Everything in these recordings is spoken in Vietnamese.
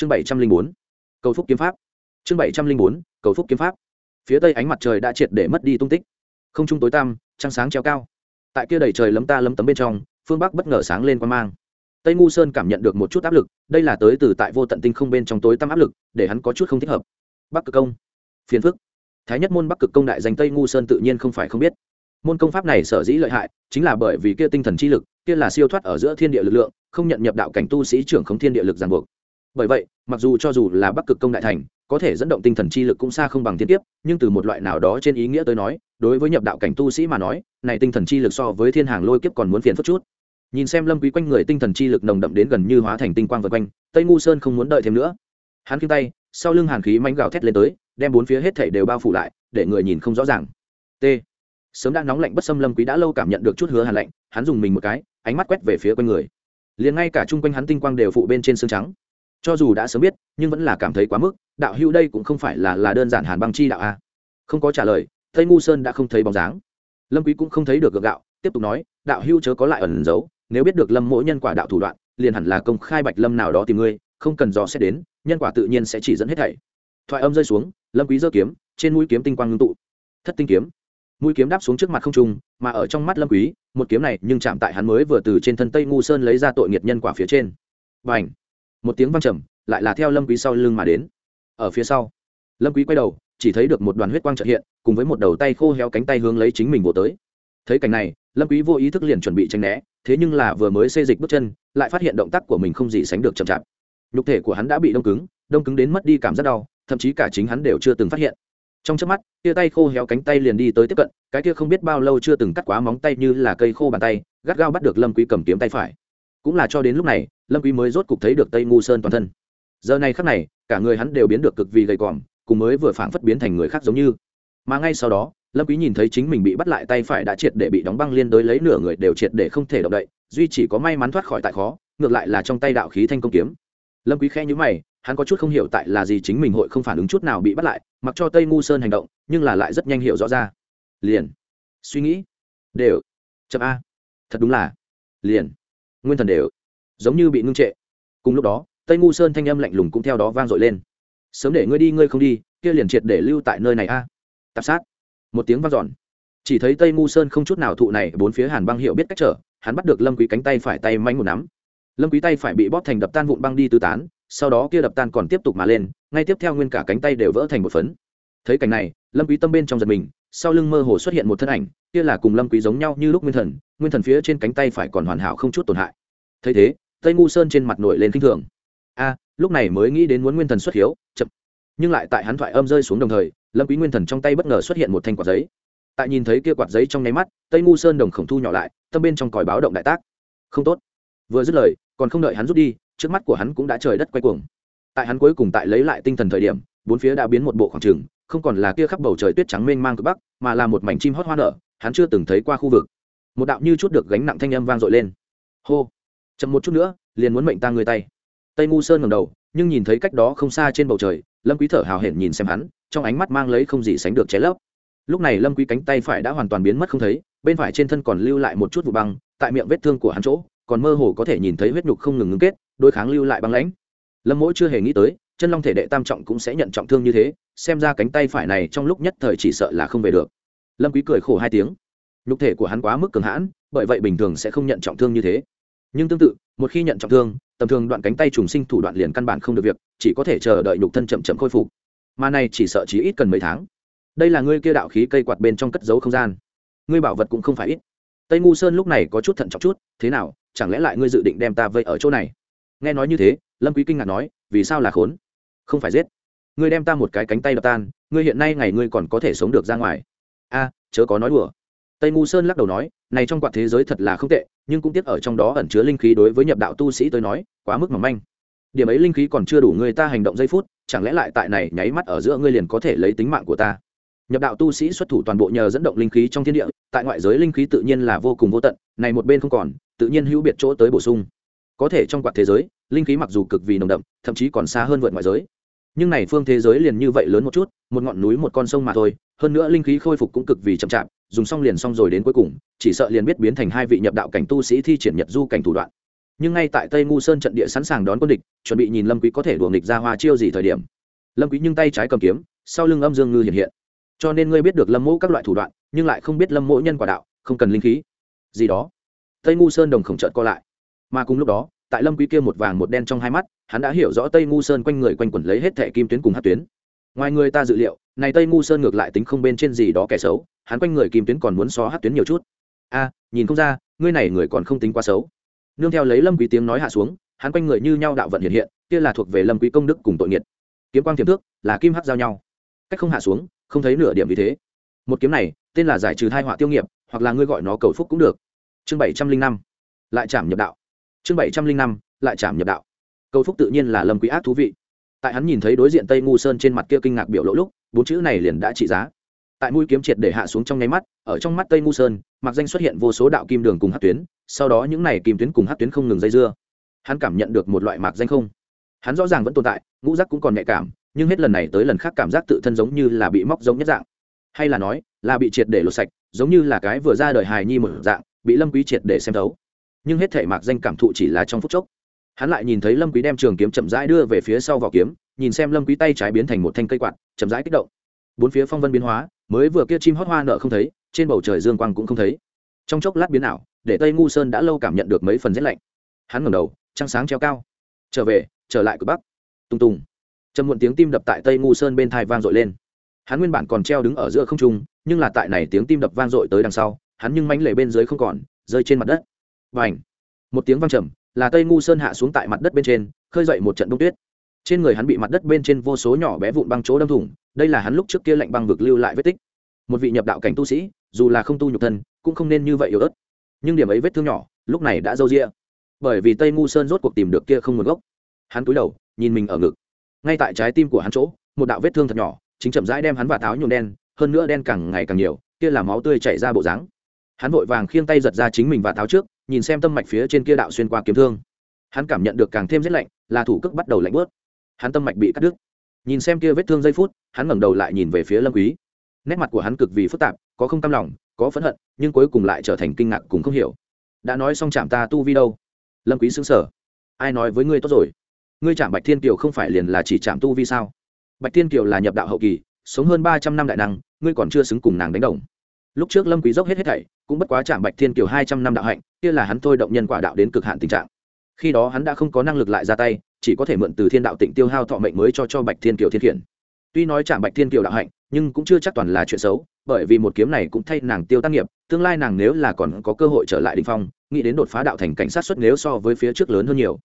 chương bảy trăm linh bốn, cầu phúc kiếm pháp. Chương bảy trăm linh bốn, cầu phúc kiếm pháp. Phía tây ánh mặt trời đã triệt để mất đi tung tích. Không trung tối tăm, trăng sáng treo cao. Tại kia đầy trời lấm ta lấm tấm bên trong, phương bắc bất ngờ sáng lên quan mang. Tây ngu sơn cảm nhận được một chút áp lực, đây là tới từ tại vô tận tinh không bên trong tối tăm áp lực, để hắn có chút không thích hợp. Bắc cực công. Phiền phức. Thái nhất môn bắc cực công đại danh tây ngu sơn tự nhiên không phải không biết. Môn công pháp này sở dĩ lợi hại, chính là bởi vì kia tinh thần chi lực, kia là siêu thoát ở giữa thiên địa lực lượng, không nhận nhập đạo cảnh tu sĩ trưởng không thiên địa lực ràng buộc bởi vậy, mặc dù cho dù là bắc cực công đại thành, có thể dẫn động tinh thần chi lực cũng xa không bằng thiên kiếp, nhưng từ một loại nào đó trên ý nghĩa tới nói, đối với nhập đạo cảnh tu sĩ mà nói, này tinh thần chi lực so với thiên hàng lôi kiếp còn muốn phiền phức chút. Nhìn xem lâm quý quanh người tinh thần chi lực nồng đậm đến gần như hóa thành tinh quang vượt quanh, tây ngu sơn không muốn đợi thêm nữa. Hắn kinh tay, sau lưng hàn khí mánh gào thét lên tới, đem bốn phía hết thảy đều bao phủ lại, để người nhìn không rõ ràng. T. Sớm đã nóng lạnh bất xâm lâm quý đã lâu cảm nhận được chút hứa hàn lạnh, hắn dùng mình một cái, ánh mắt quét về phía quanh người. Liền ngay cả chung quanh hắn tinh quang đều phụ bên trên xương trắng cho dù đã sớm biết, nhưng vẫn là cảm thấy quá mức, đạo hữu đây cũng không phải là là đơn giản hàn băng chi đạo a. Không có trả lời, tây ngu sơn đã không thấy bóng dáng. Lâm quý cũng không thấy được gượng gạo, tiếp tục nói, đạo hữu chớ có lại ẩn giấu, nếu biết được lâm mỗi nhân quả đạo thủ đoạn, liền hẳn là công khai bạch lâm nào đó tìm ngươi, không cần dò xét đến, nhân quả tự nhiên sẽ chỉ dẫn hết thảy. Thoại âm rơi xuống, lâm quý giơ kiếm, trên mũi kiếm tinh quang ngưng tụ. Thất tinh kiếm. Mũi kiếm đáp xuống trước mặt không trung, mà ở trong mắt lâm quý, một kiếm này nhưng chạm tại hắn mới vừa từ trên thân tây ngu sơn lấy ra tội nghiệt nhân quả phía trên. Bành! Một tiếng vang trầm, lại là theo lâm quý sau lưng mà đến. Ở phía sau, lâm quý quay đầu, chỉ thấy được một đoàn huyết quang chợt hiện, cùng với một đầu tay khô héo cánh tay hướng lấy chính mình vỗ tới. Thấy cảnh này, lâm quý vô ý thức liền chuẩn bị tránh né, thế nhưng là vừa mới xê dịch bước chân, lại phát hiện động tác của mình không gì sánh được chậm chạp. Nhục thể của hắn đã bị đông cứng đông cứng đến mất đi cảm giác đau, thậm chí cả chính hắn đều chưa từng phát hiện. Trong chớp mắt kia tay khô héo cánh tay liền đi tới tiếp cận, cái kia không biết bao lâu chưa từng cắt quá móng tay như là cây khô bàn tay, gắt gao bắt được lâm quý cầm kiếm tay phải cũng là cho đến lúc này, lâm quý mới rốt cục thấy được tây ngu sơn toàn thân. Giờ này khắc này, cả người hắn đều biến được cực vì gầy còm, cùng mới vừa phảng phất biến thành người khác giống như. Mà ngay sau đó, lâm quý nhìn thấy chính mình bị bắt lại tay phải đã triệt để bị đóng băng liên đối lấy nửa người đều triệt để không thể động đậy, duy chỉ có may mắn thoát khỏi tại khó, ngược lại là trong tay đạo khí thanh công kiếm. Lâm quý khẽ nhíu mày, hắn có chút không hiểu tại là gì chính mình hội không phản ứng chút nào bị bắt lại, mặc cho tây ngu sơn hành động, nhưng là lại rất nhanh hiểu rõ ra. Liền. Suy nghĩ. Đều. Chậm a. Thật đúng là. Liền nguyên thần đều giống như bị ngưng trệ. Cùng lúc đó, tây ngu sơn thanh âm lạnh lùng cũng theo đó vang dội lên. Sớm để ngươi đi, ngươi không đi, kia liền triệt để lưu tại nơi này a. Tạp sát. Một tiếng vang dọn. Chỉ thấy tây ngu sơn không chút nào thụ này, bốn phía hàn băng hiệu biết cách trở, hắn bắt được lâm quý cánh tay phải tay manh một nắm. Lâm quý tay phải bị bóp thành đập tan vụn băng đi tứ tán, sau đó kia đập tan còn tiếp tục mà lên, ngay tiếp theo nguyên cả cánh tay đều vỡ thành một phấn thấy cảnh này, lâm quý tâm bên trong giật mình, sau lưng mơ hồ xuất hiện một thân ảnh, kia là cùng lâm quý giống nhau như lúc nguyên thần nguyên thần phía trên cánh tay phải còn hoàn hảo không chút tổn hại. Thấy thế, tây ngu sơn trên mặt nổi lên kinh thường. A, lúc này mới nghĩ đến muốn nguyên thần xuất hiếu, chậm. Nhưng lại tại hắn thoại âm rơi xuống đồng thời, lâm quý nguyên thần trong tay bất ngờ xuất hiện một thanh quạt giấy. Tại nhìn thấy kia quạt giấy trong nháy mắt, tây ngu sơn đồng khổng thu nhỏ lại, tâm bên trong còi báo động đại tác. Không tốt. Vừa dứt lời, còn không đợi hắn rút đi, trước mắt của hắn cũng đã trời đất quay cuồng. Tại hắn cuối cùng tại lấy lại tinh thần thời điểm, bốn phía đã biến một bộ khoảng trường không còn là kia khắp bầu trời tuyết trắng mênh mang cực bắc, mà là một mảnh chim hót hoa nở, hắn chưa từng thấy qua khu vực. Một đạo như chút được gánh nặng thanh âm vang dội lên. Hô! Chậm một chút nữa, liền muốn mệnh ta người tay. Tây ngu sơn ngầm đầu, nhưng nhìn thấy cách đó không xa trên bầu trời, lâm quý thở hào hển nhìn xem hắn, trong ánh mắt mang lấy không gì sánh được chế lấp. Lúc này lâm quý cánh tay phải đã hoàn toàn biến mất không thấy, bên phải trên thân còn lưu lại một chút vụ băng, tại miệng vết thương của hắn chỗ, còn mơ hồ có thể nhìn thấy huyết nhục không ngừng ngưng kết, đối kháng lưu lại băng lãnh. Lâm mỗi chưa hề nghĩ tới chân long thể đệ tam trọng cũng sẽ nhận trọng thương như thế, xem ra cánh tay phải này trong lúc nhất thời chỉ sợ là không về được. Lâm quý cười khổ hai tiếng. Nhục thể của hắn quá mức cường hãn, bởi vậy bình thường sẽ không nhận trọng thương như thế. Nhưng tương tự, một khi nhận trọng thương, tầm thường đoạn cánh tay trùng sinh thủ đoạn liền căn bản không được việc, chỉ có thể chờ đợi nhục thân chậm chậm khôi phục. Mà này chỉ sợ chỉ ít cần mấy tháng. Đây là ngươi kia đạo khí cây quạt bên trong cất giấu không gian. Ngươi bảo vật cũng không phải ít. Tây ngu sơn lúc này có chút thận trọng chút, thế nào, chẳng lẽ lại ngươi dự định đem ta vây ở chỗ này? Nghe nói như thế, lâm quý kinh ngạc nói, vì sao là khốn? Không phải giết. Ngươi đem ta một cái cánh tay đập tan, ngươi hiện nay ngày ngươi còn có thể sống được ra ngoài. A, chớ có nói đùa. Tây ngu sơn lắc đầu nói, này trong quạt thế giới thật là không tệ, nhưng cũng tiếc ở trong đó ẩn chứa linh khí đối với nhập đạo tu sĩ tôi nói, quá mức mỏng manh. Điểm ấy linh khí còn chưa đủ người ta hành động giây phút, chẳng lẽ lại tại này nháy mắt ở giữa ngươi liền có thể lấy tính mạng của ta? Nhập đạo tu sĩ xuất thủ toàn bộ nhờ dẫn động linh khí trong thiên địa, tại ngoại giới linh khí tự nhiên là vô cùng vô tận, này một bên không còn, tự nhiên hữu biệt chỗ tới bổ sung. Có thể trong quạt thế giới, linh khí mặc dù cực vì nồng đậm, thậm chí còn xa hơn vượt ngoại giới nhưng này phương thế giới liền như vậy lớn một chút, một ngọn núi một con sông mà thôi, hơn nữa linh khí khôi phục cũng cực vì chậm chạp, dùng xong liền xong rồi đến cuối cùng, chỉ sợ liền biết biến thành hai vị nhập đạo cảnh tu sĩ thi triển nhật du cảnh thủ đoạn. Nhưng ngay tại tây ngu sơn trận địa sẵn sàng đón quân địch, chuẩn bị nhìn lâm quý có thể đuổi địch ra hoa chiêu gì thời điểm. Lâm quý nhưng tay trái cầm kiếm, sau lưng âm dương ngư hiện hiện. Cho nên ngươi biết được lâm mỗ các loại thủ đoạn, nhưng lại không biết lâm mỗ nhân quả đạo, không cần linh khí. Gì đó. Tây ngu sơn đồng khổng trợn co lại. Mà cùng lúc đó tại lâm quý kia một vàng một đen trong hai mắt, hắn đã hiểu rõ tây ngu sơn quanh người quanh quẩn lấy hết thẻ kim tuyến cùng hát tuyến. Ngoài người ta dự liệu, này tây ngu sơn ngược lại tính không bên trên gì đó kẻ xấu, hắn quanh người kim tuyến còn muốn xó hát tuyến nhiều chút. A, nhìn không ra, ngươi này người còn không tính quá xấu. Nương theo lấy lâm quý tiếng nói hạ xuống, hắn quanh người như nhau đạo vận hiện hiện, kia là thuộc về lâm quý công đức cùng tội nghiệt. Kiếm quang thiểm thước, là kim hắc giao nhau. Cách không hạ xuống, không thấy nửa điểm vì thế. Một kiếm này, tên là giải trừ thai họa tiêu nghiệp, hoặc là ngươi gọi nó cầu phúc cũng được. Chương bảy trăm linh năm, lại chạm nhập đạo chương bảy trăm linh năm, lại chạm nhập đạo. Cầu phúc tự nhiên là lâm quý ác thú vị. Tại hắn nhìn thấy đối diện tây ngu sơn trên mặt kia kinh ngạc biểu lỗ lúc, bốn chữ này liền đã trị giá. Tại mũi kiếm triệt để hạ xuống trong nháy mắt, ở trong mắt tây ngu sơn, mặc danh xuất hiện vô số đạo kim đường cùng hát tuyến, sau đó những này kim tuyến cùng hát tuyến không ngừng dây dưa. Hắn cảm nhận được một loại mạc danh không. Hắn rõ ràng vẫn tồn tại, ngũ giác cũng còn nhạy cảm, nhưng hết lần này tới lần khác cảm giác tự thân giống như là bị móc giống nhất dạng. Hay là nói, là bị triệt để lột sạch, giống như là cái vừa ra đời hài nhi một dạng, bị lâm quý triệt để xem thấu nhưng hết thể mạc danh cảm thụ chỉ là trong phút chốc. Hắn lại nhìn thấy lâm quý đem trường kiếm chậm rãi đưa về phía sau vỏ kiếm, nhìn xem lâm quý tay trái biến thành một thanh cây quạt, chậm rãi kích động. Bốn phía phong vân biến hóa, mới vừa kia chim hót hoa nở không thấy, trên bầu trời dương quang cũng không thấy. Trong chốc lát biến ảo, để tây ngu sơn đã lâu cảm nhận được mấy phần rét lạnh. Hắn ngẩng đầu, trăng sáng treo cao. Trở về, trở lại cực bắc. Tung tung trầm muộn tiếng tim đập tại tây ngu sơn bên thai vang dội lên. Hắn nguyên bản còn treo đứng ở giữa không trung, nhưng là tại này tiếng tim đập vang dội tới đằng sau, hắn nhưng mánh lệ bên dưới không còn, rơi trên mặt đất và ảnh. Một tiếng vang trầm, là tây ngu sơn hạ xuống tại mặt đất bên trên, khơi dậy một trận đông tuyết. Trên người hắn bị mặt đất bên trên vô số nhỏ bé vụn băng chỗ đâm thủng, đây là hắn lúc trước kia lạnh băng vực lưu lại vết tích. Một vị nhập đạo cảnh tu sĩ, dù là không tu nhục thân, cũng không nên như vậy yếu ớt. Nhưng điểm ấy vết thương nhỏ, lúc này đã râu ria. Bởi vì tây ngu sơn rốt cuộc tìm được kia không nguồn gốc. Hắn cúi đầu, nhìn mình ở ngực. Ngay tại trái tim của hắn chỗ, một đạo vết thương thật nhỏ, chính chậm rãi đem hắn và tháo nhuộm đen, hơn nữa đen càng ngày càng nhiều, kia là máu tươi chảy ra bộ dáng. Hắn vội vàng khiêng tay giật ra chính mình và tháo trước nhìn xem tâm mạch phía trên kia đạo xuyên qua kiếm thương. Hắn cảm nhận được càng thêm rét lạnh, là thủ cước bắt đầu lạnh bớt. Hắn tâm mạch bị cắt đứt. Nhìn xem kia vết thương giây phút, hắn ngẩng đầu lại nhìn về phía lâm quý. Nét mặt của hắn cực vì phức tạp, có không cam lòng, có phẫn hận, nhưng cuối cùng lại trở thành kinh ngạc cùng không hiểu. Đã nói xong chạm ta tu vi đâu? Lâm quý sững sờ. Ai nói với ngươi tốt rồi? Ngươi chạm bạch thiên kiều không phải liền là chỉ chạm tu vi sao? Bạch thiên kiều là nhập đạo hậu kỳ, sống hơn ba trăm năm đại năng, ngươi còn chưa xứng cùng nàng đánh đồng. Lúc trước lâm quý dốc hết hết thảy cũng bất quá chạm bạch thiên kiều hai trăm năm đạo hạnh, kia là hắn thôi động nhân quả đạo đến cực hạn tình trạng. Khi đó hắn đã không có năng lực lại ra tay, chỉ có thể mượn từ thiên đạo tịnh tiêu hao thọ mệnh mới cho cho bạch thiên kiều thiên khiển. Tuy nói chạm bạch thiên kiều đạo hạnh, nhưng cũng chưa chắc toàn là chuyện xấu, bởi vì một kiếm này cũng thay nàng tiêu tác nghiệp, tương lai nàng nếu là còn có cơ hội trở lại đỉnh phong, nghĩ đến đột phá đạo thành cảnh sát xuất nếu so với phía trước lớn hơn nhiều.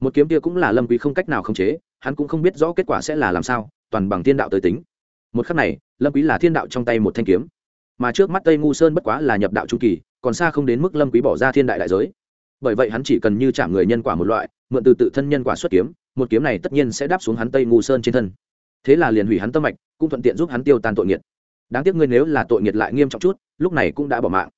Một kiếm kia cũng là lâm quý không cách nào khống chế, hắn cũng không biết rõ kết quả sẽ là làm sao, toàn bằng thiên đạo tới tính. Một khắc này, lâm quý là thiên đạo trong tay một thanh kiếm mà trước mắt tây ngu sơn bất quá là nhập đạo trung kỳ, còn xa không đến mức lâm quý bỏ ra thiên đại đại giới. Bởi vậy hắn chỉ cần như chạm người nhân quả một loại, mượn từ tự thân nhân quả xuất kiếm, một kiếm này tất nhiên sẽ đáp xuống hắn tây ngu sơn trên thân. Thế là liền hủy hắn tâm mạch, cũng thuận tiện giúp hắn tiêu tan tội nghiệt. Đáng tiếc ngươi nếu là tội nghiệt lại nghiêm trọng chút, lúc này cũng đã bỏ mạng.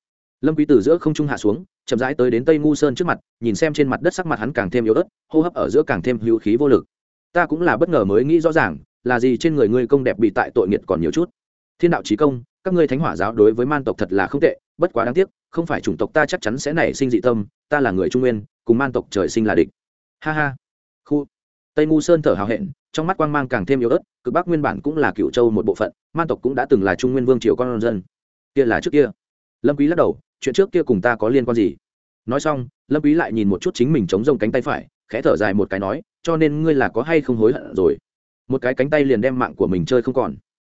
Lâm quý từ giữa không trung hạ xuống, chậm rãi tới đến tây ngu sơn trước mặt, nhìn xem trên mặt đất sắc mặt hắn càng thêm yếu ớt, hô hấp ở giữa càng thêm hữu khí vô lực. Ta cũng là bất ngờ mới nghĩ rõ ràng, là gì trên người ngươi công đẹp bị tại tội nghiệt còn nhiều chút. Thiên đạo trí công các ngươi thánh hỏa giáo đối với man tộc thật là không tệ, bất quá đáng tiếc, không phải chủng tộc ta chắc chắn sẽ nảy sinh dị tâm, ta là người trung nguyên, cùng man tộc trời sinh là địch. Ha ha. Khu. Tây ngu sơn thở hào hẹn, trong mắt quang mang càng thêm yếu ớt, cực bắc nguyên bản cũng là cựu châu một bộ phận, man tộc cũng đã từng là trung nguyên vương triều con dân. Kia là trước kia. Lâm quý lắc đầu, chuyện trước kia cùng ta có liên quan gì? Nói xong, lâm quý lại nhìn một chút chính mình chống rông cánh tay phải, khẽ thở dài một cái nói, cho nên ngươi là có hay không hối hận rồi? Một cái cánh tay liền đem mạng của mình chơi không còn.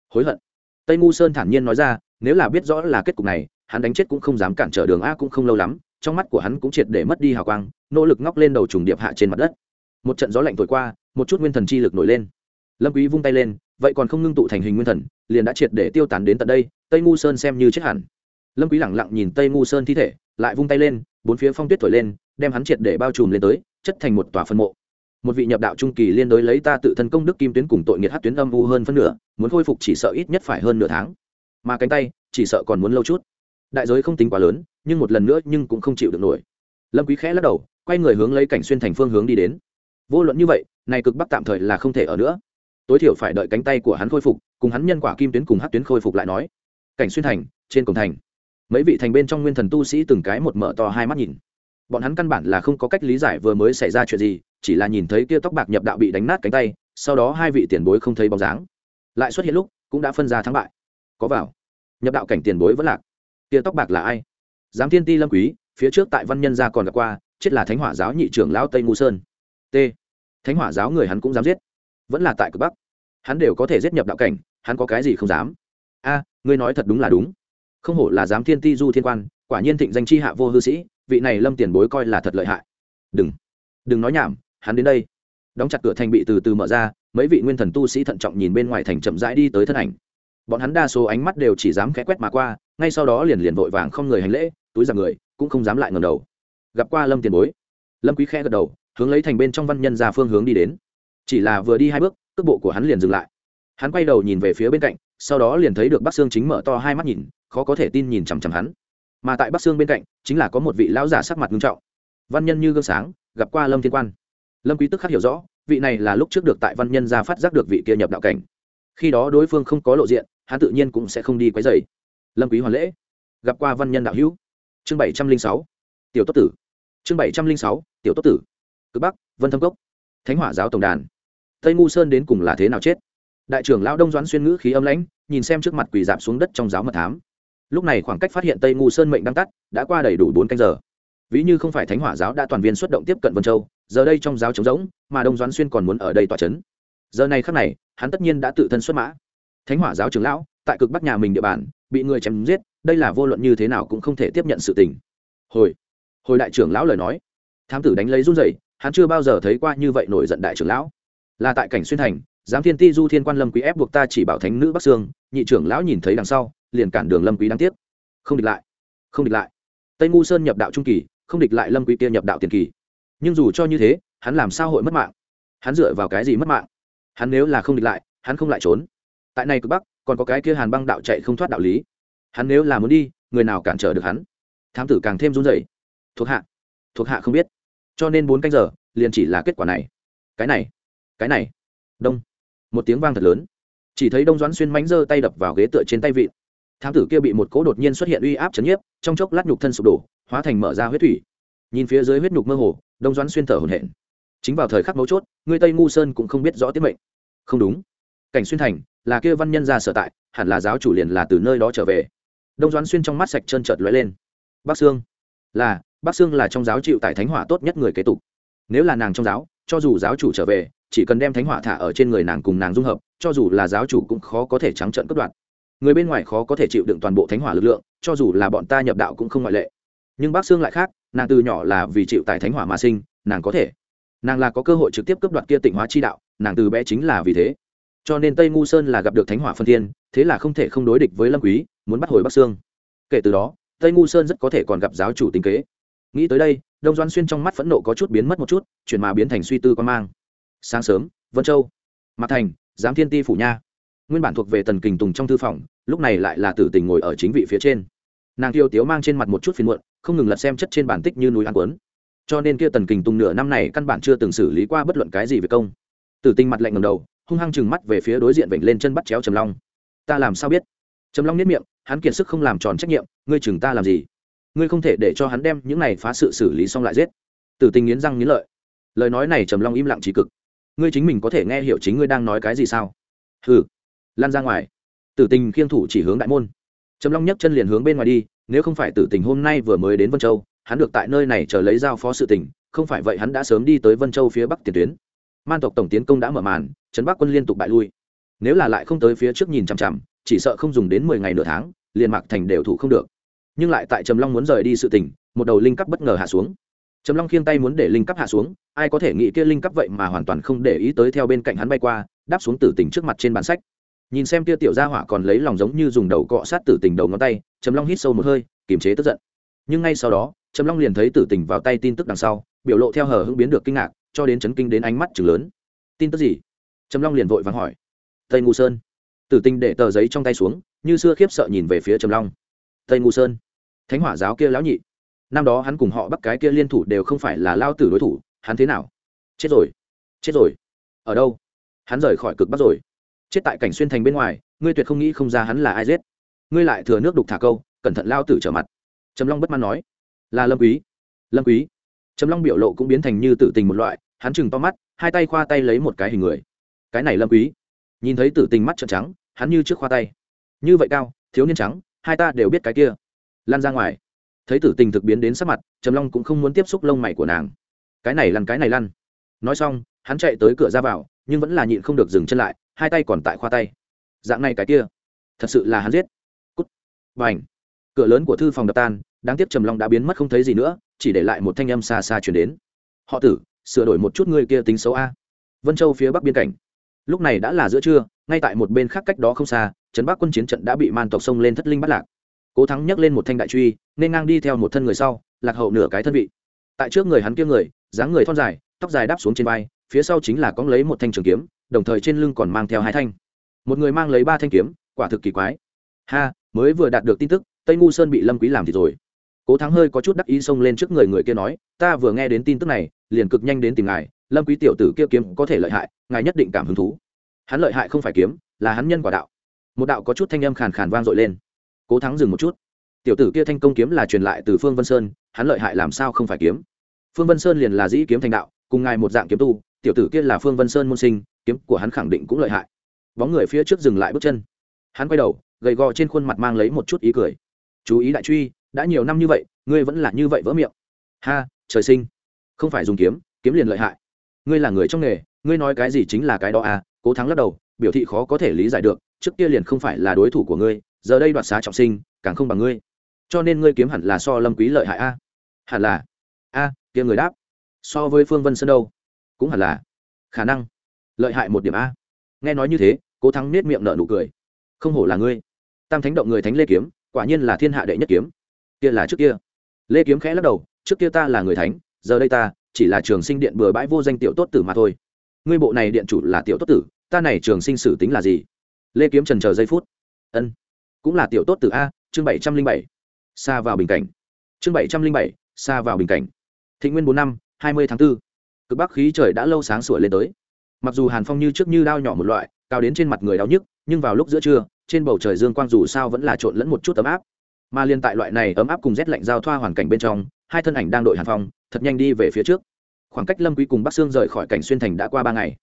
Hối hận tây ngu sơn thản nhiên nói ra, nếu là biết rõ là kết cục này, hắn đánh chết cũng không dám cản trở đường a cũng không lâu lắm, trong mắt của hắn cũng triệt để mất đi hào quang, nỗ lực ngóc lên đầu trùng điệp hạ trên mặt đất. Một trận gió lạnh thổi qua, một chút nguyên thần chi lực nổi lên. Lâm quý vung tay lên, vậy còn không ngưng tụ thành hình nguyên thần, liền đã triệt để tiêu tán đến tận đây, tây ngu sơn xem như chết hẳn. Lâm quý lẳng lặng nhìn tây ngu sơn thi thể, lại vung tay lên, bốn phía phong tuyết thổi lên, đem hắn triệt để bao trùm lên tới, chất thành một tòa phân mộ một vị nhập đạo trung kỳ liên đối lấy ta tự thân công đức kim tuyến cùng tội nghiệt hát tuyến âm u hơn phân nửa, muốn khôi phục chỉ sợ ít nhất phải hơn nửa tháng. Mà cánh tay, chỉ sợ còn muốn lâu chút. Đại giới không tính quá lớn, nhưng một lần nữa nhưng cũng không chịu được nổi. Lâm quý khẽ lắc đầu, quay người hướng lấy cảnh xuyên thành phương hướng đi đến. Vô luận như vậy, này cực bắc tạm thời là không thể ở nữa. Tối thiểu phải đợi cánh tay của hắn khôi phục, cùng hắn nhân quả kim tuyến cùng hát tuyến khôi phục lại nói. Cảnh xuyên thành, trên cổng thành. Mấy vị thành bên trong nguyên thần tu sĩ từng cái một mở to hai mắt nhìn. Bọn hắn căn bản là không có cách lý giải vừa mới xảy ra chuyện gì chỉ là nhìn thấy kia tóc bạc nhập đạo bị đánh nát cánh tay, sau đó hai vị tiền bối không thấy bóng dáng. Lại xuất hiện lúc, cũng đã phân ra thắng bại. Có vào. Nhập đạo cảnh tiền bối vẫn lạc. Kia tóc bạc là ai? Giám thiên ti lâm quý, phía trước tại văn nhân gia còn gặp qua, chết là thánh hỏa giáo nhị trưởng lão tây ngu sơn. T. Thánh hỏa giáo người hắn cũng dám giết. Vẫn là tại cực bắc. Hắn đều có thể giết nhập đạo cảnh, hắn có cái gì không dám? A, ngươi nói thật đúng là đúng. Không hổ là giám thiên ti du thiên quan, quả nhiên thịnh danh chi hạ vô hư sĩ, vị này lâm tiền bối coi là thật lợi hại. Đừng. Đừng nói nhảm hắn đến đây. Đóng chặt cửa thành bị từ từ mở ra, mấy vị nguyên thần tu sĩ thận trọng nhìn bên ngoài thành chậm rãi đi tới thân ảnh. Bọn hắn đa số ánh mắt đều chỉ dám khẽ quét mà qua, ngay sau đó liền liền vội vàng không người hành lễ, túi giặc người, cũng không dám lại ngầm đầu. Gặp qua lâm tiền bối. Lâm quý khẽ gật đầu, hướng lấy thành bên trong văn nhân ra phương hướng đi đến. Chỉ là vừa đi hai bước, cước bộ của hắn liền dừng lại. Hắn quay đầu nhìn về phía bên cạnh, sau đó liền thấy được bắc sương chính mở to hai mắt nhìn, khó có thể tin nhìn chằm chằm hắn. Mà tại bắc sương bên cạnh, chính là có một vị lão giả sắc mặt nghiêm trọng. Văn nhân như gương sáng, gặp qua lâm thiên quan lâm quý tức khắc hiểu rõ, vị này là lúc trước được tại văn nhân gia phát giác được vị kia nhập đạo cảnh. Khi đó đối phương không có lộ diện, hắn tự nhiên cũng sẽ không đi quấy rầy. Lâm quý hoàn lễ. Gặp qua văn nhân đạo hữu. Chương bảy trăm linh sáu. Tiểu tốt tử. Chương bảy trăm linh sáu, tiểu tốt tử. Cực bắc, vân thâm cốc. Thánh hỏa giáo tổng đàn. Tây ngu sơn đến cùng là thế nào chết? Đại trưởng lão đông doãn xuyên ngữ khí âm lãnh, nhìn xem trước mặt quỳ dạp xuống đất trong giáo mật thám. Lúc này khoảng cách phát hiện tây ngu sơn mệnh đang tắt, đã qua đầy đủ bốn canh giờ. Ví như không phải thánh hỏa giáo đã toàn viên xuất động tiếp cận vân châu giờ đây trong giáo trống rỗng, mà đông doãn xuyên còn muốn ở đây tỏa chấn. Giờ này khắc này, hắn tất nhiên đã tự thân xuất mã. Thánh hỏa giáo trưởng lão, tại cực bắc nhà mình địa bàn, bị người chém giết, đây là vô luận như thế nào cũng không thể tiếp nhận sự tình. Hồi hồi đại trưởng lão lời nói. Thám tử đánh lấy run rẩy, hắn chưa bao giờ thấy qua như vậy nổi giận đại trưởng lão. Là tại cảnh xuyên thành, giám thiên ti du thiên quan lâm quý ép buộc ta chỉ bảo thánh nữ bắc sương, nhị trưởng lão nhìn thấy đằng sau, liền cản đường lâm quý đáng tiếc. Không địch lại, không địch lại. Tây ngu sơn nhập đạo trung kỳ, không địch lại lâm quý kia nhập đạo tiền kỳ nhưng dù cho như thế, hắn làm sao hội mất mạng? Hắn dựa vào cái gì mất mạng? Hắn nếu là không địch lại, hắn không lại trốn. Tại này cực bắc, còn có cái kia hàn băng đạo chạy không thoát đạo lý. Hắn nếu là muốn đi, người nào cản trở được hắn? Thám tử càng thêm run rẩy. Thuộc hạ thuộc hạ không biết. Cho nên bốn canh giờ, liền chỉ là kết quả này. Cái này cái này. Đông. Một tiếng vang thật lớn. Chỉ thấy đông doãn xuyên mánh giơ tay đập vào ghế tựa trên tay vịn thám tử kia bị một cỗ đột nhiên xuất hiện uy áp chấn nhiếp, trong chốc lát nhục thân sụp đổ, hóa thành mở ra huyết thủy. Nhìn phía dưới huyết nhục mơ hồ đông doãn xuyên thở hổn hển. Chính vào thời khắc mấu chốt, người tây ngu sơn cũng không biết rõ tiết mệnh. Không đúng. Cảnh xuyên thành, là kia văn nhân ra sở tại, hẳn là giáo chủ liền là từ nơi đó trở về. Đông doãn xuyên trong mắt sạch trơn trợt lóe lên. Bắc sương. Là, bắc sương là trong giáo chịu tại thánh hỏa tốt nhất người kế tục. Nếu là nàng trong giáo, cho dù giáo chủ trở về, chỉ cần đem thánh hỏa thả ở trên người nàng cùng nàng dung hợp, cho dù là giáo chủ cũng khó có thể trắng trợn cất đoạt người bên ngoài khó có thể chịu đựng toàn bộ thánh hỏa lực lượng, cho dù là bọn ta nhập đạo cũng không ngoại lệ. Nhưng bác sương lại khác nàng từ nhỏ là vì chịu tại thánh hỏa mà sinh, nàng có thể. Nàng là có cơ hội trực tiếp cướp đoạt kia tịnh hóa chi đạo, nàng từ bé chính là vì thế. Cho nên tây ngu sơn là gặp được thánh hỏa phân thiên, thế là không thể không đối địch với lâm quý, muốn bắt hồi bắc sương. Kể từ đó, tây ngu sơn rất có thể còn gặp giáo chủ tính kế. Nghĩ tới đây, đông doan xuyên trong mắt phẫn nộ có chút biến mất một chút, chuyển mà biến thành suy tư quan mang. Sáng sớm, vân châu mặt thành, giám thiên ti phủ nha. Nguyên bản thuộc về tần kình tùng trong thư phòng, lúc này lại là tử tình ngồi ở chính vị phía trên. Nàng tiêu tiếu mang trên mặt một chút phiền muộn không ngừng lật xem chất trên bản tích như núi ăn cuốn, cho nên kia tần kình tùng nửa năm này căn bản chưa từng xử lý qua bất luận cái gì về công. Tử tình mặt lạnh ngầm đầu hung hăng chừng mắt về phía đối diện vểnh lên chân bắt chéo trầm long. Ta làm sao biết? Trầm long nhất miệng hắn kiệt sức không làm tròn trách nhiệm ngươi chừng ta làm gì? Ngươi không thể để cho hắn đem những này phá sự xử lý xong lại giết. Tử tình nghiến răng nghiến lợi. Lời nói này trầm long im lặng trí cực. Ngươi chính mình có thể nghe hiểu chính ngươi đang nói cái gì sao? Hừ. Lan ra ngoài. Tử tình khiêng thủ chỉ hướng đại môn. Trầm long nhấc chân liền hướng bên ngoài đi nếu không phải tử tình hôm nay vừa mới đến vân châu, hắn được tại nơi này chờ lấy giao phó sự tình, không phải vậy hắn đã sớm đi tới vân châu phía bắc tiền tuyến. Man tộc tổng tiến công đã mở màn, trấn bắc quân liên tục bại lui. Nếu là lại không tới phía trước nhìn chằm chằm, chỉ sợ không dùng đến mười ngày nửa tháng, liền mạc thành đều thủ không được. Nhưng lại tại trầm long muốn rời đi sự tình, một đầu linh cấp bất ngờ hạ xuống. Trầm long khiêng tay muốn để linh cấp hạ xuống, ai có thể nghĩ kia linh cấp vậy mà hoàn toàn không để ý tới theo bên cạnh hắn bay qua, đáp xuống tử tình trước mặt trên bản sách. Nhìn xem tia tiểu gia hỏa còn lấy lòng giống như dùng đầu cọ sát tử tình đầu ngón tay trầm long hít sâu một hơi, kiềm chế tức giận. Nhưng ngay sau đó, trầm long liền thấy tử tình vào tay tin tức đằng sau, biểu lộ theo hờ hững biến được kinh ngạc, cho đến chấn kinh đến ánh mắt chừng lớn. Tin tức gì? Trầm long liền vội vàng hỏi. Tây ngu sơn. Tử tình để tờ giấy trong tay xuống, như xưa khiếp sợ nhìn về phía trầm long. Tây ngu sơn. Thánh hỏa giáo kia lão nhị. Năm đó hắn cùng họ bắt cái kia liên thủ đều không phải là lao tử đối thủ, hắn thế nào? Chết rồi. Chết rồi. Ở đâu? Hắn rời khỏi cực bắc rồi. Chết tại cảnh xuyên thành bên ngoài, ngươi tuyệt không nghĩ không ra hắn là ai giết ngươi lại thừa nước đục thả câu, cẩn thận lao tử trở mặt. Trầm long bất mãn nói. Là lâm quý lâm quý. Trầm long biểu lộ cũng biến thành như tử tình một loại, hắn chừng to mắt, hai tay khoa tay lấy một cái hình người. Cái này lâm quý. Nhìn thấy tử tình mắt trợn trắng, hắn như trước khoa tay. Như vậy cao, thiếu niên trắng, hai ta đều biết cái kia. Lan ra ngoài. Thấy tử tình thực biến đến sắc mặt, trầm long cũng không muốn tiếp xúc lông mày của nàng. Cái này lăn, cái này lăn. Nói xong, hắn chạy tới cửa ra vào, nhưng vẫn là nhịn không được dừng chân lại, hai tay còn tại khoa tay. Dạng này cái kia, thật sự là hắn giết và ảnh. Cửa lớn của thư phòng đập tan, đáng tiếc trầm long đã biến mất không thấy gì nữa, chỉ để lại một thanh âm xa xa chuyển đến. Họ tử, sửa đổi một chút người kia tính xấu a. Vân châu phía bắc biên cảnh. Lúc này đã là giữa trưa, ngay tại một bên khác cách đó không xa, trấn bắc quân chiến trận đã bị man tộc sông lên thất linh bắt lạc. Cố thắng nhấc lên một thanh đại truy, nên ngang đi theo một thân người sau, lạc hậu nửa cái thân vị. Tại trước người hắn kia người, dáng người thon dài, tóc dài đáp xuống trên vai, phía sau chính là cóng lấy một thanh trường kiếm, đồng thời trên lưng còn mang theo hai thanh. Một người mang lấy ba thanh kiếm, quả thực kỳ quái ha, mới vừa đạt được tin tức, tây ngu sơn bị lâm quý làm thì rồi. Cố thắng hơi có chút đắc ý xông lên trước người người kia nói, ta vừa nghe đến tin tức này, liền cực nhanh đến tìm ngài, lâm quý tiểu tử kia kiếm có thể lợi hại, ngài nhất định cảm hứng thú. Hắn lợi hại không phải kiếm, là hắn nhân quả đạo. Một đạo có chút thanh âm khàn khàn vang dội lên. Cố thắng dừng một chút. Tiểu tử kia thanh công kiếm là truyền lại từ phương vân sơn, hắn lợi hại làm sao không phải kiếm? Phương vân sơn liền là dĩ kiếm thành đạo, cùng ngài một dạng kiếm tu, tiểu tử kia là phương vân sơn môn sinh, kiếm của hắn khẳng định cũng lợi hại. Bóng người phía trước dừng lại bước chân. Hắn quay đầu gầy gò trên khuôn mặt mang lấy một chút ý cười. Chú ý đại truy đã nhiều năm như vậy ngươi vẫn là như vậy vỡ miệng. Ha trời sinh. Không phải dùng kiếm kiếm liền lợi hại. Ngươi là người trong nghề ngươi nói cái gì chính là cái đó à cố thắng lắc đầu biểu thị khó có thể lý giải được trước kia liền không phải là đối thủ của ngươi giờ đây đoạt xá trọng sinh càng không bằng ngươi. Cho nên ngươi kiếm hẳn là so lâm quý lợi hại a. Hẳn là. A à, kia người đáp. So với phương vân sơn đâu? Cũng hẳn là. Khả năng. Lợi hại một điểm a. Nghe nói như thế cố thắng nết miệng nở nụ cười. Không hổ là ngươi tam thánh động người thánh lê kiếm, quả nhiên là thiên hạ đệ nhất kiếm. Kia là trước kia. Lê kiếm khẽ lắc đầu, trước kia ta là người thánh, giờ đây ta chỉ là trường sinh điện bừa bãi vô danh tiểu tốt tử mà thôi. Ngươi bộ này điện chủ là tiểu tốt tử, ta này trường sinh sử tính là gì? Lê kiếm trần chờ giây phút. Ân, cũng là tiểu tốt tử a, chương bảy trăm linh bảy. Xa vào bình cảnh. Chương bảy trăm linh bảy xa vào bình cảnh. Thị nguyên bốn năm, hai mươi tháng b ố cực bắc khí trời đã lâu sáng sủa lên tới. Mặc dù hàn phong như trước như đao nhỏ một loại, cao đến trên mặt người đau nhức, nhưng vào lúc giữa trưa trên bầu trời dương quang dù sao vẫn là trộn lẫn một chút ấm áp. Mà liên tại loại này ấm áp cùng rét lạnh giao thoa hoàn cảnh bên trong, hai thân ảnh đang đội hàn phong, thật nhanh đi về phía trước. Khoảng cách lâm quý cùng bắc sương rời khỏi cảnh xuyên thành đã qua ba ngày.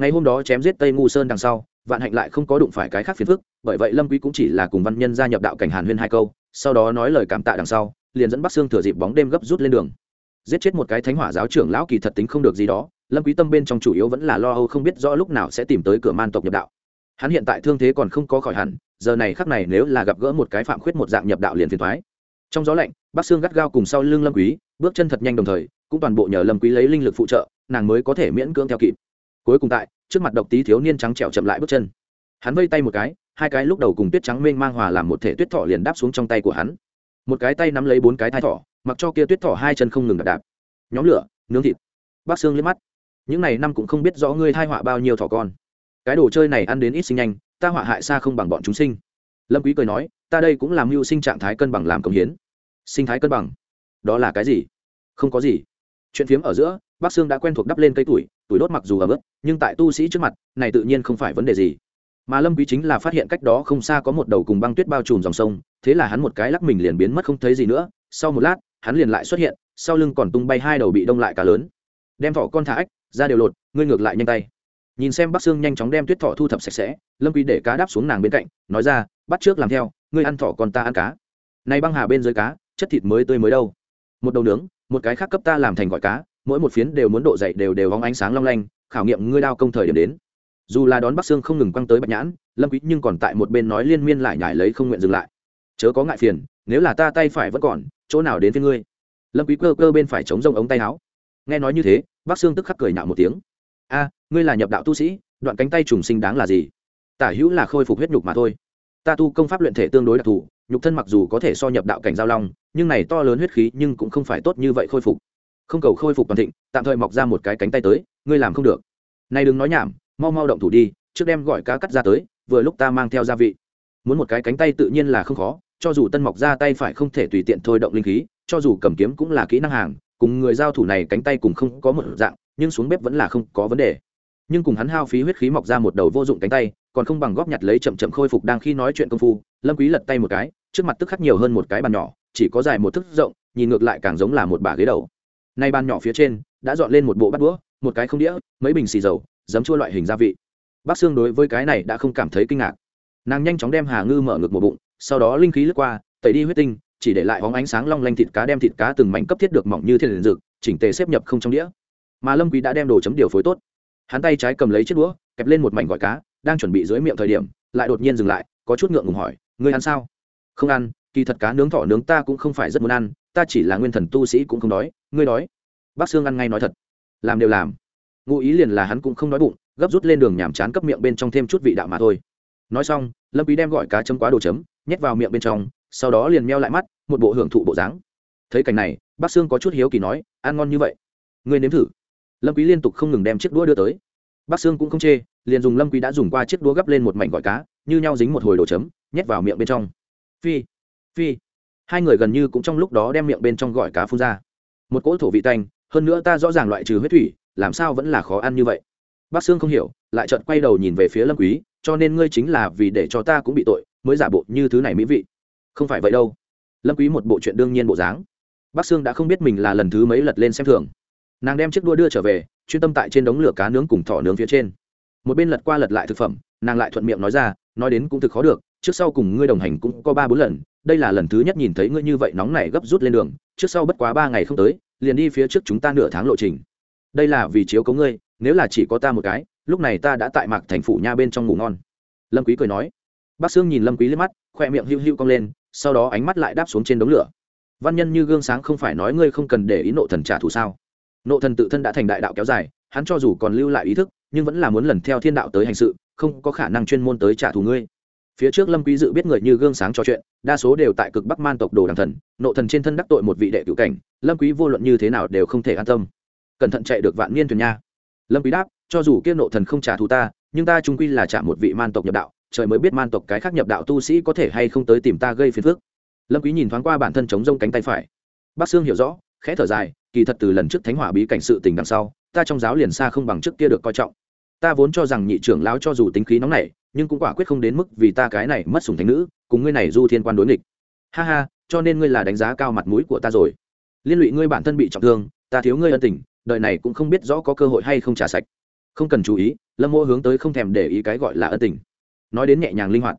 Ngày hôm đó chém giết tây ngu sơn đằng sau, vạn hạnh lại không có đụng phải cái khác phiền phức, bởi vậy lâm quý cũng chỉ là cùng văn nhân gia nhập đạo cảnh hàn huyên hai câu, sau đó nói lời cảm tạ đằng sau, liền dẫn bắc sương thừa dịp bóng đêm gấp rút lên đường. Giết chết một cái thánh hỏa giáo trưởng lão kỳ thật tính không được gì đó, lâm quý tâm bên trong chủ yếu vẫn là lo âu không biết rõ lúc nào sẽ tìm tới cửa man tộc nhập đạo hắn hiện tại thương thế còn không có khỏi hẳn, giờ này khắc này nếu là gặp gỡ một cái phạm khuyết một dạng nhập đạo liền phiền thoái trong gió lạnh bác xương gắt gao cùng sau lưng lâm quý, bước chân thật nhanh đồng thời, cũng toàn bộ nhờ lâm quý lấy linh lực phụ trợ, nàng mới có thể miễn cưỡng theo kịp. Cuối cùng tại, trước mặt độc tí thiếu niên trắng trẻo chậm lại bước chân. Hắn vây tay một cái, hai cái lúc đầu cùng tuyết trắng mênh mang hòa làm một thể tuyết thỏ liền đáp xuống trong tay của hắn. Một cái tay nắm lấy bốn cái thai thỏ, mặc cho kia tuyết thỏ hai chân không ngừng đạp đạp. Nhóm lửa, nướng thịt. Bác xương liếc mắt. Những này năm cũng không biết rõ ngươi thai họa bao nhiêu thỏ con cái đồ chơi này ăn đến ít sinh nhanh, ta họa hại xa không bằng bọn chúng sinh. Lâm quý cười nói, ta đây cũng làm mưu sinh trạng thái cân bằng làm công hiến. Sinh thái cân bằng? Đó là cái gì? Không có gì. Chuyện phiếm ở giữa bác sương đã quen thuộc đắp lên cây tuổi tuổi đốt mặc dù ở bớt nhưng tại tu sĩ trước mặt, này tự nhiên không phải vấn đề gì. Mà lâm quý chính là phát hiện cách đó không xa có một đầu cùng băng tuyết bao trùm dòng sông, thế là hắn một cái lắc mình liền biến mất không thấy gì nữa. Sau một lát, hắn liền lại xuất hiện, sau lưng còn tung bay hai đầu bị đông lại cá lớn. Đem thỏ con thả ách, ra đều lột, ngươi ngược lại nhanh tay nhìn xem bắc sương nhanh chóng đem tuyết thỏ thu thập sạch sẽ, lâm quý để cá đáp xuống nàng bên cạnh, nói ra, bắt trước làm theo, ngươi ăn thỏ còn ta ăn cá. Này băng hà bên dưới cá, chất thịt mới tươi mới đâu. Một đầu nướng, một cái khác cấp ta làm thành gọi cá, mỗi một phiến đều muốn độ dậy đều đều vóng ánh sáng long lanh, khảo nghiệm ngươi đao công thời điểm đến. Dù là đón bắc sương không ngừng quăng tới bạch nhãn, lâm quý nhưng còn tại một bên nói liên miên lại nhải lấy không nguyện dừng lại. Chớ có ngại phiền, nếu là ta tay phải vẫn còn, chỗ nào đến với ngươi? Lâm quý cơ cơ bên phải chống rông ống tay áo. Nghe nói như thế, bắc sương tức khắc cười nhạo một tiếng. A ngươi là nhập đạo tu sĩ, đoạn cánh tay trùng sinh đáng là gì? Tả hữu là khôi phục huyết nhục mà thôi. Ta tu công pháp luyện thể tương đối đặc thù, nhục thân mặc dù có thể so nhập đạo cảnh giao long, nhưng này to lớn huyết khí nhưng cũng không phải tốt như vậy khôi phục. Không cầu khôi phục toàn thịnh, tạm thời mọc ra một cái cánh tay tới, ngươi làm không được. Này đừng nói nhảm, mau mau động thủ đi, trước đem gọi cá cắt ra tới, vừa lúc ta mang theo gia vị. Muốn một cái cánh tay tự nhiên là không khó, cho dù tân mọc ra tay phải không thể tùy tiện thôi động linh khí, cho dù cầm kiếm cũng là kỹ năng hàng, cùng người giao thủ này cánh tay cùng không có một dạng, nhưng xuống bếp vẫn là không có vấn đề nhưng cùng hắn hao phí huyết khí mọc ra một đầu vô dụng cánh tay còn không bằng góp nhặt lấy chậm chậm khôi phục đang khi nói chuyện công phu lâm quý lật tay một cái trước mặt tức khắc nhiều hơn một cái bàn nhỏ chỉ có dài một thước rộng nhìn ngược lại càng giống là một bả ghế đầu. Nay bàn nhỏ phía trên đã dọn lên một bộ bát đũa một cái không đĩa mấy bình xì dầu giấm chua loại hình gia vị. Bác xương đối với cái này đã không cảm thấy kinh ngạc. Nàng nhanh chóng đem hà ngư mở ngực một bụng sau đó linh khí lướt qua tẩy đi huyết tinh chỉ để lại bóng ánh sáng long lanh thịt cá đem thịt cá từng mảnh cấp thiết được mỏng như thiên liền dược, chỉnh tề xếp nhập không trong đĩa. Mà lâm quý đã đem đồ chấm điều phối tốt hắn tay trái cầm lấy chiếc đũa, kẹp lên một mảnh gỏi cá, đang chuẩn bị dưới miệng thời điểm, lại đột nhiên dừng lại, có chút ngượng ngùng hỏi, ngươi ăn sao? Không ăn, kỳ thật cá nướng thỏ nướng ta cũng không phải rất muốn ăn, ta chỉ là nguyên thần tu sĩ cũng không đói, ngươi đói. Bác sương ăn ngay nói thật. Làm đều làm. Ngụ ý liền là hắn cũng không đói bụng, gấp rút lên đường nhảm chán cấp miệng bên trong thêm chút vị đạo mà thôi. Nói xong, lâm quý đem gọi cá chấm quá đồ chấm, nhét vào miệng bên trong, sau đó liền meo lại mắt, một bộ hưởng thụ bộ dáng. Thấy cảnh này, bác sương có chút hiếu kỳ nói, ăn ngon như vậy. Ngươi nếm thử lâm quý liên tục không ngừng đem chiếc đũa đưa tới. Bác sương cũng không chê, liền dùng lâm quý đã dùng qua chiếc đũa gấp lên một mảnh gỏi cá, như nhau dính một hồi đồ chấm, nhét vào miệng bên trong. Phi phi. Hai người gần như cũng trong lúc đó đem miệng bên trong gỏi cá phun ra. Một cỗ thổ vị tanh, hơn nữa ta rõ ràng loại trừ huyết thủy, làm sao vẫn là khó ăn như vậy. Bác sương không hiểu, lại chợt quay đầu nhìn về phía lâm quý, cho nên ngươi chính là vì để cho ta cũng bị tội, mới giả bộ như thứ này mỹ vị. Không phải vậy đâu. Lâm quý một bộ chuyện đương nhiên bộ dáng. Bác sương đã không biết mình là lần thứ mấy lật lên xem thường nàng đem chiếc đua đưa trở về, chuyên tâm tại trên đống lửa cá nướng cùng thỏ nướng phía trên. Một bên lật qua lật lại thực phẩm, nàng lại thuận miệng nói ra, nói đến cũng thực khó được, trước sau cùng ngươi đồng hành cũng có ba bốn lần, đây là lần thứ nhất nhìn thấy ngươi như vậy nóng này gấp rút lên đường, trước sau bất quá ba ngày không tới, liền đi phía trước chúng ta nửa tháng lộ trình. Đây là vì chiếu cống ngươi, nếu là chỉ có ta một cái, lúc này ta đã tại mạc thành phủ nha bên trong ngủ ngon. Lâm quý cười nói. Bác sương nhìn lâm quý liếc mắt, khoe miệng hiu hiu cong lên, sau đó ánh mắt lại đáp xuống trên đống lửa. Văn nhân như gương sáng không phải nói ngươi không cần để ý nộ thần trả thù sao? Nộ thần tự thân đã thành đại đạo kéo dài, hắn cho dù còn lưu lại ý thức, nhưng vẫn là muốn lần theo thiên đạo tới hành sự, không có khả năng chuyên môn tới trả thù ngươi. Phía trước lâm quý dự biết người như gương sáng trò chuyện, đa số đều tại cực bắc man tộc đồ đằng thần, nộ thần trên thân đắc tội một vị đệ cửu cảnh, lâm quý vô luận như thế nào đều không thể an tâm. Cẩn thận chạy được vạn niên thuyền nha. Lâm quý đáp, cho dù kia nộ thần không trả thù ta, nhưng ta trung quy là trả một vị man tộc nhập đạo, trời mới biết man tộc cái khác nhập đạo tu sĩ có thể hay không tới tìm ta gây phiền phức. Lâm quý nhìn thoáng qua bản thân chống rông cánh tay phải. Bác sương hiểu rõ khẽ thở dài, kỳ thật từ lần trước thánh hỏa bí cảnh sự tình đằng sau, ta trong giáo liền xa không bằng trước kia được coi trọng. Ta vốn cho rằng nhị trưởng lão cho dù tính khí nóng nảy, nhưng cũng quả quyết không đến mức vì ta cái này mất sủng thánh nữ, cùng ngươi này du thiên quan đối nghịch. Ha ha, cho nên ngươi là đánh giá cao mặt mũi của ta rồi. Liên lụy ngươi bản thân bị trọng thương, ta thiếu ngươi ân tình, đời này cũng không biết rõ có cơ hội hay không trả sạch. Không cần chú ý, lâm mô hướng tới không thèm để ý cái gọi là ân tình. Nói đến nhẹ nhàng linh hoạt.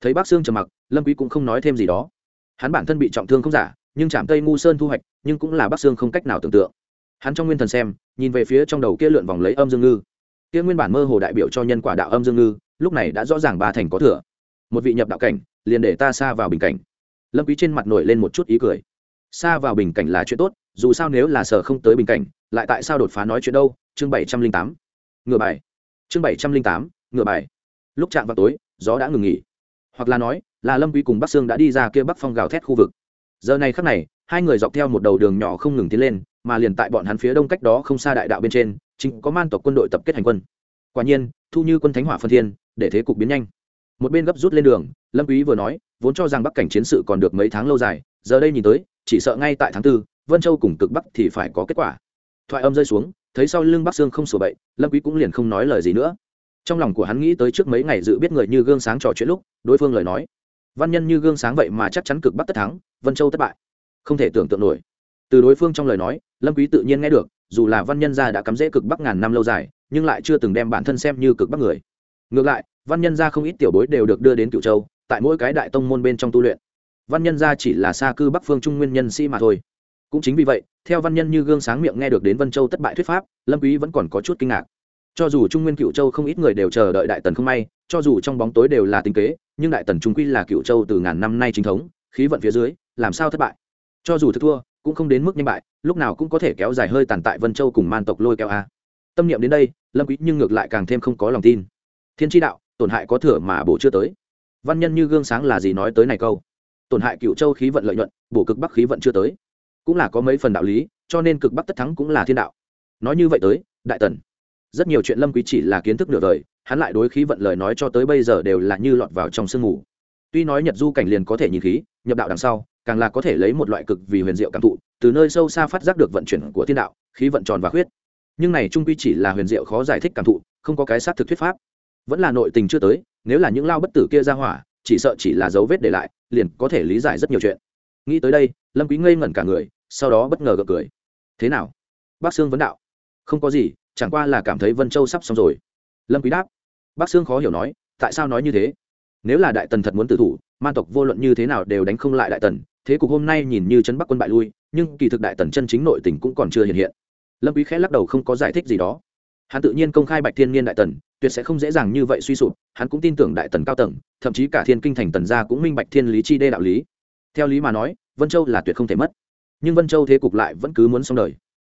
Thấy bác sương trầm mặc, lâm quý cũng không nói thêm gì đó. Hắn bản thân bị trọng thương không giả nhưng chạm tây ngu sơn thu hoạch nhưng cũng là bắc sương không cách nào tưởng tượng hắn trong nguyên thần xem nhìn về phía trong đầu kia lượn vòng lấy âm dương ngư kia nguyên bản mơ hồ đại biểu cho nhân quả đạo âm dương ngư lúc này đã rõ ràng ba thành có thừa một vị nhập đạo cảnh liền để ta xa vào bình cảnh lâm quý trên mặt nổi lên một chút ý cười xa vào bình cảnh là chuyện tốt dù sao nếu là sở không tới bình cảnh lại tại sao đột phá nói chuyện đâu chương bảy trăm linh tám ngựa bài chương bảy trăm linh tám ngựa bài lúc chạm vào tối gió đã ngừng nghỉ hoặc là nói là lâm quý cùng bắc sương đã đi ra kia bắc phong gào thét khu vực giờ này khắc này, hai người dọc theo một đầu đường nhỏ không ngừng tiến lên, mà liền tại bọn hắn phía đông cách đó không xa đại đạo bên trên, chính có man tộc quân đội tập kết hành quân. Quả nhiên, thu như quân thánh hỏa phân thiên, để thế cục biến nhanh. Một bên gấp rút lên đường, lâm quý vừa nói, vốn cho rằng bắc cảnh chiến sự còn được mấy tháng lâu dài, giờ đây nhìn tới, chỉ sợ ngay tại tháng tư, vân châu cùng cực bắc thì phải có kết quả. Thoại âm rơi xuống, thấy sau lưng bắc sương không sửa bậy, lâm quý cũng liền không nói lời gì nữa. Trong lòng của hắn nghĩ tới trước mấy ngày dự biết người như gương sáng trò chuyện lúc, đối phương lời nói văn nhân như gương sáng vậy mà chắc chắn cực bắc tất thắng, vân châu thất bại. Không thể tưởng tượng nổi. Từ đối phương trong lời nói, lâm quý tự nhiên nghe được, dù là văn nhân gia đã cắm rễ cực bắc ngàn năm lâu dài, nhưng lại chưa từng đem bản thân xem như cực bắc người. Ngược lại, văn nhân gia không ít tiểu bối đều được đưa đến cựu châu, tại mỗi cái đại tông môn bên trong tu luyện. Văn nhân gia chỉ là xa cư bắc phương trung nguyên nhân sĩ mà thôi. Cũng chính vì vậy, theo văn nhân như gương sáng miệng nghe được đến vân châu thất bại thuyết pháp, lâm quý vẫn còn có chút kinh ngạc cho dù trung nguyên cựu châu không ít người đều chờ đợi đại tần không may, cho dù trong bóng tối đều là tính kế, nhưng đại tần trung quy là cựu châu từ ngàn năm nay chính thống, khí vận phía dưới, làm sao thất bại? Cho dù thất thua, cũng không đến mức nhanh bại, lúc nào cũng có thể kéo dài hơi tàn tại vân châu cùng man tộc lôi kéo a. Tâm niệm đến đây, lâm quý nhưng ngược lại càng thêm không có lòng tin. Thiên tri đạo, tổn hại có thừa mà bổ chưa tới. Văn nhân như gương sáng là gì nói tới này câu? Tổn hại cựu châu khí vận lợi nhuận, bổ cực bắc khí vận chưa tới. Cũng là có mấy phần đạo lý, cho nên cực bắc tất thắng cũng là thiên đạo. Nói như vậy tới, đại tần rất nhiều chuyện lâm quý chỉ là kiến thức nửa đời, hắn lại đối khí vận lời nói cho tới bây giờ đều là như lọt vào trong sương mù. Tuy nói nhật du cảnh liền có thể nhìn khí, nhập đạo đằng sau, càng là có thể lấy một loại cực vì huyền diệu cảm thụ, từ nơi sâu xa phát giác được vận chuyển của thiên đạo, khí vận tròn và khuyết. Nhưng này trung quy chỉ là huyền diệu khó giải thích cảm thụ, không có cái xác thực thuyết pháp. Vẫn là nội tình chưa tới, nếu là những lao bất tử kia ra hỏa, chỉ sợ chỉ là dấu vết để lại, liền có thể lý giải rất nhiều chuyện. Nghĩ tới đây, lâm quý ngây ngẩn cả người, sau đó bất ngờ gật cười. Thế nào? Bác sương vấn đạo. Không có gì chẳng qua là cảm thấy vân châu sắp xong rồi. Lâm quý đáp, bác sương khó hiểu nói, tại sao nói như thế? Nếu là đại tần thật muốn tự thủ, man tộc vô luận như thế nào đều đánh không lại đại tần, thế cục hôm nay nhìn như chân bắc quân bại lui, nhưng kỳ thực đại tần chân chính nội tình cũng còn chưa hiện hiện. Lâm quý khẽ lắc đầu không có giải thích gì đó. Hắn tự nhiên công khai bạch thiên niên đại tần, tuyệt sẽ không dễ dàng như vậy suy sụp, hắn cũng tin tưởng đại tần cao tầng, thậm chí cả thiên kinh thành tần gia cũng minh bạch thiên lý chi đê đạo lý. Theo lý mà nói, vân châu là tuyệt không thể mất. Nhưng vân châu thế cục lại vẫn cứ muốn xong đời.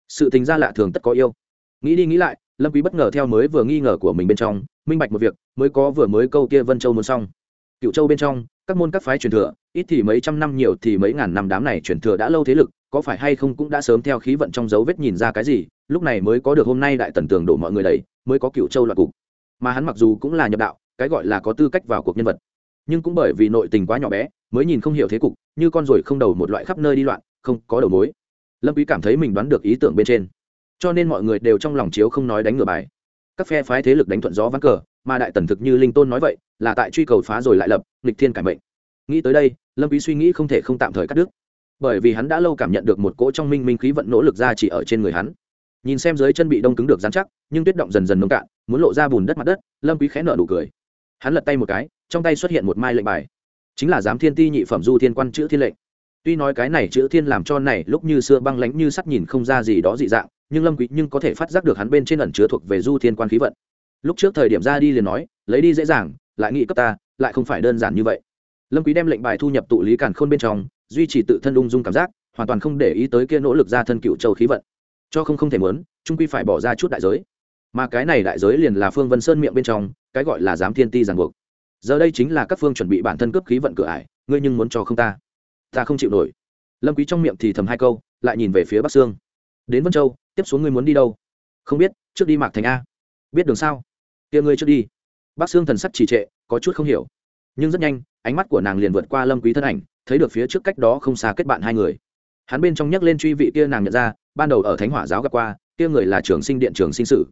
Sự tình gia lạ thường tất có yêu nghĩ đi nghĩ lại, lâm quý bất ngờ theo mới vừa nghi ngờ của mình bên trong, minh bạch một việc, mới có vừa mới câu kia vân châu muốn xong. Cựu châu bên trong, các môn các phái truyền thừa, ít thì mấy trăm năm, nhiều thì mấy ngàn năm đám này truyền thừa đã lâu thế lực, có phải hay không cũng đã sớm theo khí vận trong dấu vết nhìn ra cái gì, lúc này mới có được hôm nay đại tần tường đổ mọi người đấy mới có cựu châu loạn cục. Mà hắn mặc dù cũng là nhập đạo, cái gọi là có tư cách vào cuộc nhân vật. Nhưng cũng bởi vì nội tình quá nhỏ bé, mới nhìn không hiểu thế cục, như con ruồi không đầu một loại khắp nơi đi loạn, không có đầu mối. Lâm quý cảm thấy mình đoán được ý tưởng bên trên cho nên mọi người đều trong lòng chiếu không nói đánh ngửa bài. Các phe phái thế lực đánh thuận gió ván cờ, mà đại tần thực như linh tôn nói vậy, là tại truy cầu phá rồi lại lập, nghịch thiên cải mệnh. Nghĩ tới đây, lâm quý suy nghĩ không thể không tạm thời cắt đứt. Bởi vì hắn đã lâu cảm nhận được một cỗ trong minh minh khí vận nỗ lực ra chỉ ở trên người hắn. Nhìn xem dưới chân bị đông cứng được dán chắc, nhưng tuyết động dần dần nông cạn, muốn lộ ra bùn đất mặt đất, lâm quý khẽ nở nụ cười. Hắn lật tay một cái, trong tay xuất hiện một mai lệnh bài. Chính là giám thiên ti nhị phẩm du thiên quan chữ thiên lệnh. Tuy nói cái này chữ thiên làm cho này lúc như xưa băng lãnh như sắt nhìn không ra gì đó dị dạng nhưng lâm quý nhưng có thể phát giác được hắn bên trên ẩn chứa thuộc về du thiên quan khí vận. Lúc trước thời điểm ra đi liền nói, lấy đi dễ dàng, lại nghĩ cấp ta, lại không phải đơn giản như vậy. Lâm quý đem lệnh bài thu nhập tụ lý càn khôn bên trong, duy trì tự thân ung dung cảm giác, hoàn toàn không để ý tới kia nỗ lực ra thân cựu châu khí vận. Cho không không thể muốn, trung quy phải bỏ ra chút đại giới. Mà cái này đại giới liền là phương vân sơn miệng bên trong, cái gọi là giám thiên ti ràng buộc. Giờ đây chính là các phương chuẩn bị bản thân cướp khí vận cửa ải, ngươi nhưng muốn cho không ta? Ta không chịu nổi. Lâm quý trong miệng thì thầm hai câu, lại nhìn về phía bắc sương. Đến vân châu tiếp xuống ngươi muốn đi đâu? Không biết, trước đi mạc thành a. Biết đường sao? Kia ngươi trước đi. Bắc xương thần sắc trì trệ, có chút không hiểu. Nhưng rất nhanh, ánh mắt của nàng liền vượt qua lâm quý thân ảnh, thấy được phía trước cách đó không xa kết bạn hai người. Hắn bên trong nhắc lên truy vị kia nàng nhận ra, ban đầu ở thánh hỏa giáo gặp qua, kia người là trường sinh điện trường sinh sử.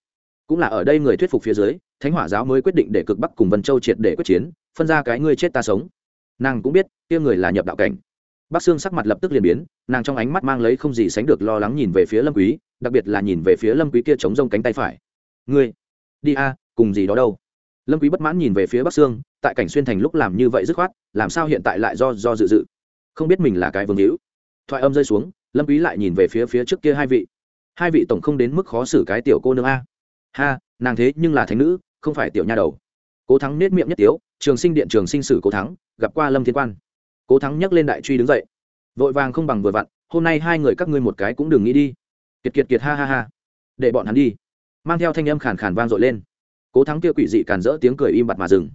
Cũng là ở đây người thuyết phục phía dưới, thánh hỏa giáo mới quyết định để cực bắc cùng vân châu triệt để quyết chiến, phân ra cái ngươi chết ta sống. Nàng cũng biết, kia người là nhập đạo cảnh bắc sương sắc mặt lập tức liền biến, nàng trong ánh mắt mang lấy không gì sánh được lo lắng nhìn về phía lâm quý, đặc biệt là nhìn về phía lâm quý kia chống rông cánh tay phải. Ngươi, đi a, cùng gì đó đâu? Lâm quý bất mãn nhìn về phía bắc sương, tại cảnh xuyên thành lúc làm như vậy dứt khoát, làm sao hiện tại lại do do dự dự? Không biết mình là cái vương hữu. Thoại âm rơi xuống, lâm quý lại nhìn về phía phía trước kia hai vị. Hai vị tổng không đến mức khó xử cái tiểu cô nương a. Ha, nàng thế nhưng là thánh nữ, không phải tiểu nha đầu. Cố thắng nết miệng nhất tiếu, trường sinh điện trường sinh sử cố thắng, gặp qua lâm thiên quan cố thắng nhấc lên đại truy đứng dậy. Vội vàng không bằng vừa vặn, hôm nay hai người các ngươi một cái cũng đừng nghĩ đi. Kiệt kiệt kiệt ha ha ha. Để bọn hắn đi. Mang theo thanh âm khàn khàn vang dội lên. Cố thắng kia quỷ dị càn rỡ tiếng cười im bặt mà dừng.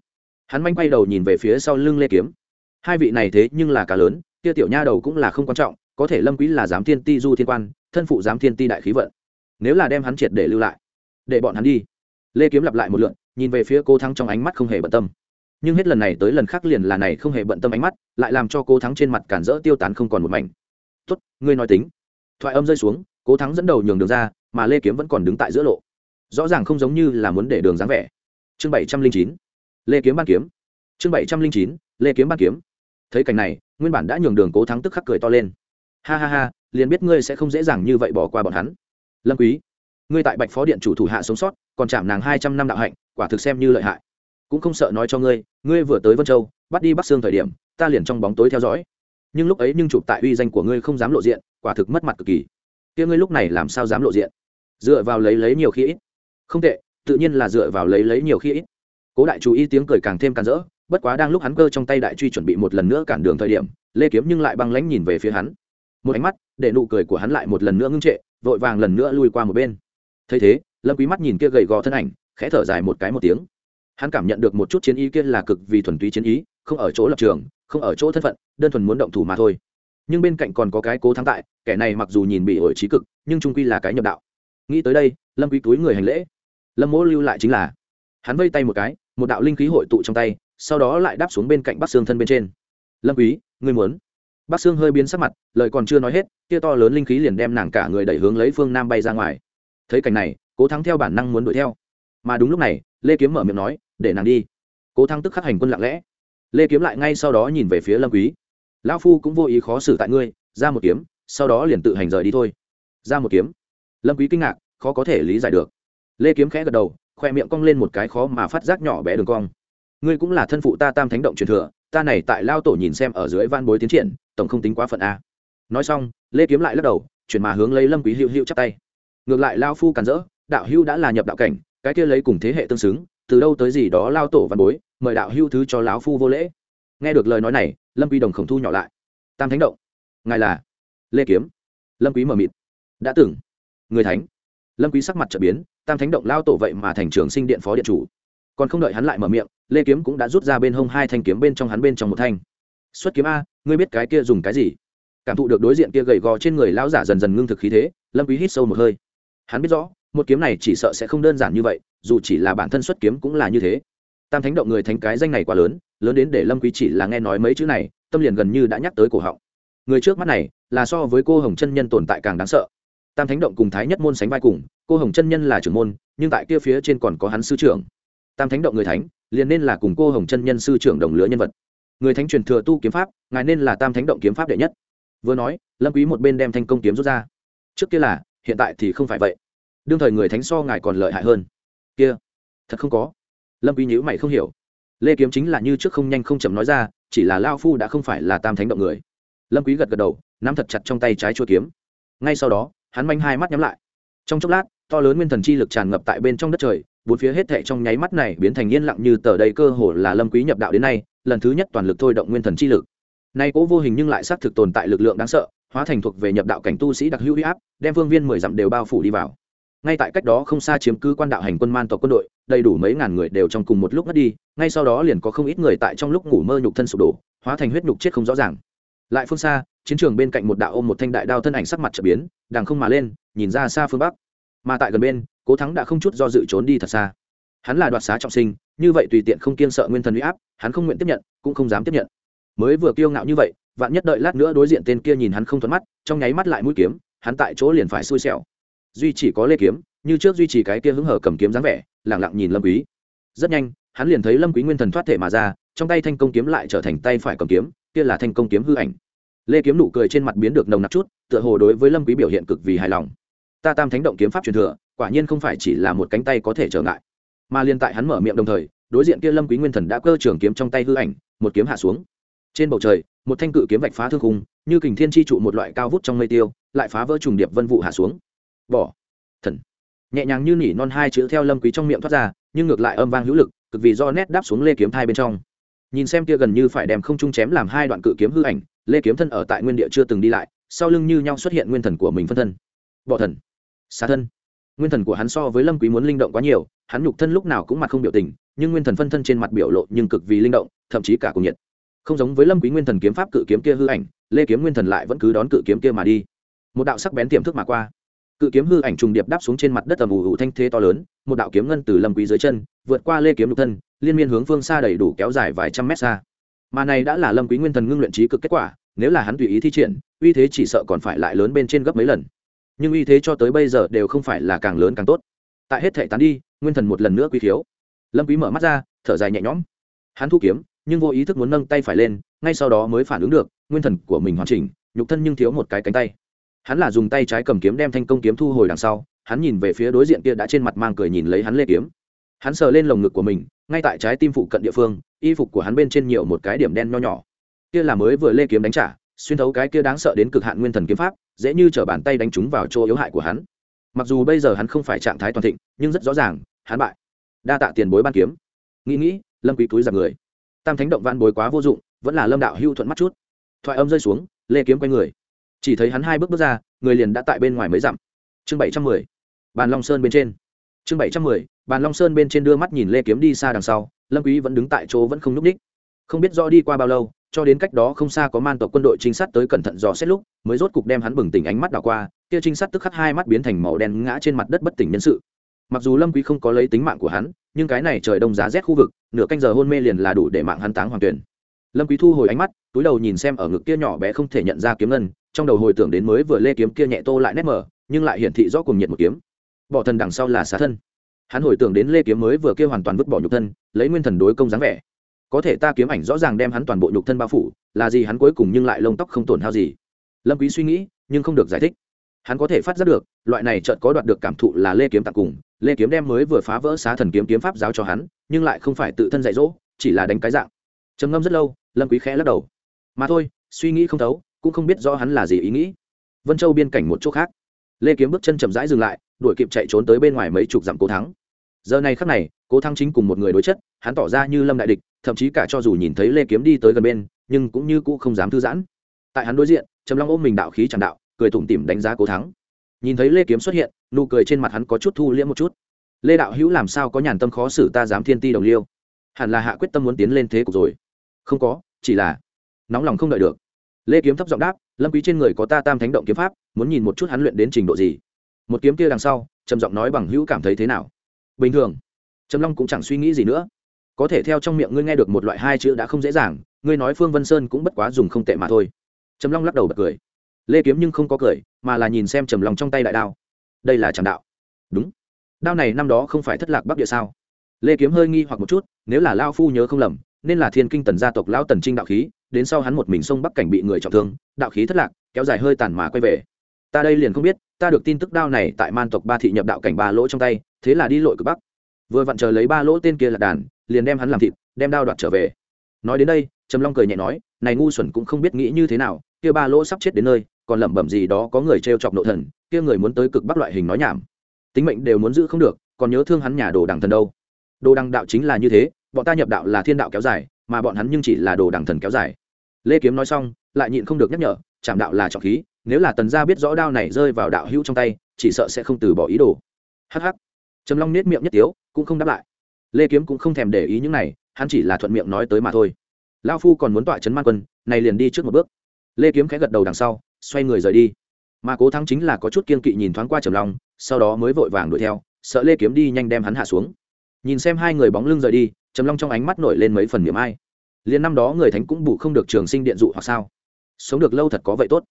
Hắn manh quay đầu nhìn về phía sau lưng lê kiếm. Hai vị này thế nhưng là cả lớn, kia tiểu nha đầu cũng là không quan trọng, có thể lâm quý là giám thiên ti du thiên quan, thân phụ giám thiên ti đại khí vận. Nếu là đem hắn triệt để lưu lại, để bọn hắn đi. Lê kiếm lặp lại một lượn nhìn về phía Cố thắng trong ánh mắt không hề bận tâm nhưng hết lần này tới lần khác liền là này không hề bận tâm ánh mắt, lại làm cho cố thắng trên mặt cản rỡ tiêu tán không còn một mảnh. Tốt, ngươi nói tính. Thoại âm rơi xuống, cố thắng dẫn đầu nhường đường ra, mà lê kiếm vẫn còn đứng tại giữa lộ. Rõ ràng không giống như là muốn để đường dáng vẻ. Chương bảy trăm linh chín, lê kiếm ban kiếm. Chương bảy trăm linh chín, lê kiếm ban kiếm. Thấy cảnh này, nguyên bản đã nhường đường cố thắng tức khắc cười to lên. Ha ha ha, liền biết ngươi sẽ không dễ dàng như vậy bỏ qua bọn hắn. Lâm quý, ngươi tại bạch phó điện chủ thủ hạ sống sót, còn chạm nàng hai trăm năm đạo hạnh, quả thực xem như lợi hại cũng không sợ nói cho ngươi ngươi vừa tới vân châu, bắt đi bắc sương thời điểm, ta liền trong bóng tối theo dõi. Nhưng lúc ấy nhưng chụp tại uy danh của ngươi không dám lộ diện, quả thực mất mặt cực kỳ. Kia ngươi lúc này làm sao dám lộ diện? Dựa vào lấy lấy nhiều khi ít. Không tệ, tự nhiên là dựa vào lấy lấy nhiều khi ít. Cố đại chú ý tiếng cười càng thêm càng rỡ, bất quá đang lúc hắn cơ trong tay đại truy chuẩn bị một lần nữa cản đường thời điểm, lê kiếm nhưng lại băng lãnh nhìn về phía hắn. Một ánh mắt, để nụ cười của hắn lại một lần nữa ngưng trệ, vội vàng lần nữa lui qua một bên. Thấy thế, lâm quý mắt nhìn kia gầy gò thân ảnh, khẽ thở dài một cái một tiếng hắn cảm nhận được một chút chiến ý kia là cực vì thuần túy chiến ý, không ở chỗ lập trường, không ở chỗ thân phận, đơn thuần muốn động thủ mà thôi. Nhưng bên cạnh còn có cái cố thắng tại, kẻ này mặc dù nhìn bị ổi trí cực, nhưng trung quy là cái nhập đạo. Nghĩ tới đây, lâm quý túi người hành lễ. Lâm mỗ lưu lại chính là, hắn vây tay một cái, một đạo linh khí hội tụ trong tay, sau đó lại đáp xuống bên cạnh bắc xương thân bên trên. Lâm quý, ngươi muốn? Bắc xương hơi biến sắc mặt, lời còn chưa nói hết kia to lớn linh khí liền đem nàng cả người đẩy hướng lấy phương nam bay ra ngoài. Thấy cảnh này, cố thắng theo bản năng muốn đuổi theo. Mà đúng lúc này, lê kiếm mở miệng nói để nàng đi. Cố Thăng tức khắc hành quân lặng lẽ. Lê kiếm lại ngay sau đó nhìn về phía lâm quý. Lão phu cũng vô ý khó xử tại ngươi, ra một kiếm, sau đó liền tự hành rời đi thôi. Ra một kiếm. Lâm quý kinh ngạc, khó có thể lý giải được. Lê kiếm khẽ gật đầu, khoe miệng cong lên một cái khó mà phát giác nhỏ bé đường cong. Ngươi cũng là thân phụ ta tam thánh động truyền thừa, ta này tại lao tổ nhìn xem ở dưới van bối tiến triển, tổng không tính quá phận a. Nói xong, lê kiếm lại lắc đầu, chuyển mà hướng lấy lâm quý hữu hữu chắp tay. Ngược lại lao phu cản rỡ, đạo hữu đã là nhập đạo cảnh, cái kia lấy cùng thế hệ tương xứng từ đâu tới gì đó lao tổ văn bối, mời đạo hưu thứ cho lão phu vô lễ. Nghe được lời nói này, lâm quý đồng khổng thu nhỏ lại. Tam thánh động. Ngài là lê kiếm. Lâm quý mở mịt. Đã từng. Người thánh. Lâm quý sắc mặt trở biến, tam thánh động lao tổ vậy mà thành trưởng sinh điện phó điện chủ. Còn không đợi hắn lại mở miệng, lê kiếm cũng đã rút ra bên hông hai thanh kiếm bên trong hắn bên trong một thanh. Xuất kiếm a, ngươi biết cái kia dùng cái gì? Cảm thụ được đối diện kia gầy gò trên người lão giả dần dần ngưng thực khí thế, lâm quý hít sâu một hơi. Hắn biết rõ một kiếm này chỉ sợ sẽ không đơn giản như vậy, dù chỉ là bản thân xuất kiếm cũng là như thế. Tam thánh động người thánh cái danh này quá lớn lớn đến để lâm quý chỉ là nghe nói mấy chữ này, tâm liền gần như đã nhắc tới cổ họng. Người trước mắt này, là so với cô hồng chân nhân tồn tại càng đáng sợ. Tam thánh động cùng thái nhất môn sánh vai cùng, cô hồng chân nhân là trưởng môn, nhưng tại kia phía trên còn có hắn sư trưởng. Tam thánh động người thánh, liền nên là cùng cô hồng chân nhân sư trưởng đồng lứa nhân vật. Người thánh truyền thừa tu kiếm pháp, ngài nên là tam thánh động kiếm pháp đệ nhất. Vừa nói, lâm quý một bên đem thanh công kiếm rút ra. Trước kia là, hiện tại thì không phải vậy đương thời người thánh so ngài còn lợi hại hơn. Kia, thật không có. Lâm quý nhữ mày không hiểu. Lê kiếm chính là như trước không nhanh không chậm nói ra, chỉ là lao phu đã không phải là tam thánh động người. Lâm quý gật gật đầu, nắm thật chặt trong tay trái chuôi kiếm. Ngay sau đó, hắn manh hai mắt nhắm lại. Trong chốc lát, to lớn nguyên thần chi lực tràn ngập tại bên trong đất trời, bốn phía hết thệ trong nháy mắt này biến thành yên lặng như tờ đây cơ hồ là lâm quý nhập đạo đến nay, lần thứ nhất toàn lực thôi động nguyên thần chi lực. Nay cố vô hình nhưng lại xác thực tồn tại lực lượng đáng sợ, hóa thành thuộc về nhập đạo cảnh tu sĩ đặc hữu uy áp, đem vương viên mười dặm đều bao phủ đi vào ngay tại cách đó không xa chiếm cứ quan đạo hành quân man tộc quân đội, đầy đủ mấy ngàn người đều trong cùng một lúc mất đi, ngay sau đó liền có không ít người tại trong lúc ngủ mơ nhục thân sụp đổ, hóa thành huyết nhục chết không rõ ràng. Lại phương xa, chiến trường bên cạnh một đạo ôm một thanh đại đao thân ảnh sắc mặt trở biến, đằng không mà lên, nhìn ra xa phương bắc. Mà tại gần bên, cố thắng đã không chút do dự trốn đi thật xa. Hắn là đoạt xá trọng sinh, như vậy tùy tiện không kiên sợ nguyên thần huy áp, hắn không nguyện tiếp nhận, cũng không dám tiếp nhận. Mới vừa kiêu ngạo như vậy, vạn nhất đợi lát nữa đối diện tên kia nhìn hắn không thuận mắt, trong nháy mắt lại mũi kiếm, hắn tại chỗ liền phải xui xẻo duy chỉ có lê kiếm, như trước duy trì cái kia hứng hở cầm kiếm dáng vẻ, lẳng lặng nhìn lâm quý. Rất nhanh, hắn liền thấy lâm quý nguyên thần thoát thể mà ra, trong tay thanh công kiếm lại trở thành tay phải cầm kiếm, kia là thanh công kiếm hư ảnh. Lê kiếm nụ cười trên mặt biến được nồng nặc chút, tựa hồ đối với lâm quý biểu hiện cực vì hài lòng. Ta tam thánh động kiếm pháp truyền thừa, quả nhiên không phải chỉ là một cánh tay có thể trở ngại. Mà liên tại hắn mở miệng đồng thời, đối diện kia lâm quý nguyên thần đã cơ trường kiếm trong tay hư ảnh, một kiếm hạ xuống. Trên bầu trời, một thanh cự kiếm vạch phá thương khung, như kình thiên chi trụ một loại cao vút trong mây tiêu, lại phá vỡ trùng điệp vân vụ hạ xuống bỏ. Thần. Nhẹ nhàng như nỉ non hai chữ theo lâm quý trong miệng thoát ra, nhưng ngược lại âm vang hữu lực, cực vì do nét đáp xuống lê kiếm thai bên trong. Nhìn xem kia gần như phải đem không trung chém làm hai đoạn cự kiếm hư ảnh, lê kiếm thân ở tại nguyên địa chưa từng đi lại, sau lưng như nhau xuất hiện nguyên thần của mình phân thân. Bỏ thần. Xá thân. Nguyên thần của hắn so với lâm quý muốn linh động quá nhiều, hắn nhục thân lúc nào cũng mặt không biểu tình, nhưng nguyên thần phân thân trên mặt biểu lộ nhưng cực vì linh động, thậm chí cả cùng nhiệt. Không giống với lâm quý nguyên thần kiếm pháp cự kiếm kia hư ảnh, lê kiếm nguyên thần lại vẫn cứ đón cự kiếm kia mà đi. Một đạo sắc bén tiềm thức mà qua cự kiếm hư ảnh trùng điệp đáp xuống trên mặt đất tầm ủ ủ thanh thế to lớn, một đạo kiếm ngân từ lâm quý dưới chân, vượt qua lê kiếm nhục thân, liên miên hướng phương xa đầy đủ kéo dài vài trăm mét xa. Mà này đã là lâm quý nguyên thần ngưng luyện trí cực kết quả, nếu là hắn tùy ý thi triển, uy thế chỉ sợ còn phải lại lớn bên trên gấp mấy lần. Nhưng uy thế cho tới bây giờ đều không phải là càng lớn càng tốt. Tại hết thể tán đi, nguyên thần một lần nữa quý thiếu. Lâm quý mở mắt ra, thở dài nhẹ nhõm. Hắn thu kiếm, nhưng vô ý thức muốn nâng tay phải lên, ngay sau đó mới phản ứng được, nguyên thần của mình hoàn chỉnh, nhục thân nhưng thiếu một cái cánh tay hắn là dùng tay trái cầm kiếm đem thanh công kiếm thu hồi đằng sau, hắn nhìn về phía đối diện kia đã trên mặt mang cười nhìn lấy hắn lê kiếm. Hắn sờ lên lồng ngực của mình, ngay tại trái tim phụ cận địa phương, y phục của hắn bên trên nhiều một cái điểm đen nho nhỏ. Kia là mới vừa lê kiếm đánh trả, xuyên thấu cái kia đáng sợ đến cực hạn nguyên thần kiếm pháp, dễ như t bàn tay đánh trúng vào chỗ yếu hại của hắn. Mặc dù bây giờ hắn không phải trạng thái toàn thịnh, nhưng rất rõ ràng, hắn bại. Đa tạ tiền bối ban kiếm. Nghĩ nghĩ, lâm quý túi giặc người. Tam thánh động vạn bối quá vô dụng, vẫn là lâm đạo hưu thuận mắt chút. Thoại âm rơi xuống, lê kiếm quay người chỉ thấy hắn hai bước bước ra, người liền đã tại bên ngoài mới dặm. Chương bảy trăm mười, bàn long sơn bên trên. Chương bảy trăm mười, bàn long sơn bên trên đưa mắt nhìn lê kiếm đi xa đằng sau, lâm quý vẫn đứng tại chỗ vẫn không núp ních không biết rõ đi qua bao lâu, cho đến cách đó không xa có man tộc quân đội trinh sát tới cẩn thận dò xét lúc, mới rốt cục đem hắn bừng tỉnh ánh mắt đảo qua, kia trinh sát tức khắc hai mắt biến thành màu đen ngã trên mặt đất bất tỉnh nhân sự. Mặc dù lâm quý không có lấy tính mạng của hắn, nhưng cái này trời đông giá rét khu vực, nửa canh giờ hôn mê liền là đủ để mạng hắn táng hoàng tuyển. Lâm quý thu hồi ánh mắt, túi đầu nhìn xem ở ngực kia nhỏ bé không thể nhận ra kiếm ngân trong đầu hồi tưởng đến mới vừa lê kiếm kia nhẹ tô lại nét mở nhưng lại hiển thị rõ cùng nhiệt một kiếm. Bỏ thần đằng sau là xá thân. Hắn hồi tưởng đến lê kiếm mới vừa kia hoàn toàn vứt bỏ nhục thân, lấy nguyên thần đối công dáng vẻ. Có thể ta kiếm ảnh rõ ràng đem hắn toàn bộ nhục thân bao phủ, là gì hắn cuối cùng nhưng lại lông tóc không tổn hao gì. Lâm quý suy nghĩ, nhưng không được giải thích. Hắn có thể phát giác được, loại này chợt có đoạt được cảm thụ là lê kiếm tặng cùng, lê kiếm đem mới vừa phá vỡ xá thần kiếm kiếm pháp giáo cho hắn, nhưng lại không phải tự thân dạy dỗ, chỉ là đánh cái dạng. Trầm ngâm rất lâu, lâm quý khẽ lắc đầu. Mà thôi, suy nghĩ không thấu cũng không biết rõ hắn là gì ý nghĩ. Vân châu biên cảnh một chỗ khác. Lê kiếm bước chân chậm rãi dừng lại, đuổi kịp chạy trốn tới bên ngoài mấy chục dặm cố thắng. Giờ này khắc này, cố thắng chính cùng một người đối chất, hắn tỏ ra như lâm đại địch, thậm chí cả cho dù nhìn thấy lê kiếm đi tới gần bên, nhưng cũng như cũ không dám thư giãn. Tại hắn đối diện, trầm long ôm mình đạo khí tràn đạo, cười tủm tỉm đánh giá cố thắng. Nhìn thấy lê kiếm xuất hiện, nụ cười trên mặt hắn có chút thu liễm một chút. Lê đạo hữu làm sao có nhàn tâm khó xử ta dám thiên ti đồng liêu? Hẳn là hạ quyết tâm muốn tiến lên thế cục rồi. Không có, chỉ là nóng lòng không đợi được lê kiếm thấp giọng đáp, lâm quý trên người có ta tam thánh động kiếm pháp, muốn nhìn một chút hắn luyện đến trình độ gì? Một kiếm kia đằng sau, trầm giọng nói bằng hữu cảm thấy thế nào? Bình thường. Trầm long cũng chẳng suy nghĩ gì nữa. Có thể theo trong miệng ngươi nghe được một loại hai chữ đã không dễ dàng, ngươi nói phương vân sơn cũng bất quá dùng không tệ mà thôi. Trầm long lắc đầu bật cười. Lê kiếm nhưng không có cười, mà là nhìn xem trầm long trong tay đại đao. Đây là trầm đạo. Đúng. Đao này năm đó không phải thất lạc bắc địa sao? Lê kiếm hơi nghi hoặc một chút, nếu là lao phu nhớ không lầm, nên là thiên kinh tần gia tộc lão tần trinh đạo khí đến sau hắn một mình xông bắc cảnh bị người trọng thương, đạo khí thất lạc, kéo dài hơi tàn mà quay về. Ta đây liền không biết, ta được tin tức đao này tại man tộc ba thị nhập đạo cảnh ba lỗ trong tay, thế là đi lội cực bắc. Vừa vặn chờ lấy ba lỗ tên kia là đàn, liền đem hắn làm thịt, đem đao đoạt trở về. Nói đến đây, trầm long cười nhẹ nói, này ngu xuẩn cũng không biết nghĩ như thế nào, kia ba lỗ sắp chết đến nơi, còn lẩm bẩm gì đó có người t chọc nộ thần, kia người muốn tới cực bắc loại hình nói nhảm. Tính mệnh đều muốn giữ không được, còn nhớ thương hắn nhà đồ đằng thần đâu. Đồ đằng đạo chính là như thế, bọn ta nhập đạo là thiên đạo kéo dài, mà bọn hắn nhưng chỉ là đồ đằng thần kéo dài lê kiếm nói xong, lại nhịn không được nhắc nhở chạm đạo là trọng khí, nếu là tần gia biết rõ đao này rơi vào đạo hữu trong tay, chỉ sợ sẽ không từ bỏ ý đồ. Hh trầm long nết miệng nhất tiếu, cũng không đáp lại. Lê kiếm cũng không thèm để ý những này, hắn chỉ là thuận miệng nói tới mà thôi. Lao phu còn muốn tọa chấn man quân, này liền đi trước một bước. Lê kiếm khẽ gật đầu đằng sau, xoay người rời đi. Mà cố thắng chính là có chút kiên kỵ nhìn thoáng qua trầm long, sau đó mới vội vàng đuổi theo, sợ lê kiếm đi nhanh đem hắn hạ xuống. Nhìn xem hai người bóng lưng rời đi, trầm long trong ánh mắt nổi lên mấy phần niệm ai liền năm đó người thánh cũng bù không được trường sinh điện dụ hoặc sao. Sống được lâu thật có vậy tốt.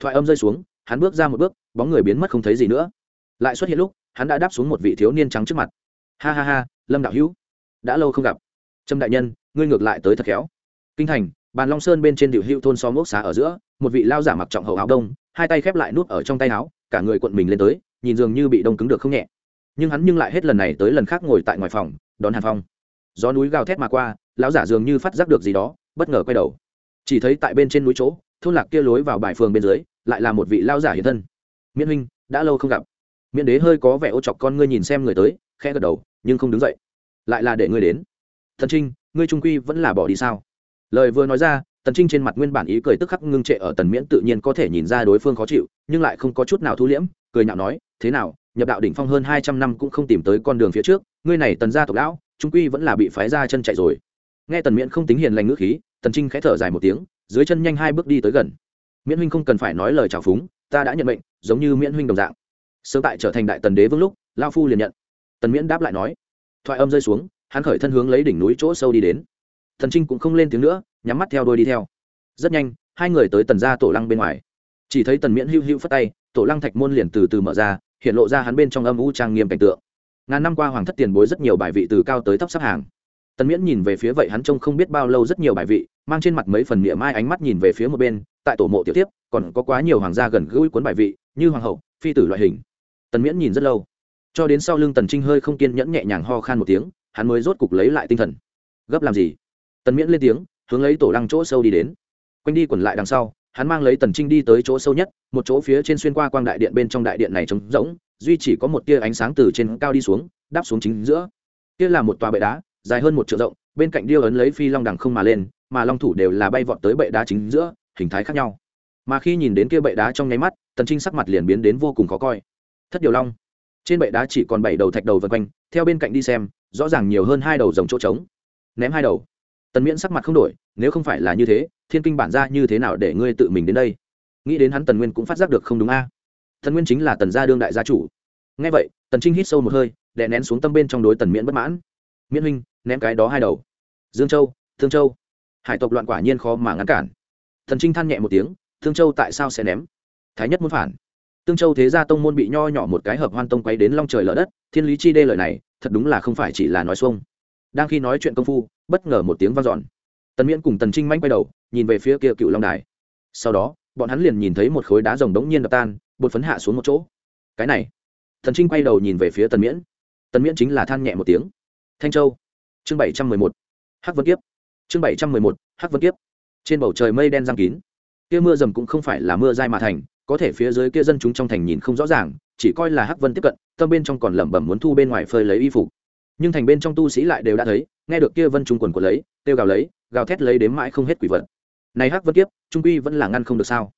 Thoại âm rơi xuống, hắn bước ra một bước, bóng người biến mất không thấy gì nữa. Lại xuất hiện lúc, hắn đã đáp xuống một vị thiếu niên trắng trước mặt. Ha ha ha, lâm đạo hữu, đã lâu không gặp. Trâm đại nhân, ngươi ngược lại tới thật khéo. Kinh thành, bàn long sơn bên trên điệu hữu thôn xóm ốc xá ở giữa, một vị lao giả mặc trọng hậu áo đông, hai tay khép lại nút ở trong tay áo, cả người cuộn mình lên tới, nhìn dường như bị đông cứng được không nhẹ. Nhưng hắn nhưng lại hết lần này tới lần khác ngồi tại ngoài phòng, đón hàn phong gió núi gào thét mà qua, lão giả dường như phát giác được gì đó, bất ngờ quay đầu. Chỉ thấy tại bên trên núi chỗ, thôn lạc kia lối vào bài phường bên dưới, lại là một vị lao giả hiện thân. Miễn huynh, đã lâu không gặp. Miễn đế hơi có vẻ ô chọc con ngươi nhìn xem người tới, khẽ gật đầu, nhưng không đứng dậy. Lại là để ngươi đến. Thần trinh, ngươi trung quy vẫn là bỏ đi sao? Lời vừa nói ra, tần trinh trên mặt nguyên bản ý cười tức khắc ngưng trệ ở tần miễn tự nhiên có thể nhìn ra đối phương khó chịu, nhưng lại không có chút nào thu liễm, cười nhạo nói, thế nào, nhập đạo đỉnh phong hơn hai trăm năm cũng không tìm tới con đường phía trước, ngươi này tần gia tộc lão trung quy vẫn là bị phái ra chân chạy rồi. Nghe tần miễn không tính hiền lành ngữ khí, tần trinh khẽ thở dài một tiếng, dưới chân nhanh hai bước đi tới gần. Miễn huynh không cần phải nói lời chào phúng, ta đã nhận mệnh, giống như miễn huynh đồng dạng. Sớm tại trở thành đại tần đế vương lúc, lao phu liền nhận. Tần miễn đáp lại nói. Thoại âm rơi xuống, hắn khởi thân hướng lấy đỉnh núi chỗ sâu đi đến. Thần trinh cũng không lên tiếng nữa, nhắm mắt theo đôi đi theo. Rất nhanh, hai người tới tần gia tổ lăng bên ngoài. Chỉ thấy tần miễn hữu hữu phất tay, tổ lăng thạch môn liền từ từ mở ra, hiện lộ ra hắn bên trong âm u trang nghiêm cảnh tượng ngàn năm qua hoàng thất tiền bối rất nhiều bài vị từ cao tới thấp sắp hàng. Tần miễn nhìn về phía vậy hắn trông không biết bao lâu rất nhiều bài vị, mang trên mặt mấy phần miệng mai ánh mắt nhìn về phía một bên, tại tổ mộ tiểu tiếp, còn có quá nhiều hoàng gia gần gũi cuốn bài vị, như hoàng hậu, phi tử loại hình. Tần miễn nhìn rất lâu. Cho đến sau lưng tần trinh hơi không kiên nhẫn nhẹ nhàng ho khan một tiếng, hắn mới rốt cục lấy lại tinh thần. Gấp làm gì? Tần miễn lên tiếng, hướng lấy tổ lăng chỗ sâu đi đến. Quanh đi quẩn lại đằng sau, hắn mang lấy tần trinh đi tới chỗ sâu nhất, một chỗ phía trên xuyên qua quang đại điện bên trong đại điện này trống rỗng duy chỉ có một tia ánh sáng từ trên cao đi xuống, đáp xuống chính giữa. Kia là một tòa bệ đá, dài hơn một triệu rộng, bên cạnh điêu ấn lấy phi long đằng không mà lên, mà long thủ đều là bay vọt tới bệ đá chính giữa, hình thái khác nhau. Mà khi nhìn đến kia bệ đá trong nháy mắt, tần trinh sắc mặt liền biến đến vô cùng khó coi. Thất điều long. Trên bệ đá chỉ còn bảy đầu thạch đầu vân quanh, theo bên cạnh đi xem, rõ ràng nhiều hơn hai đầu dòng chỗ trống. Ném hai đầu. Tần miễn sắc mặt không đổi, nếu không phải là như thế, thiên kinh bản ra như thế nào để ngươi tự mình đến đây? Nghĩ đến hắn tần nguyên cũng phát giác được không đúng a. à? Tần nguyên chính là tần gia đương đại gia chủ. Ngay vậy, tần trinh hít sâu một hơi, đè nén xuống tâm bên trong đối tần miễn bất mãn. Miễn huynh, ném cái đó hai đầu. Dương châu, thương châu. Hải tộc loạn quả nhiên khó mà ngăn cản. Thần trinh than nhẹ một tiếng, thương châu tại sao sẽ ném? Thái nhất muốn phản. Tương châu thế gia tông môn bị nho nhỏ một cái hợp hoan tông quay đến long trời lở đất, thiên lý chi đê lời này, thật đúng là không phải chỉ là nói xuông. Đang khi nói chuyện công phu, bất ngờ một tiếng vang dọn. Tần miễn cùng tần trinh manh quay đầu, nhìn về phía kia cựu long đài. Sau đó bọn hắn liền nhìn thấy một khối đá rồng đống nhiên đập tan, bột phấn hạ xuống một chỗ. Cái này, thần trinh quay đầu nhìn về phía tần miễn. Tần miễn chính là than nhẹ một tiếng. Thanh châu, chương bảy trăm mười một, hắc vân kiếp. Chương bảy trăm mười một, hắc vân kiếp. Trên bầu trời mây đen giang kín. Kia mưa dầm cũng không phải là mưa dai mà thành, có thể phía dưới kia dân chúng trong thành nhìn không rõ ràng, chỉ coi là hắc vân tiếp cận, tâm bên trong còn lẩm bẩm muốn thu bên ngoài phơi lấy y phục. Nhưng thành bên trong tu sĩ lại đều đã thấy, nghe được kia vân trung quần của lấy, kêu gào lấy, gào thét lấy đếm mãi không hết quỷ vật này hắc vân kiếp, trung quy vẫn là ngăn không được sao?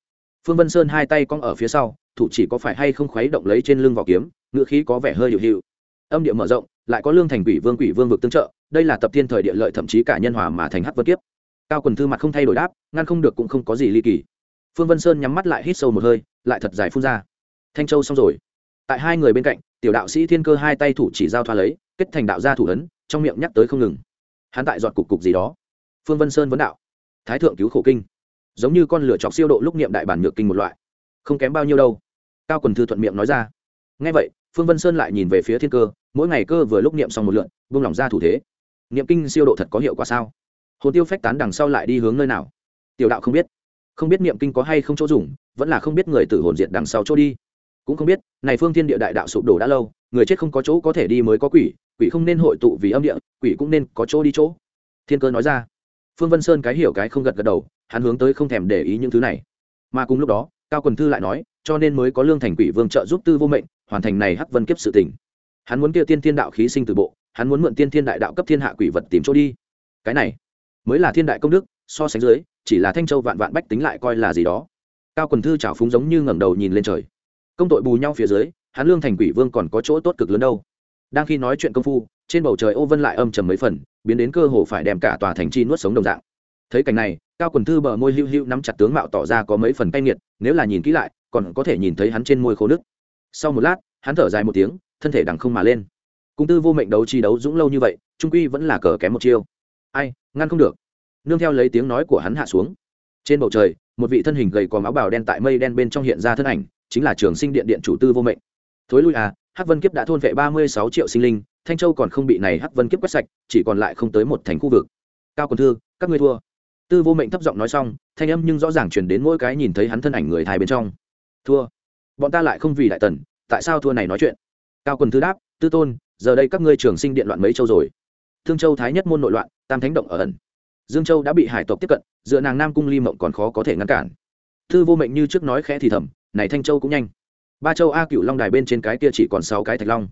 Phương vân sơn hai tay cong ở phía sau, thủ chỉ có phải hay không khuấy động lấy trên lưng vỏ kiếm, ngựa khí có vẻ hơi hiệu hiệu âm địa mở rộng, lại có lương thành quỷ vương quỷ vương vực tương trợ, đây là tập thiên thời địa lợi thậm chí cả nhân hòa mà thành hắc vân kiếp. Cao quần thư mặt không thay đổi đáp, ngăn không được cũng không có gì ly kỳ. Phương vân sơn nhắm mắt lại hít sâu một hơi, lại thật dài phun ra. Thanh châu xong rồi. Tại hai người bên cạnh, tiểu đạo sĩ thiên cơ hai tay thủ chỉ giao thoa lấy, kết thành đạo gia thủ ấn, trong miệng nhắc tới không ngừng. Hắn tại dọn cục cục gì đó. Phương vân sơn vấn đạo thái thượng cứu khổ kinh. Giống như con lửa chọc siêu độ lúc niệm đại bản nhược kinh một loại. Không kém bao nhiêu đâu. Cao quần thư thuận miệng nói ra. Ngay vậy, phương vân sơn lại nhìn về phía thiên cơ, mỗi ngày cơ vừa lúc niệm xong một lượn vung lòng ra thủ thế. Niệm kinh siêu độ thật có hiệu quả sao? Hồn tiêu phách tán đằng sau lại đi hướng nơi nào? Tiểu đạo không biết. Không biết niệm kinh có hay không chỗ dùng, vẫn là không biết người tử hồn diệt đằng sau chỗ đi. Cũng không biết, này phương thiên địa đại đạo sụp đổ đã lâu, người chết không có chỗ có thể đi mới có quỷ quỷ không nên hội tụ vì âm địa, quỷ cũng nên có chỗ đi chỗ. Thiên cơ nói ra phương vân sơn cái hiểu cái không gật gật đầu, hắn hướng tới không thèm để ý những thứ này. Mà cùng lúc đó, cao quần thư lại nói, cho nên mới có lương thành quỷ vương trợ giúp tư vô mệnh, hoàn thành này hắc vân kiếp sự tình. Hắn muốn kia tiên thiên đạo khí sinh từ bộ, hắn muốn mượn tiên thiên đại đạo cấp thiên hạ quỷ vật tìm chỗ đi. Cái này, mới là thiên đại công đức, so sánh dưới, chỉ là thanh châu vạn vạn bách tính lại coi là gì đó. Cao quần thư trào phúng giống như ngẩng đầu nhìn lên trời. Công tội bù nhau phía dưới, hắn lương thành quỷ vương còn có chỗ tốt cực lớn đâu. Đang khi nói chuyện công phu, trên bầu trời ô vân lại âm trầm mấy phần biến đến cơ hồ phải đem cả tòa thành chi nuốt sống đồng dạng. Thấy cảnh này, cao quần thư bờ môi hữu hữu nắm chặt tướng mạo tỏ ra có mấy phần cay nghiệt, nếu là nhìn kỹ lại, còn có thể nhìn thấy hắn trên môi khô nước sau một lát, hắn thở dài một tiếng, thân thể đằng không mà lên. Cung tư vô mệnh đấu chi đấu dũng lâu như vậy, trung quy vẫn là cờ kém một chiêu. Ai, ngăn không được. Nương theo lấy tiếng nói của hắn hạ xuống. Trên bầu trời, một vị thân hình gầy còm áo bào đen tại mây đen bên trong hiện ra thân ảnh, chính là trường sinh điện điện chủ tư vô mệnh. Thối lui à hắc vân kiếp đã thôn vệ ba mươi sáu triệu sinh linh thanh châu còn không bị này hắc vân kiếp quét sạch, chỉ còn lại không tới một thành khu vực. Cao còn thư, các ngươi thua. Tư vô mệnh thấp giọng nói xong, thanh âm nhưng rõ ràng chuyển đến mỗi cái nhìn thấy hắn thân ảnh người thai bên trong. Thua. Bọn ta lại không vì đại tần, tại sao thua này nói chuyện? Cao quần thư đáp, tư tôn, giờ đây các ngươi trường sinh điện loạn mấy châu rồi? Thương châu thái nhất môn nội loạn, tam thánh động ở ẩn. Dương châu đã bị hải tộc tiếp cận dựa nàng nam cung ly mộng còn khó có thể ngăn cản. Thư vô mệnh như trước nói khẽ thì thầm, này thanh châu cũng nhanh. Ba châu a cựu long đài bên trên cái kia chỉ còn sáu cái thạch long.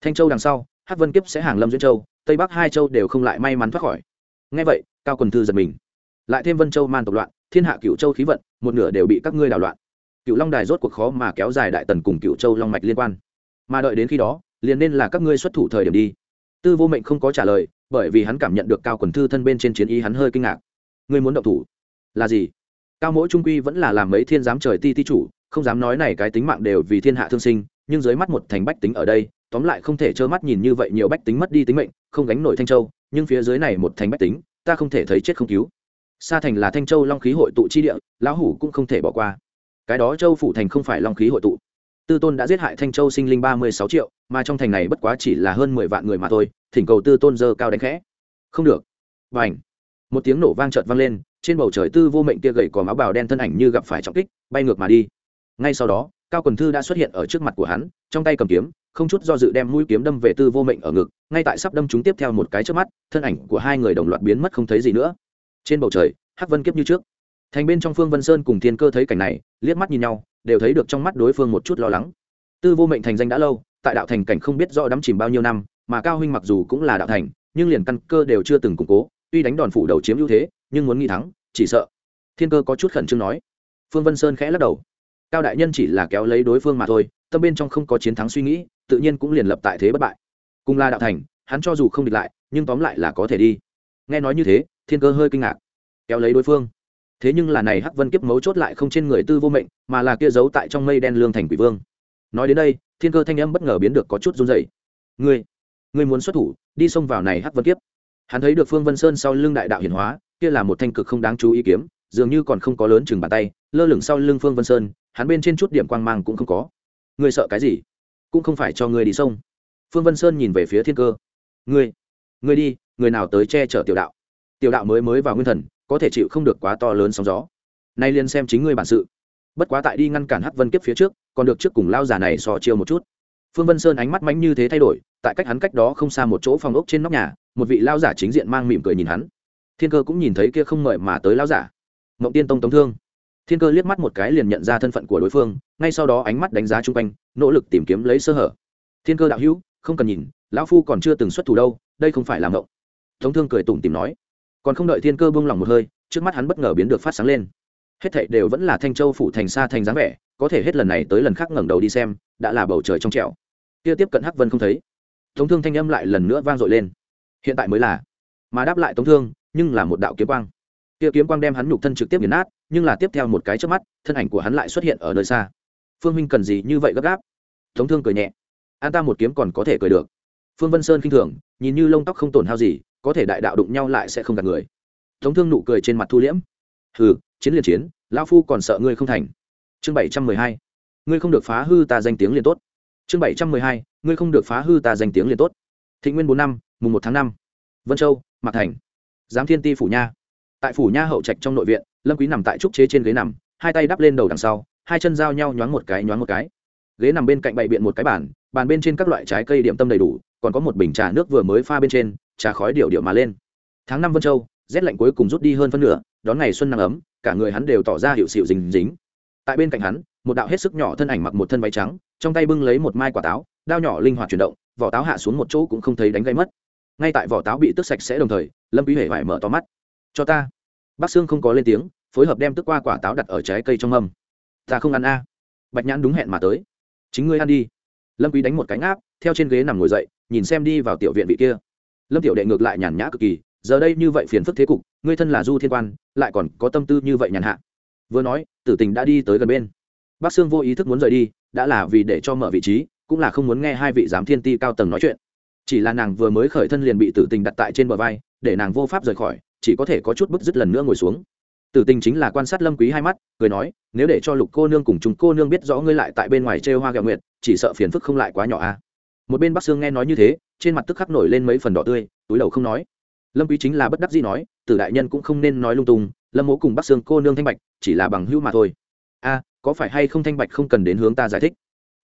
Thanh châu đằng sau hắc vân kiếp sẽ hàng lâm duyên châu, tây bắc hai châu đều không lại may mắn thoát khỏi. Ngay vậy, cao quần thư giật mình. Lại thêm vân châu man tộc loạn, thiên hạ cựu châu khí vận, một nửa đều bị các ngươi đảo loạn. Cựu long đài rốt cuộc khó mà kéo dài đại tần cùng cựu châu long mạch liên quan. Mà đợi đến khi đó, liền nên là các ngươi xuất thủ thời điểm đi. Tư vô mệnh không có trả lời, bởi vì hắn cảm nhận được cao quần thư thân bên trên chiến ý hắn hơi kinh ngạc. Ngươi muốn động thủ? Là gì? Cao mỗi trung quy vẫn là làm mấy thiên giám trời ti ti chủ, không dám nói này cái tính mạng đều vì thiên hạ thương sinh, nhưng dưới mắt một thành bách tính ở đây tóm lại không thể trơ mắt nhìn như vậy nhiều bách tính mất đi tính mệnh, không gánh nổi thanh châu, nhưng phía dưới này một thành bách tính, ta không thể thấy chết không cứu. Sa thành là thanh châu long khí hội tụ chi địa, lão hủ cũng không thể bỏ qua. Cái đó châu phủ thành không phải long khí hội tụ. Tư tôn đã giết hại thanh châu sinh linh ba mươi sáu triệu, mà trong thành này bất quá chỉ là hơn mười vạn người mà thôi, thỉnh cầu tư tôn dơ cao đánh khẽ. Không được. Và ảnh một tiếng nổ vang trợt vang lên, trên bầu trời tư vô mệnh kia gậy có máu bào đen thân ảnh như gặp phải trọng kích, bay ngược mà đi. Ngay sau đó cao quần thư đã xuất hiện ở trước mặt của hắn, trong tay cầm kiếm, không chút do dự đem mũi kiếm đâm về tư vô mệnh ở ngực, ngay tại sắp đâm chúng tiếp theo một cái trước mắt, thân ảnh của hai người đồng loạt biến mất không thấy gì nữa. Trên bầu trời, hắc vân kiếp như trước. Thành bên trong phương vân sơn cùng thiên cơ thấy cảnh này, liếc mắt nhìn nhau, đều thấy được trong mắt đối phương một chút lo lắng. Tư vô mệnh thành danh đã lâu, tại đạo thành cảnh không biết do đắm chìm bao nhiêu năm, mà cao huynh mặc dù cũng là đạo thành, nhưng liền căn cơ đều chưa từng củng cố, tuy đánh đòn phủ đầu chiếm ưu thế, nhưng muốn nghi thắng, chỉ sợ. Thiên cơ có chút khẩn trương nói. Phương vân sơn khẽ lắc đầu cao đại nhân chỉ là kéo lấy đối phương mà thôi, tâm bên trong không có chiến thắng suy nghĩ, tự nhiên cũng liền lập tại thế bất bại. Cùng là đạo thành, hắn cho dù không địch lại, nhưng tóm lại là có thể đi. Nghe nói như thế, thiên cơ hơi kinh ngạc. Kéo lấy đối phương. Thế nhưng là này hắc vân kiếp mấu chốt lại không trên người tư vô mệnh, mà là kia giấu tại trong mây đen lương thành quỷ vương. Nói đến đây, thiên cơ thanh âm bất ngờ biến được có chút run dày ngươi ngươi muốn xuất thủ, đi xông vào này hắc vân kiếp. Hắn thấy được phương vân sơn sau lưng đại đạo hiển hóa, kia là một thanh cực không đáng chú ý kiếm, dường như còn không có lớn chừng bàn tay, lơ lửng sau lưng phương vân sơn hắn bên trên chút điểm quang mang cũng không có. Ngươi sợ cái gì? Cũng không phải cho ngươi đi sông. Phương vân sơn nhìn về phía thiên cơ. Ngươi ngươi đi, người nào tới che chở tiểu đạo? Tiểu đạo mới mới vào nguyên thần, có thể chịu không được quá to lớn sóng gió. Nay liền xem chính ngươi bản sự. Bất quá tại đi ngăn cản hắc vân kiếp phía trước, còn được trước cùng lao già này so chiêu một chút. Phương vân sơn ánh mắt mánh như thế thay đổi, tại cách hắn cách đó không xa một chỗ phòng ốc trên nóc nhà, một vị lao giả chính diện mang mỉm cười nhìn hắn. Thiên cơ cũng nhìn thấy kia không mời mà tới lao giả. Mộng tiên tông tống thương thiên cơ liếc mắt một cái liền nhận ra thân phận của đối phương ngay sau đó ánh mắt đánh giá chung quanh nỗ lực tìm kiếm lấy sơ hở thiên cơ đạo hữu không cần nhìn lão phu còn chưa từng xuất thủ đâu đây không phải là mộng tống thương cười tủm tìm nói còn không đợi thiên cơ buông lỏng một hơi trước mắt hắn bất ngờ biến được phát sáng lên hết thảy đều vẫn là thanh châu phủ thành xa thành dáng vẻ có thể hết lần này tới lần khác ngẩng đầu đi xem đã là bầu trời trong trẻo kia tiếp cận hắc vân không thấy tống thương thanh âm lại lần nữa vang dội lên hiện tại mới là mà đáp lại tống thương nhưng là một đạo kiếm quang kia kiếm quang đem hắn nhục thân trực tiếp nghiền nát nhưng là tiếp theo một cái trước mắt, thân ảnh của hắn lại xuất hiện ở nơi xa. Phương minh cần gì như vậy gấp gáp? Tống thương cười nhẹ. An ta một kiếm còn có thể cười được. Phương vân sơn khinh thường, nhìn như lông tóc không tổn hao gì, có thể đại đạo đụng nhau lại sẽ không gạt người. Tống thương nụ cười trên mặt thu liễm. Hừ, chiến liền chiến, lão phu còn sợ ngươi không thành. Chương bảy trăm mười hai. Ngươi không được phá hư ta danh tiếng liền tốt. Chương bảy trăm mười hai. Ngươi không được phá hư ta danh tiếng liền tốt. Thị nguyên bốn năm, mùng một tháng năm. Vân châu, mạc thành. Giám thiên ti phủ nha. Tại phủ nha hậu trạch trong nội viện lâm quý nằm tại trúc chế trên ghế nằm, hai tay đắp lên đầu đằng sau, hai chân giao nhau nhoáng một cái, nhoáng một cái. Ghế nằm bên cạnh bày biện một cái bàn bàn bên trên các loại trái cây điểm tâm đầy đủ, còn có một bình trà nước vừa mới pha bên trên, trà khói điệu điệu mà lên. Tháng năm vân châu, rét lạnh cuối cùng rút đi hơn phân nửa, đón ngày xuân nắng ấm, cả người hắn đều tỏ ra hiệu xịu dính dính. Tại bên cạnh hắn, một đạo hết sức nhỏ thân ảnh mặc một thân váy trắng, trong tay bưng lấy một mai quả táo, đao nhỏ linh hoạt chuyển động, vỏ táo hạ xuống một chỗ cũng không thấy đánh gây mất. Ngay tại vỏ táo bị tước sạch sẽ đồng thời, lâm quý hề phải mở to mắt. Cho ta bác sương không có lên tiếng, phối hợp đem tức qua quả táo đặt ở trái cây trong mâm. Ta không ăn a. Bạch nhãn đúng hẹn mà tới. Chính ngươi ăn đi. Lâm quý đánh một cánh áp, theo trên ghế nằm ngồi dậy, nhìn xem đi vào tiểu viện vị kia. Lâm tiểu đệ ngược lại nhàn nhã cực kỳ, giờ đây như vậy phiền phức thế cục, ngươi thân là du thiên quan, lại còn có tâm tư như vậy nhàn hạ. Vừa nói, tử tình đã đi tới gần bên. Bác sương vô ý thức muốn rời đi, đã là vì để cho mở vị trí, cũng là không muốn nghe hai vị giám thiên ti cao tầng nói chuyện. Chỉ là nàng vừa mới khởi thân liền bị tử tình đặt tại trên bờ vai, để nàng vô pháp rời khỏi chỉ có thể có chút bức dứt lần nữa ngồi xuống. Tử tình chính là quan sát lâm quý hai mắt, cười nói, nếu để cho lục cô nương cùng chúng cô nương biết rõ ngươi lại tại bên ngoài trêu hoa gạo nguyệt, chỉ sợ phiền phức không lại quá nhỏ a. À. một bên bắc sương nghe nói như thế, trên mặt tức khắc nổi lên mấy phần đỏ tươi, túi đầu không nói. Lâm quý chính là bất đắc dĩ nói, tử đại nhân cũng không nên nói lung tung, lâm mỗ cùng bắc sương cô nương thanh bạch, chỉ là bằng hữu mà thôi. A, có phải hay không thanh bạch không cần đến hướng ta giải thích?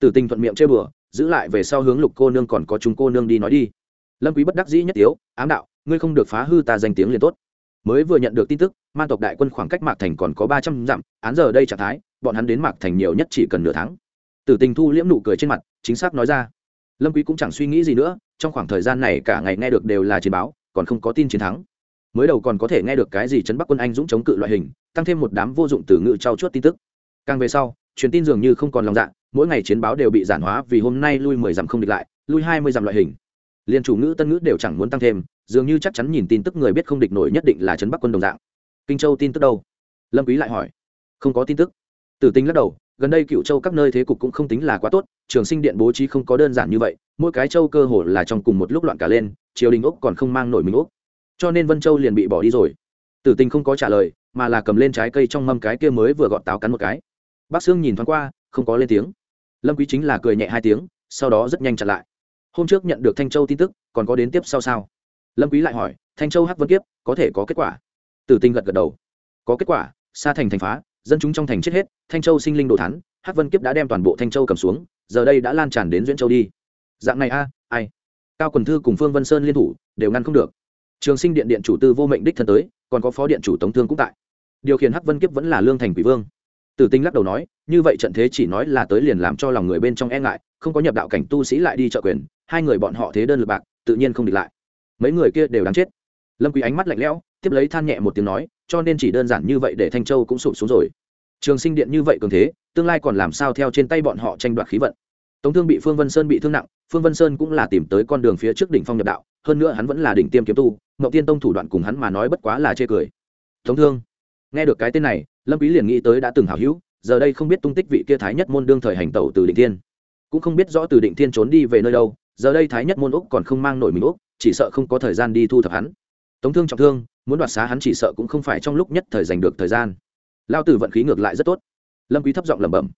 Tử tình thuận miệng chơi bừa, giữ lại về sau hướng lục cô nương còn có chúng cô nương đi nói đi. Lâm quý bất đắc dĩ nhất tiếu, ám đạo, ngươi không được phá hư ta danh tiếng liền tốt mới vừa nhận được tin tức, man tộc đại quân khoảng cách mạc thành còn có ba trăm dặm, án giờ đây trạng thái, bọn hắn đến mạc thành nhiều nhất chỉ cần nửa tháng. Tử tình thu liễm nụ cười trên mặt, chính xác nói ra. Lâm quý cũng chẳng suy nghĩ gì nữa, trong khoảng thời gian này cả ngày nghe được đều là chiến báo, còn không có tin chiến thắng. Mới đầu còn có thể nghe được cái gì chấn bắc quân anh dũng chống cự loại hình, tăng thêm một đám vô dụng từ ngữ trao chuốt tin tức. Càng về sau, truyền tin dường như không còn lòng dạ mỗi ngày chiến báo đều bị giản hóa vì hôm nay lui mười dặm không địch lại, lui hai mươi dặm loại hình liên chủ ngữ tân ngữ đều chẳng muốn tăng thêm, dường như chắc chắn nhìn tin tức người biết không địch nổi nhất định là trấn bắc quân đồng dạng. Kinh châu tin tức đâu? Lâm quý lại hỏi. Không có tin tức. Tử tính lắc đầu, gần đây cựu châu các nơi thế cục cũng không tính là quá tốt, trường sinh điện bố trí không có đơn giản như vậy, mỗi cái châu cơ hồ là trong cùng một lúc loạn cả lên, triều đình úc còn không mang nổi mình úc. Cho nên vân châu liền bị bỏ đi rồi. Tử tình không có trả lời, mà là cầm lên trái cây trong mâm cái kia mới vừa gọt táo cắn một cái. Bác sương nhìn thoáng qua, không có lên tiếng. Lâm quý chính là cười nhẹ hai tiếng, sau đó rất nhanh chặn lại hôm trước nhận được thanh châu tin tức, còn có đến tiếp sau sao? Lâm quý lại hỏi, thanh châu hắc vân kiếp, có thể có kết quả? Tử tinh gật gật đầu. Có kết quả xa thành thành phá, dân chúng trong thành chết hết, thanh châu sinh linh đồ thán, hắc vân kiếp đã đem toàn bộ thanh châu cầm xuống, giờ đây đã lan tràn đến duyễn châu đi. Dạng này a, ai? Cao quần thư cùng phương vân sơn liên thủ, đều ngăn không được. Trường sinh điện điện chủ tư vô mệnh đích thân tới, còn có phó điện chủ tống thương cũng tại. Điều khiển hắc vân kiếp vẫn là lương thành quỷ vương. Tử tinh lắc đầu nói, như vậy trận thế chỉ nói là tới liền làm cho lòng người bên trong e ngại, không có nhập đạo cảnh tu sĩ lại đi trợ quyền hai người bọn họ thế đơn lực bạc, tự nhiên không địch lại. Mấy người kia đều đáng chết. Lâm quý ánh mắt lạnh lẽo, tiếp lấy than nhẹ một tiếng nói, cho nên chỉ đơn giản như vậy để thanh châu cũng sụp xuống rồi. Trường sinh điện như vậy cường thế, tương lai còn làm sao theo trên tay bọn họ tranh đoạt khí vận? Tống thương bị phương vân sơn bị thương nặng, phương vân sơn cũng là tìm tới con đường phía trước đỉnh phong nhập đạo, hơn nữa hắn vẫn là đỉnh tiêm kiếm tu, ngọc tiên tông thủ đoạn cùng hắn mà nói bất quá là chê cười. Tống thương, nghe được cái tên này, lâm quý liền nghĩ tới đã từng hảo hữu, giờ đây không biết tung tích vị kia thái nhất môn đương thời hành tẩu từ định thiên. Cũng không biết rõ từ định thiên trốn đi về nơi đâu giờ đây thái nhất môn úc còn không mang nổi mình úc, chỉ sợ không có thời gian đi thu thập hắn. Tống thương trọng thương, muốn đoạt xá hắn chỉ sợ cũng không phải trong lúc nhất thời giành được thời gian. Lao tử vận khí ngược lại rất tốt. Lâm quý thấp giọng lẩm bẩm.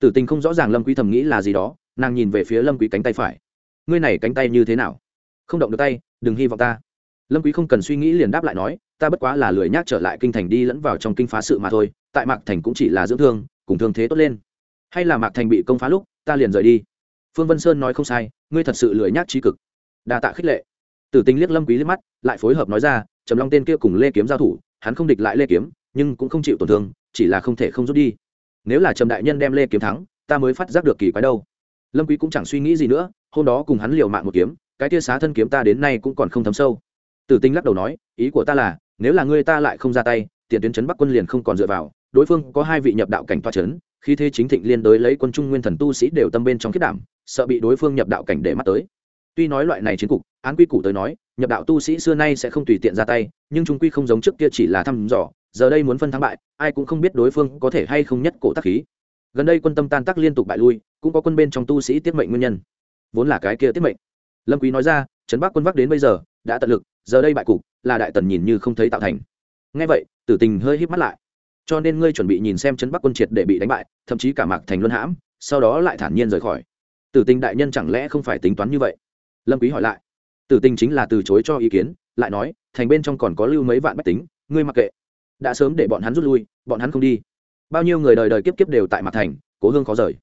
Tử tình không rõ ràng lâm quý thầm nghĩ là gì đó, nàng nhìn về phía lâm quý cánh tay phải. Ngươi này cánh tay như thế nào? Không động được tay, đừng hy vọng ta. Lâm quý không cần suy nghĩ liền đáp lại nói, ta bất quá là lười nhác trở lại kinh thành đi lẫn vào trong kinh phá sự mà thôi, tại mạc thành cũng chỉ là dưỡng thương, cùng thương thế tốt lên. Hay là mạc thành bị công phá lúc, ta liền rời đi phương vân sơn nói không sai, ngươi thật sự lười nhác trí cực. Đa tạ khích lệ. Tử tình liếc lâm quý liếc mắt, lại phối hợp nói ra, trầm long tên kia cùng lê kiếm giao thủ, hắn không địch lại lê kiếm, nhưng cũng không chịu tổn thương, chỉ là không thể không rút đi. Nếu là trầm đại nhân đem lê kiếm thắng, ta mới phát giác được kỳ quái đâu. Lâm quý cũng chẳng suy nghĩ gì nữa, hôm đó cùng hắn liều mạng một kiếm, cái tia xá thân kiếm ta đến nay cũng còn không thấm sâu. Tử tinh lắc đầu nói, ý của ta là, nếu là ngươi ta lại không ra tay, tiền tuyến chấn bắc quân liền không còn dựa vào, đối phương có hai vị nhập đạo cảnh toa chấn khi thế chính thịnh liên đối lấy quân trung nguyên thần tu sĩ đều tâm bên trong kết đảm, sợ bị đối phương nhập đạo cảnh để mắt tới. Tuy nói loại này chiến cục, án quy củ tới nói, nhập đạo tu sĩ xưa nay sẽ không tùy tiện ra tay, nhưng trung quy không giống trước kia chỉ là thăm dò, giờ đây muốn phân thắng bại, ai cũng không biết đối phương có thể hay không nhất cổ tác khí. Gần đây quân tâm tan tác liên tục bại lui, cũng có quân bên trong tu sĩ tiết mệnh nguyên nhân. Vốn là cái kia tiết mệnh. Lâm quý nói ra, trấn bắc quân vác đến bây giờ, đã tận lực, giờ đây bại cục, là đại tần nhìn như không thấy tạo thành. Nghe vậy, tử tình hơi híp mắt lại cho nên ngươi chuẩn bị nhìn xem trấn bắc quân triệt để bị đánh bại, thậm chí cả mạc thành luân hãm, sau đó lại thản nhiên rời khỏi. Tử tình đại nhân chẳng lẽ không phải tính toán như vậy? Lâm quý hỏi lại. Tử tình chính là từ chối cho ý kiến, lại nói, thành bên trong còn có lưu mấy vạn bách tính, ngươi mặc kệ. Đã sớm để bọn hắn rút lui, bọn hắn không đi. Bao nhiêu người đời đời kiếp kiếp đều tại mặt thành, cố hương khó rời.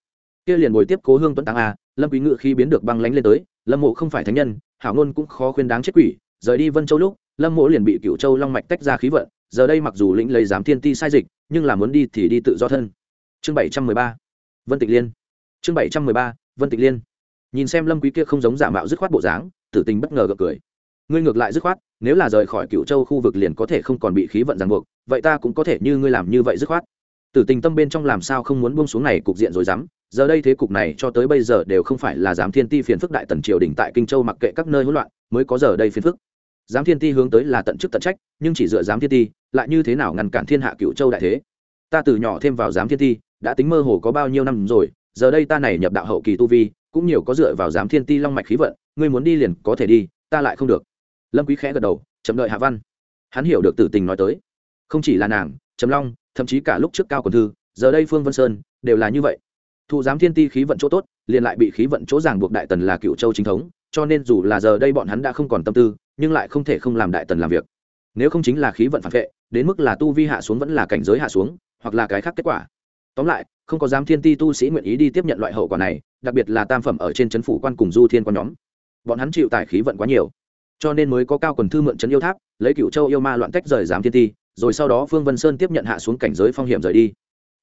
Kia liền bồi tiếp cố hương tuấn tăng a, lâm quý ngự khi biến được băng lánh lên tới, lâm mộ không phải thánh nhân, hảo ngôn cũng khó khuyên đáng chết quỷ, rời đi vân châu lúc, lâm mộ liền bị cựu châu long mạch tách ra khí vận giờ đây mặc dù lĩnh lấy giám thiên ti sai dịch, nhưng là muốn đi thì đi tự do thân. Chương bảy trăm mười ba, vân tịch liên. Chương bảy trăm mười ba, vân tịch liên. Nhìn xem lâm quý kia không giống giả mạo dứt khoát bộ dáng, tử tình bất ngờ gật cười. Ngươi ngược lại dứt khoát, nếu là rời khỏi cựu châu khu vực liền có thể không còn bị khí vận ràng buộc, vậy ta cũng có thể như ngươi làm như vậy dứt khoát. Tử tình tâm bên trong làm sao không muốn buông xuống này cục diện rồi dám, giờ đây thế cục này cho tới bây giờ đều không phải là giám thiên ti phiền phức đại tần triều đình tại kinh châu mặc kệ các nơi hỗn loạn, mới có giờ đây phiền phức giám thiên ti hướng tới là tận chức tận trách, nhưng chỉ dựa giám thiên ti, lại như thế nào ngăn cản thiên hạ cựu châu đại thế? Ta từ nhỏ thêm vào giám thiên ti, đã tính mơ hồ có bao nhiêu năm rồi, giờ đây ta này nhập đạo hậu kỳ tu vi, cũng nhiều có dựa vào giám thiên ti long mạch khí vận, ngươi muốn đi liền có thể đi, ta lại không được. Lâm quý khẽ gật đầu, chậm đợi hạ văn. Hắn hiểu được tử tình nói tới. Không chỉ là nàng, trầm long, thậm chí cả lúc trước cao quần thư, giờ đây phương vân sơn, đều là như vậy. Thụ giám thiên ti khí vận chỗ tốt, liền lại bị khí vận chỗ ràng buộc đại tần là cựu châu chính thống, cho nên dù là giờ đây bọn hắn đã không còn tâm tư nhưng lại không thể không làm đại tần làm việc. Nếu không chính là khí vận phản vệ, đến mức là tu vi hạ xuống vẫn là cảnh giới hạ xuống, hoặc là cái khác kết quả. Tóm lại, không có giám thiên ti tu sĩ nguyện ý đi tiếp nhận loại hậu quả này, đặc biệt là tam phẩm ở trên trấn phủ quan cùng du thiên quan nhóm. Bọn hắn chịu tải khí vận quá nhiều, cho nên mới có cao quần thư mượn trấn yêu tháp, lấy cựu châu yêu ma loạn tách rời giám thiên ti, rồi sau đó phương vân sơn tiếp nhận hạ xuống cảnh giới phong hiểm rời đi.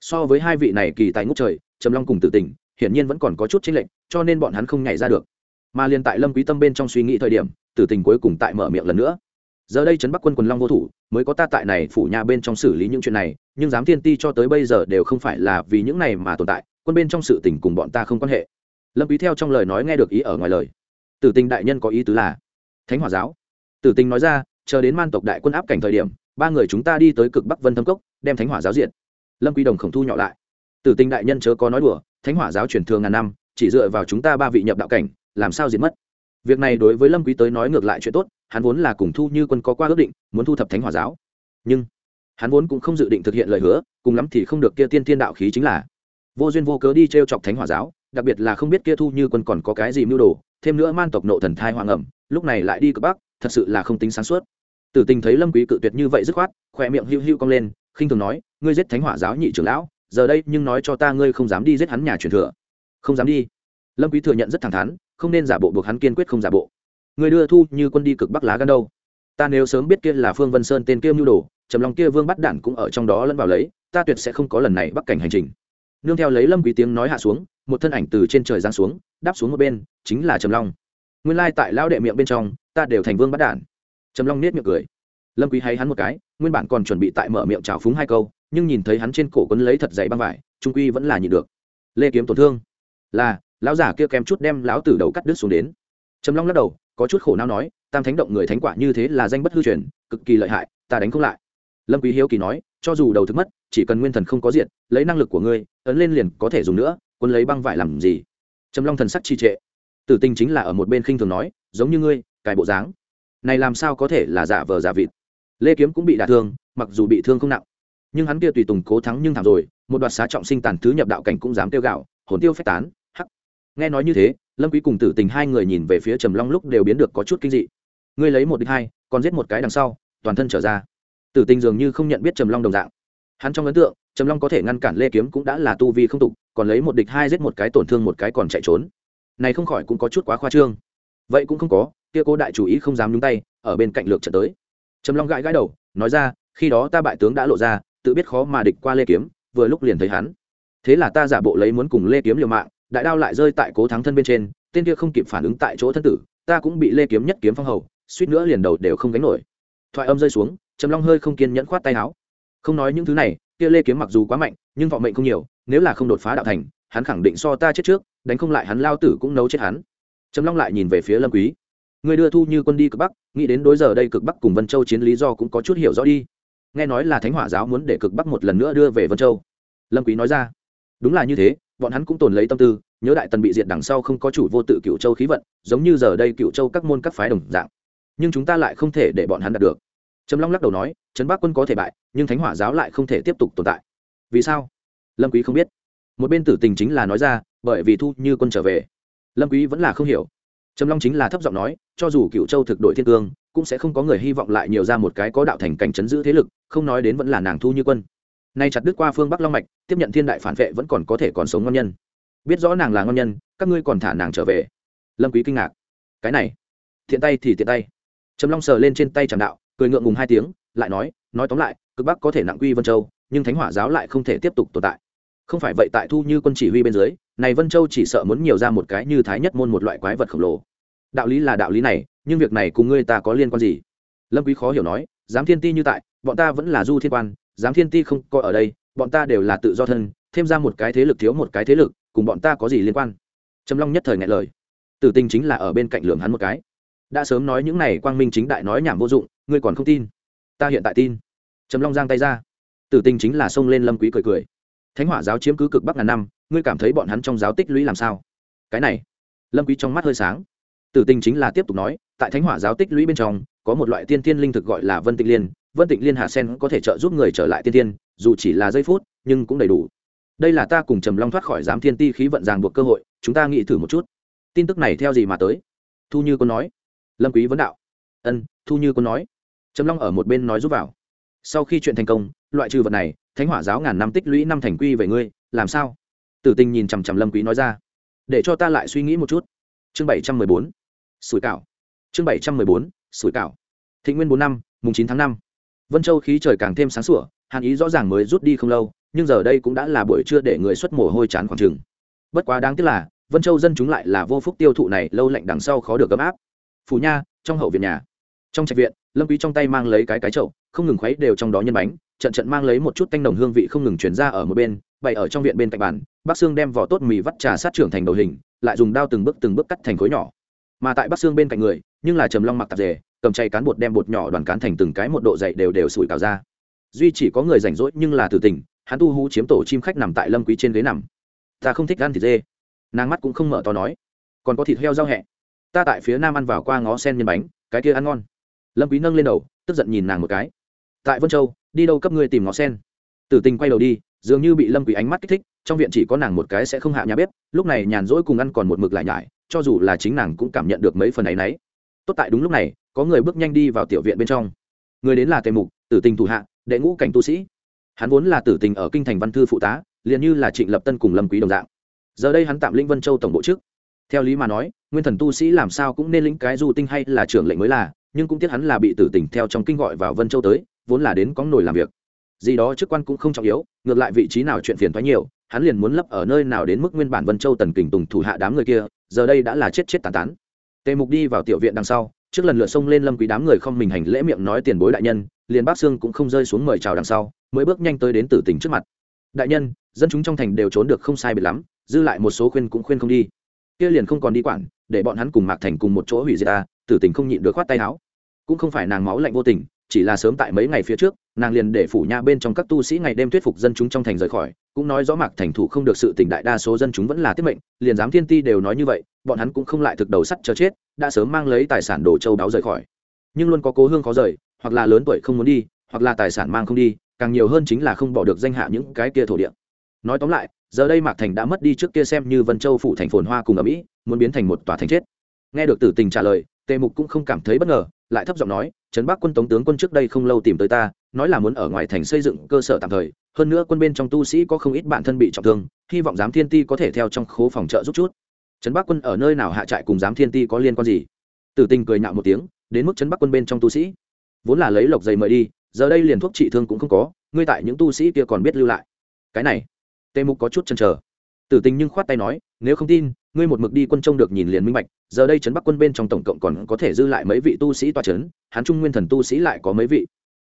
So với hai vị này kỳ tài ngốc trời, trầm long cùng tử tình, hiển nhiên vẫn còn có chút chênh lệch, cho nên bọn hắn không nhảy ra được. Mà liên tại lâm quý tâm bên trong suy nghĩ thời điểm tử tình cuối cùng tại mở miệng lần nữa. Giờ đây trấn bắc quân quần long vô thủ, mới có ta tại này phủ nhà bên trong xử lý những chuyện này, nhưng giám thiên ti cho tới bây giờ đều không phải là vì những này mà tồn tại, quân bên trong sự tình cùng bọn ta không quan hệ. Lâm quý theo trong lời nói nghe được ý ở ngoài lời. Tử tình đại nhân có ý tứ là, thánh hỏa giáo. Tử tình nói ra, chờ đến man tộc đại quân áp cảnh thời điểm, ba người chúng ta đi tới cực bắc vân thâm cốc, đem thánh hỏa giáo diện lâm quý đồng khổng thu nhỏ lại. Tử tình đại nhân chớ có nói đùa, thánh hỏa giáo truyền thường ngàn năm, chỉ dựa vào chúng ta ba vị nhập đạo cảnh, làm sao diệt mất? Việc này đối với lâm quý tới nói ngược lại chuyện tốt, hắn vốn là cùng thu như quân có qua ước định, muốn thu thập thánh hỏa giáo. Nhưng, hắn vốn cũng không dự định thực hiện lời hứa, cùng lắm thì không được kia tiên tiên đạo khí chính là vô duyên vô cớ đi treo chọc thánh hỏa giáo, đặc biệt là không biết kia thu như quân còn có cái gì mưu đồ, thêm nữa man tộc nộ thần thai hoàng ẩm, lúc này lại đi cực bắc, thật sự là không tính sáng suốt. Tử tình thấy lâm quý cự tuyệt như vậy dứt khoát khoe miệng hưu hưu cong lên, khinh thường nói, ngươi giết thánh hỏa giáo nhị trưởng lão, giờ đây nhưng nói cho ta ngươi không dám đi giết hắn nhà truyền thừa. Không dám đi lâm quý thừa nhận rất thẳng thắn, không nên giả bộ buộc hắn kiên quyết không giả bộ. Người đưa thu như quân đi cực bắc lá gan đâu. Ta nếu sớm biết kia là phương vân sơn tên kia mưu đồ, trầm lòng kia vương bắt đản cũng ở trong đó lẫn vào lấy, ta tuyệt sẽ không có lần này bắc cảnh hành trình. Nương theo lấy lâm quý tiếng nói hạ xuống, một thân ảnh từ trên trời giáng xuống, đáp xuống một bên, chính là trầm long. Nguyên lai tại lao đệ miệng bên trong, ta đều thành vương bắt đản. Trầm long nết miệng cười. Lâm quý hay hắn một cái, nguyên bản còn chuẩn bị tại mở miệng chào phúng hai câu, nhưng nhìn thấy hắn trên cổ quấn lấy thật dày băng vải, trung quy vẫn là nhịn được. Lê kiếm tổn thương. Là lão giả kia kém chút đem lão tử đầu cắt đứt xuống đến. Trầm long lắc đầu, có chút khổ não nói, tam thánh động người thánh quả như thế là danh bất hư truyền, cực kỳ lợi hại, ta đánh không lại. Lâm quý hiếu kỳ nói, cho dù đầu thức mất, chỉ cần nguyên thần không có diện lấy năng lực của ngươi, ấn lên liền có thể dùng nữa, quân lấy băng vải làm gì? Trầm long thần sắc chi trệ. Tử tình chính là ở một bên khinh thường nói, giống như ngươi, cài bộ dáng. Này làm sao có thể là giả vờ giả vịt? Lê kiếm cũng bị đả thương, mặc dù bị thương không nặng. Nhưng hắn kia tùy tùng cố thắng nhưng thảm rồi, một đoạt xá trọng sinh tàn thứ nhập đạo cảnh cũng dám tiêu gạo, hồn tiêu phách tán nghe nói như thế, lâm quý cùng tử tình hai người nhìn về phía trầm long lúc đều biến được có chút kinh dị. Ngươi lấy một địch hai, còn giết một cái đằng sau, toàn thân trở ra. Tử tình dường như không nhận biết trầm long đồng dạng. Hắn trong ấn tượng, trầm long có thể ngăn cản lê kiếm cũng đã là tu vi không tục, còn lấy một địch hai giết một cái tổn thương một cái còn chạy trốn. Này không khỏi cũng có chút quá khoa trương. Vậy cũng không có, kia cố đại chủ ý không dám nhúng tay, ở bên cạnh lược trận tới. Trầm long gãi gãi đầu, nói ra, khi đó ta bại tướng đã lộ ra, tự biết khó mà địch qua lê kiếm, vừa lúc liền thấy hắn. Thế là ta giả bộ lấy muốn cùng lê kiếm liều mạng đại đao lại rơi tại cố thắng thân bên trên, tên kia không kịp phản ứng tại chỗ thân tử, ta cũng bị lê kiếm nhất kiếm phong hầu, suýt nữa liền đầu đều không gánh nổi. Thoại âm rơi xuống, trầm long hơi không kiên nhẫn khoát tay áo. Không nói những thứ này, kia lê kiếm mặc dù quá mạnh, nhưng vọng mệnh không nhiều, nếu là không đột phá đạo thành, hắn khẳng định so ta chết trước, đánh không lại hắn lao tử cũng nấu chết hắn. Trầm long lại nhìn về phía lâm quý. Người đưa thu như quân đi cực bắc, nghĩ đến đối giờ đây cực bắc cùng vân châu chiến lý do cũng có chút hiểu rõ đi. Nghe nói là thánh hỏa giáo muốn để cực bắc một lần nữa đưa về vân châu. Lâm quý nói ra. Đúng là như thế bọn hắn cũng tồn lấy tâm tư, nhớ đại tần bị diệt đằng sau không có chủ vô tự cựu châu khí vận, giống như giờ đây cựu châu các môn các phái đồng dạng. Nhưng chúng ta lại không thể để bọn hắn đạt được. Trầm long lắc đầu nói, trấn bắc quân có thể bại, nhưng thánh hỏa giáo lại không thể tiếp tục tồn tại. Vì sao? Lâm quý không biết. Một bên tử tình chính là nói ra, bởi vì thu như quân trở về. Lâm quý vẫn là không hiểu. Trầm long chính là thấp giọng nói, cho dù cựu châu thực đội thiên cương, cũng sẽ không có người hy vọng lại nhiều ra một cái có đạo thành cảnh chấn giữ thế lực, không nói đến vẫn là nàng thu như quân nay chặt đứt qua phương bắc long mạch, tiếp nhận thiên đại phản vệ vẫn còn có thể còn sống ngon nhân. Biết rõ nàng là ngon nhân, các ngươi còn thả nàng trở về. Lâm quý kinh ngạc. Cái này, thiện tay thì tiện tay. Trầm long sờ lên trên tay tràng đạo, cười ngượng ngùng hai tiếng, lại nói nói tóm lại, cực bắc có thể nặng quy vân châu, nhưng thánh hỏa giáo lại không thể tiếp tục tồn tại. Không phải vậy tại thu như quân chỉ huy bên dưới, này vân châu chỉ sợ muốn nhiều ra một cái như thái nhất môn một loại quái vật khổng lồ. Đạo lý là đạo lý này, nhưng việc này cùng ngươi ta có liên quan gì? Lâm quý khó hiểu nói, giám thiên ti như tại, bọn ta vẫn là du thiên quan giám thiên ti không coi ở đây, bọn ta đều là tự do thân, thêm ra một cái thế lực thiếu một cái thế lực, cùng bọn ta có gì liên quan? Trầm long nhất thời ngại lời. Tử tình chính là ở bên cạnh lường hắn một cái. Đã sớm nói những này quang minh chính đại nói nhảm vô dụng, ngươi còn không tin? Ta hiện tại tin. Trầm long giang tay ra. Tử tình chính là xông lên lâm quý cười cười. Thánh hỏa giáo chiếm cứ cực bắc ngàn năm, ngươi cảm thấy bọn hắn trong giáo tích lũy làm sao? Cái này, lâm quý trong mắt hơi sáng. Tử tình chính là tiếp tục nói, tại thánh hỏa giáo tích lũy bên trong, có một loại tiên tiên linh thực gọi là vân Tịch liên vân tịnh liên hà sen có thể trợ giúp người trở lại tiên tiên, dù chỉ là giây phút, nhưng cũng đầy đủ. Đây là ta cùng trầm long thoát khỏi giám thiên ti khí vận ràng buộc cơ hội, chúng ta nghĩ thử một chút. Tin tức này theo gì mà tới? Thu như có nói. Lâm quý vấn đạo. Ân, thu như có nói. Trầm long ở một bên nói giúp vào. Sau khi chuyện thành công, loại trừ vật này, thánh hỏa giáo ngàn năm tích lũy năm thành quy về ngươi, làm sao? Tử tình nhìn chằm chằm lâm quý nói ra. Để cho ta lại suy nghĩ một chút. Chương bảy trăm mười bốn. Sủi cảo. Chương bảy trăm mười bốn. Sủi cảo. Thịnh nguyên bốn năm, mùng chín tháng năm vân châu khí trời càng thêm sáng sủa, hàn ý rõ ràng mới rút đi không lâu, nhưng giờ đây cũng đã là buổi trưa để người xuất mồ hôi chán khoảng chừng. Bất quá đáng tiếc là, vân châu dân chúng lại là vô phúc tiêu thụ này, lâu lạnh đằng sau khó được ấm áp. Phù nha, trong hậu viện nhà. Trong trạch viện, lâm quý trong tay mang lấy cái cái chậu, không ngừng khuấy đều trong đó nhân bánh, trận trận mang lấy một chút tanh nồng hương vị không ngừng truyền ra ở một bên, bày ở trong viện bên cạnh bàn bác sương đem vỏ tốt mì vắt trà sát trưởng thành đầu hình, lại dùng đao từng bước từng bước cắt thành khối nhỏ. Mà tại bác sương bên cạnh người, nhưng là trầm long mặc tạp dề cầm chay cán bột đem bột nhỏ đoàn cán thành từng cái một độ dày đều đều sủi cào ra. Duy chỉ có người rảnh rỗi nhưng là tử tình, hắn tu hú chiếm tổ chim khách nằm tại lâm quý trên ghế nằm. Ta không thích ăn thịt dê. Nàng mắt cũng không mở to nói. Còn có thịt heo rau hẹ. Ta tại phía nam ăn vào qua ngó sen nhân bánh, cái kia ăn ngon. Lâm quý nâng lên đầu, tức giận nhìn nàng một cái. Tại vân châu, đi đâu cấp ngươi tìm ngó sen? Tử tình quay đầu đi, dường như bị lâm quý ánh mắt kích thích, trong viện chỉ có nàng một cái sẽ không hạ nhà bếp, lúc này nhàn rỗi cùng ăn còn một mực lại nhải, cho dù là chính nàng cũng cảm nhận được mấy phần ấy nấy tốt tại đúng lúc này có người bước nhanh đi vào tiểu viện bên trong. Người đến là tề mục, tử tình thủ hạ, đệ ngũ cảnh tu sĩ. Hắn vốn là tử tình ở kinh thành văn thư phụ tá, liền như là trịnh lập tân cùng lâm quý đồng dạng. Giờ đây hắn tạm lĩnh vân châu tổng bộ trước. Theo lý mà nói, nguyên thần tu sĩ làm sao cũng nên lĩnh cái du tinh hay là trưởng lệnh mới là, nhưng cũng tiếc hắn là bị tử tình theo trong kinh gọi vào vân châu tới, vốn là đến có nổi làm việc. Gì đó chức quan cũng không trọng yếu, ngược lại vị trí nào chuyện phiền thoái nhiều, hắn liền muốn lấp ở nơi nào đến mức nguyên bản vân châu tần kình tùng thủ hạ đám người kia, giờ đây đã là chết chết tàn tán. Tề mục đi vào tiểu viện đằng sau trước lần lượt xông lên lâm quý đám người không mình hành lễ miệng nói tiền bối đại nhân, liền bác xương cũng không rơi xuống mời chào đằng sau, mới bước nhanh tới đến tử tình trước mặt. Đại nhân, dân chúng trong thành đều trốn được không sai biệt lắm, dư lại một số khuyên cũng khuyên không đi. Kia liền không còn đi quản, để bọn hắn cùng mạc thành cùng một chỗ hủy diệt ta, tử tình không nhịn được khoát tay áo. Cũng không phải nàng máu lạnh vô tình, chỉ là sớm tại mấy ngày phía trước nàng liền để phủ nha bên trong các tu sĩ ngày đêm thuyết phục dân chúng trong thành rời khỏi, cũng nói rõ mạc thành thủ không được sự tỉnh đại đa số dân chúng vẫn là tiết mệnh, liền giám thiên ti đều nói như vậy, bọn hắn cũng không lại thực đầu sắt chờ chết, đã sớm mang lấy tài sản đồ châu đáo rời khỏi. Nhưng luôn có cố hương khó rời, hoặc là lớn tuổi không muốn đi, hoặc là tài sản mang không đi, càng nhiều hơn chính là không bỏ được danh hạ những cái kia thổ địa. Nói tóm lại, giờ đây mạc thành đã mất đi trước kia xem như vân châu phủ thành phồn hoa cùng ở mỹ, muốn biến thành một tòa thành chết. Nghe được tử tình trả lời, tề mục cũng không cảm thấy bất ngờ, lại thấp giọng nói, trấn bắc quân tống tướng quân trước đây không lâu tìm tới ta nói là muốn ở ngoài thành xây dựng cơ sở tạm thời, hơn nữa quân bên trong tu sĩ có không ít bản thân bị trọng thương, hy vọng giám thiên ti có thể theo trong khố phòng trợ giúp chút. Trấn bắc quân ở nơi nào hạ trại cùng giám thiên ti có liên quan gì? Tử tình cười nhạo một tiếng, đến mức trấn bắc quân bên trong tu sĩ. Vốn là lấy lộc giày mời đi, giờ đây liền thuốc trị thương cũng không có, ngươi tại những tu sĩ kia còn biết lưu lại. Cái này tề mục có chút chần chờ. Tử tình nhưng khoát tay nói, nếu không tin, ngươi một mực đi quân trông được nhìn liền minh bạch, giờ đây trấn bắc quân bên trong tổng cộng còn có thể dư lại mấy vị tu sĩ toa trấn hán trung nguyên thần tu sĩ lại có mấy vị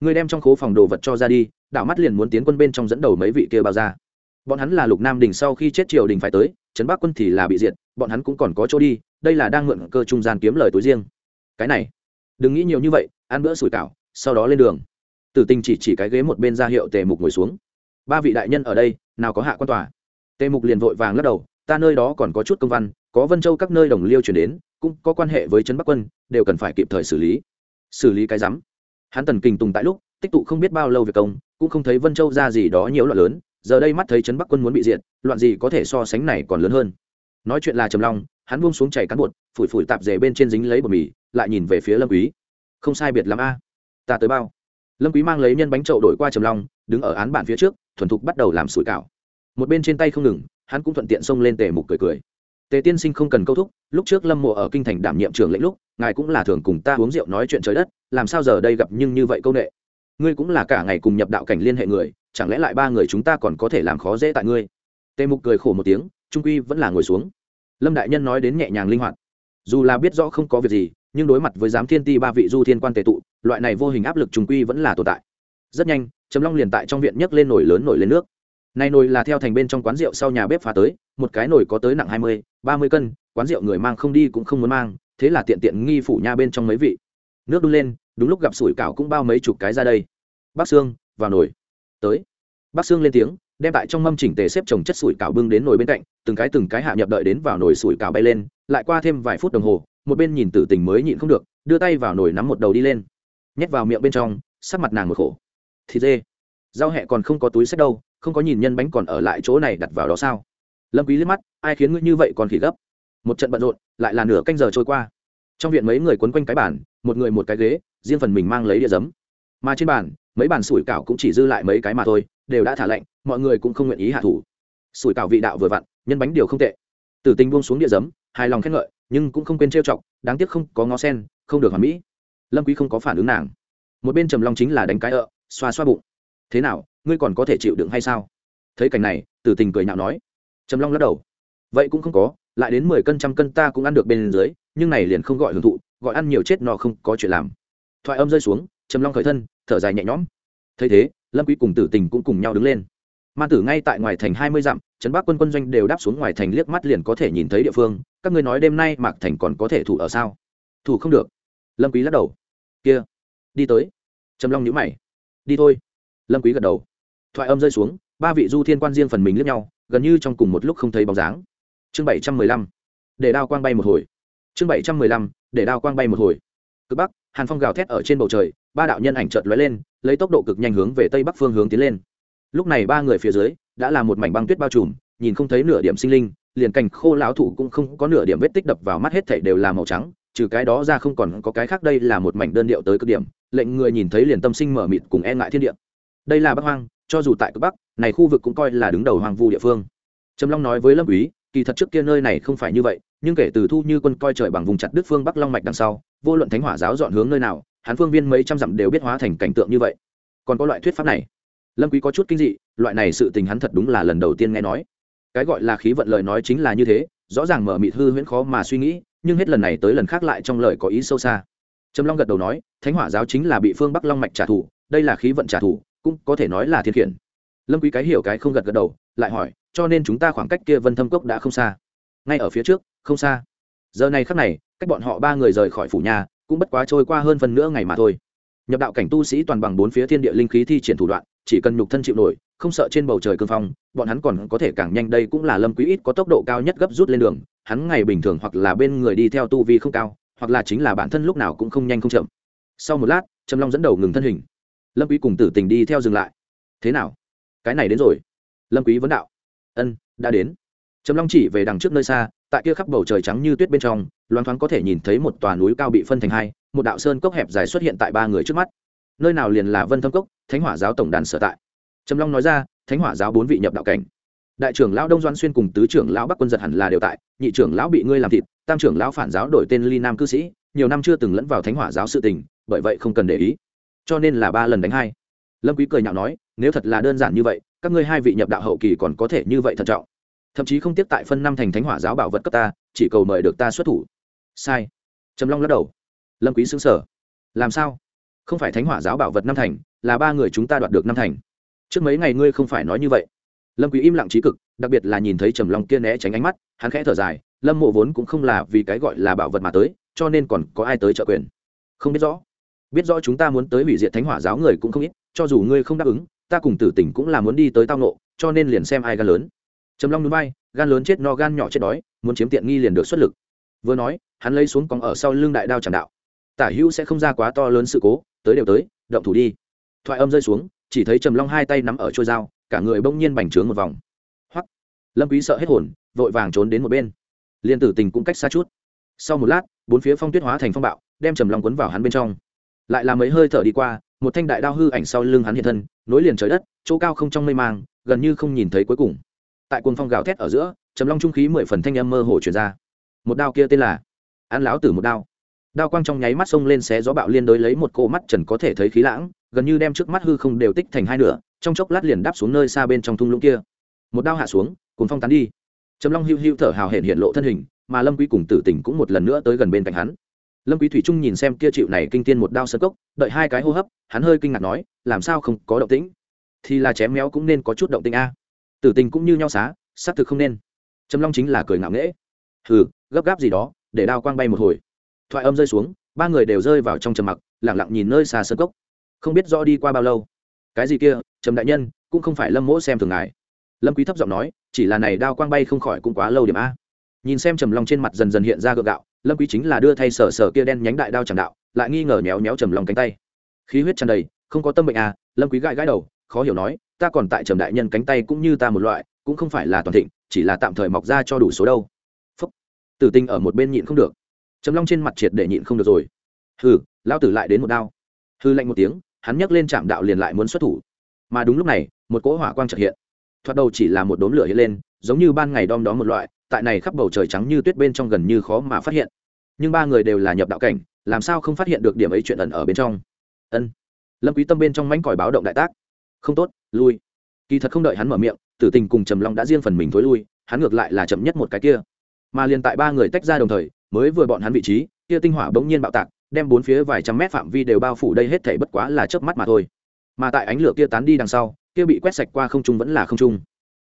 ngươi đem trong khố phòng đồ vật cho ra đi đạo mắt liền muốn tiến quân bên trong dẫn đầu mấy vị kia bao ra. Bọn hắn là lục nam đình sau khi chết triều đình phải tới, trấn bắc quân thì là bị diệt, bọn hắn cũng còn có chỗ đi, đây là đang mượn cơ trung gian kiếm lời túi riêng. Cái này, đừng nghĩ nhiều như vậy, ăn bữa sủi cảo, sau đó lên đường. Tử tình chỉ chỉ cái ghế một bên ra hiệu tề mục ngồi xuống. Ba vị đại nhân ở đây, nào có hạ quan tòa. Tề mục liền vội vàng lắc đầu, ta nơi đó còn có chút công văn, có vân châu các nơi đồng liêu chuyển đến, cũng có quan hệ với trấn bắc quân, đều cần phải kịp thời xử lý. Xử lý cái rắm hắn tần kình tùng tại lúc, tích tụ không biết bao lâu việc công, cũng không thấy vân châu ra gì đó nhiều loạn lớn, giờ đây mắt thấy trấn bắc quân muốn bị diệt, loạn gì có thể so sánh này còn lớn hơn. Nói chuyện là trầm long, hắn buông xuống chảy cán bột, phủi phủi tạp dề bên trên dính lấy bột mì, lại nhìn về phía lâm quý. Không sai biệt lắm a. Ta tới bao. Lâm quý mang lấy nhân bánh trậu đổi qua trầm long, đứng ở án bản phía trước, thuần thục bắt đầu làm sủi cảo. Một bên trên tay không ngừng, hắn cũng thuận tiện xông lên tề mục cười cười tề tiên sinh không cần câu thúc, lúc trước lâm mộ ở kinh thành đảm nhiệm trưởng lệnh lúc, ngài cũng là thường cùng ta uống rượu nói chuyện trời đất, làm sao giờ đây gặp nhưng như vậy câu nệ. Ngươi cũng là cả ngày cùng nhập đạo cảnh liên hệ người, chẳng lẽ lại ba người chúng ta còn có thể làm khó dễ tại ngươi? Tề mục cười khổ một tiếng, trung quy vẫn là ngồi xuống. Lâm đại nhân nói đến nhẹ nhàng linh hoạt. Dù là biết rõ không có việc gì, nhưng đối mặt với giám thiên ti ba vị du thiên quan tề tụ, loại này vô hình áp lực trung quy vẫn là tồn tại. Rất nhanh, trầm long liền tại trong viện nhấc lên nồi lớn nổi lên nước. Này nồi là theo thành bên trong quán rượu sau nhà bếp phá tới, một cái nồi có tới nặng hai mươi ba mươi cân, quán rượu người mang không đi cũng không muốn mang, thế là tiện tiện nghi phủ nha bên trong mấy vị. Nước đun lên, đúng lúc gặp sủi cảo cũng bao mấy chục cái ra đây. Bác xương vào nồi. Tới. Bác xương lên tiếng, đem tại trong mâm chỉnh tề xếp chồng chất sủi cảo bưng đến nồi bên cạnh, từng cái từng cái hạ nhập đợi đến vào nồi sủi cảo bay lên, lại qua thêm vài phút đồng hồ, một bên nhìn tử tình mới nhịn không được, đưa tay vào nồi nắm một đầu đi lên. Nhét vào miệng bên trong, sắc mặt nàng một khổ. Thịt dê. Rau hẹ còn không có túi sách đâu, không có nhìn nhân bánh còn ở lại chỗ này đặt vào đó sao? Lâm quý liếc mắt, ai khiến ngươi như vậy còn khỉ gấp? Một trận bận rộn, lại là nửa canh giờ trôi qua. Trong viện mấy người quấn quanh cái bàn, một người một cái ghế, riêng phần mình mang lấy đĩa giấm. Mà trên bàn, mấy bàn sủi cảo cũng chỉ dư lại mấy cái mà thôi, đều đã thả lạnh, mọi người cũng không nguyện ý hạ thủ. Sủi cảo vị đạo vừa vặn, nhân bánh điều không tệ. Tử tình buông xuống đĩa giấm, hài lòng khen ngợi, nhưng cũng không quên trêu chọc, đáng tiếc không có ngó sen, không được hoàn mỹ. Lâm quý không có phản ứng nàng. Một bên trầm long chính là đánh cái ợ, xoa xoa bụng. Thế nào, ngươi còn có thể chịu đựng hay sao? Thấy cảnh này, tử tình cười nhạo nói trầm long lắc đầu. Vậy cũng không có, lại đến mười cân trăm cân ta cũng ăn được bên dưới, nhưng này liền không gọi hưởng thụ, gọi ăn nhiều chết nọ không có chuyện làm. Thoại âm rơi xuống, trầm long khởi thân, thở dài nhẹ nhõm. Thấy thế, lâm quý cùng tử tình cũng cùng nhau đứng lên. Man tử ngay tại ngoài thành hai mươi dặm, trấn bắc quân quân doanh đều đáp xuống ngoài thành liếc mắt liền có thể nhìn thấy địa phương, các ngươi nói đêm nay mạc thành còn có thể thủ ở sao? Thủ không được. Lâm quý lắc đầu. Kia, đi tới. Trầm long nhíu mày. Đi thôi. Lâm quý gật đầu. Thoại âm rơi xuống, ba vị du thiên quan riêng phần mình liếc nhau gần như trong cùng một lúc không thấy bóng dáng. Chương bảy trăm mười lăm, để đao quang bay một hồi. Chương bảy trăm mười lăm, để đao quang bay một hồi. Cực bắc, hàn phong gào thét ở trên bầu trời, ba đạo nhân ảnh chợt lóe lên, lấy tốc độ cực nhanh hướng về tây bắc phương hướng tiến lên. Lúc này ba người phía dưới đã là một mảnh băng tuyết bao trùm, nhìn không thấy nửa điểm sinh linh, liền cành khô lão thủ cũng không có nửa điểm vết tích đập vào mắt hết thảy đều là màu trắng, trừ cái đó ra không còn có cái khác đây là một mảnh đơn điệu tới cực điểm, lệnh người nhìn thấy liền tâm sinh mở mịt cùng e ngại thiên địa. Đây là bắc hoang cho dù tại cực bắc, này khu vực cũng coi là đứng đầu hoàng vu địa phương. Trầm long nói với lâm úy kỳ thật trước kia nơi này không phải như vậy, nhưng kể từ thu như quân coi trời bằng vùng chặt đức phương bắc long mạch đằng sau, vô luận thánh hỏa giáo dọn hướng nơi nào Hán phương viên mấy trăm dặm đều biết hóa thành cảnh tượng như vậy. Còn có loại thuyết pháp này. Lâm quý có chút kinh dị, loại này sự tình hắn thật đúng là lần đầu tiên nghe nói. Cái gọi là khí vận lời nói chính là như thế, rõ ràng mở mịt hư huyễn khó mà suy nghĩ, nhưng hết lần này tới lần khác lại trong lời có ý sâu xa. Trầm long gật đầu nói, thánh hỏa giáo chính là bị phương bắc long mạch trả thù, đây là khí vận trả thù cũng có thể nói là thiên khiển. Lâm quý cái hiểu cái không gật gật đầu, lại hỏi, cho nên chúng ta khoảng cách kia vân thâm cốc đã không xa. Ngay ở phía trước, không xa. Giờ này khắc này, cách bọn họ ba người rời khỏi phủ nhà, cũng bất quá trôi qua hơn phần nữa ngày mà thôi. Nhập đạo cảnh tu sĩ toàn bằng bốn phía thiên địa linh khí thi triển thủ đoạn, chỉ cần nhục thân chịu nổi, không sợ trên bầu trời cương phong, bọn hắn còn có thể càng nhanh, đây cũng là lâm quý ít có tốc độ cao nhất gấp rút lên đường, hắn ngày bình thường hoặc là bên người đi theo tu vi không cao, hoặc là chính là bản thân lúc nào cũng không nhanh không chậm. Sau một lát, trầm long dẫn đầu ngừng thân hình lâm quý cùng tử tình đi theo dừng lại. Thế nào? Cái này đến rồi. Lâm quý vấn đạo. Ân, đã đến. Trầm long chỉ về đằng trước nơi xa, tại kia khắp bầu trời trắng như tuyết bên trong, loáng thoáng có thể nhìn thấy một tòa núi cao bị phân thành hai, một đạo sơn cốc hẹp dài xuất hiện tại ba người trước mắt. Nơi nào liền là vân thâm cốc, thánh hỏa giáo tổng đàn sở tại. Trầm long nói ra, thánh hỏa giáo bốn vị nhập đạo cảnh. Đại trưởng lão đông doan xuyên cùng tứ trưởng lão bắc quân giật hẳn là đều tại, nhị trưởng lão bị ngươi làm thịt, tam trưởng lão phản giáo đổi tên ly nam cư sĩ, nhiều năm chưa từng lẫn vào thánh hỏa giáo sự tình, bởi vậy không cần để ý cho nên là ba lần đánh hai. Lâm quý cười nhạo nói, nếu thật là đơn giản như vậy, các ngươi hai vị nhập đạo hậu kỳ còn có thể như vậy thận trọng. Thậm chí không tiếp tại phân năm thành thánh hỏa giáo bảo vật cấp ta, chỉ cầu mời được ta xuất thủ. Sai. Trầm long lắc đầu. Lâm quý sững sờ. Làm sao? Không phải thánh hỏa giáo bảo vật năm thành, là ba người chúng ta đoạt được năm thành. Trước mấy ngày ngươi không phải nói như vậy. Lâm quý im lặng trí cực, đặc biệt là nhìn thấy trầm long kia né tránh ánh mắt, hắn khẽ thở dài, lâm mộ vốn cũng không là vì cái gọi là bảo vật mà tới, cho nên còn có ai tới trợ quyền? Không biết rõ biết rõ chúng ta muốn tới hủy diệt thánh hỏa giáo người cũng không ít, cho dù ngươi không đáp ứng, ta cùng tử tình cũng là muốn đi tới tao nộ cho nên liền xem ai gan lớn. Trầm long núi bay, gan lớn chết no gan nhỏ chết đói, muốn chiếm tiện nghi liền được xuất lực. Vừa nói, hắn lấy xuống còng ở sau lưng đại đao chẳng đạo. Tả hữu sẽ không ra quá to lớn sự cố, tới đều tới, động thủ đi. Thoại âm rơi xuống, chỉ thấy trầm long hai tay nắm ở trôi dao, cả người bỗng nhiên bành trướng một vòng. Hoắc! Lâm quý sợ hết hồn, vội vàng trốn đến một bên. Liên tử tình cũng cách xa chút. Sau một lát, bốn phía phong tuyết hóa thành phong bạo, đem trầm long cuốn vào hắn bên trong lại là mấy hơi thở đi qua, một thanh đại đao hư ảnh sau lưng hắn hiện thân, nối liền trời đất, chỗ cao không trong mây mang, gần như không nhìn thấy cuối cùng. Tại cuồng phong gào thét ở giữa, trầm long trung khí mười phần thanh âm mơ hồ truyền ra. Một đao kia tên là an lão tử một đao. Đao quang trong nháy mắt xông lên xé gió bạo liên đối lấy một cỗ mắt trần có thể thấy khí lãng, gần như đem trước mắt hư không đều tích thành hai nửa, trong chốc lát liền đáp xuống nơi xa bên trong thung lũng kia. Một đao hạ xuống cùng phong tán đi. Trầm long hưu hưu thở hào hển hiện lộ thân hình, mà lâm quý cùng tử tình cũng một lần nữa tới gần bên cạnh hắn lâm quý thủy trung nhìn xem kia chịu này kinh tiên một đao sơn cốc, đợi hai cái hô hấp, hắn hơi kinh ngạc nói, làm sao không có động tĩnh? Thì là chém méo cũng nên có chút động tĩnh a. Tử tình cũng như nhau xá, xác thực không nên. Trầm long chính là cười ngạo nghễ. Hừ, gấp gáp gì đó, để đao quang bay một hồi. Thoại âm rơi xuống, ba người đều rơi vào trong trầm mặc, lặng lặng nhìn nơi xa sơn cốc. Không biết rõ đi qua bao lâu. Cái gì kia, trầm đại nhân, cũng không phải lâm mỗ xem thường ngài. Lâm quý thấp giọng nói, chỉ là này đao quang bay không khỏi cũng quá lâu điểm a. Nhìn xem trầm long trên mặt dần dần hiện ra gượng gạo lâm quý chính là đưa thay sở sở kia đen nhánh đại đao chẳng đạo, lại nghi ngờ méo méo trầm long cánh tay. Khí huyết tràn đầy, không có tâm bệnh à lâm quý gãi gãi đầu, khó hiểu nói, ta còn tại trầm đại nhân cánh tay cũng như ta một loại, cũng không phải là toàn thịnh, chỉ là tạm thời mọc ra cho đủ số đâu. Phúc. Tử tinh ở một bên nhịn không được. Trầm long trên mặt triệt để nhịn không được rồi. Hừ lao tử lại đến một đao. Hư lạnh một tiếng, hắn nhấc lên chạm đạo liền lại muốn xuất thủ. Mà đúng lúc này, một cỗ hỏa quang chợt hiện. Thoạt đầu chỉ là một đốm lửa hiện lên, giống như ban ngày đom đó một loại tại này khắp bầu trời trắng như tuyết bên trong gần như khó mà phát hiện. Nhưng ba người đều là nhập đạo cảnh, làm sao không phát hiện được điểm ấy chuyện ẩn ở bên trong? Ân. Lâm quý tâm bên trong mánh còi báo động đại tác. Không tốt, lui. Kỳ thật không đợi hắn mở miệng, tử tình cùng trầm long đã riêng phần mình thối lui, hắn ngược lại là chậm nhất một cái kia. Mà liền tại ba người tách ra đồng thời, mới vừa bọn hắn vị trí, kia tinh hỏa bỗng nhiên bạo tạc, đem bốn phía vài trăm mét phạm vi đều bao phủ đây hết thảy bất quá là chớp mắt mà thôi. Mà tại ánh lửa kia tán đi đằng sau, kia bị quét sạch qua không trung vẫn là không trung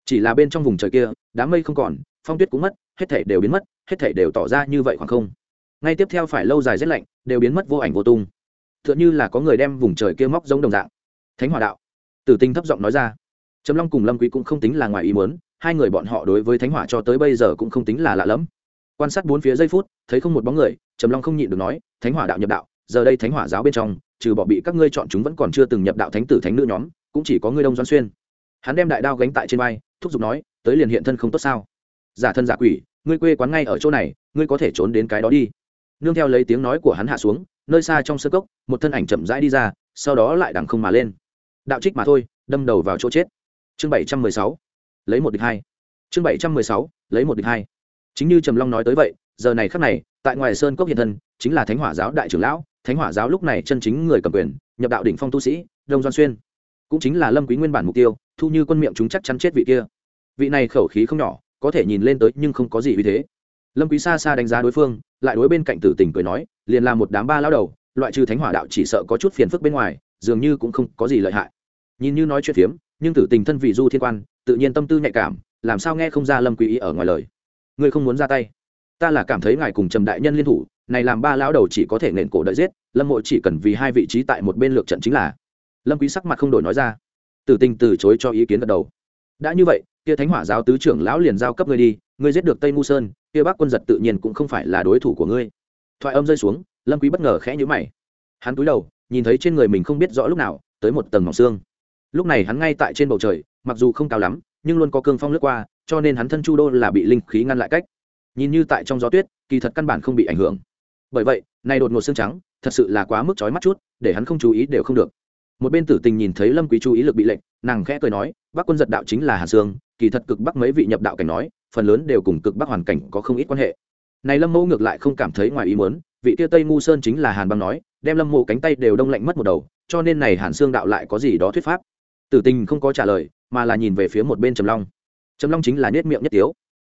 chỉ là bên trong vùng trời kia, đám mây không còn, phong tuyết cũng mất, hết thể đều biến mất, hết thể đều tỏ ra như vậy khoảng không. Ngay tiếp theo phải lâu dài rét lạnh, đều biến mất vô ảnh vô tung. Tựa như là có người đem vùng trời kia móc giống đồng dạng. Thánh hỏa đạo. Tử tinh thấp giọng nói ra. Trầm long cùng lâm quý cũng không tính là ngoài ý muốn, hai người bọn họ đối với thánh hỏa cho tới bây giờ cũng không tính là lạ lẫm. Quan sát bốn phía giây phút, thấy không một bóng người, trầm long không nhịn được nói, thánh hỏa đạo nhập đạo, giờ đây thánh hỏa giáo bên trong, trừ bỏ bị các ngươi chọn chúng vẫn còn chưa từng nhập đạo thánh tử thánh nữ nhóm, cũng chỉ có ngươi đông doan xuyên. Hắn đem đại đao gánh tại trên vai thúc giục nói, tới liền hiện thân không tốt sao? Giả thân giả quỷ, ngươi quê quán ngay ở chỗ này, ngươi có thể trốn đến cái đó đi. Nương theo lấy tiếng nói của hắn hạ xuống, nơi xa trong sơ cốc, một thân ảnh chậm rãi đi ra, sau đó lại đằng không mà lên. Đạo trích mà thôi, đâm đầu vào chỗ chết. Chương bảy trăm mười sáu, lấy một địch hai. Chương bảy trăm mười sáu, lấy một địch hai. Chính như trầm long nói tới vậy, giờ này khắc này, tại ngoài sơn cốc hiện thân, chính là thánh hỏa giáo đại trưởng lão. Thánh hỏa giáo lúc này chân chính người cầm quyền, nhập đạo đỉnh phong tu sĩ, đông doan xuyên. Cũng chính là lâm quý nguyên bản mục tiêu thu như quân miệng chúng chắc chắn chết vị kia. Vị này khẩu khí không nhỏ, có thể nhìn lên tới nhưng không có gì vì thế. Lâm quý xa xa đánh giá đối phương, lại đối bên cạnh tử tình cười nói, liền là một đám ba lão đầu, loại trừ thánh hỏa đạo chỉ sợ có chút phiền phức bên ngoài, dường như cũng không có gì lợi hại. Nhìn như nói chuyện phiếm, nhưng tử tình thân vị du thiên quan, tự nhiên tâm tư nhạy cảm, làm sao nghe không ra lâm quý ý ở ngoài lời. Ngươi không muốn ra tay. Ta là cảm thấy ngài cùng trầm đại nhân liên thủ, này làm ba lão đầu chỉ có thể nện cổ đợi giết, lâm mộ chỉ cần vì hai vị trí tại một bên lược trận chính là. Lâm quý sắc mặt không đổi nói ra tử tình từ chối cho ý kiến gật đầu. Đã như vậy, kia thánh hỏa giáo tứ trưởng lão liền giao cấp ngươi đi, ngươi giết được tây mu sơn, kia bác quân giật tự nhiên cũng không phải là đối thủ của ngươi. Thoại âm rơi xuống, lâm quý bất ngờ khẽ nhíu mày. Hắn cúi đầu, nhìn thấy trên người mình không biết rõ lúc nào, tới một tầng mỏng xương. Lúc này hắn ngay tại trên bầu trời, mặc dù không cao lắm, nhưng luôn có cương phong lướt qua, cho nên hắn thân chu đô là bị linh khí ngăn lại cách. Nhìn như tại trong gió tuyết, kỳ thật căn bản không bị ảnh hưởng. Bởi vậy này đột ngột xương trắng, thật sự là quá mức chói mắt chút, để hắn không chú ý đều không được một bên tử tình nhìn thấy lâm quý chú ý lực bị lệnh, nàng khẽ cười nói, bắc quân giật đạo chính là hà sương, kỳ thật cực bắc mấy vị nhập đạo cảnh nói, phần lớn đều cùng cực bắc hoàn cảnh có không ít quan hệ. Này lâm mẫu ngược lại không cảm thấy ngoài ý muốn, vị kia tây ngu sơn chính là hàn băng nói, đem lâm mộ cánh tay đều đông lạnh mất một đầu, cho nên này hàn sương đạo lại có gì đó thuyết pháp. Tử tình không có trả lời, mà là nhìn về phía một bên trầm long. Trầm long chính là nết miệng nhất tiếu.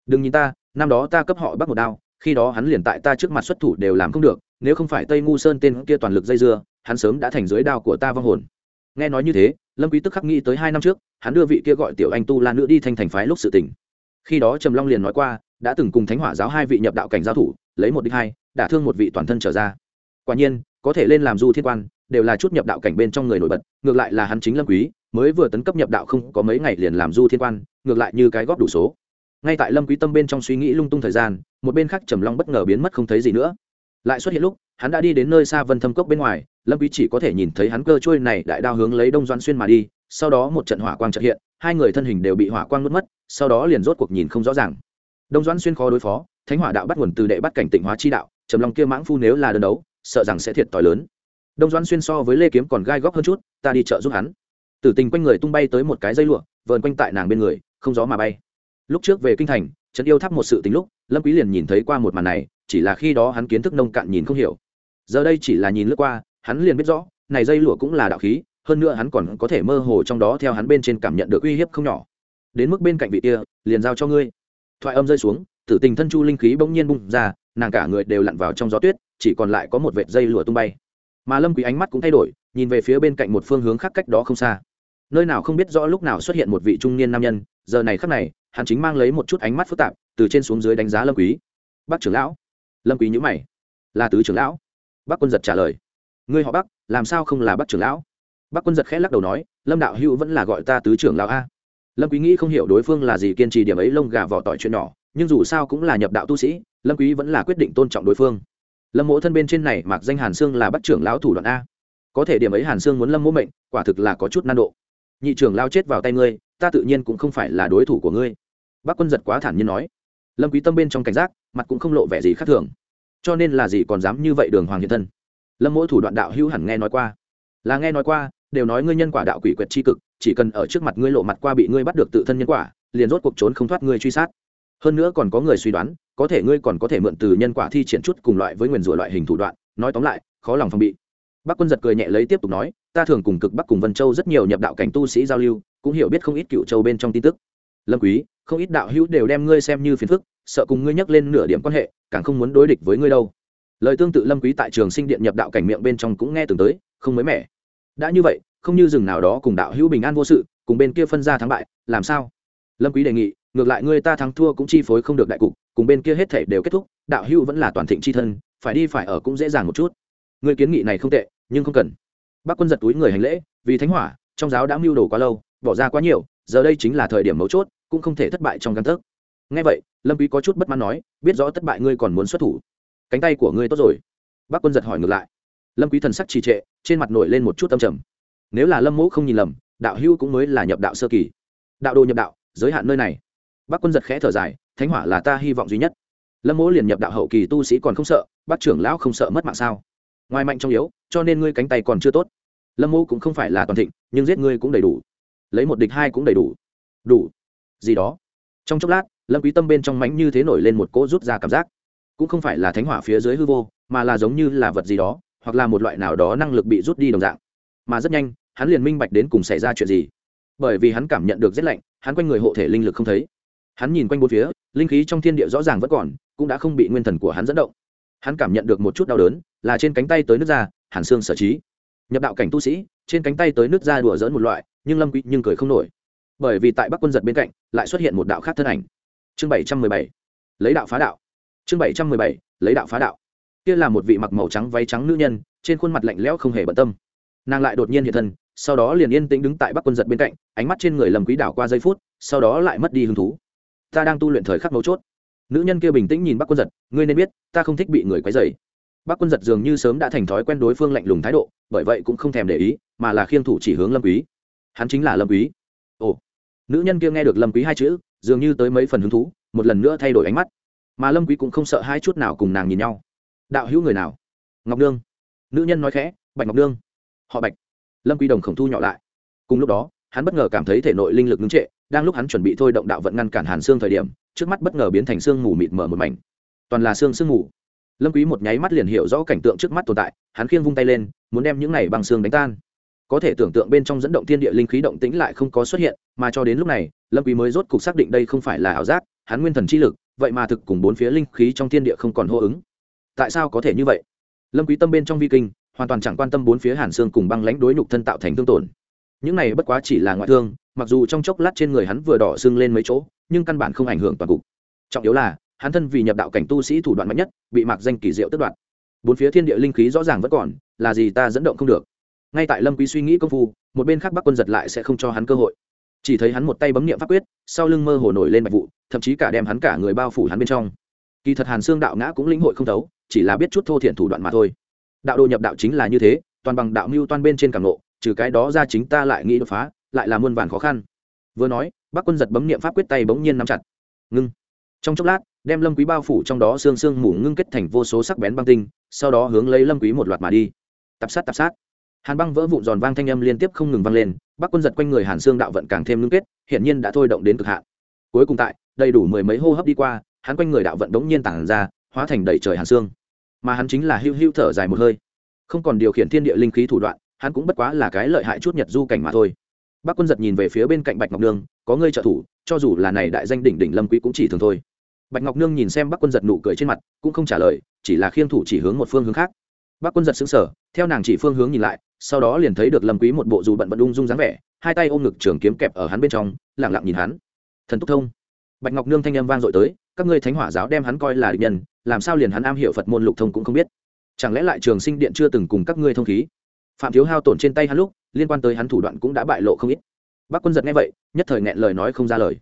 Đừng nhìn ta, năm đó ta cấp họ bắt một đao, khi đó hắn liền tại ta trước mặt xuất thủ đều làm không được, nếu không phải tây ngu sơn tên kia toàn lực dây dưa hắn sớm đã thành dưới đao của ta vong hồn. Nghe nói như thế, lâm quý tức khắc nghĩ tới hai năm trước, hắn đưa vị kia gọi tiểu anh tu la nữ đi thanh thành phái lúc sự tình. Khi đó trầm long liền nói qua, đã từng cùng thánh hỏa giáo hai vị nhập đạo cảnh giao thủ, lấy một đích hai, đả thương một vị toàn thân trở ra. Quả nhiên, có thể lên làm du thiên quan, đều là chút nhập đạo cảnh bên trong người nổi bật, ngược lại là hắn chính lâm quý, mới vừa tấn cấp nhập đạo không có mấy ngày liền làm du thiên quan, ngược lại như cái góp đủ số. Ngay tại lâm quý tâm bên trong suy nghĩ lung tung thời gian, một bên khác trầm long bất ngờ biến mất không thấy gì nữa lại xuất hiện lúc, hắn đã đi đến nơi xa vân thâm cốc bên ngoài, lâm quý chỉ có thể nhìn thấy hắn cơ trôi này đại đao hướng lấy đông doan xuyên mà đi, sau đó một trận hỏa quang chợt hiện, hai người thân hình đều bị hỏa quang mất mất, sau đó liền rốt cuộc nhìn không rõ ràng. Đông doan xuyên khó đối phó, thánh hỏa đạo bắt nguồn từ đệ bắt cảnh tịnh hóa chi đạo, trầm long kia mãng phu nếu là đơn đấu, sợ rằng sẽ thiệt tỏi lớn. Đông doan xuyên so với lê kiếm còn gai góc hơn chút, ta đi chợ giúp hắn. Tử tình quanh người tung bay tới một cái dây lụa, vờn quanh tại nàng bên người, không gió mà bay. Lúc trước về kinh thành, trấn yêu thắp một sự tính lúc, lâm quý liền nhìn thấy qua một màn này chỉ là khi đó hắn kiến thức nông cạn nhìn không hiểu. Giờ đây chỉ là nhìn lướt qua, hắn liền biết rõ, này dây lụa cũng là đạo khí, hơn nữa hắn còn có thể mơ hồ trong đó theo hắn bên trên cảm nhận được uy hiếp không nhỏ. Đến mức bên cạnh vị kia, liền giao cho ngươi. Thoại âm rơi xuống, tử tình thân chu linh khí bỗng nhiên bung ra, nàng cả người đều lặn vào trong gió tuyết, chỉ còn lại có một vệt dây lụa tung bay. Mà lâm quý ánh mắt cũng thay đổi, nhìn về phía bên cạnh một phương hướng khác cách đó không xa. Nơi nào không biết rõ lúc nào xuất hiện một vị trung niên nam nhân, giờ này khắc này, hắn chính mang lấy một chút ánh mắt phức tạp, từ trên xuống dưới đánh giá lâm quý. Bác trưởng lão lâm quý nhíu mày. Là tứ trưởng lão? Bác quân giật trả lời. Ngươi họ Bắc, làm sao không là Bắc trưởng lão? Bác quân giật khẽ lắc đầu nói, lâm đạo hữu vẫn là gọi ta tứ trưởng lão a. Lâm quý nghĩ không hiểu đối phương là gì, kiên trì điểm ấy lông gà vỏ tỏi chuyện nhỏ, nhưng dù sao cũng là nhập đạo tu sĩ, lâm quý vẫn là quyết định tôn trọng đối phương. Lâm mỗ thân bên trên này mặc danh hàn xương là bắt trưởng lão thủ đoạn a. Có thể điểm ấy hàn xương muốn lâm mỗ mệnh, quả thực là có chút nan độ. Nhị trưởng lao chết vào tay ngươi, ta tự nhiên cũng không phải là đối thủ của ngươi. Bác quân giật quá thản nhiên nói. Lâm quý tâm bên trong cảnh giác mặt cũng không lộ vẻ gì khác thường. Cho nên là gì còn dám như vậy đường hoàng hiện thân? Lâm mỗi thủ đoạn đạo hữu hẳn nghe nói qua. Là nghe nói qua, đều nói ngươi nhân quả đạo quỷ quyệt chi cực, chỉ cần ở trước mặt ngươi lộ mặt qua bị ngươi bắt được tự thân nhân quả, liền rốt cuộc trốn không thoát ngươi truy sát. Hơn nữa còn có người suy đoán, có thể ngươi còn có thể mượn từ nhân quả thi triển chút cùng loại với nguyền rủa loại hình thủ đoạn, nói tóm lại, khó lòng phòng bị. Bác quân giật cười nhẹ lấy tiếp tục nói, ta thường cùng cực bắc cùng vân châu rất nhiều nhập đạo cảnh tu sĩ giao lưu, cũng hiểu biết không ít cựu châu bên trong tin tức. Lâm quý, không ít đạo hữu đều đem ngươi xem như phiền phức sợ cùng ngươi nhắc lên nửa điểm quan hệ, càng không muốn đối địch với ngươi đâu. Lời tương tự lâm quý tại trường sinh điện nhập đạo cảnh miệng bên trong cũng nghe từng tới, không mới mẻ. Đã như vậy, không như rừng nào đó cùng đạo hữu bình an vô sự, cùng bên kia phân ra thắng bại, làm sao? Lâm quý đề nghị, ngược lại ngươi ta thắng thua cũng chi phối không được đại cục, cùng bên kia hết thể đều kết thúc, đạo hữu vẫn là toàn thịnh chi thân, phải đi phải ở cũng dễ dàng một chút. Ngươi kiến nghị này không tệ, nhưng không cần. Bác quân giật túi người hành lễ, vì thánh hỏa, trong giáo đã mưu đồ quá lâu, bỏ ra quá nhiều, giờ đây chính là thời điểm mấu chốt, cũng không thể thất bại trong căn thức ngay vậy, lâm quý có chút bất mãn nói, biết rõ thất bại ngươi còn muốn xuất thủ. Cánh tay của ngươi tốt rồi. Bác quân giật hỏi ngược lại. Lâm quý thần sắc trì trệ, trên mặt nổi lên một chút âm trầm. Nếu là lâm mẫu không nhìn lầm, đạo hưu cũng mới là nhập đạo sơ kỳ. Đạo đồ nhập đạo, giới hạn nơi này. Bác quân giật khẽ thở dài, thánh hỏa là ta hy vọng duy nhất. Lâm mỗ liền nhập đạo hậu kỳ tu sĩ còn không sợ, bác trưởng lão không sợ mất mạng sao? Ngoài mạnh trong yếu, cho nên ngươi cánh tay còn chưa tốt. Lâm mỗ cũng không phải là toàn thịnh, nhưng giết ngươi cũng đầy đủ. Lấy một địch hai cũng đầy đủ. Đủ. Gì đó. Trong chốc lát lâm quý tâm bên trong mánh như thế nổi lên một cỗ rút ra cảm giác. Cũng không phải là thánh hỏa phía dưới hư vô, mà là giống như là vật gì đó, hoặc là một loại nào đó năng lực bị rút đi đồng dạng. Mà rất nhanh, hắn liền minh bạch đến cùng xảy ra chuyện gì. Bởi vì hắn cảm nhận được rét lạnh, hắn quanh người hộ thể linh lực không thấy. Hắn nhìn quanh bốn phía, linh khí trong thiên địa rõ ràng vẫn còn, cũng đã không bị nguyên thần của hắn dẫn động. Hắn cảm nhận được một chút đau đớn, là trên cánh tay tới nước da, hàn xương sở trí. Nhập đạo cảnh tu sĩ, trên cánh tay tới nước da đùa dỡn một loại, nhưng lâm quý nhưng cười không nổi. Bởi vì tại bắc quân giật bên cạnh, lại xuất hiện một đạo khác thân ảnh chương bảy trăm mười bảy. Lấy đạo phá đạo. Chương bảy trăm mười bảy. Lấy đạo phá đạo. Kia là một vị mặc màu trắng váy trắng nữ nhân, trên khuôn mặt lạnh lẽo không hề bận tâm. Nàng lại đột nhiên hiện thân, sau đó liền yên tĩnh đứng tại bắc quân giật bên cạnh, ánh mắt trên người lầm quý đảo qua giây phút, sau đó lại mất đi hứng thú. Ta đang tu luyện thời khắc mấu chốt. Nữ nhân kia bình tĩnh nhìn bắc quân giật, ngươi nên biết, ta không thích bị người quấy dày bắc quân giật dường như sớm đã thành thói quen đối phương lạnh lùng thái độ, bởi vậy cũng không thèm để ý, mà là khiêng thủ chỉ hướng lâm quý. Hắn chính là lâm quý. Ồ. Nữ nhân kia nghe được lâm quý hai chữ dường như tới mấy phần hứng thú, một lần nữa thay đổi ánh mắt. Mà lâm quý cũng không sợ hai chút nào cùng nàng nhìn nhau. Đạo hữu người nào? Ngọc nương. Nữ nhân nói khẽ, bạch ngọc nương. Họ bạch. Lâm quý đồng khổng thu nhỏ lại. Cùng lúc đó, hắn bất ngờ cảm thấy thể nội linh lực ngưng trệ, đang lúc hắn chuẩn bị thôi động đạo vận ngăn cản hàn xương thời điểm, trước mắt bất ngờ biến thành xương mù mịt mờ một mảnh. Toàn là xương xương mù. Lâm quý một nháy mắt liền hiểu rõ cảnh tượng trước mắt tồn tại, hắn khiêng vung tay lên, muốn đem những này bằng xương đánh tan. Có thể tưởng tượng bên trong dẫn động thiên địa linh khí động tĩnh lại không có xuất hiện, mà cho đến lúc này lâm quý mới rốt cục xác định đây không phải là ảo giác, hắn nguyên thần chi lực, vậy mà thực cùng bốn phía linh khí trong thiên địa không còn hô ứng. Tại sao có thể như vậy? Lâm quý tâm bên trong vi kinh, hoàn toàn chẳng quan tâm bốn phía hàn xương cùng băng lãnh đối nhục thân tạo thành thương tổn. Những này bất quá chỉ là ngoại thương, mặc dù trong chốc lát trên người hắn vừa đỏ sưng lên mấy chỗ, nhưng căn bản không ảnh hưởng toàn cục. Trọng yếu là, hắn thân vì nhập đạo cảnh tu sĩ thủ đoạn mạnh nhất, bị mạc danh kỳ diệu tức đoạn. Bốn phía thiên địa linh khí rõ ràng vẫn còn, là gì ta dẫn động không được. Ngay tại lâm quý suy nghĩ công phu, một bên khác bắc quân giật lại sẽ không cho hắn cơ hội chỉ thấy hắn một tay bấm niệm pháp quyết sau lưng mơ hồ nổi lên bạch vụ thậm chí cả đem hắn cả người bao phủ hắn bên trong. Kỳ thật hàn xương đạo ngã cũng lĩnh hội không thấu chỉ là biết chút thô thiện thủ đoạn mà thôi. Đạo đồ nhập đạo chính là như thế toàn bằng đạo mưu toan bên trên càng lộ, trừ cái đó ra chính ta lại nghĩ đột phá lại là muôn vàn khó khăn. Vừa nói bác quân giật bấm niệm pháp quyết tay bỗng nhiên nắm chặt. Ngưng. Trong chốc lát đem lâm quý bao phủ trong đó xương xương mủ ngưng kết thành vô số sắc bén băng tinh sau đó hướng lấy lâm quý một loạt mà đi. Tập sát tập sát hàn băng vỡ vụn giòn vang thanh âm liên tiếp không ngừng vang lên, bắc quân giật quanh người hàn xương đạo vận càng thêm ngưng kết hiện nhiên đã thôi động đến cực hạn. Cuối cùng tại, đầy đủ mười mấy hô hấp đi qua, hắn quanh người đạo vận đống nhiên tản ra, hóa thành đầy trời hàn xương mà hắn chính là hưu hưu thở dài một hơi. Không còn điều khiển thiên địa linh khí thủ đoạn, hắn cũng bất quá là cái lợi hại chút nhật du cảnh mà thôi. Bắc quân giật nhìn về phía bên cạnh bạch ngọc nương, có ngươi trợ thủ, cho dù là này đại danh đỉnh đỉnh lâm quý cũng chỉ thường thôi. Bạch ngọc nương nhìn xem bắc quân giật nụ cười trên mặt, cũng không trả lời, chỉ là khiêng thủ chỉ hướng một phương hướng khác. Bắc quân giật xứng sở theo nàng chỉ phương hướng nhìn lại sau đó liền thấy được lâm quý một bộ dù bận bận ung dung dáng vẻ, hai tay ôm ngực trường kiếm kẹp ở hắn bên trong, lặng lặng nhìn hắn. Thần túc thông, bạch ngọc nương thanh âm vang dội tới, các ngươi thánh hỏa giáo đem hắn coi là địch nhân, làm sao liền hắn am hiểu phật môn lục thông cũng không biết. Chẳng lẽ lại trường sinh điện chưa từng cùng các ngươi thông khí? Phạm thiếu hao tổn trên tay hắn lúc, liên quan tới hắn thủ đoạn cũng đã bại lộ không ít. Bác quân giật nghe vậy, nhất thời nghẹn lời nói không ra lời.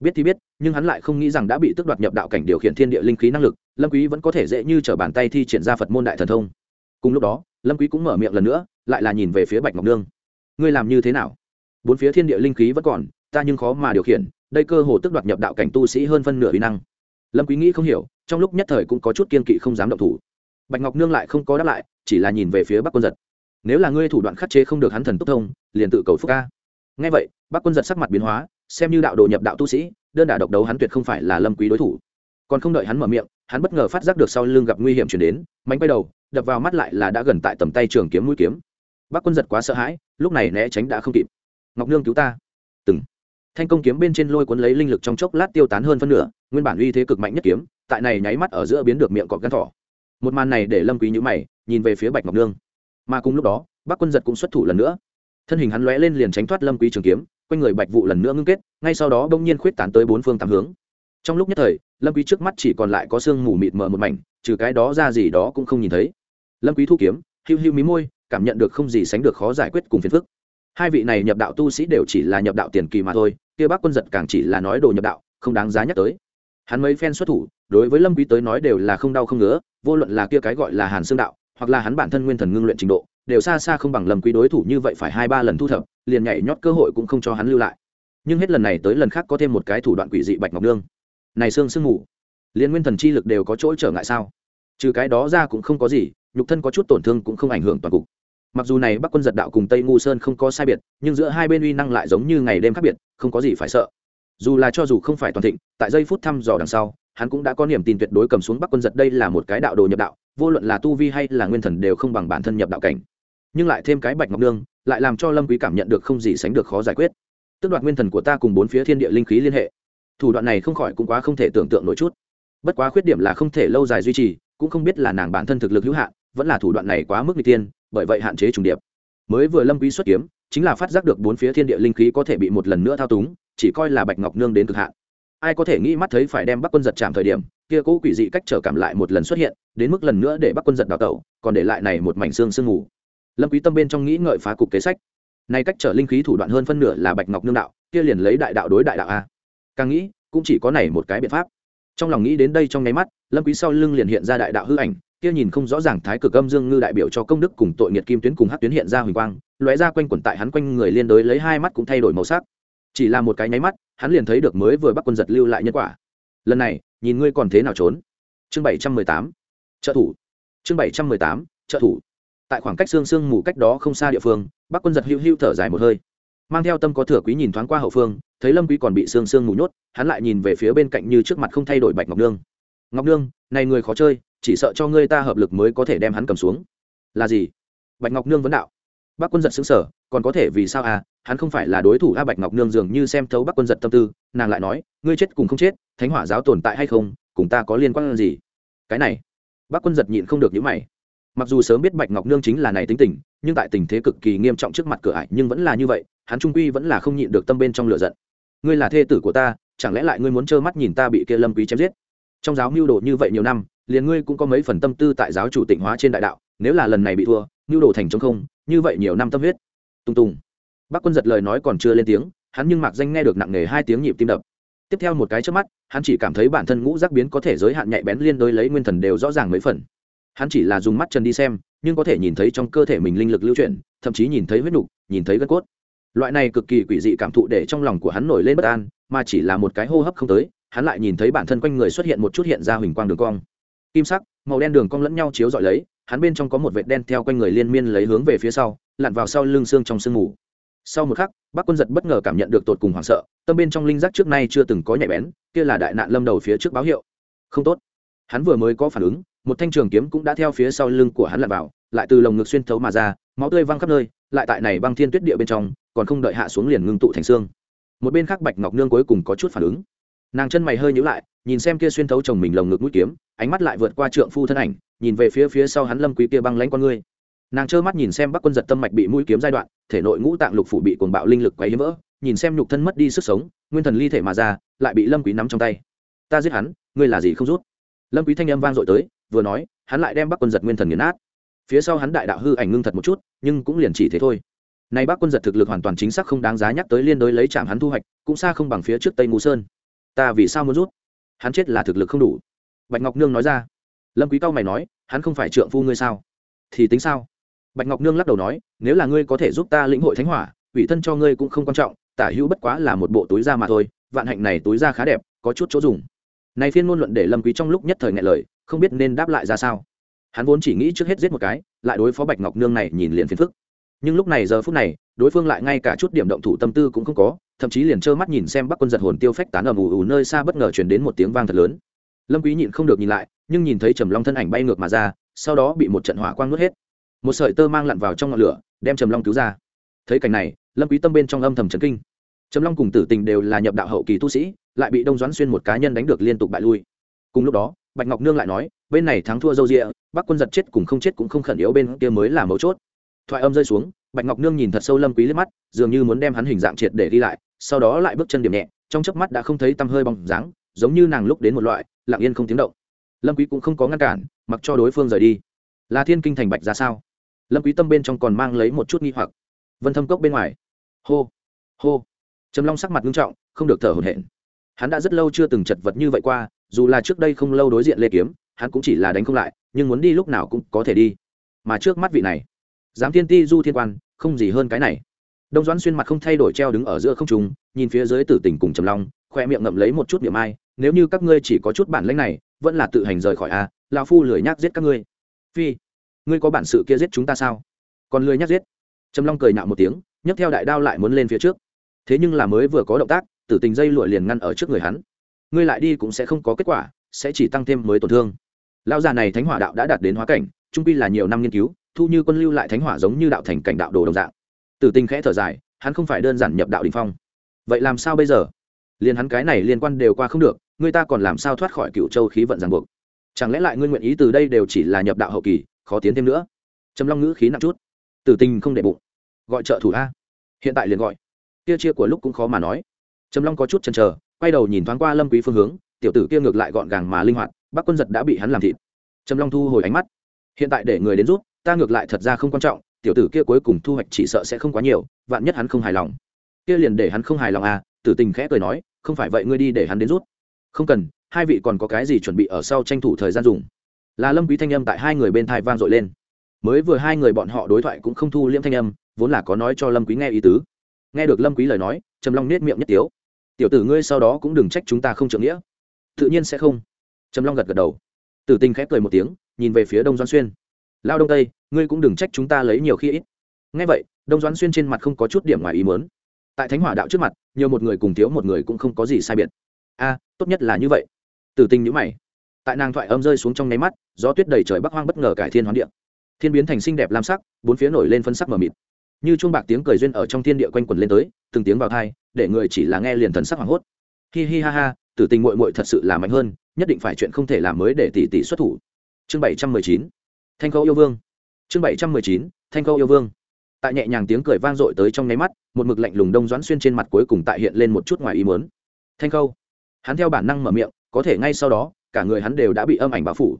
Biết thì biết, nhưng hắn lại không nghĩ rằng đã bị tước đoạt nhập đạo cảnh điều khiển thiên địa linh khí năng lực, lâm quý vẫn có thể dễ như trở bàn tay thi triển ra phật môn đại thần thông. Cùng lúc đó lâm quý cũng mở miệng lần nữa, lại là nhìn về phía bạch ngọc nương. Ngươi làm như thế nào? Bốn phía thiên địa linh khí vẫn còn, ta nhưng khó mà điều khiển, đây cơ hồ tức đoạt nhập đạo cảnh tu sĩ hơn phân nửa uy năng. Lâm quý nghĩ không hiểu, trong lúc nhất thời cũng có chút kiên kỵ không dám động thủ. Bạch ngọc nương lại không có đáp lại, chỉ là nhìn về phía bắc quân giật. Nếu là ngươi thủ đoạn khắc chế không được hắn thần tốc thông, liền tự cầu phúc ca nghe vậy, bắc quân giật sắc mặt biến hóa, xem như đạo đồ nhập đạo tu sĩ, đơn đả độc đấu hắn tuyệt không phải là lâm quý đối thủ. Còn không đợi hắn mở miệng hắn bất ngờ phát giác được sau lưng gặp nguy hiểm chuyển đến, mánh bay đầu, đập vào mắt lại là đã gần tại tầm tay trường kiếm mũi kiếm. Bác quân giật quá sợ hãi, lúc này né tránh đã không kịp. Ngọc nương cứu ta. Từng. Thanh công kiếm bên trên lôi cuốn lấy linh lực trong chốc lát tiêu tán hơn phân nửa, nguyên bản uy thế cực mạnh nhất kiếm, tại này nháy mắt ở giữa biến được miệng cọp gắn thỏ. Một màn này để lâm quý nhữ mày, nhìn về phía bạch ngọc nương. Mà cùng lúc đó, bác quân giật cũng xuất thủ lần nữa. Thân hình hắn lóe lên liền tránh thoát lâm quý trường kiếm, quanh người bạch vụ lần nữa ngưng kết, ngay sau đó bỗng nhiên khuyết tán tới bốn phương tám hướng trong lúc nhất thời, lâm quý trước mắt chỉ còn lại có sương mù mịt mờ một mảnh, trừ cái đó ra gì đó cũng không nhìn thấy. Lâm quý thu kiếm hưu hưu mí môi, cảm nhận được không gì sánh được khó giải quyết cùng phiền phức. Hai vị này nhập đạo tu sĩ đều chỉ là nhập đạo tiền kỳ mà thôi, kia bác quân giật càng chỉ là nói đồ nhập đạo, không đáng giá nhắc tới. Hắn mấy phen xuất thủ, đối với lâm quý tới nói đều là không đau không ngứa, vô luận là kia cái gọi là hàn xương đạo, hoặc là hắn bản thân nguyên thần ngưng luyện trình độ, đều xa xa không bằng lâm quý đối thủ như vậy phải hai ba lần thu thập, liền nhảy nhót cơ hội cũng không cho hắn lưu lại. Nhưng hết lần này tới lần khác có thêm một cái thủ đoạn quỷ dị bạch ngọc nương này xương sương mù. Liên nguyên thần chi lực đều có chỗ trở ngại sao? Trừ cái đó ra cũng không có gì, nhục thân có chút tổn thương cũng không ảnh hưởng toàn cục. Mặc dù này bắc quân giật đạo cùng tây ngu sơn không có sai biệt, nhưng giữa hai bên uy năng lại giống như ngày đêm khác biệt, không có gì phải sợ. Dù là cho dù không phải toàn thịnh, tại giây phút thăm dò đằng sau, hắn cũng đã có niềm tin tuyệt đối cầm xuống bắc quân giật đây là một cái đạo đồ nhập đạo, vô luận là tu vi hay là nguyên thần đều không bằng bản thân nhập đạo cảnh. Nhưng lại thêm cái bạch ngọc nương, lại làm cho lâm quý cảm nhận được không gì sánh được khó giải quyết. Tước đoạt nguyên thần của ta cùng bốn phía thiên địa linh khí liên hệ thủ đoạn này không khỏi cũng quá không thể tưởng tượng nổi chút. Bất quá khuyết điểm là không thể lâu dài duy trì, cũng không biết là nàng bản thân thực lực hữu hạn, vẫn là thủ đoạn này quá mức n tiên bởi vậy hạn chế trùng điệp. Mới vừa lâm quý xuất kiếm, chính là phát giác được bốn phía thiên địa linh khí có thể bị một lần nữa thao túng, chỉ coi là bạch ngọc nương đến cực hạn. Ai có thể nghĩ mắt thấy phải đem bắc quân giật chạm thời điểm, kia cố quỷ dị cách trở cảm lại một lần xuất hiện, đến mức lần nữa để bắc quân giật đào tẩu, còn để lại này một mảnh xương sương ngủ lâm quý tâm bên trong nghĩ ngợi phá cục kế sách. Nay cách trở linh khí thủ đoạn hơn phân nửa là bạch ngọc nương đạo, kia liền lấy đại đạo đối đại đạo a càng nghĩ, cũng chỉ có này một cái biện pháp. Trong lòng nghĩ đến đây trong nháy mắt, lâm quý sau lưng liền hiện ra đại đạo hư ảnh, kia nhìn không rõ ràng thái cực âm dương ngư đại biểu cho công đức cùng tội nghiệt kim tuyến cùng hắc tuyến hiện ra huỳnh quang, lóe ra quanh quẩn tại hắn quanh người liên đối lấy hai mắt cũng thay đổi màu sắc. Chỉ là một cái nháy mắt, hắn liền thấy được mới vừa bắt quân giật lưu lại nhân quả. Lần này, nhìn ngươi còn thế nào trốn? Chương bảy trăm mười tám, trợ thủ. Chương bảy trăm mười tám, trợ thủ. Tại khoảng cách xương xương mù cách đó không xa địa phương, bắc quân giật hưu hưu thở dài một hơi. Mang theo tâm có thừa quý nhìn thoáng qua hậu phương thấy lâm quý còn bị xương xương mù nhốt, hắn lại nhìn về phía bên cạnh như trước mặt không thay đổi bạch ngọc nương. Ngọc nương, này người khó chơi, chỉ sợ cho ngươi ta hợp lực mới có thể đem hắn cầm xuống. Là gì? Bạch ngọc nương vấn đạo. Bác quân giật xứng sở còn có thể vì sao à? Hắn không phải là đối thủ a bạch ngọc nương dường như xem thấu bác quân giật tâm tư, nàng lại nói, ngươi chết cùng không chết, thánh hỏa giáo tồn tại hay không, cùng ta có liên quan gì? Cái này, bác quân giật nhịn không được những mày. Mặc dù sớm biết bạch ngọc nương chính là này tính tình, nhưng tại tình thế cực kỳ nghiêm trọng trước mặt cửa ải nhưng vẫn là như vậy, hắn trung quy vẫn là không nhịn được tâm bên trong lửa giận ngươi là thê tử của ta, chẳng lẽ lại ngươi muốn trơ mắt nhìn ta bị kia lâm quý chém giết? Trong giáo mưu đồ như vậy nhiều năm, liền ngươi cũng có mấy phần tâm tư tại giáo chủ tịnh hóa trên đại đạo, nếu là lần này bị thua, mưu đồ thành trống không, như vậy nhiều năm tâm huyết. Tung tung bác quân giật lời nói còn chưa lên tiếng, hắn nhưng mặc danh nghe được nặng nề hai tiếng nhịp tim đập. Tiếp theo một cái trước mắt, hắn chỉ cảm thấy bản thân ngũ giác biến có thể giới hạn nhạy bén liên đối lấy nguyên thần đều rõ ràng mấy phần. Hắn chỉ là dùng mắt chân đi xem, nhưng có thể nhìn thấy trong cơ thể mình linh lực lưu chuyển, thậm chí nhìn thấy huyết nục, nhìn thấy gân cốt loại này cực kỳ quỷ dị cảm thụ để trong lòng của hắn nổi lên bất an, mà chỉ là một cái hô hấp không tới, hắn lại nhìn thấy bản thân quanh người xuất hiện một chút hiện ra huỳnh quang đường cong. Kim sắc, màu đen đường cong lẫn nhau chiếu dọi lấy, hắn bên trong có một vệt đen theo quanh người liên miên lấy hướng về phía sau, lặn vào sau lưng xương trong sương mù. Sau một khắc bác quân giật bất ngờ cảm nhận được tột cùng hoảng sợ, tâm bên trong linh giác trước nay chưa từng có nhạy bén, kia là đại nạn lâm đầu phía trước báo hiệu. Không tốt. Hắn vừa mới có phản ứng, một thanh trường kiếm cũng đã theo phía sau lưng của hắn lặn vào, lại từ lồng ngực xuyên thấu mà ra, máu tươi văng khắp nơi lại tại này băng thiên tuyết địa bên trong, còn không đợi hạ xuống liền ngưng tụ thành xương. Một bên khác bạch ngọc nương cuối cùng có chút phản ứng. Nàng chân mày hơi nhíu lại, nhìn xem kia xuyên thấu chồng mình lồng ngực mũi kiếm, ánh mắt lại vượt qua trượng phu thân ảnh, nhìn về phía phía sau hắn lâm quý kia băng lãnh con ngươi. Nàng trơ mắt nhìn xem bắc quân giật tâm mạch bị mũi kiếm giai đoạn, thể nội ngũ tạng lục phủ bị cuồng bạo linh lực quấy vỡ nhìn xem nhục thân mất đi sức sống, nguyên thần ly thể mà ra, lại bị lâm quý nắm trong tay. Ta giết hắn, ngươi là gì không rút? Lâm quý thanh âm vang dội tới, vừa nói, hắn lại đem bắc quân giật nguyên thần nghiền nát phía sau hắn đại đạo hư ảnh ngưng thật một chút, nhưng cũng liền chỉ thế thôi. Nay bắc quân giật thực lực hoàn toàn chính xác không đáng giá nhắc tới liên đối lấy chạm hắn thu hoạch, cũng xa không bằng phía trước tây ngũ sơn. Ta vì sao muốn rút? Hắn chết là thực lực không đủ. Bạch ngọc nương nói ra. Lâm quý cao mày nói, hắn không phải trượng phu ngươi sao? Thì tính sao? Bạch ngọc nương lắc đầu nói, nếu là ngươi có thể giúp ta lĩnh hội thánh hỏa, ủy thân cho ngươi cũng không quan trọng, tả hữu bất quá là một bộ túi da mà thôi, vạn hạnh này túi da khá đẹp, có chút chỗ dùng. Này phiên ngôn luận để lâm quý trong lúc nhất thời ngại lời, không biết nên đáp lại ra sao hắn vốn chỉ nghĩ trước hết giết một cái, lại đối phó bạch ngọc nương này nhìn liền phiền phức. Nhưng lúc này giờ phút này, đối phương lại ngay cả chút điểm động thủ tâm tư cũng không có, thậm chí liền trơ mắt nhìn xem bắc quân giật hồn tiêu phách tán ở mù ù nơi xa bất ngờ chuyển đến một tiếng vang thật lớn. Lâm quý nhịn không được nhìn lại, nhưng nhìn thấy trầm long thân ảnh bay ngược mà ra, sau đó bị một trận hỏa quang nuốt hết. Một sợi tơ mang lặn vào trong ngọn lửa, đem trầm long cứu ra. Thấy cảnh này, lâm quý tâm bên trong âm thầm chấn kinh. Trầm long cùng tử tình đều là nhập đạo hậu kỳ tu sĩ, lại bị đông doãn xuyên một cá nhân đánh được liên tục bại lui. Cùng lúc đó bạch ngọc nương lại nói, bên này thắng thua dâu rịa bắc quân giật chết cùng không chết cũng không khẩn yếu bên kia mới là mấu chốt. Thoại âm rơi xuống, bạch ngọc nương nhìn thật sâu lâm quý liếc mắt, dường như muốn đem hắn hình dạng triệt để đi lại, sau đó lại bước chân điểm nhẹ, trong chớp mắt đã không thấy tăm hơi bóng dáng, giống như nàng lúc đến một loại, lặng yên không tiếng động. Lâm quý cũng không có ngăn cản, mặc cho đối phương rời đi. Là thiên kinh thành bạch ra sao? Lâm quý tâm bên trong còn mang lấy một chút nghi hoặc. Vân thâm cốc bên ngoài. Hô hô. Trầm long sắc mặt nghiêm trọng, không được thở hổn hển hắn đã rất lâu chưa từng chật vật như vậy qua, dù là trước đây không lâu đối diện lê kiếm, hắn cũng chỉ là đánh không lại, nhưng muốn đi lúc nào cũng có thể đi. Mà trước mắt vị này, giám thiên ti du thiên quan, không gì hơn cái này. Đông doãn xuyên mặt không thay đổi treo đứng ở giữa không trung, nhìn phía dưới tử tình cùng trầm long, khoe miệng ngậm lấy một chút niệm ai, nếu như các ngươi chỉ có chút bản lãnh này, vẫn là tự hành rời khỏi a, lão phu lười nhác giết các ngươi. Phi, ngươi có bản sự kia giết chúng ta sao? Còn lười nhác giết. Trầm long cười nạo một tiếng, nhấc theo đại đao lại muốn lên phía trước. Thế nhưng là mới vừa có động tác tử tình dây lụa liền ngăn ở trước người hắn. Ngươi lại đi cũng sẽ không có kết quả, sẽ chỉ tăng thêm mới tổn thương. Lão già này thánh hỏa đạo đã đạt đến hóa cảnh, trung pi là nhiều năm nghiên cứu, thu như quân lưu lại thánh hỏa giống như đạo thành cảnh đạo đồ đồng dạng. Tử tình khẽ thở dài, hắn không phải đơn giản nhập đạo đình phong. Vậy làm sao bây giờ? Liền hắn cái này liên quan đều qua không được, người ta còn làm sao thoát khỏi cựu châu khí vận ràng buộc? Chẳng lẽ lại ngươi nguyện ý từ đây đều chỉ là nhập đạo hậu kỳ, khó tiến thêm nữa? Trầm long ngữ khí nặng chút. Tử tình không để bụng. Gọi trợ thủ a. Hiện tại liền gọi. Kia chia của lúc cũng khó mà nói trầm long có chút chần chờ, quay đầu nhìn thoáng qua lâm quý phương hướng, tiểu tử kia ngược lại gọn gàng mà linh hoạt, bắc quân giật đã bị hắn làm thịt. Trầm long thu hồi ánh mắt. Hiện tại để người đến rút ta ngược lại thật ra không quan trọng, tiểu tử kia cuối cùng thu hoạch chỉ sợ sẽ không quá nhiều, vạn nhất hắn không hài lòng. Kia liền để hắn không hài lòng à tử tình khẽ cười nói, không phải vậy ngươi đi để hắn đến rút không cần, hai vị còn có cái gì chuẩn bị ở sau tranh thủ thời gian dùng. Là lâm quý thanh âm tại hai người bên thai vang dội lên. Mới vừa hai người bọn họ đối thoại cũng không thu liễm thanh âm, vốn là có nói cho lâm quý nghe ý tứ. Nghe được lâm quý lời nói, trầm long nết miệng nhất tiếu tiểu tử ngươi sau đó cũng đừng trách chúng ta không trượng nghĩa. Tự nhiên sẽ không. Trầm long gật gật đầu. Tử tình khép cười một tiếng, nhìn về phía đông doan xuyên. Lao đông tây, ngươi cũng đừng trách chúng ta lấy nhiều khi ít. Ngay vậy, đông Doan xuyên trên mặt không có chút điểm ngoài ý mớn tại thánh hỏa đạo trước mặt, nhiều một người cùng thiếu một người cũng không có gì sai biệt. A, tốt nhất là như vậy. Tử tình nhữ mày. Tại nàng thoại âm rơi xuống trong nháy mắt, gió tuyết đầy trời bắc hoang bất ngờ cải thiên hoán địa. Thiên biến thành xinh đẹp lam sắc, bốn phía nổi lên phân sắc mờ mịt như chuông bạc tiếng cười duyên ở trong thiên địa quanh quẩn lên tới, từng tiếng vào thai để người chỉ là nghe liền thần sắc hoảng hốt. Hi hi ha ha, tử tình mội mội thật sự là mạnh hơn, nhất định phải chuyện không thể làm mới để tỷ tỷ xuất thủ. Chương bảy trăm mười chín, thanh khâu yêu vương. Chương bảy trăm mười chín, thanh khâu yêu vương. Tại nhẹ nhàng tiếng cười vang dội tới trong nháy mắt, một mực lạnh lùng đông doãn xuyên trên mặt cuối cùng tại hiện lên một chút ngoài ý mớn thanh khâu. Hắn theo bản năng mở miệng, có thể ngay sau đó, cả người hắn đều đã bị âm ảnh bao phủ.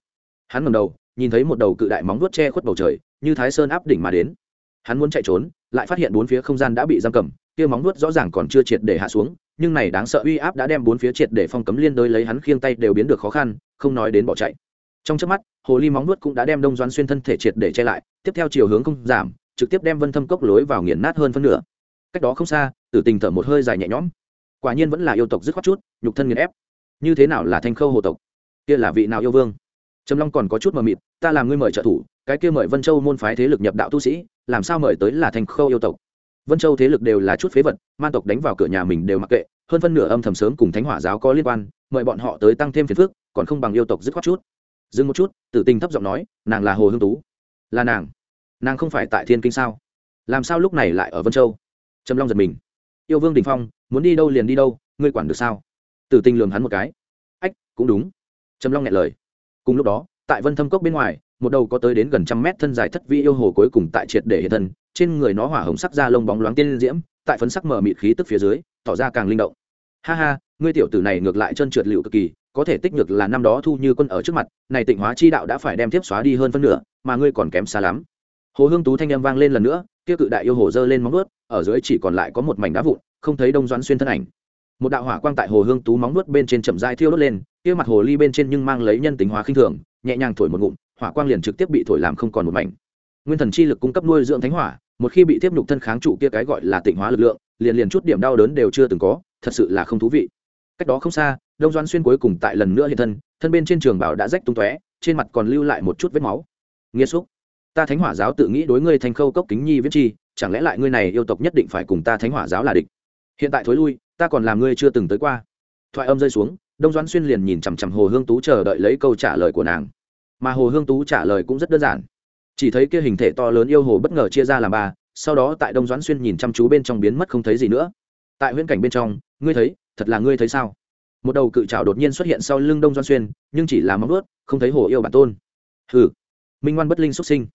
Hắn ngầm đầu, nhìn thấy một đầu cự đại móng vuốt che khuất bầu trời, như thái sơn áp đỉnh mà đến hắn muốn chạy trốn, lại phát hiện bốn phía không gian đã bị giam cầm, kia móng nuốt rõ ràng còn chưa triệt để hạ xuống, nhưng này đáng sợ uy áp đã đem bốn phía triệt để phong cấm liên đới lấy hắn khiêng tay đều biến được khó khăn, không nói đến bỏ chạy. Trong trước mắt, hồ ly móng nuốt cũng đã đem đông doan xuyên thân thể triệt để che lại, tiếp theo chiều hướng không giảm, trực tiếp đem vân thâm cốc lối vào nghiền nát hơn phân nửa. Cách đó không xa, tử tình thở một hơi dài nhẹ nhõm. Quả nhiên vẫn là yêu tộc dứt khoát chút, nhục thân nghiền ép. Như thế nào là thanh khâu hồ tộc? Kia là vị nào yêu vương? Trầm long còn có chút mờ mịt, ta làm ngươi mời trợ thủ, cái kia mời vân châu môn phái thế lực nhập đạo tu sĩ làm sao mời tới là thành khâu yêu tộc? Vân châu thế lực đều là chút phế vật, man tộc đánh vào cửa nhà mình đều mặc kệ, hơn phân nửa âm thầm sớm cùng thánh hỏa giáo có liên quan, mời bọn họ tới tăng thêm phiền phức, còn không bằng yêu tộc dứt khoát chút. Dừng một chút, tử tình thấp giọng nói, nàng là hồ hương tú. Là nàng. Nàng không phải tại thiên kinh sao? Làm sao lúc này lại ở vân châu? Trầm long giật mình. Yêu vương đình phong, muốn đi đâu liền đi đâu, ngươi quản được sao? Tử tình lường hắn một cái. Ách, cũng đúng. Trầm long nghe lời. Cùng lúc đó, tại vân thâm cốc bên ngoài một đầu có tới đến gần trăm mét thân dài thất vi yêu hồ cuối cùng tại triệt để hiện thân, trên người nó hỏa hồng sắc da lông bóng loáng tiên diễm, tại phấn sắc mở mịt khí tức phía dưới, tỏ ra càng linh động. Ha ha, ngươi tiểu tử này ngược lại chân trượt liệu cực kỳ, có thể tích nhược là năm đó thu như quân ở trước mặt, này tịnh hóa chi đạo đã phải đem tiếp xóa đi hơn phân nửa, mà ngươi còn kém xa lắm. Hồ hương tú thanh âm vang lên lần nữa, kia cự đại yêu hồ dơ lên móng nuốt ở dưới chỉ còn lại có một mảnh đá vụn, không thấy đông doãn xuyên thân ảnh. Một đạo hỏa quang tại hồ hương tú móng nuốt bên trên chậm dai thiêu đốt lên, kia mặt hồ ly bên trên nhưng mang lấy nhân tính hóa khinh thường, nhẹ nhàng thổi một ngụm hỏa quang liền trực tiếp bị thổi làm không còn một mảnh. Nguyên thần chi lực cung cấp nuôi dưỡng thánh hỏa, một khi bị tiếp nhục thân kháng trụ kia cái gọi là tịnh hóa lực lượng, liền liền chút điểm đau đớn đều chưa từng có, thật sự là không thú vị. Cách đó không xa, đông doãn xuyên cuối cùng tại lần nữa hiện thân thân bên trên trường bảo đã rách tung tóe, trên mặt còn lưu lại một chút vết máu. Nghiêm xúc, ta thánh hỏa giáo tự nghĩ đối ngươi thành khâu cốc kính nhi viết chi, chẳng lẽ lại ngươi này yêu tộc nhất định phải cùng ta thánh hỏa giáo là địch? Hiện tại thối lui, ta còn làm ngươi chưa từng tới qua. Thoại âm rơi xuống, đông doãn xuyên liền nhìn chằm chằm hồ hương tú chờ đợi lấy câu trả lời của nàng mà hồ hương tú trả lời cũng rất đơn giản. Chỉ thấy kia hình thể to lớn yêu hồ bất ngờ chia ra làm ba, sau đó tại đông doãn xuyên nhìn chăm chú bên trong biến mất không thấy gì nữa. Tại huyễn cảnh bên trong, ngươi thấy, thật là ngươi thấy sao? Một đầu cự trào đột nhiên xuất hiện sau lưng đông doãn xuyên, nhưng chỉ là móng ướt không thấy hồ yêu bản tôn. Hừ. Minh ngoan bất linh xuất sinh.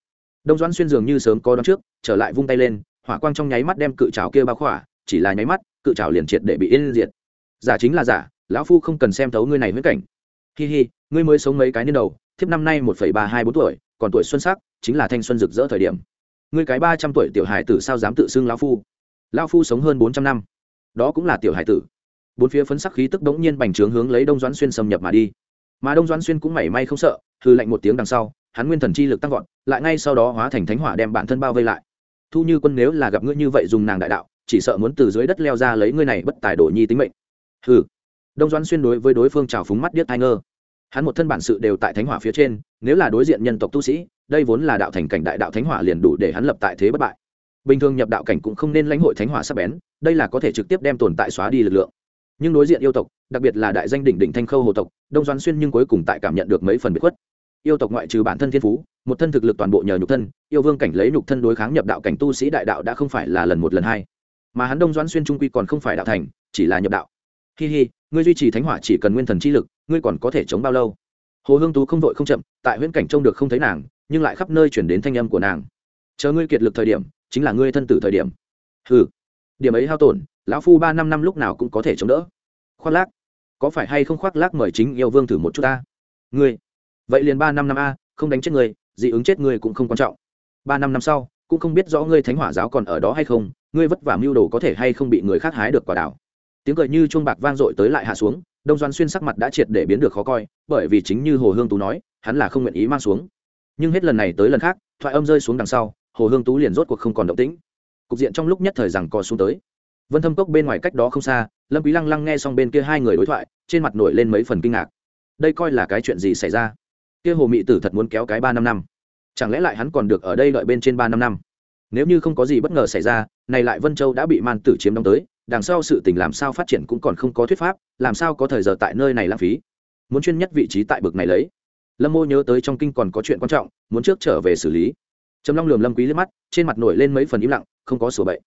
Đông doãn xuyên dường như sớm có đón trước, trở lại vung tay lên, hỏa quang trong nháy mắt đem cự trào kia bao khỏa, chỉ là nháy mắt, cự trào liền triệt để bị yên diệt. Giả chính là giả, lão phu không cần xem thấu ngươi này huyễn cảnh. Hi hi, ngươi mới sống mấy cái niên đầu thiếp năm nay một phẩy ba hai bốn tuổi, còn tuổi xuân sắc, chính là thanh xuân rực rỡ thời điểm. Ngươi cái ba trăm tuổi tiểu hải tử sao dám tự xưng lão phu? Lão phu sống hơn bốn trăm năm, đó cũng là tiểu hải tử. Bốn phía phấn sắc khí tức đống nhiên bành trướng hướng lấy đông doãn xuyên xâm nhập mà đi. Mà đông doãn xuyên cũng mảy may không sợ hư lạnh một tiếng đằng sau, hắn nguyên thần chi lực tăng vọt, lại ngay sau đó hóa thành thánh hỏa đem bản thân bao vây lại. Thu như quân nếu là gặp ngươi như vậy dùng nàng đại đạo, chỉ sợ muốn từ dưới đất leo ra lấy ngươi này bất tài đổ nhi tính mệnh. Hừ. Đông doãn xuyên đối với đối phương trào phúng mắt điếc thai ngơ hắn một thân bản sự đều tại thánh hỏa phía trên, nếu là đối diện nhân tộc tu sĩ, đây vốn là đạo thành cảnh đại đạo thánh hỏa liền đủ để hắn lập tại thế bất bại. Bình thường nhập đạo cảnh cũng không nên lãnh hội thánh hỏa sắp bén, đây là có thể trực tiếp đem tồn tại xóa đi lực lượng. Nhưng đối diện yêu tộc, đặc biệt là đại danh đỉnh đỉnh thanh khâu hồ tộc, đông doan xuyên nhưng cuối cùng tại cảm nhận được mấy phần bị khuất. Yêu tộc ngoại trừ bản thân thiên phú, một thân thực lực toàn bộ nhờ nhục thân, yêu vương cảnh lấy nhục thân đối kháng nhập đạo cảnh tu sĩ đại đạo đã không phải là lần một lần hai. Mà hắn đông doan xuyên trung quy còn không phải đạo thành, chỉ là nhập đạo. Hi hi, ngươi duy trì thánh hỏa chỉ cần nguyên thần chi lực ngươi còn có thể chống bao lâu? Hồ hương tú không vội không chậm, tại huyễn cảnh trông được không thấy nàng, nhưng lại khắp nơi chuyển đến thanh âm của nàng. Chờ ngươi kiệt lực thời điểm, chính là ngươi thân tử thời điểm. Ừ điểm ấy hao tổn, lão phu ba năm năm lúc nào cũng có thể chống đỡ. Khoác lác. Có phải hay không khoác lác mời chính yêu vương thử một chút ta? Ngươi. Vậy liền ba năm năm a, không đánh chết ngươi, dị ứng chết ngươi cũng không quan trọng. Ba năm năm sau, cũng không biết rõ ngươi thánh hỏa giáo còn ở đó hay không, ngươi vất vả mưu đồ có thể hay không bị người khác hái được quả đảo. Tiếng cười như chuông bạc vang dội tới lại hạ xuống đông doan xuyên sắc mặt đã triệt để biến được khó coi, bởi vì chính như hồ hương tú nói, hắn là không nguyện ý mang xuống. Nhưng hết lần này tới lần khác, thoại âm rơi xuống đằng sau, hồ hương tú liền rốt cuộc không còn động tĩnh. Cục diện trong lúc nhất thời rằng co xuống tới. Vân thâm cốc bên ngoài cách đó không xa, lâm quý lăng lăng nghe xong bên kia hai người đối thoại, trên mặt nổi lên mấy phần kinh ngạc. Đây coi là cái chuyện gì xảy ra? Kia hồ mị tử thật muốn kéo cái ba năm năm. Chẳng lẽ lại hắn còn được ở đây đợi bên trên ba năm năm? Nếu như không có gì bất ngờ xảy ra, này lại vân châu đã bị man tử chiếm đóng tới đằng sau sự tình làm sao phát triển cũng còn không có thuyết pháp, làm sao có thời giờ tại nơi này lãng phí. Muốn chuyên nhất vị trí tại bực này lấy. Lâm mô nhớ tới trong kinh còn có chuyện quan trọng, muốn trước trở về xử lý. Trầm long lườm lâm quý liếc mắt, trên mặt nổi lên mấy phần im lặng, không có sổ bậy.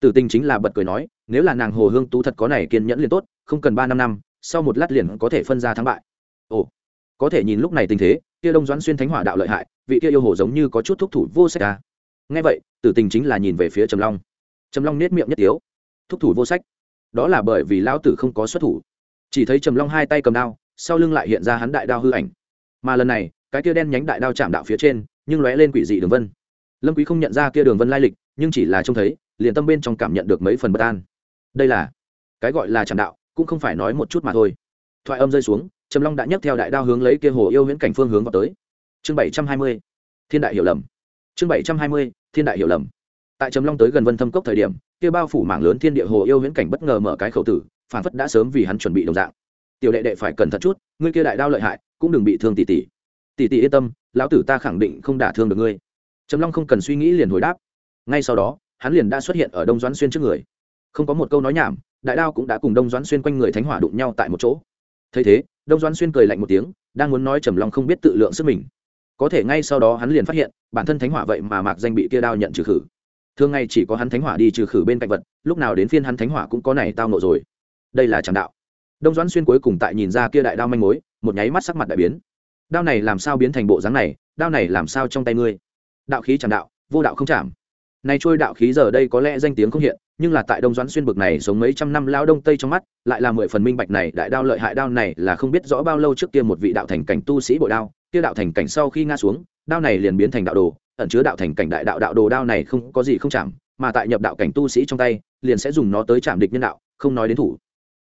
Tử tình chính là bật cười nói, nếu là nàng hồ hương tú thật có này kiên nhẫn liền tốt, không cần ba năm năm, sau một lát liền có thể phân ra thắng bại. Ồ, có thể nhìn lúc này tình thế, kia đông doãn xuyên thánh hỏa đạo lợi hại, vị kia yêu hồ giống như có chút thúc thủ vô sách ca nghe vậy, tử tình chính là nhìn về phía trầm long. Trầm long nết miệng nhất tiếu thúc thủ vô sách. Đó là bởi vì lão tử không có xuất thủ. Chỉ thấy trầm long hai tay cầm đao, sau lưng lại hiện ra hắn đại đao hư ảnh. Mà lần này, cái kia đen nhánh đại đao chạm đạo phía trên, nhưng lóe lên quỷ dị đường vân. Lâm quý không nhận ra kia đường vân lai lịch, nhưng chỉ là trông thấy, liền tâm bên trong cảm nhận được mấy phần bất an. Đây là, cái gọi là chạm đạo, cũng không phải nói một chút mà thôi. Thoại âm rơi xuống, trầm long đã nhấc theo đại đao hướng lấy kia hồ yêu huyễn cảnh phương hướng vào tới. Chương bảy trăm hai mươi, thiên đại hiểu lầm. Chương bảy trăm hai mươi, thiên đại hiểu lầm. Tại trầm long tới gần vân thâm cốc thời điểm kia bao phủ mảng lớn thiên địa hồ yêu huyễn cảnh bất ngờ mở cái khẩu tử phản phất đã sớm vì hắn chuẩn bị đồng dạng. Tiểu đệ đệ phải cẩn thận chút, ngươi kia đại đao lợi hại, cũng đừng bị thương tỷ tỷ. Tỷ tỷ yên tâm, lão tử ta khẳng định không đả thương được ngươi. Trầm long không cần suy nghĩ liền hồi đáp. Ngay sau đó, hắn liền đã xuất hiện ở đông doãn xuyên trước người. Không có một câu nói nhảm, đại đao cũng đã cùng đông doãn xuyên quanh người thánh hỏa đụng nhau tại một chỗ. Thấy thế, đông doãn xuyên cười lạnh một tiếng, đang muốn nói trầm long không biết tự lượng sức mình. Có thể ngay sau đó hắn liền phát hiện, bản thân thánh hỏa vậy mà mạc danh bị kia đao nhận trừ khử thường ngày chỉ có hắn thánh hỏa đi trừ khử bên cạnh vật, lúc nào đến phiên hắn thánh hỏa cũng có này tao nộ rồi. Đây là tràng đạo. Đông doãn xuyên cuối cùng tại nhìn ra kia đại đao manh mối, một nháy mắt sắc mặt đại biến. Đao này làm sao biến thành bộ dáng này, đao này làm sao trong tay ngươi? Đạo khí chạm đạo, vô đạo không chạm. Nay trôi đạo khí giờ đây có lẽ danh tiếng không hiện, nhưng là tại đông doãn xuyên bực này sống mấy trăm năm lao đông tây trong mắt, lại là mười phần minh bạch này đại đao lợi hại đao này là không biết rõ bao lâu trước kia một vị đạo thành cảnh tu sĩ bội đao, kia đạo thành cảnh sau khi ngã xuống, đao này liền biến thành đạo đồ ẩn chứa đạo thành cảnh đại đạo đạo đồ đao này không có gì không chạm, mà tại nhập đạo cảnh tu sĩ trong tay, liền sẽ dùng nó tới chạm địch nhân đạo, không nói đến thủ.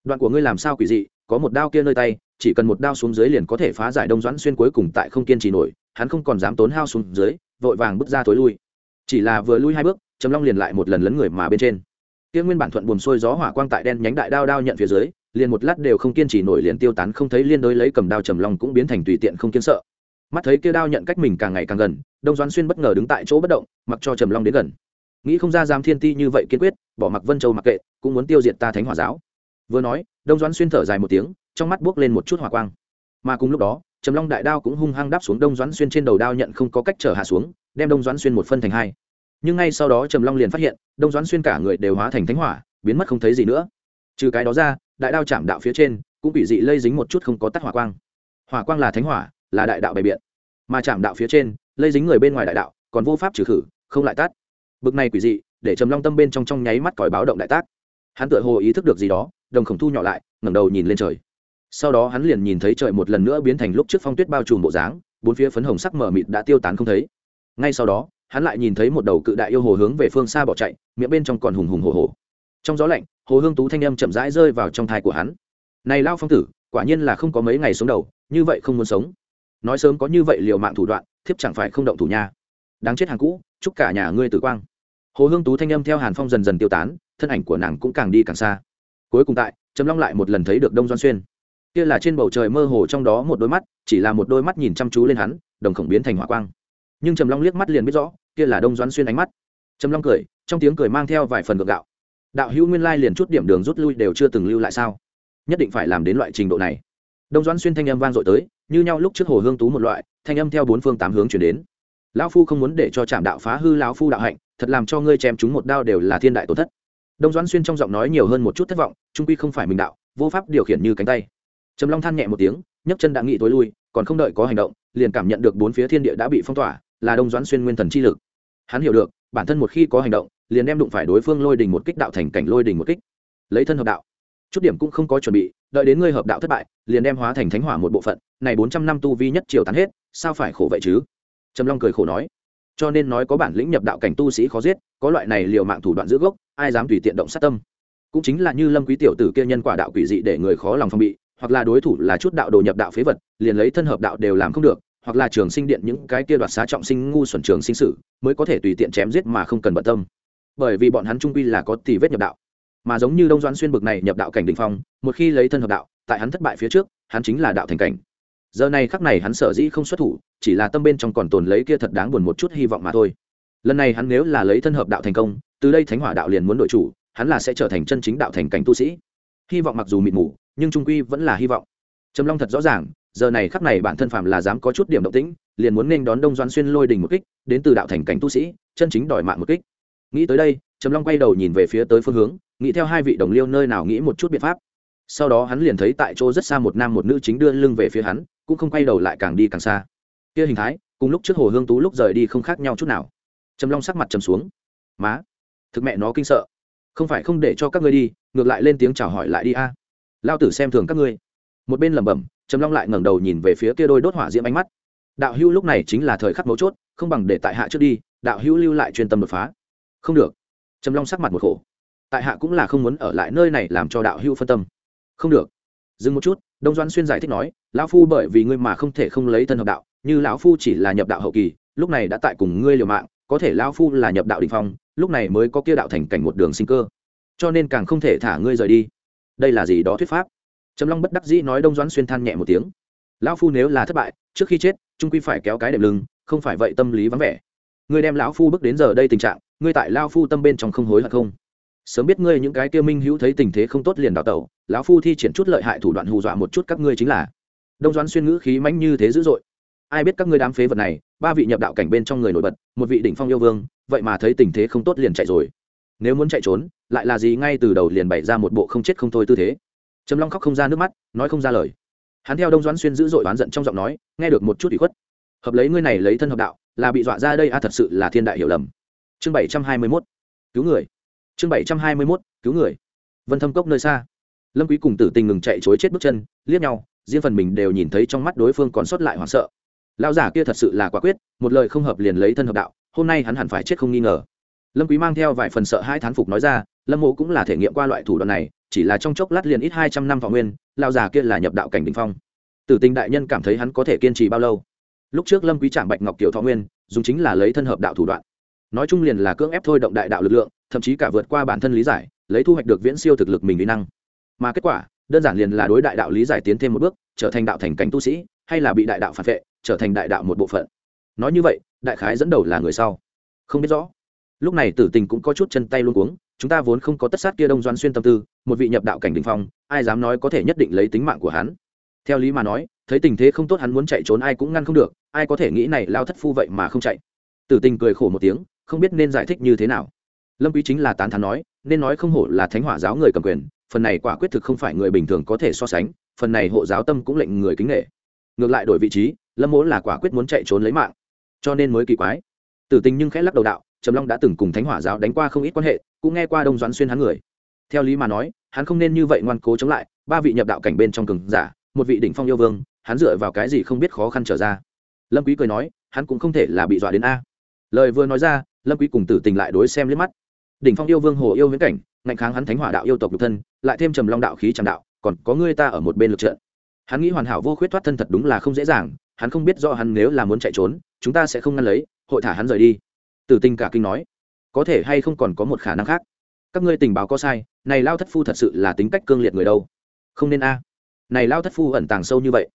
Đoạn của ngươi làm sao quỷ dị, có một đao kia nơi tay, chỉ cần một đao xuống dưới liền có thể phá giải đông doãn xuyên cuối cùng tại không kiên trì nổi, hắn không còn dám tốn hao xuống dưới, vội vàng bước ra tối lui. Chỉ là vừa lui hai bước, trầm long liền lại một lần lấn người mà bên trên. Kia nguyên bản thuận buồn xuôi gió hỏa quang tại đen nhánh đại đao đao nhận phía dưới, liền một lát đều không kiên trì nổi liền tiêu tán không thấy liên đối lấy cầm đao trầm long cũng biến thành tùy tiện không kiên sợ. Mắt thấy kia đao nhận cách mình càng ngày càng gần đông doãn xuyên bất ngờ đứng tại chỗ bất động, mặc cho trầm long đến gần. Nghĩ không ra giam thiên ti như vậy kiên quyết, bỏ mặc vân châu mặc kệ, cũng muốn tiêu diệt ta thánh hỏa giáo. Vừa nói, đông doãn xuyên thở dài một tiếng, trong mắt buốc lên một chút hỏa quang. Mà cùng lúc đó, trầm long đại đao cũng hung hăng đáp xuống đông doãn xuyên trên đầu đao nhận không có cách trở hạ xuống, đem đông doãn xuyên một phân thành hai. Nhưng ngay sau đó trầm long liền phát hiện, đông doãn xuyên cả người đều hóa thành thánh hỏa, biến mất không thấy gì nữa. Trừ cái đó ra, đại đao chạm đạo phía trên, cũng bị dị lây dính một chút không có tắt hỏa quang. Hỏa quang là thánh hỏa, là đại đạo bày biện. Mà chạm đạo phía trên lây dính người bên ngoài đại đạo, còn vô pháp trừ khử, không lại tát bực này quỷ dị, để trầm long tâm bên trong trong nháy mắt còi báo động đại tác. Hắn tựa hồ ý thức được gì đó, đồng khổng thu nhỏ lại, ngẩng đầu nhìn lên trời. Sau đó hắn liền nhìn thấy trời một lần nữa biến thành lúc trước phong tuyết bao trùm bộ dáng, bốn phía phấn hồng sắc mờ mịt đã tiêu tán không thấy. Ngay sau đó, hắn lại nhìn thấy một đầu cự đại yêu hồ hướng về phương xa bỏ chạy, miệng bên trong còn hùng hùng hồ hồ trong gió lạnh, hồ hương tú thanh âm chậm rãi rơi vào trong thai của hắn. Này lao phong tử, quả nhiên là không có mấy ngày sống đầu, như vậy không muốn sống nói sớm có như vậy liều mạng thủ đoạn, thiếp chẳng phải không động thủ nha. Đáng chết hàng cũ, chúc cả nhà ngươi tử quang. Hồ hương tú thanh âm theo hàn phong dần dần tiêu tán, thân ảnh của nàng cũng càng đi càng xa. Cuối cùng tại, trầm long lại một lần thấy được đông doan xuyên. Kia là trên bầu trời mơ hồ trong đó một đôi mắt, chỉ là một đôi mắt nhìn chăm chú lên hắn, đồng khổng biến thành hỏa quang. Nhưng trầm long liếc mắt liền biết rõ, kia là đông doan xuyên ánh mắt. Trầm long cười, trong tiếng cười mang theo vài phần gượng gạo. Đạo hữu nguyên lai liền chút điểm đường rút lui đều chưa từng lưu lại sao? Nhất định phải làm đến loại trình độ này. Đông doan xuyên thanh âm vang dội tới như nhau lúc trước hồ hương tú một loại, thanh âm theo bốn phương tám hướng chuyển đến. Lão phu không muốn để cho trạm đạo phá hư lão phu đạo hạnh, thật làm cho ngươi chém chúng một đao đều là thiên đại tổn thất. Đông doãn xuyên trong giọng nói nhiều hơn một chút thất vọng, trung quy không phải mình đạo, vô pháp điều khiển như cánh tay. Trầm long than nhẹ một tiếng, nhấc chân đã nghị tối lui, còn không đợi có hành động, liền cảm nhận được bốn phía thiên địa đã bị phong tỏa, là đông doãn xuyên nguyên thần chi lực. Hắn hiểu được, bản thân một khi có hành động, liền đem đụng phải đối phương lôi đình một kích, đạo thành cảnh lôi đình một kích. Lấy thân hợp đạo chút điểm cũng không có chuẩn bị, đợi đến ngươi hợp đạo thất bại, liền đem hóa thành thánh hỏa một bộ phận, này bốn trăm năm tu vi nhất triều tán hết, sao phải khổ vậy chứ? Trầm long cười khổ nói. Cho nên nói có bản lĩnh nhập đạo cảnh tu sĩ khó giết, có loại này liều mạng thủ đoạn giữ gốc, ai dám tùy tiện động sát tâm? Cũng chính là như lâm quý tiểu tử kia nhân quả đạo quỷ dị để người khó lòng phòng bị, hoặc là đối thủ là chút đạo đồ nhập đạo phế vật, liền lấy thân hợp đạo đều làm không được, hoặc là trường sinh điện những cái kia đoạt xá trọng sinh ngu xuẩn trường sinh sử, mới có thể tùy tiện chém giết mà không cần bận tâm. Bởi vì bọn hắn trung quy là có tỷ vết nhập đạo mà giống như đông doãn xuyên bực này nhập đạo cảnh đỉnh phong, một khi lấy thân hợp đạo, tại hắn thất bại phía trước, hắn chính là đạo thành cảnh. Giờ này khắc này hắn sở dĩ không xuất thủ, chỉ là tâm bên trong còn tồn lấy kia thật đáng buồn một chút hy vọng mà thôi. Lần này hắn nếu là lấy thân hợp đạo thành công, từ đây thánh hỏa đạo liền muốn đội chủ, hắn là sẽ trở thành chân chính đạo thành cảnh tu sĩ. Hy vọng mặc dù mịt mù, nhưng trung quy vẫn là hy vọng. Trầm long thật rõ ràng, giờ này khắc này bản thân phạm là dám có chút điểm động tĩnh, liền muốn nên đón đông doan xuyên lôi đình một kích, đến từ đạo thành cảnh tu sĩ, chân chính đòi mạng một kích. Nghĩ tới đây, trầm long quay đầu nhìn về phía tới phương hướng nghĩ theo hai vị đồng liêu nơi nào nghĩ một chút biện pháp. Sau đó hắn liền thấy tại chỗ rất xa một nam một nữ chính đưa lưng về phía hắn, cũng không quay đầu lại càng đi càng xa. Kia hình thái, cùng lúc trước hồ hương tú lúc rời đi không khác nhau chút nào. Trầm long sắc mặt trầm xuống. Má, thực mẹ nó kinh sợ. Không phải không để cho các ngươi đi, ngược lại lên tiếng chào hỏi lại đi a. Lao tử xem thường các ngươi. Một bên lẩm bẩm, trầm long lại ngẩng đầu nhìn về phía kia đôi đốt hỏa diễm ánh mắt. Đạo hữu lúc này chính là thời khắc mấu chốt, không bằng để tại hạ trước đi, đạo hữu lưu lại chuyên tâm đột phá. Không được. Trầm long sắc mặt một khổ tại hạ cũng là không muốn ở lại nơi này làm cho đạo hữu phân tâm. Không được. Dừng một chút, đông doan xuyên giải thích nói, lão phu bởi vì ngươi mà không thể không lấy thân hợp đạo, như lão phu chỉ là nhập đạo hậu kỳ, lúc này đã tại cùng ngươi liều mạng, có thể lão phu là nhập đạo đình phong, lúc này mới có kia đạo thành cảnh một đường sinh cơ. Cho nên càng không thể thả ngươi rời đi. Đây là gì đó thuyết pháp? Trầm long bất đắc dĩ nói đông doãn xuyên than nhẹ một tiếng, lão phu nếu là thất bại, trước khi chết, trung quy phải kéo cái đệm lưng, không phải vậy tâm lý vắng vẻ. Ngươi đem lão phu bước đến giờ đây tình trạng, ngươi tại lao phu tâm bên trong không hối hận không? Sớm biết ngươi những cái kia minh hữu thấy tình thế không tốt liền đào tẩu, lão phu thi triển chút lợi hại thủ đoạn hù dọa một chút các ngươi chính là. Đông doãn xuyên ngữ khí mãnh như thế dữ dội. Ai biết các ngươi đám phế vật này, ba vị nhập đạo cảnh bên trong người nổi bật, một vị đỉnh phong yêu vương, vậy mà thấy tình thế không tốt liền chạy rồi. Nếu muốn chạy trốn, lại là gì ngay từ đầu liền bày ra một bộ không chết không thôi tư thế. Trầm long khóc không ra nước mắt, nói không ra lời. Hắn theo đông doãn xuyên dữ dội oán giận trong giọng nói, nghe được một chút ủy khuất. Hợp lấy ngươi này lấy thân hợp đạo, là bị dọa ra đây a, thật sự là thiên đại hiểu lầm. Chương bảy trăm hai mươi mốt. Cứu người chương bảy trăm hai mươi mốt, cứu người. Vân thâm cốc nơi xa. Lâm quý cùng tử tình ngừng chạy chối chết bước chân, liếc nhau, riêng phần mình đều nhìn thấy trong mắt đối phương còn sót lại hoảng sợ. Lão giả kia thật sự là quả quyết, một lời không hợp liền lấy thân hợp đạo, hôm nay hắn hẳn phải chết không nghi ngờ. Lâm quý mang theo vài phần sợ hai thán phục nói ra, lâm mộ cũng là thể nghiệm qua loại thủ đoạn này, chỉ là trong chốc lát liền ít hai trăm năm thọ nguyên, lão già kia là nhập đạo cảnh đỉnh phong. Tử tình đại nhân cảm thấy hắn có thể kiên trì bao lâu? Lúc trước lâm quý chạm bạch ngọc kiều thọ nguyên, dùng chính là lấy thân hợp đạo thủ đoạn. Nói chung liền là cưỡng ép thôi động đại đạo lực lượng thậm chí cả vượt qua bản thân lý giải, lấy thu hoạch được viễn siêu thực lực mình uy năng. Mà kết quả, đơn giản liền là đối đại đạo lý giải tiến thêm một bước, trở thành đạo thành cảnh tu sĩ, hay là bị đại đạo phản vệ, trở thành đại đạo một bộ phận. Nói như vậy, đại khái dẫn đầu là người sau. Không biết rõ. Lúc này tử tình cũng có chút chân tay luôn cuống, chúng ta vốn không có tất sát kia đông doan xuyên tâm tư, một vị nhập đạo cảnh đình phong, ai dám nói có thể nhất định lấy tính mạng của hắn? Theo lý mà nói, thấy tình thế không tốt hắn muốn chạy trốn ai cũng ngăn không được, ai có thể nghĩ này lao thất phu vậy mà không chạy? Tử tình cười khổ một tiếng, không biết nên giải thích như thế nào lâm quý chính là tán thán nói, nên nói không hổ là thánh hỏa giáo người cầm quyền, phần này quả quyết thực không phải người bình thường có thể so sánh, phần này hộ giáo tâm cũng lệnh người kính nghệ ngược lại đổi vị trí, lâm mỗ là quả quyết muốn chạy trốn lấy mạng. Cho nên mới kỳ quái. Tử tình nhưng khẽ lắc đầu đạo, trầm long đã từng cùng thánh hỏa giáo đánh qua không ít quan hệ, cũng nghe qua đông doãn xuyên hắn người. Theo lý mà nói, hắn không nên như vậy ngoan cố chống lại, ba vị nhập đạo cảnh bên trong cường giả, một vị đỉnh phong yêu vương, hắn dựa vào cái gì không biết khó khăn trở ra. Lâm quý cười nói, hắn cũng không thể là bị dọa đến a. Lời vừa nói ra, lâm quý cùng tử tình lại đối xem liếc mắt đỉnh phong yêu vương hồ yêu viễn cảnh, ngạnh kháng hắn thánh hỏa đạo yêu tộc nhục thân, lại thêm trầm long đạo khí trầm đạo, còn có ngươi ta ở một bên lực trận. Hắn nghĩ hoàn hảo vô khuyết thoát thân thật đúng là không dễ dàng, hắn không biết do hắn nếu là muốn chạy trốn, chúng ta sẽ không ngăn lấy, hội thả hắn rời đi. Tử Tinh cả kinh nói, có thể hay không còn có một khả năng khác? Các ngươi tình báo có sai, này lao thất phu thật sự là tính cách cương liệt người đâu. Không nên a. Này lao thất phu ẩn tàng sâu như vậy,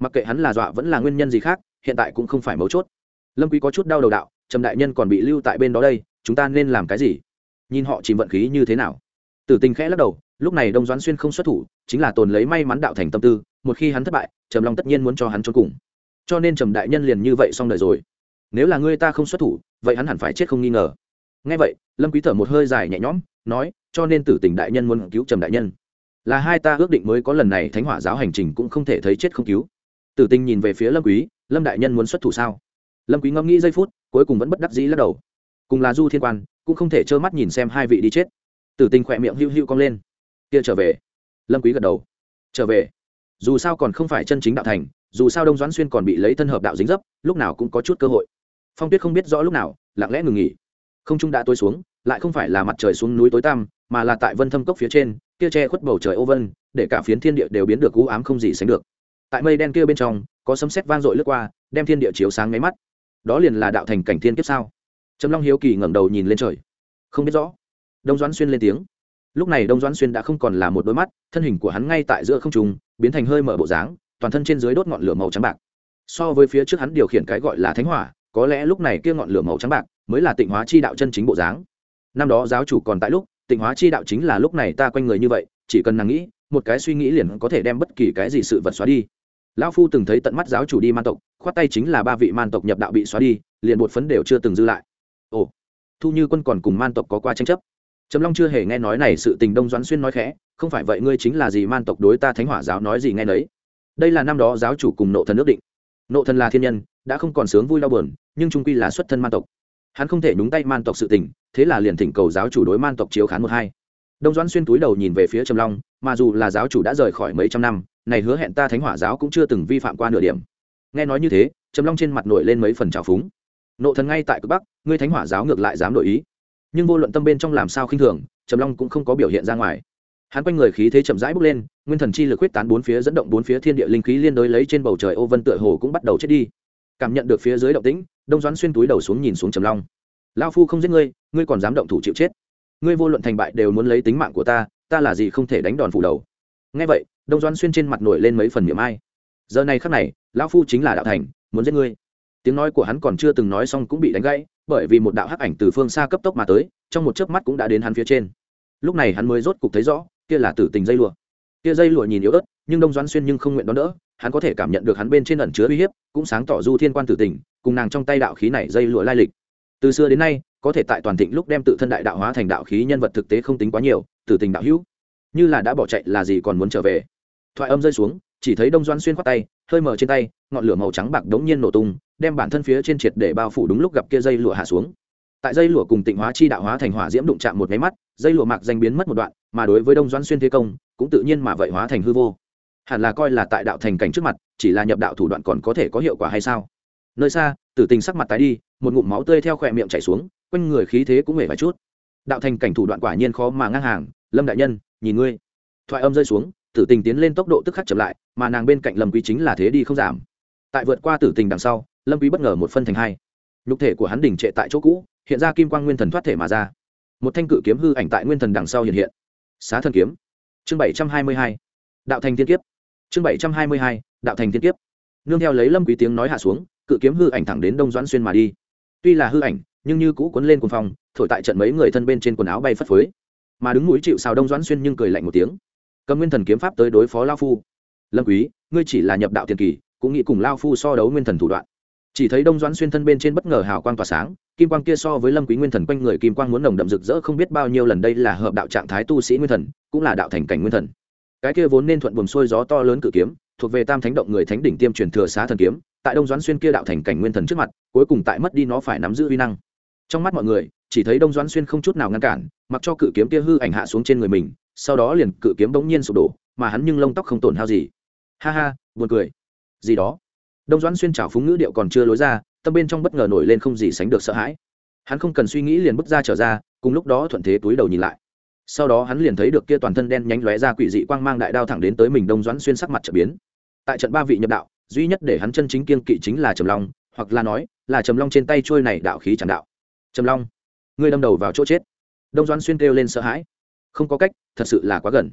mặc kệ hắn là dọa vẫn là nguyên nhân gì khác, hiện tại cũng không phải mấu chốt. Lâm quý có chút đau đầu đạo, trầm đại nhân còn bị lưu tại bên đó đây, chúng ta nên làm cái gì? Nhìn họ chìm vận khí như thế nào. Tử tình khẽ lắc đầu, lúc này đông doãn xuyên không xuất thủ, chính là tồn lấy may mắn đạo thành tâm tư, một khi hắn thất bại, trầm long tất nhiên muốn cho hắn trốn cùng. Cho nên trầm đại nhân liền như vậy xong đời rồi. Nếu là ngươi ta không xuất thủ, vậy hắn hẳn phải chết không nghi ngờ. Ngay vậy, lâm quý thở một hơi dài nhẹ nhõm, nói, cho nên tử tình đại nhân muốn cứu trầm đại nhân. Là hai ta ước định mới có lần này thánh hỏa giáo hành trình cũng không thể thấy chết không cứu. Tử tình nhìn về phía lâm quý, lâm đại nhân muốn xuất thủ sao? Lâm quý ngẫm nghĩ giây phút, cuối cùng vẫn bất đắc dĩ lắc đầu. Cùng là du thiên quan cũng không thể trơ mắt nhìn xem hai vị đi chết. Tử tình khỏe miệng hưu hưu cong lên. Kia trở về. Lâm quý gật đầu. Trở về. Dù sao còn không phải chân chính đạo thành, dù sao đông doãn xuyên còn bị lấy thân hợp đạo dính dấp, lúc nào cũng có chút cơ hội. Phong tuyết không biết rõ lúc nào, lặng lẽ ngừng nghỉ. Không trung đã tối xuống, lại không phải là mặt trời xuống núi tối tăm, mà là tại vân thâm cốc phía trên, kia che khuất bầu trời ô vân, để cả phiến thiên địa đều biến được u ám không gì sánh được. Tại mây đen kia bên trong, có sấm sét vang dội lướt qua, đem thiên địa chiếu sáng mấy mắt. Đó liền là đạo thành cảnh thiên kiếp sao? Trầm long hiếu kỳ ngẩng đầu nhìn lên trời. Không biết rõ. Đông doãn xuyên lên tiếng. Lúc này đông doãn xuyên đã không còn là một đôi mắt, thân hình của hắn ngay tại giữa không trung, biến thành hơi mở bộ dáng, toàn thân trên dưới đốt ngọn lửa màu trắng bạc. So với phía trước hắn điều khiển cái gọi là thánh hỏa, có lẽ lúc này kia ngọn lửa màu trắng bạc mới là tịnh hóa chi đạo chân chính bộ dáng. Năm đó giáo chủ còn tại lúc, tịnh hóa chi đạo chính là lúc này ta quanh người như vậy, chỉ cần nàng nghĩ, một cái suy nghĩ liền có thể đem bất kỳ cái gì sự vật xóa đi. Lão phu từng thấy tận mắt giáo chủ đi man tộc, khoát tay chính là ba vị man tộc nhập đạo bị xóa đi, liền một phấn đều chưa từng dư lại ồ, thu như quân còn cùng man tộc có qua tranh chấp. Trầm long chưa hề nghe nói này sự tình đông doãn xuyên nói khẽ, không phải vậy ngươi chính là gì man tộc đối ta thánh hỏa giáo nói gì nghe nấy. Đây là năm đó giáo chủ cùng nộ thần ước định. Nộ thần là thiên nhân, đã không còn sướng vui đau buồn, nhưng trung quy là xuất thân man tộc. Hắn không thể nhúng tay man tộc sự tình, thế là liền thỉnh cầu giáo chủ đối man tộc chiếu khán một hai. Đông doãn xuyên túi đầu nhìn về phía trầm long, mà dù là giáo chủ đã rời khỏi mấy trăm năm, này hứa hẹn ta thánh hỏa giáo cũng chưa từng vi phạm qua nửa điểm. Nghe nói như thế, trầm long trên mặt nổi lên mấy phần trào phúng nộ thần ngay tại cực bắc, ngươi thánh hỏa giáo ngược lại dám đổi ý. Nhưng vô luận tâm bên trong làm sao khinh thường, trầm long cũng không có biểu hiện ra ngoài. Hắn quanh người khí thế chậm rãi bốc lên, nguyên thần chi lực quyết tán bốn phía dẫn động bốn phía thiên địa linh khí liên đối lấy trên bầu trời ô vân tựa hồ cũng bắt đầu chết đi. Cảm nhận được phía dưới động tĩnh, đông doãn xuyên túi đầu xuống nhìn xuống trầm long. Lao phu không giết ngươi ngươi còn dám động thủ chịu chết. Ngươi vô luận thành bại đều muốn lấy tính mạng của ta ta là gì không thể đánh đòn phủ đầu. Ngay vậy, đông doãn xuyên trên mặt nổi lên mấy phần miệng ai. Giờ này khắc này, lão phu chính là đạo thành, muốn giết ngươi tiếng nói của hắn còn chưa từng nói xong cũng bị đánh gãy, bởi vì một đạo hắc ảnh từ phương xa cấp tốc mà tới, trong một chớp mắt cũng đã đến hắn phía trên. Lúc này hắn mới rốt cục thấy rõ, kia là tử tình dây lụa. Kia dây lụa nhìn yếu ớt, nhưng đông doãn xuyên nhưng không nguyện đón đỡ, hắn có thể cảm nhận được hắn bên trên ẩn chứa uy hiếp, cũng sáng tỏ du thiên quan tử tình, cùng nàng trong tay đạo khí này dây lụa lai lịch. Từ xưa đến nay, có thể tại toàn thịnh lúc đem tự thân đại đạo hóa thành đạo khí nhân vật thực tế không tính quá nhiều, tử tình đạo hữu. Như là đã bỏ chạy là gì còn muốn trở về. Thoại âm rơi xuống, chỉ thấy đông doan xuyên khoát tay, hơi mở trên tay, ngọn lửa màu trắng bạc đống nhiên nổ tung đem bản thân phía trên triệt để bao phủ đúng lúc gặp kia dây lụa hạ xuống. Tại dây lụa cùng tịnh hóa chi đạo hóa thành hỏa diễm đụng chạm một máy mắt, dây lụa mạc danh biến mất một đoạn, mà đối với đông Doãn xuyên thế công, cũng tự nhiên mà vậy hóa thành hư vô. Hẳn là coi là tại đạo thành cảnh trước mặt, chỉ là nhập đạo thủ đoạn còn có thể có hiệu quả hay sao? Nơi xa, tử tình sắc mặt tái đi, một ngụm máu tươi theo khỏe miệng chảy xuống, quanh người khí thế cũng hề vài chút. Đạo thành cảnh thủ đoạn quả nhiên khó mà ngang hàng, lâm đại nhân, nhìn ngươi. Thoại âm rơi xuống, tử tình tiến lên tốc độ tức khắc chậm lại, mà nàng bên cạnh lâm quý chính là thế đi không giảm. Tại vượt qua tử tình đằng sau lâm quý bất ngờ một phân thành hai. Nhục thể của hắn đỉnh trệ tại chỗ cũ, hiện ra kim quang nguyên thần thoát thể mà ra. Một thanh cự kiếm hư ảnh tại nguyên thần đằng sau hiện hiện. Xá thần kiếm. Chương bảy trăm hai mươi hai. Đạo thành tiên kiếp. Chương bảy trăm hai mươi hai. Đạo thành tiên kiếp. Nương theo lấy lâm quý tiếng nói hạ xuống, cự kiếm hư ảnh thẳng đến đông doãn xuyên mà đi. Tuy là hư ảnh, nhưng như cũ cuốn lên cuồng phong, thổi tại trận mấy người thân bên trên quần áo bay phất phới. Mà đứng mũi chịu sào đông doãn xuyên nhưng cười lạnh một tiếng. Cầm nguyên thần kiếm pháp tới đối phó lao phu. Lâm quý, ngươi chỉ là nhập đạo tiền kỳ, cũng nghĩ cùng lao phu so đấu nguyên thần thủ đoạn chỉ thấy đông doãn xuyên thân bên trên bất ngờ hào quang tỏa sáng, kim quang kia so với lâm quý nguyên thần quanh người kim quang muốn nồng đậm rực rỡ không biết bao nhiêu lần, đây là hợp đạo trạng thái tu sĩ nguyên thần, cũng là đạo thành cảnh nguyên thần. Cái kia vốn nên thuận buồm xuôi gió to lớn cự kiếm, thuộc về tam thánh động người thánh đỉnh tiêm truyền thừa xá thần kiếm, tại đông doãn xuyên kia đạo thành cảnh nguyên thần trước mặt, cuối cùng tại mất đi nó phải nắm giữ uy năng. Trong mắt mọi người, chỉ thấy đông doãn xuyên không chút nào ngăn cản, mặc cho cự kiếm kia hư ảnh hạ xuống trên người mình, sau đó liền cự kiếm bỗng nhiên sụp đổ, mà hắn nhưng lông tóc không tổn hao gì. Ha ha, buồn cười. Gì đó? Đông doãn xuyên trào phúng ngữ điệu còn chưa lối ra, tâm bên trong bất ngờ nổi lên không gì sánh được sợ hãi. Hắn không cần suy nghĩ liền bước ra trở ra, cùng lúc đó thuận thế túi đầu nhìn lại. Sau đó hắn liền thấy được kia toàn thân đen nhánh lóe ra quỷ dị quang mang đại đao thẳng đến tới mình đông doãn xuyên sắc mặt trở biến. Tại trận ba vị nhập đạo, duy nhất để hắn chân chính kiên kỵ chính là trầm long, hoặc là nói, là trầm long trên tay trôi này đạo khí chẳng đạo. Trầm long, ngươi đâm đầu vào chỗ chết. Đông doãn xuyên kêu lên sợ hãi. Không có cách, thật sự là quá gần.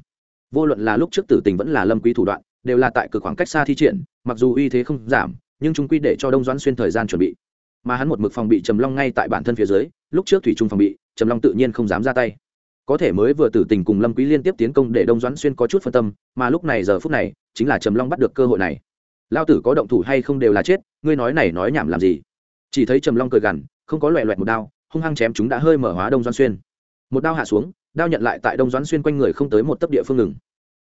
Vô luận là lúc trước tử tình vẫn là lâm quý thủ đoạn đều là tại cực khoảng cách xa thi triển, mặc dù uy thế không giảm, nhưng chúng quy để cho đông doãn xuyên thời gian chuẩn bị. Mà hắn một mực phòng bị trầm long ngay tại bản thân phía dưới, lúc trước thủy trung phòng bị, trầm long tự nhiên không dám ra tay. Có thể mới vừa tử tình cùng lâm quý liên tiếp tiến công để đông doãn xuyên có chút phân tâm, mà lúc này giờ phút này, chính là trầm long bắt được cơ hội này. Lao tử có động thủ hay không đều là chết, ngươi nói này nói nhảm làm gì? Chỉ thấy trầm long cười gằn, không có loẹ loẹt một đao, hung hăng chém chúng đã hơi mở hóa đông doãn xuyên. Một đao hạ xuống, đao nhận lại tại đông doãn xuyên quanh người không tới một tấc địa phương ngừng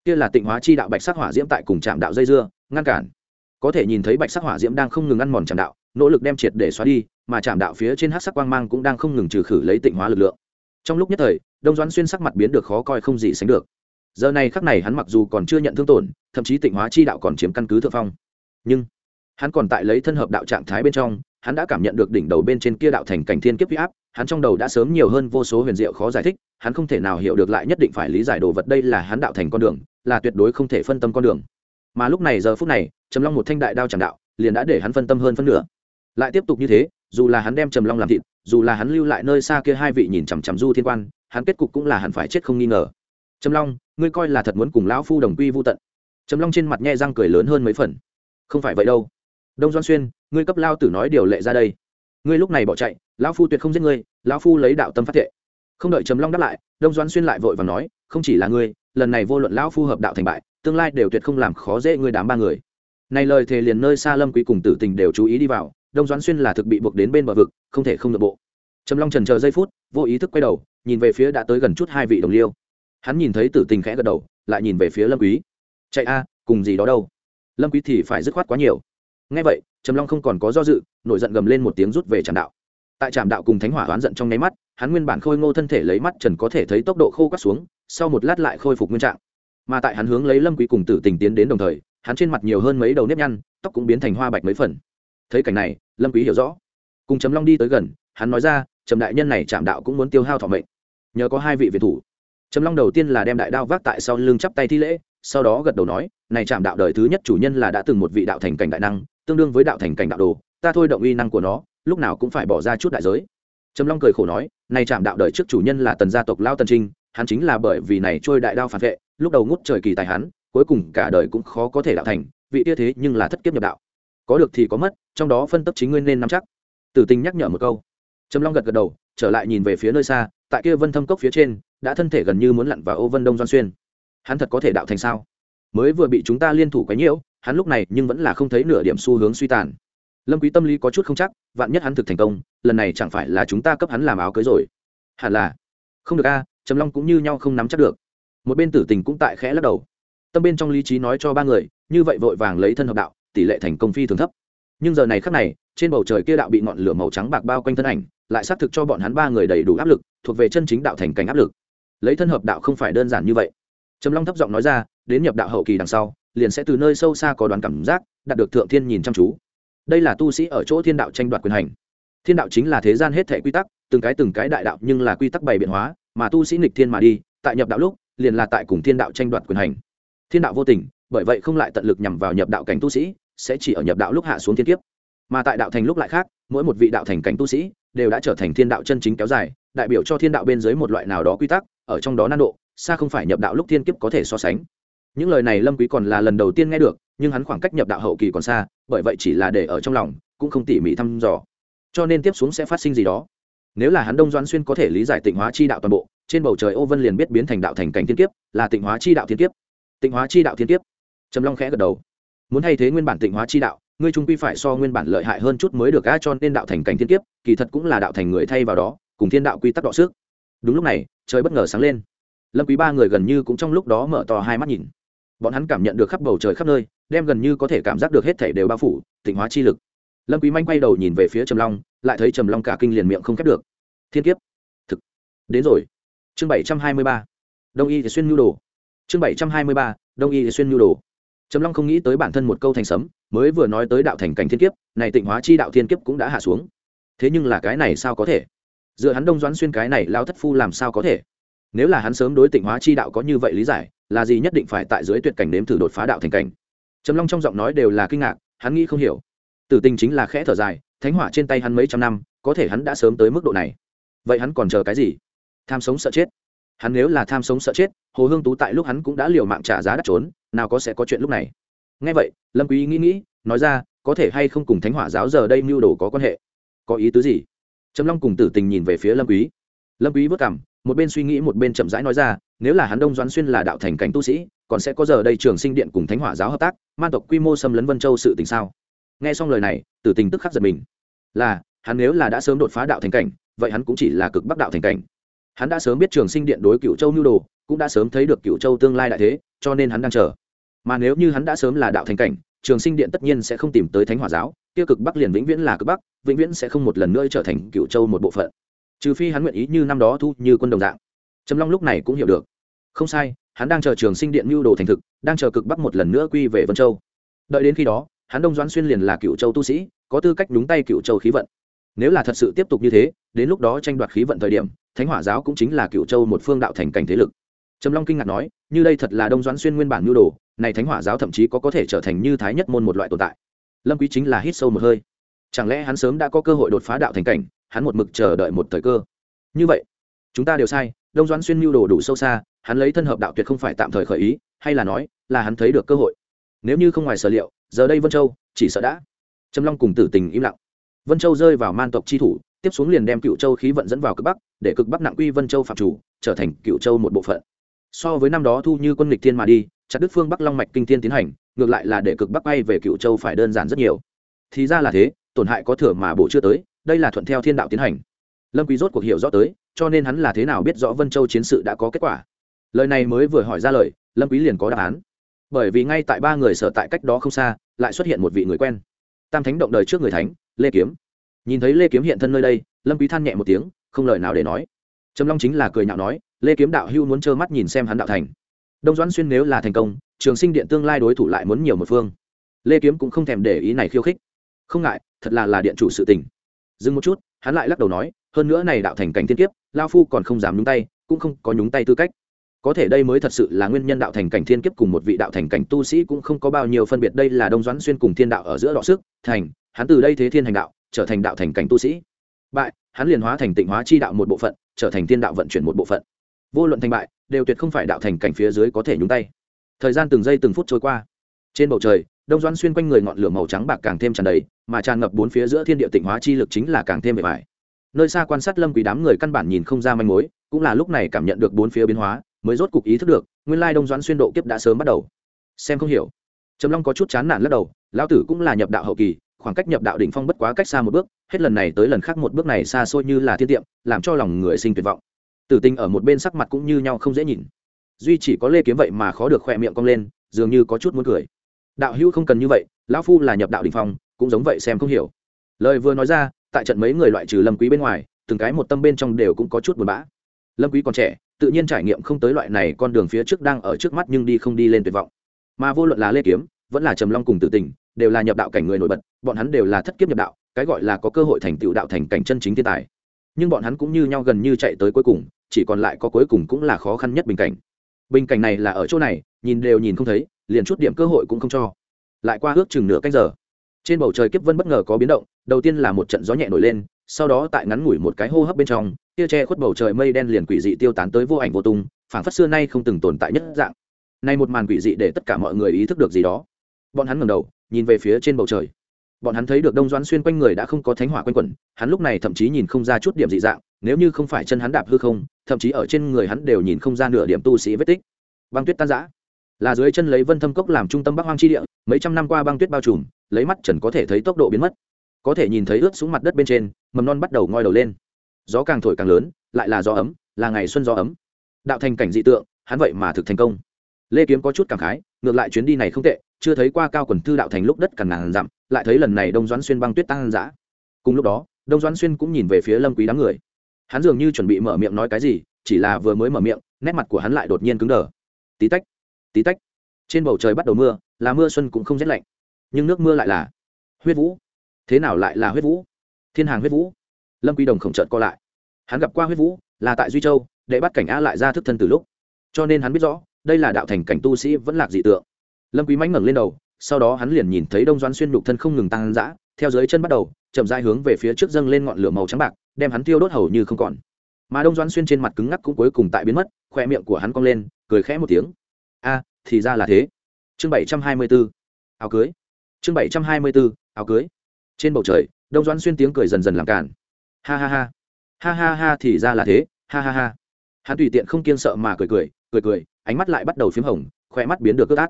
kia là tịnh hóa chi đạo bạch sắc hỏa diễm tại cùng trạm đạo dây dưa, ngăn cản. Có thể nhìn thấy bạch sắc hỏa diễm đang không ngừng ăn mòn trạm đạo, nỗ lực đem triệt để xóa đi, mà trạm đạo phía trên hát sắc quang mang cũng đang không ngừng trừ khử lấy tịnh hóa lực lượng. Trong lúc nhất thời, đông doãn xuyên sắc mặt biến được khó coi không gì sánh được. Giờ này khắc này hắn mặc dù còn chưa nhận thương tổn, thậm chí tịnh hóa chi đạo còn chiếm căn cứ thượng phong. Nhưng, hắn còn tại lấy thân hợp đạo trạng thái bên trong, hắn đã cảm nhận được đỉnh đầu bên trên kia đạo thành cảnh thiên kiếp huy áp, hắn trong đầu đã sớm nhiều hơn vô số huyền diệu khó giải thích, hắn không thể nào hiểu được lại nhất định phải lý giải đồ vật đây là hắn đạo thành con đường là tuyệt đối không thể phân tâm con đường. Mà lúc này giờ phút này, trầm long một thanh đại đao chẳng đạo, liền đã để hắn phân tâm hơn phân nửa. Lại tiếp tục như thế, dù là hắn đem trầm long làm thịt, dù là hắn lưu lại nơi xa kia hai vị nhìn chằm chằm du thiên quan, hắn kết cục cũng là hắn phải chết không nghi ngờ. Trầm long, ngươi coi là thật muốn cùng lão phu đồng quy vô tận. Trầm long trên mặt nhe răng cười lớn hơn mấy phần. Không phải vậy đâu. Đông doan xuyên, ngươi cấp lao tử nói điều lệ ra đây. Ngươi lúc này bỏ chạy, lão phu tuyệt không giết ngươi, lão phu lấy đạo tâm phát thệ. Không đợi trầm long đáp lại, đông doan xuyên lại vội và nói, không chỉ là ngươi lần này vô luận lão phu hợp đạo thành bại, tương lai đều tuyệt không làm khó dễ ngươi đám ba người. Này lời thề liền nơi xa lâm quý cùng tử tình đều chú ý đi vào, đông doãn xuyên là thực bị buộc đến bên bờ vực, không thể không nội bộ. Trầm long trần chờ giây phút, vô ý thức quay đầu, nhìn về phía đã tới gần chút hai vị đồng liêu. Hắn nhìn thấy tử tình khẽ gật đầu, lại nhìn về phía lâm quý. Chạy a, cùng gì đó đâu? Lâm quý thì phải dứt khoát quá nhiều. Nghe vậy, trầm long không còn có do dự, nổi giận gầm lên một tiếng rút về trạm đạo. Tại trạm đạo cùng thánh hỏa oán giận trong nháy mắt, hắn nguyên bản khôi ngô thân thể lấy mắt trần có thể thấy tốc độ khô cắt xuống sau một lát lại khôi phục nguyên trạng. Mà tại hắn hướng lấy lâm quý cùng tử tình tiến đến đồng thời, hắn trên mặt nhiều hơn mấy đầu nếp nhăn, tóc cũng biến thành hoa bạch mấy phần. Thấy cảnh này, lâm quý hiểu rõ. Cùng trầm long đi tới gần, hắn nói ra, trầm đại nhân này chạm đạo cũng muốn tiêu hao thọ mệnh. Nhờ có hai vị viện thủ. Trầm long đầu tiên là đem đại đao vác tại sau lưng chắp tay thi lễ, sau đó gật đầu nói, này chạm đạo đời thứ nhất chủ nhân là đã từng một vị đạo thành cảnh đại năng, tương đương với đạo thành cảnh đạo đồ, ta thôi động uy năng của nó, lúc nào cũng phải bỏ ra chút đại giới. Trầm long cười khổ nói, này chạm đạo đời trước chủ nhân là tần gia tộc lao tần trinh hắn chính là bởi vì này trôi đại đao phản vệ, lúc đầu ngút trời kỳ tài hắn, cuối cùng cả đời cũng khó có thể đạo thành, vị tia thế nhưng là thất kiếp nhập đạo. Có được thì có mất, trong đó phân tấp chính nguyên nên nắm chắc. Tử tình nhắc nhở một câu. Trầm long gật gật đầu, trở lại nhìn về phía nơi xa, tại kia vân thâm cốc phía trên, đã thân thể gần như muốn lặn vào ô vân đông doan xuyên. Hắn thật có thể đạo thành sao? Mới vừa bị chúng ta liên thủ quấy nhiễu, hắn lúc này nhưng vẫn là không thấy nửa điểm xu hướng suy tàn. Lâm quý tâm lý có chút không chắc, vạn nhất hắn thực thành công, lần này chẳng phải là chúng ta cấp hắn làm áo cưới rồi. Hẳn là. Không được a trầm long cũng như nhau không nắm chắc được. Một bên tử tình cũng tại khẽ lắc đầu. Tâm bên trong lý trí nói cho ba người, như vậy vội vàng lấy thân hợp đạo, tỷ lệ thành công phi thường thấp. Nhưng giờ này khắc này, trên bầu trời kia đạo bị ngọn lửa màu trắng bạc bao quanh thân ảnh, lại xác thực cho bọn hắn ba người đầy đủ áp lực, thuộc về chân chính đạo thành cảnh áp lực. Lấy thân hợp đạo không phải đơn giản như vậy. Trầm long thấp giọng nói ra, đến nhập đạo hậu kỳ đằng sau, liền sẽ từ nơi sâu xa có đoán cảm giác, đạt được thượng thiên nhìn chăm chú. Đây là tu sĩ ở chỗ thiên đạo tranh đoạt quyền hành. Thiên đạo chính là thế gian hết thể quy tắc, từng cái từng cái đại đạo nhưng là quy tắc bày biện hóa mà tu sĩ nghịch thiên mà đi, tại nhập đạo lúc, liền là tại cùng thiên đạo tranh đoạt quyền hành. Thiên đạo vô tình, bởi vậy không lại tận lực nhằm vào nhập đạo cảnh tu sĩ, sẽ chỉ ở nhập đạo lúc hạ xuống thiên kiếp. Mà tại đạo thành lúc lại khác, mỗi một vị đạo thành cảnh tu sĩ đều đã trở thành thiên đạo chân chính kéo dài, đại biểu cho thiên đạo bên dưới một loại nào đó quy tắc, ở trong đó nan độ, xa không phải nhập đạo lúc thiên kiếp có thể so sánh. Những lời này lâm quý còn là lần đầu tiên nghe được, nhưng hắn khoảng cách nhập đạo hậu kỳ còn xa, bởi vậy chỉ là để ở trong lòng, cũng không tỉ mỉ thăm dò. Cho nên tiếp xuống sẽ phát sinh gì đó nếu là hắn đông doãn xuyên có thể lý giải tịnh hóa chi đạo toàn bộ, trên bầu trời ô vân liền biết biến thành đạo thành cảnh thiên kiếp, là tịnh hóa chi đạo thiên kiếp. Tịnh hóa chi đạo thiên kiếp. Trầm long khẽ gật đầu. Muốn thay thế nguyên bản tịnh hóa chi đạo, ngươi trung quy phải so nguyên bản lợi hại hơn chút mới được, a, cho nên đạo thành cảnh thiên kiếp, kỳ thật cũng là đạo thành người thay vào đó, cùng thiên đạo quy tắc đọ sức. Đúng lúc này, trời bất ngờ sáng lên. Lâm quý ba người gần như cũng trong lúc đó mở to hai mắt nhìn. Bọn hắn cảm nhận được khắp bầu trời khắp nơi, đem gần như có thể cảm giác được hết thể đều bao phủ, tịnh hóa chi lực. Lâm quý manh quay đầu nhìn về phía trầm long lại thấy trầm long cả kinh liền miệng không khép được. Thiên kiếp. Thực. Đến rồi. Chương bảy trăm hai mươi ba. Đông y thì xuyên nhu đồ. Chương bảy trăm hai mươi ba. Đông y thì xuyên nhu đồ. Trầm long không nghĩ tới bản thân một câu thành sấm, mới vừa nói tới đạo thành cảnh thiên kiếp, này tịnh hóa chi đạo thiên kiếp cũng đã hạ xuống. Thế nhưng là cái này sao có thể? Dựa hắn đông doãn xuyên cái này lao thất phu làm sao có thể? Nếu là hắn sớm đối tịnh hóa chi đạo có như vậy lý giải, là gì nhất định phải tại dưới tuyệt cảnh nếm thử đột phá đạo thành cảnh? Trầm long trong giọng nói đều là kinh ngạc, hắn nghĩ không hiểu. Tử tình chính là khẽ thở dài thánh hỏa trên tay hắn mấy trăm năm, có thể hắn đã sớm tới mức độ này. Vậy hắn còn chờ cái gì? Tham sống sợ chết. Hắn nếu là tham sống sợ chết, hồ hương tú tại lúc hắn cũng đã liều mạng trả giá đắt trốn, nào có sẽ có chuyện lúc này. Ngay vậy, lâm quý nghĩ nghĩ, nói ra, có thể hay không cùng thánh hỏa giáo giờ đây mưu đồ có quan hệ? Có ý tứ gì? Trầm long cùng tử tình nhìn về phía lâm quý. Lâm quý vất cảm một bên suy nghĩ một bên chậm rãi nói ra, nếu là hắn đông doãn xuyên là đạo thành cảnh tu sĩ, còn sẽ có giờ đây trường sinh điện cùng thánh hỏa giáo hợp tác man tộc quy mô xâm lấn vân châu sự tình sao? Nghe xong lời này, tử tình tức khắc giật mình. Là, hắn nếu là đã sớm đột phá đạo thành cảnh, vậy hắn cũng chỉ là cực bắc đạo thành cảnh. Hắn đã sớm biết trường sinh điện đối cựu châu nhu đồ, cũng đã sớm thấy được cựu châu tương lai đại thế, cho nên hắn đang chờ. Mà nếu như hắn đã sớm là đạo thành cảnh, trường sinh điện tất nhiên sẽ không tìm tới thánh hỏa giáo tiêu cực bắc liền vĩnh viễn là cực bắc, vĩnh viễn sẽ không một lần nữa trở thành cựu châu một bộ phận. Trừ phi hắn nguyện ý như năm đó thu như quân đồng dạng. Trầm long lúc này cũng hiểu được. Không sai, hắn đang chờ trường sinh điện mưu đồ thành thực, đang chờ cực bắc một lần nữa quy về vân châu. Đợi đến khi đó hắn đông doãn xuyên liền là cựu châu tu sĩ, có tư cách đúng tay cựu châu khí vận. Nếu là thật sự tiếp tục như thế, đến lúc đó tranh đoạt khí vận thời điểm, thánh hỏa giáo cũng chính là cựu châu một phương đạo thành cảnh thế lực. Trầm long kinh ngạc nói, như đây thật là đông doãn xuyên nguyên bản nhu đồ, này thánh hỏa giáo thậm chí có có thể trở thành như thái nhất môn một loại tồn tại. Lâm quý chính là hít sâu một hơi. Chẳng lẽ hắn sớm đã có cơ hội đột phá đạo thành cảnh, hắn một mực chờ đợi một thời cơ? Như vậy, chúng ta đều sai, đông doãn xuyên nhu đồ đủ sâu xa, hắn lấy thân hợp đạo tuyệt không phải tạm thời khởi ý, hay là nói là hắn thấy được cơ hội. Nếu như không ngoài sở liệu giờ đây vân châu chỉ sợ đã. Trầm long cùng tử tình im lặng. Vân châu rơi vào man tộc chi thủ, tiếp xuống liền đem cựu châu khí vận dẫn vào cực bắc, để cực bắc nặng quy vân châu phạm chủ, trở thành cựu châu một bộ phận. So với năm đó thu như quân lịch thiên mà đi, chặt đức phương bắc long mạch kinh thiên tiến hành, ngược lại là để cực bắc bay về cựu châu phải đơn giản rất nhiều. Thì ra là thế, tổn hại có thừa mà bổ chưa tới, đây là thuận theo thiên đạo tiến hành. Lâm quý rốt cuộc hiểu rõ tới, cho nên hắn là thế nào biết rõ vân châu chiến sự đã có kết quả. Lời này mới vừa hỏi ra lời, lâm quý liền có đáp án bởi vì ngay tại ba người sở tại cách đó không xa, lại xuất hiện một vị người quen. Tam thánh động đời trước người thánh, lê kiếm. Nhìn thấy lê kiếm hiện thân nơi đây, lâm quý than nhẹ một tiếng, không lời nào để nói. Trầm long chính là cười nhạo nói, lê kiếm đạo hưu muốn trơ mắt nhìn xem hắn đạo thành. Đông doãn xuyên nếu là thành công, trường sinh điện tương lai đối thủ lại muốn nhiều một phương. Lê kiếm cũng không thèm để ý này khiêu khích. Không ngại, thật là là điện chủ sự tình. Dừng một chút, hắn lại lắc đầu nói, hơn nữa này đạo thành cảnh thiên kiếp lao phu còn không dám nhúng tay, cũng không có nhúng tay tư cách có thể đây mới thật sự là nguyên nhân đạo thành cảnh thiên kiếp cùng một vị đạo thành cảnh tu sĩ cũng không có bao nhiêu phân biệt. Đây là đông doãn xuyên cùng thiên đạo ở giữa đọ sức, thành, hắn từ đây thế thiên hành đạo, trở thành đạo thành cảnh tu sĩ. Bại, hắn liền hóa thành tịnh hóa chi đạo một bộ phận, trở thành thiên đạo vận chuyển một bộ phận. Vô luận thành bại, đều tuyệt không phải đạo thành cảnh phía dưới có thể nhúng tay. Thời gian từng giây từng phút trôi qua. Trên bầu trời, đông doãn xuyên quanh người ngọn lửa màu trắng bạc càng thêm tràn đầy, mà tràn ngập bốn phía giữa thiên địa tịnh hóa chi lực chính là càng thêm bề bài nơi xa quan sát lâm quý đám người căn bản nhìn không ra manh mối, cũng là lúc này cảm nhận được bốn phía biến hóa mới rốt cục ý thức được, nguyên lai đông doãn xuyên độ kiếp đã sớm bắt đầu. Xem không hiểu. Trầm long có chút chán nản lắc đầu, lão tử cũng là nhập đạo hậu kỳ, khoảng cách nhập đạo đỉnh phong bất quá cách xa một bước, hết lần này tới lần khác một bước này xa xôi như là thiên tiệm, làm cho lòng người sinh tuyệt vọng. Tử tình ở một bên sắc mặt cũng như nhau không dễ nhìn. Duy chỉ có lê kiếm vậy mà khó được khỏe miệng cong lên, dường như có chút muốn cười. Đạo hữu không cần như vậy, lão phu là nhập đạo đỉnh phong, cũng giống vậy xem không hiểu. Lời vừa nói ra, tại trận mấy người loại trừ lâm quý bên ngoài, từng cái một tâm bên trong đều cũng có chút buồn bã. Lâm quý còn trẻ tự nhiên trải nghiệm không tới loại này con đường phía trước đang ở trước mắt nhưng đi không đi lên tuyệt vọng. Mà vô luận là lê kiếm, vẫn là trầm long cùng tử tình, đều là nhập đạo cảnh người nổi bật, bọn hắn đều là thất kiếp nhập đạo, cái gọi là có cơ hội thành tựu đạo thành cảnh chân chính thiên tài. Nhưng bọn hắn cũng như nhau gần như chạy tới cuối cùng, chỉ còn lại có cuối cùng cũng là khó khăn nhất bình cảnh. Bình cảnh này là ở chỗ này, nhìn đều nhìn không thấy, liền chút điểm cơ hội cũng không cho. Lại qua ước chừng nửa canh giờ, trên bầu trời kiếp vân bất ngờ có biến động, đầu tiên là một trận gió nhẹ nổi lên sau đó tại ngắn ngủi một cái hô hấp bên trong, tia che khuất bầu trời mây đen liền quỷ dị tiêu tán tới vô ảnh vô tung, phảng phất xưa nay không từng tồn tại nhất dạng. Nay một màn quỷ dị để tất cả mọi người ý thức được gì đó. Bọn hắn ngẩng đầu, nhìn về phía trên bầu trời. Bọn hắn thấy được đông doãn xuyên quanh người đã không có thánh hỏa quanh quẩn, hắn lúc này thậm chí nhìn không ra chút điểm dị dạng, nếu như không phải chân hắn đạp hư không, thậm chí ở trên người hắn đều nhìn không ra nửa điểm tu sĩ vết tích. Băng tuyết tan giã là dưới chân lấy vân thâm cốc làm trung tâm bắc hoang chi địa, mấy trăm năm qua băng tuyết bao trùm, lấy mắt trần có thể thấy tốc độ biến mất có thể nhìn thấy ướt xuống mặt đất bên trên, mầm non bắt đầu ngoi đầu lên. Gió càng thổi càng lớn, lại là gió ấm, là ngày xuân gió ấm. Đạo thành cảnh dị tượng, hắn vậy mà thực thành công. Lê kiếm có chút cảm khái, ngược lại chuyến đi này không tệ, chưa thấy qua cao quần thư đạo thành lúc đất cằn ngàn dặm, lại thấy lần này đông doãn xuyên băng tuyết tăng dã. Cùng lúc đó, đông doãn xuyên cũng nhìn về phía lâm quý đám người. Hắn dường như chuẩn bị mở miệng nói cái gì, chỉ là vừa mới mở miệng, nét mặt của hắn lại đột nhiên cứng đờ. Tí tách tí tách. Trên bầu trời bắt đầu mưa, là mưa xuân cũng không rét lạnh. Nhưng nước mưa lại là huyết vũ thế nào lại là huyết vũ? Thiên hàng huyết vũ. Lâm quy đồng khổng trợt co lại. Hắn gặp qua huyết vũ, là tại duy châu để bắt cảnh a lại ra thức thân từ lúc. Cho nên hắn biết rõ, đây là đạo thành cảnh tu sĩ vẫn lạc dị tượng. Lâm quý mánh ngẩng lên đầu, sau đó hắn liền nhìn thấy đông doãn xuyên đục thân không ngừng tăng dã, theo dưới chân bắt đầu, chậm rãi hướng về phía trước dâng lên ngọn lửa màu trắng bạc, đem hắn tiêu đốt hầu như không còn. Mà đông doãn xuyên trên mặt cứng ngắc cũng cuối cùng tại biến mất khoe miệng của hắn cong lên, cười khẽ một tiếng. A, thì ra là thế. Chương bảy trăm hai mươi 724 áo cưới. Chương bảy trăm hai mươi 724 áo cưới trên bầu trời, đông doãn xuyên tiếng cười dần dần làm cản ha ha ha. Ha ha ha thì ra là thế, ha ha ha. Hắn tùy tiện không kiên sợ mà cười cười cười cười, ánh mắt lại bắt đầu p h í m hồng khoe mắt biến được cướp át.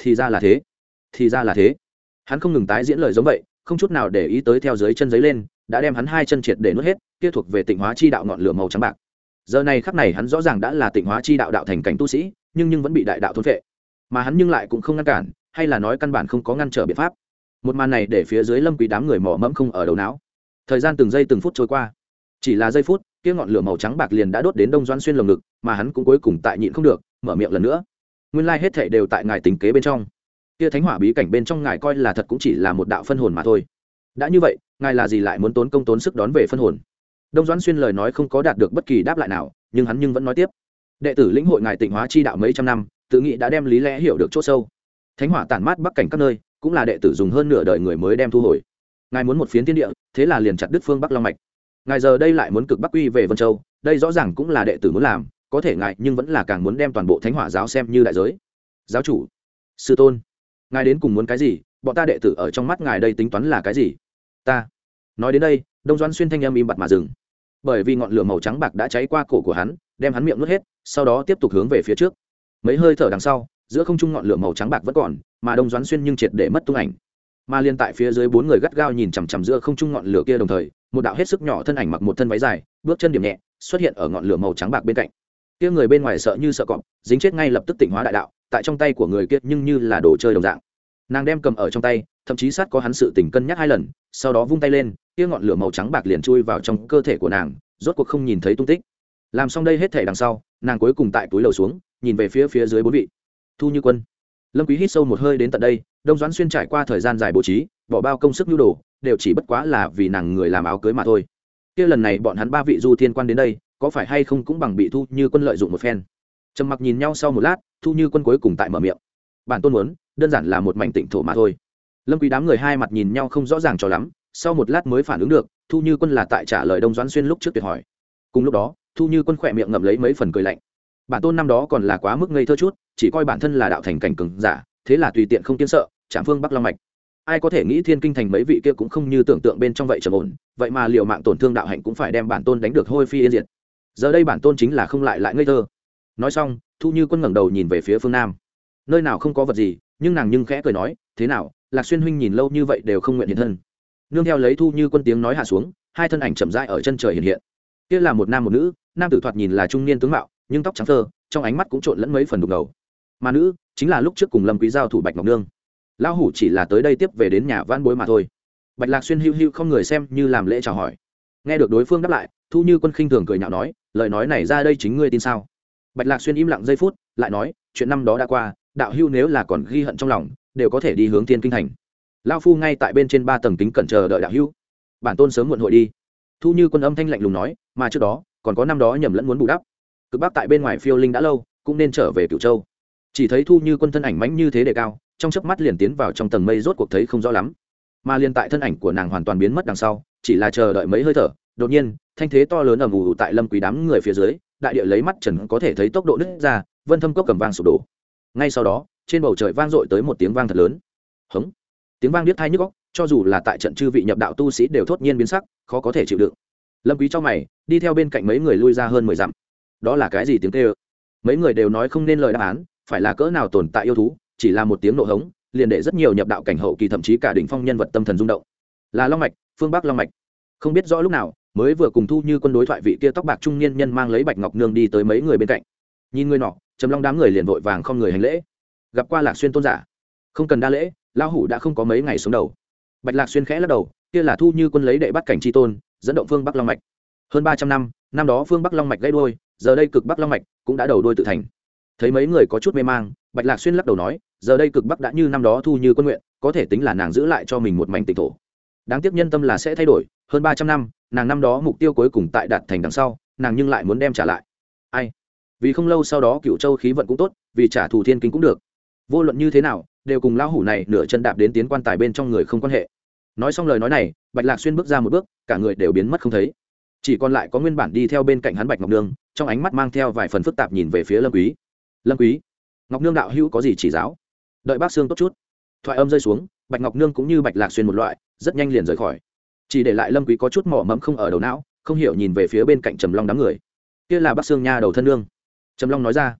Thì ra là thế, thì ra là thế. Hắn không ngừng tái diễn lời giống vậy, không chút nào để ý tới theo dưới chân giấy lên, đã đem hắn hai chân triệt để nuốt hết, kia thuộc về tịnh hóa chi đạo ngọn lửa màu trắng bạc. Giờ này khắc này hắn rõ ràng đã là tịnh hóa chi đạo đạo thành cảnh tu sĩ, nhưng nhưng vẫn bị đại đạo thôn vệ mà hắn nhưng lại cũng không ngăn cản, hay là nói căn bản không có ngăn trở biện pháp một màn này để phía dưới lâm quý đám người mỏ mẫm không ở đầu não. Thời gian từng giây từng phút trôi qua. Chỉ là giây phút, kia ngọn lửa màu trắng bạc liền đã đốt đến đông doãn xuyên lồng ngực, mà hắn cũng cuối cùng tại nhịn không được, mở miệng lần nữa. Nguyên lai hết thảy đều tại ngài tính kế bên trong. Kia thánh hỏa bí cảnh bên trong ngài coi là thật cũng chỉ là một đạo phân hồn mà thôi. Đã như vậy, ngài là gì lại muốn tốn công tốn sức đón về phân hồn? Đông doãn xuyên lời nói không có đạt được bất kỳ đáp lại nào, nhưng hắn nhưng vẫn nói tiếp. Đệ tử lĩnh hội ngài tịnh hóa chi đạo mấy trăm năm, tự nghĩ đã đem lý lẽ hiểu được chỗ sâu. Thánh hỏa tản mát bắc cảnh các nơi cũng là đệ tử dùng hơn nửa đời người mới đem thu hồi. Ngài muốn một phiến thiên địa, thế là liền chặt đức phương bắc long mạch. Ngài giờ đây lại muốn cực bắc quy về vân châu, đây rõ ràng cũng là đệ tử muốn làm, có thể ngại nhưng vẫn là càng muốn đem toàn bộ thánh hỏa giáo xem như đại giới. Giáo chủ, sư tôn, ngài đến cùng muốn cái gì? Bọn ta đệ tử ở trong mắt ngài đây tính toán là cái gì? Ta, nói đến đây, đông Doan xuyên thanh âm im bặt mà dừng. Bởi vì ngọn lửa màu trắng bạc đã cháy qua cổ của hắn, đem hắn miệng nuốt hết, sau đó tiếp tục hướng về phía trước. Mấy hơi thở đằng sau, giữa không trung ngọn lửa màu trắng bạc vẫn còn mà đông doãn xuyên nhưng triệt để mất tung ảnh. Mà liên tại phía dưới bốn người gắt gao nhìn chằm chằm giữa không trung ngọn lửa kia đồng thời, một đạo hết sức nhỏ thân ảnh mặc một thân váy dài, bước chân điểm nhẹ, xuất hiện ở ngọn lửa màu trắng bạc bên cạnh. Kia người bên ngoài sợ như sợ cọp, dính chết ngay lập tức tỉnh hóa đại đạo, tại trong tay của người kia nhưng như là đồ chơi đồng dạng. Nàng đem cầm ở trong tay, thậm chí sát có hắn sự tỉnh cân nhắc hai lần, sau đó vung tay lên, kia ngọn lửa màu trắng bạc liền chui vào trong cơ thể của nàng, rốt cuộc không nhìn thấy tung tích. Làm xong đây hết thể đằng sau, nàng cuối cùng tại túi lầu xuống, nhìn về phía phía dưới bốn vị. Thu như quân lâm quý hít sâu một hơi đến tận đây, đông doãn xuyên trải qua thời gian dài bố trí, bỏ bao công sức nhu đồ, đều chỉ bất quá là vì nàng người làm áo cưới mà thôi. Kia lần này bọn hắn ba vị du thiên quan đến đây, có phải hay không cũng bằng bị thu như quân lợi dụng một phen. Trầm mặc nhìn nhau sau một lát, thu như quân cuối cùng tại mở miệng. Bản tôn muốn, đơn giản là một mảnh tịnh thổ mà thôi. Lâm quý đám người hai mặt nhìn nhau không rõ ràng cho lắm, sau một lát mới phản ứng được, thu như quân là tại trả lời đông doãn xuyên lúc trước tuyệt hỏi. Cùng lúc đó, thu như quân khỏe miệng ngậm lấy mấy phần cười lạnh bản tôn năm đó còn là quá mức ngây thơ chút, chỉ coi bản thân là đạo thành cảnh cường giả, thế là tùy tiện không kiên sợ trạm phương bắc long mạch. Ai có thể nghĩ thiên kinh thành mấy vị kia cũng không như tưởng tượng bên trong vậy trầm ổn, vậy mà liệu mạng tổn thương đạo hạnh cũng phải đem bản tôn đánh được hôi phi yên diệt. Giờ đây bản tôn chính là không lại lại ngây thơ. Nói xong, thu như quân ngẩng đầu nhìn về phía phương nam. Nơi nào không có vật gì, nhưng nàng nhưng khẽ cười nói, thế nào, lạc xuyên huynh nhìn lâu như vậy đều không nguyện hiện thân. Nương theo lấy thu như quân tiếng nói hạ xuống, hai thân ảnh chậm rãi ở chân trời hiện hiện. Kia là một nam một nữ, nam tử thoạt nhìn là trung niên tướng mạo nhưng tóc trắng thơ, trong ánh mắt cũng trộn lẫn mấy phần đục ngầu. Mà nữ, chính là lúc trước cùng lâm quý giao thủ bạch ngọc nương. Lão hủ chỉ là tới đây tiếp về đến nhà van bối mà thôi. Bạch lạc xuyên hiu hiu không người xem như làm lễ chào hỏi. Nghe được đối phương đáp lại, thu như quân khinh thường cười nhạo nói, lời nói này ra đây chính ngươi tin sao? Bạch lạc xuyên im lặng giây phút, lại nói, chuyện năm đó đã qua, đạo hưu nếu là còn ghi hận trong lòng, đều có thể đi hướng thiên kinh thành. Lao phu ngay tại bên trên ba tầng kính cẩn chờ đợi đạo hưu bản tôn sớm muộn hội đi. Thu như quân âm thanh lạnh lùng nói, mà trước đó, còn có năm đó nhầm lẫn muốn bù đắp cực bắc tại bên ngoài phiêu linh đã lâu, cũng nên trở về cửu châu. Chỉ thấy thu như quân thân ảnh mánh như thế đề cao, trong chớp mắt liền tiến vào trong tầng mây rốt cuộc thấy không rõ lắm. Mà liền tại thân ảnh của nàng hoàn toàn biến mất đằng sau, chỉ là chờ đợi mấy hơi thở, đột nhiên, thanh thế to lớn ầm mù tại lâm quý đám người phía dưới, đại địa lấy mắt trần có thể thấy tốc độ nứt ra, vân thâm cốc cầm vang sụp đổ. Ngay sau đó, trên bầu trời vang dội tới một tiếng vang thật lớn. Hống. Tiếng vang điếc thai nhức óc, cho dù là tại trận chư vị nhập đạo tu sĩ đều thốt nhiên biến sắc, khó có thể chịu đựng. Lâm quý cho mày, đi theo bên cạnh mấy người lui ra hơn mười dặm đó là cái gì tiếng kêu? Mấy người đều nói không nên lời đáp án, phải là cỡ nào tồn tại yêu thú, chỉ là một tiếng nộ hống, liền để rất nhiều nhập đạo cảnh hậu kỳ thậm chí cả đỉnh phong nhân vật tâm thần rung động. Là long mạch, phương bắc long mạch. Không biết rõ lúc nào, mới vừa cùng thu như quân đối thoại vị kia tóc bạc trung niên nhân mang lấy bạch ngọc nương đi tới mấy người bên cạnh. Nhìn người nọ, trầm long đám người liền vội vàng không người hành lễ. Gặp qua lạc xuyên tôn giả. Không cần đa lễ lao hủ đã không có mấy ngày xuống đầu. Bạch lạc xuyên khẽ lắc đầu, kia là thu như quân lấy đệ bắt cảnh tri tôn, dẫn động phương bắc long mạch. Hơn ba trăm năm năm đó phương bắc long mạch gây đôi giờ đây cực bắc long mạch cũng đã đầu đôi tự thành. Thấy mấy người có chút mê mang, bạch lạc xuyên lắc đầu nói, giờ đây cực bắc đã như năm đó thu như quân nguyện, có thể tính là nàng giữ lại cho mình một mảnh tịch thổ. Đáng tiếc nhân tâm là sẽ thay đổi, hơn ba trăm năm, nàng năm đó mục tiêu cuối cùng tại đạt thành đằng sau, nàng nhưng lại muốn đem trả lại. Ai? Vì không lâu sau đó cựu châu khí vận cũng tốt, vì trả thù thiên kinh cũng được. Vô luận như thế nào, đều cùng lão hủ này nửa chân đạp đến tiến quan tài bên trong người không quan hệ. Nói xong lời nói này, bạch lạc xuyên bước ra một bước, cả người đều biến mất không thấy. Chỉ còn lại có nguyên bản đi theo bên cạnh hắn bạch ngọc đường trong ánh mắt mang theo vài phần phức tạp nhìn về phía lâm quý. Lâm quý, ngọc nương đạo hữu có gì chỉ giáo? Đợi bác xương tốt chút. Thoại âm rơi xuống, bạch ngọc nương cũng như bạch lạc xuyên một loại, rất nhanh liền rời khỏi. Chỉ để lại lâm quý có chút mỏ mẫm không ở đầu não, không hiểu nhìn về phía bên cạnh trầm long đám người. Kia là bác xương nha đầu thân nương. Trầm long nói ra.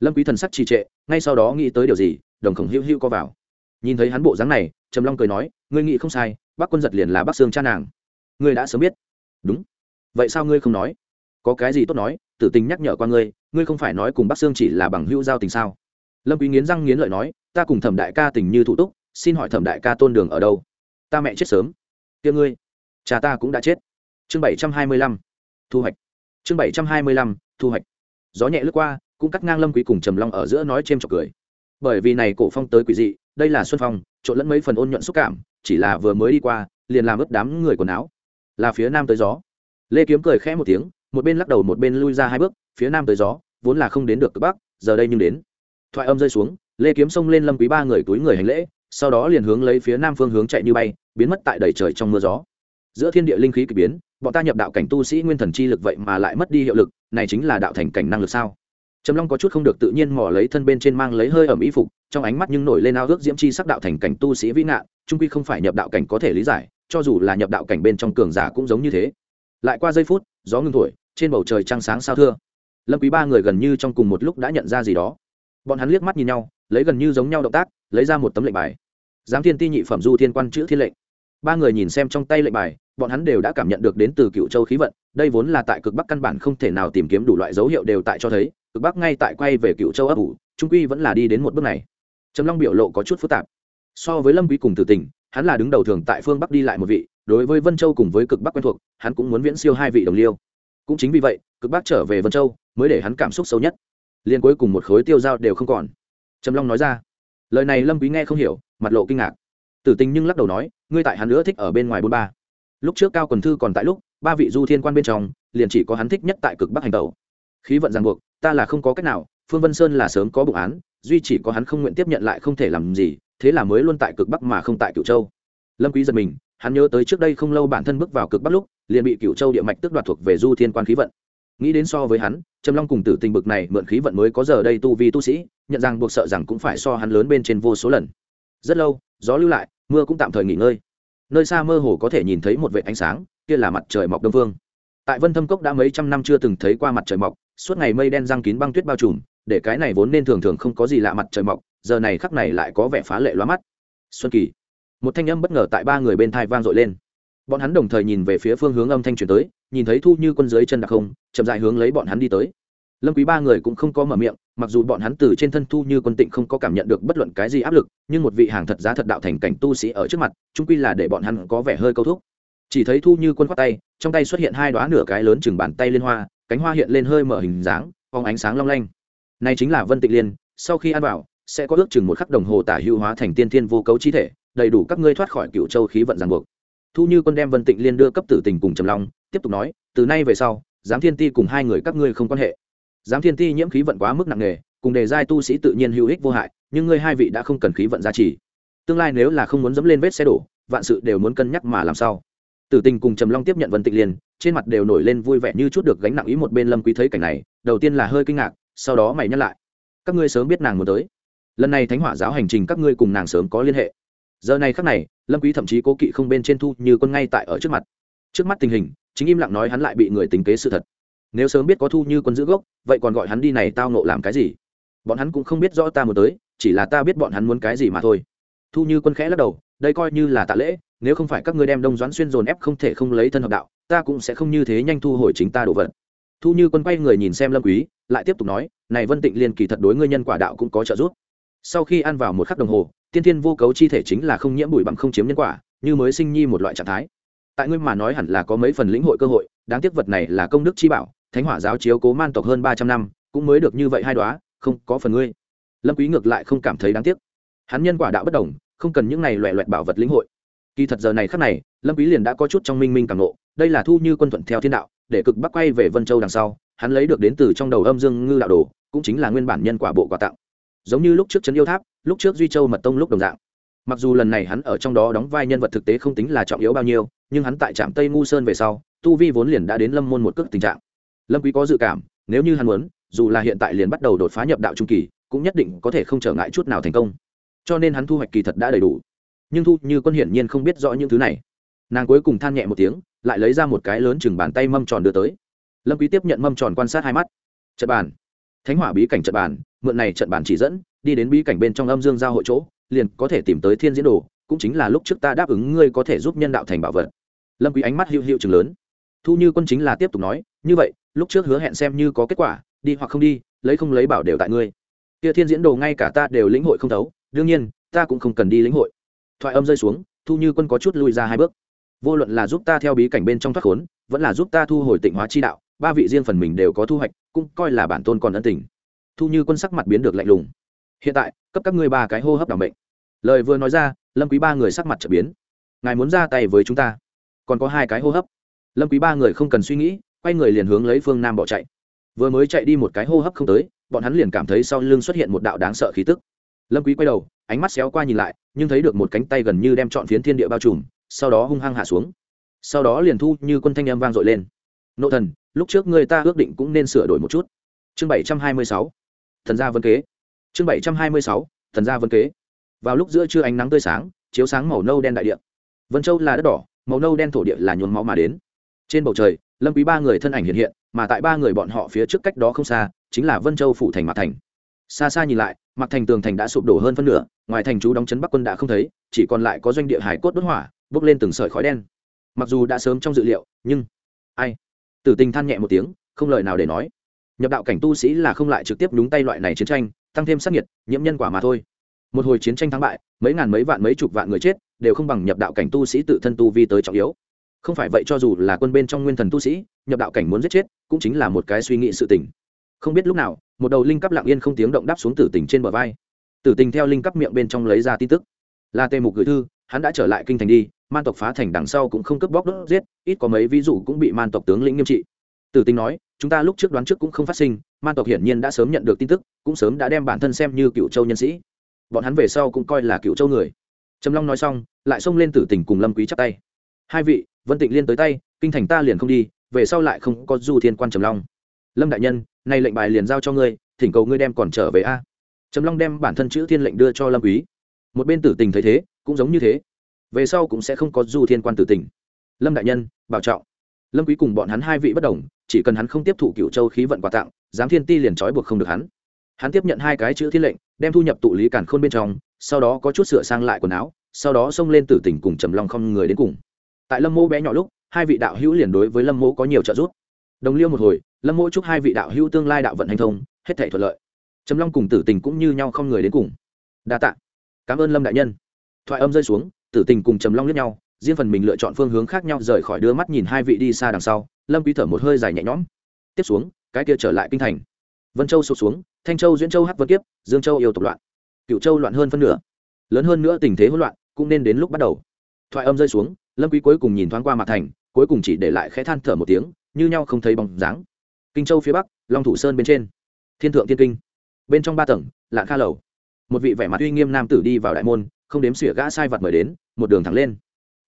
Lâm quý thần sắc trì trệ, ngay sau đó nghĩ tới điều gì, đồng khổng hữu hữu co vào. Nhìn thấy hắn bộ dáng này, trầm long cười nói, ngươi nghĩ không sai, bác quân giật liền là bác xương cha nàng. Ngươi đã sớm biết. Đúng. Vậy sao ngươi không nói? Có cái gì tốt nói, tử tình nhắc nhở qua ngươi ngươi không phải nói cùng bác xương chỉ là bằng hữu giao tình sao? Lâm quý nghiến răng nghiến lợi nói, ta cùng thẩm đại ca tình như thủ túc, xin hỏi thẩm đại ca tôn đường ở đâu? Ta mẹ chết sớm. Kia ngươi, cha ta cũng đã chết. Chương bảy trăm hai mươi lăm, thu hoạch. Chương bảy trăm hai mươi lăm, thu hoạch. Gió nhẹ lướt qua, cũng cắt ngang lâm quý cùng trầm long ở giữa nói chêm chọc cười. Bởi vì này cổ phong tới quỷ dị, đây là xuân phong, trộn lẫn mấy phần ôn nhuận xúc cảm, chỉ là vừa mới đi qua, liền làm ướt đám người quần áo. Là phía nam tới gió. Lê kiếm cười khẽ một tiếng một bên lắc đầu một bên lui ra hai bước, phía nam tới gió, vốn là không đến được cực bắc, giờ đây nhưng đến. Thoại âm rơi xuống, lê kiếm xông lên lâm quý ba người túi người hành lễ, sau đó liền hướng lấy phía nam phương hướng chạy như bay, biến mất tại đầy trời trong mưa gió. Giữa thiên địa linh khí kỳ biến, bọn ta nhập đạo cảnh tu sĩ nguyên thần chi lực vậy mà lại mất đi hiệu lực, này chính là đạo thành cảnh năng lực sao? Trầm long có chút không được tự nhiên mò lấy thân bên trên mang lấy hơi ẩm y phục, trong ánh mắt nhưng nổi lên ao ước diễm chi sắc đạo thành cảnh tu sĩ vĩ ngạn trung quy không phải nhập đạo cảnh có thể lý giải, cho dù là nhập đạo cảnh bên trong cường giả cũng giống như thế. Lại qua giây phút, gió ngưng thổi trên bầu trời trăng sáng sao thưa. Lâm quý ba người gần như trong cùng một lúc đã nhận ra gì đó. Bọn hắn liếc mắt nhìn nhau, lấy gần như giống nhau động tác, lấy ra một tấm lệnh bài. Giám thiên ti nhị phẩm du thiên quan chữ thiên lệnh. Ba người nhìn xem trong tay lệnh bài, bọn hắn đều đã cảm nhận được đến từ cựu châu khí vận, đây vốn là tại cực bắc căn bản không thể nào tìm kiếm đủ loại dấu hiệu đều tại cho thấy, cực bắc ngay tại quay về cựu châu ấp ủ, trung quy vẫn là đi đến một bước này. Trầm long biểu lộ có chút phức tạp. So với lâm quý cùng tử tình, hắn là đứng đầu thường tại phương bắc đi lại một vị, đối với vân châu cùng với cực bắc quen thuộc, hắn cũng muốn viễn siêu hai vị đồng liêu cũng chính vì vậy, cực bắc trở về vân châu mới để hắn cảm xúc sâu nhất. Liên cuối cùng một khối tiêu dao đều không còn. Trầm long nói ra. Lời này lâm quý nghe không hiểu, mặt lộ kinh ngạc. Tử tình nhưng lắc đầu nói, ngươi tại hắn nữa thích ở bên ngoài bốn ba. Lúc trước cao quần thư còn tại lúc, ba vị du thiên quan bên trong, liền chỉ có hắn thích nhất tại cực bắc hành tẩu. Khí vận ràng buộc, ta là không có cách nào, phương vân sơn là sớm có bụng án, duy chỉ có hắn không nguyện tiếp nhận lại không thể làm gì, thế là mới luôn tại cực bắc mà không tại cựu châu. Lâm quý giật mình, hắn nhớ tới trước đây không lâu bản thân bước vào cực bắc lúc liền bị cựu châu địa mạch tức đoạt thuộc về du thiên quan khí vận. Nghĩ đến so với hắn, trầm long cùng tử tình bực này mượn khí vận mới có giờ đây tu vi tu sĩ, nhận rằng buộc sợ rằng cũng phải so hắn lớn bên trên vô số lần. Rất lâu, gió lưu lại, mưa cũng tạm thời nghỉ ngơi. Nơi xa mơ hồ có thể nhìn thấy một vệt ánh sáng, kia là mặt trời mọc đông phương. Tại vân thâm cốc đã mấy trăm năm chưa từng thấy qua mặt trời mọc, suốt ngày mây đen răng kín băng tuyết bao trùm, để cái này vốn nên thường thường không có gì lạ mặt trời mọc, giờ này khắc này lại có vẻ phá lệ loa mắt. Xuân kỳ. Một thanh âm bất ngờ tại ba người bên thai vang dội lên bọn hắn đồng thời nhìn về phía phương hướng âm thanh truyền tới, nhìn thấy thu như quân dưới chân đặc không, chậm dại hướng lấy bọn hắn đi tới. Lâm quý ba người cũng không có mở miệng, mặc dù bọn hắn từ trên thân thu như quân tịnh không có cảm nhận được bất luận cái gì áp lực, nhưng một vị hàng thật giá thật đạo thành cảnh tu sĩ ở trước mặt trung quy là để bọn hắn có vẻ hơi câu thúc. Chỉ thấy thu như quân khoát tay, trong tay xuất hiện hai đóa nửa cái lớn chừng bàn tay liên hoa, cánh hoa hiện lên hơi mở hình dáng, phóng ánh sáng long lanh. Này chính là vân tịnh liên, sau khi ăn vào, sẽ có ước chừng một khắc đồng hồ tả hưu hóa thành tiên thiên vô cấu chi thể, đầy đủ các ngươi thoát khỏi cựu châu khí vận ràng buộc thu như quân đem vân tịnh liên đưa cấp tử tình cùng trầm long, tiếp tục nói, từ nay về sau, giám thiên ti cùng hai người các ngươi không quan hệ. Giám thiên ti nhiễm khí vận quá mức nặng nề, cùng đề giai tu sĩ tự nhiên hữu ích vô hại, nhưng ngươi hai vị đã không cần khí vận gia trì. Tương lai nếu là không muốn dẫm lên vết xe đổ, vạn sự đều muốn cân nhắc mà làm sao. Tử tình cùng trầm long tiếp nhận vân tịnh liên, trên mặt đều nổi lên vui vẻ như chút được gánh nặng ý một bên lâm quý thấy cảnh này, đầu tiên là hơi kinh ngạc, sau đó mày nhắc lại, các ngươi sớm biết nàng muốn tới. Lần này thánh hỏa giáo hành trình các ngươi cùng nàng sớm có liên hệ giờ này khắc này, lâm quý thậm chí cố kỵ không bên trên thu như quân ngay tại ở trước mặt. Trước mắt tình hình, chính im lặng nói hắn lại bị người tính kế sự thật. Nếu sớm biết có thu như quân giữ gốc, vậy còn gọi hắn đi này tao nộ làm cái gì? Bọn hắn cũng không biết rõ ta muốn tới, chỉ là ta biết bọn hắn muốn cái gì mà thôi. Thu như quân khẽ lắc đầu, đây coi như là tạ lễ, nếu không phải các ngươi đem đông doãn xuyên dồn ép không thể không lấy thân hợp đạo, ta cũng sẽ không như thế nhanh thu hồi chính ta đồ vật. Thu như quân quay người nhìn xem lâm quý, lại tiếp tục nói, này vân tịnh liên kỳ thật đối ngươi nhân quả đạo cũng có trợ giúp sau khi ăn vào một khắc đồng hồ tiên thiên vô cấu chi thể chính là không nhiễm bụi bặm không chiếm nhân quả như mới sinh nhi một loại trạng thái. Tại ngươi mà nói hẳn là có mấy phần lĩnh hội cơ hội đáng tiếc vật này là công đức chi bảo thánh hỏa giáo chiếu cố man tộc hơn ba trăm năm cũng mới được như vậy hai đoá không có phần ngươi. Lâm quý ngược lại không cảm thấy đáng tiếc. Hắn nhân quả đạo bất đồng không cần những này loẹ loẹt bảo vật lĩnh hội. Kỳ thật giờ này khắc này lâm quý liền đã có chút trong minh minh càng nộ, đây là thu như quân thuận theo thiên đạo để cực bắc quay về vân châu đằng sau hắn lấy được đến từ trong đầu âm dương ngư đạo đồ cũng chính là nguyên bản nhân quả bộ quà tặng giống như lúc trước trấn yêu tháp, lúc trước duy châu mật tông lúc đồng dạng. Mặc dù lần này hắn ở trong đó đóng vai nhân vật thực tế không tính là trọng yếu bao nhiêu, nhưng hắn tại trạm tây ngu sơn về sau, tu vi vốn liền đã đến lâm môn một cước tình trạng. Lâm quý có dự cảm, nếu như hắn muốn, dù là hiện tại liền bắt đầu đột phá nhập đạo trung kỳ, cũng nhất định có thể không trở ngại chút nào thành công. Cho nên hắn thu hoạch kỳ thật đã đầy đủ. Nhưng thu như quân hiển nhiên không biết rõ những thứ này. Nàng cuối cùng than nhẹ một tiếng, lại lấy ra một cái lớn chừng bàn tay mâm tròn đưa tới. Lâm quý tiếp nhận mâm tròn quan sát hai mắt. Trận bàn thánh hỏa bí cảnh trận bàn, mượn này trận bàn chỉ dẫn, đi đến bí cảnh bên trong âm dương giao hội chỗ, liền có thể tìm tới thiên diễn đồ, cũng chính là lúc trước ta đáp ứng ngươi có thể giúp nhân đạo thành bảo vật. Lâm quý ánh mắt hữu hữu chừng lớn. Thu như quân chính là tiếp tục nói, như vậy, lúc trước hứa hẹn xem như có kết quả, đi hoặc không đi, lấy không lấy bảo đều tại ngươi. Kia thiên diễn đồ ngay cả ta đều lĩnh hội không thấu, đương nhiên, ta cũng không cần đi lĩnh hội. Thoại âm rơi xuống, thu như quân có chút lui ra hai bước. Vô luận là giúp ta theo bí cảnh bên trong thoát khốn, vẫn là giúp ta thu hồi tịnh hóa chi đạo ba vị riêng phần mình đều có thu hoạch, cũng coi là bản tôn còn ân tình. Thu như quân sắc mặt biến được lạnh lùng. Hiện tại, cấp các ngươi ba cái hô hấp đảm bệnh lời vừa nói ra, lâm quý ba người sắc mặt trở biến. Ngài muốn ra tay với chúng ta, còn có hai cái hô hấp. Lâm quý ba người không cần suy nghĩ, quay người liền hướng lấy phương nam bỏ chạy. Vừa mới chạy đi một cái hô hấp không tới, bọn hắn liền cảm thấy sau lưng xuất hiện một đạo đáng sợ khí tức. Lâm quý quay đầu, ánh mắt xéo qua nhìn lại, nhưng thấy được một cánh tay gần như đem trọn phiến thiên địa bao trùm, sau đó hung hăng hạ xuống. Sau đó liền thu như quân thanh em vang dội lên nộ thần, lúc trước người ta ước định cũng nên sửa đổi một chút. Chương bảy trăm hai mươi sáu. Thần gia vân kế. Chương bảy trăm hai mươi sáu. Thần gia vân kế. Vào lúc giữa trưa ánh nắng tươi sáng, chiếu sáng màu nâu đen đại địa. Vân châu là đất đỏ, màu nâu đen thổ địa là nhuốm máu mà đến. Trên bầu trời, lâm quý ba người thân ảnh hiện hiện, mà tại ba người bọn họ phía trước cách đó không xa, chính là vân châu phủ thành mạc thành. Xa xa nhìn lại, mạc thành tường thành đã sụp đổ hơn phân nửa, ngoài thành chú đóng chấn bắc quân đã không thấy, chỉ còn lại có doanh địa hải cốt đốt hỏa, bốc lên từng sợi khói đen. Mặc dù đã sớm trong dự liệu, nhưng, ai? Tử tình than nhẹ một tiếng, không lời nào để nói. Nhập đạo cảnh tu sĩ là không lại trực tiếp nhúng tay loại này chiến tranh, tăng thêm sát nhiệt nhiễm nhân quả mà thôi. Một hồi chiến tranh thắng bại, mấy ngàn mấy vạn mấy chục vạn người chết, đều không bằng nhập đạo cảnh tu sĩ tự thân tu vi tới trọng yếu. Không phải vậy cho dù là quân bên trong nguyên thần tu sĩ, nhập đạo cảnh muốn giết chết, cũng chính là một cái suy nghĩ sự tình. Không biết lúc nào, một đầu linh cấp lặng yên không tiếng động đáp xuống tử tình trên bờ vai. Tử tình theo linh cấp miệng bên trong lấy ra tin tức. Là tề mục gửi thư hắn đã trở lại kinh thành đi, man tộc phá thành đằng sau cũng không cướp bóc đốt giết, ít có mấy ví dụ cũng bị man tộc tướng lĩnh nghiêm trị. Tử Tinh nói, chúng ta lúc trước đoán trước cũng không phát sinh, man tộc hiển nhiên đã sớm nhận được tin tức, cũng sớm đã đem bản thân xem như cựu châu nhân sĩ. Bọn hắn về sau cũng coi là cựu châu người. Trầm long nói xong, lại xông lên tử tình cùng lâm quý chắp tay. Hai vị, vân tịnh liên tới tay, kinh thành ta liền không đi, về sau lại không có du thiên quan trầm long. Lâm đại nhân, nay lệnh bài liền giao cho ngươi, thỉnh cầu ngươi đem còn trở về a. Trầm long đem bản thân chữ thiên lệnh đưa cho lâm quý một bên tử tình thấy thế, cũng giống như thế. Về sau cũng sẽ không có du thiên quan tử tình. Lâm đại nhân, bảo trọng. Lâm quý cùng bọn hắn hai vị bất đồng, chỉ cần hắn không tiếp thụ cựu châu khí vận quà tặng, giám thiên ti liền trói buộc không được hắn. Hắn tiếp nhận hai cái chữ thiên lệnh, đem thu nhập tụ lý cản khôn bên trong, sau đó có chút sửa sang lại quần áo, sau đó xông lên tử tình cùng trầm long không người đến cùng. Tại lâm mô bé nhỏ lúc, hai vị đạo hữu liền đối với lâm mô có nhiều trợ giúp. Đồng liêu một hồi, lâm mô chúc hai vị đạo hữu tương lai đạo vận hành thông, hết thể thuận lợi. Trầm long cùng tử tình cũng như nhau không người đến cùng. Đa tạ cảm ơn lâm đại nhân. Thoại âm rơi xuống, tử tình cùng trầm long lướt nhau, riêng phần mình lựa chọn phương hướng khác nhau rời khỏi đưa mắt nhìn hai vị đi xa đằng sau, lâm quý thở một hơi dài nhẹ nhõm. Tiếp xuống, cái kia trở lại kinh thành. Vân châu sụt xuống, thanh châu, duyễn châu hắc vân kiếp, dương châu yêu tộc loạn. Cựu châu loạn hơn phân nửa. Lớn hơn nữa tình thế hỗn loạn, cũng nên đến lúc bắt đầu. Thoại âm rơi xuống, lâm quý cuối cùng nhìn thoáng qua mặt thành, cuối cùng chỉ để lại khẽ than thở một tiếng, như nhau không thấy bóng dáng. Kinh châu phía bắc, long thủ sơn bên trên. Thiên thượng thiên kinh. Bên trong ba tầng lạng kha lầu một vị vẻ mặt uy nghiêm nam tử đi vào đại môn, không đếm xỉa gã sai vật mời đến, một đường thẳng lên.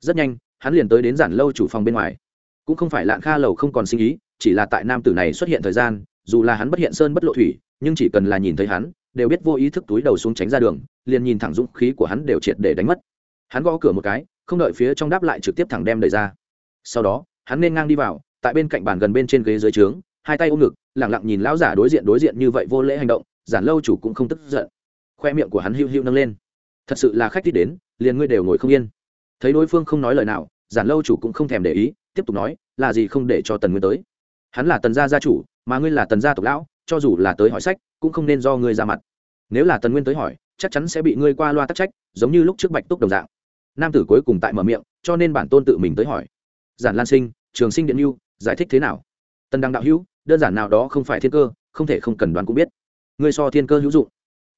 Rất nhanh, hắn liền tới đến giản lâu chủ phòng bên ngoài. Cũng không phải lạng kha lầu không còn sinh ý, chỉ là tại nam tử này xuất hiện thời gian, dù là hắn bất hiện sơn bất lộ thủy, nhưng chỉ cần là nhìn thấy hắn, đều biết vô ý thức túi đầu xuống tránh ra đường, liền nhìn thẳng dũng khí của hắn đều triệt để đánh mất. Hắn gõ cửa một cái, không đợi phía trong đáp lại trực tiếp thẳng đem đẩy ra. Sau đó, hắn nên ngang đi vào, tại bên cạnh bàn gần bên trên ghế dưới trướng, hai tay ôm ngực lẳng lặng nhìn lão giả đối diện đối diện như vậy vô lễ hành động, giản lâu chủ cũng không tức giận khoe miệng của hắn hưu hưu nâng lên. Thật sự là khách đi đến, liền ngươi đều ngồi không yên. Thấy đối phương không nói lời nào, giản lâu chủ cũng không thèm để ý, tiếp tục nói, là gì không để cho tần nguyên tới? Hắn là tần gia gia chủ, mà ngươi là tần gia tộc lão, cho dù là tới hỏi sách, cũng không nên do ngươi ra mặt. Nếu là tần nguyên tới hỏi, chắc chắn sẽ bị ngươi qua loa tắc trách, giống như lúc trước bạch túc đồng dạng. Nam tử cuối cùng tại mở miệng, cho nên bản tôn tự mình tới hỏi. Giản lan sinh, trường sinh điện lưu giải thích thế nào? Tần đăng đạo hữu, đơn giản nào đó không phải thiên cơ, không thể không cần đoán cũng biết. Ngươi so thiên cơ hữu dụng.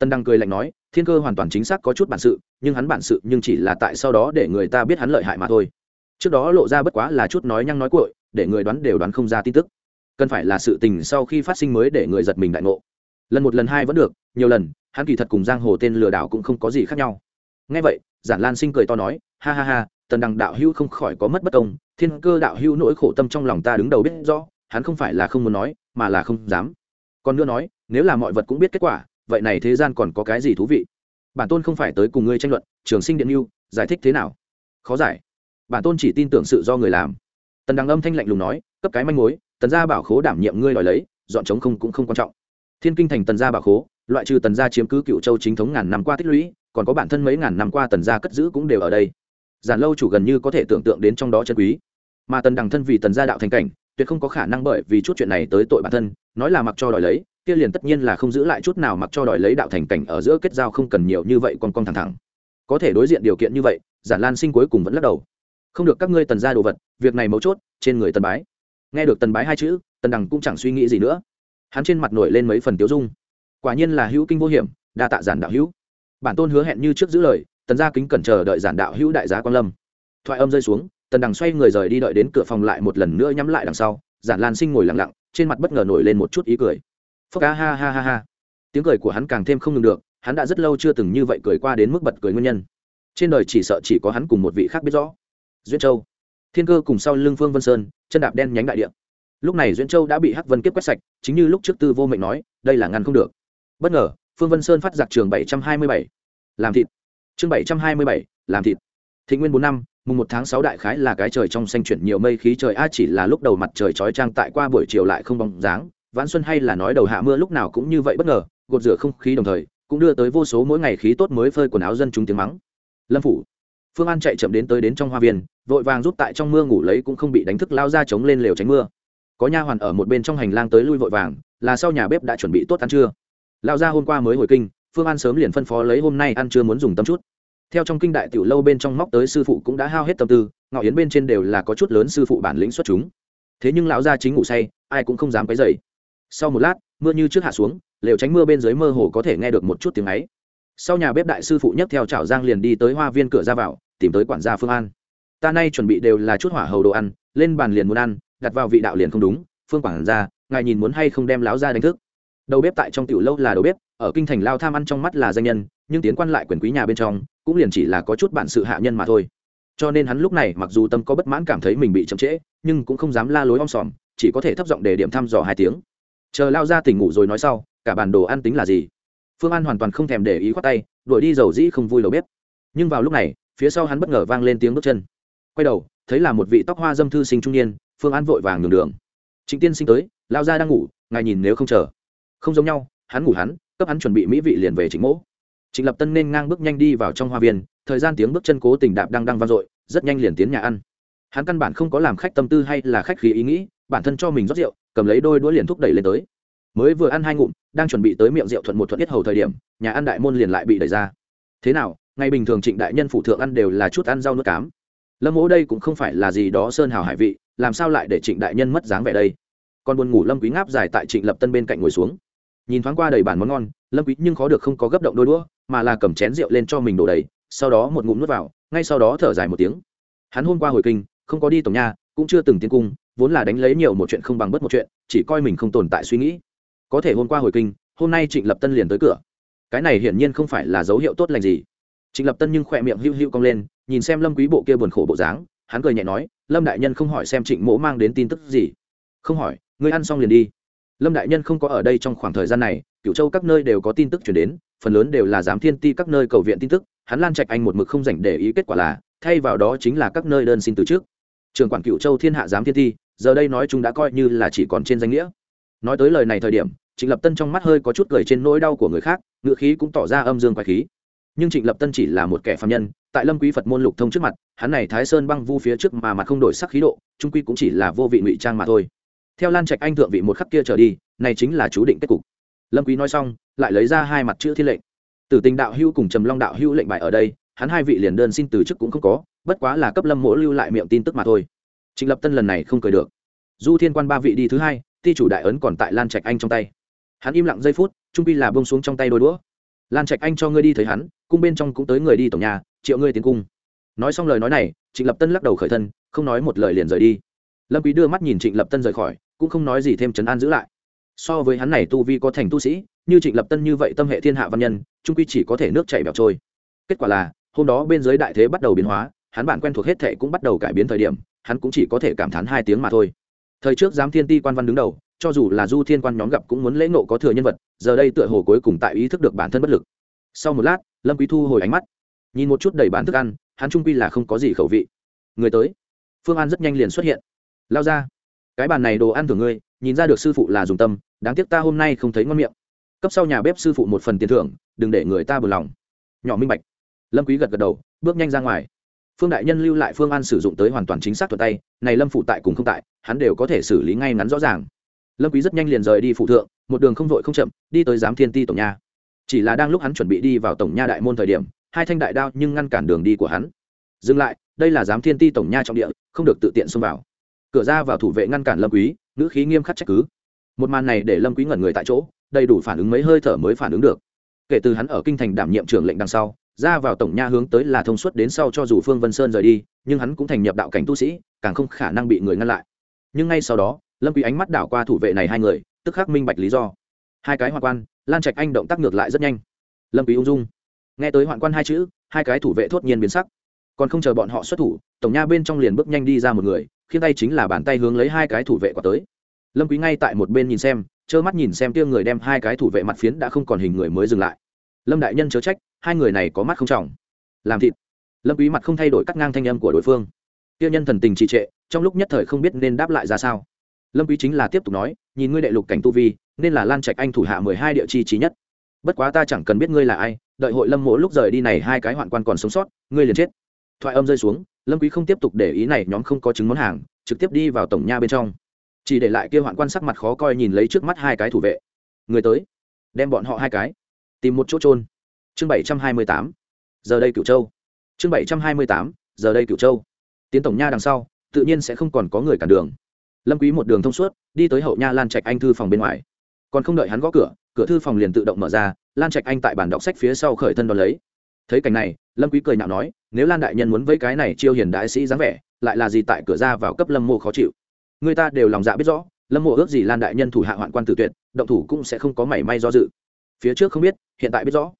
Tân đăng cười lạnh nói, thiên cơ hoàn toàn chính xác có chút bản sự, nhưng hắn bản sự nhưng chỉ là tại sau đó để người ta biết hắn lợi hại mà thôi. Trước đó lộ ra bất quá là chút nói nhăng nói cội để người đoán đều đoán không ra tin tức. Cần phải là sự tình sau khi phát sinh mới để người giật mình đại ngộ. Lần một lần hai vẫn được, nhiều lần, hắn kỳ thật cùng giang hồ tên lừa đảo cũng không có gì khác nhau. Ngay vậy, giản lan sinh cười to nói, ha ha ha, tần đằng đạo hữu không khỏi có mất bất công, thiên cơ đạo hữu nỗi khổ tâm trong lòng ta đứng đầu biết rõ, hắn không phải là không muốn nói, mà là không dám. Còn nữa nói, nếu là mọi vật cũng biết kết quả vậy này thế gian còn có cái gì thú vị? Bản tôn không phải tới cùng ngươi tranh luận, trường sinh điện mưu giải thích thế nào? Khó giải. Bản tôn chỉ tin tưởng sự do người làm. Tần đằng âm thanh lạnh lùng nói, cấp cái manh mối, tần gia bảo khố đảm nhiệm ngươi đòi lấy, dọn chống không cũng không quan trọng. Thiên kinh thành tần gia bảo khố, loại trừ tần gia chiếm cứ cựu châu chính thống ngàn năm qua tích lũy, còn có bản thân mấy ngàn năm qua tần gia cất giữ cũng đều ở đây. Giản lâu chủ gần như có thể tưởng tượng đến trong đó chân quý. Mà tần đằng thân vì tần gia đạo thành cảnh, tuyệt không có khả năng bởi vì chút chuyện này tới tội bản thân, nói là mặc cho đòi lấy kia liền tất nhiên là không giữ lại chút nào mặc cho đòi lấy đạo thành cảnh ở giữa kết giao không cần nhiều như vậy con con thẳng thẳng. Có thể đối diện điều kiện như vậy, giản lan sinh cuối cùng vẫn lắc đầu. Không được các ngươi tần gia đồ vật, việc này mấu chốt, trên người tần bái. Nghe được tần bái hai chữ, tần đằng cũng chẳng suy nghĩ gì nữa. Hắn trên mặt nổi lên mấy phần tiêu dung. Quả nhiên là hữu kinh vô hiểm, đa tạ giản đạo hữu. Bản tôn hứa hẹn như trước giữ lời, tần gia kính cẩn chờ đợi giản đạo hữu đại giá quan lâm. Thoại âm rơi xuống, tần đằng xoay người rời đi đợi đến cửa phòng lại một lần nữa nhắm lại đằng sau. Giản lan sinh ngồi lặng lặng, trên mặt bất ngờ nổi lên một chút ý cười phốc, ha ha ha ha ha. Tiếng cười của hắn càng thêm không ngừng được, hắn đã rất lâu chưa từng như vậy cười qua đến mức bật cười nguyên nhân. Trên đời chỉ sợ chỉ có hắn cùng một vị khác biết rõ. Duyên châu. Thiên cơ cùng sau lưng phương vân sơn, chân đạp đen nhánh đại địa. Lúc này duyên châu đã bị hắc vân kiếp quét sạch, chính như lúc trước tư vô mệnh nói, đây là ngăn không được. Bất ngờ, phương vân sơn phát giặc trường bảy trăm hai mươi bảy. Làm thịt. Chương bảy trăm hai mươi bảy, làm thịt. Thị nguyên bốn năm, mùng một tháng sáu đại khái là cái trời trong xanh chuyển nhiều mây khí trời, a chỉ là lúc đầu mặt trời chói trang tại qua buổi chiều lại không bóng dáng vãn xuân hay là nói đầu hạ mưa lúc nào cũng như vậy bất ngờ, gột rửa không khí đồng thời, cũng đưa tới vô số mỗi ngày khí tốt mới phơi quần áo dân chúng tiếng mắng. Lâm phủ, phương an chạy chậm đến tới đến trong hoa viên, vội vàng rút tại trong mưa ngủ lấy cũng không bị đánh thức lao ra chống lên lều tránh mưa. Có nha hoàn ở một bên trong hành lang tới lui vội vàng, là sau nhà bếp đã chuẩn bị tốt ăn trưa. Lao ra hôm qua mới hồi kinh, phương an sớm liền phân phó lấy hôm nay ăn trưa muốn dùng tâm chút. Theo trong kinh đại tiểu lâu bên trong móc tới sư phụ cũng đã hao hết tâm tư ngọ yến bên trên đều là có chút lớn sư phụ bản lĩnh xuất chúng. Thế nhưng lão gia chính ngủ say, ai cũng không dám cái dậy sau một lát, mưa như trước hạ xuống, lều tránh mưa bên dưới mơ hồ có thể nghe được một chút tiếng ấy. Sau nhà bếp đại sư phụ nhấc theo chảo giang liền đi tới hoa viên cửa ra vào, tìm tới quản gia phương an. Ta nay chuẩn bị đều là chút hỏa hầu đồ ăn, lên bàn liền muốn ăn, đặt vào vị đạo liền không đúng. Phương quản gia, ngài nhìn muốn hay không đem láo ra đánh thức? Đầu bếp tại trong tiểu lâu là đầu bếp, ở kinh thành lao tham ăn trong mắt là danh nhân, nhưng tiến quan lại quyền quý nhà bên trong, cũng liền chỉ là có chút bản sự hạ nhân mà thôi. Cho nên hắn lúc này mặc dù tâm có bất mãn cảm thấy mình bị chậm trễ, nhưng cũng không dám la lối om sòm, chỉ có thể thấp giọng để điểm thăm dò hai tiếng chờ lao ra tỉnh ngủ rồi nói sau, cả bản đồ ăn tính là gì? Phương an hoàn toàn không thèm để ý khoát tay, đuổi đi dầu dĩ không vui đầu bếp. Nhưng vào lúc này, phía sau hắn bất ngờ vang lên tiếng bước chân. Quay đầu, thấy là một vị tóc hoa dâm thư sinh trung niên, phương an vội vàng nhường đường. Chính tiên sinh tới, lao ra đang ngủ, ngài nhìn nếu không chờ. Không giống nhau, hắn ngủ hắn, cấp hắn chuẩn bị mỹ vị liền về chính mỗ. Trịnh lập tân nên ngang bước nhanh đi vào trong hoa viên, thời gian tiếng bước chân cố tình đạp đang đang vang dội, rất nhanh liền tiến nhà ăn. Hắn căn bản không có làm khách tâm tư hay là khách khí ý nghĩ, bản thân cho mình rót rượu cầm lấy đôi đũa liền thúc đẩy lên tới. Mới vừa ăn hai ngụm, đang chuẩn bị tới miệng rượu thuận một thuận nhất hầu thời điểm, nhà ăn đại môn liền lại bị đẩy ra. Thế nào, ngày bình thường trịnh đại nhân phụ thượng ăn đều là chút ăn rau nước cám. Lâm mỗ đây cũng không phải là gì đó sơn hào hải vị, làm sao lại để trịnh đại nhân mất dáng vẻ đây? Còn buồn ngủ lâm quý ngáp dài tại trịnh lập tân bên cạnh ngồi xuống. Nhìn thoáng qua đầy bản món ngon, lâm quý nhưng khó được không có gấp động đôi đũa, mà là cầm chén rượu lên cho mình đổ đầy, sau đó một ngụm nuốt vào, ngay sau đó thở dài một tiếng. Hắn hôm qua hồi kinh, không có đi tổng nhà, cũng chưa từng tiến cung vốn là đánh lấy nhiều một chuyện không bằng bất một chuyện, chỉ coi mình không tồn tại suy nghĩ. Có thể hôm qua hồi kinh, hôm nay trịnh lập tân liền tới cửa. Cái này hiển nhiên không phải là dấu hiệu tốt lành gì. Trịnh lập tân nhưng khỏe miệng hữu hữu cong lên, nhìn xem lâm quý bộ kia buồn khổ bộ dáng, hắn cười nhẹ nói, lâm đại nhân không hỏi xem trịnh mỗ mang đến tin tức gì. Không hỏi, ngươi ăn xong liền đi. Lâm đại nhân không có ở đây trong khoảng thời gian này cựu châu các nơi đều có tin tức chuyển đến, phần lớn đều là giám thiên ti các nơi cầu viện tin tức, hắn lan trạch anh một mực không dành để ý kết quả là, thay vào đó chính là các nơi đơn xin từ trước trường quản cựu châu thiên hạ giám thiên ti giờ đây nói chúng đã coi như là chỉ còn trên danh nghĩa. Nói tới lời này thời điểm, trịnh lập tân trong mắt hơi có chút cười trên nỗi đau của người khác ngựa khí cũng tỏ ra âm dương quái khí. Nhưng trịnh lập tân chỉ là một kẻ phạm nhân, tại lâm quý phật môn lục thông trước mặt, hắn này thái sơn băng vu phía trước mà mặt không đổi sắc khí độ, trung quy cũng chỉ là vô vị ngụy trang mà thôi. Theo lan trạch anh thượng vị một khắc kia trở đi, này chính là chú định kết cục. Lâm quý nói xong, lại lấy ra hai mặt chữ thiên lệnh. Tử tình đạo hữu cùng trầm long đạo hữu lệnh bài ở đây, hắn hai vị liền đơn xin từ chức cũng không có, bất quá là cấp lâm mỗ lưu lại miệng tin tức mà thôi trịnh lập tân lần này không cười được. Du thiên quan ba vị đi thứ hai, ti chủ đại ấn còn tại lan trạch anh trong tay. Hắn im lặng giây phút, trung pi là bông xuống trong tay đôi đũa. Lan trạch anh cho ngươi đi thấy hắn, cung bên trong cũng tới người đi tổng nhà, triệu ngươi tiến cung. Nói xong lời nói này, trịnh lập tân lắc đầu khởi thân, không nói một lời liền rời đi. Lâm quý đưa mắt nhìn trịnh lập tân rời khỏi, cũng không nói gì thêm chấn an giữ lại. So với hắn này tu vi có thành tu sĩ, như trịnh lập tân như vậy tâm hệ thiên hạ văn nhân, trung quy chỉ có thể nước chảy bẹo trôi. Kết quả là, hôm đó bên dưới đại thế bắt đầu biến hóa, hắn bản quen thuộc hết thệ cũng bắt đầu cải biến thời điểm hắn cũng chỉ có thể cảm thán hai tiếng mà thôi. Thời trước giám thiên ti quan văn đứng đầu, cho dù là du thiên quan nhóm gặp cũng muốn lễ nộ có thừa nhân vật, giờ đây tựa hồ cuối cùng tại ý thức được bản thân bất lực. Sau một lát, lâm quý thu hồi ánh mắt, nhìn một chút đầy bán thức ăn, hắn trung quy là không có gì khẩu vị. Người tới. Phương an rất nhanh liền xuất hiện. Lao ra. Cái bàn này đồ ăn thưởng ngươi, nhìn ra được sư phụ là dùng tâm, đáng tiếc ta hôm nay không thấy ngon miệng. Cấp sau nhà bếp sư phụ một phần tiền thưởng, đừng để người ta bừa lòng. Nhỏ minh bạch. Lâm quý gật gật đầu, bước nhanh ra ngoài phương đại nhân lưu lại phương an sử dụng tới hoàn toàn chính xác thuật tay, này lâm phụ tại cùng không tại, hắn đều có thể xử lý ngay ngắn rõ ràng. Lâm quý rất nhanh liền rời đi phụ thượng, một đường không vội không chậm, đi tới giám thiên ti tổng nha. Chỉ là đang lúc hắn chuẩn bị đi vào tổng nha đại môn thời điểm, hai thanh đại đao nhưng ngăn cản đường đi của hắn. Dừng lại, đây là giám thiên ti tổng nha trọng địa, không được tự tiện xông vào. Cửa ra vào thủ vệ ngăn cản lâm quý, ngữ khí nghiêm khắc trách cứ. Một màn này để lâm quý ngẩn người tại chỗ, đầy đủ phản ứng mấy hơi thở mới phản ứng được. Kể từ hắn ở kinh thành đảm nhiệm trưởng lệnh đằng sau ra vào tổng nha hướng tới là thông suốt đến sau cho dù phương vân sơn rời đi, nhưng hắn cũng thành nhập đạo cảnh tu sĩ, càng không khả năng bị người ngăn lại. Nhưng ngay sau đó, lâm quý ánh mắt đảo qua thủ vệ này hai người, tức khắc minh bạch lý do. Hai cái hoạn quan, lan trạch anh động tác ngược lại rất nhanh. Lâm quý ung dung. Nghe tới hoạn quan hai chữ, hai cái thủ vệ thốt nhiên biến sắc. Còn không chờ bọn họ xuất thủ, tổng nha bên trong liền bước nhanh đi ra một người khiến tay chính là bàn tay hướng lấy hai cái thủ vệ quả tới. Lâm quý ngay tại một bên nhìn xem, trơ mắt nhìn xem kia người đem hai cái thủ vệ mặt phiến đã không còn hình người mới dừng lại. Lâm đại nhân chớ trách hai người này có mắt không trọng. Làm thịt. Lâm quý mặt không thay đổi cắt ngang thanh âm của đối phương. Tiêu nhân thần tình trì trệ, trong lúc nhất thời không biết nên đáp lại ra sao. Lâm quý chính là tiếp tục nói, nhìn ngươi đệ lục cảnh tu vi, nên là lan trạch anh thủ hạ mười hai địa chi trí nhất. Bất quá ta chẳng cần biết ngươi là ai, đợi hội lâm mộ lúc rời đi này hai cái hoạn quan còn sống sót, ngươi liền chết. Thoại âm rơi xuống, lâm quý không tiếp tục để ý này nhóm không có chứng món hàng, trực tiếp đi vào tổng nha bên trong. Chỉ để lại kia hoạn quan sắc mặt khó coi nhìn lấy trước mắt hai cái thủ vệ. Người tới, đem bọn họ hai cái, tìm một chỗ trôn chương bảy trăm hai mươi tám, giờ đây cửu châu. Chương bảy trăm hai mươi tám, giờ đây cửu châu. Tiến tổng nha đằng sau, tự nhiên sẽ không còn có người cản đường. Lâm quý một đường thông suốt, đi tới hậu nha lan trạch anh thư phòng bên ngoài. Còn không đợi hắn gõ cửa cửa thư phòng liền tự động mở ra, lan trạch anh tại bàn đọc sách phía sau khởi thân đón lấy. Thấy cảnh này, lâm quý cười nhạo nói, nếu lan đại nhân muốn với cái này chiêu hiền đại sĩ dáng vẻ, lại là gì tại cửa ra vào cấp lâm mộ khó chịu? Người ta đều lòng dạ biết rõ, lâm mộ ước gì lan đại nhân thủ hạ hoạn quan tử tuyệt, động thủ cũng sẽ không có mảy may do dự. Phía trước không biết, hiện tại biết rõ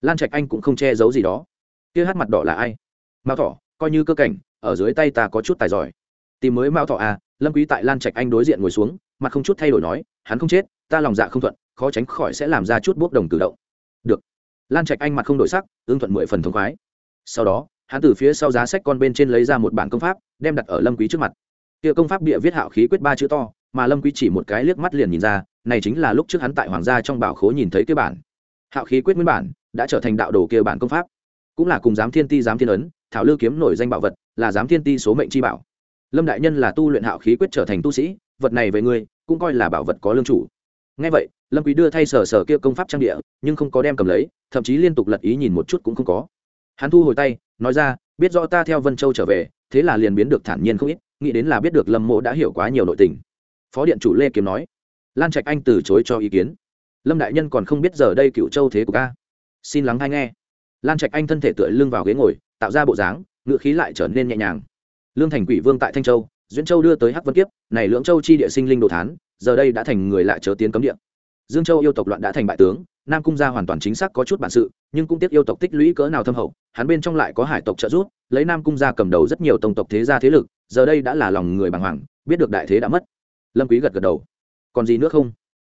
lan trạch anh cũng không che giấu gì đó. Kia hát mặt đỏ là ai? Mao thỏ, coi như cơ cảnh, ở dưới tay ta có chút tài giỏi. Tìm mới mao Thọ à lâm quý tại lan trạch anh đối diện ngồi xuống, mặt không chút thay đổi nói, hắn không chết, ta lòng dạ không thuận, khó tránh khỏi sẽ làm ra chút bốc đồng tự động. Được. Lan trạch anh mặt không đổi sắc ương thuận mười phần thống khoái. Sau đó, hắn từ phía sau giá sách con bên trên lấy ra một bản công pháp, đem đặt ở lâm quý trước mặt. Kia công pháp bịa viết hạo khí quyết ba chữ to, mà lâm quý chỉ một cái liếc mắt liền nhìn ra, này chính là lúc trước hắn tại hoàng gia trong bảo khố nhìn thấy cái bản. Hạo khí quyết nguyên bản đã trở thành đạo đồ kia bản công pháp. Cũng là cùng giám thiên ti, giám thiên ấn, thảo lư kiếm nổi danh bảo vật, là giám thiên ti số mệnh chi bảo. Lâm đại nhân là tu luyện hạo khí quyết trở thành tu sĩ, vật này về ngươi, cũng coi là bảo vật có lương chủ. Ngay vậy, lâm quý đưa thay sở sở kia công pháp trang địa, nhưng không có đem cầm lấy, thậm chí liên tục lật ý nhìn một chút cũng không có. Hắn thu hồi tay, nói ra, biết rõ ta theo vân châu trở về, thế là liền biến được thản nhiên không ít, nghĩ đến là biết được lâm mộ đã hiểu quá nhiều nội tình. Phó điện chủ lê kiếm nói, lan trạch anh từ chối cho ý kiến. Lâm đại nhân còn không biết giờ đây cựu châu thế của ca xin lắng hay nghe. Lan trạch anh thân thể tựa lưng vào ghế ngồi, tạo ra bộ dáng ngựa khí lại trở nên nhẹ nhàng. Lương thành quỷ vương tại thanh châu, duyễn châu đưa tới hắc vân kiếp, này lưỡng châu chi địa sinh linh đồ thán, giờ đây đã thành người lại chớ tiến cấm địa. Dương châu yêu tộc loạn đã thành bại tướng, nam cung gia hoàn toàn chính xác có chút bản sự, nhưng cũng tiếc yêu tộc tích lũy cỡ nào thâm hậu, hắn bên trong lại có hải tộc trợ giúp, lấy nam cung gia cầm đầu rất nhiều tông tộc thế gia thế lực, giờ đây đã là lòng người bàng hoàng, biết được đại thế đã mất. Lâm quý gật gật đầu. Còn gì nữa không?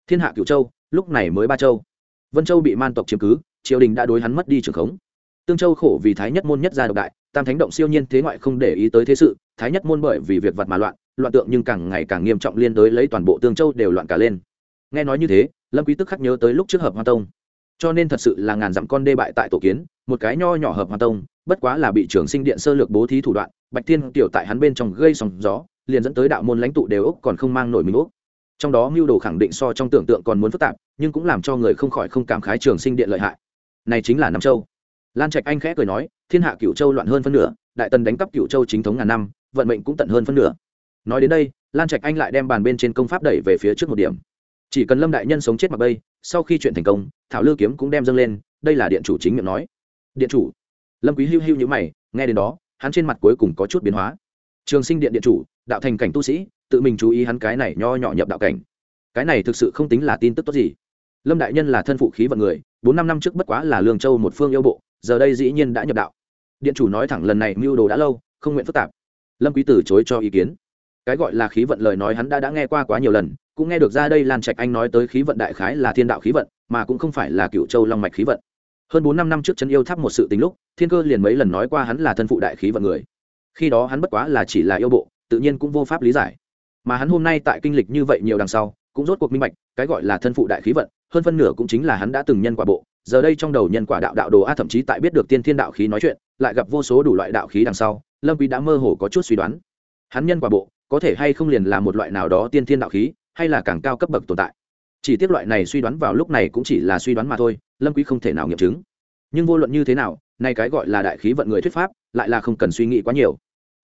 Thiên hạ cửu châu, lúc này mới ba châu. Vân châu bị man tộc chiếm cứ triều đình đã đối hắn mất đi trường khống. Tương châu khổ vì thái nhất môn nhất gia độc đại, tam thánh động siêu nhiên thế ngoại không để ý tới thế sự, thái nhất môn bởi vì việc vật mà loạn loạn tượng nhưng càng ngày càng nghiêm trọng liên đối lấy toàn bộ tương châu đều loạn cả lên. Nghe nói như thế, lâm quý tức khắc nhớ tới lúc trước hợp hoa tông. Cho nên thật sự là ngàn dặm con đê bại tại tổ kiến, một cái nho nhỏ hợp hoa tông, bất quá là bị trưởng sinh điện sơ lược bố thí thủ đoạn, bạch thiên tiểu tại hắn bên trong gây sóng gió, liền dẫn tới đạo môn lãnh tụ đều úc còn không mang nổi mình úc. Trong đó mưu đồ khẳng định so trong tưởng tượng còn muốn phức tạp, nhưng cũng làm cho người không khỏi không cảm khái trường sinh điện lợi hại này chính là nam châu. Lan trạch anh khẽ cười nói, thiên hạ cửu châu loạn hơn phân nửa, đại tần đánh cắp cửu châu chính thống ngàn năm, vận mệnh cũng tận hơn phân nửa. Nói đến đây, lan trạch anh lại đem bàn bên trên công pháp đẩy về phía trước một điểm. Chỉ cần lâm đại nhân sống chết mặc bây, sau khi chuyện thành công, thảo lư kiếm cũng đem dâng lên, đây là điện chủ chính miệng nói. Điện chủ. Lâm quý hưu hưu như mày, nghe đến đó, hắn trên mặt cuối cùng có chút biến hóa. Trường sinh điện điện chủ, đạo thành cảnh tu sĩ, tự mình chú ý hắn cái này nho nhỏ nhập đạo cảnh. Cái này thực sự không tính là tin tức tốt gì. Lâm đại nhân là thân phụ khí vận người bốn năm năm trước bất quá là lương châu một phương yêu bộ, giờ đây dĩ nhiên đã nhập đạo. Điện chủ nói thẳng lần này mưu đồ đã lâu, không nguyện phức tạp. Lâm quý từ chối cho ý kiến. Cái gọi là khí vận lời nói hắn đã đã nghe qua quá nhiều lần, cũng nghe được ra đây lan trạch anh nói tới khí vận đại khái là thiên đạo khí vận, mà cũng không phải là cựu châu long mạch khí vận. Hơn bốn năm năm trước chân yêu tháp một sự tình lúc, thiên cơ liền mấy lần nói qua hắn là thân phụ đại khí vận người. Khi đó hắn bất quá là chỉ là yêu bộ, tự nhiên cũng vô pháp lý giải. Mà hắn hôm nay tại kinh lịch như vậy nhiều đằng sau cũng rốt cuộc minh bạch, cái gọi là thân phụ đại khí vận, hơn phân nửa cũng chính là hắn đã từng nhân quả bộ. Giờ đây trong đầu nhân quả đạo đạo đồ a thậm chí tại biết được tiên thiên đạo khí nói chuyện, lại gặp vô số đủ loại đạo khí đằng sau, lâm quý đã mơ hồ có chút suy đoán. Hắn nhân quả bộ, có thể hay không liền là một loại nào đó tiên thiên đạo khí, hay là càng cao cấp bậc tồn tại? Chỉ tiếc loại này suy đoán vào lúc này cũng chỉ là suy đoán mà thôi, lâm quý không thể nào nghiệm chứng. Nhưng vô luận như thế nào, nay cái gọi là đại khí vận người thuyết pháp, lại là không cần suy nghĩ quá nhiều.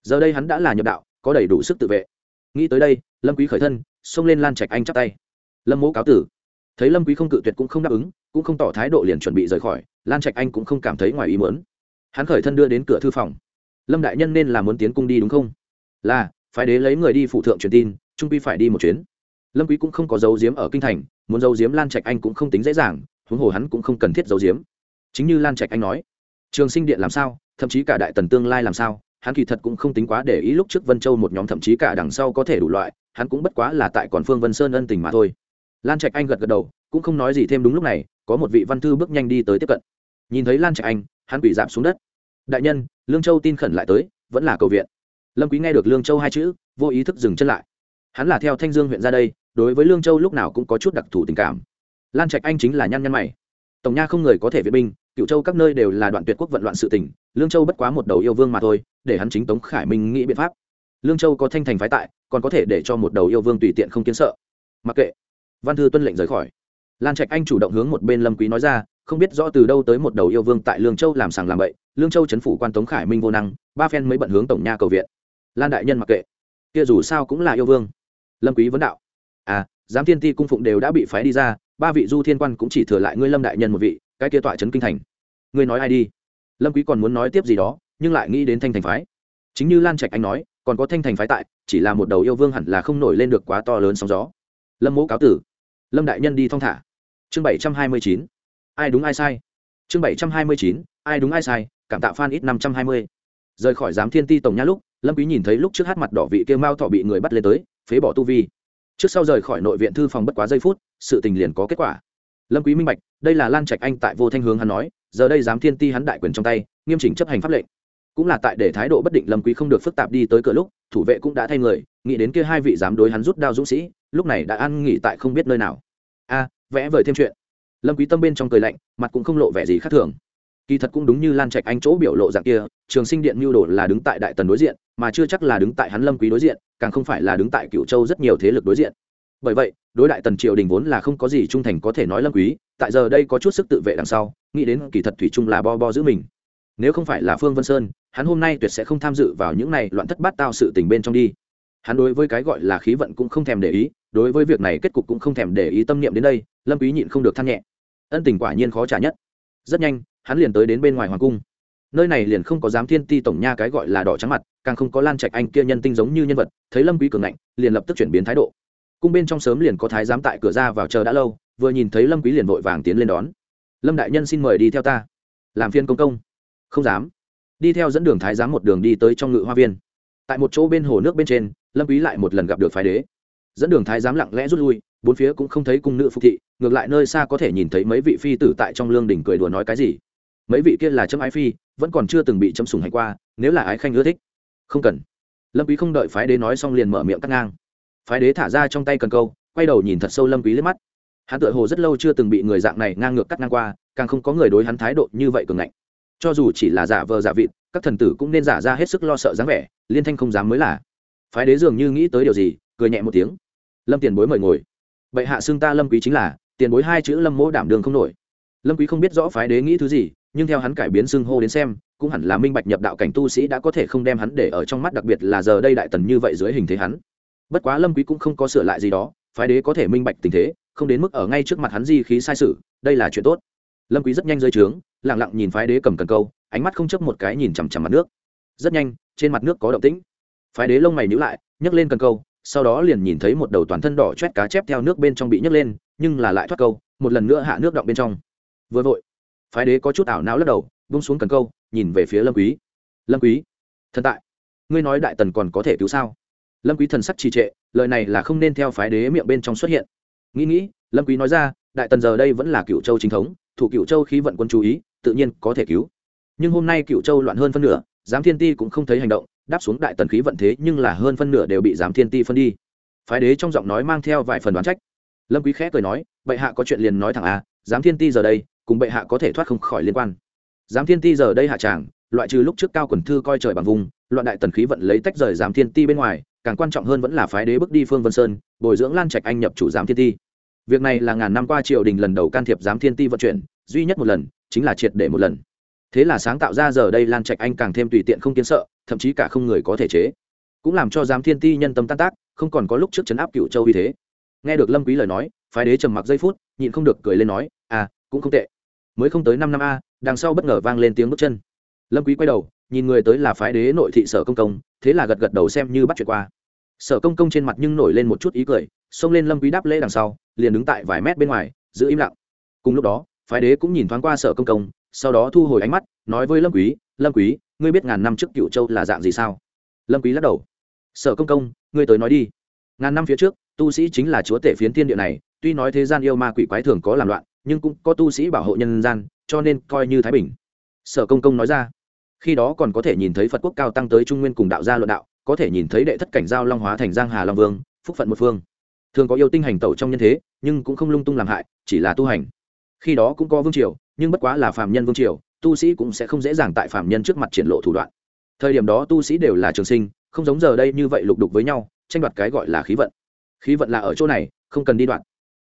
Giờ đây hắn đã là nhập đạo, có đầy đủ sức tự vệ nghĩ tới đây, lâm quý khởi thân, xông lên lan trạch anh chắp tay. Lâm mỗ cáo tử. Thấy lâm quý không cự tuyệt cũng không đáp ứng, cũng không tỏ thái độ liền chuẩn bị rời khỏi, lan trạch anh cũng không cảm thấy ngoài ý muốn. Hắn khởi thân đưa đến cửa thư phòng. Lâm đại nhân nên là muốn tiến cung đi đúng không? Là phải đế lấy người đi phụ thượng truyền tin, trung quy phải đi một chuyến. Lâm quý cũng không có dấu diếm ở kinh thành, muốn dấu diếm lan trạch anh cũng không tính dễ dàng, huống hồ hắn cũng không cần thiết dấu diếm chính như lan trạch anh nói, trường sinh điện làm sao? Thậm chí cả đại tần tương lai làm sao? Hắn kỳ thật cũng không tính quá để ý lúc trước vân châu một nhóm thậm chí cả đằng sau có thể đủ loại, hắn cũng bất quá là tại còn phương vân sơn ân tình mà thôi. Lan trạch anh gật gật đầu, cũng không nói gì thêm đúng lúc này, có một vị văn thư bước nhanh đi tới tiếp cận. Nhìn thấy lan trạch anh, hắn quỷ giảm xuống đất. Đại nhân, lương châu tin khẩn lại tới, vẫn là cầu viện. Lâm quý nghe được lương châu hai chữ, vô ý thức dừng chân lại. Hắn là theo thanh dương huyện ra đây, đối với lương châu lúc nào cũng có chút đặc thù tình cảm. Lan trạch anh chính là nhăn nhăn mày. Tổng nha không người có thể viện binh cựu châu các nơi đều là đoạn tuyệt quốc vận loạn sự tình, lương châu bất quá một đầu yêu vương mà thôi để hắn chính tống khải minh nghĩ biện pháp. Lương châu có thanh thành phái tại, còn có thể để cho một đầu yêu vương tùy tiện không kiến sợ. Mặc kệ. Văn thư tuân lệnh rời khỏi. Lan trạch anh chủ động hướng một bên lâm quý nói ra, không biết rõ từ đâu tới một đầu yêu vương tại lương châu làm sàng làm bậy. Lương châu chấn phủ quan tống khải minh vô năng, ba phen mới bận hướng tổng nha cầu viện. Lan đại nhân mặc kệ. Kia dù sao cũng là yêu vương. Lâm quý vấn đạo. À giám thiên ti cung phụng đều đã bị phái đi ra, ba vị du thiên quan cũng chỉ thừa lại ngươi lâm đại nhân một vị, cái kia tọa chấn kinh thành. Ngươi nói ai đi? Lâm quý còn muốn nói tiếp gì đó nhưng lại nghĩ đến thanh thành phái. Chính như lan trạch anh nói, còn có thanh thành phái tại, chỉ là một đầu yêu vương hẳn là không nổi lên được quá to lớn sóng gió. Lâm mẫu cáo tử. Lâm đại nhân đi thong thả. Chương bảy trăm hai mươi chín. Ai đúng ai sai? Chương bảy trăm hai mươi chín. Ai đúng ai sai? Cảm tạ phan ít năm trăm hai mươi. Rời khỏi giám thiên ti tổng nhã lúc, lâm quý nhìn thấy lúc trước hát mặt đỏ vị kia mao thọ bị người bắt lên tới, phế bỏ tu vi. Trước sau rời khỏi nội viện thư phòng bất quá giây phút, sự tình liền có kết quả. Lâm quý minh bạch, đây là lan trạch anh tại vô thanh hướng hắn nói, giờ đây giám thiên ti hắn đại quyền trong tay, nghiêm chỉnh chấp hành pháp lệnh cũng là tại để thái độ bất định lâm quý không được phức tạp đi tới cửa lúc, thủ vệ cũng đã thay người, nghĩ đến kia hai vị dám đối hắn rút đao dũng sĩ, lúc này đã ăn nghỉ tại không biết nơi nào. A, vẽ vời thêm chuyện. Lâm quý tâm bên trong cười lạnh, mặt cũng không lộ vẻ gì khác thường. Kỳ thật cũng đúng như lan trạch anh chỗ biểu lộ dạng kia, trường sinh điện mưu đồ là đứng tại đại tần đối diện, mà chưa chắc là đứng tại hắn lâm quý đối diện, càng không phải là đứng tại cựu châu rất nhiều thế lực đối diện. Bởi vậy, đối đại tần triều đình vốn là không có gì trung thành có thể nói lâm quý, tại giờ đây có chút sức tự vệ đằng sau, nghĩ đến kỳ thật thủy trung là bo bo giữ mình nếu không phải là phương vân sơn, hắn hôm nay tuyệt sẽ không tham dự vào những này loạn thất bát tao sự tình bên trong đi. Hắn đối với cái gọi là khí vận cũng không thèm để ý, đối với việc này kết cục cũng không thèm để ý tâm niệm đến đây, lâm quý nhịn không được than nhẹ. Ân tình quả nhiên khó trả nhất. Rất nhanh, hắn liền tới đến bên ngoài hoàng cung. Nơi này liền không có dám thiên ti tổng nha cái gọi là đỏ trắng mặt, càng không có lan trạch anh kia nhân tinh giống như nhân vật, thấy lâm quý cường ngạnh, liền lập tức chuyển biến thái độ. Cung bên trong sớm liền có thái giám tại cửa ra vào chờ đã lâu, vừa nhìn thấy lâm quý liền vội vàng tiến lên đón. Lâm đại nhân xin mời đi theo ta. Làm phiên công công không dám. Đi theo dẫn đường thái giám một đường đi tới trong ngự hoa viên. Tại một chỗ bên hồ nước bên trên, lâm quý lại một lần gặp được phái đế. Dẫn đường thái giám lặng lẽ rút lui, bốn phía cũng không thấy cung nữ phục thị, ngược lại nơi xa có thể nhìn thấy mấy vị phi tử tại trong lương đỉnh cười đùa nói cái gì. Mấy vị kia là chấm ái phi, vẫn còn chưa từng bị chấm sủng hành qua, nếu là ái khanh ưa thích. Không cần. Lâm quý không đợi phái đế nói xong liền mở miệng cắt ngang. Phái đế thả ra trong tay cần câu, quay đầu nhìn thật sâu lâm quý lên mắt. Hắn tựa hồ rất lâu chưa từng bị người dạng này ngang ngược cắt ngang qua, càng không có người đối hắn thái độ như vậy cường ngạnh cho dù chỉ là giả vờ giả vịt, các thần tử cũng nên giả ra hết sức lo sợ dáng vẻ, liên thanh không dám mới là. Phái đế dường như nghĩ tới điều gì, cười nhẹ một tiếng. Lâm tiền bối mời ngồi. Bệ hạ xưng ta lâm quý chính là, tiền bối hai chữ lâm mỗ đảm đường không nổi. Lâm quý không biết rõ phái đế nghĩ thứ gì, nhưng theo hắn cải biến xưng hô đến xem, cũng hẳn là minh bạch nhập đạo cảnh tu sĩ đã có thể không đem hắn để ở trong mắt, đặc biệt là giờ đây đại tần như vậy dưới hình thế hắn. Bất quá lâm quý cũng không có sửa lại gì đó, phái đế có thể minh bạch tình thế, không đến mức ở ngay trước mặt hắn di khí sai sự, đây là chuyện tốt lâm quý rất nhanh rơi trướng, lặng lặng nhìn phái đế cầm cần câu, ánh mắt không chớp một cái nhìn chằm chằm mặt nước. Rất nhanh, trên mặt nước có động tĩnh. Phái đế lông mày nhíu lại, nhấc lên cần câu, sau đó liền nhìn thấy một đầu toàn thân đỏ chét cá chép theo nước bên trong bị nhấc lên, nhưng là lại thoát câu, một lần nữa hạ nước động bên trong. Vừa vội, phái đế có chút ảo não lắc đầu bung xuống cần câu, nhìn về phía lâm quý. Lâm quý, thần tại, ngươi nói đại tần còn có thể cứu sao? Lâm quý thần sắc trì trệ, lời này là không nên theo phái đế miệng bên trong xuất hiện. Nghĩ nghĩ, lâm quý nói ra, đại tần giờ đây vẫn là cựu châu chính thống thủ cựu châu khí vận quân chú ý, tự nhiên có thể cứu. Nhưng hôm nay cựu châu loạn hơn phân nửa, giám thiên ti cũng không thấy hành động, đáp xuống đại tần khí vận thế nhưng là hơn phân nửa đều bị giám thiên ti phân đi. Phái đế trong giọng nói mang theo vài phần đoán trách. Lâm quý khẽ cười nói, bệ hạ có chuyện liền nói thẳng à giám thiên ti giờ đây, cùng bệ hạ có thể thoát không khỏi liên quan. Giám thiên ti giờ đây hạ tràng, loại trừ lúc trước cao quần thư coi trời bằng vùng, loạn đại tần khí vận lấy tách rời giám thiên ti bên ngoài, càng quan trọng hơn vẫn là phái đế bước đi phương vân sơn, bồi dưỡng lan trạch anh nhập chủ giám thiên ti việc này là ngàn năm qua triều đình lần đầu can thiệp giám thiên ti vận chuyển, duy nhất một lần, chính là triệt để một lần. Thế là sáng tạo ra giờ đây lan trạch anh càng thêm tùy tiện không kiến sợ, thậm chí cả không người có thể chế. Cũng làm cho giám thiên ti nhân tâm tan tác, không còn có lúc trước chấn áp cựu châu uy thế. Nghe được lâm quý lời nói, phái đế trầm mặc giây phút, nhịn không được cười lên nói à cũng không tệ. Mới không tới năm năm a, đằng sau bất ngờ vang lên tiếng bước chân. Lâm quý quay đầu, nhìn người tới là phái đế nội thị sở công công, thế là gật gật đầu xem như bắt chuyện qua sở công công trên mặt nhưng nổi lên một chút ý cười, xông lên lâm quý đáp lễ đằng sau, liền đứng tại vài mét bên ngoài, giữ im lặng. Cùng lúc đó, phái đế cũng nhìn thoáng qua sở công công, sau đó thu hồi ánh mắt, nói với lâm quý lâm quý, ngươi biết ngàn năm trước cựu châu là dạng gì sao? Lâm quý lắc đầu. Sở công công, ngươi tới nói đi. Ngàn năm phía trước, tu sĩ chính là chúa tể phiến thiên địa này, tuy nói thế gian yêu ma quỷ quái thường có làm loạn, nhưng cũng có tu sĩ bảo hộ nhân gian, cho nên coi như thái bình. Sở công công nói ra. Khi đó còn có thể nhìn thấy phật quốc cao tăng tới trung nguyên cùng đạo gia luận đạo có thể nhìn thấy đệ thất cảnh giao long hóa thành giang hà long vương, phúc phận một phương. Thường có yêu tinh hành tẩu trong nhân thế, nhưng cũng không lung tung làm hại, chỉ là tu hành. Khi đó cũng có vương triều, nhưng bất quá là phàm nhân vương triều, tu sĩ cũng sẽ không dễ dàng tại phàm nhân trước mặt triển lộ thủ đoạn. Thời điểm đó tu sĩ đều là trường sinh, không giống giờ đây như vậy lục đục với nhau, tranh đoạt cái gọi là khí vận. Khí vận là ở chỗ này, không cần đi đoạn.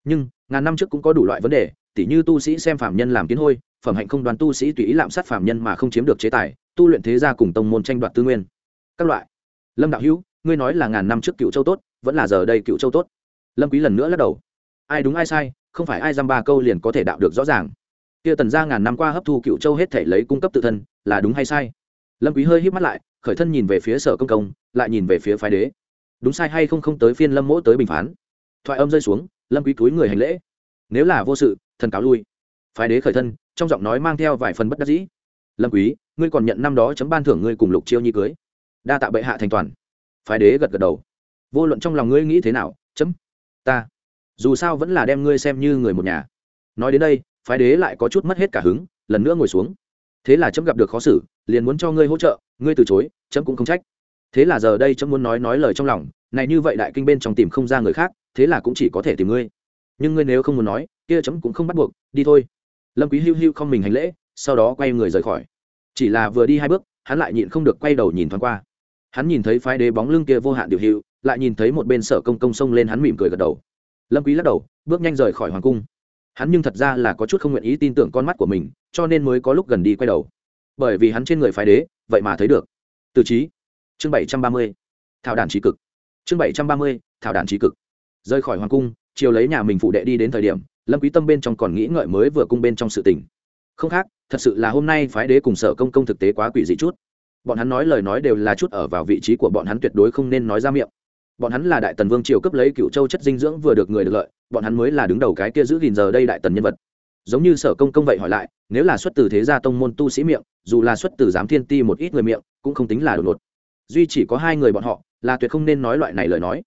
Nhưng, ngàn năm trước cũng có đủ loại vấn đề, tỉ như tu sĩ xem phàm nhân làm kiến hôi, phẩm hạnh không đoàn tu sĩ tùy ý lạm sát phàm nhân mà không chiếm được chế tài, tu luyện thế gia cùng tông môn tranh đoạt tư nguyên. Các loại lâm đạo hữu, ngươi nói là ngàn năm trước cựu châu tốt, vẫn là giờ đây cựu châu tốt. Lâm quý lần nữa lắc đầu. Ai đúng ai sai, không phải ai dăm ba câu liền có thể đạo được rõ ràng. Kia tần gia ngàn năm qua hấp thu cựu châu hết thể lấy cung cấp tự thân, là đúng hay sai? Lâm quý hơi híp mắt lại, khởi thân nhìn về phía sở công công, lại nhìn về phía phái đế. Đúng sai hay không không tới phiên lâm mỗ tới bình phán. Thoại âm rơi xuống, lâm quý cúi người hành lễ. Nếu là vô sự, thần cáo lui. Phái đế khởi thân, trong giọng nói mang theo vài phần bất đắc dĩ. Lâm quý, ngươi còn nhận năm đó chấm ban thưởng ngươi cùng lục chiêu nhi cưới đa tạ bệ hạ thành toàn. Phái đế gật gật đầu. Vô luận trong lòng ngươi nghĩ thế nào, chấm, ta, dù sao vẫn là đem ngươi xem như người một nhà. Nói đến đây, phái đế lại có chút mất hết cả hứng, lần nữa ngồi xuống. Thế là chấm gặp được khó xử, liền muốn cho ngươi hỗ trợ, ngươi từ chối, chấm cũng không trách. Thế là giờ đây chấm muốn nói nói lời trong lòng, này như vậy đại kinh bên trong tìm không ra người khác, thế là cũng chỉ có thể tìm ngươi. Nhưng ngươi nếu không muốn nói, kia chấm cũng không bắt buộc, đi thôi. Lâm quý hưu hưu không mình hành lễ, sau đó quay người rời khỏi. Chỉ là vừa đi hai bước, hắn lại nhịn không được quay đầu nhìn thoáng qua hắn nhìn thấy phái đế bóng lưng kia vô hạn điều hiệu lại nhìn thấy một bên sở công công xông lên hắn mỉm cười gật đầu. Lâm quý lắc đầu, bước nhanh rời khỏi hoàng cung. Hắn nhưng thật ra là có chút không nguyện ý tin tưởng con mắt của mình, cho nên mới có lúc gần đi quay đầu. Bởi vì hắn trên người phái đế, vậy mà thấy được. Từ trí chương bảy trăm ba mươi. Thảo đàn trí cực. Chương bảy trăm ba mươi, thảo đàn trí cực. Rời khỏi hoàng cung, chiều lấy nhà mình phụ đệ đi đến thời điểm, lâm quý tâm bên trong còn nghĩ ngợi mới vừa cung bên trong sự tình. Không khác, thật sự là hôm nay phái đế cùng sở công công thực tế quá quỷ dị chút bọn hắn nói lời nói đều là chút ở vào vị trí của bọn hắn tuyệt đối không nên nói ra miệng. Bọn hắn là đại tần vương triều cấp lấy cựu châu chất dinh dưỡng vừa được người được lợi, bọn hắn mới là đứng đầu cái kia giữ gìn giờ đây đại tần nhân vật. Giống như sở công công vậy hỏi lại, nếu là xuất từ thế gia tông môn tu sĩ miệng, dù là xuất từ giám thiên ti một ít người miệng, cũng không tính là đột ngột. Duy chỉ có hai người bọn họ, là tuyệt không nên nói loại này lời nói.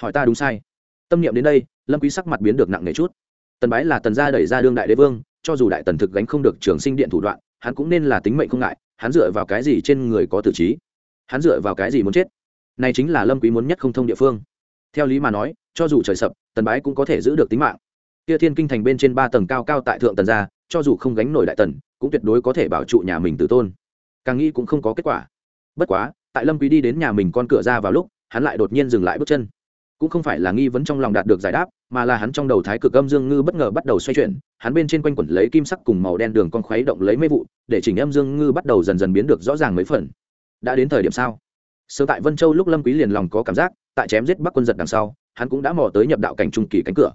Hỏi ta đúng sai. Tâm niệm đến đây, lâm quý sắc mặt biến được nặng nề chút. Tần bái là tần gia đẩy ra đương đại đế vương, cho dù đại tần thực gánh không được trường sinh điện thủ đoạn, hắn cũng nên là tính mệnh không ngại hắn dựa vào cái gì trên người có tử trí? Hắn dựa vào cái gì muốn chết? Này chính là lâm quý muốn nhất không thông địa phương. Theo lý mà nói, cho dù trời sập, tần bái cũng có thể giữ được tính mạng. Kia thiên kinh thành bên trên ba tầng cao cao tại thượng tần gia, cho dù không gánh nổi đại tần, cũng tuyệt đối có thể bảo trụ nhà mình tử tôn. Càng nghĩ cũng không có kết quả. Bất quá, tại lâm quý đi đến nhà mình con cửa ra vào lúc, hắn lại đột nhiên dừng lại bước chân cũng không phải là nghi vấn trong lòng đạt được giải đáp, mà là hắn trong đầu thái cực âm dương ngư bất ngờ bắt đầu xoay chuyển, hắn bên trên quanh quẩn lấy kim sắc cùng màu đen đường con khuấy động lấy mê vụ, để chỉnh âm dương ngư bắt đầu dần dần biến được rõ ràng mấy phần. Đã đến thời điểm sao? Sơ tại vân châu lúc lâm quý liền lòng có cảm giác, tại chém giết bắc quân giật đằng sau, hắn cũng đã mò tới nhập đạo cảnh trung kỳ cánh cửa.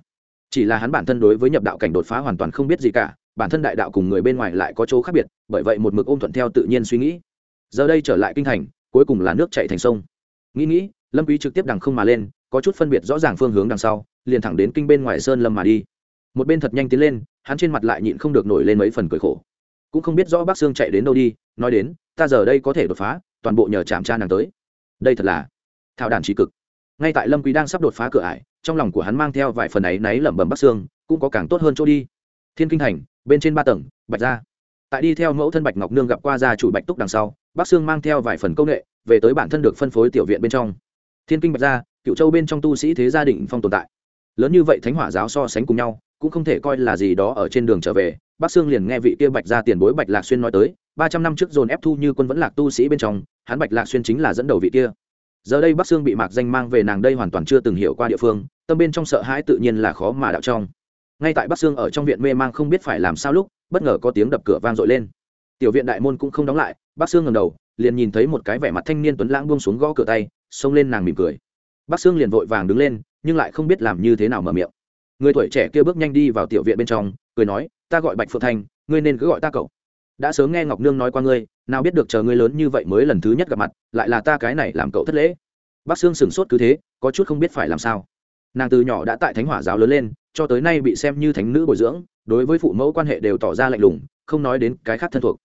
Chỉ là hắn bản thân đối với nhập đạo cảnh đột phá hoàn toàn không biết gì cả, bản thân đại đạo cùng người bên ngoài lại có chỗ khác biệt, bởi vậy một mực ôm thuận theo tự nhiên suy nghĩ. Giờ đây trở lại kinh thành, cuối cùng là nước chảy thành sông. Nghĩ nghĩ, lâm quý trực tiếp đằng không mà lên có chút phân biệt rõ ràng phương hướng đằng sau, liền thẳng đến kinh bên ngoài sơn lâm mà đi. Một bên thật nhanh tiến lên, hắn trên mặt lại nhịn không được nổi lên mấy phần cười khổ. Cũng không biết rõ bác sương chạy đến đâu đi, nói đến, ta giờ đây có thể đột phá, toàn bộ nhờ chạm cha nàng tới. Đây thật là thảo đàn trí cực. Ngay tại lâm quý đang sắp đột phá cửa ải, trong lòng của hắn mang theo vài phần ấy náy lẩm bẩm bắc xương cũng có càng tốt hơn chỗ đi. Thiên kinh thành, bên trên ba tầng, bạch gia. Tại đi theo mẫu thân bạch ngọc nương gặp qua gia chủ bạch túc đằng sau, bắc xương mang theo vài phần công nghệ, về tới bản thân được phân phối tiểu viện bên trong. Thiên kinh bạch gia cựu châu bên trong tu sĩ thế gia đình phong tồn tại. Lớn như vậy thánh hỏa giáo so sánh cùng nhau, cũng không thể coi là gì đó ở trên đường trở về. Bắc Sương liền nghe vị kia bạch gia tiền bối bạch lạc xuyên nói tới, ba trăm năm trước dồn ép thu như quân vẫn lạc tu sĩ bên trong, hắn bạch lạc xuyên chính là dẫn đầu vị kia. Giờ đây bắc sương bị mạc danh mang về nàng đây hoàn toàn chưa từng hiểu qua địa phương, tâm bên trong sợ hãi tự nhiên là khó mà đạo trong. Ngay tại bắc sương ở trong viện mê mang không biết phải làm sao lúc, bất ngờ có tiếng đập cửa vang dội lên. Tiểu viện đại môn cũng không đóng lại, bắc sương ngầm đầu, liền nhìn thấy một cái vẻ mặt thanh niên tuấn lãng buông xuống gõ cửa tay, xông lên nàng mỉm cười bắc sương liền vội vàng đứng lên, nhưng lại không biết làm như thế nào mở miệng. Người tuổi trẻ kia bước nhanh đi vào tiểu viện bên trong, cười nói, ta gọi bạch phượng thanh ngươi nên cứ gọi ta cậu. Đã sớm nghe ngọc nương nói qua ngươi, nào biết được chờ ngươi lớn như vậy mới lần thứ nhất gặp mặt, lại là ta cái này làm cậu thất lễ. Bác sương sửng sốt cứ thế, có chút không biết phải làm sao. Nàng từ nhỏ đã tại thánh hỏa giáo lớn lên, cho tới nay bị xem như thánh nữ bồi dưỡng, đối với phụ mẫu quan hệ đều tỏ ra lạnh lùng, không nói đến cái khác thân thuộc.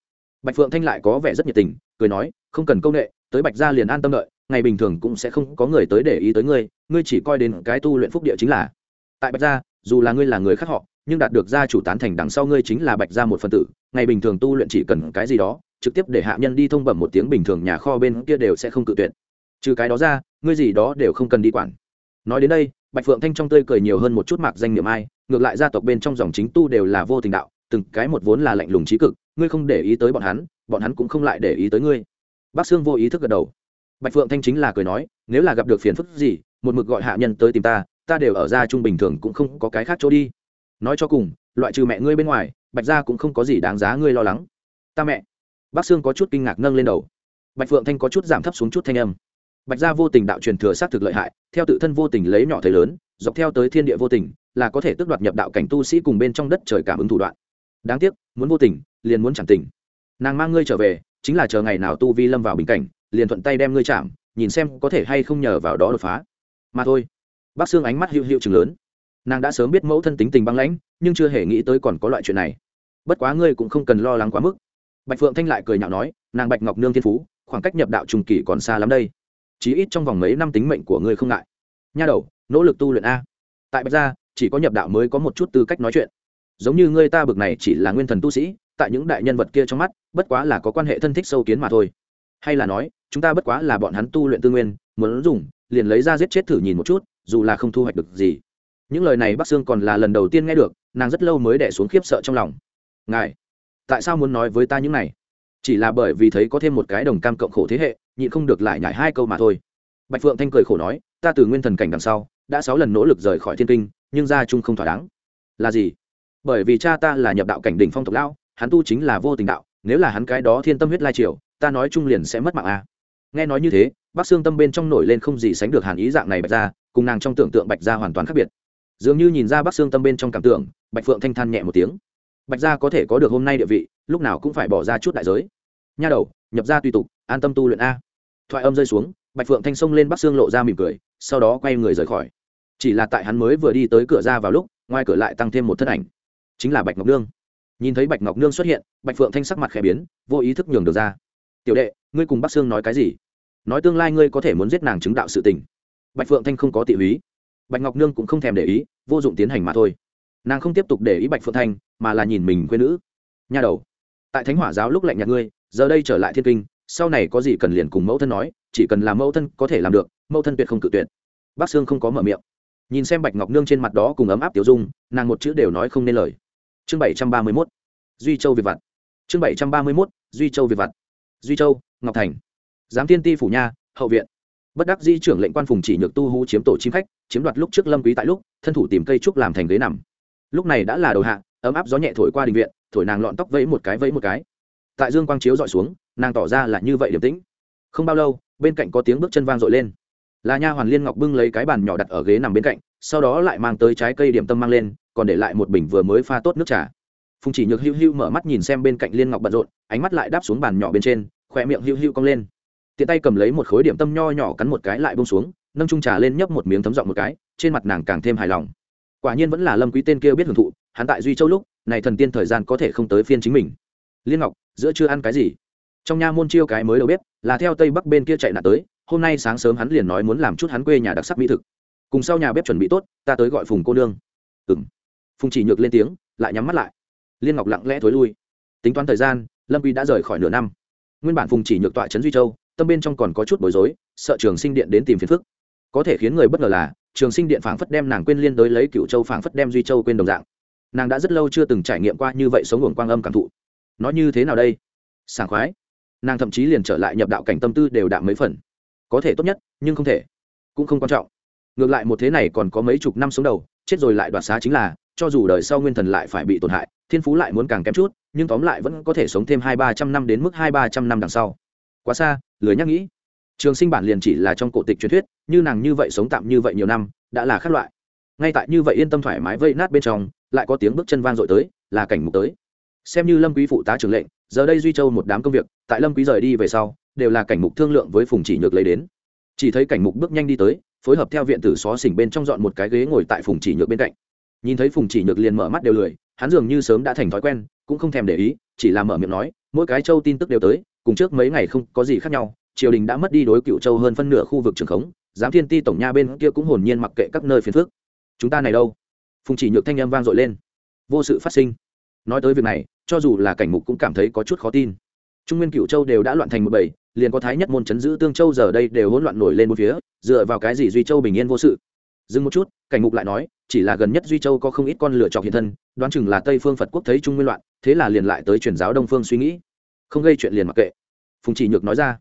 Bạch phượng thanh lại có vẻ rất nhiệt tình, cười nói, không cần công nghệ, tới bạch gia liền an tâm đợi ngày bình thường cũng sẽ không có người tới để ý tới ngươi ngươi chỉ coi đến cái tu luyện phúc địa chính là. Tại bạch gia, dù là ngươi là người khác họ, nhưng đạt được gia chủ tán thành đằng sau ngươi chính là bạch gia một phần tử, ngày bình thường tu luyện chỉ cần cái gì đó, trực tiếp để hạ nhân đi thông bẩm một tiếng bình thường nhà kho bên kia đều sẽ không cự tuyệt. Trừ cái đó ra, ngươi gì đó đều không cần đi quản. Nói đến đây, bạch phượng thanh trong tươi cười nhiều hơn một chút mạc danh niệm ai, ngược lại gia tộc bên trong dòng chính tu đều là vô tình đạo, từng cái một vốn là lạnh lùng trí cực, ngươi không để ý tới bọn hắn bọn hắn cũng không lại để ý tới ngươi. Bác sương vô ý thức gật đầu bạch phượng thanh chính là cười nói, nếu là gặp được phiền phức gì, một mực gọi hạ nhân tới tìm ta ta đều ở gia trung bình thường cũng không có cái khác chỗ đi. Nói cho cùng, loại trừ mẹ ngươi bên ngoài, bạch gia cũng không có gì đáng giá ngươi lo lắng. Ta mẹ. Bác sương có chút kinh ngạc nâng lên đầu. Bạch phượng thanh có chút giảm thấp xuống chút thanh âm. Bạch gia vô tình đạo truyền thừa sát thực lợi hại, theo tự thân vô tình lấy nhỏ thấy lớn, dọc theo tới thiên địa vô tình, là có thể tước đoạt nhập đạo cảnh tu sĩ cùng bên trong đất trời cảm ứng thủ đoạn. Đáng tiếc, muốn vô tình, liền muốn chẳng tình nàng mang ngươi trở về, chính là chờ ngày nào tu vi lâm vào bình cảnh liền thuận tay đem ngươi chạm, nhìn xem có thể hay không nhờ vào đó đột phá. Mà thôi. Bác xương ánh mắt hữu hữu chừng lớn. Nàng đã sớm biết mẫu thân tính tình băng lãnh, nhưng chưa hề nghĩ tới còn có loại chuyện này. Bất quá ngươi cũng không cần lo lắng quá mức. Bạch phượng thanh lại cười nhạo nói, nàng bạch ngọc nương thiên phú, khoảng cách nhập đạo trùng kỳ còn xa lắm đây. Chí ít trong vòng mấy năm tính mệnh của ngươi không ngại. Nha đầu, nỗ lực tu luyện a. Tại bạch gia, chỉ có nhập đạo mới có một chút tư cách nói chuyện. Giống như ngươi ta bực này chỉ là nguyên thần tu sĩ, tại những đại nhân vật kia trong mắt, bất quá là có quan hệ thân thích sâu kiến mà thôi hay là nói, chúng ta bất quá là bọn hắn tu luyện tư nguyên, muốn dùng, liền lấy ra giết chết thử nhìn một chút, dù là không thu hoạch được gì. Những lời này bắc sương còn là lần đầu tiên nghe được, nàng rất lâu mới đẻ xuống khiếp sợ trong lòng. Ngài, tại sao muốn nói với ta những này? Chỉ là bởi vì thấy có thêm một cái đồng cam cộng khổ thế hệ, nhịn không được lại nhải hai câu mà thôi. Bạch phượng thanh cười khổ nói, ta từ nguyên thần cảnh đằng sau, đã sáu lần nỗ lực rời khỏi thiên kinh, nhưng gia chung không thỏa đáng. Là gì? Bởi vì cha ta là nhập đạo cảnh đỉnh phong tộc lão, hắn tu chính là vô tình đạo, nếu là hắn cái đó thiên tâm huyết lai triều ta nói chung liền sẽ mất mạng a nghe nói như thế bác xương tâm bên trong nổi lên không gì sánh được hàn ý dạng này bạch ra cùng nàng trong tưởng tượng bạch ra hoàn toàn khác biệt. Dường như nhìn ra bác xương tâm bên trong cảm tưởng, bạch phượng thanh than nhẹ một tiếng. Bạch gia có thể có được hôm nay địa vị, lúc nào cũng phải bỏ ra chút đại giới. Nha đầu, nhập gia tùy tục, an tâm tu luyện a. Thoại âm rơi xuống, bạch phượng thanh xông lên bắc xương lộ ra mỉm cười, sau đó quay người rời khỏi. Chỉ là tại hắn mới vừa đi tới cửa ra vào lúc, ngoài cửa lại tăng thêm một thân ảnh. Chính là bạch ngọc nương. Nhìn thấy bạch ngọc nương xuất hiện, bạch phượng thanh sắc mặt khẽ biến, vô ý thức nhường được ra tiểu đệ, ngươi cùng bắc sương nói cái gì? Nói tương lai ngươi có thể muốn giết nàng chứng đạo sự tình. Bạch phượng thanh không có tị húy bạch ngọc nương cũng không thèm để ý, vô dụng tiến hành mà thôi. Nàng không tiếp tục để ý bạch phượng thanh, mà là nhìn mình quê nữ. Nha đầu, tại thánh hỏa giáo lúc lạnh nhạt ngươi, giờ đây trở lại thiên kinh, sau này có gì cần liền cùng mẫu thân nói, chỉ cần làm mẫu thân có thể làm được, mẫu thân tuyệt không cự tuyệt. Bác sương không có mở miệng. Nhìn xem bạch ngọc nương trên mặt đó cùng ấm áp tiểu dung, nàng một chữ đều nói không nên lời. Chương bảy trăm ba mươi mốt. Duy châu việt vặt. Chương bảy trăm ba mươi mốt. Duy châu việt vặt duy châu, ngọc thành. Giám tiên ti phủ nha, hậu viện. Bất đắc di trưởng lệnh quan phùng chỉ nhược tu hú chiếm tổ chim khách, chiếm đoạt lúc trước lâm quý tại lúc, thân thủ tìm cây trúc làm thành ghế nằm. Lúc này đã là đầu hạ, ấm áp gió nhẹ thổi qua đình viện, thổi nàng lọn tóc vẫy một cái vẫy một cái. Tại dương quang chiếu dọi xuống, nàng tỏ ra là như vậy điềm tĩnh. Không bao lâu, bên cạnh có tiếng bước chân vang dội lên. Là nha hoàn liên ngọc bưng lấy cái bàn nhỏ đặt ở ghế nằm bên cạnh, sau đó lại mang tới trái cây điểm tâm mang lên, còn để lại một bình vừa mới pha tốt nước trà phùng chỉ nhược hữu hữu mở mắt nhìn xem bên cạnh liên ngọc bận rộn, ánh mắt lại đáp xuống bàn nhỏ bên trên khỏe miệng hữu hữu cong lên. Tiện tay cầm lấy một khối điểm tâm nho nhỏ cắn một cái lại bông xuống, nâng trung trà lên nhấp một miếng thấm giọng một cái, trên mặt nàng càng thêm hài lòng. Quả nhiên vẫn là lâm quý tên kia biết hưởng thụ, hắn tại duy châu lúc, này thần tiên thời gian có thể không tới phiên chính mình. Liên ngọc, giữa chưa ăn cái gì? Trong nha môn chiêu cái mới đầu bếp, là theo tây bắc bên kia chạy nạn tới, hôm nay sáng sớm hắn liền nói muốn làm chút hắn quê nhà đặc sắc mỹ thực. Cùng sau nhà bếp chuẩn bị tốt, ta tới gọi phùng cô nương. Ừng phùng chỉ nhược lên tiếng, lại nhắm mắt lại liên ngọc lặng lẽ thối lui. Tính toán thời gian, lâm quy đã rời khỏi nửa năm. Nguyên bản phùng chỉ nhược tọa trấn duy châu, tâm bên trong còn có chút bối rối, sợ trường sinh điện đến tìm phiền phức. Có thể khiến người bất ngờ là, trường sinh điện phảng phất đem nàng quên liên đối lấy cựu châu phảng phất đem duy châu quên đồng dạng. Nàng đã rất lâu chưa từng trải nghiệm qua như vậy sống hưởng quang âm cảm thụ. Nó như thế nào đây? Sảng khoái. Nàng thậm chí liền trở lại nhập đạo cảnh tâm tư đều đạm mấy phần. Có thể tốt nhất, nhưng không thể. Cũng không quan trọng. Ngược lại một thế này còn có mấy chục năm sống đầu, chết rồi lại đoạt xá chính là, cho dù đời sau nguyên thần lại phải bị tổn hại thiên phú lại muốn càng kém chút, nhưng tóm lại vẫn có thể sống thêm hai ba trăm năm đến mức hai ba trăm năm đằng sau. Quá xa, lười nhắc nghĩ. Trường sinh bản liền chỉ là trong cổ tịch truyền thuyết, như nàng như vậy sống tạm như vậy nhiều năm, đã là khác loại. Ngay tại như vậy yên tâm thoải mái vây nát bên trong, lại có tiếng bước chân vang dội tới, là cảnh mục tới. Xem như lâm quý phụ tá trưởng lệnh, giờ đây duy châu một đám công việc, tại lâm quý rời đi về sau, đều là cảnh mục thương lượng với phùng chỉ nhược lấy đến. Chỉ thấy cảnh mục bước nhanh đi tới, phối hợp theo viện tử xó xỉnh bên trong dọn một cái ghế ngồi tại phùng chỉ nhược bên cạnh. Nhìn thấy phùng chỉ nhược liền mở mắt đều lười hắn dường như sớm đã thành thói quen, cũng không thèm để ý, chỉ là mở miệng nói, mỗi cái châu tin tức đều tới, cùng trước mấy ngày không có gì khác nhau, triều đình đã mất đi đối cựu châu hơn phân nửa khu vực trường khống, giám thiên ti tổng nha bên kia cũng hồn nhiên mặc kệ các nơi phiền phước chúng ta này đâu? Phùng chỉ nhược thanh âm vang dội lên. Vô sự phát sinh. Nói tới việc này, cho dù là cảnh mục cũng cảm thấy có chút khó tin. Trung nguyên cựu châu đều đã loạn thành một bầy, liền có thái nhất môn chấn giữ tương châu giờ đây đều hỗn loạn nổi lên một phía, dựa vào cái gì duy châu bình yên vô sự? Dừng một chút, cảnh mục lại nói chỉ là gần nhất duy châu có không ít con lựa chọc hiện thân, đoán chừng là tây phương phật quốc thấy trung nguyên loạn, thế là liền lại tới truyền giáo đông phương suy nghĩ. Không gây chuyện liền mặc kệ. Phùng chỉ nhược nói ra.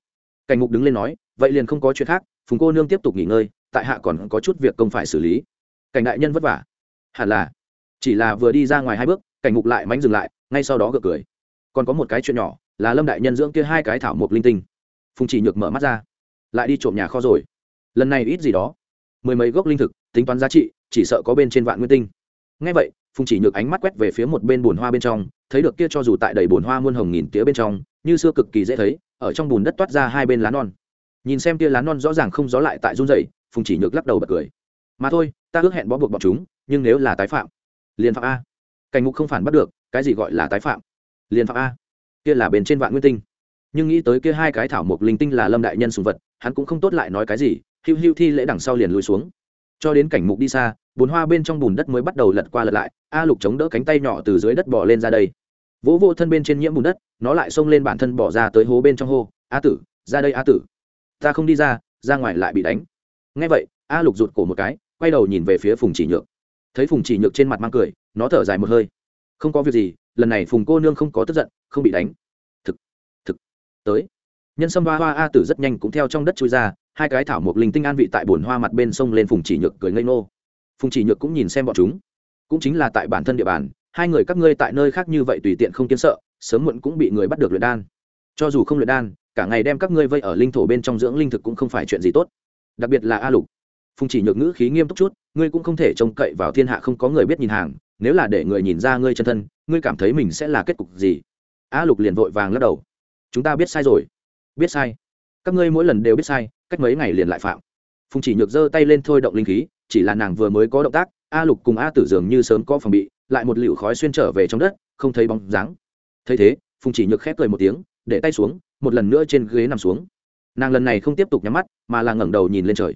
Cảnh mục đứng lên nói, vậy liền không có chuyện khác, phùng cô nương tiếp tục nghỉ ngơi, tại hạ còn có chút việc công phải xử lý. Cảnh đại nhân vất vả. Hẳn là. Chỉ là vừa đi ra ngoài hai bước, cảnh mục lại mánh dừng lại, ngay sau đó gật cười. Còn có một cái chuyện nhỏ, là lâm đại nhân dưỡng kia hai cái thảo mộc linh tinh. Phùng chỉ nhược mở mắt ra. Lại đi trộm nhà kho rồi. Lần này ít gì đó mười mấy gốc linh thực, tính toán giá trị, chỉ sợ có bên trên vạn nguyên tinh. Ngay vậy, phùng chỉ nhược ánh mắt quét về phía một bên bùn hoa bên trong, thấy được kia cho dù tại đầy bùn hoa muôn hồng nghìn tía bên trong, như xưa cực kỳ dễ thấy, ở trong bùn đất toát ra hai bên lá non. Nhìn xem kia lá non rõ ràng không gió lại tại run rẩy, phùng chỉ nhược lắc đầu bật cười. Mà thôi, ta ước hẹn bó buộc bọn chúng, nhưng nếu là tái phạm, liền phạm a. Cảnh ngục không phản bắt được, cái gì gọi là tái phạm? Liền phạm a. Kia là bên trên vạn nguyên tinh. Nhưng nghĩ tới kia hai cái thảo mộc linh tinh là lâm đại nhân sùng vật, hắn cũng không tốt lại nói cái gì hữu hữu thi lễ đằng sau liền lùi xuống. Cho đến cảnh mục đi xa bốn hoa bên trong bùn đất mới bắt đầu lật qua lật lại, a lục chống đỡ cánh tay nhỏ từ dưới đất bỏ lên ra đây. Vỗ vô thân bên trên nhiễm bùn đất, nó lại xông lên bản thân bỏ ra tới hố bên trong hô, a tử, ra đây a tử. Ta không đi ra ra ngoài lại bị đánh. Ngay vậy, a lục rụt cổ một cái, quay đầu nhìn về phía phùng chỉ nhược. Thấy phùng chỉ nhược trên mặt mang cười, nó thở dài một hơi. Không có việc gì, lần này phùng cô nương không có tức giận, không bị đánh. Thực thực, tới. Nhân sâm hoa hoa a tử rất nhanh cũng theo trong đất chui ra hai cái thảo mộc linh tinh an vị tại bồn hoa mặt bên sông lên phùng chỉ nhược cười ngây nô phùng chỉ nhược cũng nhìn xem bọn chúng. Cũng chính là tại bản thân địa bàn, hai người các ngươi tại nơi khác như vậy tùy tiện không kiến sợ, sớm muộn cũng bị người bắt được luyện đan. Cho dù không luyện đan, cả ngày đem các ngươi vây ở linh thổ bên trong dưỡng linh thực cũng không phải chuyện gì tốt. Đặc biệt là a lục. Phùng chỉ nhược ngữ khí nghiêm túc chút, ngươi cũng không thể trông cậy vào thiên hạ không có người biết nhìn hàng, nếu là để người nhìn ra ngươi chân thân, ngươi cảm thấy mình sẽ là kết cục gì? A lục liền vội vàng lắc đầu. Chúng ta biết sai rồi. Biết sai. Các ngươi mỗi lần đều biết sai cách mấy ngày liền lại phạm. Phùng chỉ nhược giơ tay lên thôi động linh khí, chỉ là nàng vừa mới có động tác, a lục cùng a tử dường như sớm có phòng bị, lại một liều khói xuyên trở về trong đất, không thấy bóng dáng. Thấy thế, phùng chỉ nhược khép cười một tiếng, để tay xuống, một lần nữa trên ghế nằm xuống. Nàng lần này không tiếp tục nhắm mắt, mà là ngẩng đầu nhìn lên trời.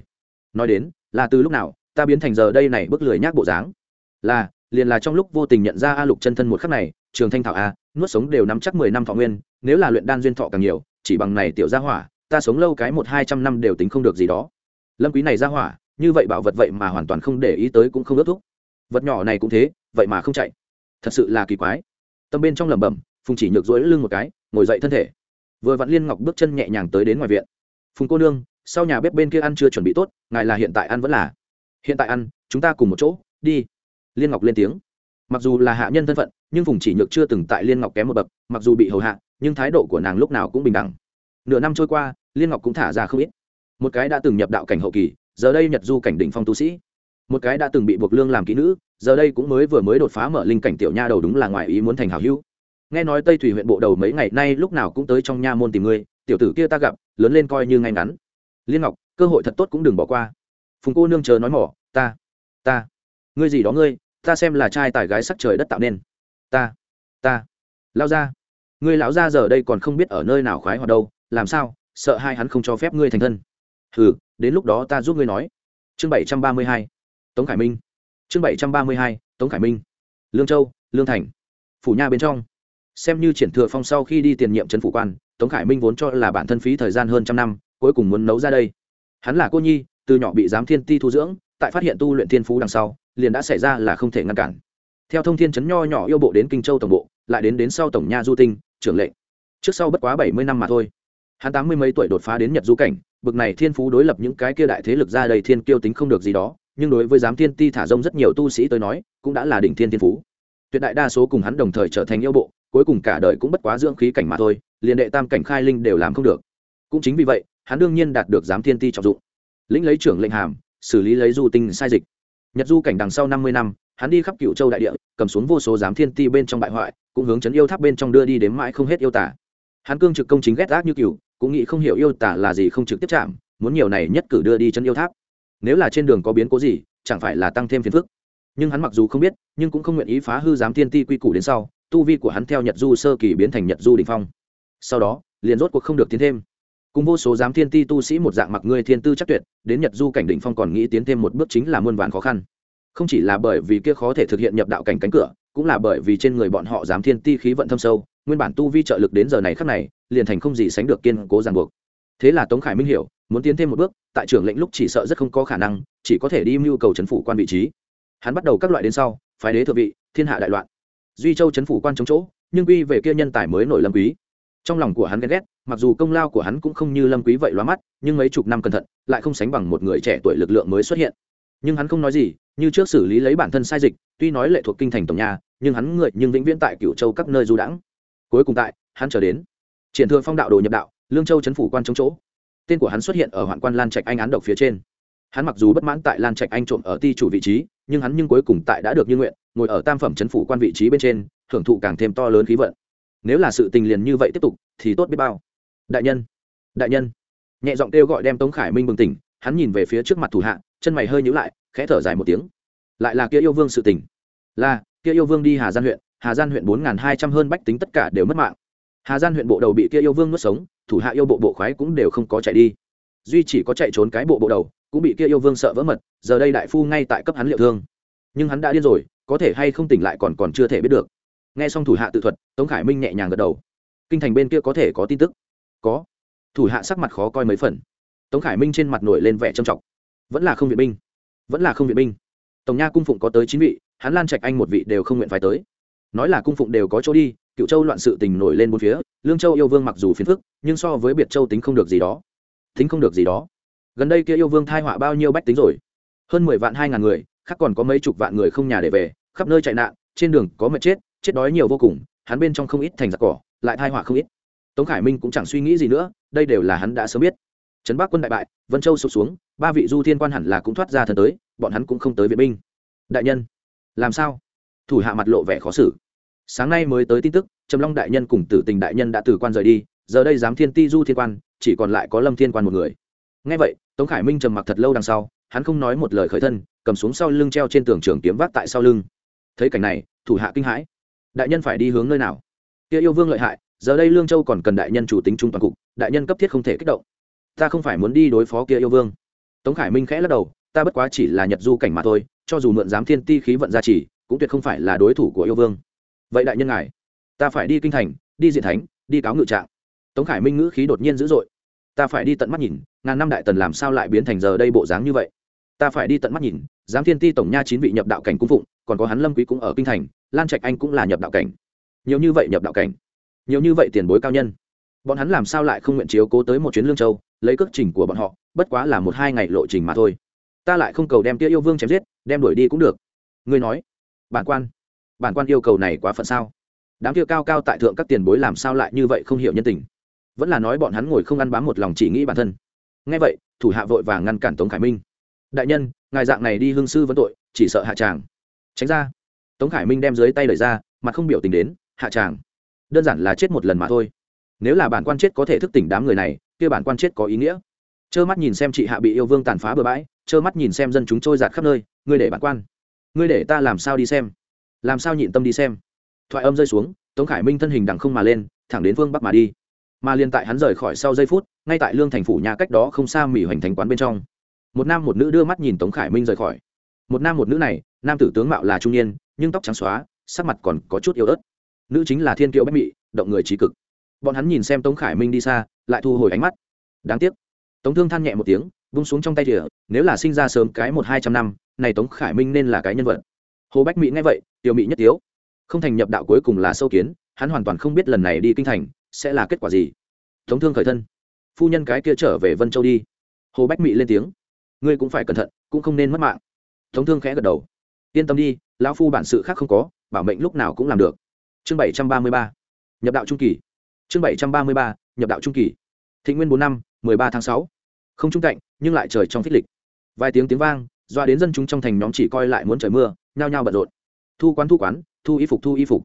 Nói đến, là từ lúc nào, ta biến thành giờ đây này bức lười nhác bộ dáng? Là, liền là trong lúc vô tình nhận ra a lục chân thân một khắc này, trường thanh thảo a, nuốt sống đều nắm chắc mười năm thọ nguyên, nếu là luyện đan duyên thọ càng nhiều, chỉ bằng này tiểu gia hỏa ta sống lâu cái một hai trăm năm đều tính không được gì đó. Lâm quý này ra hỏa, như vậy bảo vật vậy mà hoàn toàn không để ý tới cũng không ước thúc. Vật nhỏ này cũng thế, vậy mà không chạy. Thật sự là kỳ quái. Tâm bên trong lẩm bẩm, phùng chỉ nhược rối lưng một cái, ngồi dậy thân thể. Vừa vặn liên ngọc bước chân nhẹ nhàng tới đến ngoài viện. Phùng cô nương, sau nhà bếp bên kia ăn chưa chuẩn bị tốt, ngài là hiện tại ăn vẫn là? Hiện tại ăn, chúng ta cùng một chỗ, đi. Liên ngọc lên tiếng. Mặc dù là hạ nhân thân phận, nhưng phùng chỉ nhược chưa từng tại liên ngọc kém một bậc, mặc dù bị hầu hạ, nhưng thái độ của nàng lúc nào cũng bình đẳng. Nửa năm trôi qua liên ngọc cũng thả ra không ít. Một cái đã từng nhập đạo cảnh hậu kỳ, giờ đây nhật du cảnh đỉnh phong tu sĩ. Một cái đã từng bị buộc lương làm kỹ nữ, giờ đây cũng mới vừa mới đột phá mở linh cảnh tiểu nha đầu đúng là ngoài ý muốn thành hảo hữu. Nghe nói tây thủy huyện bộ đầu mấy ngày nay lúc nào cũng tới trong nha môn tìm ngươi, tiểu tử kia ta gặp, lớn lên coi như ngay ngắn. Liên ngọc, cơ hội thật tốt cũng đừng bỏ qua. Phùng cô nương chờ nói mỏ, ta ta, ngươi gì đó ngươi, ta xem là trai tài gái sắc trời đất tạo nên. Ta ta lao ra ngươi lão ra giờ đây còn không biết ở nơi nào khoái hoạt đâu, làm sao? Sợ hai hắn không cho phép ngươi thành thân. Hừ, đến lúc đó ta giúp ngươi nói. Chương bảy trăm ba mươi hai, tống khải minh. Chương bảy trăm ba mươi hai, tống khải minh. Lương châu, lương thành. Phủ nha bên trong. Xem như triển thừa phong sau khi đi tiền nhiệm trấn phủ quan, tống khải minh vốn cho là bản thân phí thời gian hơn trăm năm, cuối cùng muốn nấu ra đây. Hắn là cô nhi, từ nhỏ bị giám thiên ti thu dưỡng, tại phát hiện tu luyện thiên phú đằng sau, liền đã xảy ra là không thể ngăn cản. Theo thông thiên chấn nho nhỏ yêu bộ đến kinh châu tổng bộ, lại đến đến sau tổng nha du tinh, trưởng lệnh. Trước sau bất quá bảy mươi năm mà thôi hắn tám mươi mấy tuổi đột phá đến nhật du cảnh, bực này thiên phú đối lập những cái kia đại thế lực ra đầy thiên kiêu tính không được gì đó, nhưng đối với giám thiên ti thả rông rất nhiều tu sĩ tới nói, cũng đã là đỉnh thiên thiên phú. Tuyệt đại đa số cùng hắn đồng thời trở thành yêu bộ, cuối cùng cả đời cũng bất quá dưỡng khí cảnh mà thôi, liền đệ tam cảnh khai linh đều làm không được. Cũng chính vì vậy, hắn đương nhiên đạt được giám thiên ti trọng dụng. Lĩnh lấy trưởng lệnh hàm, xử lý lấy du tinh sai dịch. Nhật du cảnh đằng sau năm mươi năm, hắn đi khắp cựu châu đại địa, cầm xuống vô số giám thiên ti bên trong bại hoại, cũng hướng chấn yêu tháp bên trong đưa đi đến mãi không hết yêu tả. Hắn cương trực công chính ghét ác như cựu cũng nghĩ không hiểu yêu tả là gì không trực tiếp chạm, muốn nhiều này nhất cử đưa đi chân yêu tháp. Nếu là trên đường có biến cố gì, chẳng phải là tăng thêm phiền phức. Nhưng hắn mặc dù không biết, nhưng cũng không nguyện ý phá hư giám thiên ti quy củ đến sau, tu vi của hắn theo nhật du sơ kỳ biến thành nhật du đình phong. Sau đó, liền rốt cuộc không được tiến thêm. Cùng vô số giám thiên ti tu sĩ một dạng mặc ngươi thiên tư chắc tuyệt, đến nhật du cảnh đỉnh phong còn nghĩ tiến thêm một bước chính là muôn vàn khó khăn. Không chỉ là bởi vì kia khó thể thực hiện nhập đạo cảnh cánh cửa, cũng là bởi vì trên người bọn họ giám thiên ti khí vận thâm sâu nguyên bản tu vi trợ lực đến giờ này khắc này, liền thành không gì sánh được kiên cố ràng buộc. Thế là tống khải minh hiểu, muốn tiến thêm một bước, tại trưởng lệnh lúc chỉ sợ rất không có khả năng, chỉ có thể đi mưu cầu chấn phủ quan vị trí. Hắn bắt đầu các loại đến sau, phái đế thượng vị, thiên hạ đại loạn. Duy châu chấn phủ quan chống chỗ, nhưng quy về kia nhân tài mới nổi lâm quý. Trong lòng của hắn ghen ghét, mặc dù công lao của hắn cũng không như lâm quý vậy loa mắt, nhưng mấy chục năm cẩn thận, lại không sánh bằng một người trẻ tuổi lực lượng mới xuất hiện. Nhưng hắn không nói gì, như trước xử lý lấy bản thân sai dịch, tuy nói lệ thuộc kinh thành tổng nhà, nhưng hắn người nhưng vĩnh viễn tại cửu châu các nơi du đãng cuối cùng tại, hắn trở đến. Triển thừa phong đạo đồ nhập đạo, lương châu chấn phủ quan chống chỗ. Tên của hắn xuất hiện ở hoạn quan lan trạch anh án độc phía trên. Hắn mặc dù bất mãn tại lan trạch anh trộm ở ti chủ vị trí, nhưng hắn nhưng cuối cùng tại đã được như nguyện, ngồi ở tam phẩm chấn phủ quan vị trí bên trên, hưởng thụ càng thêm to lớn khí vận. Nếu là sự tình liền như vậy tiếp tục, thì tốt biết bao. Đại nhân đại nhân. Nhẹ giọng kêu gọi đem tống khải minh bừng tỉnh, hắn nhìn về phía trước mặt thủ hạ, chân mày hơi nhíu lại, khẽ thở dài một tiếng. Lại là kia yêu vương sự tình. Là, kia yêu vương đi hà gian huyện hà gian huyện bốn hai trăm hơn bách tính tất cả đều mất mạng. Hà gian huyện bộ đầu bị kia yêu vương nuốt sống, thủ hạ yêu bộ bộ khoái cũng đều không có chạy đi. Duy chỉ có chạy trốn cái bộ bộ đầu, cũng bị kia yêu vương sợ vỡ mật, giờ đây đại phu ngay tại cấp hắn liệu thương. Nhưng hắn đã điên rồi, có thể hay không tỉnh lại còn còn chưa thể biết được. Nghe xong thủ hạ tự thuật, tống khải minh nhẹ nhàng gật đầu. Kinh thành bên kia có thể có tin tức? Có. Thủ hạ sắc mặt khó coi mấy phần. Tống khải minh trên mặt nổi lên vẻ trầm trọng. Vẫn là không viện binh. Vẫn là không viện binh. Tổng nha cung phụng có tới chín vị, hắn lan trạch anh một vị đều không nguyện phải tới nói là cung phụng đều có chỗ đi, cựu châu loạn sự tình nổi lên bốn phía, lương châu yêu vương mặc dù phiền phức, nhưng so với biệt châu tính không được gì đó. Tính không được gì đó. Gần đây kia yêu vương thai họa bao nhiêu bách tính rồi? Hơn mười vạn hai ngàn người, khác còn có mấy chục vạn người không nhà để về, khắp nơi chạy nạn, trên đường có mệt chết chết đói nhiều vô cùng, hắn bên trong không ít thành giặc cỏ, lại thai họa không ít. Tống khải minh cũng chẳng suy nghĩ gì nữa, đây đều là hắn đã sớm biết. Trấn bắc quân đại bại, vân châu sụp xuống, ba vị du thiên quan hẳn là cũng thoát ra thần tới, bọn hắn cũng không tới viện binh. Đại nhân, làm sao? Thủ hạ mặt lộ vẻ khó xử sáng nay mới tới tin tức, trầm long đại nhân cùng tử tình đại nhân đã từ quan rời đi, giờ đây giám thiên ti du thiên quan, chỉ còn lại có lâm thiên quan một người. Ngay vậy, tống khải minh trầm mặc thật lâu đằng sau, hắn không nói một lời khởi thân, cầm xuống sau lưng treo trên tường trường kiếm vác tại sau lưng. Thấy cảnh này, thủ hạ kinh hãi. Đại nhân phải đi hướng nơi nào? Kia yêu vương lợi hại, giờ đây lương châu còn cần đại nhân chủ tính trung toàn cục, đại nhân cấp thiết không thể kích động. Ta không phải muốn đi đối phó kia yêu vương. Tống khải minh khẽ lắc đầu, ta bất quá chỉ là nhật du cảnh mà thôi, cho dù mượn giám thiên ti khí vận gia trì, cũng tuyệt không phải là đối thủ của yêu vương vậy đại nhân ngài, ta phải đi kinh thành, đi diện thánh, đi cáo ngự trạng. Tống khải minh ngữ khí đột nhiên dữ dội. Ta phải đi tận mắt nhìn, ngàn năm đại tần làm sao lại biến thành giờ đây bộ dáng như vậy? Ta phải đi tận mắt nhìn giám thiên ti tổng nha chín vị nhập đạo cảnh cung phụng, còn có hắn lâm quý cũng ở kinh thành, lan trạch anh cũng là nhập đạo cảnh. Nhiều như vậy nhập đạo cảnh, nhiều như vậy tiền bối cao nhân. Bọn hắn làm sao lại không nguyện chiếu cố tới một chuyến lương châu, lấy cước trình của bọn họ, bất quá là một hai ngày lộ trình mà thôi. Ta lại không cầu đem tia yêu vương chém giết, đem đuổi đi cũng được. Ngươi nói, bản quan bản quan yêu cầu này quá phận sao? Đám kia cao cao tại thượng các tiền bối làm sao lại như vậy không hiểu nhân tình? Vẫn là nói bọn hắn ngồi không ăn bám một lòng chỉ nghĩ bản thân. Ngay vậy, thủ hạ vội vàng ngăn cản tống khải minh. Đại nhân, ngài dạng này đi hương sư vẫn tội, chỉ sợ hạ tràng. Tránh ra. Tống khải minh đem dưới tay lời ra, mặt không biểu tình đến, hạ tràng. Đơn giản là chết một lần mà thôi. Nếu là bản quan chết có thể thức tỉnh đám người này, kia bản quan chết có ý nghĩa. Trơ mắt nhìn xem chị hạ bị yêu vương tàn phá bừa bãi, trơ mắt nhìn xem dân chúng trôi giạt khắp nơi, ngươi để bản quan. Ngươi để ta làm sao đi xem? Làm sao nhịn tâm đi xem? Thoại âm rơi xuống, tống khải minh thân hình đằng không mà lên, thẳng đến phương bắc mà đi. Mà liên tại hắn rời khỏi sau giây phút, ngay tại lương thành phủ nhà cách đó không xa mỹ hoành thành quán bên trong. Một nam một nữ đưa mắt nhìn tống khải minh rời khỏi. Một nam một nữ này, nam tử tướng mạo là trung niên, nhưng tóc trắng xóa, sắc mặt còn có chút yếu ớt. Nữ chính là thiên kiệu bách mị, động người trí cực. Bọn hắn nhìn xem tống khải minh đi xa, lại thu hồi ánh mắt. Đáng tiếc. Tống thương than nhẹ một tiếng, vung xuống trong tay thìa, nếu là sinh ra sớm cái một hai trăm năm, này tống khải minh nên là cái nhân vật hồ bách mỹ nghe vậy, tiểu mỹ nhất tiếu. Không thành nhập đạo cuối cùng là sâu kiến, hắn hoàn toàn không biết lần này đi kinh thành sẽ là kết quả gì. Tống thương khởi thân. Phu nhân cái kia trở về vân châu đi. Hồ bách mỹ lên tiếng. Ngươi cũng phải cẩn thận, cũng không nên mất mạng. Tống thương khẽ gật đầu. Yên tâm đi, lão phu bản sự khác không có, bảo mệnh lúc nào cũng làm được. Chương bảy trăm ba mươi ba. Nhập đạo trung kỳ. Chương bảy trăm ba mươi ba, nhập đạo trung kỳ. Thị nguyên bốn năm, mười ba tháng sáu. Không trung cạnh, nhưng lại trời trong phích lịch. Vài tiếng tiếng vang doa đến dân chúng trong thành nhóm chỉ coi lại muốn trời mưa, nhao nhao bận rộn. Thu quán thu quán, thu y phục, thu y phục.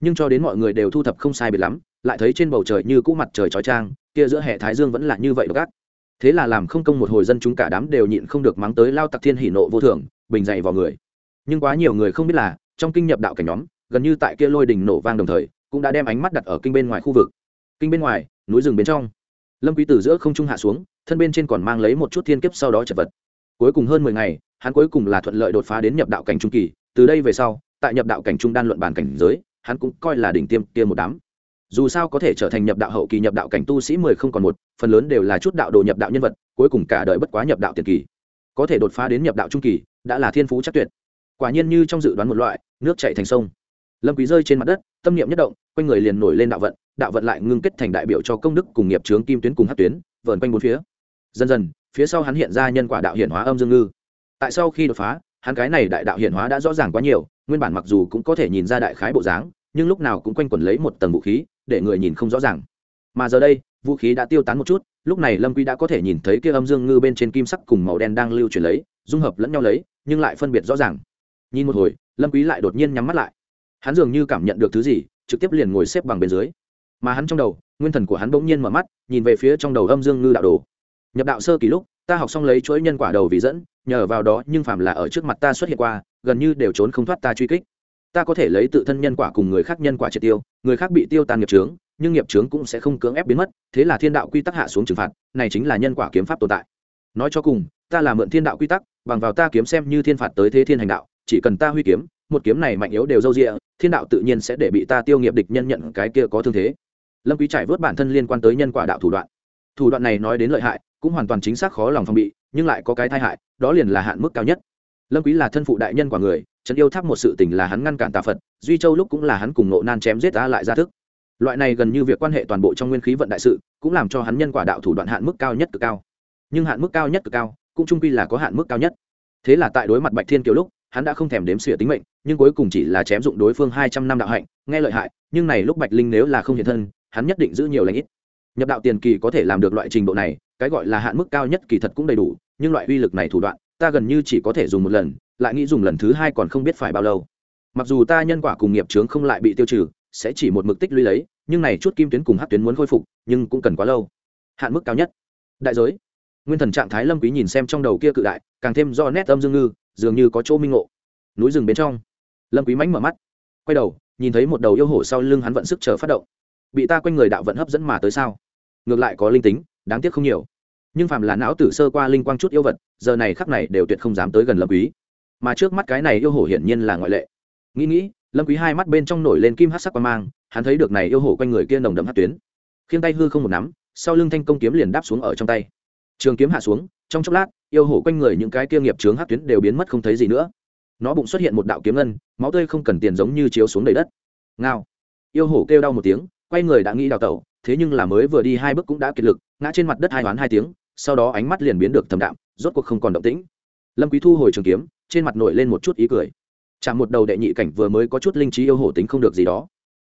Nhưng cho đến mọi người đều thu thập không sai biệt lắm, lại thấy trên bầu trời như cũ mặt trời trói trang kia giữa hệ thái dương vẫn là như vậy gắt thế là làm không công một hồi dân chúng cả đám đều nhịn không được mắng tới lao tặc thiên hỉ nộ vô thường bình dày vào người. Nhưng quá nhiều người không biết là, trong kinh nhập đạo cảnh nhóm, gần như tại kia lôi đình nổ vang đồng thời, cũng đã đem ánh mắt đặt ở kinh bên ngoài khu vực. Kinh bên ngoài, núi rừng bên trong. Lâm quý tử giữa không trung hạ xuống, thân bên trên còn mang lấy một chút thiên kiếp sau đó chật vật. Cuối cùng hơn mười ngày hắn cuối cùng là thuận lợi đột phá đến nhập đạo cảnh trung kỳ, từ đây về sau, tại nhập đạo cảnh trung đan luận bàn cảnh giới, hắn cũng coi là đỉnh tiêm kia một đám. Dù sao có thể trở thành nhập đạo hậu kỳ nhập đạo cảnh tu sĩ mười không còn một, phần lớn đều là chút đạo đồ nhập đạo nhân vật, cuối cùng cả đời bất quá nhập đạo tiền kỳ. Có thể đột phá đến nhập đạo trung kỳ, đã là thiên phú chắc tuyệt. Quả nhiên như trong dự đoán một loại, nước chảy thành sông. Lâm quý rơi trên mặt đất, tâm niệm nhất động, quanh người liền nổi lên đạo vận đạo vận lại ngưng kết thành đại biểu cho công đức cùng nghiệp chướng kim tuyến cùng hắc tuyến, vờn quanh bốn phía. Dần dần, phía sau hắn hiện ra nhân quả đạo hiển hóa âm dương ngư tại sau khi đột phá, hắn cái này đại đạo hiển hóa đã rõ ràng quá nhiều, nguyên bản mặc dù cũng có thể nhìn ra đại khái bộ dáng, nhưng lúc nào cũng quanh quẩn lấy một tầng vũ khí, để người nhìn không rõ ràng. Mà giờ đây, vũ khí đã tiêu tán một chút, lúc này lâm quý đã có thể nhìn thấy kia âm dương ngư bên trên kim sắc cùng màu đen đang lưu chuyển lấy, dung hợp lẫn nhau lấy, nhưng lại phân biệt rõ ràng. Nhìn một hồi, lâm quý lại đột nhiên nhắm mắt lại. Hắn dường như cảm nhận được thứ gì, trực tiếp liền ngồi xếp bằng bên dưới. Mà hắn trong đầu, nguyên thần của hắn bỗng nhiên mở mắt, nhìn về phía trong đầu âm dương ngư đạo đồ. Nhập đạo sơ kỳ lúc, ta học xong lấy chuỗi nhân quả đầu vì dẫn nhờ vào đó nhưng phàm là ở trước mặt ta xuất hiện qua, gần như đều trốn không thoát ta truy kích. Ta có thể lấy tự thân nhân quả cùng người khác nhân quả triệt tiêu, người khác bị tiêu tan nghiệp trướng nhưng nghiệp trướng cũng sẽ không cưỡng ép biến mất, thế là thiên đạo quy tắc hạ xuống trừng phạt, này chính là nhân quả kiếm pháp tồn tại. Nói cho cùng, ta là mượn thiên đạo quy tắc, bằng vào ta kiếm xem như thiên phạt tới thế thiên hành đạo, chỉ cần ta huy kiếm, một kiếm này mạnh yếu đều dâu dịa, thiên đạo tự nhiên sẽ để bị ta tiêu nghiệp địch nhân nhận cái kia có thương thế. Lâm quý trải vớt bản thân liên quan tới nhân quả đạo thủ đoạn. Thủ đoạn này nói đến lợi hại, cũng hoàn toàn chính xác khó lòng phòng bị nhưng lại có cái tai hại, đó liền là hạn mức cao nhất. Lâm quý là thân phụ đại nhân quả người, trấn yêu tháp một sự tình là hắn ngăn cản tà phật, duy châu lúc cũng là hắn cùng nộ nan chém giết ta lại ra thức. Loại này gần như việc quan hệ toàn bộ trong nguyên khí vận đại sự, cũng làm cho hắn nhân quả đạo thủ đoạn hạn mức cao nhất cực cao. Nhưng hạn mức cao nhất cực cao, cũng trung quy là có hạn mức cao nhất. Thế là tại đối mặt bạch thiên kiều lúc, hắn đã không thèm đếm xỉa tính mệnh, nhưng cuối cùng chỉ là chém dụng đối phương hai trăm năm đạo hạnh, nghe lợi hại, nhưng này lúc bạch linh nếu là không hiện thân, hắn nhất định giữ nhiều lãnh ít. Nhập đạo tiền kỳ có thể làm được loại trình độ này cái gọi là hạn mức cao nhất kỳ thật cũng đầy đủ, nhưng loại uy lực này thủ đoạn, ta gần như chỉ có thể dùng một lần, lại nghĩ dùng lần thứ hai còn không biết phải bao lâu. Mặc dù ta nhân quả cùng nghiệp chướng không lại bị tiêu trừ, sẽ chỉ một mực tích lũy lấy, nhưng này chút kim tuyến cùng hát tuyến muốn khôi phục, nhưng cũng cần quá lâu. Hạn mức cao nhất. Đại giới. Nguyên thần trạng thái lâm quý nhìn xem trong đầu kia cự đại, càng thêm do nét âm dương ngư, dường như có chỗ minh ngộ. Núi rừng bên trong. Lâm quý mánh mở mắt, quay đầu, nhìn thấy một đầu yêu hổ sau lưng hắn vận sức chờ phát động. Bị ta quanh người đạo vận hấp dẫn mà tới sao? Ngược lại có linh tính đáng tiếc không nhiều. Nhưng phàm là não tử sơ qua linh quang chút yêu vật, giờ này khắc này đều tuyệt không dám tới gần lâm quý. Mà trước mắt cái này yêu hổ hiển nhiên là ngoại lệ. Nghĩ nghĩ, lâm quý hai mắt bên trong nổi lên kim hắc sắc quang mang, hắn thấy được này yêu hổ quanh người kia nồng đậm hắc tuyến. Khiêng tay hư không một nắm, sau lưng thanh công kiếm liền đáp xuống ở trong tay. Trường kiếm hạ xuống, trong chốc lát, yêu hổ quanh người những cái kia nghiệp chướng hắc tuyến đều biến mất không thấy gì nữa. Nó bụng xuất hiện một đạo kiếm ngân, máu tươi không cần tiền giống như chiếu xuống đầy đất. Ngao. Yêu hổ kêu đau một tiếng, quay người đã nghĩ đào tẩu thế nhưng là mới vừa đi hai bước cũng đã kiệt lực, ngã trên mặt đất hai đoán hai tiếng, sau đó ánh mắt liền biến được thầm đạm, rốt cuộc không còn động tĩnh. Lâm quý thu hồi trường kiếm, trên mặt nổi lên một chút ý cười. Chạm một đầu đệ nhị cảnh vừa mới có chút linh trí yêu hổ tính không được gì đó.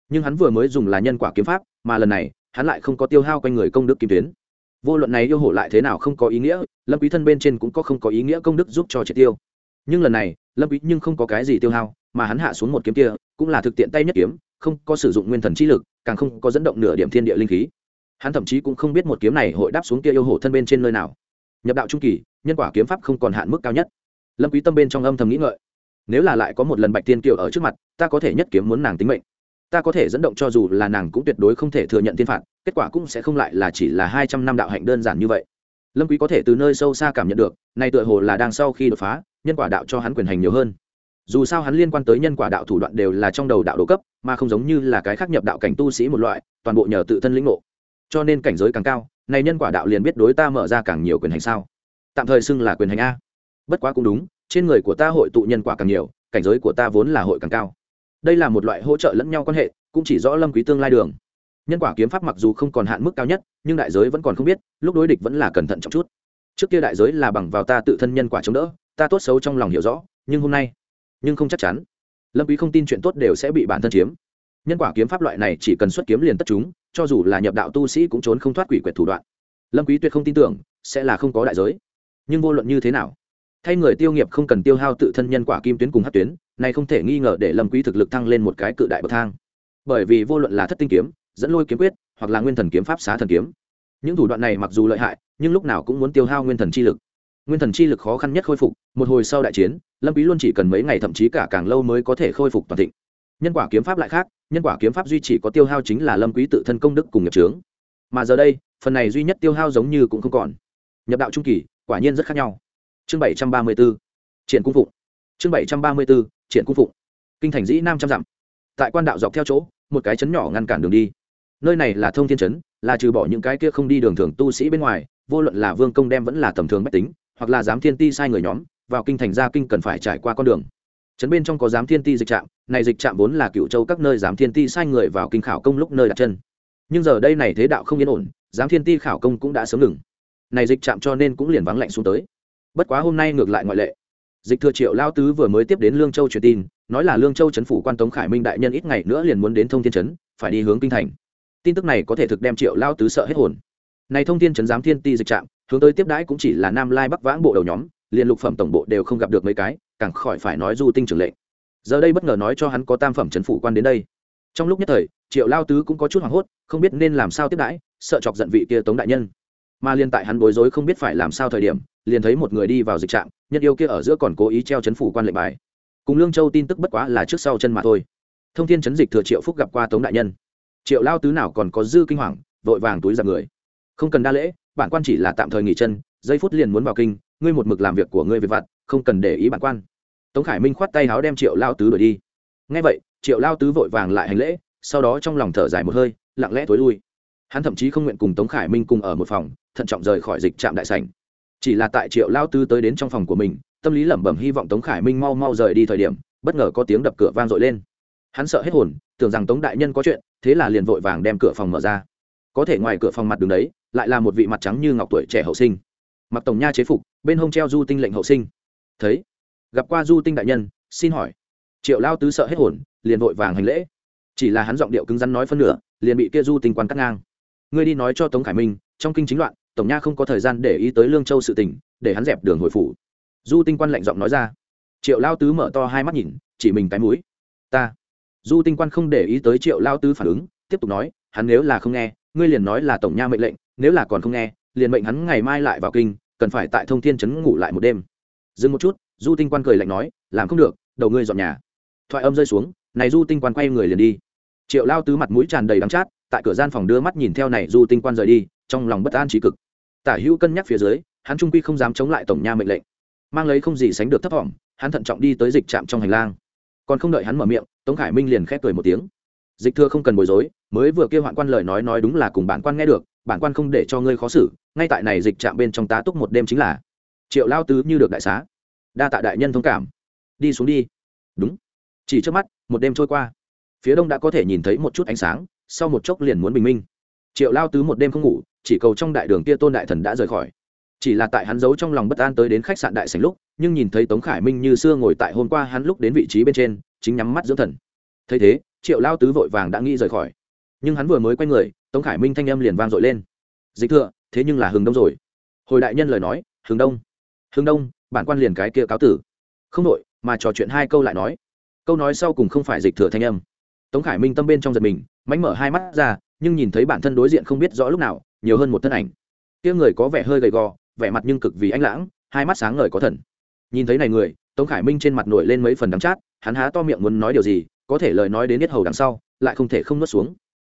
Nhưng hắn vừa mới dùng là nhân quả kiếm pháp, mà lần này, hắn lại không có tiêu hao quanh người công đức kim tuyến. Vô luận này yêu hổ lại thế nào không có ý nghĩa, lâm quý thân bên trên cũng có không có ý nghĩa công đức giúp cho triệt tiêu. Nhưng lần này, lâm quý nhưng không có cái gì tiêu hao mà hắn hạ xuống một kiếm kia, cũng là thực tiện tay nhất kiếm, không có sử dụng nguyên thần chi lực, càng không có dẫn động nửa điểm thiên địa linh khí. Hắn thậm chí cũng không biết một kiếm này hội đáp xuống kia yêu hổ thân bên trên nơi nào. Nhập đạo trung kỳ, nhân quả kiếm pháp không còn hạn mức cao nhất. Lâm quý tâm bên trong âm thầm nghĩ ngợi. Nếu là lại có một lần bạch tiên kiều ở trước mặt, ta có thể nhất kiếm muốn nàng tính mệnh. Ta có thể dẫn động cho dù là nàng cũng tuyệt đối không thể thừa nhận thiên phạt, kết quả cũng sẽ không lại là chỉ là hai trăm năm đạo hạnh đơn giản như vậy. Lâm quý có thể từ nơi sâu xa cảm nhận được, nay tựa hồ là đang sau khi đột phá, nhân quả đạo cho hắn quyền hành nhiều hơn dù sao hắn liên quan tới nhân quả đạo thủ đoạn đều là trong đầu đạo đồ cấp, mà không giống như là cái khác nhập đạo cảnh tu sĩ một loại, toàn bộ nhờ tự thân lĩnh ngộ. Cho nên cảnh giới càng cao, này nhân quả đạo liền biết đối ta mở ra càng nhiều quyền hành sao. Tạm thời xưng là quyền hành a. Bất quá cũng đúng, trên người của ta hội tụ nhân quả càng nhiều, cảnh giới của ta vốn là hội càng cao. Đây là một loại hỗ trợ lẫn nhau quan hệ, cũng chỉ rõ lâm quý tương lai đường. Nhân quả kiếm pháp mặc dù không còn hạn mức cao nhất, nhưng đại giới vẫn còn không biết, lúc đối địch vẫn là cẩn thận trọng chút. Trước kia đại giới là bằng vào ta tự thân nhân quả chống đỡ, ta tốt xấu trong lòng hiểu rõ, nhưng hôm nay nhưng không chắc chắn. Lâm quý không tin chuyện tốt đều sẽ bị bản thân chiếm. Nhân quả kiếm pháp loại này chỉ cần xuất kiếm liền tất chúng, cho dù là nhập đạo tu sĩ cũng trốn không thoát quỷ quyệt thủ đoạn. Lâm quý tuyệt không tin tưởng, sẽ là không có đại giới. Nhưng vô luận như thế nào, thay người tiêu nghiệp không cần tiêu hao tự thân nhân quả kim tuyến cùng hắc tuyến, này không thể nghi ngờ để lâm quý thực lực thăng lên một cái cự đại bậc thang. Bởi vì vô luận là thất tinh kiếm, dẫn lôi kiếm quyết, hoặc là nguyên thần kiếm pháp xá thần kiếm, những thủ đoạn này mặc dù lợi hại, nhưng lúc nào cũng muốn tiêu hao nguyên thần chi lực nguyên thần chi lực khó khăn nhất khôi phục, một hồi sau đại chiến, lâm quý luôn chỉ cần mấy ngày thậm chí cả càng lâu mới có thể khôi phục toàn thịnh. Nhân quả kiếm pháp lại khác, nhân quả kiếm pháp duy chỉ có tiêu hao chính là lâm quý tự thân công đức cùng nghiệp trướng mà giờ đây, phần này duy nhất tiêu hao giống như cũng không còn. Nhập đạo trung kỳ, quả nhiên rất khác nhau. Chương bảy trăm ba mươi 734 triển cung phụng. Chương bảy trăm ba mươi 734 triển cung phụng. Kinh thành dĩ nam trăm dặm. Tại quan đạo dọc theo chỗ, một cái chấn nhỏ ngăn cản đường đi. Nơi này là thông thiên chấn là trừ bỏ những cái kia không đi đường thường tu sĩ bên ngoài, vô luận là vương công đem vẫn là tầm thường bách tính hoặc là giám thiên ti sai người nhóm, vào kinh thành ra kinh cần phải trải qua con đường. Trấn bên trong có giám thiên ti dịch trạm, này dịch trạm vốn là cựu châu các nơi giám thiên ti sai người vào kinh khảo công lúc nơi đặt chân. Nhưng giờ đây này thế đạo không yên ổn, giám thiên ti khảo công cũng đã sớm ngừng. Này dịch trạm cho nên cũng liền vắng lạnh xuống tới. Bất quá hôm nay ngược lại ngoại lệ. Dịch thừa triệu lao tứ vừa mới tiếp đến lương châu truyền tin, nói là lương châu trấn phủ quan tống khải minh đại nhân ít ngày nữa liền muốn đến thông thiên trấn phải đi hướng kinh thành. Tin tức này có thể thực đem triệu lao tứ sợ hết hồn. Này thông thiên trấn giám thiên ti dịch trạm hướng tới tiếp đãi cũng chỉ là nam lai bắc vãng bộ đầu nhóm, liền lục phẩm tổng bộ đều không gặp được mấy cái, càng khỏi phải nói du tinh trưởng lệnh. Giờ đây bất ngờ nói cho hắn có tam phẩm trấn phủ quan đến đây. Trong lúc nhất thời, triệu lao tứ cũng có chút hoảng hốt, không biết nên làm sao tiếp đãi, sợ chọc giận vị kia tống đại nhân. Mà liên tại hắn bối rối không biết phải làm sao thời điểm, liền thấy một người đi vào dịch trạm, nhân yêu kia ở giữa còn cố ý treo chấn phủ quan lệnh bài. Cùng lương châu tin tức bất quá là trước sau chân mà thôi. Thông thiên chấn dịch thừa triệu phúc gặp qua tống đại nhân. Triệu lao tứ nào còn có dư kinh hoàng, vội vàng túi ra người. Không cần đa lễ bản quan chỉ là tạm thời nghỉ chân, giây phút liền muốn vào kinh, ngươi một mực làm việc của ngươi về vặt, không cần để ý bản quan. Tống khải minh khoát tay háo đem triệu lao tứ đuổi đi. Ngay vậy, triệu lao tứ vội vàng lại hành lễ, sau đó trong lòng thở dài một hơi, lặng lẽ tối lui. Hắn thậm chí không nguyện cùng tống khải minh cùng ở một phòng, thận trọng rời khỏi dịch trạm đại sảnh. Chỉ là tại triệu lao tứ tới đến trong phòng của mình, tâm lý lẩm bẩm hy vọng tống khải minh mau mau rời đi thời điểm, bất ngờ có tiếng đập cửa vang dội lên. Hắn sợ hết hồn, tưởng rằng tống đại nhân có chuyện, thế là liền vội vàng đem cửa phòng mở ra. Có thể ngoài cửa phòng mặt đường đấy lại là một vị mặt trắng như ngọc tuổi trẻ hậu sinh. Mặc tổng nha chế phục bên hông treo du tinh lệnh hậu sinh. Thấy gặp qua du tinh đại nhân xin hỏi. Triệu lao tứ sợ hết hồn liền vội vàng hành lễ. Chỉ là hắn giọng điệu cứng rắn nói phân nửa liền bị kia du tinh quan cắt ngang. Ngươi đi nói cho tống khải minh trong kinh chính loạn tổng nha không có thời gian để ý tới lương châu sự tỉnh, để hắn dẹp đường hồi phủ. Du tinh quan lạnh giọng nói ra. Triệu lao tứ mở to hai mắt nhìn chỉ mình cái mũi. Ta. Du tinh quan không để ý tới triệu lao tứ phản ứng tiếp tục nói hắn nếu là không nghe ngươi liền nói là tổng nha mệnh lệnh nếu là còn không nghe, liền mệnh hắn ngày mai lại vào kinh, cần phải tại thông thiên trấn ngủ lại một đêm. Dừng một chút, du tinh quan cười lạnh nói, làm không được, đầu ngươi dọn nhà. Thoại âm rơi xuống, này du tinh quan quay người liền đi. Triệu lao tứ mặt mũi tràn đầy đắng chát, tại cửa gian phòng đưa mắt nhìn theo này du tinh quan rời đi, trong lòng bất an trí cực. Tả hữu cân nhắc phía dưới, hắn trung quy không dám chống lại tổng nha mệnh lệnh. Mang lấy không gì sánh được thấp thỏm, hắn thận trọng đi tới dịch trạm trong hành lang. Còn không đợi hắn mở miệng, tống khải minh liền khép cười một tiếng. Dịch thưa không cần bối rối, mới vừa kêu hoạn quan lời nói nói đúng là cùng bản quan nghe được bản quan không để cho ngươi khó xử, ngay tại này dịch trạm bên trong tá túc một đêm chính là triệu lao tứ như được đại xá. Đa tạ đại nhân thông cảm. Đi xuống đi. Đúng. Chỉ trước mắt, một đêm trôi qua. Phía đông đã có thể nhìn thấy một chút ánh sáng, sau một chốc liền muốn bình minh. Triệu lao tứ một đêm không ngủ, chỉ cầu trong đại đường kia tôn đại thần đã rời khỏi. Chỉ là tại hắn giấu trong lòng bất an tới đến khách sạn đại sành lúc, nhưng nhìn thấy tống khải minh như xưa ngồi tại hôm qua hắn lúc đến vị trí bên trên, chính nhắm mắt dưỡng thần. Thấy thế, triệu lao tứ vội vàng đã nghĩ rời khỏi. Nhưng hắn vừa mới quay người tống khải minh thanh âm liền vang dội lên. Dịch thưa thế nhưng là hừng đông rồi. Hồi đại nhân lời nói hừng đông hừng đông, bản quan liền cái kia cáo tử. Không đội mà trò chuyện hai câu lại nói. Câu nói sau cùng không phải dịch thừa thanh âm. Tống khải minh tâm bên trong giật mình mánh mở hai mắt ra, nhưng nhìn thấy bản thân đối diện không biết rõ lúc nào, nhiều hơn một thân ảnh. Kia người có vẻ hơi gầy gò, vẻ mặt nhưng cực vì ánh lãng, hai mắt sáng ngời có thần. Nhìn thấy này người, tống khải minh trên mặt nổi lên mấy phần đắng chát, hắn há to miệng muốn nói điều gì, có thể lời nói đến nhất hầu đằng sau, lại không thể không nuốt xuống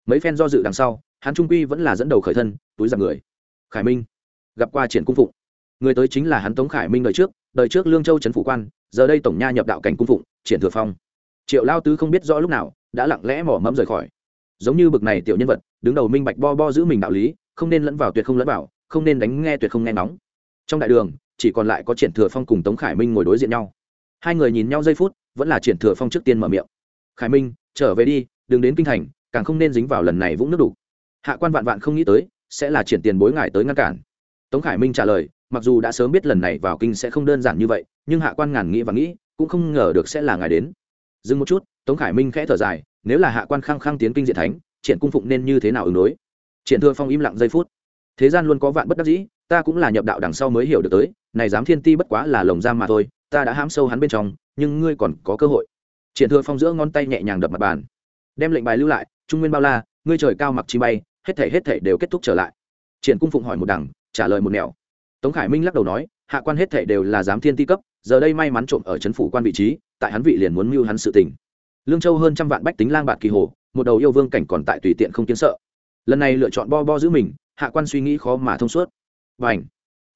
mấy phen do dự đằng sau, hắn trung quy vẫn là dẫn đầu khởi thân, túi giặc người. Khải minh, gặp qua triển cung phụng. Người tới chính là hắn tống khải minh đời trước đời trước lương châu trấn phủ quan, giờ đây tổng nha nhập đạo cảnh cung phụng, triển thừa phong. Triệu lao tứ không biết rõ lúc nào, đã lặng lẽ mỏ mẫm rời khỏi. Giống như bực này tiểu nhân vật, đứng đầu minh bạch bo bo giữ mình đạo lý, không nên lẫn vào tuyệt không lẫn vào, không nên đánh nghe tuyệt không nghe nóng trong đại đường, chỉ còn lại có triển thừa phong cùng tống khải minh ngồi đối diện nhau. Hai người nhìn nhau giây phút, vẫn là triển thừa phong trước tiên mở miệng. Khải minh, trở về đi, đừng đến kinh thành càng không nên dính vào lần này vũng nước đủ hạ quan vạn vạn không nghĩ tới, sẽ là triển tiền bối ngài tới ngăn cản. Tống khải minh trả lời, mặc dù đã sớm biết lần này vào kinh sẽ không đơn giản như vậy, nhưng hạ quan ngàn nghĩ và nghĩ, cũng không ngờ được sẽ là ngài đến. Dừng một chút, tống khải minh khẽ thở dài, nếu là hạ quan khăng khăng tiến kinh diện thánh, triển cung phụng nên như thế nào ứng đối? Triển thừa phong im lặng giây phút. Thế gian luôn có vạn bất đắc dĩ, ta cũng là nhập đạo đằng sau mới hiểu được tới, này dám thiên ti bất quá là lồng giam mà thôi, ta đã hãm sâu hắn bên trong, nhưng ngươi còn có cơ hội. Triển thừa phong giữa ngón tay nhẹ nhàng đập mặt bàn, đem lệnh bài lưu lại trung nguyên bao la, ngươi trời cao mặc chi bay, hết thể hết thể đều kết thúc trở lại. Triển cung phụng hỏi một đằng, trả lời một nẻo. Tống khải minh lắc đầu nói, hạ quan hết thể đều là giám thiên ti cấp, giờ đây may mắn trộm ở c phủ quan vị trí, tại hắn vị liền muốn mưu hắn sự tình. Lương châu hơn trăm vạn bách tính lang bạt kỳ hồ, một đầu yêu vương cảnh còn tại tùy tiện không kiến sợ. Lần này lựa chọn bo bo giữ mình, hạ quan suy nghĩ khó mà thông suốt. Và ảnh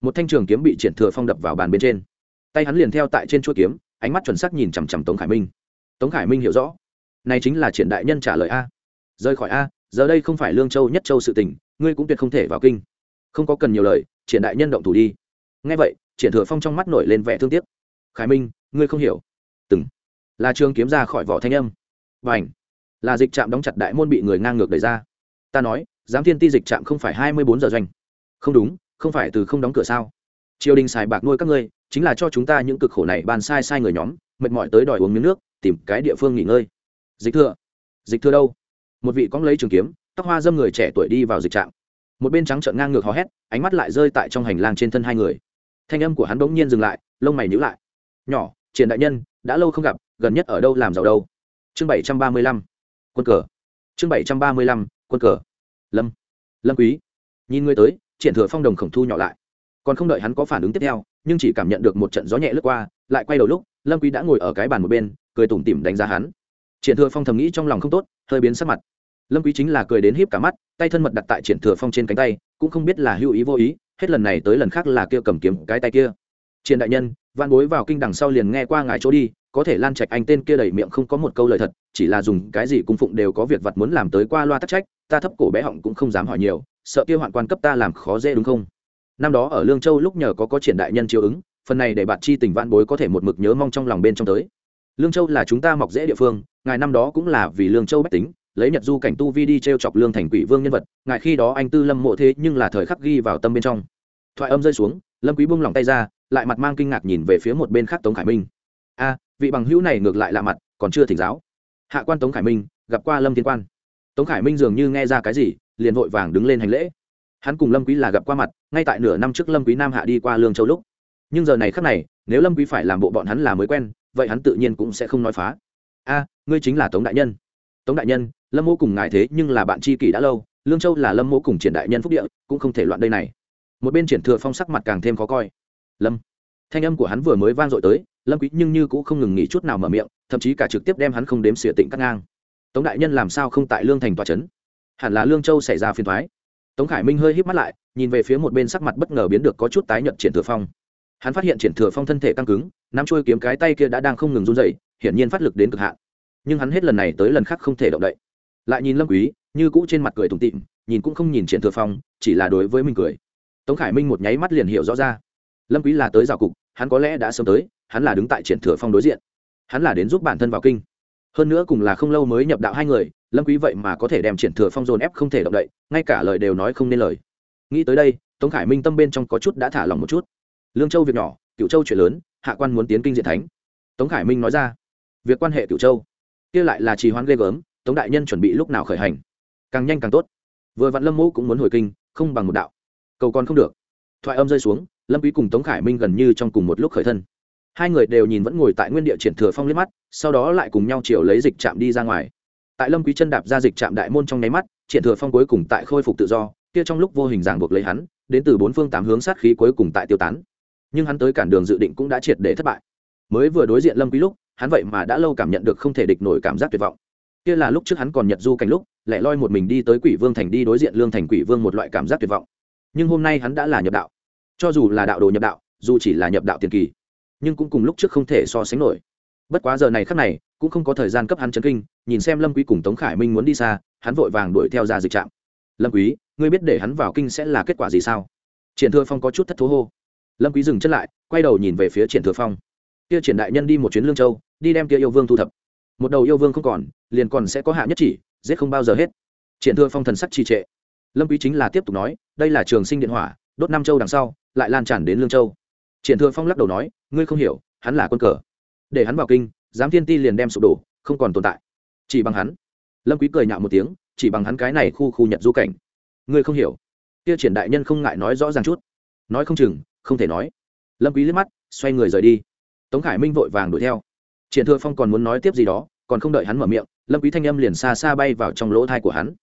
một thanh trường kiếm bị triển thừa phong đập vào bàn bên trên. Tay hắn liền theo tại trên chuỗi kiếm, ánh mắt chuẩn sắc nhìn chằm chằm tống khải minh. Tống khải minh hiểu rõ, này chính là triển đại nhân trả lời a rời khỏi a, giờ đây không phải lương châu nhất châu sự tình, ngươi cũng tuyệt không thể vào kinh. Không có cần nhiều lời, triển đại nhân động thủ đi. Ngay vậy, triển thừa phong trong mắt nổi lên vẻ thương tiếc. Khải minh, ngươi không hiểu. Từng. Là trường kiếm ra khỏi vỏ thanh âm. Và ảnh là dịch trạm đóng chặt đại môn bị người ngang ngược đẩy ra. Ta nói, giám thiên ti dịch trạm không phải hai mươi bốn giờ doanh. Không đúng, không phải từ không đóng cửa sao? Triều đình xài bạc nuôi các ngươi, chính là cho chúng ta những cực khổ này bàn sai sai người nhóm, mệt mỏi tới đòi uống miếng nước, tìm cái địa phương nghỉ ngơi. Dịch thừa. Dịch thừa đâu? Một vị cóng lấy trường kiếm, tóc hoa dâm người trẻ tuổi đi vào dịch trạm. Một bên trắng trợn ngang ngược hò hét, ánh mắt lại rơi tại trong hành lang trên thân hai người. Thanh âm của hắn bỗng nhiên dừng lại, lông mày nhíu lại. Nhỏ, triển đại nhân, đã lâu không gặp, gần nhất ở đâu làm giàu đâu? Chương bảy trăm ba mươi lăm, quân cờ. Chương bảy trăm ba mươi lăm, quân cờ. Lâm. Lâm quý. Nhìn người tới, triển thừa phong đồng khổng thu nhỏ lại. Còn không đợi hắn có phản ứng tiếp theo, nhưng chỉ cảm nhận được một trận gió nhẹ lướt qua, lại quay đầu lúc, lâm quý đã ngồi ở cái bàn một bên, cười tủm tỉm đánh giá hắn triển thừa phong thầm nghĩ trong lòng không tốt, hơi biến sắc mặt. Lâm quý chính là cười đến híp cả mắt, tay thân mật đặt tại triển thừa phong trên cánh tay, cũng không biết là hữu ý vô ý, hết lần này tới lần khác là kia cầm kiếm cái tay kia. Triển đại nhân văn bối vào kinh đằng sau liền nghe qua ngài chỗ đi, có thể lan trạch anh tên kia đầy miệng không có một câu lời thật, chỉ là dùng cái gì cung phụng đều có việc vật muốn làm tới qua loa tắc trách, ta thấp cổ bé họng cũng không dám hỏi nhiều, sợ kia hoạn quan cấp ta làm khó dễ đúng không? Năm đó ở lương châu lúc nhờ có có triển đại nhân chiếu ứng, phần này để bạn chi tình vạn bối có thể một mực nhớ mong trong lòng bên trong tới lương châu là chúng ta mọc dễ địa phương, ngài năm đó cũng là vì lương châu bách tính, lấy nhật du cảnh tu vi đi t r e o chọc lương thành quỷ vương nhân vật, ngài khi đó anh tư lâm mộ thế nhưng là thời khắc ghi vào tâm bên trong. Thoại âm rơi xuống, lâm quý buông lòng tay ra, lại mặt mang kinh ngạc nhìn về phía một bên khác tống khải minh. A, vị bằng hữu này ngược lại lạ mặt, còn chưa thỉnh giáo. Hạ quan tống khải minh, gặp qua lâm thiên quan. Tống khải minh dường như nghe ra cái gì, liền vội vàng đứng lên hành lễ. Hắn cùng lâm quý là gặp qua mặt, ngay tại nửa năm trước lâm quý nam hạ đi qua lương châu lúc. Nhưng giờ này khắc này, nếu lâm quý phải làm bộ bọn hắn là mới quen vậy hắn tự nhiên cũng sẽ không nói phá. A, ngươi chính là tống đại nhân. Tống đại nhân, lâm mô cùng ngài thế nhưng là bạn tri kỷ đã lâu, lương châu là lâm mô cùng triển đại nhân phúc địa, cũng không thể loạn đây này. Một bên triển thừa phong sắc mặt càng thêm khó coi. Lâm. Thanh âm của hắn vừa mới vang dội tới, lâm quý nhưng như cũng không ngừng nghỉ chút nào mở miệng, thậm chí cả trực tiếp đem hắn không đếm xỉa tịnh cắt ngang. Tống đại nhân làm sao không tại lương thành tòa trấn hẳn là lương châu xảy ra phiền thoái tống khải minh hơi híp mắt lại, nhìn về phía một bên sắc mặt bất ngờ biến được có chút tái nhợt triển thừa phong. Hắn phát hiện triển thừa phong thân thể căng cứng nắm chuôi kiếm cái tay kia đã đang không ngừng run dậy hiển nhiên phát lực đến cực hạn. Nhưng hắn hết lần này tới lần khác không thể động đậy. Lại nhìn lâm quý, như cũ trên mặt cười tủm tỉm, nhìn cũng không nhìn triển thừa phong, chỉ là đối với mình cười. Tống khải minh một nháy mắt liền hiểu rõ ra. Lâm quý là tới rào cục, hắn có lẽ đã sớm tới, hắn là đứng tại triển thừa phong đối diện. Hắn là đến giúp bản thân vào kinh. Hơn nữa cùng là không lâu mới nhập đạo hai người, lâm quý vậy mà có thể đem triển thừa phong dồn ép không thể động đậy, ngay cả lời đều nói không nên lời. Nghĩ tới đây, tống khải minh tâm bên trong có chút đã thả lòng một chút. Lương châu việc nhỏ cựu châu chuyện lớn hạ quan muốn tiến kinh diện thánh. Tống khải minh nói ra, việc quan hệ Cửu châu, kia lại là trì hoãn ghê gớm, tống đại nhân chuẩn bị lúc nào khởi hành? Càng nhanh càng tốt. Vừa vạn lâm Mũ cũng muốn hồi kinh, không bằng một đạo. Cầu còn không được. Thoại âm rơi xuống, lâm quý cùng tống khải minh gần như trong cùng một lúc khởi thân. Hai người đều nhìn vẫn ngồi tại nguyên địa triển thừa phong liếc mắt, sau đó lại cùng nhau chiều lấy dịch chạm đi ra ngoài. Tại lâm quý chân đạp ra dịch chạm đại môn trong nháy mắt, triển thừa phong cuối cùng tại khôi phục tự do, kia trong lúc vô hình ràng buộc lấy hắn, đến từ bốn phương tám hướng sát khí cuối cùng tại tiêu tán nhưng hắn tới cản đường dự định cũng đã triệt để thất bại. Mới vừa đối diện lâm quý lúc, hắn vậy mà đã lâu cảm nhận được không thể địch nổi cảm giác tuyệt vọng. Kia là lúc trước hắn còn nhật du cảnh lúc lẻ loi một mình đi tới quỷ vương thành đi đối diện lương thành quỷ vương một loại cảm giác tuyệt vọng. Nhưng hôm nay hắn đã là nhập đạo. Cho dù là đạo đồ nhập đạo, dù chỉ là nhập đạo tiền kỳ, nhưng cũng cùng lúc trước không thể so sánh nổi. Bất quá giờ này khắc này, cũng không có thời gian cấp hắn chấn kinh, nhìn xem lâm quý cùng tống khải minh muốn đi xa, hắn vội vàng đuổi theo ra dịch trạm. Lâm quý, ngươi biết để hắn vào kinh sẽ là kết quả gì sao? Triển thừa phong có chút thất thố hô lâm quý dừng chân lại, quay đầu nhìn về phía triển thừa phong. Kia triển đại nhân đi một chuyến lương châu, đi đem kia yêu vương thu thập. Một đầu yêu vương không còn, liền còn sẽ có hạ nhất chỉ, giết không bao giờ hết. Triển thừa phong thần sắc trì trệ. Lâm quý chính là tiếp tục nói, đây là trường sinh điện hỏa, đốt nam châu đằng sau, lại lan tràn đến lương châu. Triển thừa phong lắc đầu nói, ngươi không hiểu, hắn là quân cờ. Để hắn vào kinh, giám thiên ti liền đem sụp đổ, không còn tồn tại. Chỉ bằng hắn. Lâm quý cười nhạo một tiếng, chỉ bằng hắn cái này khu khu nhật du cảnh. Ngươi không hiểu. Kia triển đại nhân không ngại nói rõ ràng chút. Nói không chừng không thể nói. Lâm quý liếc mắt, xoay người rời đi. Tống khải minh vội vàng đuổi theo. Triển thừa phong còn muốn nói tiếp gì đó, còn không đợi hắn mở miệng, lâm quý thanh âm liền xa xa bay vào trong lỗ thai của hắn.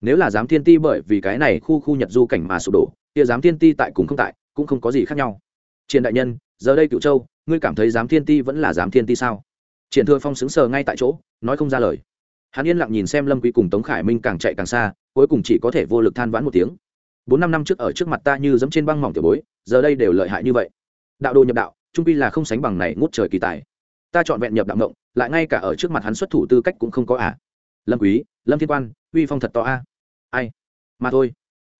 Nếu là giám thiên ti bởi vì cái này khu khu nhật du cảnh mà sụp đổ, kia giám thiên ti tại cùng không tại, cũng không có gì khác nhau. Triển đại nhân, giờ đây cựu châu, ngươi cảm thấy giám thiên ti vẫn là giám thiên ti sao? Triển thừa phong sững sờ ngay tại chỗ, nói không ra lời. Hắn yên lặng nhìn xem lâm quý cùng tống khải minh càng chạy càng xa, cuối cùng chỉ có thể vô lực than vãn một tiếng bốn năm năm trước ở trước mặt ta như dẫm trên băng mỏng tiểu bối, giờ đây đều lợi hại như vậy. Đạo đồ nhập đạo, trung pi là không sánh bằng này ngút trời kỳ tài. Ta chọn vẹn nhập đạo ngộng, lại ngay cả ở trước mặt hắn xuất thủ tư cách cũng không có à. Lâm quý, lâm thiên quan, uy phong thật to a. Ai? Mà thôi.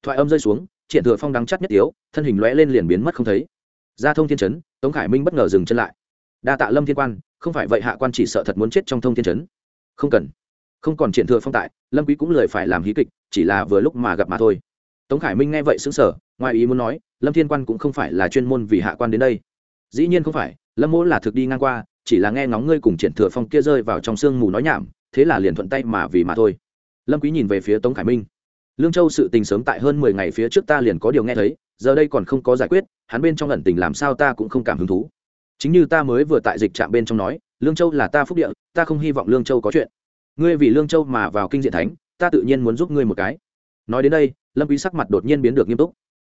Thoại âm rơi xuống, triển thừa phong đắng chắc nhất yếu thân hình lóe lên liền biến mất không thấy. Ra thông thiên chấn, tống khải minh bất ngờ dừng chân lại. Đa tạ lâm thiên quan, không phải vậy hạ quan chỉ sợ thật muốn chết trong thông thiên chấn. Không cần. Không còn triển thừa phong tại, lâm quý cũng lười phải làm hí kịch, chỉ là vừa lúc mà gặp mà thôi tống khải minh nghe vậy sững sờ, ngoài ý muốn nói, lâm thiên quan cũng không phải là chuyên môn vì hạ quan đến đây. Dĩ nhiên không phải, lâm mỗ là thực đi ngang qua, chỉ là nghe ngóng ngươi cùng triển thừa phong kia rơi vào trong sương mù nói nhảm, thế là liền thuận tay mà vì mà thôi. Lâm quý nhìn về phía tống khải minh. Lương châu sự tình sớm tại hơn mười ngày phía trước ta liền có điều nghe thấy, giờ đây còn không có giải quyết, hắn bên trong ẩn tình làm sao ta cũng không cảm hứng thú. Chính như ta mới vừa tại dịch trạm bên trong nói, lương châu là ta phúc địa, ta không hy vọng lương châu có chuyện. Ngươi vì lương châu mà vào kinh diện thánh, ta tự nhiên muốn giúp ngươi một cái. Nói đến đây lâm quý sắc mặt đột nhiên biến được nghiêm túc.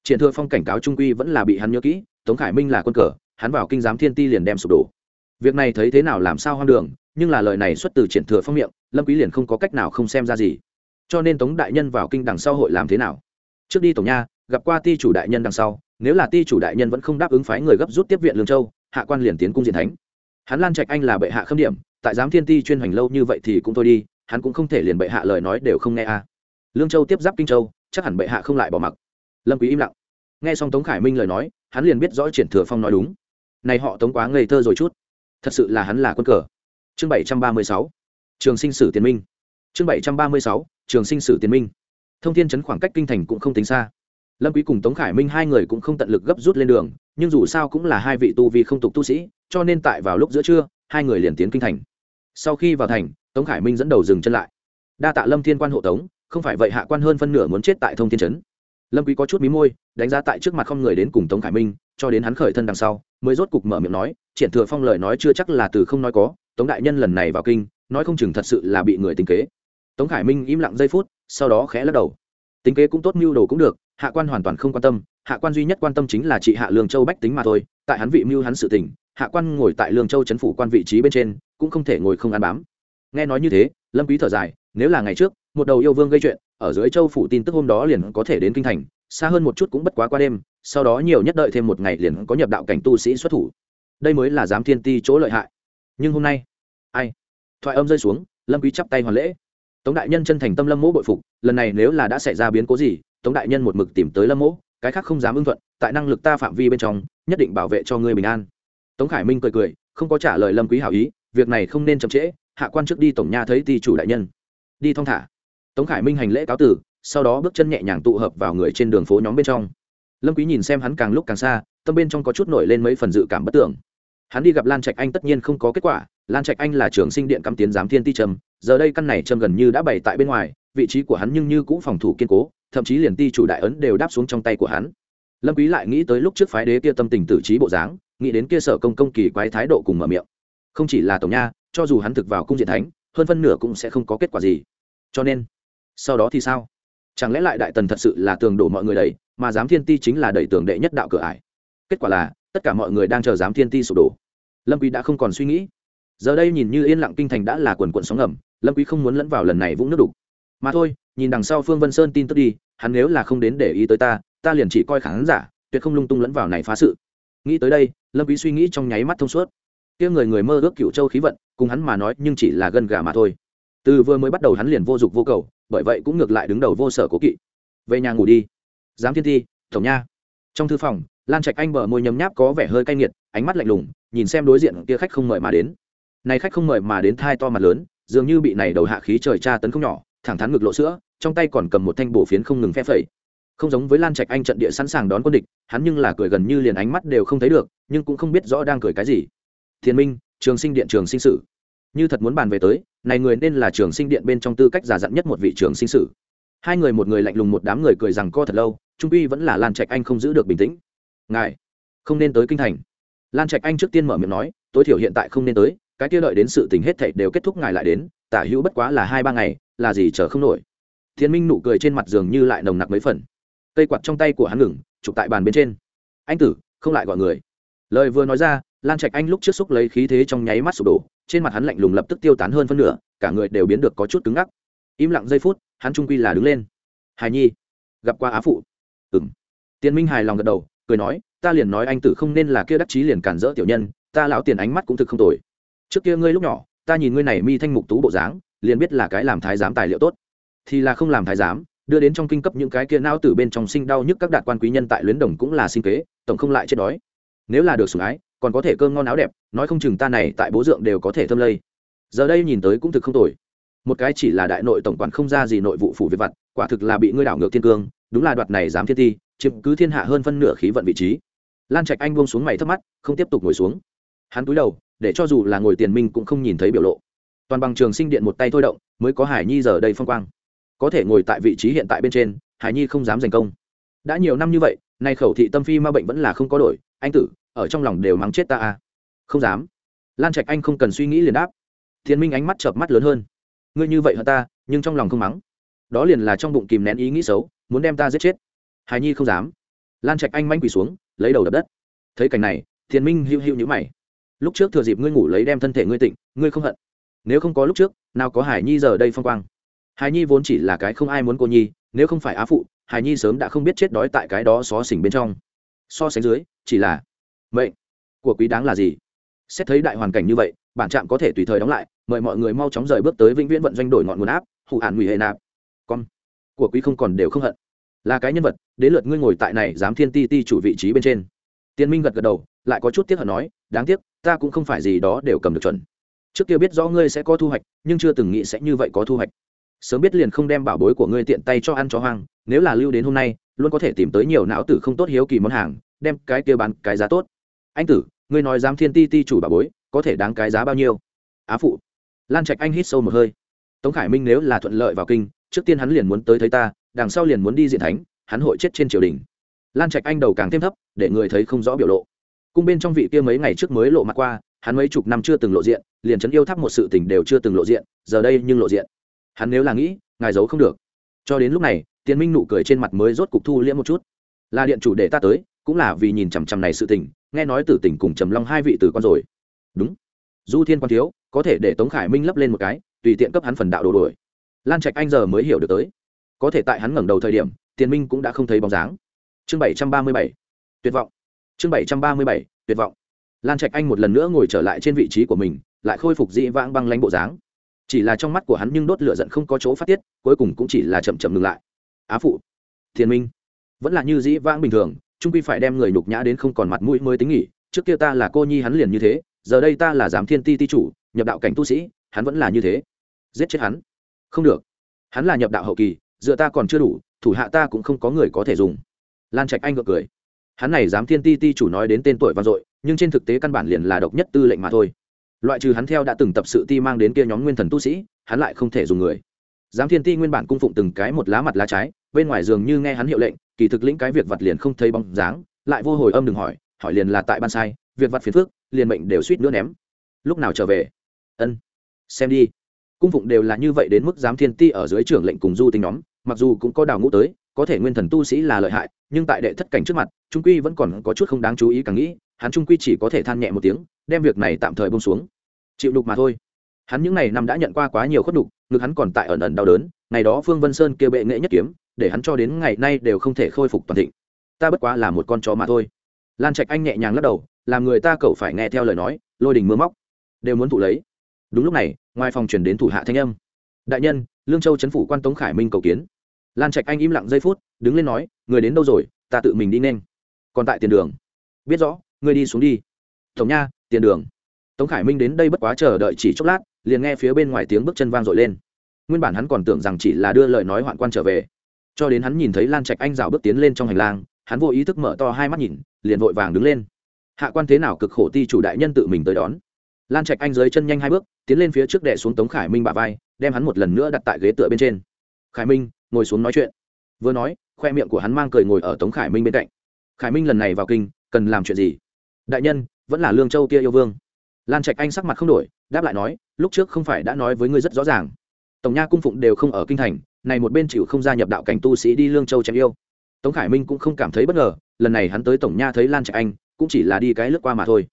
Triển thừa phong cảnh cáo trung quy vẫn là bị hắn nhớ kỹ, tống khải minh là quân cờ, hắn vào kinh giám thiên ti liền đem sụp đổ. Việc này thấy thế nào làm sao hoang đường, nhưng là lời này xuất từ triển thừa phong miệng, lâm quý liền không có cách nào không xem ra gì. Cho nên tống đại nhân vào kinh đằng sau hội làm thế nào? Trước đi tổng nha, gặp qua ti chủ đại nhân đằng sau, nếu là ti chủ đại nhân vẫn không đáp ứng phái người gấp rút tiếp viện lương châu, hạ quan liền tiến cung diện thánh. Hắn lan trạch anh là bệ hạ khâm điểm, tại giám thiên ti chuyên hành lâu như vậy thì cũng thôi đi, hắn cũng không thể liền bệ hạ lời nói đều không nghe a. Lương châu tiếp giáp kinh châu chắc hẳn bệ hạ không lại bỏ mặc. Lâm quý im lặng. Nghe xong tống khải minh lời nói, hắn liền biết rõ triển thừa phong nói đúng. Này họ tống quá ngây thơ rồi chút. Thật sự là hắn là quân cờ. Chương bảy trăm ba mươi sáu. Trường sinh sử tiền minh. Chương bảy trăm ba mươi sáu. Trường sinh sử tiền minh. Thông thiên chấn khoảng cách kinh thành cũng không tính xa. Lâm quý cùng tống khải minh hai người cũng không tận lực gấp rút lên đường, nhưng dù sao cũng là hai vị tu vi không tục tu sĩ, cho nên tại vào lúc giữa trưa, hai người liền tiến kinh thành. Sau khi vào thành, tống khải minh dẫn đầu dừng chân lại. Đa tạ lâm thiên quan hộ tống không phải vậy hạ quan hơn phân nửa muốn chết tại thông thiên Trấn. lâm quý có chút mí môi, đánh giá tại trước mặt không người đến cùng tống khải minh, cho đến hắn khởi thân đằng sau, mới rốt cục mở miệng nói, triển thừa phong lời nói chưa chắc là từ không nói có, tống đại nhân lần này vào kinh, nói không chừng thật sự là bị người tính kế. Tống khải minh im lặng giây phút, sau đó khẽ lắc đầu. Tính kế cũng tốt, mưu đồ cũng được, hạ quan hoàn toàn không quan tâm, hạ quan duy nhất quan tâm chính là chị hạ lương châu bách tính mà thôi, tại hắn vị mưu hắn sự tình, hạ quan ngồi tại lương châu chấn phủ quan vị trí bên trên, cũng không thể ngồi không ăn bám. Nghe nói như thế lâm quý thở dài, nếu là ngày trước, một đầu yêu vương gây chuyện, ở dưới châu phủ tin tức hôm đó liền có thể đến kinh thành, xa hơn một chút cũng bất quá qua đêm, sau đó nhiều nhất đợi thêm một ngày liền có nhập đạo cảnh tu sĩ xuất thủ. Đây mới là giám thiên ti chỗ lợi hại. Nhưng hôm nay, ai? Thoại âm rơi xuống, lâm quý chắp tay hoàn lễ. Tống đại nhân chân thành tâm lâm mỗ bội phục, lần này nếu là đã xảy ra biến cố gì, tống đại nhân một mực tìm tới lâm mỗ, cái khác không dám ưng thuận, tại năng lực ta phạm vi bên trong, nhất định bảo vệ cho ngươi bình an. Tống khải minh cười cười, không có trả lời lâm quý hảo ý, việc này không nên chậm trễ hạ quan trước đi tổng nha thấy ti chủ đại nhân. Đi thong thả. Tống khải minh hành lễ cáo tử, sau đó bước chân nhẹ nhàng tụ hợp vào người trên đường phố nhóm bên trong. Lâm quý nhìn xem hắn càng lúc càng xa, tâm bên trong có chút nổi lên mấy phần dự cảm bất tưởng. Hắn đi gặp lan trạch anh tất nhiên không có kết quả, lan trạch anh là trưởng sinh điện cắm tiến giám thiên ti trầm, giờ đây căn này trầm gần như đã bày tại bên ngoài, vị trí của hắn nhưng như cũng phòng thủ kiên cố, thậm chí liền ti chủ đại ấn đều đáp xuống trong tay của hắn. Lâm quý lại nghĩ tới lúc trước phái đế kia tâm tình tử trí bộ dáng, nghĩ đến kia sở công công kỳ quái thái độ cùng mở miệng. Không chỉ là tổng nha cho dù hắn thực vào cung diện thánh, hơn phân nửa cũng sẽ không có kết quả gì. Cho nên, sau đó thì sao? Chẳng lẽ lại đại tần thật sự là tường đổ mọi người đầy, mà giám thiên ti chính là đẩy tường đệ nhất đạo cửa ải? Kết quả là, tất cả mọi người đang chờ giám thiên ti sụp đổ. Lâm quý đã không còn suy nghĩ. Giờ đây nhìn như yên lặng kinh thành đã là quần quận sóng ngầm, lâm quý không muốn lẫn vào lần này vũng nước đục. Mà thôi, nhìn đằng sau phương vân sơn tin tức đi, hắn nếu là không đến để ý tới ta ta liền chỉ coi khán giả, tuyệt không lung tung lẫn vào này phá sự. Nghĩ tới đây, lâm quý suy nghĩ trong nháy mắt thông suốt kia người người mơ ước cựu châu khí vận, cùng hắn mà nói nhưng chỉ là gân gà mà thôi. Từ vừa mới bắt đầu hắn liền vô dụng vô cầu, bởi vậy cũng ngược lại đứng đầu vô sở cố kỵ. Về nhà ngủ đi. Giám thiên thi, tổng nha. Trong thư phòng, lan trạch anh bờ môi nhấm nháp có vẻ hơi cay nghiệt, ánh mắt lạnh lùng, nhìn xem đối diện kia khách không mời mà đến. Này khách không mời mà đến thai to mặt lớn, dường như bị này đầu hạ khí trời tra tấn không nhỏ, thẳng thắn ngực lộ sữa, trong tay còn cầm một thanh bổ phiến không ngừng phe phẩy. Không giống với lan trạch anh trận địa sẵn sàng đón quân địch, hắn nhưng là cười gần như liền ánh mắt đều không thấy được, nhưng cũng không biết rõ đang cười cái gì thiên minh, trường sinh điện trường sinh sử. Như thật muốn bàn về tới, này người nên là trường sinh điện bên trong tư cách giả dặn nhất một vị trường sinh sử. Hai người một người lạnh lùng một đám người cười rằng co thật lâu, trung uy vẫn là lan trạch anh không giữ được bình tĩnh. Ngài, không nên tới kinh thành. Lan trạch anh trước tiên mở miệng nói, tối thiểu hiện tại không nên tới, cái kia đợi đến sự tình hết thảy đều kết thúc ngài lại đến, tả hữu bất quá là hai ba ngày, là gì chờ không nổi. Thiên minh nụ cười trên mặt giường như lại nồng nặc mấy phần. Cây quạt trong tay của hắn ngừng, chụp tại bàn bên trên. Anh tử, không lại gọi người. Lời vừa nói ra lan trạch anh lúc trước xúc lấy khí thế trong nháy mắt sụp đổ, trên mặt hắn lạnh lùng lập tức tiêu tán hơn phân nửa, cả người đều biến được có chút cứng ngắc. Im lặng giây phút, hắn trung quy là đứng lên. Hài nhi, gặp qua á phụ. Ừ m tiền minh hài lòng gật đầu, cười nói, ta liền nói anh tử không nên là kia đắc chí liền cản rỡ tiểu nhân, ta lão tiền ánh mắt cũng thực không tồi. Trước kia ngươi lúc nhỏ, ta nhìn ngươi này mi thanh mục tú bộ dáng, liền biết là cái làm thái giám tài liệu tốt. Thì là không làm thái giám, đưa đến trong kinh cấp những cái kia nao tử bên trong sinh đau nhức các đạt quan quý nhân tại luyến đồng cũng là sinh kế, tổng không lại chết đói. Nếu là được sủng ái còn có thể cơm ngon áo đẹp, nói không chừng ta này tại bố dượng đều có thể thâm lây. Giờ đây nhìn tới cũng thực không tồi. Một cái chỉ là đại nội tổng quản không ra gì nội vụ phủ việc vặt, quả thực là bị ngươi đảo ngược thiên cương, đúng là đoạt này dám thiên ti chiếm cứ thiên hạ hơn phân nửa khí vận vị trí. Lan trạch anh buông xuống mày thấp mắt, không tiếp tục ngồi xuống. Hắn cúi đầu, để cho dù là ngồi tiền minh cũng không nhìn thấy biểu lộ. Toàn bằng trường sinh điện một tay thôi động, mới có hải nhi giờ đây phong quang. Có thể ngồi tại vị trí hiện tại bên trên, hải nhi không dám giành công. Đã nhiều năm như vậy, nay khẩu thị tâm phi ma bệnh vẫn là không có đổi, anh tử ở trong lòng đều mắng chết ta à. Không dám. Lan trạch anh không cần suy nghĩ liền đáp. Thiên minh ánh mắt chợp mắt lớn hơn. Ngươi như vậy hả ta, nhưng trong lòng không mắng. Đó liền là trong bụng kìm nén ý nghĩ xấu, muốn đem ta giết chết. Hài nhi không dám. Lan trạch anh manh quỳ xuống, lấy đầu đập đất. Thấy cảnh này, thiên minh hiu hiu nhữ mày. Lúc trước thừa dịp ngươi ngủ lấy đem thân thể ngươi tịnh, ngươi không hận. Nếu không có lúc trước, nào có hải nhi giờ đây phong quang. Hải nhi vốn chỉ là cái không ai muốn cô nhi, nếu không phải á phụ, hải nhi sớm đã không biết chết đói tại cái đó xó xỉnh bên trong. So sánh dưới, chỉ là mệnh của quý đáng là gì? Xét thấy đại hoàn cảnh như vậy, bản trạm có thể tùy thời đóng lại, mời mọi người mau chóng rời bước tới vĩnh viễn vận doanh đổi ngọn nguồn áp hụ hạn hủy hệ nạp. Con của quý không còn đều không hận. Là cái nhân vật, đến lượt ngươi ngồi tại này dám thiên ti ti chủ vị trí bên trên. Tiên minh gật gật đầu, lại có chút tiếc hận nói, đáng tiếc, ta cũng không phải gì đó đều cầm được chuẩn. Trước kia biết rõ ngươi sẽ có thu hoạch, nhưng chưa từng nghĩ sẽ như vậy có thu hoạch. Sớm biết liền không đem bảo bối của ngươi tiện tay cho ăn cho hoang, nếu là lưu đến hôm nay, luôn có thể tìm tới nhiều não tử không tốt hiếu kỳ món hàng, đem cái kia bán cái giá tốt anh tử, ngươi nói dám thiên ti ti chủ bà bối, có thể đáng cái giá bao nhiêu? Á phụ. Lan trạch anh hít sâu một hơi. Tống khải minh nếu là thuận lợi vào kinh, trước tiên hắn liền muốn tới thấy ta, đằng sau liền muốn đi diện thánh, hắn hội chết trên triều đình. Lan trạch anh đầu càng thêm thấp, để người thấy không rõ biểu lộ. Cung bên trong vị kia mấy ngày trước mới lộ mặt qua, hắn mấy chục năm chưa từng lộ diện, liền trấn yêu thắp một sự tình đều chưa từng lộ diện, giờ đây nhưng lộ diện. Hắn nếu là nghĩ, ngài giấu không được. Cho đến lúc này tiến minh nụ cười trên mặt mới rốt cục thu liễm một chút. Là điện chủ để ta tới, cũng là vì nhìn chằm chằm này sự tình nghe nói tử tình cùng trầm long hai vị tử con rồi. Đúng. Du thiên quan thiếu, có thể để tống khải minh lấp lên một cái, tùy tiện cấp hắn phần đạo đồ đuổi. Lan trạch anh giờ mới hiểu được tới. Có thể tại hắn ngẩng đầu thời điểm, tiền minh cũng đã không thấy bóng dáng. Chương bảy trăm ba mươi bảy. Tuyệt vọng. Chương bảy trăm ba mươi bảy. Tuyệt vọng. Lan trạch anh một lần nữa ngồi trở lại trên vị trí của mình, lại khôi phục dị vãng băng lanh bộ dáng. Chỉ là trong mắt của hắn nhưng đốt lửa giận không có chỗ phát tiết, cuối cùng cũng chỉ là chậm chậm ngừng lại. Á phụ. Thiền minh. Vẫn là như dĩ vãng bình thường trung quy phải đem người nhục nhã đến không còn mặt mũi mới tính nghỉ, trước kia ta là cô nhi hắn liền như thế, giờ đây ta là giám thiên ti ti chủ, nhập đạo cảnh tu sĩ, hắn vẫn là như thế. Giết chết hắn. Không được. Hắn là nhập đạo hậu kỳ, dựa ta còn chưa đủ, thủ hạ ta cũng không có người có thể dùng. Lan trạch anh gượng cười. Hắn này dám thiên ti ti chủ nói đến tên tuổi vang dội, nhưng trên thực tế căn bản liền là độc nhất tư lệnh mà thôi. Loại trừ hắn theo đã từng tập sự ti mang đến kia nhóm nguyên thần tu sĩ, hắn lại không thể dùng người. Giám thiên ti nguyên bản cung phụng từng cái một lá mặt lá trái bên ngoài giường như nghe hắn hiệu lệnh, kỳ thực lĩnh cái việc vật liền không thấy bóng dáng, lại vô hồi âm đừng hỏi hỏi liền là tại ban sai, việc vật phiền phước liền mệnh đều suýt nữa ném. Lúc nào trở về? Ân, xem đi. Cung phụng đều là như vậy đến mức giám thiên ti ở dưới trưởng lệnh cùng du tính nhóm, mặc dù cũng có đào ngũ tới, có thể nguyên thần tu sĩ là lợi hại, nhưng tại đệ thất cảnh trước mặt, trung quy vẫn còn có chút không đáng chú ý càng nghĩ, hắn trung quy chỉ có thể than nhẹ một tiếng, đem việc này tạm thời bông xuống. Chịu đục mà thôi. Hắn những ngày năm đã nhận qua quá nhiều khuất đục ngực hắn còn tại ẩn ẩn đau đớn, ngày đó phương vân sơn kêu bệ nghệ nhất kiếm để hắn cho đến ngày nay đều không thể khôi phục toàn thịnh. Ta bất quá là một con chó mà thôi. Lan trạch anh nhẹ nhàng lắc đầu, làm người ta cậu phải nghe theo lời nói, lôi đình mưa móc. Đều muốn thụ lấy. Đúng lúc này, ngoài phòng chuyển đến thủ hạ thanh âm. Đại nhân, lương châu chấn phủ quan tống khải minh cầu kiến. Lan trạch anh im lặng giây phút, đứng lên nói, người đến đâu rồi, ta tự mình đi nên. Còn tại tiền đường. Biết rõ, ngươi đi xuống đi. Tổng nha, tiền đường. Tống khải minh đến đây bất quá chờ đợi chỉ chốc lát, liền nghe phía bên ngoài tiếng bước chân vang dội lên. Nguyên bản hắn còn tưởng rằng chỉ là đưa lời nói hoạn quan trở về cho đến hắn nhìn thấy lan trạch anh rào bước tiến lên trong hành lang, hắn vô ý thức mở to hai mắt nhìn, liền vội vàng đứng lên. Hạ quan thế nào cực khổ ti chủ đại nhân tự mình tới đón. Lan trạch anh dưới chân nhanh hai bước, tiến lên phía trước đẻ xuống tống khải minh bả vai, đem hắn một lần nữa đặt tại ghế tựa bên trên. Khải minh, ngồi xuống nói chuyện. Vừa nói, khoe miệng của hắn mang cười ngồi ở tống khải minh bên cạnh. Khải minh lần này vào kinh, cần làm chuyện gì? Đại nhân, vẫn là lương châu kia yêu vương. Lan trạch anh sắc mặt không đổi, đáp lại nói, lúc trước không phải đã nói với ngươi rất rõ ràng. Tổng nha cung phụng đều không ở kinh thành này một bên chịu không gia nhập đạo cảnh tu sĩ đi lương châu chém yêu. Tống khải minh cũng không cảm thấy bất ngờ, lần này hắn tới tổng nha thấy lan trạch anh, cũng chỉ là đi cái lướt qua mà thôi.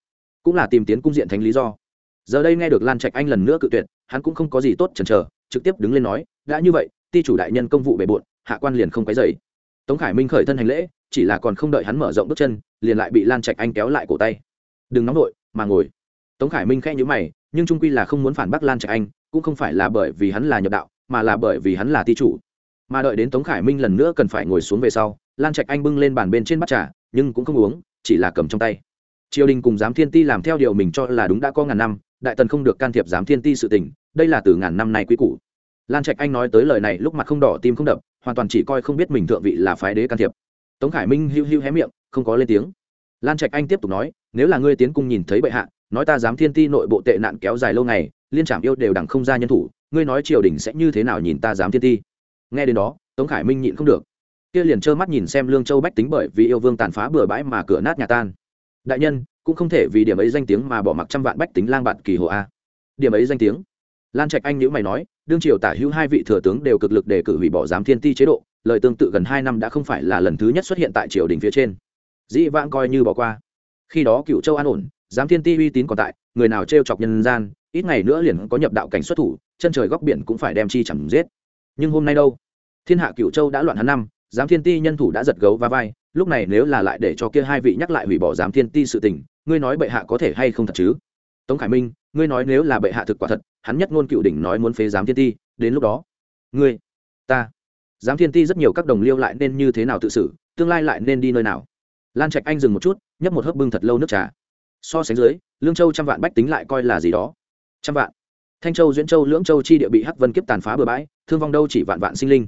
Cũng là tìm tiến cung diện thánh lý do. Giờ đây nghe được lan trạch anh lần nữa cự tuyệt, hắn cũng không có gì tốt chần chờ, trực tiếp đứng lên nói, đã như vậy, ti chủ đại nhân công vụ bề bộn, hạ quan liền không cái dày tống khải minh khởi thân hành lễ, chỉ là còn không đợi hắn mở rộng bước chân, liền lại bị lan trạch anh kéo lại cổ tay. Đừng nóng nổi mà ngồi. Tống khải minh khẽ nhữ mày, nhưng trung quy là không muốn phản bác lan trạch anh, cũng không phải là bởi vì hắn là nhập đạo mà là bởi vì hắn là ti chủ. Mà đợi đến tống khải minh lần nữa cần phải ngồi xuống về sau, lan trạch anh bưng lên bàn bên trên bát trà, nhưng cũng không uống, chỉ là cầm trong tay. Triều đình cùng giám thiên ti làm theo điều mình cho là đúng đã có ngàn năm, đại tần không được can thiệp giám thiên ti sự tình, đây là từ ngàn năm nay quý cũ lan trạch anh nói tới lời này lúc mặt không đỏ tim không đập, hoàn toàn chỉ coi không biết mình thượng vị là phái đế can thiệp. Tống khải minh hưu hưu hé miệng, không có lên tiếng. Lan trạch anh tiếp tục nói, nếu là ngươi tiến cung nhìn thấy bệ hạ, nói ta Giám thiên ti nội bộ tệ nạn kéo dài lâu ngày, liên trạm yêu đều đẳng không ra nhân thủ ngươi nói triều đình sẽ như thế nào nhìn ta dám thiên ti? Nghe đến đó, tống khải minh nhịn không được. Kia liền trơ mắt nhìn xem lương châu bách tính bởi vì yêu vương tàn phá bừa bãi mà cửa nát nhà tan. Đại nhân, cũng không thể vì điểm ấy danh tiếng mà bỏ mặc trăm vạn bách tính lang bạn kỳ hồ a. Điểm ấy danh tiếng? Lan trạch anh nhữ mày nói, đương triều tả hữu hai vị thừa tướng đều cực lực đề cử hủy bỏ giám thiên ti chế độ, lời tương tự gần hai năm đã không phải là lần thứ nhất xuất hiện tại triều đình phía trên. Dĩ vãng coi như bỏ qua. Khi đó cựu châu an ổn giám thiên ti uy tín còn tại, người nào t chọc nhân gian, ít ngày nữa liền có nhập đạo cảnh xuất thủ, chân trời góc biển cũng phải đem chi chẳng giết. Nhưng hôm nay đâu? Thiên hạ cựu châu đã loạn hắn năm, giám thiên ti nhân thủ đã giật gấu và vai, lúc này nếu là lại để cho kia hai vị nhắc lại hủy bỏ giám thiên ti sự tình, ngươi nói bệ hạ có thể hay không thật chứ? Tống khải minh, ngươi nói nếu là bệ hạ thực quả thật, hắn nhất ngôn cựu đỉnh nói muốn phế giám thiên ti, đến lúc đó, ngươi, ta, giám thiên ti rất nhiều các đồng liêu lại nên như thế nào tự xử, tương lai lại nên đi nơi nào? Lan trạch anh dừng một chút, nhấp một hớp bưng thật lâu nước trà so sánh dưới, lương châu trăm vạn bách tính lại coi là gì đó. Trăm vạn. Thanh châu, duyễn châu, lưỡng châu chi địa bị hắc vân kiếp tàn phá bừa bãi, thương vong đâu chỉ vạn vạn sinh linh.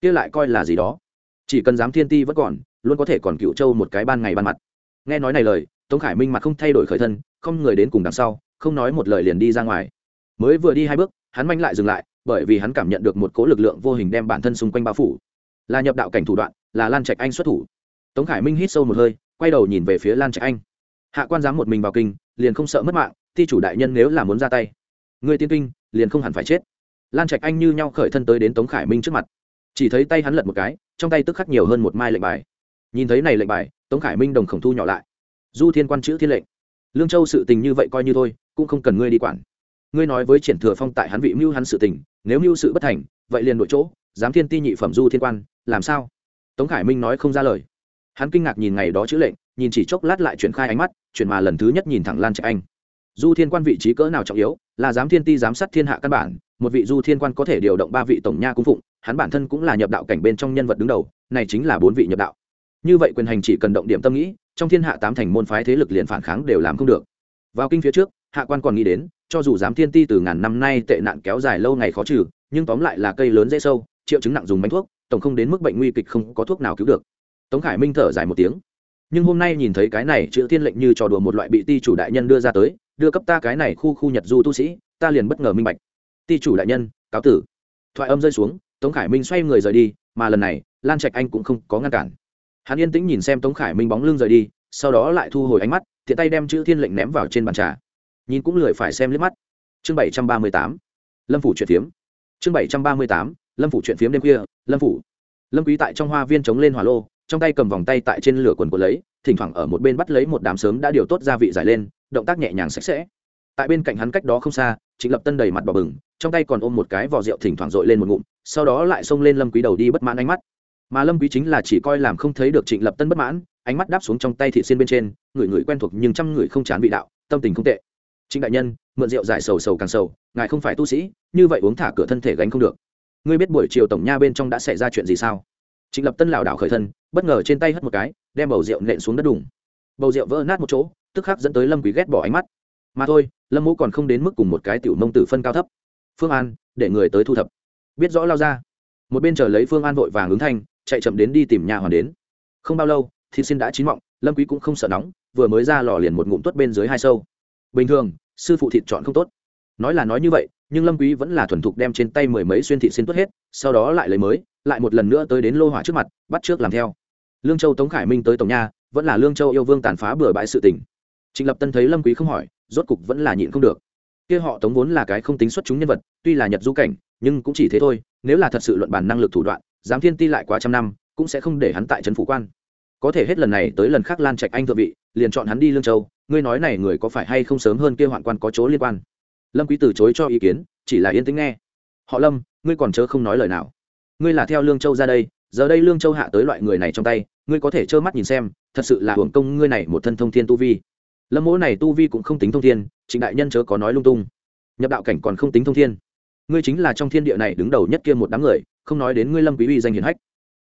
Kia lại coi là gì đó. Chỉ cần dám thiên ti vẫn còn, luôn có thể còn cựu châu một cái ban ngày ban mặt. Nghe nói này lời, tống khải minh mặt không thay đổi khởi thân, không người đến cùng đằng sau, không nói một lời liền đi ra ngoài. Mới vừa đi hai bước, hắn manh lại dừng lại, bởi vì hắn cảm nhận được một cỗ lực lượng vô hình đem bản thân xung quanh bao phủ. Là nhập đạo cảnh thủ đoạn, là lan trạch anh xuất thủ. Tống khải minh hít sâu một hơi, quay đầu nhìn về phía lan trạch anh hạ quan dám một mình vào kinh, liền không sợ mất mạng, thi chủ đại nhân nếu là muốn ra tay. Người tiên kinh, liền không hẳn phải chết. Lan trạch anh như nhau khởi thân tới đến tống khải minh trước mặt. Chỉ thấy tay hắn lật một cái, trong tay tức khắc nhiều hơn một mai lệnh bài. Nhìn thấy này lệnh bài, tống khải minh đồng khổng thu nhỏ lại. Du thiên quan chữ thiên lệnh. Lương châu sự tình như vậy coi như thôi, cũng không cần ngươi đi quản. Ngươi nói với triển thừa phong tại hắn vị mưu hắn sự tình, nếu mưu sự bất thành, vậy liền đổi chỗ giám thiên ti nhị phẩm du thiên quan, làm sao? Tống khải minh nói không ra lời hắn kinh ngạc nhìn ngày đó chữ lệnh, nhìn chỉ chốc lát lại chuyển khai ánh mắt, chuyển mà lần thứ nhất nhìn thẳng lan trạch anh. Du thiên quan vị trí cỡ nào trọng yếu, là giám thiên ti giám sát thiên hạ căn bản, một vị du thiên quan có thể điều động ba vị tổng nha cung phụng, hắn bản thân cũng là nhập đạo cảnh bên trong nhân vật đứng đầu, này chính là bốn vị nhập đạo. Như vậy quyền hành chỉ cần động điểm tâm nghĩ, trong thiên hạ tám thành môn phái thế lực liền phản kháng đều làm không được. Vào kinh phía trước, hạ quan còn nghĩ đến, cho dù giám thiên ti từ ngàn năm nay tệ nạn kéo dài lâu ngày khó trừ, nhưng tóm lại là cây lớn dễ sâu, triệu chứng nặng dùng bánh thuốc, tổng không đến mức bệnh nguy kịch không có thuốc nào cứu được tống khải minh thở dài một tiếng. Nhưng hôm nay nhìn thấy cái này chữ thiên lệnh như trò đùa một loại bị ti chủ đại nhân đưa ra tới, đưa cấp ta cái này khu khu nhật du tu sĩ, ta liền bất ngờ minh bạch. Ti chủ đại nhân, cáo tử. Thoại âm rơi xuống, tống khải minh xoay người rời đi, mà lần này, lan trạch anh cũng không có ngăn cản. Hắn yên tĩnh nhìn xem tống khải minh bóng lưng rời đi, sau đó lại thu hồi ánh mắt, thiện tay đem chữ thiên lệnh ném vào trên bàn trà. Nhìn cũng lười phải xem liếc mắt. Chương bảy trăm ba mươi tám. Lâm phủ chuyện phiếm. Chương bảy trăm ba mươi tám. Lâm phủ chuyện phiếm đêm khuya. Lâm phủ. Lâm quý tại trong hoa viên chống lên hỏa lô trong tay cầm vòng tay tại trên lửa quần của lấy, thỉnh thoảng ở một bên bắt lấy một đám sớm đã điều tốt gia vị giải lên, động tác nhẹ nhàng sạch sẽ. Tại bên cạnh hắn cách đó không xa, trịnh lập tân đầy mặt bỏ bừng, trong tay còn ôm một cái vò rượu thỉnh thoảng dội lên một ngụm, sau đó lại xông lên lâm quý đầu đi bất mãn ánh mắt. Mà lâm quý chính là chỉ coi làm không thấy được trịnh lập tân bất mãn, ánh mắt đáp xuống trong tay thị xiên bên trên, người người quen thuộc nhưng trăm người không chán vị đạo, tâm tình không tệ. Trịnh đại nhân, mượn rượu giải sầu sầu càng sầu, ngài không phải tu sĩ, như vậy uống thả cửa thân thể gánh không được. Ngươi biết buổi chiều tổng nha bên trong đã xảy ra chuyện gì sao? Trịnh lập tân lảo đảo khởi thân, bất ngờ trên tay hất một cái, đem bầu rượu nện xuống đất đùng. Bầu rượu vỡ nát một chỗ, tức khắc dẫn tới lâm quý ghét bỏ ánh mắt. Mà thôi, lâm mũ còn không đến mức cùng một cái tiểu mông tử phân cao thấp. Phương an, để người tới thu thập. Biết rõ lao ra. Một bên chờ lấy phương an vội vàng ứng thanh, chạy chậm đến đi tìm nhà hoàn đến. Không bao lâu, thịt xin đã chín mọng, lâm quý cũng không sợ nóng, vừa mới ra lò liền một ngụm tuốt bên dưới hai sâu. Bình thường, sư phụ thịt chọn không tốt. Nói là nói như vậy nhưng lâm quý vẫn là thuần thục đem trên tay mười mấy xuyên thị xin tuốt hết, sau đó lại lấy mới, lại một lần nữa tới đến lô hỏa trước mặt, bắt trước làm theo. Lương châu tống khải minh tới tổng nha, vẫn là lương châu yêu vương tàn phá bừa bãi sự tình. Trịnh lập tân thấy lâm quý không hỏi, rốt cục vẫn là nhịn không được. Kia họ tống vốn là cái không tính xuất chúng nhân vật, tuy là nhật du cảnh, nhưng cũng chỉ thế thôi, nếu là thật sự luận bản năng lực thủ đoạn, giám thiên ti lại quá trăm năm, cũng sẽ không để hắn tại trấn phủ quan. Có thể hết lần này tới lần khác lan trạch anh thượng vị, liền chọn hắn đi lương châu, ngươi nói này người có phải hay không sớm hơn kia hoạn quan có chỗ liên quan? Lâm quý từ chối cho ý kiến, chỉ là yên tĩnh nghe. Họ lâm, ngươi còn chớ không nói lời nào. Ngươi là theo lương châu ra đây, giờ đây lương châu hạ tới loại người này trong tay, ngươi có thể trơ mắt nhìn xem, thật sự là hưởng công ngươi này một thân thông thiên tu vi. Lâm mỗ này tu vi cũng không tính thông thiên, trịnh đại nhân chớ có nói lung tung. Nhập đạo cảnh còn không tính thông thiên. Ngươi chính là trong thiên địa này đứng đầu nhất kia một đám người, không nói đến ngươi lâm quý uy danh hiển hách.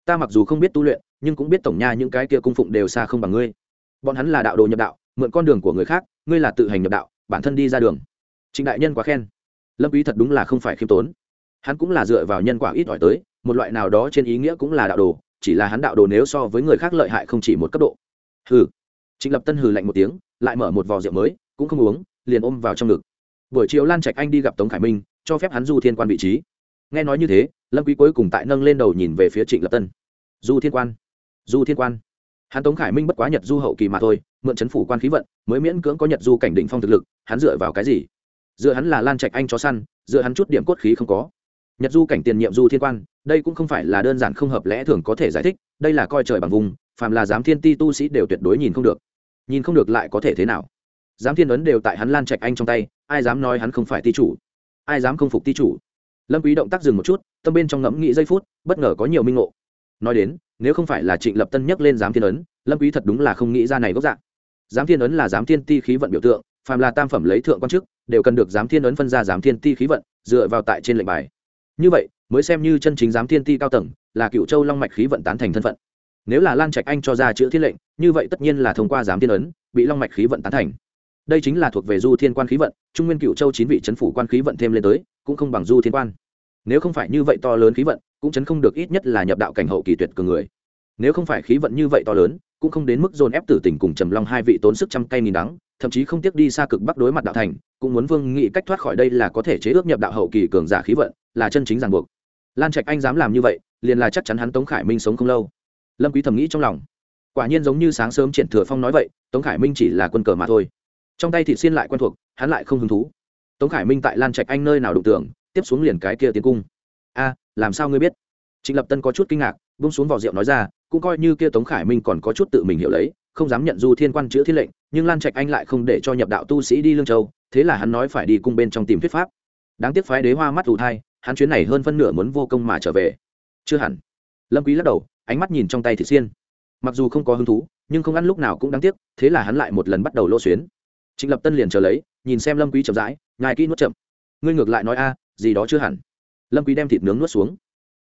Ta mặc dù không biết tu luyện, nhưng cũng biết tổng nha những cái kia cung phụng đều xa không bằng ngươi. Bọn hắn là đạo đồ nhập đạo, mượn con đường của người khác, ngươi là tự hành nhập đạo, bản thân đi ra đường trịnh đại nhân quá khen. Lâm quý thật đúng là không phải khiêm tốn. Hắn cũng là dựa vào nhân quả ít ỏi tới, một loại nào đó trên ý nghĩa cũng là đạo đồ, chỉ là hắn đạo đồ nếu so với người khác lợi hại không chỉ một cấp độ. Hừ. Trịnh lập tân hừ lạnh một tiếng, lại mở một vò rượu mới, cũng không uống, liền ôm vào trong ngực. Buổi chiều lan trạch anh đi gặp tống khải minh, cho phép hắn du thiên quan vị trí. Nghe nói như thế, lâm quý cuối cùng tại nâng lên đầu nhìn về phía trịnh lập tân. Du thiên quan. Du thiên quan. Hắn tống khải minh bất quá nhật du hậu kỳ mà thôi, mượn chấn phủ quan khí vận, mới miễn cưỡng có nhật du cảnh đỉnh phong thực lực, hắn dựa vào cái gì? Dựa hắn là lan trạch anh chó săn dựa hắn chút điểm cốt khí không có. Nhật du cảnh tiền nhiệm du thiên quan, đây cũng không phải là đơn giản không hợp lẽ thường có thể giải thích, đây là coi trời bằng vùng, phàm là giám thiên ti tu sĩ đều tuyệt đối nhìn không được. Nhìn không được lại có thể thế nào? Giám thiên ấn đều tại hắn lan trạch anh trong tay, ai dám nói hắn không phải ti chủ? Ai dám không phục ti chủ? Lâm quý động tác dừng một chút, tâm bên trong ngẫm nghĩ giây phút, bất ngờ có nhiều minh ngộ. Nói đến, nếu không phải là trịnh lập tân nhắc lên giám thiên ấn, lâm quý thật đúng là không nghĩ ra này gốc dạng. Giám thiên ấn là giám thiên ti khí vận biểu tượng, phàm là tam phẩm lấy thượng quan chức đều cần được giám thiên ấn phân ra giám thiên ti khí vận, dựa vào tại trên lệnh bài. Như vậy, mới xem như chân chính giám thiên ti cao tầng, là cựu châu long mạch khí vận tán thành thân phận. Nếu là lan trạch anh cho ra chữ thiên lệnh, như vậy tất nhiên là thông qua giám thiên ấn, bị long mạch khí vận tán thành. Đây chính là thuộc về du thiên quan khí vận, trung nguyên cựu châu chín vị chấn phủ quan khí vận thêm lên tới, cũng không bằng du thiên quan. Nếu không phải như vậy to lớn khí vận, cũng chấn không được ít nhất là nhập đạo cảnh hậu kỳ tuyệt cường người. Nếu không phải khí vận như vậy to lớn cũng không đến mức dồn ép tử tình cùng trầm long hai vị tốn sức trăm cây nghìn đắng, thậm chí không tiếc đi xa cực bắc đối mặt đạo thành, cũng muốn vương nghị cách thoát khỏi đây là có thể chế ước nhập đạo hậu kỳ cường giả khí vận, là chân chính ràng buộc. Lan trạch anh dám làm như vậy, liền là chắc chắn hắn tống khải minh sống không lâu. Lâm quý thầm nghĩ trong lòng. Quả nhiên giống như sáng sớm triển thừa phong nói vậy, tống khải minh chỉ là quân cờ mà thôi. Trong tay thị xiên lại quen thuộc, hắn lại không hứng thú. Tống khải minh tại lan trạch anh nơi nào đụng tưởng, tiếp xuống liền cái kia tiến cung. A, làm sao ngươi biết? Trịnh lập tân có chút kinh ngạc bung xuống vào rượu nói ra, cũng coi như kia tống khải minh còn có chút tự mình hiểu lấy, không dám nhận du thiên quan chữ thiên lệnh, nhưng lan trạch anh lại không để cho nhập đạo tu sĩ đi lương châu, thế là hắn nói phải đi cung bên trong tìm thuyết pháp. Đáng tiếc phái đế hoa mắt ù thai, hắn chuyến này hơn phân nửa muốn vô công mà trở về. Chưa hẳn. Lâm quý lắc đầu, ánh mắt nhìn trong tay thị xiên. Mặc dù không có hứng thú, nhưng không ăn lúc nào cũng đáng tiếc, thế là hắn lại một lần bắt đầu lô xuyến. Trịnh lập tân liền chờ lấy, nhìn xem lâm quý chậm rãi, ngài kỹ nuốt chậm. Ngươi ngược lại nói a, gì đó chưa hẳn. Lâm quý đem thịt nướng nuốt xuống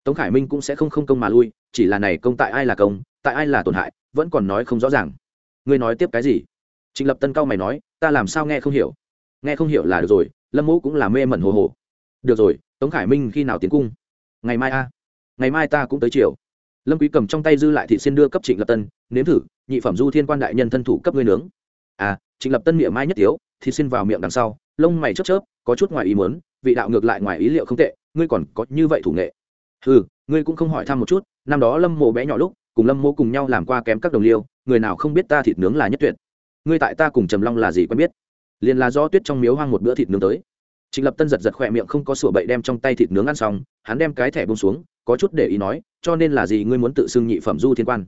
tống khải minh cũng sẽ không không công mà lui, chỉ là này công tại ai là công, tại ai là tổn hại, vẫn còn nói không rõ ràng. Ngươi nói tiếp cái gì? Trịnh lập tân cao mày nói, ta làm sao nghe không hiểu? Nghe không hiểu là được rồi, lâm mẫu cũng là mê mẩn hồ hồ. Được rồi, tống khải minh khi nào tiến cung? Ngày mai a. Ngày mai ta cũng tới chiều lâm quý cầm trong tay dư lại thị xin đưa cấp trịnh lập tân, nếm thử, nhị phẩm du thiên quan đại nhân thân thủ cấp ngươi nướng. À trịnh lập tân miệng mai nhất tiếu thì xin vào miệng đằng sau, lông mày chớp chớp, có chút ngoài ý muốn, vị đạo ngược lại ngoài ý liệu không tệ, ngươi còn có như vậy thủ nghệ ừ ngươi cũng không hỏi thăm một chút, năm đó lâm mộ bé nhỏ lúc, cùng lâm mộ cùng nhau làm qua kém các đồng liêu, người nào không biết ta thịt nướng là nhất tuyệt. Ngươi tại ta cùng trầm long là gì quen biết? Liền là do tuyết trong miếu hoang một bữa thịt nướng tới. Trịnh lập tân giật giật khỏe miệng không có sủa bậy đem trong tay thịt nướng ăn xong, hắn đem cái thẻ bông xuống, có chút để ý nói, cho nên là gì ngươi muốn tự xưng nhị phẩm du thiên quan?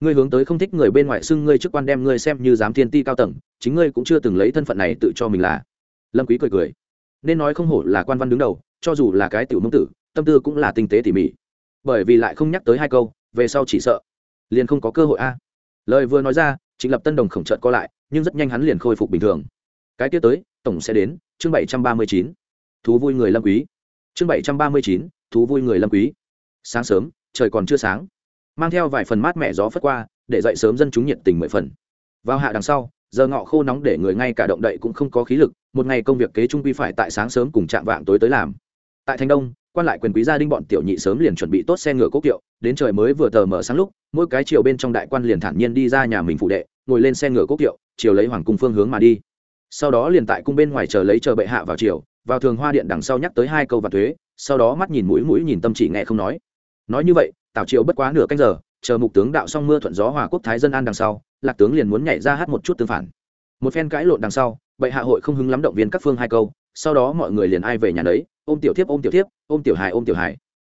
Ngươi hướng tới không thích người bên ngoài xưng ngươi trước quan đem ngươi xem như giám thiên ti cao tầng, chính ngươi cũng chưa từng lấy thân phận này tự cho mình là. Lâm quý cười cười. Nên nói không hổ là quan văn đứng đầu, cho dù là cái tiểu nông tử tâm tư cũng là tinh tế tỉ mỉ. Bởi vì lại không nhắc tới hai câu, về sau chỉ sợ, liền không có cơ hội a. Lời vừa nói ra, trịnh lập tân đồng khổng trợt co lại, nhưng rất nhanh hắn liền khôi phục bình thường. Cái tiếp tới, tổng sẽ đến chương bảy trăm ba mươi chín. Thú vui người lâm quý. Chương bảy trăm ba mươi chín, thú vui người lâm quý. Sáng sớm, trời còn chưa sáng. Mang theo vài phần mát mẻ gió phất qua, để dậy sớm dân chúng nhiệt tình mười phần. Vào hạ đằng sau, giờ ngọ khô nóng để người ngay cả động đậy cũng không có khí lực, một ngày công việc kế trung quy phải tại sáng sớm cùng chạm vạng tối tới làm. Tại thành đông quan lại quyền quý gia đình bọn tiểu nhị sớm liền chuẩn bị tốt xe ngựa cố kiệu, đến trời mới vừa tờ mở sáng lúc, mỗi cái chiều bên trong đại quan liền thản nhiên đi ra nhà mình phụ đệ, ngồi lên xe ngựa cố kiệu, chiều lấy hoàng cung phương hướng mà đi. Sau đó liền tại cung bên ngoài chờ lấy chờ bệ hạ vào chiều vào thường hoa điện đằng sau nhắc tới hai câu và thuế, sau đó mắt nhìn mũi mũi nhìn tâm chỉ nghe không nói. Nói như vậy, tào triệu bất quá nửa canh giờ, chờ mục tướng đạo xong mưa thuận gió hòa quốc thái dân an đằng sau, lạc tướng liền muốn nhảy ra hát một chút tương phản. Một phen cãi lộn đằng sau, bệ hạ hội không hứng lắm động viên các phương hai câu, sau đó mọi người liền ai về nhà đấy ôm tiểu thiếp, ôm tiểu thiếp ôm tiểu hài, ôm tiểu hài.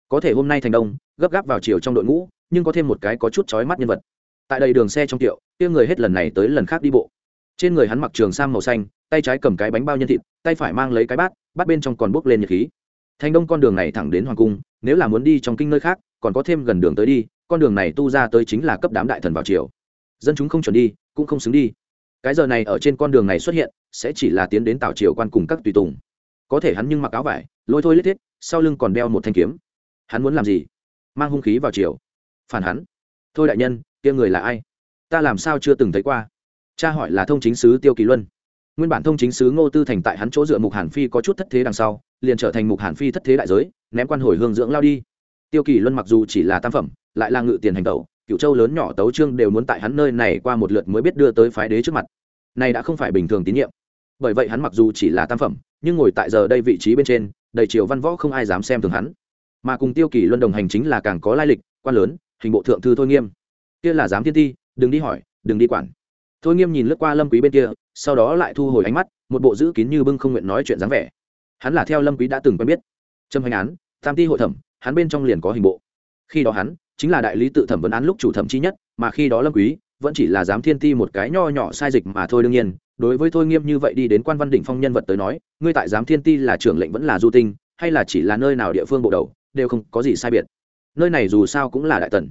Có thể hôm nay thành đông, gấp gáp vào chiều trong đội ngũ, nhưng có thêm một cái có chút chói mắt nhân vật. Tại đây đường xe trong tiệu, kia người hết lần này tới lần khác đi bộ. Trên người hắn mặc trường sam màu xanh, tay trái cầm cái bánh bao nhân thịt, tay phải mang lấy cái bát bát bên trong còn bốc lên nhiệt khí. Thành đông con đường này thẳng đến hoàng cung, nếu là muốn đi trong kinh nơi khác, còn có thêm gần đường tới đi, con đường này tu ra tới chính là cấp đám đại thần vào triều. Dân chúng không chuẩn đi, cũng không xứng đi. Cái giờ này ở trên con đường này xuất hiện, sẽ chỉ là tiến đến tảo triều quan cùng các tùy tùng. Có thể hắn nhưng mặc áo vải, lôi thôi lết thiết sau lưng còn đeo một thanh kiếm. Hắn muốn làm gì? Mang hung khí vào triều. Phản hắn. Thôi đại nhân, kia người là ai? Ta làm sao chưa từng thấy qua? Cha hỏi là thông chính sứ tiêu kỳ luân. Nguyên bản thông chính sứ ngô tư thành tại hắn chỗ dựa mục hàn phi có chút thất thế đằng sau, liền trở thành mục hàn phi thất thế đại giới, ném quan hồi hương dưỡng lao đi. Tiêu kỳ luân mặc dù chỉ là tam phẩm, lại là ngự tiền hành tẩu cựu châu lớn nhỏ tấu trương đều muốn tại hắn nơi này qua một lượt mới biết đưa tới phái đế trước mặt. Này đã không phải bình thường tín nhiệm. Bởi vậy hắn mặc dù chỉ là tam phẩm, nhưng ngồi tại giờ đây vị trí bên trên đầy triều văn võ không ai dám xem thường hắn. Mà cùng tiêu kỳ luân đồng hành chính là càng có lai lịch, quan lớn, hình bộ thượng thư thôi nghiêm. Kia là giám thiên ti, đừng đi hỏi, đừng đi quản. Thôi nghiêm nhìn lướt qua lâm quý bên kia, sau đó lại thu hồi ánh mắt, một bộ giữ kín như bưng không nguyện nói chuyện dáng vẻ. Hắn là theo lâm quý đã từng quen biết. Trâm hành án, tam ti hội thẩm, hắn bên trong liền có hình bộ. Khi đó hắn chính là đại lý tự thẩm vấn án lúc chủ thẩm chi nhất, mà khi đó lâm quý vẫn chỉ là giám thiên ti một cái nho nhỏ sai dịch mà thôi đương nhiên đối với thôi nghiêm như vậy đi đến quan văn đỉnh phong nhân vật tới nói, ngươi tại giám thiên ti là trưởng lệnh vẫn là du tinh, hay là chỉ là nơi nào địa phương bộ đầu, đều không có gì sai biệt. Nơi này dù sao cũng là đại tần.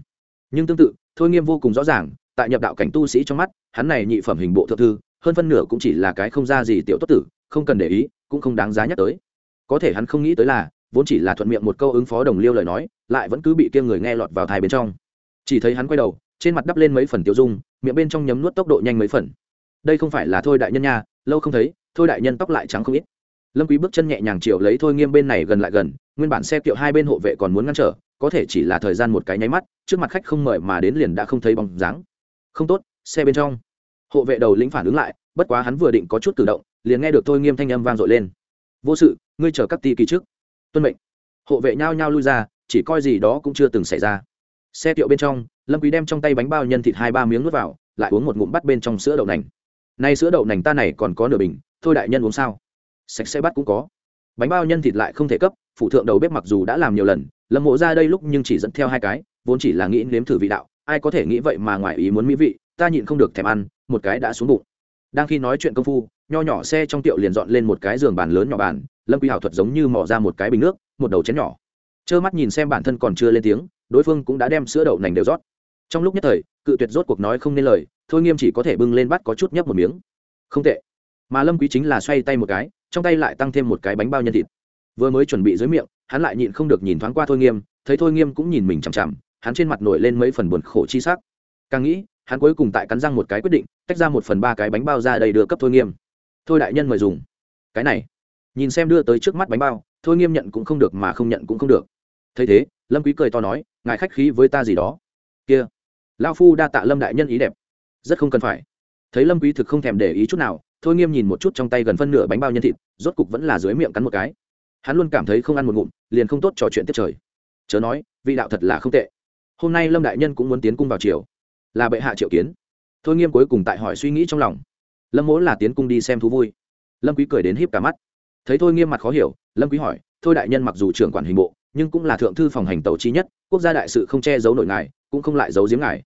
Nhưng tương tự, thôi nghiêm vô cùng rõ ràng, tại nhập đạo cảnh tu sĩ trong mắt, hắn này nhị phẩm hình bộ thượng thư, hơn phân nửa cũng chỉ là cái không ra gì tiểu tốt tử, không cần để ý, cũng không đáng giá nhắc tới. Có thể hắn không nghĩ tới là, vốn chỉ là thuận miệng một câu ứng phó đồng liêu lời nói, lại vẫn cứ bị kia người nghe lọt vào thai bên trong. Chỉ thấy hắn quay đầu, trên mặt đắp lên mấy phần tiêu dung, miệng bên trong nhấm nuốt tốc độ nhanh mấy phần đây không phải là thôi đại nhân nha, lâu không thấy, thôi đại nhân tóc lại trắng không ít. Lâm quý bước chân nhẹ nhàng chiều lấy thôi nghiêm bên này gần lại gần, nguyên bản xe kiệu hai bên hộ vệ còn muốn ngăn trở, có thể chỉ là thời gian một cái nháy mắt, trước mặt khách không mời mà đến liền đã không thấy bóng dáng. Không tốt, xe bên trong. Hộ vệ đầu lĩnh phản ứng lại, bất quá hắn vừa định có chút cử động, liền nghe được thôi nghiêm thanh âm vang dội lên. Vô sự, ngươi chờ các ti kỳ trước. Tuân mệnh. Hộ vệ nhao nhao lui ra, chỉ coi gì đó cũng chưa từng xảy ra. Xe tiệu bên trong, lâm quý đem trong tay bánh bao nhân thịt hai ba miếng nuốt vào, lại uống một ngụm bắt bên trong sữa đậu nành nay sữa đậu nành ta này còn có nửa bình, thôi đại nhân uống sao? Sạch sẽ bắt cũng có. Bánh bao nhân thịt lại không thể cấp phụ thượng đầu bếp mặc dù đã làm nhiều lần, lâm mộ ra đây lúc nhưng chỉ dẫn theo hai cái, vốn chỉ là nghĩ nếm thử vị đạo, ai có thể nghĩ vậy mà ngoài ý muốn mỹ vị, ta nhịn không được thèm ăn, một cái đã xuống bụng. Đang khi nói chuyện công phu, nho nhỏ xe trong tiệu liền dọn lên một cái giường bàn lớn nhỏ bàn, lâm quy hảo thuật giống như mò ra một cái bình nước, một đầu chén nhỏ. Trơ mắt nhìn xem bản thân còn chưa lên tiếng, đối phương cũng đã đem sữa đậu nành đều rót. Trong lúc nhất thời, cự tuyệt rốt cuộc nói không nên lời thôi nghiêm chỉ có thể bưng lên bắt có chút nhấp một miếng. Không tệ. Mà lâm quý chính là xoay tay một cái, trong tay lại tăng thêm một cái bánh bao nhân thịt. Vừa mới chuẩn bị dưới miệng, hắn lại nhịn không được nhìn thoáng qua thôi nghiêm, thấy thôi nghiêm cũng nhìn mình chằm chằm, hắn trên mặt nổi lên mấy phần buồn khổ chi sắc. Càng nghĩ, hắn cuối cùng tại cắn răng một cái quyết định, tách ra một phần ba cái bánh bao ra đầy đưa cấp thôi nghiêm. Thôi đại nhân mời dùng. Cái này. Nhìn xem đưa tới trước mắt bánh bao, thôi nghiêm nhận cũng không được mà không nhận cũng không được. Thấy thế, lâm quý cười to nói, ngài khách khí với ta gì đó. Kia. Lão phu đa tạ lâm đại nhân ý đẹp rất không cần phải. Thấy lâm quý thực không thèm để ý chút nào, thôi nghiêm nhìn một chút trong tay gần phân nửa bánh bao nhân thịt, rốt cục vẫn là dưới miệng cắn một cái. Hắn luôn cảm thấy không ăn một ngụm, liền không tốt trò chuyện tiếp trời. Chớ nói, vị đạo thật là không tệ. Hôm nay lâm đại nhân cũng muốn tiến cung vào triều. Là bệ hạ triệu kiến. Thôi nghiêm cuối cùng tại hỏi suy nghĩ trong lòng. Lâm mỗ là tiến cung đi xem thú vui. Lâm quý cười đến híp cả mắt. Thấy thôi nghiêm mặt khó hiểu, lâm quý hỏi, thôi đại nhân mặc dù trưởng quản hình bộ, nhưng cũng là thượng thư phòng hành tẩu chi nhất, quốc gia đại sự không che giấu nổi ngài, cũng không lại giấu giếm ngài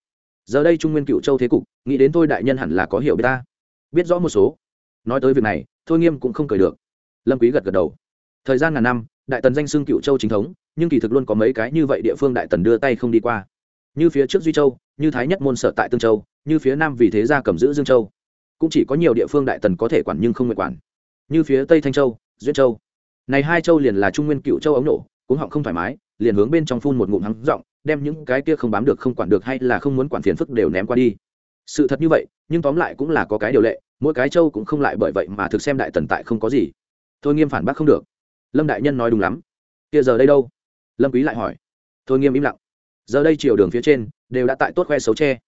giờ đây trung nguyên cựu châu thế cục, nghĩ đến thôi đại nhân hẳn là có hiểu biết ta. Biết rõ một số. Nói tới việc này, thôi nghiêm cũng không cười được. Lâm quý gật gật đầu. Thời gian ngàn năm, đại tần danh xưng cựu châu chính thống, nhưng kỳ thực luôn có mấy cái như vậy địa phương đại tần đưa tay không đi qua. Như phía trước duy châu, như thái nhất môn sở tại tương châu, như phía nam vì thế gia cầm giữ dương châu. Cũng chỉ có nhiều địa phương đại tần có thể quản nhưng không nguyện quản. Như phía tây thanh châu, duyên châu. Này hai châu liền là trung nguyên cựu châu ống nổ cũng họng không thoải mái liền hướng bên trong phun một ngụm hắng giọng, đem những cái kia không bám được, không quản được hay là không muốn quản phiền phức đều ném qua đi. Sự thật như vậy, nhưng tóm lại cũng là có cái điều lệ, mỗi cái châu cũng không lại bởi vậy mà thực xem đại tần tại không có gì. Thôi nghiêm phản bác không được. Lâm đại nhân nói đúng lắm. Kia giờ đây đâu? Lâm quý lại hỏi. Thôi nghiêm im lặng. Giờ đây chiều đường phía trên, đều đã tại tốt khoe xấu tre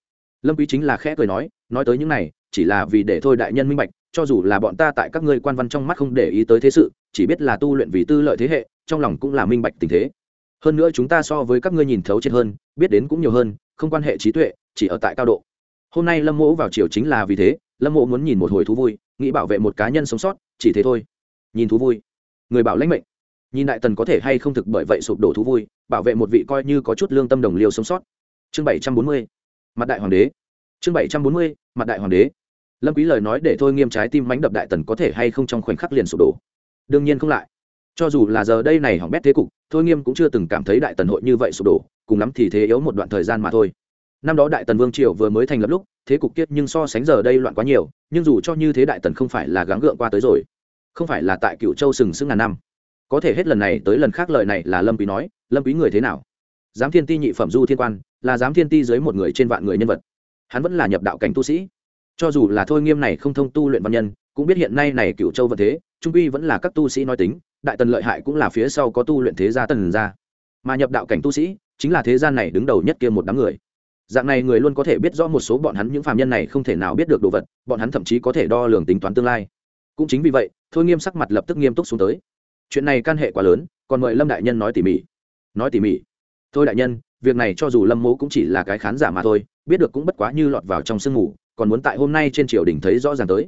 lâm quý chính là khẽ cười nói nói tới những này, chỉ là vì để thôi đại nhân minh bạch, cho dù là bọn ta tại các ngươi quan văn trong mắt không để ý tới thế sự, chỉ biết là tu luyện vì tư lợi thế hệ, trong lòng cũng là minh bạch tình thế hơn nữa chúng ta so với các ngươi nhìn thấu trên hơn, biết đến cũng nhiều hơn, không quan hệ trí tuệ, chỉ ở tại cao độ. Hôm nay lâm mỗ vào chiều chính là vì thế, lâm mỗ muốn nhìn một hồi thú vui, nghĩ bảo vệ một cá nhân sống sót, chỉ thế thôi. Nhìn thú vui. Người bảo lãnh mệnh. Nhìn đại tần có thể hay không thực bởi vậy sụp đổ thú vui, bảo vệ một vị coi như có chút lương tâm đồng liêu sống sót. Chương bảy trăm bốn mươi, mặt đại hoàng đế. Chương bảy trăm bốn mươi, mặt đại hoàng đế. Lâm quý lời nói để thôi nghiêm trái tim mánh đập đại tần có thể hay không trong khoảnh khắc liền sụp đổ. Đương nhiên không lại cho dù là giờ đây này hỏng bét thế cục, thôi nghiêm cũng chưa từng cảm thấy đại tần hội như vậy sụp đổ, cùng lắm thì thế yếu một đoạn thời gian mà thôi. Năm đó đại tần vương triều vừa mới thành lập lúc, thế cục kiết nhưng so sánh giờ đây loạn quá nhiều, nhưng dù cho như thế đại tần không phải là gắng gượng qua tới rồi. Không phải là tại cựu châu sừng sững ngàn năm. Có thể hết lần này tới lần khác lời này là lâm quý nói, lâm quý người thế nào? Giám thiên ti nhị phẩm du thiên quan, là giám thiên ti dưới một người trên vạn người nhân vật. Hắn vẫn là nhập đạo cảnh tu sĩ cho dù là thôi nghiêm này không thông tu luyện văn nhân, cũng biết hiện nay này cựu châu vật thế, trung quy vẫn là các tu sĩ nói tính, đại tần lợi hại cũng là phía sau có tu luyện thế gia tần gia. Mà nhập đạo cảnh tu sĩ, chính là thế gian này đứng đầu nhất kia một đám người. Dạng này người luôn có thể biết rõ một số bọn hắn những phàm nhân này không thể nào biết được đồ vật, bọn hắn thậm chí có thể đo lường tính toán tương lai. Cũng chính vì vậy, thôi nghiêm sắc mặt lập tức nghiêm túc xuống tới. Chuyện này can hệ quá lớn, còn mời lâm đại nhân nói tỉ mỉ. Nói tỉ mỉ. Thôi đại nhân, việc này cho dù lâm mố cũng chỉ là cái khán giả mà thôi, biết được cũng bất quá như lọt vào trong sương ngủ còn muốn tại hôm nay trên triều đình thấy rõ ràng tới.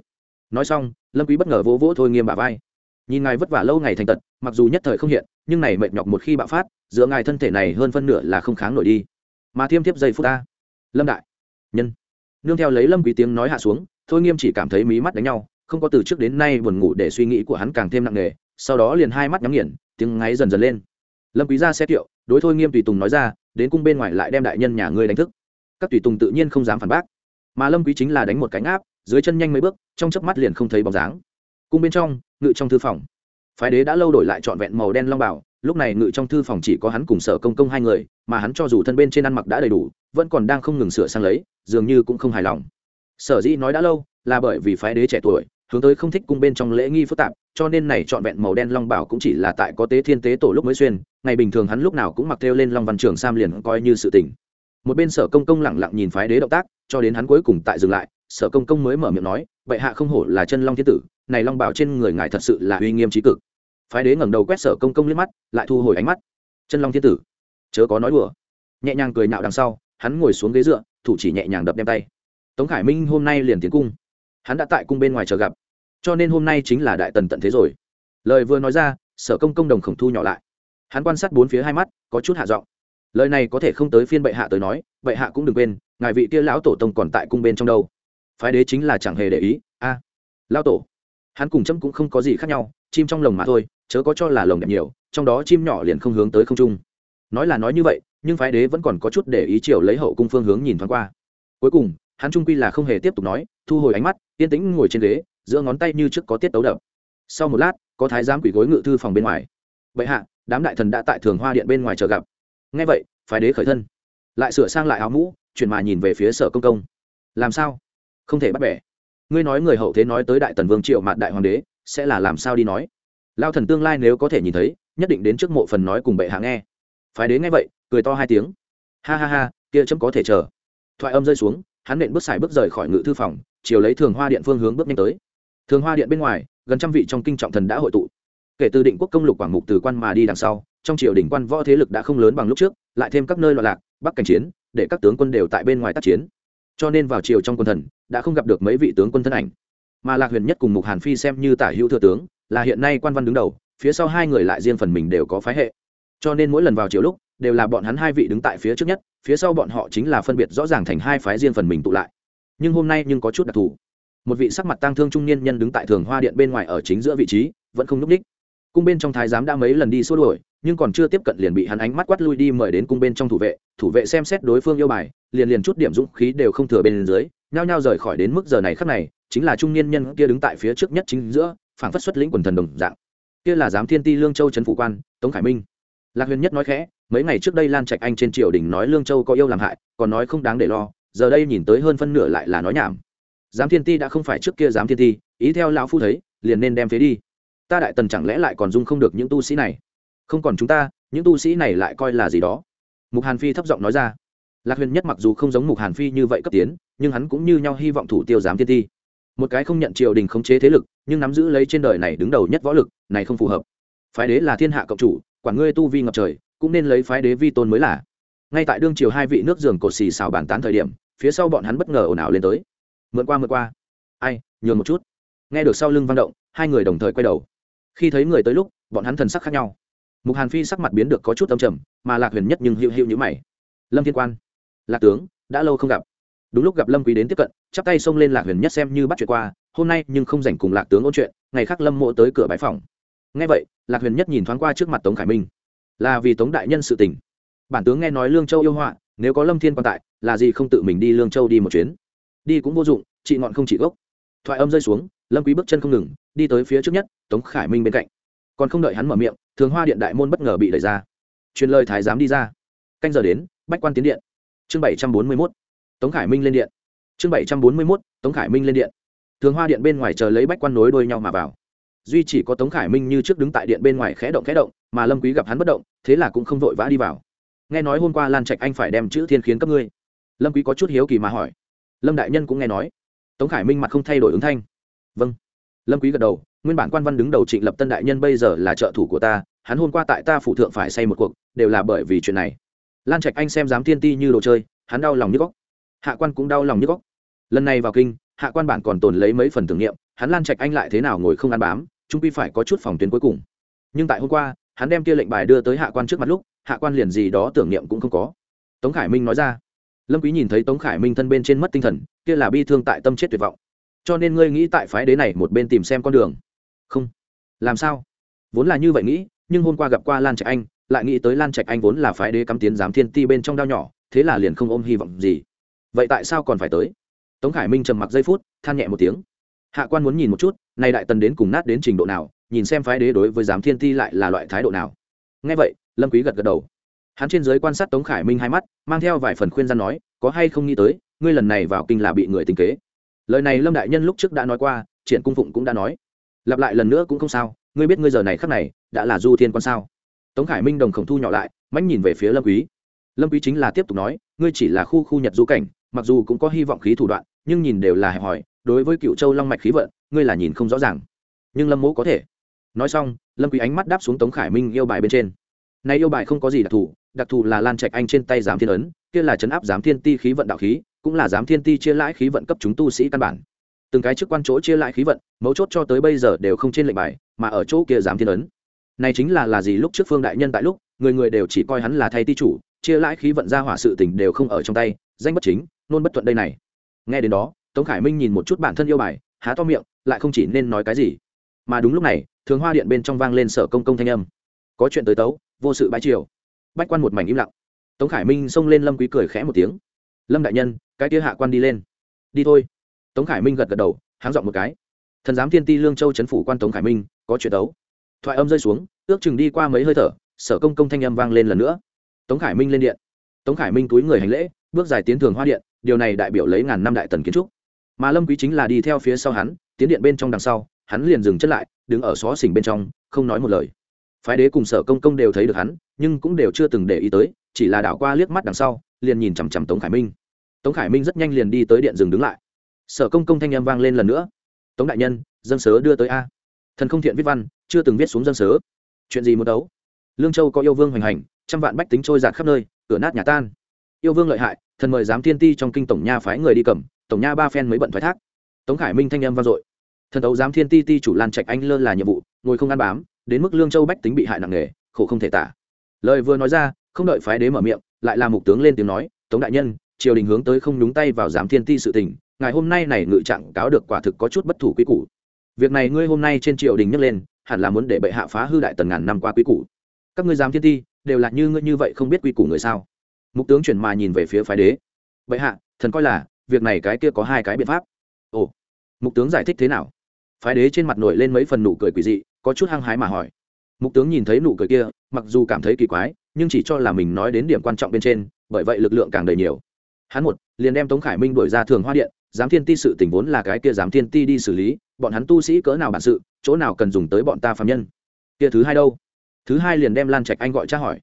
Nói xong, lâm quý bất ngờ vỗ vỗ thôi nghiêm bà vai. Nhìn ngài vất vả lâu ngày thành tật, mặc dù nhất thời không hiện, nhưng này mệt nhọc một khi bạo phát, giữa ngài thân thể này hơn phân nửa là không kháng nổi đi. Mà thiêm thiếp giây phút ta lâm đại. Nhân. Nương theo lấy lâm quý tiếng nói hạ xuống, thôi nghiêm chỉ cảm thấy mí mắt đánh nhau, không có từ trước đến nay buồn ngủ để suy nghĩ của hắn càng thêm nặng nề, sau đó liền hai mắt nhắm nghiền, tiếng ngáy dần dần lên. Lâm quý ra xe tiệu đối thôi nghiêm tùy tùng nói ra, đến cung bên ngoài lại đem đại nhân nhà ngươi đánh thức. Các tùy tùng tự nhiên không dám phản bác mà lâm quý chính là đánh một cánh áp, dưới chân nhanh mấy bước, trong chớp mắt liền không thấy bóng dáng. Cung bên trong, ngự trong thư phòng. Phái đế đã lâu đổi lại trọn vẹn màu đen long bảo, lúc này ngự trong thư phòng chỉ có hắn cùng sở công công hai người, mà hắn cho dù thân bên trên ăn mặc đã đầy đủ, vẫn còn đang không ngừng sửa sang lấy, dường như cũng không hài lòng. Sở dĩ nói đã lâu, là bởi vì phái đế trẻ tuổi, hướng tới không thích cung bên trong lễ nghi phức tạp, cho nên này trọn vẹn màu đen long bảo cũng chỉ là tại có tế thiên tế tổ lúc mới xuyên, ngày bình thường hắn lúc nào cũng mặc theo lên long văn trường sam liền coi như sự tình một bên sở công công lẳng lặng nhìn phái đế động tác, cho đến hắn cuối cùng tại dừng lại, sở công công mới mở miệng nói, bệ hạ không hổ là chân long thiên tử, này long bảo trên người ngài thật sự là uy nghiêm trí cực. Phái đế ngẩng đầu quét sở công công liếc mắt, lại thu hồi ánh mắt. Chân long thiên tử, chớ có nói đùa. Nhẹ nhàng cười nạo đằng sau, hắn ngồi xuống ghế dựa, thủ chỉ nhẹ nhàng đập đem tay. Tống khải minh hôm nay liền tiến cung. Hắn đã tại cung bên ngoài chờ gặp. Cho nên hôm nay chính là đại tần tận thế rồi. Lời vừa nói ra, sở công công đồng khổng thu nhỏ lại. Hắn quan sát bốn phía hai mắt, có chút hạ giọng lời này có thể không tới phiên bệ hạ tới nói bệ hạ cũng đừng quên ngài vị kia lão tổ tông còn tại cung bên trong đâu. Phái đế chính là chẳng hề để ý a. À, lão tổ. Hắn cùng chấm cũng không có gì khác nhau chim trong lồng mà thôi chớ có cho là lồng đẹp nhiều trong đó chim nhỏ liền không hướng tới không trung. Nói là nói như vậy nhưng phái đế vẫn còn có chút để ý chiều lấy hậu cung phương hướng nhìn thoáng qua. Cuối cùng hắn trung quy là không hề tiếp tục nói thu hồi ánh mắt yên tĩnh ngồi trên ghế giữa ngón tay như trước có tiết tấu đập. Sau một lát có thái giám quỷ gối ngự thư phòng bên ngoài. Bệ hạ đám đại thần đã tại thường hoa điện bên ngoài chờ gặp nghe vậy, phái đế khởi thân. Lại sửa sang lại áo mũ, chuyển mà nhìn về phía sở công công. Làm sao? Không thể bắt bẻ. Ngươi nói người hậu thế nói tới đại tần vương triệu mạn đại hoàng đế, sẽ là làm sao đi nói? Lao thần tương lai nếu có thể nhìn thấy, nhất định đến trước mộ phần nói cùng bệ hạ nghe. Phái đế nghe vậy, cười to hai tiếng. Ha ha ha, kia chấm có thể chờ. Thoại âm rơi xuống, hắn nện bước xài bước rời khỏi ngự thư phòng, chiều lấy thường hoa điện phương hướng bước nhanh tới. Thường hoa điện bên ngoài, gần trăm vị trong kinh trọng thần đã hội tụ. Kể từ định quốc công lục quảng mục từ quan mà đi đằng sau trong triều đình quan võ thế lực đã không lớn bằng lúc trước, lại thêm các nơi loạn lạc, bắc cảnh chiến, để các tướng quân đều tại bên ngoài tác chiến. Cho nên vào triều trong quân thần, đã không gặp được mấy vị tướng quân thân ảnh. Mà lạc huyền nhất cùng mục hàn phi xem như tả hữu thừa tướng, là hiện nay quan văn đứng đầu, phía sau hai người lại riêng phần mình đều có phái hệ. Cho nên mỗi lần vào triều lúc, đều là bọn hắn hai vị đứng tại phía trước nhất, phía sau bọn họ chính là phân biệt rõ ràng thành hai phái riêng phần mình tụ lại. Nhưng hôm nay nhưng có chút đặc thù. Một vị sắc mặt tang thương trung niên nhân đứng tại thường hoa điện bên ngoài ở chính giữa vị trí, vẫn không n ú c ních cung bên trong thái giám đã mấy lần đi xua đuổi, nhưng còn chưa tiếp cận liền bị hắn ánh mắt quát lui đi mời đến cung bên trong thủ vệ thủ vệ xem xét đối phương yêu bài, liền liền chút điểm dũng khí đều không thừa bên dưới, nhao nhao rời khỏi đến mức giờ này khắc này, chính là trung niên nhân kia đứng tại phía trước nhất chính giữa, phảng phất xuất lĩnh quần thần đồng dạng. Kia là giám thiên ti lương châu trấn phủ quan, tống khải minh. Lạc huyền nhất nói khẽ, mấy ngày trước đây lan trạch anh trên triều đình nói lương châu có yêu làm hại, còn nói không đáng để lo, giờ đây nhìn tới hơn phân nửa lại là nói nhảm. Giám thiên ti đã không phải trước kia giám thiên ti, ý theo lão phu thấy, liền nên đem phế đi ta đại tần chẳng lẽ lại còn dung không được những tu sĩ này? Không còn chúng ta, những tu sĩ này lại coi là gì đó? Mục hàn phi thấp giọng nói ra. Lạc huyền nhất mặc dù không giống mục hàn phi như vậy cấp tiến, nhưng hắn cũng như nhau hy vọng thủ tiêu giám thiên ti. Một cái không nhận triều đình khống chế thế lực, nhưng nắm giữ lấy trên đời này đứng đầu nhất võ lực, này không phù hợp. Phái đế là thiên hạ cộng chủ, quản ngươi tu vi ngập trời, cũng nên lấy phái đế vi tôn mới là. Ngay tại đương triều hai vị nước giường cột xì xào bàn tán thời điểm, phía sau bọn hắn bất ngờ ồn ào lên tới. Mượn qua mượn qua. Ai, nhường một chút. Nghe được sau lưng văn động, hai người đồng thời quay đầu khi thấy người tới lúc, bọn hắn thần sắc khác nhau. Mục hàn phi sắc mặt biến được có chút âm trầm, mà lạc huyền nhất nhưng hữu hữu như mày. Lâm thiên quan, lạc tướng, đã lâu không gặp. Đúng lúc gặp lâm quý đến tiếp cận, chắp tay xông lên lạc huyền nhất xem như bắt chuyện qua, hôm nay nhưng không rảnh cùng lạc tướng ôn chuyện, ngày khác lâm mộ tới cửa bãi phòng. Nghe vậy, lạc huyền nhất nhìn thoáng qua trước mặt tống khải minh. Là vì tống đại nhân sự tình. Bản tướng nghe nói lương châu yêu họa, nếu có lâm thiên quan tại, là gì không tự mình đi lương châu đi một chuyến. Đi cũng vô dụng, chị ngọn không chỉ gốc. Thoại âm rơi xuống lâm quý bước chân không ngừng, đi tới phía trước nhất, tống khải minh bên cạnh. Còn không đợi hắn mở miệng, thường hoa điện đại môn bất ngờ bị đẩy ra. Truyền lời thái giám đi ra. Canh giờ đến, bách quan tiến điện. Chương bảy trăm bốn mươi 741 tống khải minh lên điện. Chương bảy trăm bốn mươi 741 tống khải minh lên điện. Thường hoa điện bên ngoài chờ lấy bách quan nối đuôi nhau mà vào. Duy chỉ có tống khải minh như trước đứng tại điện bên ngoài khẽ động khẽ động, mà lâm quý gặp hắn bất động, thế là cũng không vội vã đi vào. Nghe nói hôm qua lan trạch anh phải đem chữ thiên khiến cấp ngươi. Lâm quý có chút hiếu kỳ mà hỏi. Lâm đại nhân cũng nghe nói. Tống khải minh mặt không thay đổi ứng thanh vâng. Lâm quý gật đầu, nguyên bản quan văn đứng đầu trịnh lập tân đại nhân bây giờ là trợ thủ của ta, hắn hôm qua tại ta phụ thượng phải xây một cuộc, đều là bởi vì chuyện này. Lan trạch anh xem dám thiên ti như đồ chơi, hắn đau lòng như góc. Hạ quan cũng đau lòng như góc. Lần này vào kinh, hạ quan bản còn tồn lấy mấy phần tưởng niệm, hắn lan trạch anh lại thế nào ngồi không ăn bám, trung quy phải có chút phòng tuyến cuối cùng. Nhưng tại hôm qua, hắn đem kia lệnh bài đưa tới hạ quan trước mặt lúc, hạ quan liền gì đó tưởng niệm cũng không có. Tống khải minh nói ra. Lâm quý nhìn thấy tống khải minh thân bên trên mất tinh thần, kia là bi thương tại tâm chết tuyệt vọng cho nên ngươi nghĩ tại phái đế này một bên tìm xem con đường. Không. Làm sao? Vốn là như vậy nghĩ, nhưng hôm qua gặp qua lan trạch anh, lại nghĩ tới lan trạch anh vốn là phái đế cắm tiến giám thiên ti bên trong đao nhỏ, thế là liền không ôm hy vọng gì. Vậy tại sao còn phải tới? Tống khải minh trầm mặc giây phút, than nhẹ một tiếng. Hạ quan muốn nhìn một chút nay đại tần đến cùng nát đến trình độ nào, nhìn xem phái đế đối với giám thiên ti lại là loại thái độ nào. Ngay vậy, lâm quý gật gật đầu. Hắn trên dưới quan sát tống khải minh hai mắt, mang theo vài phần khuyên gian nói, có hay không nghĩ tới, ngươi lần này vào kinh là bị người tính kế lời này lâm đại nhân lúc trước đã nói qua, triển cung phụng cũng đã nói. Lặp lại lần nữa cũng không sao, ngươi biết ngươi giờ này khắc này, đã là du thiên quan sao? Tống khải minh đồng khổng thu nhỏ lại mánh nhìn về phía lâm quý. Lâm quý chính là tiếp tục nói, ngươi chỉ là khu khu nhật du cảnh, mặc dù cũng có hy vọng khí thủ đoạn, nhưng nhìn đều là hẹp hòi, đối với cựu châu long mạch khí vận, ngươi là nhìn không rõ ràng. Nhưng lâm mỗ có thể. Nói xong, lâm quý ánh mắt đáp xuống tống khải minh yêu bài bên trên. Nay yêu bài không có gì đặc thù đặc thù là lan trạch anh trên tay giám thiên ấn, kia là chấn áp giám thiên ti khí vận đạo khí cũng là giám thiên ti chia lãi khí vận cấp chúng tu sĩ căn bản. Từng cái chức quan chỗ chia lãi khí vận, mấu chốt cho tới bây giờ đều không trên lệnh bài, mà ở chỗ kia giám thiên ấn. Này chính là là gì lúc trước phương đại nhân tại lúc, người người đều chỉ coi hắn là thay ti chủ, chia lãi khí vận ra hỏa sự tình đều không ở trong tay, danh bất chính, nôn bất thuận đây này. Nghe đến đó, tống khải minh nhìn một chút bản thân yêu bài, há to miệng, lại không chỉ nên nói cái gì. Mà đúng lúc này, thường hoa điện bên trong vang lên sở công công thanh âm. Có chuyện tới tấu, vô sự bãi triều. Bách quan một mảnh im lặng. Tống khải minh xông lên lâm quý cười khẽ một tiếng lâm đại nhân cái kia hạ quan đi lên đi thôi tống khải minh gật gật đầu háng dọn một cái thần giám thiên ti lương châu chấn phủ quan tống khải minh có chuyện đấu. thoại âm rơi xuống ước chừng đi qua mấy hơi thở sở công công thanh âm vang lên lần nữa tống khải minh lên điện tống khải minh túi người hành lễ bước dài tiến thường hoa điện điều này đại biểu lấy ngàn năm đại tần kiến trúc mà lâm quý chính là đi theo phía sau hắn tiến điện bên trong đằng sau hắn liền dừng chân lại đứng ở xó xỉnh bên trong không nói một lời phái đế cùng sở công công đều thấy được hắn nhưng cũng đều chưa từng để ý tới chỉ là đảo qua liếc mắt đằng sau liền nhìn chằm chằm tống khải minh. Tống khải minh rất nhanh liền đi tới điện rừng đứng lại. Sở công công thanh â m vang lên lần nữa. Tống đại nhân, dân sớ đưa tới a. Thần không thiện viết văn, chưa từng viết xuống dân sớ. Chuyện gì muốn đấu? Lương châu có yêu vương hoành hành, trăm vạn bách tính trôi giạt khắp nơi, cửa nát nhà tan. Yêu vương lợi hại, thần mời giám thiên ti trong kinh tổng nha phái người đi cầm, tổng nha ba phen mới bận thoái thác. Tống khải minh thanh â m vang dội. Thần tấu giám thiên ti ti chủ lan trạch anh lơ là nhiệm vụ, ngồi không ăn bám, đến mức lương châu bách tính bị hại nặng nề, khổ không thể tả. Lời vừa nói ra, không đợi phái đế mở miệng lại là mục tướng lên tiếng nói, tống đại nhân, triều đình hướng tới không đúng tay vào giám thiên ti sự tình ngày hôm nay này ngự trạng cáo được quả thực có chút bất thủ quy củ. Việc này ngươi hôm nay trên triều đình nhắc lên, hẳn là muốn để bệ hạ phá hư đại tần ngàn năm qua quy củ. Các ngươi giám thiên ti, đều là như ngươi như vậy không biết quy củ người sao? Mục tướng chuyển mà nhìn về phía phái đế. Bệ hạ, thần coi là, việc này cái kia có hai cái biện pháp. Ồ. Mục tướng giải thích thế nào? Phái đế trên mặt nổi lên mấy phần nụ cười quỷ dị, có chút hăng hái mà hỏi. Mục tướng nhìn thấy nụ cười kia, mặc dù cảm thấy kỳ quái nhưng chỉ cho là mình nói đến điểm quan trọng bên trên, bởi vậy lực lượng càng đầy nhiều. Hắn một, liền đem tống khải minh đuổi ra thường hoa điện, giám thiên ti sự tình vốn là cái kia giám thiên ti đi xử lý, bọn hắn tu sĩ cỡ nào bản sự, chỗ nào cần dùng tới bọn ta phạm nhân. Kia thứ hai đâu? Thứ hai liền đem lan trạch anh gọi tra hỏi.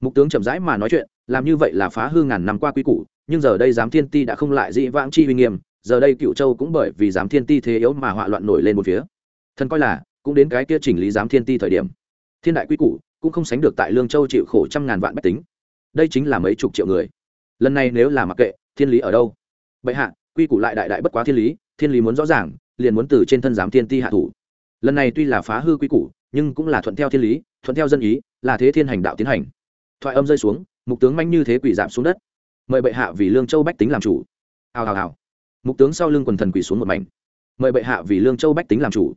Mục tướng chậm rãi mà nói chuyện, làm như vậy là phá hư ngàn năm qua quy củ, nhưng giờ đây giám thiên ti đã không lại dị vãng chi uy nghiêm, giờ đây cựu châu cũng bởi vì giám thiên ti thế yếu mà họa loạn nổi lên một phía. Thần coi là, cũng đến cái kia chỉnh lý giám thiên ti thời điểm. Thiên đại quy củ cũng không sánh được tại lương châu chịu khổ trăm ngàn vạn bách tính. Đây chính là mấy chục triệu người. Lần này nếu là mặc kệ, thiên lý ở đâu? Bệ hạ, quy củ lại đại đại bất quá thiên lý thiên lý muốn rõ ràng, liền muốn từ trên thân giám thiên ti hạ thủ. Lần này tuy là phá hư quy củ, nhưng cũng là thuận theo thiên lý, thuận theo dân ý, là thế thiên hành đạo tiến hành. Thoại âm rơi xuống, mục tướng manh như thế quỷ giảm xuống đất. Mời bệ hạ vì lương châu bách tính làm chủ. Hào hào hào. Mục tướng sau lưng quần thần quỷ xuống một mảnh. Mời bệ hạ vì lương châu bách tính làm chủ.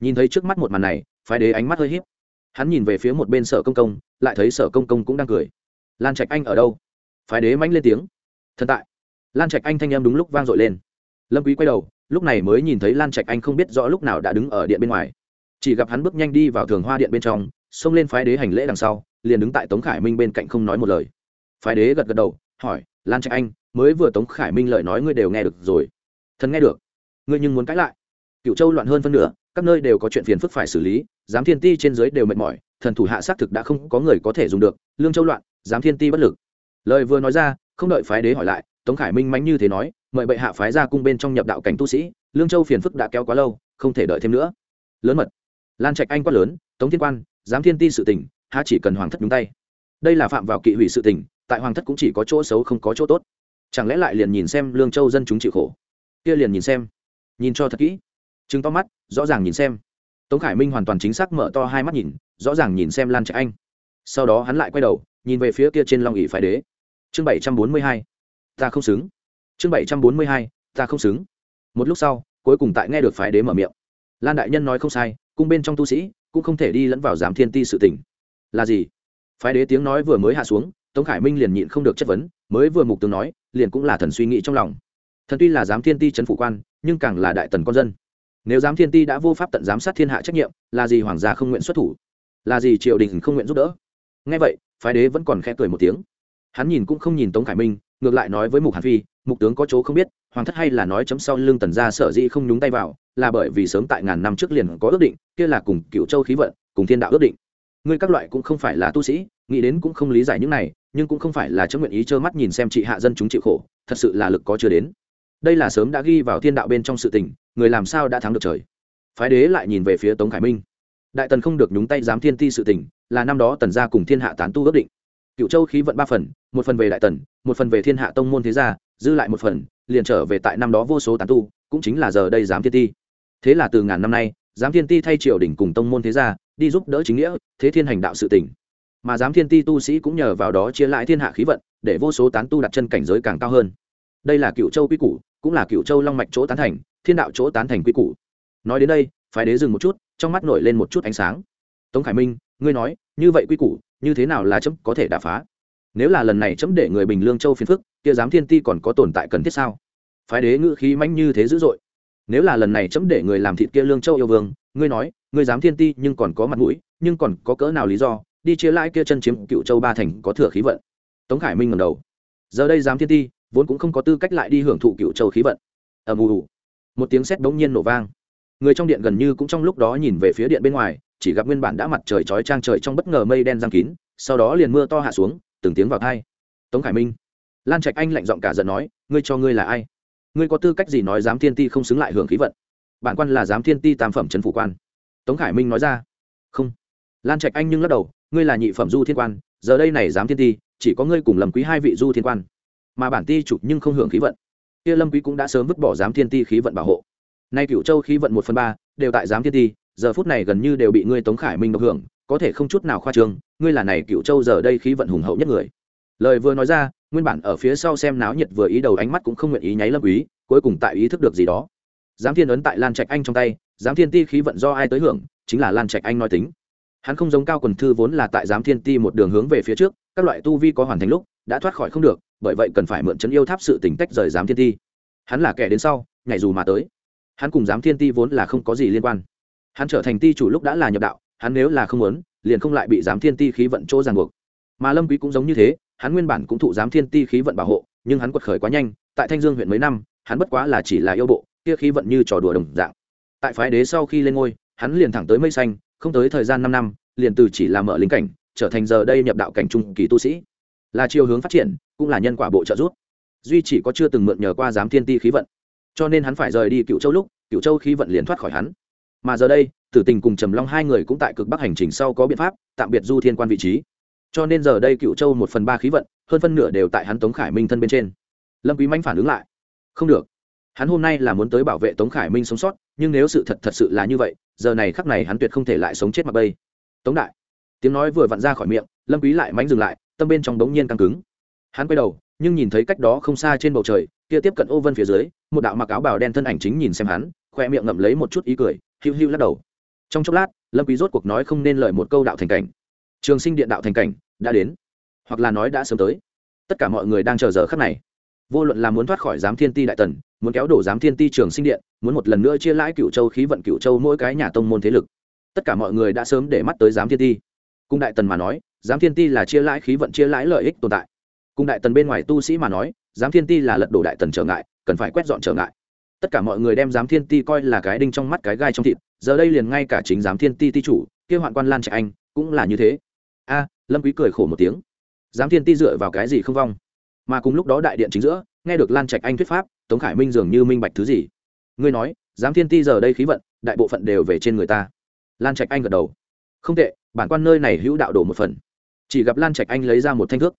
Nhìn thấy trước mắt một màn này, phái đế ánh mắt hơi hiếp hắn nhìn về phía một bên sở công công, lại thấy sở công công cũng đang cười. Lan trạch anh ở đâu? Phái đế mãnh lên tiếng. Thần tại. Lan trạch anh thanh em đúng lúc vang dội lên. Lâm quý quay đầu, lúc này mới nhìn thấy lan trạch anh không biết rõ lúc nào đã đứng ở điện bên ngoài. Chỉ gặp hắn bước nhanh đi vào thường hoa điện bên trong, xông lên phái đế hành lễ đằng sau, liền đứng tại tống khải minh bên cạnh không nói một lời. Phái đế gật gật đầu, hỏi, lan trạch anh, mới vừa tống khải minh lời nói ngươi đều nghe được rồi. Thần nghe được. Ngươi nhưng muốn cãi lại. Cựu châu loạn hơn phân nửa, các nơi đều có chuyện phiền phức phải xử lý giám thiên ti trên dưới đều mệt mỏi, thần thủ hạ xác thực đã không có người có thể dùng được, lương châu loạn, giám thiên ti bất lực. Lời vừa nói ra, không đợi phái đế hỏi lại, tống khải minh mánh như thế nói, mời bệ hạ phái ra cung bên trong nhập đạo cảnh tu sĩ, lương châu phiền phức đã kéo quá lâu, không thể đợi thêm nữa. Lớn mật. Lan trạch anh quát lớn, tống thiên quan, giám thiên ti sự tình hạ chỉ cần hoàng thất nhúng tay. Đây là phạm vào kỵ hủy sự tình, tại hoàng thất cũng chỉ có chỗ xấu không có chỗ tốt. Chẳng lẽ lại liền nhìn xem lương châu dân chúng chịu khổ? Kia liền nhìn xem. Nhìn cho thật kỹ. Chứng to mắt, rõ ràng nhìn xem tống khải minh hoàn toàn chính xác mở to hai mắt nhìn, rõ ràng nhìn xem lan trạch anh. Sau đó hắn lại quay đầu, nhìn về phía kia trên long ỉ phái đế. Chương bảy trăm bốn mươi hai, ta không xứng. Chương bảy trăm bốn mươi hai, ta không xứng. Một lúc sau, cuối cùng tại nghe được phái đế mở miệng. Lan đại nhân nói không sai, cung bên trong tu sĩ cũng không thể đi lẫn vào giám thiên ti sự tỉnh là gì? Phái đế tiếng nói vừa mới hạ xuống, tống khải minh liền nhịn không được chất vấn, mới vừa mục tướng nói, liền cũng là thần suy nghĩ trong lòng. Thần tuy là giám thiên ti trấn phủ quan, nhưng càng là đại tần con dân nếu giám thiên ti đã vô pháp tận giám sát thiên hạ trách nhiệm, là gì hoàng gia không nguyện xuất thủ? Là gì triều đình không nguyện giúp đỡ? Ngay vậy, phái đế vẫn còn khẽ cười một tiếng. Hắn nhìn cũng không nhìn tống khải minh, ngược lại nói với mục hàn phi, mục tướng có chỗ không biết, hoàng thất hay là nói chấm sau lưng tần gia sở dĩ không nhúng tay vào, là bởi vì sớm tại ngàn năm trước liền có ước định, kia là cùng cựu châu khí vận, cùng thiên đạo ước định. Ngươi các loại cũng không phải là tu sĩ, nghĩ đến cũng không lý giải những này, nhưng cũng không phải là chấm nguyện ý trơ mắt nhìn xem chị hạ dân chúng chịu khổ, thật sự là lực có chưa đến đây là sớm đã ghi vào thiên đạo bên trong sự tình, người làm sao đã thắng được trời? Phái đế lại nhìn về phía tống khải minh. Đại tần không được nhúng tay giám thiên ti sự tình, là năm đó tần gia cùng thiên hạ tán tu ước định. Cựu châu khí vận ba phần, một phần về đại tần, một phần về thiên hạ tông môn thế gia dư lại một phần, liền trở về tại năm đó vô số tán tu, cũng chính là giờ đây giám thiên ti. Thế là từ ngàn năm nay, giám thiên ti thay triều đỉnh cùng tông môn thế gia, đi giúp đỡ chính nghĩa, thế thiên hành đạo sự tỉnh mà giám thiên ti tu sĩ cũng nhờ vào đó chia lại thiên hạ khí vận, để vô số tán tu đặt chân cảnh giới càng cao hơn đây là cựu châu quy củ, cũng là cựu châu long mạch chỗ tán thành, thiên đạo chỗ tán thành quy củ. Nói đến đây phải đế dừng một chút, trong mắt nổi lên một chút ánh sáng. Tống khải minh, ngươi nói, như vậy quy củ, như thế nào là chấm có thể đả phá? Nếu là lần này chấm để người bình lương châu phiền phức, kia giám thiên ti còn có tồn tại cần thiết sao? Phái đế ngữ khí mãnh như thế dữ dội. Nếu là lần này chấm để người làm thịt kia lương châu yêu vương, ngươi nói, ngươi dám thiên ti nhưng còn có mặt mũi, nhưng còn có cỡ nào lý do, đi chia lãi kia chân chiếm cựu châu ba thành có thừa khí vận? Tống khải minh ngầm đầu. Giờ đây dám thiên ti vốn cũng không có tư cách lại đi hưởng thụ cựu châu khí vận. Ầm ù một tiếng sét bỗng nhiên nổ vang. Người trong điện gần như cũng trong lúc đó nhìn về phía điện bên ngoài, chỉ gặp nguyên bản đã mặt trời chói trang trời trong bất ngờ mây đen giăng kín, sau đó liền mưa to hạ xuống, từng tiếng vào thai tống khải minh, lan trạch anh lạnh giọng cả giận nói, ngươi cho ngươi là ai? Ngươi có tư cách gì nói dám thiên ti không xứng lại hưởng khí vận? Bản quan là dám thiên ti tam phẩm trấn phủ quan. Tống khải minh nói ra, không. Lan trạch anh nhưng lắc đầu, ngươi là nhị phẩm du thiên quan, giờ đây này dám thiên ti, chỉ có ngươi cùng lầm quý hai vị du thiên quan mà bản ti chủ nhưng không hưởng khí vận. Kia lâm quý cũng đã sớm vứt bỏ giám thiên ti khí vận bảo hộ. Nay cựu châu khí vận một phần ba đều tại giám thiên ti, giờ phút này gần như đều bị ngươi tống khải minh độc hưởng, có thể không chút nào khoa trương, ngươi là này cựu châu giờ đây khí vận hùng hậu nhất người. Lời vừa nói ra, nguyên bản ở phía sau xem náo nhiệt vừa ý đầu ánh mắt cũng không nguyện ý nháy lâm quý, cuối cùng tại ý thức được gì đó. Giám thiên ấn tại lan trạch anh trong tay, giám thiên ti khí vận do ai tới hưởng, chính là lan trạch anh nói tính. Hắn không giống cao quần thư vốn là tại giám thiên ti một đường hướng về phía trước, các loại tu vi có hoàn thành lúc đã thoát khỏi không được, bởi vậy cần phải mượn chấn yêu tháp sự tỉnh tách rời giám thiên ti. Hắn là kẻ đến sau ngày dù mà tới. Hắn cùng giám thiên ti vốn là không có gì liên quan. Hắn trở thành ti chủ lúc đã là nhập đạo, hắn nếu là không muốn, liền không lại bị giám thiên ti khí vận chỗ ràng buộc. Mà lâm quý cũng giống như thế, hắn nguyên bản cũng thụ giám thiên ti khí vận bảo hộ, nhưng hắn quật khởi quá nhanh, tại thanh dương huyện mấy năm, hắn bất quá là chỉ là yêu bộ, kia khí vận như trò đùa đồng dạng. Tại phái đế sau khi lên ngôi, hắn liền thẳng tới mây xanh, không tới thời gian năm năm, liền từ chỉ là mở lính cảnh, trở thành giờ đây nhập đạo cảnh trung kỳ tu sĩ là chiều hướng phát triển, cũng là nhân quả bộ trợ giúp. Duy chỉ có chưa từng mượn nhờ qua giám thiên ti khí vận. Cho nên hắn phải rời đi cựu châu lúc cựu châu khí vận liền thoát khỏi hắn. Mà giờ đây, tử tình cùng trầm long hai người cũng tại cực bắc hành trình sau có biện pháp, tạm biệt du thiên quan vị trí. Cho nên giờ đây cựu châu một phần ba khí vận, hơn phân nửa đều tại hắn tống khải minh thân bên trên. Lâm quý manh phản ứng lại. Không được. Hắn hôm nay là muốn tới bảo vệ tống khải minh sống sót, nhưng nếu sự thật thật sự là như vậy, giờ này khắc này hắn tuyệt không thể lại sống chết mặc bây. Tống đại. Tiếng nói vừa vặn ra khỏi miệng, lâm quý lại mánh dừng lại tâm bên trong đống nhiên căng cứng. Hắn quay đầu, nhưng nhìn thấy cách đó không xa trên bầu trời, kia tiếp cận ô vân phía dưới, một đạo mặc áo bào đen thân ảnh chính nhìn xem hắn, khoe miệng ngậm lấy một chút ý cười, hiu hiu lắc đầu. Trong chốc lát, lâm quý rốt cuộc nói không nên lời một câu đạo thành cảnh. Trường sinh điện đạo thành cảnh, đã đến. Hoặc là nói đã sớm tới. Tất cả mọi người đang chờ giờ khắc này. Vô luận là muốn thoát khỏi giám thiên ti đại tần, muốn kéo đổ giám thiên ti trường sinh điện, muốn một lần nữa chia lãi cựu châu khí vận cựu châu mỗi cái nhà tông môn thế lực. Tất cả mọi người đã sớm để mắt tới giám thiên ti. Cung đại tần mà nói giám thiên ti là chia lãi khí vận chia lãi lợi ích tồn tại. Cung đại tần bên ngoài tu sĩ mà nói, giám thiên ti là lật đổ đại tần trở ngại, cần phải quét dọn trở ngại. Tất cả mọi người đem giám thiên ti coi là cái đinh trong mắt cái gai trong thịt, giờ đây liền ngay cả chính giám thiên ti ti chủ kêu hoạn quan lan trạch anh, cũng là như thế. A, lâm quý cười khổ một tiếng. Giám thiên ti dựa vào cái gì không vong? Mà cùng lúc đó đại điện chính giữa, nghe được lan trạch anh thuyết pháp, tống khải minh dường như minh bạch thứ gì. Ngươi nói, giám thiên ti giờ đây khí vận, đại bộ phận đều về trên người ta. Lan trạch anh gật đầu. Không tệ, bản quan nơi này hữu đạo đổ một phần chỉ gặp lan trạch anh lấy ra một thanh thước.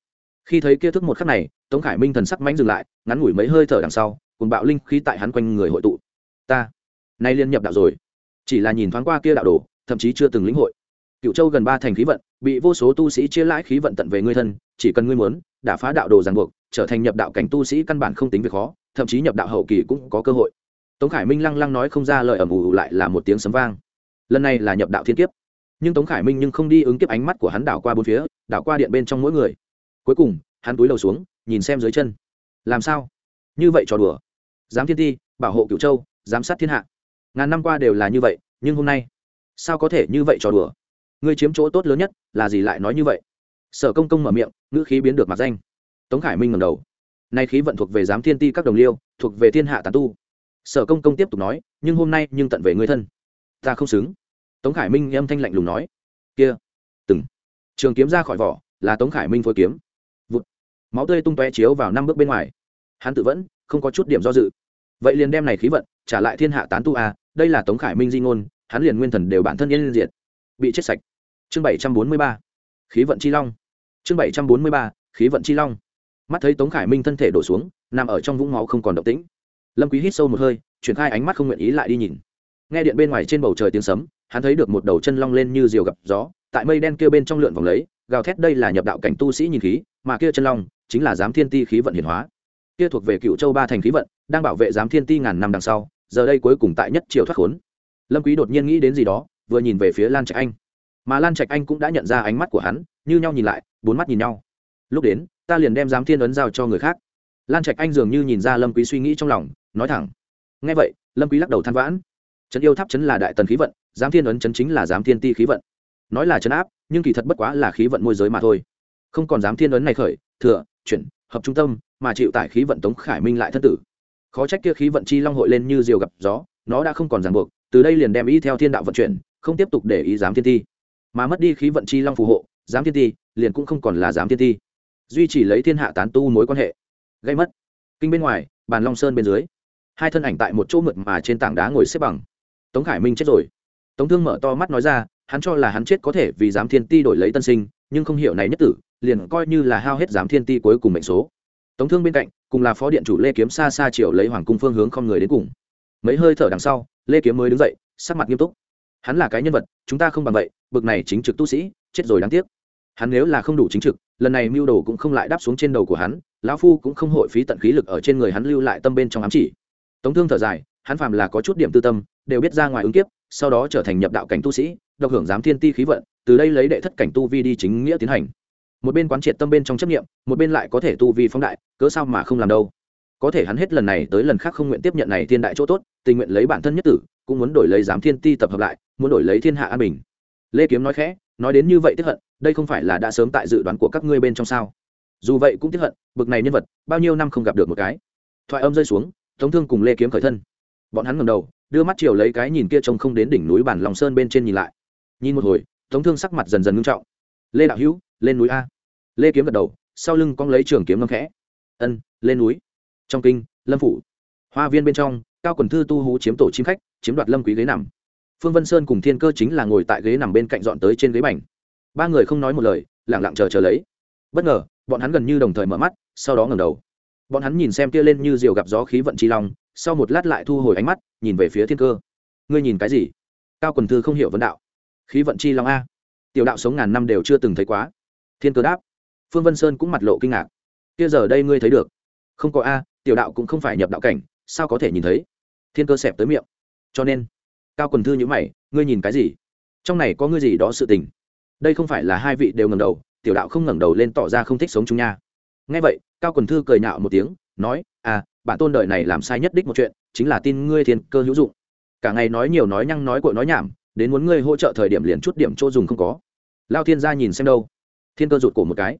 Khi thấy kia thước một khắc này, tống khải minh thần sắc mãnh dừng lại, ngắn ngủi mấy hơi thở đằng sau cùng bạo linh khí tại hắn quanh người hội tụ. Ta, nay liên nhập đạo rồi. Chỉ là nhìn thoáng qua kia đạo đồ, thậm chí chưa từng lĩnh hội. Cựu châu gần ba thành khí vận, bị vô số tu sĩ chia lãi khí vận tận về ngươi thân, chỉ cần ngươi muốn, đã phá đạo đồ ràng buộc, trở thành nhập đạo cảnh tu sĩ căn bản không tính việc khó, thậm chí nhập đạo hậu kỳ cũng có cơ hội. Tống khải minh lăng lăng nói không ra lời ẩm ủ lại là một tiếng sấm vang. Lần này là nhập đạo thiên kiếp. Nhưng tống khải minh nhưng không đi ứng kiếp ánh mắt của hắn đảo qua bốn phía đảo qua điện bên trong mỗi người. Cuối cùng, hắn túi đầu xuống, nhìn xem dưới chân. Làm sao? Như vậy trò đùa. Giám thiên ti, bảo hộ cửu châu, giám sát thiên hạ. Ngàn năm qua đều là như vậy, nhưng hôm nay, sao có thể như vậy trò đùa? Ngươi chiếm chỗ tốt lớn nhất, là gì lại nói như vậy? Sở công công mở miệng, ngữ khí biến được mặt danh. Tống khải minh ngầm đầu. Nay khí vận thuộc về giám thiên ti các đồng liêu, thuộc về thiên hạ tàn tu. Sở công công tiếp tục nói, nhưng hôm nay nhưng tận về người thân. Ta không xứng. Tống khải minh âm thanh lạnh lùng nói. Kia trường kiếm ra khỏi vỏ, là tống khải minh phối kiếm. Vụt. Máu tươi tung tóe chiếu vào năm bước bên ngoài. Hắn tự vẫn, không có chút điểm do dự. Vậy liền đem này khí vận, trả lại thiên hạ tán tu a, đây là tống khải minh di ngôn, hắn liền nguyên thần đều bản thân yên diệt. Bị chết sạch. Chương bảy trăm bốn mươi ba. Khí vận chi long. Chương bảy trăm bốn mươi ba. Khí vận chi long. Mắt thấy tống khải minh thân thể đổ xuống, nằm ở trong vũng máu không còn động tĩnh. Lâm quý hít sâu một hơi, chuyển khai ánh mắt không nguyện ý lại đi nhìn. Nghe điện bên ngoài trên bầu trời tiếng sấm, hắn thấy được một đầu chân long lên như diều gặp gió tại mây đen kia bên trong lượn vòng lấy, gào thét đây là nhập đạo cảnh tu sĩ nhìn khí, mà kia chân long chính là giám thiên ti khí vận hiển hóa. Kia thuộc về cựu châu ba thành khí vận, đang bảo vệ giám thiên ti ngàn năm đằng sau, giờ đây cuối cùng tại nhất triều thoát khốn. Lâm quý đột nhiên nghĩ đến gì đó, vừa nhìn về phía lan trạch anh. Mà lan trạch anh cũng đã nhận ra ánh mắt của hắn, như nhau nhìn lại, bốn mắt nhìn nhau. Lúc đến, ta liền đem giám thiên ấn giao cho người khác. Lan trạch anh dường như nhìn ra lâm quý suy nghĩ trong lòng, nói thẳng. Nghe vậy, lâm quý lắc đầu than vãn. Trấn yêu tháp trấn là đại tần khí vận, giám thiên ấn trấn chính là giám thiên ti khí vận nói là chấn áp, nhưng kỳ thật bất quá là khí vận môi giới mà thôi. Không còn dám thiên ấn này khởi, thừa, chuyển, hợp trung tâm, mà chịu tải khí vận tống khải minh lại thân tử. Khó trách kia khí vận chi long hội lên như diều gặp gió, nó đã không còn ràng buộc, từ đây liền đem ý theo thiên đạo vận chuyển, không tiếp tục để ý giám thiên ti. Mà mất đi khí vận chi long phù hộ, giám thiên ti liền cũng không còn là giám thiên ti. Duy trì lấy thiên hạ tán tu mối quan hệ. Gây mất. Kinh bên ngoài, bàn long sơn bên dưới. Hai thân ảnh tại một chỗ mượt mà trên tảng đá ngồi xếp bằng. Tống khải minh chết rồi. Tống thương mở to mắt nói ra hắn cho là hắn chết có thể vì giám thiên ti đổi lấy tân sinh, nhưng không hiểu này nhất tử, liền coi như là hao hết giám thiên ti cuối cùng mệnh số. Tống thương bên cạnh, cùng là phó điện chủ lê kiếm xa xa chiều lấy hoàng cung phương hướng không người đến cùng. Mấy hơi thở đằng sau, lê kiếm mới đứng dậy, sắc mặt nghiêm túc. Hắn là cái nhân vật, chúng ta không bằng vậy, bực này chính trực tu sĩ, chết rồi đáng tiếc. Hắn nếu là không đủ chính trực, lần này mưu đồ cũng không lại đáp xuống trên đầu của hắn, lão phu cũng không hội phí tận khí lực ở trên người hắn lưu lại tâm bên trong ám chỉ. Tống thương thở dài, hắn phàm là có chút điểm tư tâm, đều biết ra ngoài ứng kiếp, sau đó trở thành nhập đạo cảnh tu sĩ độc hưởng giám thiên ti khí vận, từ đây lấy đệ thất cảnh tu vi đi chính nghĩa tiến hành. Một bên quán triệt tâm bên trong chấp nghiệm một bên lại có thể tu vi phóng đại, cớ sao mà không làm đâu? Có thể hắn hết lần này tới lần khác không nguyện tiếp nhận này thiên đại chỗ tốt, tình nguyện lấy bản thân nhất tử, cũng muốn đổi lấy giám thiên ti tập hợp lại, muốn đổi lấy thiên hạ an bình. Lê kiếm nói khẽ, nói đến như vậy tiếp hận, đây không phải là đã sớm tại dự đoán của các ngươi bên trong sao? Dù vậy cũng tiếp hận, bực này nhân vật, bao nhiêu năm không gặp được một cái. Thoại âm rơi xuống thống thương cùng lê kiếm khởi thân. Bọn hắn ngầm đầu, đưa mắt chiều lấy cái nhìn kia trông không đến đỉnh núi bản lòng sơn bên trên nhìn lại nhìn một hồi, tống thương sắc mặt dần dần ngưng trọng. Lê đạo hữu, lên núi a. Lê kiếm gật đầu, sau lưng cong lấy trường kiếm ngâm khẽ. Ân, lên núi. Trong kinh, lâm phủ. Hoa viên bên trong, cao quần thư tu hú chiếm tổ chim khách, chiếm đoạt lâm quý ghế nằm. Phương vân sơn cùng thiên cơ chính là ngồi tại ghế nằm bên cạnh dọn tới trên ghế bành. Ba người không nói một lời lẳng lặng chờ chờ lấy. Bất ngờ, bọn hắn gần như đồng thời mở mắt, sau đó ngẩng đầu. Bọn hắn nhìn xem kia lên như diều gặp gió khí vận chi long, sau một lát lại thu hồi ánh mắt, nhìn về phía thiên cơ. Ngươi nhìn cái gì? Cao quần thư không hiểu vấn đạo khí vận chi long a. Tiểu đạo sống ngàn năm đều chưa từng thấy quá. Thiên cơ đáp. Phương vân sơn cũng mặt lộ kinh ngạc. Kia giờ đây ngươi thấy được. Không có a, tiểu đạo cũng không phải nhập đạo cảnh, sao có thể nhìn thấy? Thiên cơ xẹp tới miệng. Cho nên, cao quần thư nhữ mày, ngươi nhìn cái gì? Trong này có ngươi gì đó sự tình. Đây không phải là hai vị đều ngẩng đầu, tiểu đạo không ngẩng đầu lên tỏ ra không thích sống chúng nha. Nghe vậy, cao quần thư cười nhạo một tiếng, nói à bản tôn đời này làm sai nhất đích một chuyện, chính là tin ngươi thiên cơ hữu dụng. Cả ngày nói nhiều nói nhăng nói cội nói nhảm đến muốn ngươi hỗ trợ thời điểm liền chút điểm chỗ dùng không có. Lao thiên gia nhìn xem đâu. Thiên cơ rụt cổ một cái.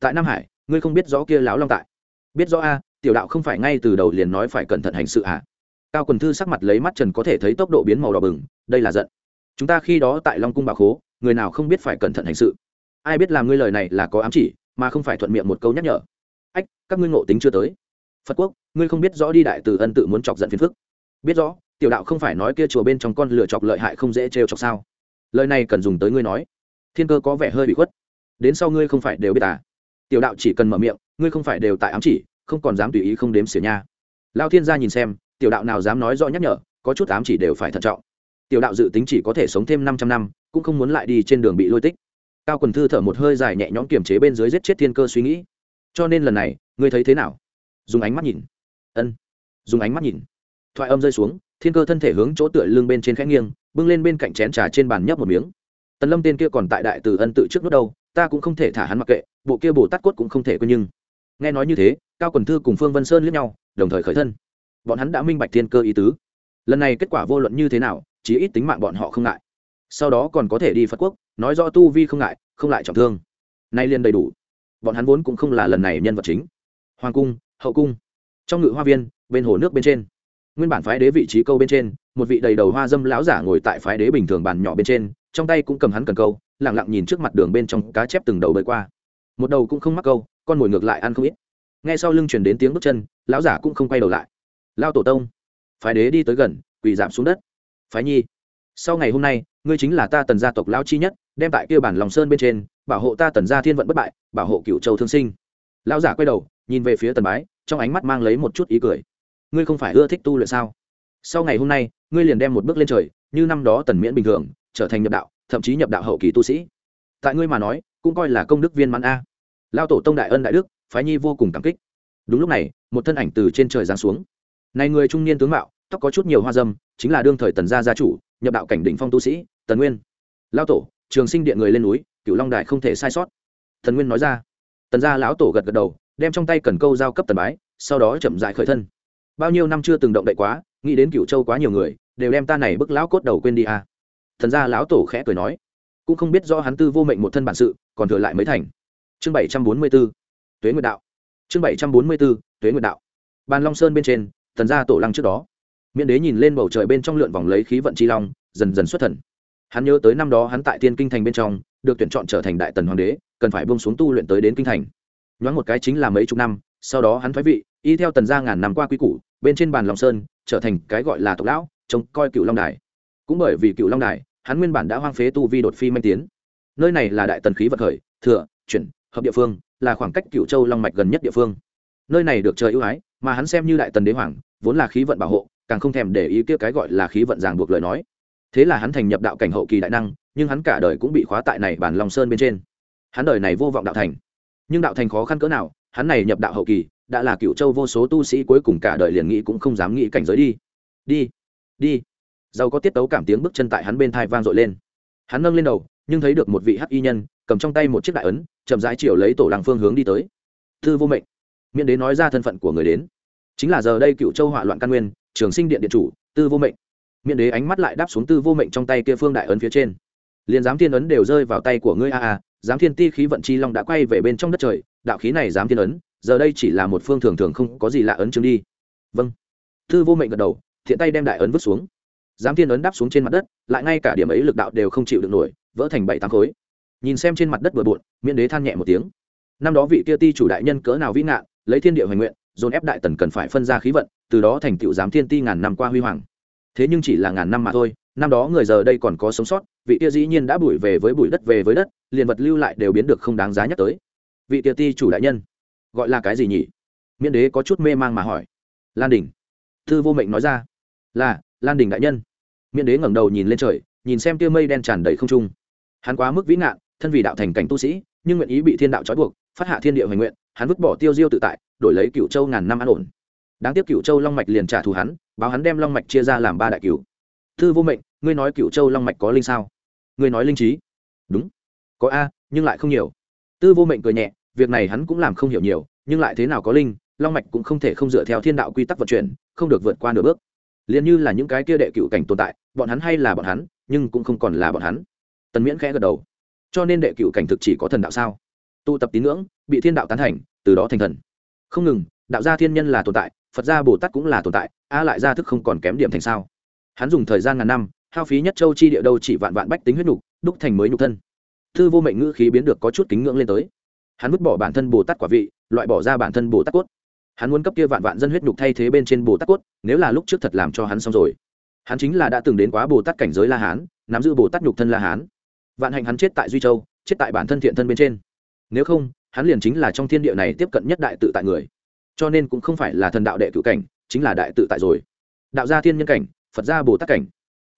Tại nam hải, ngươi không biết rõ kia láo long tại. Biết rõ a, tiểu đạo không phải ngay từ đầu liền nói phải cẩn thận hành sự à? Cao quần thư sắc mặt lấy mắt trần có thể thấy tốc độ biến màu đỏ bừng, đây là giận. Chúng ta khi đó tại long cung bà khố, người nào không biết phải cẩn thận hành sự. Ai biết làm ngươi lời này là có ám chỉ, mà không phải thuận miệng một câu nhắc nhở. Ách, các ngươi ngộ tính chưa tới. Phật quốc, ngươi không biết rõ đi đại từ ân tự muốn chọc giận phiền phức. Biết rõ tiểu đạo không phải nói kia chùa bên trong con lửa chọc lợi hại không dễ trêu chọc sao? Lời này cần dùng tới ngươi nói. Thiên cơ có vẻ hơi bị khuất. Đến sau ngươi không phải đều biết à? Tiểu đạo chỉ cần mở miệng, ngươi không phải đều tại ám chỉ, không còn dám tùy ý không đếm xỉa nha. Lao thiên gia nhìn xem, tiểu đạo nào dám nói rõ nhắc nhở, có chút ám chỉ đều phải thận trọng. Tiểu đạo dự tính chỉ có thể sống thêm 500 năm, cũng không muốn lại đi trên đường bị lôi tích. Cao quần thư thở một hơi dài nhẹ nhõm kiềm chế bên dưới giết chết thiên cơ suy nghĩ. Cho nên lần này, ngươi thấy thế nào? Dùng ánh mắt nhìn. Ân. Dùng ánh mắt nhìn. Thoại âm rơi xuống thiên cơ thân thể hướng chỗ tựa lưng bên trên khẽ nghiêng, bưng lên bên cạnh chén trà trên bàn nhấp một miếng. Tần lâm tên kia còn tại đại từ ân tự trước nút đâu, ta cũng không thể thả hắn mặc kệ, bộ kia bồ tát cốt cũng không thể quên nhưng. Nghe nói như thế, cao quần thư cùng phương vân sơn liếc nhau, đồng thời khởi thân. Bọn hắn đã minh bạch thiên cơ ý tứ. Lần này kết quả vô luận như thế nào, chí ít tính mạng bọn họ không ngại. Sau đó còn có thể đi phật quốc, nói rõ tu vi không ngại, không lại trọng thương. Nay liền đầy đủ. Bọn hắn vốn cũng không là lần này nhân vật chính. Hoàng cung, hậu cung. Trong ngự hoa viên, bên hồ nước bên trên nguyên bản phái đế vị trí câu bên trên, một vị đầy đầu hoa dâm lão giả ngồi tại phái đế bình thường bàn nhỏ bên trên, trong tay cũng cầm hắn cần câu lẳng lặng nhìn trước mặt đường bên trong cá chép từng đầu bơi qua. Một đầu cũng không mắc câu, con mồi ngược lại ăn không ít. Ngay sau lưng chuyển đến tiếng bước chân, lão giả cũng không quay đầu lại. Lao tổ tông, phái đế đi tới gần, quỳ giảm xuống đất. Phái nhi, sau ngày hôm nay, ngươi chính là ta tần gia tộc lao chi nhất, đem tại kia bản lòng sơn bên trên, bảo hộ ta tần gia thiên vận bất bại, bảo hộ cựu châu thương sinh. Lão giả quay đầu, nhìn về phía tần bái, trong ánh mắt mang lấy một chút ý cười ngươi không phải ưa thích tu luyện sao? Sau ngày hôm nay, ngươi liền đem một bước lên trời, như năm đó tần miễn bình thường, trở thành nhập đạo, thậm chí nhập đạo hậu kỳ tu sĩ. Tại ngươi mà nói, cũng coi là công đức viên mãn a. Lao tổ tông đại ân đại đức, phái nhi vô cùng cảm kích. Đúng lúc này, một thân ảnh từ trên trời giáng xuống. Này người trung niên tướng mạo, tóc có chút nhiều hoa dâm, chính là đương thời tần gia gia chủ, nhập đạo cảnh đỉnh phong tu sĩ, tần nguyên. Lao tổ, trường sinh điện người lên núi, cửu long đại không thể sai sót. Tần nguyên nói ra. Tần gia lão tổ gật gật đầu, đem trong tay cần câu giao cấp tần bái, sau đó chậm dại khởi thân bao nhiêu năm chưa từng động đậy quá, nghĩ đến cựu châu quá nhiều người, đều đem ta này bức lão cốt đầu quên đi à. thần gia lão tổ khẽ cười nói, cũng không biết do hắn tư vô mệnh một thân bản sự, còn thừa lại mới thành. Chương bảy trăm bốn mươi b ố tuế nguyệt đạo. Chương bảy trăm bốn mươi b ố tuế nguyệt đạo. Bàn long sơn bên trên, thần gia tổ lăng trước đó. Miễn đế nhìn lên bầu trời bên trong lượn vòng lấy khí vận chi long, dần dần xuất thần. Hắn nhớ tới năm đó hắn tại tiên kinh thành bên trong, được tuyển chọn trở thành đại tần hoàng đế, cần phải bông xuống tu luyện tới đến kinh thành. Nhoáng một cái chính là mấy chục năm, sau đó hắn thoái vị, y theo tần gia ngàn năm qua quy củ bên trên bàn long sơn trở thành cái gọi là tộc lão, trông coi cựu long đài. Cũng bởi vì cựu long đài, hắn nguyên bản đã hoang phế tu vi đột phi manh tiến. Nơi này là đại tần khí vật khởi, thừa, chuyển, hợp địa phương, là khoảng cách cựu châu long mạch gần nhất địa phương. Nơi này được trời ưu ái, mà hắn xem như đại tần đế hoàng, vốn là khí vận bảo hộ, càng không thèm để ý kia cái gọi là khí vận ràng buộc lời nói. Thế là hắn thành nhập đạo cảnh hậu kỳ đại năng, nhưng hắn cả đời cũng bị khóa tại này bản long sơn bên trên. Hắn đời này vô vọng đạo thành. Nhưng đạo thành khó khăn cỡ nào, hắn này nhập đạo hậu kỳ đã là cựu châu vô số tu sĩ cuối cùng cả đời liền nghĩ cũng không dám nghĩ cảnh giới đi. Đi đi. Giàu có tiết tấu cảm tiếng bước chân tại hắn bên thai vang dội lên. Hắn nâng lên đầu, nhưng thấy được một vị hắc y nhân, cầm trong tay một chiếc đại ấn, chậm rãi chiều lấy tổ làng phương hướng đi tới. Thư vô mệnh. Miễn đế nói ra thân phận của người đến. Chính là giờ đây cựu châu hỏa loạn căn nguyên, trường sinh điện điện chủ, tư vô mệnh. Miễn đế ánh mắt lại đáp xuống tư vô mệnh trong tay kia phương đại ấn phía trên. Liền giám thiên ấn đều rơi vào tay của ngươi a a, giám thiên ti khí vận chi long đã quay về bên trong đất trời, đạo khí này giám thiên ấn giờ đây chỉ là một phương thường thường không có gì lạ ấn chứng đi. Vâng. Thư vô mệnh gật đầu, thiện tay đem đại ấn vứt xuống. Giám thiên ấn đáp xuống trên mặt đất, lại ngay cả điểm ấy lực đạo đều không chịu được nổi, vỡ thành bảy tám khối. Nhìn xem trên mặt đất bừa bộn, miễn đế than nhẹ một tiếng. Năm đó vị kia ti chủ đại nhân cỡ nào vĩ ngạn, lấy thiên địa hoành nguyện, dồn ép đại tần cần phải phân ra khí vận, từ đó thành tựu giám thiên ti ngàn năm qua huy hoàng. Thế nhưng chỉ là ngàn năm mà thôi, năm đó người giờ đây còn có sống sót, vị kia dĩ nhiên đã bụi về với bụi đất về với đất, liền vật lưu lại đều biến được không đáng giá nhắc tới. Vị kia ti chủ đại nhân gọi là cái gì nhỉ? Miễn đế có chút mê mang mà hỏi. Lan đình. Thư vô mệnh nói ra. Là, lan đình đại nhân. Miễn đế ngẩng đầu nhìn lên trời, nhìn xem tia mây đen tràn đầy không trung. Hắn quá mức vĩ nạn thân vì đạo thành cảnh tu sĩ, nhưng nguyện ý bị thiên đạo trói buộc, phát hạ thiên địa hoành nguyện, hắn vứt bỏ tiêu diêu tự tại, đổi lấy cựu châu ngàn năm an ổn. Đáng tiếc cựu châu long mạch liền trả thù hắn, báo hắn đem long mạch chia ra làm ba đại cựu thư vô mệnh, ngươi nói cựu châu long mạch có linh sao? Ngươi nói linh trí. Đúng. Có a, nhưng lại không nhiều. Tư vô mệnh cười nhẹ việc này hắn cũng làm không hiểu nhiều, nhưng lại thế nào có linh, long mạch cũng không thể không dựa theo thiên đạo quy tắc vận chuyển, không được vượt qua nửa bước. Liền như là những cái kia đệ cựu cảnh tồn tại, bọn hắn hay là bọn hắn, nhưng cũng không còn là bọn hắn. Tần miễn khẽ gật đầu. Cho nên đệ cựu cảnh thực chỉ có thần đạo sao? Tụ tập tín ngưỡng, bị thiên đạo tán thành, từ đó thành thần. Không ngừng, đạo gia thiên nhân là tồn tại, phật gia bồ tát cũng là tồn tại, a lại gia thức không còn kém điểm thành sao? Hắn dùng thời gian ngàn năm, hao phí nhất châu chi địa đâu chỉ vạn vạn bách tính huyết nhục, đúc thành mới nhục thân. Thư vô mệnh ngữ khí biến được có chút kính ngưỡng lên tới hắn vứt bỏ bản thân bồ tát quả vị, loại bỏ ra bản thân bồ tát cốt. Hắn muốn cấp kia vạn vạn dân huyết nhục thay thế bên trên bồ tát cốt, nếu là lúc trước thật làm cho hắn xong rồi. Hắn chính là đã từng đến quá bồ tát cảnh giới la hán, nắm giữ bồ tát nhục thân la hán. Vạn hạnh hắn chết tại duy châu, chết tại bản thân thiện thân bên trên. Nếu không, hắn liền chính là trong thiên địa này tiếp cận nhất đại tự tại người. Cho nên cũng không phải là thần đạo đệ cử cảnh, chính là đại tự tại rồi. Đạo gia thiên nhân cảnh, phật gia bồ tát cảnh.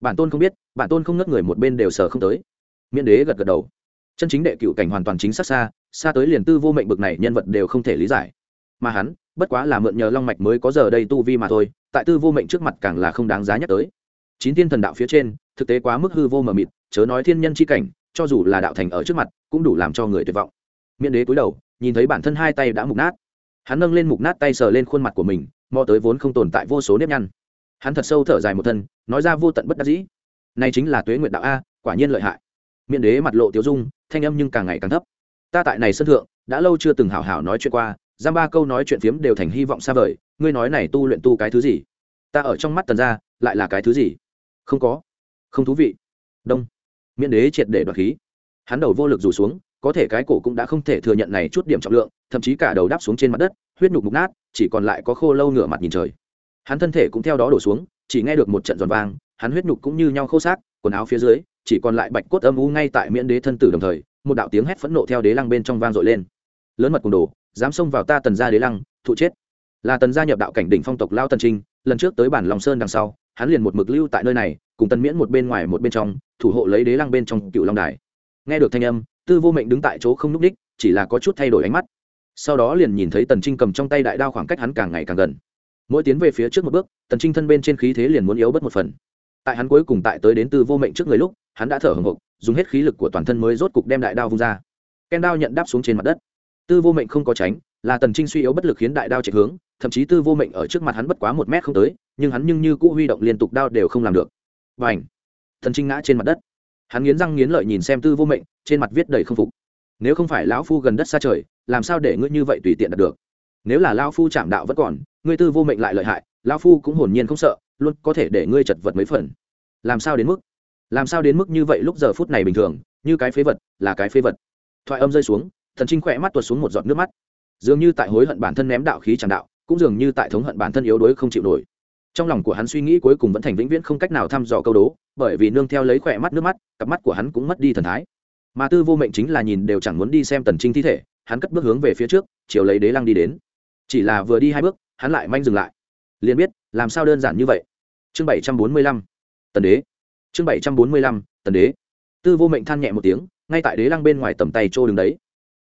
Bản tôn không biết, bản tôn không ngất người một bên đều sờ không tới. Miễn đế gật gật đầu. Chân chính đệ cựu cảnh hoàn toàn chính xác xa xa tới liền tư vô mệnh bực này nhân vật đều không thể lý giải. Mà hắn, bất quá là mượn nhờ long mạch mới có giờ đây tu vi mà thôi, tại tư vô mệnh trước mặt càng là không đáng giá nhắc tới. Chín thiên thần đạo phía trên, thực tế quá mức hư vô mờ mịt, chớ nói thiên nhân c h i cảnh, cho dù là đạo thành ở trước mặt, cũng đủ làm cho người tuyệt vọng. Miễn đế cúi đầu, nhìn thấy bản thân hai tay đã mục nát. Hắn nâng lên mục nát tay sờ lên khuôn mặt của mình mò tới vốn không tồn tại vô số nếp nhăn. Hắn thật sâu thở dài một thân, nói ra vô tận bất đắc dĩ. Này chính là tuế nguyện đạo a, quả nhiên lợi hại. Miễn đế mặt lộ tiêu dung, thanh âm nhưng càng ngày càng thấp ta tại này sân thượng, đã lâu chưa từng hảo hảo nói chuyện qua, giam ba câu nói chuyện phiếm đều thành hy vọng xa vời, ngươi nói này tu luyện tu cái thứ gì? Ta ở trong mắt tần ra lại là cái thứ gì? Không có. Không thú vị. Đông. Miễn đế triệt để đoạt khí. Hắn đầu vô lực rủ xuống, có thể cái cổ cũng đã không thể thừa nhận này chút điểm trọng lượng, thậm chí cả đầu đáp xuống trên mặt đất, huyết nhục mục nát, chỉ còn lại có khô lâu ngửa mặt nhìn trời. Hắn thân thể cũng theo đó đổ xuống, chỉ nghe được một trận giòn vang, hắn huyết nhục cũng như nhau khô xác, quần áo phía dưới, chỉ còn lại bạch cốt âm u ngay tại miễn đế thân tử đồng thời một đạo tiếng hét phẫn nộ theo đế lăng bên trong vang dội lên. Lớn mật cùng đồ, dám xông vào ta tần gia đế lăng, thụ chết. Là tần gia nhập đạo cảnh đỉnh phong tộc lao tần trinh, lần trước tới bản lòng sơn đằng sau, hắn liền một mực lưu tại nơi này, cùng tần miễn một bên ngoài một bên trong, thủ hộ lấy đế lăng bên trong cựu long đài. Nghe được thanh âm, tư vô mệnh đứng tại chỗ không n ú c đích, chỉ là có chút thay đổi ánh mắt. Sau đó liền nhìn thấy tần trinh cầm trong tay đại đao khoảng cách hắn càng ngày càng gần. Mỗi tiến về phía trước một bước, tần trinh thân bên trên khí thế liền muốn yếu bớt một phần tại hắn cuối cùng tại tới đến tư vô mệnh trước người lúc, hắn đã thở hồng hộc, dùng hết khí lực của toàn thân mới rốt cục đem đại đao vung ra. Ken đao nhận đáp xuống trên mặt đất. Tư vô mệnh không có tránh, là tần trinh suy yếu bất lực khiến đại đao chạy hướng, thậm chí tư vô mệnh ở trước mặt hắn bất quá một mét không tới, nhưng hắn nhưng như cũ huy động liên tục đao đều không làm được. Và ảnh thần trinh ngã trên mặt đất. Hắn nghiến răng nghiến lợi nhìn xem tư vô mệnh, trên mặt viết đầy không phục. Nếu không phải lão phu gần đất xa trời, làm sao để ngươi như vậy tùy tiện đạt được? Nếu là lão phu chạm đạo vẫn còn ngươi tư vô mệnh lại lợi hại, lão phu cũng hồn nhiên không sợ, luôn có thể để ngươi chật vật mấy phần. Làm sao đến mức? Làm sao đến mức như vậy lúc giờ phút này bình thường, như cái phế vật, là cái phế vật? Thoại âm rơi xuống, thần trinh khỏe mắt tuột xuống một giọt nước mắt. Dường như tại hối hận bản thân ném đạo khí tràn đạo, cũng dường như tại thống hận bản thân yếu đuối không chịu nổi. Trong lòng của hắn suy nghĩ cuối cùng vẫn thành vĩnh viễn không cách nào thăm dò câu đố, bởi vì nương theo lấy khỏe mắt nước mắt, cặp mắt của hắn cũng mất đi thần thái. Mà tư vô mệnh chính là nhìn đều chẳng muốn đi xem tần trinh thi thể, hắn cất bước hướng về phía trước, chiều lấy đế lăng đi đến. Chỉ là vừa đi hai bước hắn lại manh dừng lại. Liền biết, làm sao đơn giản như vậy? Chương bảy trăm bốn mươi lăm, tần đế. Chương bảy trăm bốn mươi lăm, tần đế. Tư vô mệnh than nhẹ một tiếng, ngay tại đế lăng bên ngoài tầm tay trô đứng đấy.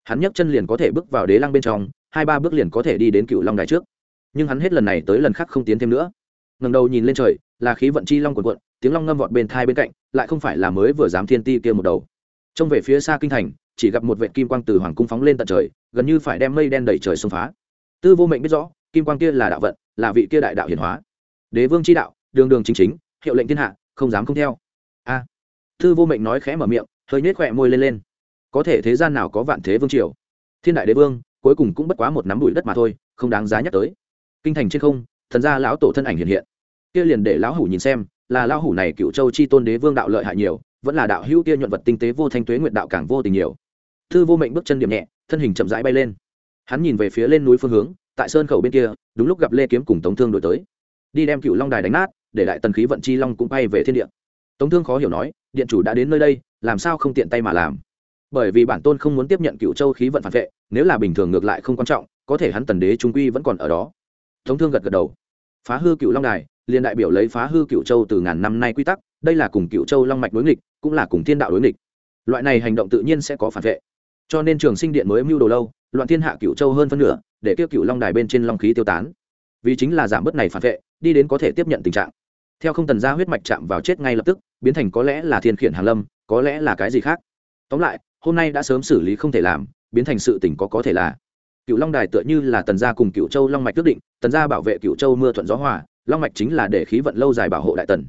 Hắn nhấc chân liền có thể bước vào đế lăng bên trong, hai ba bước liền có thể đi đến cựu long đài trước. Nhưng hắn hết lần này tới lần khác không tiến thêm nữa. Ngần đầu nhìn lên trời, là khí vận chi long quần quận tiếng long ngâm vọt bên thai bên cạnh, lại không phải là mới vừa dám thiên ti kia một đầu. Trông về phía xa kinh thành, chỉ gặp một vệ kim quang từ hoàng cung phóng lên tận trời, gần như phải đem mây đen đẩy trời xông phá. Tư vô mệnh biết rõ kim quang kia là đạo vận, là vị kia đại đạo hiển hóa. Đế vương chi đạo, đường đường chính chính, hiệu lệnh thiên hạ, không dám không theo. A. Thư vô mệnh nói khẽ mở miệng, hơi nhếch khỏe môi lên lên. Có thể thế gian nào có vạn thế vương triều? Thiên đại đế vương, cuối cùng cũng bất quá một nắm bụi đất mà thôi, không đáng giá nhắc tới. Kinh thành trên không, thần gia lão tổ thân ảnh hiện hiện. Kia liền để lão hủ nhìn xem, là lão hủ này cựu châu chi tôn đế vương đạo lợi hại nhiều, vẫn là đạo hữu kia nhuận vật tinh tế vô thanh tuế nguyện đạo càng vô tình nhiều. Thư vô mệnh bước chân điểm nhẹ, thân hình chậm rãi bay lên. Hắn nhìn về phía lên núi phương hướng tại sơn khẩu bên kia, đúng lúc gặp lê kiếm cùng tống thương đổi tới. Đi đem cựu long đài đánh nát, để lại tần khí vận chi long cũng bay về thiên địa. Tống thương khó hiểu nói, điện chủ đã đến nơi đây, làm sao không tiện tay mà làm? Bởi vì bản tôn không muốn tiếp nhận cựu châu khí vận phản vệ, nếu là bình thường ngược lại không quan trọng, có thể hắn tần đế trung quy vẫn còn ở đó. Tống thương gật gật đầu. Phá hư cựu long đài, liền đại biểu lấy phá hư cựu châu từ ngàn năm nay quy tắc, đây là cùng cựu châu long mạch đối nghịch, cũng là cùng thiên đạo đối nghịch. Loại này hành động tự nhiên sẽ có phản vệ. Cho nên trường sinh điện mới mưu đồ lâu, loạn thiên hạ cựu châu hơn phân nửa để kêu cựu long đài bên trên long khí tiêu tán. Vì chính là giảm bớt này phản vệ, đi đến có thể tiếp nhận tình trạng. Theo không tần gia huyết mạch chạm vào chết ngay lập tức, biến thành có lẽ là thiên khiển hàn lâm, có lẽ là cái gì khác. Tóm lại, hôm nay đã sớm xử lý không thể làm, biến thành sự tình có có thể là. Cựu long đài tựa như là tần gia cùng cựu châu long mạch quyết định, tần gia bảo vệ cựu châu mưa thuận gió hòa, long mạch chính là để khí vận lâu dài bảo hộ đại tần.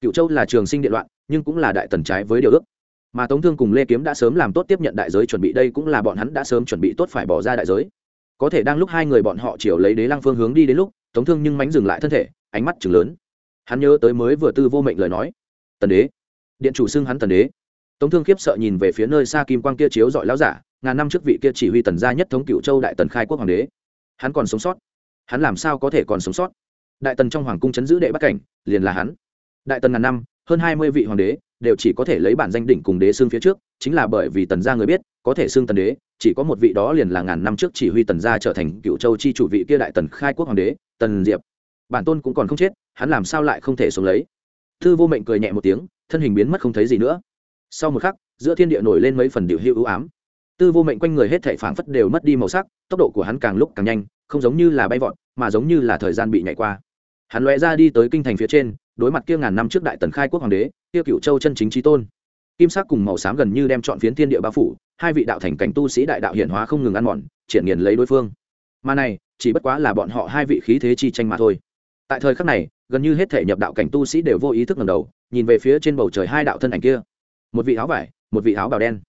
Cựu châu là trường sinh điện loạn, nhưng cũng là đại tần trái với điều ước. Mà tống thương cùng lê kiếm đã sớm làm tốt tiếp nhận đại giới chuẩn bị, đây cũng là bọn hắn đã sớm chuẩn bị tốt phải bỏ ra đại giới có thể đang lúc hai người bọn họ chiều lấy đế lăng phương hướng đi đến lúc, tống thương nhưng mánh dừng lại thân thể, ánh mắt chừng lớn. Hắn nhớ tới mới vừa tư vô mệnh lời nói. Tần đế. Điện chủ xưng hắn tần đế. Tống thương khiếp sợ nhìn về phía nơi xa kim quang kia chiếu dọi lão giả, ngàn năm trước vị kia chỉ huy tần gia nhất thống cựu châu đại tần khai quốc hoàng đế. Hắn còn sống sót. Hắn làm sao có thể còn sống sót? Đại tần trong hoàng cung chấn giữ đệ bắc cảnh, liền là hắn. Đại tần ngàn năm, hơn hai mươi vị hoàng đế đều chỉ có thể lấy bản danh đỉnh cùng đế xương phía trước, chính là bởi vì tần gia người biết, có thể xương tần đế, chỉ có một vị đó liền là ngàn năm trước chỉ huy tần gia trở thành cựu châu chi chủ vị kia đại tần khai quốc hoàng đế, tần diệp. Bản tôn cũng còn không chết, hắn làm sao lại không thể sống lấy? Thư vô mệnh cười nhẹ một tiếng, thân hình biến mất không thấy gì nữa. Sau một khắc, giữa thiên địa nổi lên mấy phần điệu hữu ưu ám. Tư vô mệnh quanh người hết thể phảng phất đều mất đi màu sắc, tốc độ của hắn càng lúc càng nhanh, không giống như là bay vọt, mà giống như là thời gian bị nhảy qua. Hắn lóe ra đi tới kinh thành phía trên đối mặt kia ngàn năm trước đại tần khai quốc hoàng đế, kia cựu châu chân chính trí tôn. Kim sắc cùng màu xám gần như đem chọn phiến thiên địa bao phủ, hai vị đạo thành cảnh tu sĩ đại đạo hiển hóa không ngừng ăn mòn, triển nghiền lấy đối phương. Mà này, chỉ bất quá là bọn họ hai vị khí thế chi tranh mà thôi. Tại thời khắc này, gần như hết thể nhập đạo cảnh tu sĩ đều vô ý thức ngầm đầu, nhìn về phía trên bầu trời hai đạo thân ảnh kia. Một vị áo vải, một vị áo bào đen.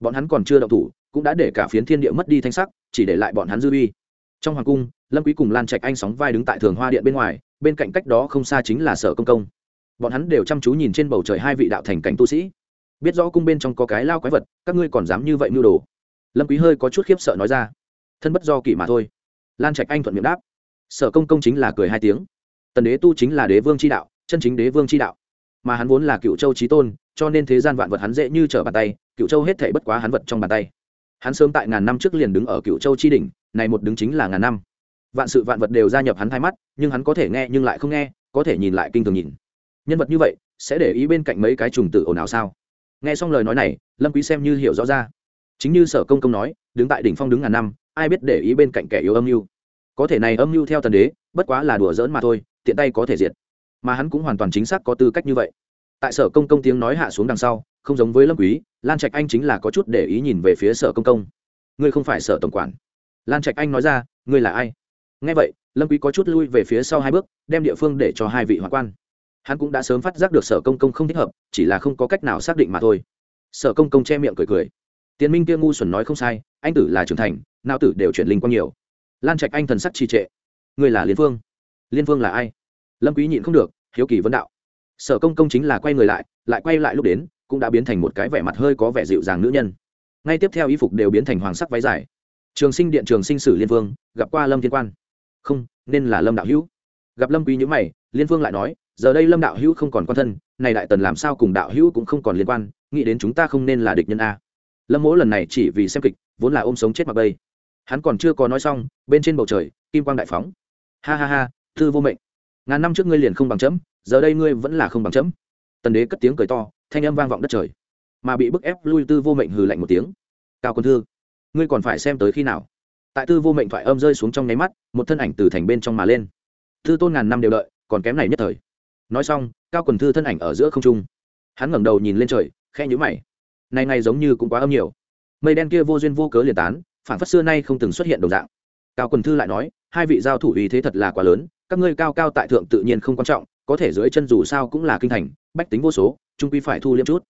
Bọn hắn còn chưa động thủ, cũng đã để cả phiến thiên địa mất đi thanh sắc, chỉ để lại bọn hắn dư uy. Trong hoàng cung, lâm quý cùng lan trạch anh sóng vai đứng tại thường hoa điện bên ngoài bên cạnh cách đó không xa chính là sở công công. Bọn hắn đều chăm chú nhìn trên bầu trời hai vị đạo thành cảnh tu sĩ. Biết rõ cung bên trong có cái lao quái vật, các ngươi còn dám như vậy mưu đồ. Lâm quý hơi có chút khiếp sợ nói ra. Thân bất do kỷ mà thôi. Lan trạch anh thuận miệng đáp. Sở công công chính là cười hai tiếng. Tần đế tu chính là đế vương chi đạo, chân chính đế vương chi đạo. Mà hắn vốn là cựu châu trí tôn, cho nên thế gian vạn vật hắn dễ như trở bàn tay, cựu châu hết thể bất quá hắn vật trong bàn tay. Hắn sớm tại ngàn năm trước liền đứng ở cựu châu chi đỉnh, này một đứng chính là ngàn năm vạn sự vạn vật đều gia nhập hắn thay mắt, nhưng hắn có thể nghe nhưng lại không nghe, có thể nhìn lại kinh thường nhìn. Nhân vật như vậy, sẽ để ý bên cạnh mấy cái trùng tử ồn ào sao? Nghe xong lời nói này, lâm quý xem như hiểu rõ ra. Chính như sở công công nói, đứng tại đỉnh phong đứng ngàn năm, ai biết để ý bên cạnh kẻ yếu âm mưu. Có thể này âm mưu theo tần đế, bất quá là đùa giỡn mà thôi, tiện tay có thể diệt. Mà hắn cũng hoàn toàn chính xác có tư cách như vậy. Tại sở công công tiếng nói hạ xuống đằng sau, không giống với lâm quý, lan trạch anh chính là có chút để ý nhìn về phía sở công công. Ngươi không phải sở tổng quản. Lan trạch anh nói ra, ngươi là ai? Nghe vậy, lâm quý có chút lui về phía sau hai bước, đem địa phương để cho hai vị hoạn quan. Hắn cũng đã sớm phát giác được sở công công không thích hợp, chỉ là không có cách nào xác định mà thôi. Sở công công che miệng cười cười. Tiến minh kia ngu xuẩn nói không sai, anh tử là trưởng thành, nao tử đều chuyển linh quang nhiều. Lan trạch anh thần sắc trì trệ. Người là liên phương liên phương là ai? Lâm quý nhịn không được, hiếu kỳ vấn đạo. Sở công công chính là quay người lại lại quay lại lúc đến, cũng đã biến thành một cái vẻ mặt hơi có vẻ dịu dàng nữ nhân. Ngay tiếp theo y phục đều biến thành hoàng sắc váy dài. Trường sinh điện trường sinh sử liên vương, gặp qua lâm thiên quan không, nên là lâm đạo hữu. Gặp lâm quý nhữ mày, liên vương lại nói, giờ đây lâm đạo hữu không còn quan thân, này đại tần làm sao cùng đạo hữu cũng không còn liên quan, nghĩ đến chúng ta không nên là địch nhân a. Lâm mỗ lần này chỉ vì xem kịch, vốn là ôm sống chết mặc bây hắn còn chưa có nói xong, bên trên bầu trời, kim quang đại phóng. Ha ha ha, thư vô mệnh. Ngàn năm trước ngươi liền không bằng chấm, giờ đây ngươi vẫn là không bằng chấm. Tần đế cất tiếng cười to, thanh âm vang vọng đất trời. Mà bị bức ép lui tư vô mệnh hừ lạnh một tiếng. Cao quân thư, ngươi còn phải xem tới khi nào? Tại tư vô mệnh thoại âm rơi xuống trong nháy mắt, một thân ảnh từ thành bên trong mà lên. Thư tôn ngàn năm đều đợi, còn kém này nhất thời. Nói xong, cao quần thư thân ảnh ở giữa không trung. Hắn ngẩng đầu nhìn lên trời khe nhữ mày. Này này giống như cũng quá âm nhiều. Mây đen kia vô duyên vô cớ liền tán phản phất xưa nay không từng xuất hiện đồng dạng. Cao quần thư lại nói, hai vị giao thủ ý thế thật là quá lớn, các ngươi cao cao tại thượng tự nhiên không quan trọng, có thể dưới chân dù sao cũng là kinh thành, bách tính vô số, trung quy phải thu liêm chút.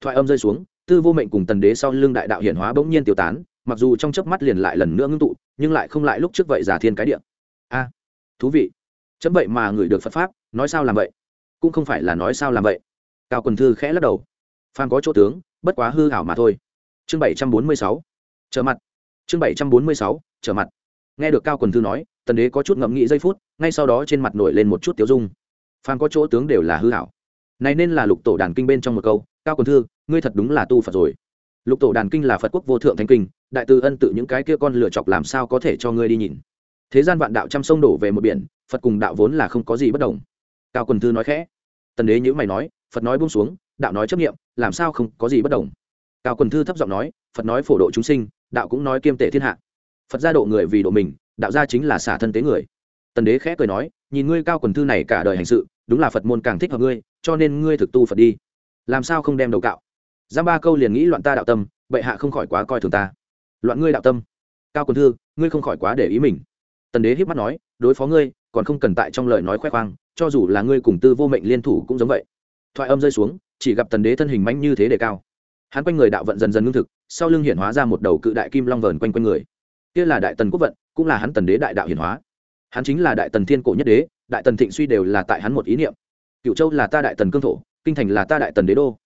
Thoại âm rơi xuống, tư vô mệnh cùng tần đế sau lưng đại đạo hiển hóa bỗng nhiên tiêu tán mặc dù trong chớp mắt liền lại lần nữa ngưng tụ, nhưng lại không lại lúc trước vậy giả thiên cái điện a, thú vị. Chấm vậy mà người được phật pháp, nói sao làm vậy? Cũng không phải là nói sao làm vậy. Cao quần thư khẽ lắc đầu. Phan có chỗ tướng, bất quá hư hảo mà thôi. Chương bảy trăm bốn mươi sáu, trở mặt. Chương bảy trăm bốn mươi sáu, trở mặt. Nghe được cao quần thư nói, tần đế có chút ngẫm nghĩ giây phút, ngay sau đó trên mặt nổi lên một chút tiêu dung. Phan có chỗ tướng đều là hư hảo này nên là lục tổ đàn kinh bên trong một câu, cao quần thư, ngươi thật đúng là tu phật rồi. Lục tổ đàn kinh là phật quốc vô thượng thánh kinh đại từ ân tự những cái kia con lựa chọc làm sao có thể cho ngươi đi nhìn. Thế gian vạn đạo trăm sông đổ về một biển, phật cùng đạo vốn là không có gì bất đồng. Cao quần thư nói khẽ. Tần đế nhữ mày nói, phật nói buông xuống, đạo nói chấp nghiệm làm sao không có gì bất đồng? Cao quần thư thấp giọng nói, phật nói phổ độ chúng sinh, đạo cũng nói kiêm tể thiên hạ. Phật gia độ người vì độ mình, đạo gia chính là xả thân tế người. Tần đế khẽ cười nói, nhìn ngươi cao quần thư này cả đời hành sự, đúng là phật môn càng thích hợp ngươi, cho nên ngươi thực tu phật đi. Làm sao không đem đầu cạo? Giam ba câu liền nghĩ loạn ta đạo tâm, bệ hạ không khỏi quá coi thường ta loạn ngươi đạo tâm. Cao quân thư, ngươi không khỏi quá để ý mình. Tần đế hiếp mắt nói, đối phó ngươi, còn không cần tại trong lời nói khoe khoang, cho dù là ngươi cùng tư vô mệnh liên thủ cũng giống vậy. Thoại âm rơi xuống, chỉ gặp tần đế thân hình manh như thế đề cao. Hắn quanh người đạo vận dần dần ngưng thực, sau lưng hiển hóa ra một đầu cự đại kim long vờn quanh quanh người. Kia là đại tần quốc vận, cũng là hắn tần đế đại đạo hiển hóa. Hắn chính là đại tần thiên cổ nhất đế, đại tần thịnh suy đều là tại hắn một ý niệm. Cựu châu là ta đại tần cương thổ, kinh thành là ta đại tần đế đô.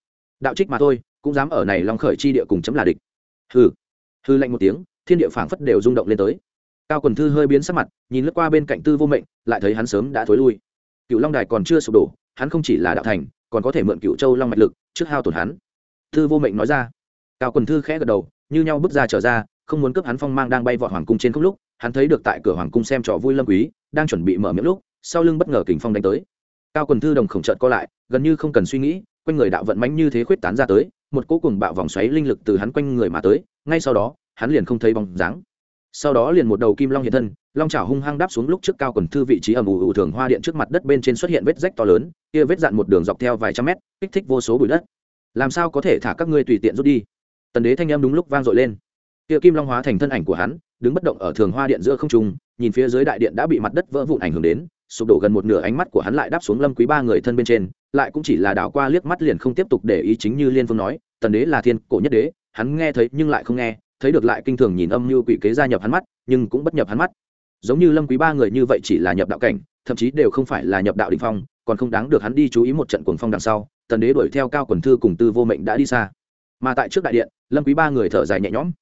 Đạo trích mà thôi, cũng dám ở này long khởi chi địa cùng chấm là địch. Hừ hư lạnh một tiếng, thiên địa phảng phất đều rung động lên tới. Cao quần thư hơi biến sắc mặt, nhìn lướt qua bên cạnh tư vô mệnh, lại thấy hắn sớm đã thối lui. Cựu long đài còn chưa sụp đổ, hắn không chỉ là đạo thành, còn có thể mượn cựu châu long mạch lực, trước hao tổn hắn. Tư vô mệnh nói ra. Cao quần thư khẽ gật đầu, như nhau bước ra trở ra, không muốn cướp hắn phong mang đang bay vọt hoàng cung trên không lúc, hắn thấy được tại cửa hoàng cung xem trò vui lâm quý, đang chuẩn bị mở miệng lúc, sau lưng bất ngờ kình phong đánh tới. Cao quần thư đồng khổng trợn co lại, gần như không cần suy nghĩ, quanh người đạo vận mãnh như thế khuyết tán ra tới một cỗ cùng bạo vòng xoáy linh lực từ hắn quanh người mà tới, ngay sau đó, hắn liền không thấy bóng dáng. Sau đó liền một đầu kim long hiện thân, long chảo hung hăng đáp xuống lúc trước cao quần thư vị trí ầm ù ù thường hoa điện trước mặt đất bên trên xuất hiện vết rách to lớn, kia vết dạn một đường dọc theo vài trăm mét, kích thích vô số bụi đất. Làm sao có thể thả các ngươi tùy tiện rút đi? Tần đế thanh em đúng lúc vang dội lên. Kia kim long hóa thành thân ảnh của hắn, đứng bất động ở thường hoa điện giữa không trung, nhìn phía dưới đại điện đã bị mặt đất vỡ vụn ảnh hưởng đến, sụp đổ gần một nửa ánh mắt của hắn lại đáp xuống lâm quý ba người thân bên trên lại cũng chỉ là đảo qua liếc mắt liền không tiếp tục để ý chính như liên phương nói, tần đế là thiên cổ nhất đế, hắn nghe thấy nhưng lại không nghe, thấy được lại kinh thường nhìn âm mưu quỷ kế gia nhập hắn mắt, nhưng cũng bất nhập hắn mắt. Giống như lâm quý ba người như vậy chỉ là nhập đạo cảnh, thậm chí đều không phải là nhập đạo đỉnh phong, còn không đáng được hắn đi chú ý một trận cuồng phong đằng sau, tần đế đuổi theo cao quần thư cùng tư vô mệnh đã đi xa. Mà tại trước đại điện, lâm quý ba người thở dài nhẹ nhõm.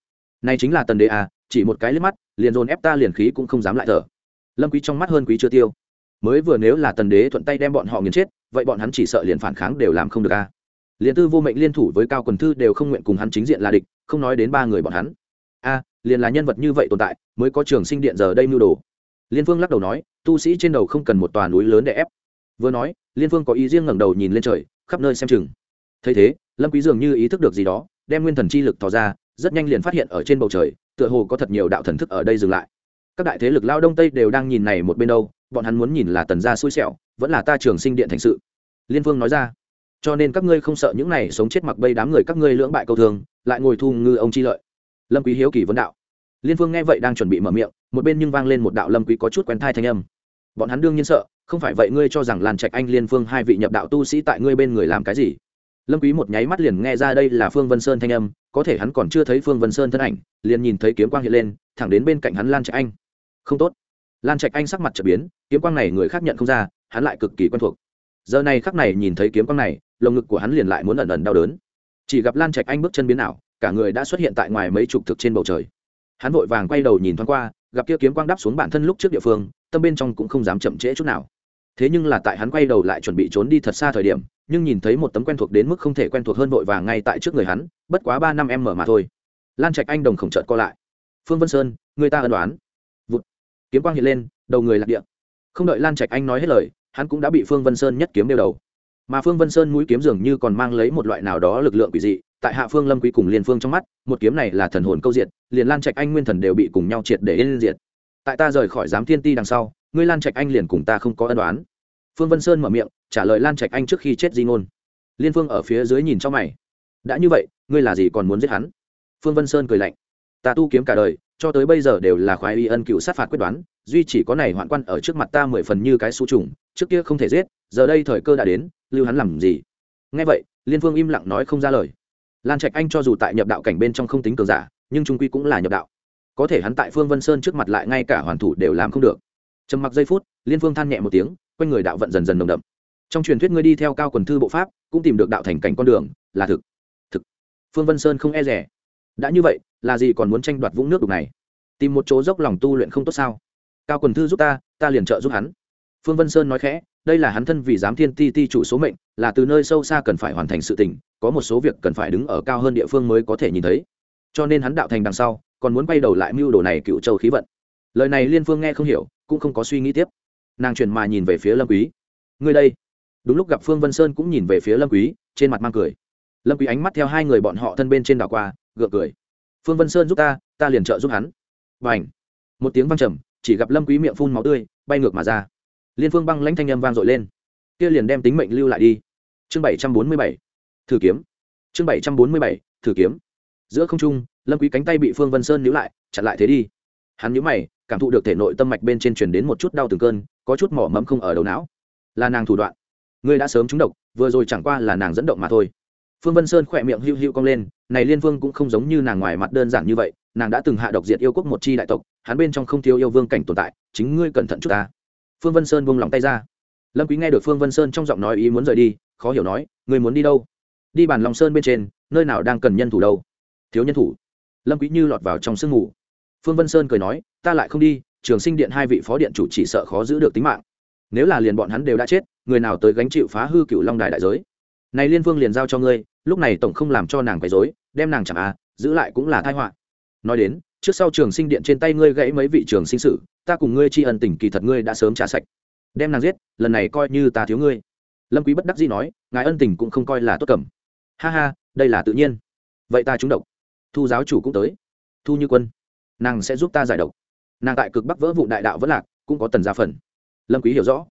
Này chính là tần đế à chỉ một cái liếc mắt, liền dồn ép ta liền khí cũng không dám lại thở. Lâm quý trong mắt hơn quý chưa tiêu. Mới vừa nếu là tần đế thuận tay đem bọn họ nghiền chết vậy bọn hắn chỉ sợ liền phản kháng đều làm không được à. Liền tư vô mệnh liên thủ với cao quần thư đều không nguyện cùng hắn chính diện là địch, không nói đến ba người bọn hắn. A liền là nhân vật như vậy tồn tại, mới có trường sinh điện giờ đây mưu đồ. Liên phương lắc đầu nói, tu sĩ trên đầu không cần một tòa núi lớn để ép. Vừa nói, liên phương có ý riêng ngẩng đầu nhìn lên trời, khắp nơi xem chừng. Thấy thế, lâm quý dường như ý thức được gì đó, đem nguyên thần chi lực tỏ ra, rất nhanh liền phát hiện ở trên bầu trời, tựa hồ có thật nhiều đạo thần thức ở đây dừng lại. Các đại thế lực lao đông tây đều đang nhìn này một bên đâu, bọn hắn muốn nhìn là tần gia xui xẻo vẫn là ta trường sinh điện thành sự. Liên vương nói ra. Cho nên các ngươi không sợ những này sống chết mặc bây đám người các ngươi lưỡng bại câu thường, lại ngồi thu ngư ông chi lợi. Lâm quý hiếu kỳ vấn đạo. Liên vương nghe vậy đang chuẩn bị mở miệng, một bên nhưng vang lên một đạo lâm quý có chút quen thai thanh âm. Bọn hắn đương nhiên sợ, không phải vậy ngươi cho rằng làn trạch anh liên phương hai vị nhập đạo tu sĩ tại ngươi bên người làm cái gì? Lâm quý một nháy mắt liền nghe ra đây là phương vân sơn thanh âm, có thể hắn còn chưa thấy phương vân sơn thân ảnh, liền nhìn thấy kiếm quang hiện lên, thẳng đến bên cạnh hắn lan trạch anh. Không tốt. Lan trạch anh sắc mặt trở biến, kiếm quang này người khác nhận không ra hắn lại cực kỳ quen thuộc. Giờ này khắc này nhìn thấy kiếm quang này, lồng ngực của hắn liền lại muốn ẩn ẩn đau đớn. Chỉ gặp lan trạch anh bước chân biến ảo, cả người đã xuất hiện tại ngoài mấy chục thực trên bầu trời. Hắn vội vàng quay đầu nhìn thoáng qua, gặp kia kiếm quang đắp xuống bản thân lúc trước địa phương, tâm bên trong cũng không dám chậm trễ chút nào. Thế nhưng là tại hắn quay đầu lại chuẩn bị trốn đi thật xa thời điểm, nhưng nhìn thấy một tấm quen thuộc đến mức không thể quen thuộc hơn vội vàng ngay tại trước người hắn, bất quá ba năm em mở mà thôi. Lan trạch anh đồng khổng trợt co lại. Phương vân sơn, người ta ân đoán vụt. Kiếm quang hiện lên, đầu người lạc địa. Không đợi lan trạch anh nói hết lời hắn cũng đã bị phương vân sơn nhất kiếm đeo đầu. Mà phương vân sơn mũi kiếm dường như còn mang lấy một loại nào đó lực lượng quỷ dị, tại hạ phương lâm quý cùng liên phương trong mắt, một kiếm này là thần hồn câu diệt, liền lan trạch anh nguyên thần đều bị cùng nhau triệt để lên diệt. Tại ta rời khỏi giám thiên ti đằng sau, ngươi lan trạch anh liền cùng ta không có ân đoán phương vân sơn mở miệng, trả lời lan trạch anh trước khi chết di ngôn. Liên phương ở phía dưới nhìn cho mày. Đã như vậy, ngươi là gì còn muốn giết hắn? Phương vân sơn cười lạnh. Ta tu kiếm cả đời, cho tới bây giờ đều là khoái y ân cựu sát phạt quyết đoán, duy chỉ có này hoạn quan ở trước mặt ta mười phần như cái su trùng trước kia không thể giết, giờ đây thời cơ đã đến, lưu hắn làm gì? Nghe vậy, liên phương im lặng nói không ra lời. Lan trạch anh cho dù tại nhập đạo cảnh bên trong không tính cường giả, nhưng trung quy cũng là nhập đạo. Có thể hắn tại phương vân sơn trước mặt lại ngay cả hoàn thủ đều làm không được. Trầm mặc giây phút, liên phương than nhẹ một tiếng, quanh người đạo vận dần dần nồng đậm. Trong truyền thuyết ngươi đi theo cao quần thư bộ pháp, cũng tìm được đạo thành cảnh con đường, là thực. Thực. Phương vân sơn không e rẻ. Đã như vậy, là gì còn muốn tranh đoạt vũng nước đục này? Tìm một chỗ dốc lòng tu luyện không tốt sao? Cao quần thư giúp ta ta liền trợ giúp hắn phương vân sơn nói khẽ, đây là hắn thân vì giám thiên ti ti chủ số mệnh, là từ nơi sâu xa cần phải hoàn thành sự tình, có một số việc cần phải đứng ở cao hơn địa phương mới có thể nhìn thấy. Cho nên hắn đạo thành đằng sau, còn muốn quay đầu lại mưu đồ này cựu châu khí vận. Lời này liên phương nghe không hiểu, cũng không có suy nghĩ tiếp. Nàng chuyển mà nhìn về phía lâm quý. Ngươi đây. Đúng lúc gặp phương vân sơn cũng nhìn về phía lâm quý, trên mặt mang cười. Lâm quý ánh mắt theo hai người bọn họ thân bên trên đảo qua, gượng cười. Phương vân sơn giúp ta ta liền trợ giúp hắn. Bảnh một tiếng vang trầm, chỉ gặp lâm quý miệng phun máu tươi, bay ngược mà ra liên phương băng lãnh thanh âm vang dội lên. Kia liền đem tính mệnh lưu lại đi. Chương bảy trăm bốn mươi bảy, thử kiếm. Chương bảy trăm bốn mươi bảy, thử kiếm. Giữa không trung, lâm quý cánh tay bị phương vân sơn níu lại, chặn lại thế đi. Hắn nhíu mày, cảm thụ được thể nội tâm mạch bên trên truyền đến một chút đau từng cơn, có chút mỏ mẫm không ở đầu não. Là nàng thủ đoạn. Ngươi đã sớm trúng độc, vừa rồi chẳng qua là nàng dẫn động mà thôi. Phương vân sơn khỏe miệng hưu hưu cong lên, này liên vương cũng không giống như nàng ngoài mặt đơn giản như vậy, nàng đã từng hạ độc diệt yêu quốc một chi đại tộc, hắn bên trong không thiếu yêu vương cảnh tồn tại, chính ngươi cẩn thận chút ta phương vân sơn buông lòng tay ra. Lâm quý nghe được phương vân sơn trong giọng nói ý muốn rời đi, khó hiểu nói người muốn đi đâu? Đi bàn long sơn bên trên, nơi nào đang cần nhân thủ đâu. Thiếu nhân thủ? Lâm quý như lọt vào trong sương ngủ phương vân sơn cười nói, ta lại không đi, trường sinh điện hai vị phó điện chủ chỉ sợ khó giữ được tính mạng. Nếu là liền bọn hắn đều đã chết, người nào tới gánh chịu phá hư cựu long đài đại giới? Này liên vương liền giao cho ngươi, lúc này tổng không làm cho nàng quấy rối, đem nàng chẳng à giữ lại cũng là tai họa. Nói đến, trước sau trường sinh điện trên tay ngươi gãy mấy vị trường sinh sử ta cùng ngươi tri ân tình kỳ thật ngươi đã sớm trả sạch. Đem nàng giết, lần này coi như ta thiếu ngươi. Lâm quý bất đắc dĩ nói, ngài ân tình cũng không coi là tốt cầm. Ha ha, đây là tự nhiên. Vậy ta trúng độc. Thu giáo chủ cũng tới. Thu như quân, nàng sẽ giúp ta giải độc. Nàng tại cực bắc vỡ vụ đại đạo vẫn lạc, cũng có tần gia phần. Lâm quý hiểu rõ.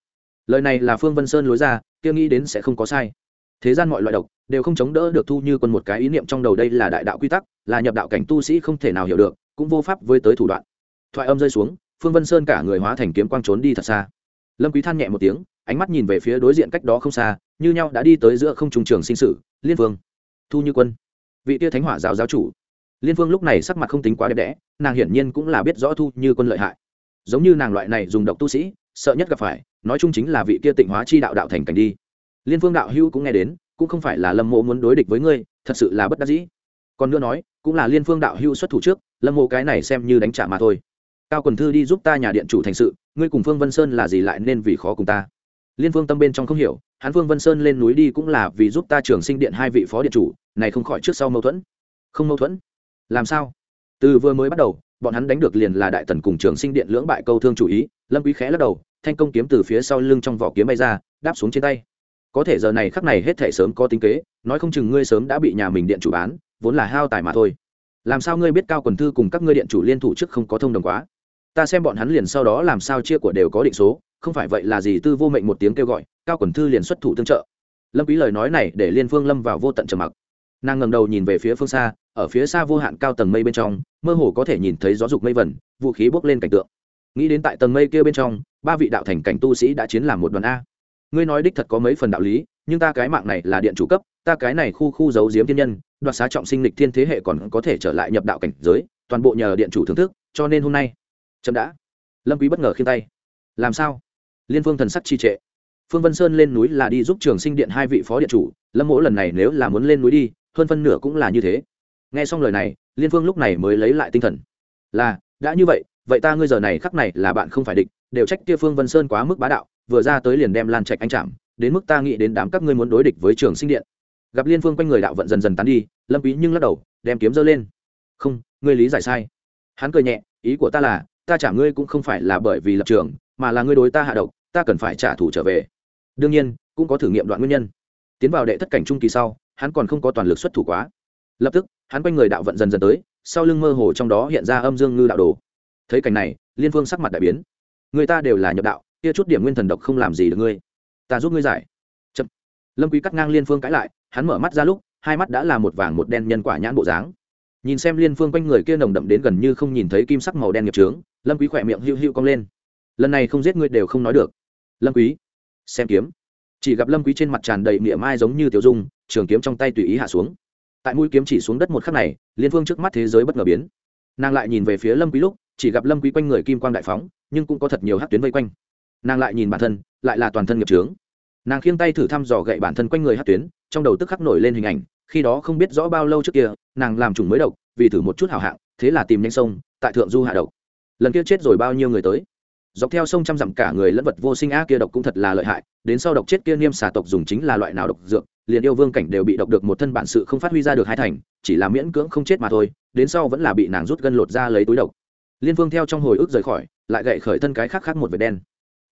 Lời này là phương vân sơn lối ra, kia nghĩ đến sẽ không có sai. Thế gian mọi loại độc đều không chống đỡ được thu như quân một cái ý niệm trong đầu đây là đại đạo quy tắc, là nhập đạo cảnh tu sĩ không thể nào hiểu được, cũng vô pháp với tới thủ đoạn. Thoại âm rơi xuống phương vân sơn cả người hóa thành kiếm quang trốn đi thật xa. Lâm quý than nhẹ một tiếng, ánh mắt nhìn về phía đối diện cách đó không xa, như nhau đã đi tới giữa không trung trường sinh sử, liên vương. Thu như quân. Vị tia thánh hỏa giáo giáo chủ. Liên vương lúc này sắc mặt không tính quá đẹp đẽ, nàng hiển nhiên cũng là biết rõ thu như quân lợi hại. Giống như nàng loại này dùng độc tu sĩ, sợ nhất gặp phải, nói chung chính là vị kia tịnh hóa chi đạo đạo thành cảnh đi. Liên vương đạo hưu cũng nghe đến, cũng không phải là lâm mộ muốn đối địch với ngươi, thật sự là bất đắc dĩ. Còn nữa nói, cũng là liên phương đạo hưu xuất thủ trước, lâm mộ cái này xem như đánh trả mà thôi cao quần thư đi giúp ta nhà điện chủ thành sự, ngươi cùng phương vân sơn là gì lại nên vì khó cùng ta? Liên phương tâm bên trong không hiểu, hắn phương vân sơn lên núi đi cũng là vì giúp ta trường sinh điện hai vị phó điện chủ, này không khỏi trước sau mâu thuẫn. Không mâu thuẫn? Làm sao? Từ vừa mới bắt đầu, bọn hắn đánh được liền là đại tần cùng trường sinh điện lưỡng bại câu thương chủ ý, lâm quý khẽ lắc đầu, thanh công kiếm từ phía sau lưng trong vỏ kiếm bay ra, đáp xuống trên tay. Có thể giờ này khắc này hết thể sớm có tính kế, nói không chừng ngươi sớm đã bị nhà mình điện chủ bán, vốn là hao tài mà thôi. Làm sao ngươi biết cao quần thư cùng các ngươi điện chủ liên thủ trước không có thông đồng quá? Ta xem bọn hắn liền sau đó làm sao chia của đều có định số, không phải vậy là gì tư vô mệnh một tiếng kêu gọi, cao quần thư liền xuất thủ tương trợ. Lâm quý lời nói này để liên phương lâm vào vô tận trầm mặc. Nàng ngẩng đầu nhìn về phía phương xa, ở phía xa vô hạn cao tầng mây bên trong, mơ hồ có thể nhìn thấy gió dục mây vẩn vũ khí bốc lên cảnh tượng. Nghĩ đến tại tầng mây kia bên trong, ba vị đạo thành cảnh tu sĩ đã chiến làm một đoàn a. Ngươi nói đích thật có mấy phần đạo lý, nhưng ta cái mạng này là điện chủ cấp, ta cái này khu khu giấu giếm thiên nhân, đoạt xá trọng sinh lịch thiên thế hệ còn có thể trở lại nhập đạo cảnh giới, toàn bộ nhờ điện chủ thưởng thức, cho nên hôm nay chậm đã. Lâm quý bất ngờ khiêng tay. Làm sao? Liên phương thần sắc chi trệ. Phương vân sơn lên núi là đi giúp trường sinh điện hai vị phó điện chủ, lâm mỗ lần này nếu là muốn lên núi đi, hơn phân nửa cũng là như thế. Nghe xong lời này, liên phương lúc này mới lấy lại tinh thần. Là, đã như vậy vậy ta ngươi giờ này khắc này là bạn không phải địch, đều trách kia phương vân sơn quá mức bá đạo, vừa ra tới liền đem lan trạch anh chạm, đến mức ta nghĩ đến đám các ngươi muốn đối địch với trường sinh điện. Gặp liên phương quanh người đạo vận dần dần tán đi, lâm quý nhưng lắc đầu, đem kiếm giơ lên. Không, ngươi lý giải sai. Hắn cười nhẹ, ý của ta là ta trả ngươi cũng không phải là bởi vì lập trường, mà là ngươi đối ta hạ độc, ta cần phải trả thù trở về. Đương nhiên, cũng có thử nghiệm đoạn nguyên nhân. Tiến vào đệ thất cảnh trung kỳ sau, hắn còn không có toàn lực xuất thủ quá. Lập tức, hắn quanh người đạo vận dần dần tới, sau lưng mơ hồ trong đó hiện ra âm dương ngư đạo đồ. Thấy cảnh này, liên phương sắc mặt đại biến. Người ta đều là nhập đạo, kia chút điểm nguyên thần độc không làm gì được ngươi. Ta giúp ngươi giải. Chậm. lâm quý cắt ngang liên phương cãi lại, hắn mở mắt ra lúc, hai mắt đã là một vàng một đen nhân quả nhãn bộ dáng. Nhìn xem liên phương quanh người kia nồng đậm đến gần như không nhìn thấy kim sắc màu đen nghiệp trướng lâm quý khỏe miệng hưu hưu cong lên. Lần này không giết ngươi đều không nói được. Lâm quý, xem kiếm. Chỉ gặp lâm quý trên mặt tràn đầy miệng mai giống như tiểu dung, trường kiếm trong tay tùy ý hạ xuống. Tại mũi kiếm chỉ xuống đất một khắc này, liên phương trước mắt thế giới bất ngờ biến. Nàng lại nhìn về phía lâm quý lúc, chỉ gặp lâm quý quanh người kim quang đại phóng, nhưng cũng có thật nhiều hắc tuyến vây quanh. Nàng lại nhìn bản thân, lại là toàn thân nghiệp trướng nàng khiêng tay thử thăm dò gậy bản thân quanh người hắc tuyến, trong đầu tức khắc nổi lên hình ảnh, khi đó không biết rõ bao lâu trước kia, nàng làm trùng mới độc, vì thử một chút hảo hạng, thế là tìm nhanh sông, tại thượng du hạ độc lần kia chết rồi bao nhiêu người tới. Dọc theo sông trăm dặm cả người lẫn vật vô sinh a kia độc cũng thật là lợi hại, đến sau độc chết kia niêm xà tộc dùng chính là loại nào độc dược, liền yêu vương cảnh đều bị độc được một thân bản sự không phát huy ra được hai thành, chỉ là miễn cưỡng không chết mà thôi, đến sau vẫn là bị nàng rút gân lột ra lấy túi độc. Liên vương theo trong hồi ức rời khỏi, lại gậy khởi thân cái khác khác một vệt đen.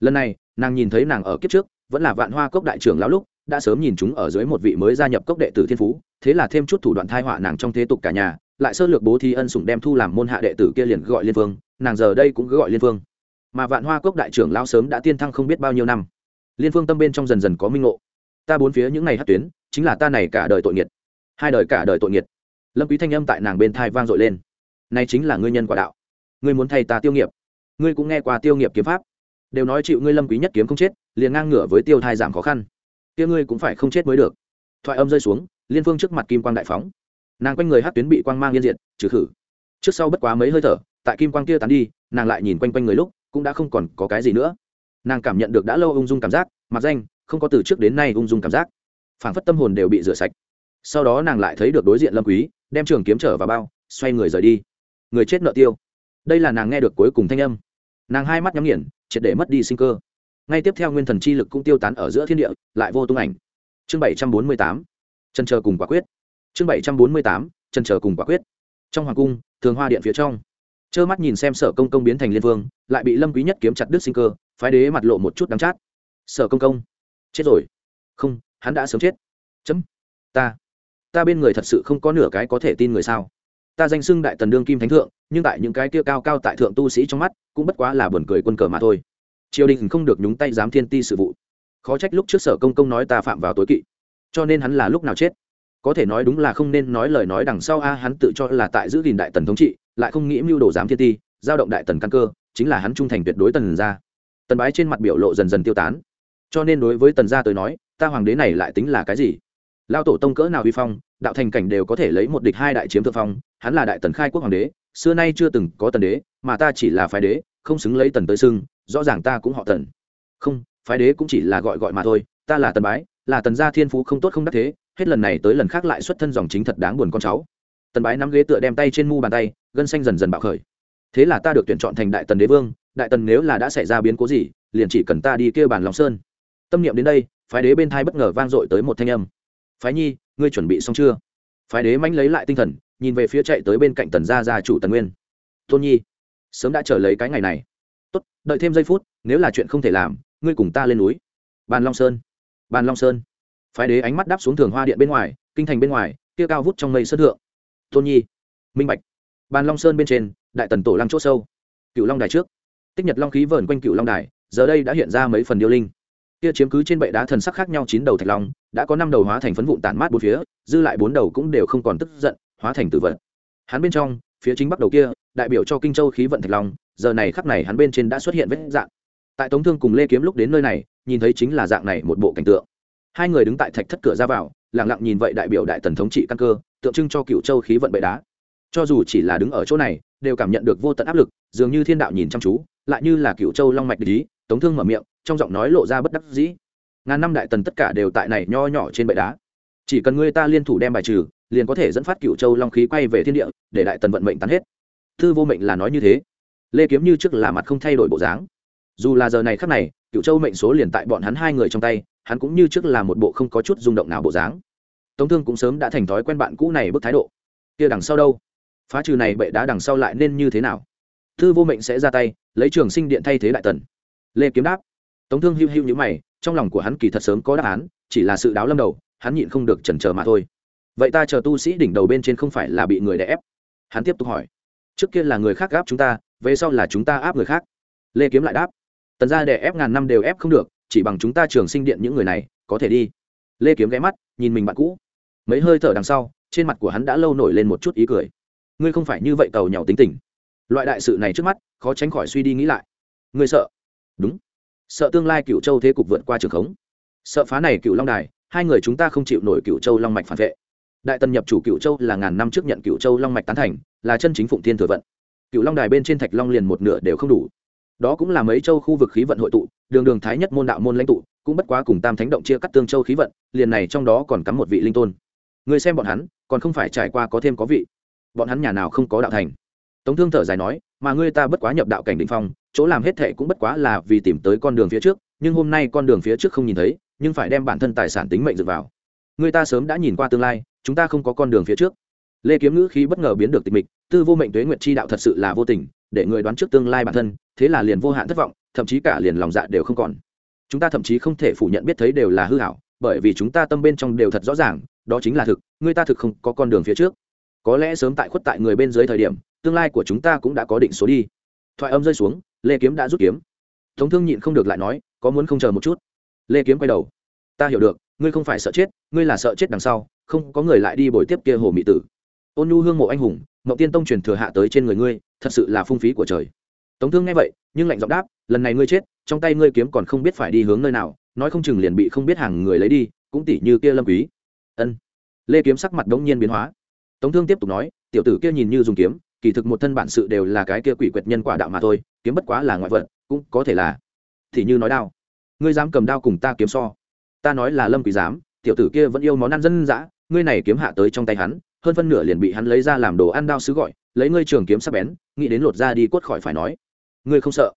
Lần này, nàng nhìn thấy nàng ở kiếp trước, vẫn là vạn hoa cốc đại trưởng lão lúc, đã sớm nhìn chúng ở dưới một vị mới gia nhập cốc đệ tử thiên phú, thế là thêm chút thủ đoạn thai họa nàng trong thế tục cả nhà lại sơ lược bố thi ân sủng đem thu làm môn hạ đệ tử kia liền gọi liên vương, nàng giờ đây cũng cứ gọi liên vương. Mà vạn hoa cốc đại trưởng lao sớm đã tiên thăng không biết bao nhiêu năm. Liên phương tâm bên trong dần dần có minh ngộ. Ta bốn phía những ngày hát tuyến, chính là ta này cả đời tội nghiệt. Hai đời cả đời tội nghiệt. Lâm quý thanh âm tại nàng bên thai vang dội lên. Này chính là ngươi nhân quả đạo. Ngươi muốn thay ta tiêu nghiệp. Ngươi cũng nghe qua tiêu nghiệp kiếm pháp. Đều nói chịu ngươi lâm quý nhất kiếm không chết, liền ngang ngửa với tiêu thai giảm khó khăn. Kia ngươi cũng phải không chết mới được. Thoại âm rơi xuống, liên phương trước mặt kim quang đại phóng nàng quanh người hát tuyến bị quang mang yên diện trừ khử. Trước sau bất quá mấy hơi thở, tại kim quang kia tán đi, nàng lại nhìn quanh quanh người lúc, cũng đã không còn có cái gì nữa. Nàng cảm nhận được đã lâu ung dung cảm giác, mặc danh, không có từ trước đến nay ung dung cảm giác. Phảng phất tâm hồn đều bị rửa sạch. Sau đó nàng lại thấy được đối diện lâm quý, đem trường kiếm trở vào bao, xoay người rời đi. Người chết nợ tiêu. Đây là nàng nghe được cuối cùng thanh âm. Nàng hai mắt nhắm nghiền, triệt để mất đi sinh cơ. Ngay tiếp theo nguyên thần chi lực cũng tiêu tán ở giữa thiên địa, lại vô tung ảnh. Chương bảy trăm bốn mươi tám. Chân chờ cùng quả quyết chương bảy trăm bốn mươi tám chân chờ cùng quả quyết. Trong hoàng cung, thường hoa điện phía trong. Trơ mắt nhìn xem sở công công biến thành liên vương, lại bị lâm quý nhất kiếm chặt đứt sinh cơ, phái đế mặt lộ một chút đắng chát. Sở công công, chết rồi. Không, hắn đã sớm chết. Chấm. Ta. Ta bên người thật sự không có nửa cái có thể tin người sao. Ta danh xưng đại tần đương kim thánh thượng, nhưng tại những cái kia cao cao tại thượng tu sĩ trong mắt, cũng bất quá là buồn cười quân cờ mà thôi. Triều đình không được nhúng tay dám thiên ti sự vụ. Khó trách lúc trước sở công công nói ta phạm vào tối kỵ. Cho nên hắn là lúc nào chết? Có thể nói đúng là không nên nói lời nói đằng sau a, hắn tự cho là tại giữ gìn đại tần thống trị, lại không nghĩ mưu đồ giám thiên ti, giao động đại tần căn cơ, chính là hắn trung thành tuyệt đối tần gia. Tần bái trên mặt biểu lộ dần dần tiêu tán. Cho nên đối với tần gia tới nói, ta hoàng đế này lại tính là cái gì? Lao tổ tông cỡ nào vi phong, đạo thành cảnh đều có thể lấy một địch hai đại chiếm thượng phong, hắn là đại tần khai quốc hoàng đế, xưa nay chưa từng có tần đế, mà ta chỉ là phái đế, không xứng lấy tần tới xưng, rõ ràng ta cũng họ tần. Không, phái đế cũng chỉ là gọi gọi mà thôi, ta là tần bái, là tần gia thiên phú không tốt không đắc thế hết lần này tới lần khác lại xuất thân dòng chính thật đáng buồn con cháu. Tần bái nắm ghế tựa đem tay trên mu bàn tay, gân xanh dần dần bạo khởi. Thế là ta được tuyển chọn thành đại tần đế vương, đại tần nếu là đã xảy ra biến cố gì, liền chỉ cần ta đi kêu bàn lòng sơn. Tâm niệm đến đây, phái đế bên thai bất ngờ vang dội tới một thanh âm. Phái nhi, ngươi chuẩn bị xong chưa? Phái đế manh lấy lại tinh thần, nhìn về phía chạy tới bên cạnh tần gia gia chủ tần nguyên. Tôn nhi, sớm đã chờ lấy cái ngày này. Tốt, đợi thêm giây phút, nếu là chuyện không thể làm, ngươi cùng ta lên núi. Bàn long sơn. Bàn long sơn phái đế ánh mắt đáp xuống thường hoa điện bên ngoài, kinh thành bên ngoài, kia cao vút trong mây sơn thượng. Tôn nhi, minh bạch. Bàn long sơn bên trên, đại tần tổ lăng c h ỗ sâu. Cựu long đài trước. Tích nhật long khí vờn quanh cựu long đài, giờ đây đã hiện ra mấy phần điêu linh. Kia chiếm cứ trên bệ đá thần sắc khác nhau chín đầu thạch long, đã có năm đầu hóa thành phấn vụn tản mát bốn phía, dư lại bốn đầu cũng đều không còn tức giận, hóa thành tử vận hắn bên trong, phía chính bắc đầu kia, đại biểu cho kinh châu khí vận thạch long, giờ này khắp này hắn bên trên đã xuất hiện vết dạng. Tại tống thương cùng lê kiếm lúc đến nơi này, nhìn thấy chính là dạng này một bộ cảnh tượng hai người đứng tại thạch thất cửa ra vào lẳng lặng nhìn vậy đại biểu đại tần thống trị căn cơ, tượng trưng cho cựu châu khí vận bệ đá. Cho dù chỉ là đứng ở chỗ này, đều cảm nhận được vô tận áp lực, dường như thiên đạo nhìn chăm chú, lại như là cựu châu long mạch lý tống thương mở miệng, trong giọng nói lộ ra bất đắc dĩ. Ngàn năm đại tần tất cả đều tại này nho nhỏ trên bệ đá. Chỉ cần ngươi ta liên thủ đem bài trừ, liền có thể dẫn phát cựu châu long khí quay về thiên địa, để đại tần vận mệnh tán hết. Thư vô mệnh là nói như thế. Lê kiếm như trước là mặt không thay đổi bộ dáng. Dù là giờ này khắc này, cựu châu mệnh số liền tại bọn hắn hai người trong tay hắn cũng như trước là một bộ không có chút rung động nào bộ dáng. Tống thương cũng sớm đã thành thói quen bạn cũ này bức thái độ. Kia đằng sau đâu? Phá trừ này bệ đá đằng sau lại nên như thế nào? Thư vô mệnh sẽ ra tay, lấy trường sinh điện thay thế đại tần. Lê kiếm đáp. Tống thương hiu hiu như mày, trong lòng của hắn kỳ thật sớm có đáp án, chỉ là sự đáo lâm đầu, hắn nhịn không được chần chờ mà thôi. Vậy ta chờ tu sĩ đỉnh đầu bên trên không phải là bị người đè ép? Hắn tiếp tục hỏi. Trước kia là người khác gáp chúng ta, về sau là chúng ta áp người khác. Lê kiếm lại đáp. Tần gia đè ép ngàn năm đều ép không được chỉ bằng chúng ta trường sinh điện những người này, có thể đi. Lê kiếm ghé mắt, nhìn mình bạn cũ. Mấy hơi thở đằng sau, trên mặt của hắn đã lâu nổi lên một chút ý cười. Ngươi không phải như vậy cầu nhau tính tình. Loại đại sự này trước mắt, khó tránh khỏi suy đi nghĩ lại. Ngươi sợ? Đúng. Sợ tương lai cựu châu thế cục vượt qua trường khống. Sợ phá này cựu long đài, hai người chúng ta không chịu nổi cựu châu long mạch phản vệ. Đại tần nhập chủ cựu châu là ngàn năm trước nhận cựu châu long mạch tán thành, là chân chính phụng thiên thừa vận. Cựu long đài bên trên thạch long liền một nửa đều không đủ đó cũng là mấy châu khu vực khí vận hội tụ, đường đường thái nhất môn đạo môn lãnh tụ, cũng bất quá cùng tam thánh động chia cắt tương châu khí vận, liền này trong đó còn cắm một vị linh tôn. Người xem bọn hắn, còn không phải trải qua có thêm có vị. Bọn hắn nhà nào không có đạo thành? Tống thương thở dài nói, mà ngươi ta bất quá nhập đạo cảnh định phong, chỗ làm hết thệ cũng bất quá là vì tìm tới con đường phía trước, nhưng hôm nay con đường phía trước không nhìn thấy, nhưng phải đem bản thân tài sản tính mệnh dựa vào. Người ta sớm đã nhìn qua tương lai, chúng ta không có con đường phía trước lê kiếm ngữ khí bất ngờ biến được tịch mịch, tư vô mệnh tuế nguyệt chi đạo thật sự là vô tình, để người đoán trước tương lai bản thân, thế là liền vô hạn thất vọng, thậm chí cả liền lòng dạ đều không còn. Chúng ta thậm chí không thể phủ nhận biết thấy đều là hư hảo bởi vì chúng ta tâm bên trong đều thật rõ ràng, đó chính là thực, người ta thực không có con đường phía trước. Có lẽ sớm tại khuất tại người bên dưới thời điểm, tương lai của chúng ta cũng đã có định số đi. Thoại âm rơi xuống, lê kiếm đã rút kiếm. Tống thương nhịn không được lại nói, có muốn không chờ một chút? Lê kiếm quay đầu. Ta hiểu được, ngươi không phải sợ chết, ngươi là sợ chết đằng sau, không có người lại đi bồi tiếp kia hồ mỹ tử ôn nhu hương mộ anh hùng mậu tiên tông truyền thừa hạ tới trên người ngươi, thật sự là phung phí của trời. Tống thương nghe vậy, nhưng lạnh giọng đáp, lần này ngươi chết, trong tay ngươi kiếm còn không biết phải đi hướng nơi nào, nói không chừng liền bị không biết hàng người lấy đi, cũng tỷ như kia lâm quý. Ân. Lê kiếm sắc mặt đống nhiên biến hóa. Tống thương tiếp tục nói, tiểu tử kia nhìn như dùng kiếm, kỳ thực một thân bản sự đều là cái kia quỷ quyệt nhân quả đạo mà thôi, kiếm bất quá là ngoại vật, cũng có thể là. Thì như nói đao. Ngươi dám cầm đao cùng ta kiếm so. Ta nói là lâm quý dám, tiểu tử kia vẫn yêu món ăn dân dã, ngươi này kiếm hạ tới trong tay hắn hơn phân nửa liền bị hắn lấy ra làm đồ ăn đao sứ gọi, lấy ngươi trường kiếm sắp bén, nghĩ đến lột ra đi quất khỏi phải nói. Ngươi không sợ?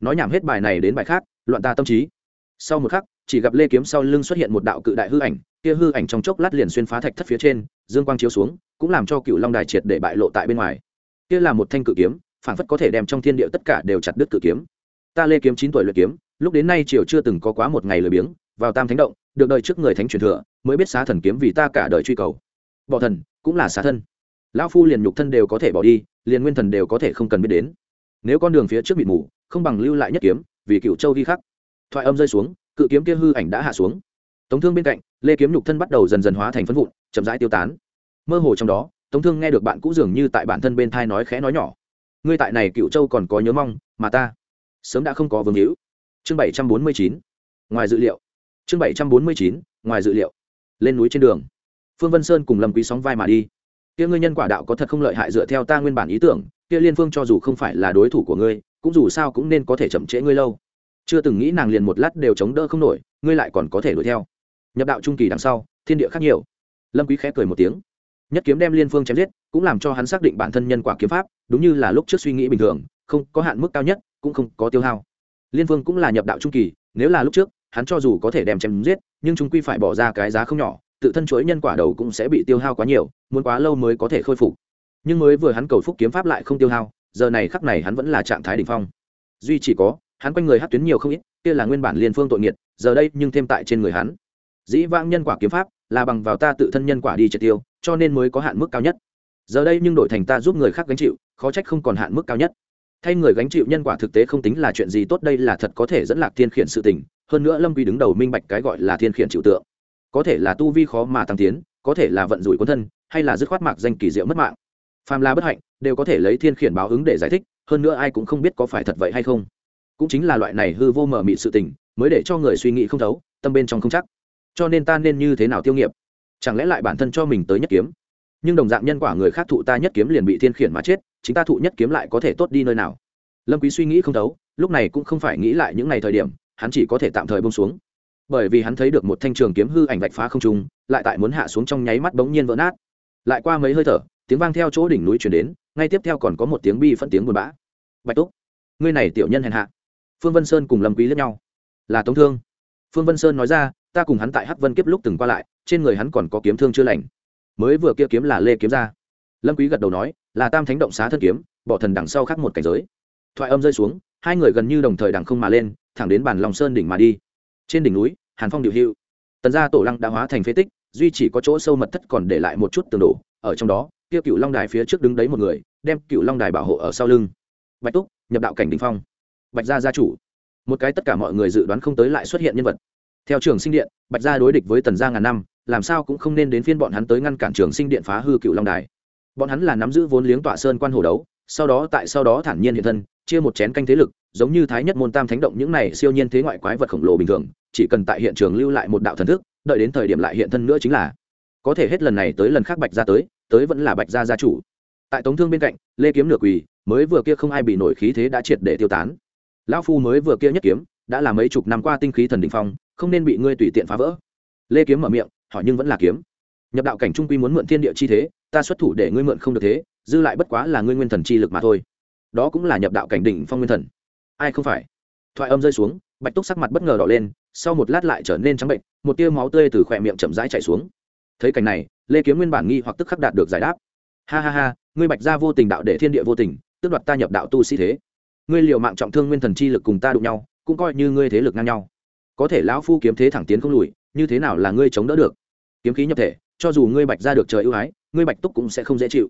Nói nhảm hết bài này đến bài khác, loạn ta tâm trí. Sau một khắc, chỉ gặp lê kiếm sau lưng xuất hiện một đạo cự đại hư ảnh, kia hư ảnh trong chốc lát liền xuyên phá thạch thất phía trên, dương quang chiếu xuống, cũng làm cho cựu long đài triệt để bại lộ tại bên ngoài. Kia là một thanh cự kiếm phản phất có thể đem trong thiên địa tất cả đều chặt đứt cự kiếm. Ta lê kiếm chín tuổi luyện kiếm, lúc đến nay triều chưa từng có quá một ngày lười biếng, vào tam thánh động, được đợi trước người thánh truyền thừa, mới biết xá thần kiếm vì ta cả đời truy cầu bỏ thần, cũng là xá thân. Lão phu liền nhục thân đều có thể bỏ đi, liền nguyên thần đều có thể không cần biết đến. Nếu con đường phía trước bị mù, không bằng lưu lại nhất kiếm, vì cựu châu ghi khắc. Thoại âm rơi xuống, cự kiếm kia hư ảnh đã hạ xuống. Tống thương bên cạnh, lê kiếm nhục thân bắt đầu dần dần hóa thành phân vụn, chậm rãi tiêu tán. Mơ hồ trong đó, tống thương nghe được bạn cũ dường như tại bản thân bên thai nói khẽ nói nhỏ. Ngươi tại này cựu châu còn có nhớ mong, mà ta sớm đã không có vương hữu. Chương bảy trăm bốn mươi chín, ngoài dự liệu. Chương bảy trăm bốn mươi chín, ngoài dự liệu. Lên núi trên đường phương vân sơn cùng lâm quý sóng vai mà đi. Kia ngươi nhân quả đạo có thật không lợi hại dựa theo ta nguyên bản ý tưởng, kia liên phương cho dù không phải là đối thủ của ngươi, cũng dù sao cũng nên có thể chậm trễ ngươi lâu. Chưa từng nghĩ nàng liền một lát đều chống đỡ không nổi, ngươi lại còn có thể đuổi theo. Nhập đạo trung kỳ đằng sau, thiên địa khác nhiều. Lâm quý khẽ cười một tiếng. Nhất kiếm đem liên phương chém giết, cũng làm cho hắn xác định bản thân nhân quả kiếm pháp, đúng như là lúc trước suy nghĩ bình thường, không có hạn mức cao nhất, cũng không có tiêu hao. Liên phương cũng là nhập đạo trung kỳ, nếu là lúc trước, hắn cho dù có thể đem chém giết, nhưng chúng quy phải bỏ ra cái giá không nhỏ tự thân chuỗi nhân quả đầu cũng sẽ bị tiêu hao quá nhiều, muốn quá lâu mới có thể khôi phục. Nhưng mới vừa hắn cầu phúc kiếm pháp lại không tiêu hao, giờ này khắc này hắn vẫn là trạng thái đỉnh phong. Duy chỉ có, hắn quanh người hát tuyến nhiều không ít, kia là nguyên bản liên phương tội nghiệt, giờ đây nhưng thêm tại trên người hắn. Dĩ vãng nhân quả kiếm pháp là bằng vào ta tự thân nhân quả đi triệt tiêu, cho nên mới có hạn mức cao nhất. Giờ đây nhưng đổi thành ta giúp người khác gánh chịu, khó trách không còn hạn mức cao nhất. Thay người gánh chịu nhân quả thực tế không tính là chuyện gì tốt, đây là thật có thể dẫn lạc thiên khiển sự tình. Hơn nữa lâm quy đứng đầu minh bạch cái gọi là thiên khiển chịu tượng có thể là tu vi khó mà tăng tiến, có thể là vận rủi quân thân, hay là dứt khoát mạc danh kỳ diệu mất mạng. Phàm là bất hạnh, đều có thể lấy thiên khiển báo ứng để giải thích, hơn nữa ai cũng không biết có phải thật vậy hay không. Cũng chính là loại này hư vô mở mị sự tình, mới để cho người suy nghĩ không thấu, tâm bên trong không chắc. Cho nên ta nên như thế nào tiêu nghiệp? Chẳng lẽ lại bản thân cho mình tới nhất kiếm? Nhưng đồng dạng nhân quả người khác thụ ta nhất kiếm liền bị thiên khiển mà chết, chính ta thụ nhất kiếm lại có thể tốt đi nơi nào? Lâm quý suy nghĩ không thấu, lúc này cũng không phải nghĩ lại những ngày thời điểm, hắn chỉ có thể tạm thời buông xuống bởi vì hắn thấy được một thanh trường kiếm hư ảnh vạch phá không trung, lại tại muốn hạ xuống trong nháy mắt bỗng nhiên vỡ nát. Lại qua mấy hơi thở, tiếng vang theo chỗ đỉnh núi chuyển đến, ngay tiếp theo còn có một tiếng bi phân tiếng buồn bã. Bạch túc, ngươi này tiểu nhân hèn hạ. Phương vân sơn cùng lâm quý lẫn nhau. Là tống thương. Phương vân sơn nói ra, ta cùng hắn tại hắc vân kiếp lúc từng qua lại, trên người hắn còn có kiếm thương chưa lành. Mới vừa kia kiếm là lê kiếm ra. Lâm quý gật đầu nói, là tam thánh động xá thân kiếm, bỏ thần đằng sau khác một cảnh giới. Thoại âm rơi xuống, hai người gần như đồng thời đằng không mà lên, thẳng đến bản lòng sơn đỉnh mà đi trên đỉnh núi, hàn phong điều hưu. Tần gia tổ lăng đã hóa thành phế tích, duy chỉ có chỗ sâu mật thất còn để lại một chút tường đổ. Ở trong đó, kia cựu long đài phía trước đứng đấy một người, đem cựu long đài bảo hộ ở sau lưng. Bạch túc, nhập đạo cảnh đình phong. Bạch gia gia chủ. Một cái tất cả mọi người dự đoán không tới lại xuất hiện nhân vật. Theo trường sinh điện, bạch gia đối địch với tần gia ngàn năm, làm sao cũng không nên đến phiên bọn hắn tới ngăn cản trường sinh điện phá hư cựu long đài. Bọn hắn là nắm giữ vốn liếng tọa sơn quan hồ đấu, sau đó tại sau đó thản nhiên hiện thân chia một chén canh thế lực, giống như thái nhất môn tam thánh động những này siêu nhiên thế ngoại quái vật khổng lồ bình thường, chỉ cần tại hiện trường lưu lại một đạo thần thức, đợi đến thời điểm lại hiện thân nữa chính là. Có thể hết lần này tới lần khác bạch gia tới tới vẫn là bạch gia gia chủ. Tại tống thương bên cạnh, lê kiếm nửa quỳ, mới vừa kia không ai bị nổi khí thế đã triệt để tiêu tán. Lão phu mới vừa kia nhất kiếm, đã là mấy chục năm qua tinh khí thần đình phong, không nên bị ngươi tùy tiện phá vỡ. Lê kiếm mở miệng, hỏi nhưng vẫn là kiếm. Nhập đạo cảnh trung quy muốn mượn thiên địa chi thế, ta xuất thủ để ngươi mượn không được thế, dư lại bất quá là ngươi nguyên thần chi lực mà thôi đó cũng là nhập đạo cảnh đỉnh phong nguyên thần. Ai không phải? Thoại âm rơi xuống, bạch túc sắc mặt bất ngờ đỏ lên, sau một lát lại trở nên trắng bệnh, một tia máu tươi từ khỏe miệng chậm rãi chảy xuống. Thấy cảnh này, lê kiếm nguyên bản nghi hoặc tức khắc đạt được giải đáp. Ha ha ha, ngươi bạch ra vô tình đạo để thiên địa vô tình tức đoạt ta nhập đạo tu sĩ thế. Ngươi liều mạng trọng thương nguyên thần chi lực cùng ta đụng nhau, cũng coi như ngươi thế lực ngang nhau. Có thể lão phu kiếm thế thẳng tiến không lùi, như thế nào là ngươi chống đỡ được? Kiếm khí nhập thể, cho dù ngươi bạch ra được trời ưu ái, ngươi bạch túc cũng sẽ không dễ chịu.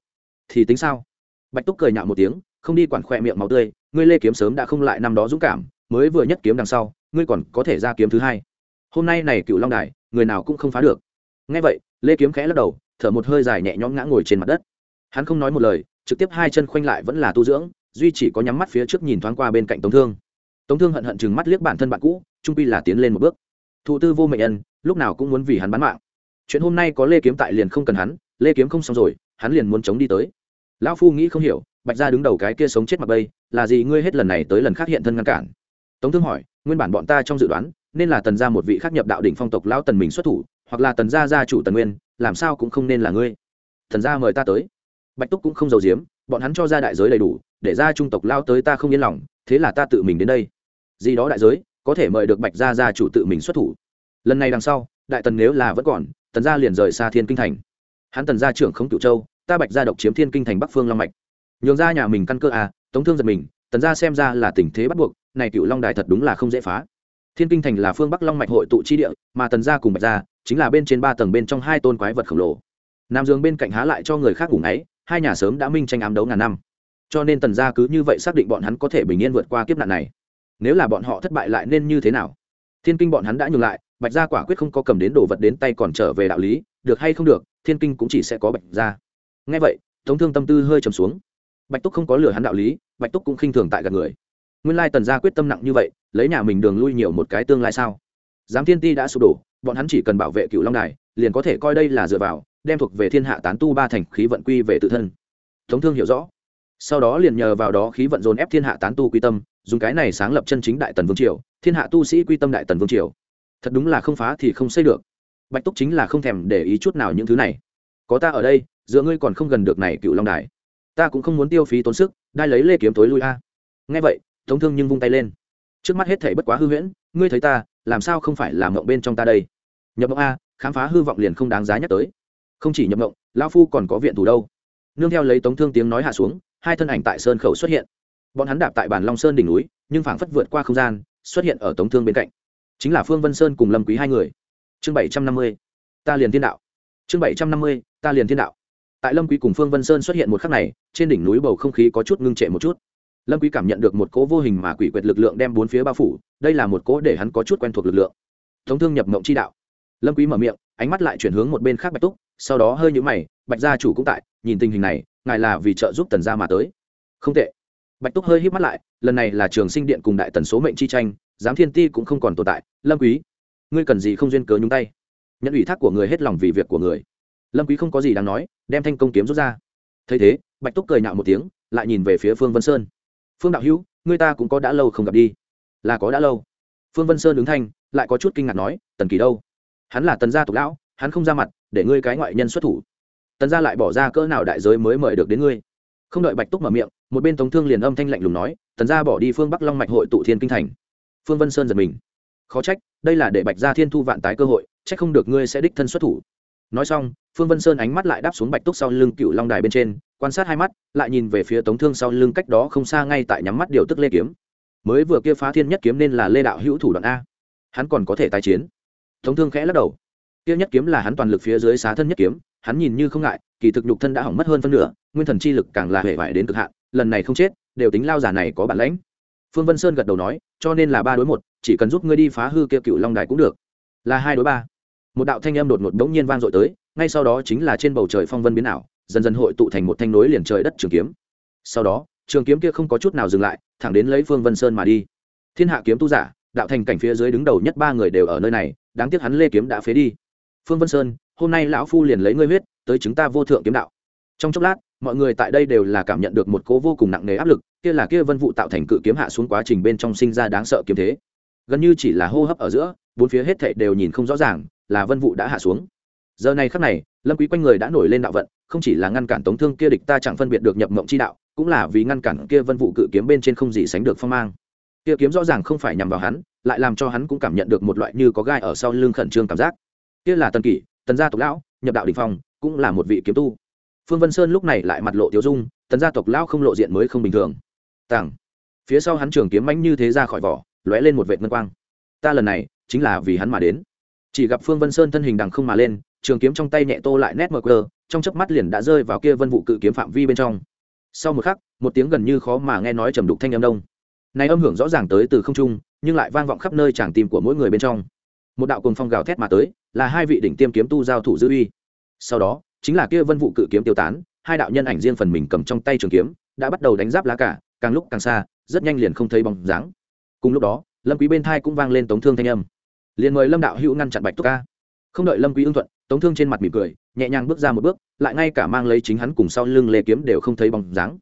Thì tính sao? Bạch túc cười nhạo một tiếng không đi quản khỏe miệng máu tươi, ngươi lê kiếm sớm đã không lại năm đó dũng cảm, mới vừa nhất kiếm đằng sau, ngươi còn có thể ra kiếm thứ hai. Hôm nay này cựu long đài, người nào cũng không phá được. Ngay vậy, lê kiếm khẽ lắc đầu, thở một hơi dài nhẹ nhõm ngã ngồi trên mặt đất. Hắn không nói một lời, trực tiếp hai chân khoanh lại vẫn là tu dưỡng, duy chỉ có nhắm mắt phía trước nhìn thoáng qua bên cạnh tống thương. Tống thương hận hận chừng mắt liếc bản thân bạn cũ, trung pi là tiến lên một bước. Thụ tư vô mệnh ân, lúc nào cũng muốn vì hắn bán mạng. Chuyện hôm nay có lê kiếm tại liền không cần hắn, lê kiếm không xong rồi, hắn liền muốn chống đi tới. Lão phu nghĩ không hiểu bạch ra đứng đầu cái kia sống chết mặc bây là gì ngươi hết lần này tới lần khác hiện thân ngăn cản? Tống thương hỏi, nguyên bản bọn ta trong dự đoán, nên là tần gia một vị khác nhập đạo đỉnh phong tộc lão tần mình xuất thủ, hoặc là tần gia gia chủ tần nguyên, làm sao cũng không nên là ngươi. Thần gia mời ta tới. Bạch túc cũng không giàu diếm bọn hắn cho ra đại giới đầy đủ, để ra trung tộc lao tới ta không yên lòng, thế là ta tự mình đến đây. Gì đó đại giới, có thể mời được bạch gia gia chủ tự mình xuất thủ. Lần này đằng sau, đại tần nếu là vẫn còn, tần gia liền rời xa thiên kinh thành. Hắn tần gia trưởng không cựu châu, ta bạch gia độc chiếm thiên kinh thành bắc phương long mạch nhường ra nhà mình căn cơ à tống thương giật mình, tần gia xem ra là tình thế bắt buộc, này cựu long đài thật đúng là không dễ phá. Thiên kinh thành là phương bắc long mạch hội tụ chi địa, mà tần gia cùng bạch gia, chính là bên trên ba tầng bên trong hai tôn quái vật khổng lồ. Nam dương bên cạnh há lại cho người khác ngủ ngáy, hai nhà sớm đã minh tranh ám đấu ngàn năm. Cho nên tần gia cứ như vậy xác định bọn hắn có thể bình yên vượt qua kiếp nạn này. Nếu là bọn họ thất bại lại nên như thế nào? Thiên kinh bọn hắn đã nhường lại, bạch gia quả quyết không có cầm đến đồ vật đến tay còn trở về đạo lý, được hay không được, thiên kinh cũng chỉ sẽ có bạch gia. Ngay vậy, tống thương tâm tư hơi trầm xuống bạch túc không có lừa hắn đạo lý, bạch túc cũng khinh thường tại gần người. Nguyên lai tần gia quyết tâm nặng như vậy, lấy nhà mình đường lui nhiều một cái tương lai sao? Giám thiên ti đã sụp đổ, bọn hắn chỉ cần bảo vệ cựu long đài, liền có thể coi đây là dựa vào, đem thuộc về thiên hạ tán tu ba thành khí vận quy về tự thân. Tống thương hiểu rõ. Sau đó liền nhờ vào đó khí vận dồn ép thiên hạ tán tu quy tâm, dùng cái này sáng lập chân chính đại tần vương triều, thiên hạ tu sĩ quy tâm đại tần vương triều. Thật đúng là không phá thì không xây được. Bạch túc chính là không thèm để ý chút nào những thứ này. Có ta ở đây, giữa ngươi còn không gần được này cựu long đài ta cũng không muốn tiêu phí tốn sức, đai lấy lê kiếm tối lui a. Nghe vậy, tống thương nhưng vung tay lên. Trước mắt hết thảy bất quá hư huyễn, ngươi thấy ta, làm sao không phải làm mộng bên trong ta đây? Nhập mộng a, khám phá hư vọng liền không đáng giá nhắc tới. Không chỉ nhập mộng, lão phu còn có viện thủ đâu. Nương theo lấy tống thương tiếng nói hạ xuống, hai thân ảnh tại sơn khẩu xuất hiện. Bọn hắn đạp tại bản long sơn đỉnh núi, nhưng phảng phất vượt qua không gian, xuất hiện ở tống thương bên cạnh. Chính là phương vân sơn cùng lâm quý hai người. Chương bảy trăm năm mươi, ta liền thiên đạo. Chương bảy trăm năm mươi, ta liền thiên đạo tại lâm quý cùng phương vân sơn xuất hiện một khắc này trên đỉnh núi bầu không khí có chút ngưng trệ một chút lâm quý cảm nhận được một cỗ vô hình mà quỷ quyệt lực lượng đem bốn phía bao phủ đây là một cỗ để hắn có chút quen thuộc lực lượng thống thương nhập mộng chi đạo lâm quý mở miệng ánh mắt lại chuyển hướng một bên khác bạch túc sau đó hơi nhũ mày bạch gia chủ cũng tại nhìn tình hình này ngài là vì trợ giúp tần gia mà tới không tệ bạch túc hơi híp mắt lại lần này là trường sinh điện cùng đại tần số mệnh chi tranh giám thiên ti cũng không còn tồn tại lâm quý ngươi cần gì không duyên cớ nhúng tay nhận ủy thác của người hết lòng vì việc của người lâm quý không có gì đáng nói, đem thanh công kiếm rút ra. Thấy thế, bạch túc cười nhạo một tiếng, lại nhìn về phía phương vân sơn. Phương đạo hữu, ngươi ta cũng có đã lâu không gặp đi. Là có đã lâu. Phương vân sơn đứng thanh, lại có chút kinh ngạc nói, tần kỳ đâu? Hắn là tần gia tục lão, hắn không ra mặt, để ngươi cái ngoại nhân xuất thủ. Tần gia lại bỏ ra cỡ nào đại giới mới mời được đến ngươi? Không đợi bạch túc mở miệng, một bên tống thương liền âm thanh lạnh lùng nói, tần gia bỏ đi phương bắc long mạch hội tụ thiên kinh thành. Phương vân sơn giật mình. Khó trách, đây là để bạch gia thiên thu vạn tái cơ hội trách không được ngươi sẽ đích thân xuất thủ. Nói xong phương vân sơn ánh mắt lại đáp xuống bạch túc sau lưng cựu long đài bên trên, quan sát hai mắt, lại nhìn về phía tống thương sau lưng cách đó không xa ngay tại nhắm mắt điều tức lê kiếm. Mới vừa kia phá thiên nhất kiếm nên là lê đạo hữu thủ đoạn a. Hắn còn có thể tái chiến. Tống thương khẽ lắc đầu. Kia nhất kiếm là hắn toàn lực phía dưới xá thân nhất kiếm, hắn nhìn như không ngại, kỳ thực nhục thân đã hỏng mất hơn phân nửa, nguyên thần chi lực càng là hệ vải đến cực hạn, lần này không chết, đều tính lao giả này có bản lãnh. Phương vân sơn gật đầu nói, cho nên là ba đối một, chỉ cần giúp ngươi đi phá hư kia cựu long đài cũng được. Là hai đối ba. Một đạo thanh âm đột ngột đống nhiên vang dội tới ngay sau đó chính là trên bầu trời phong vân biến ảo, dần dần hội tụ thành một thanh nối liền trời đất trường kiếm. Sau đó, trường kiếm kia không có chút nào dừng lại, thẳng đến lấy phương vân sơn mà đi. Thiên hạ kiếm tu giả, đạo thành cảnh phía dưới đứng đầu nhất ba người đều ở nơi này, đáng tiếc hắn lê kiếm đã phế đi. Phương vân sơn, hôm nay lão phu liền lấy ngươi huyết, tới chúng ta vô thượng kiếm đạo. Trong chốc lát, mọi người tại đây đều là cảm nhận được một cố vô cùng nặng nề áp lực, kia là kia vân vụ tạo thành cự kiếm hạ xuống quá trình bên trong sinh ra đáng sợ kiếm thế. Gần như chỉ là hô hấp ở giữa, bốn phía hết thảy đều nhìn không rõ ràng, là vân vụ đã hạ xuống giờ này khắc này, lâm quý quanh người đã nổi lên đạo vận, không chỉ là ngăn cản tống thương kia địch ta chẳng phân biệt được nhập mộng chi đạo, cũng là vì ngăn cản kia vân vụ cự kiếm bên trên không gì sánh được phong mang. Kia kiếm rõ ràng không phải nhằm vào hắn, lại làm cho hắn cũng cảm nhận được một loại như có gai ở sau lưng khẩn trương cảm giác. Kia là tần kỷ, tần gia tộc lão, nhập đạo đỉnh phong, cũng là một vị kiếm tu. Phương vân sơn lúc này lại mặt lộ tiêu dung, tần gia tộc lão không lộ diện mới không bình thường. Tảng phía sau hắn trường kiếm mãnh như thế ra khỏi vỏ, lóe lên một vệt ngân quang. Ta lần này, chính là vì hắn mà đến. Chỉ gặp phương vân sơn thân hình đằng không mà lên trường kiếm trong tay nhẹ tô lại nét mờ quơ trong chớp mắt liền đã rơi vào kia vân vụ cự kiếm phạm vi bên trong. Sau một khắc, một tiếng gần như khó mà nghe nói trầm đục thanh âm đông. Này âm hưởng rõ ràng tới từ không trung, nhưng lại vang vọng khắp nơi tràng tim của mỗi người bên trong. Một đạo cùng phong gào thét mà tới, là hai vị đỉnh tiêm kiếm tu giao thủ dư uy. Sau đó, chính là kia vân vụ cự kiếm tiêu tán, hai đạo nhân ảnh riêng phần mình cầm trong tay trường kiếm, đã bắt đầu đánh giáp lá cả, càng lúc càng xa, rất nhanh liền không thấy bóng dáng. Cùng lúc đó, lâm quý bên thai cũng vang lên tống thương thanh âm. Liền mời lâm đạo hữu ngăn chặn bạch túc ca. Không đợi lâm quý ưng thuận tống thương trên mặt mỉm cười, nhẹ nhàng bước ra một bước, lại ngay cả mang lấy chính hắn cùng sau lưng lê kiếm đều không thấy bóng dáng.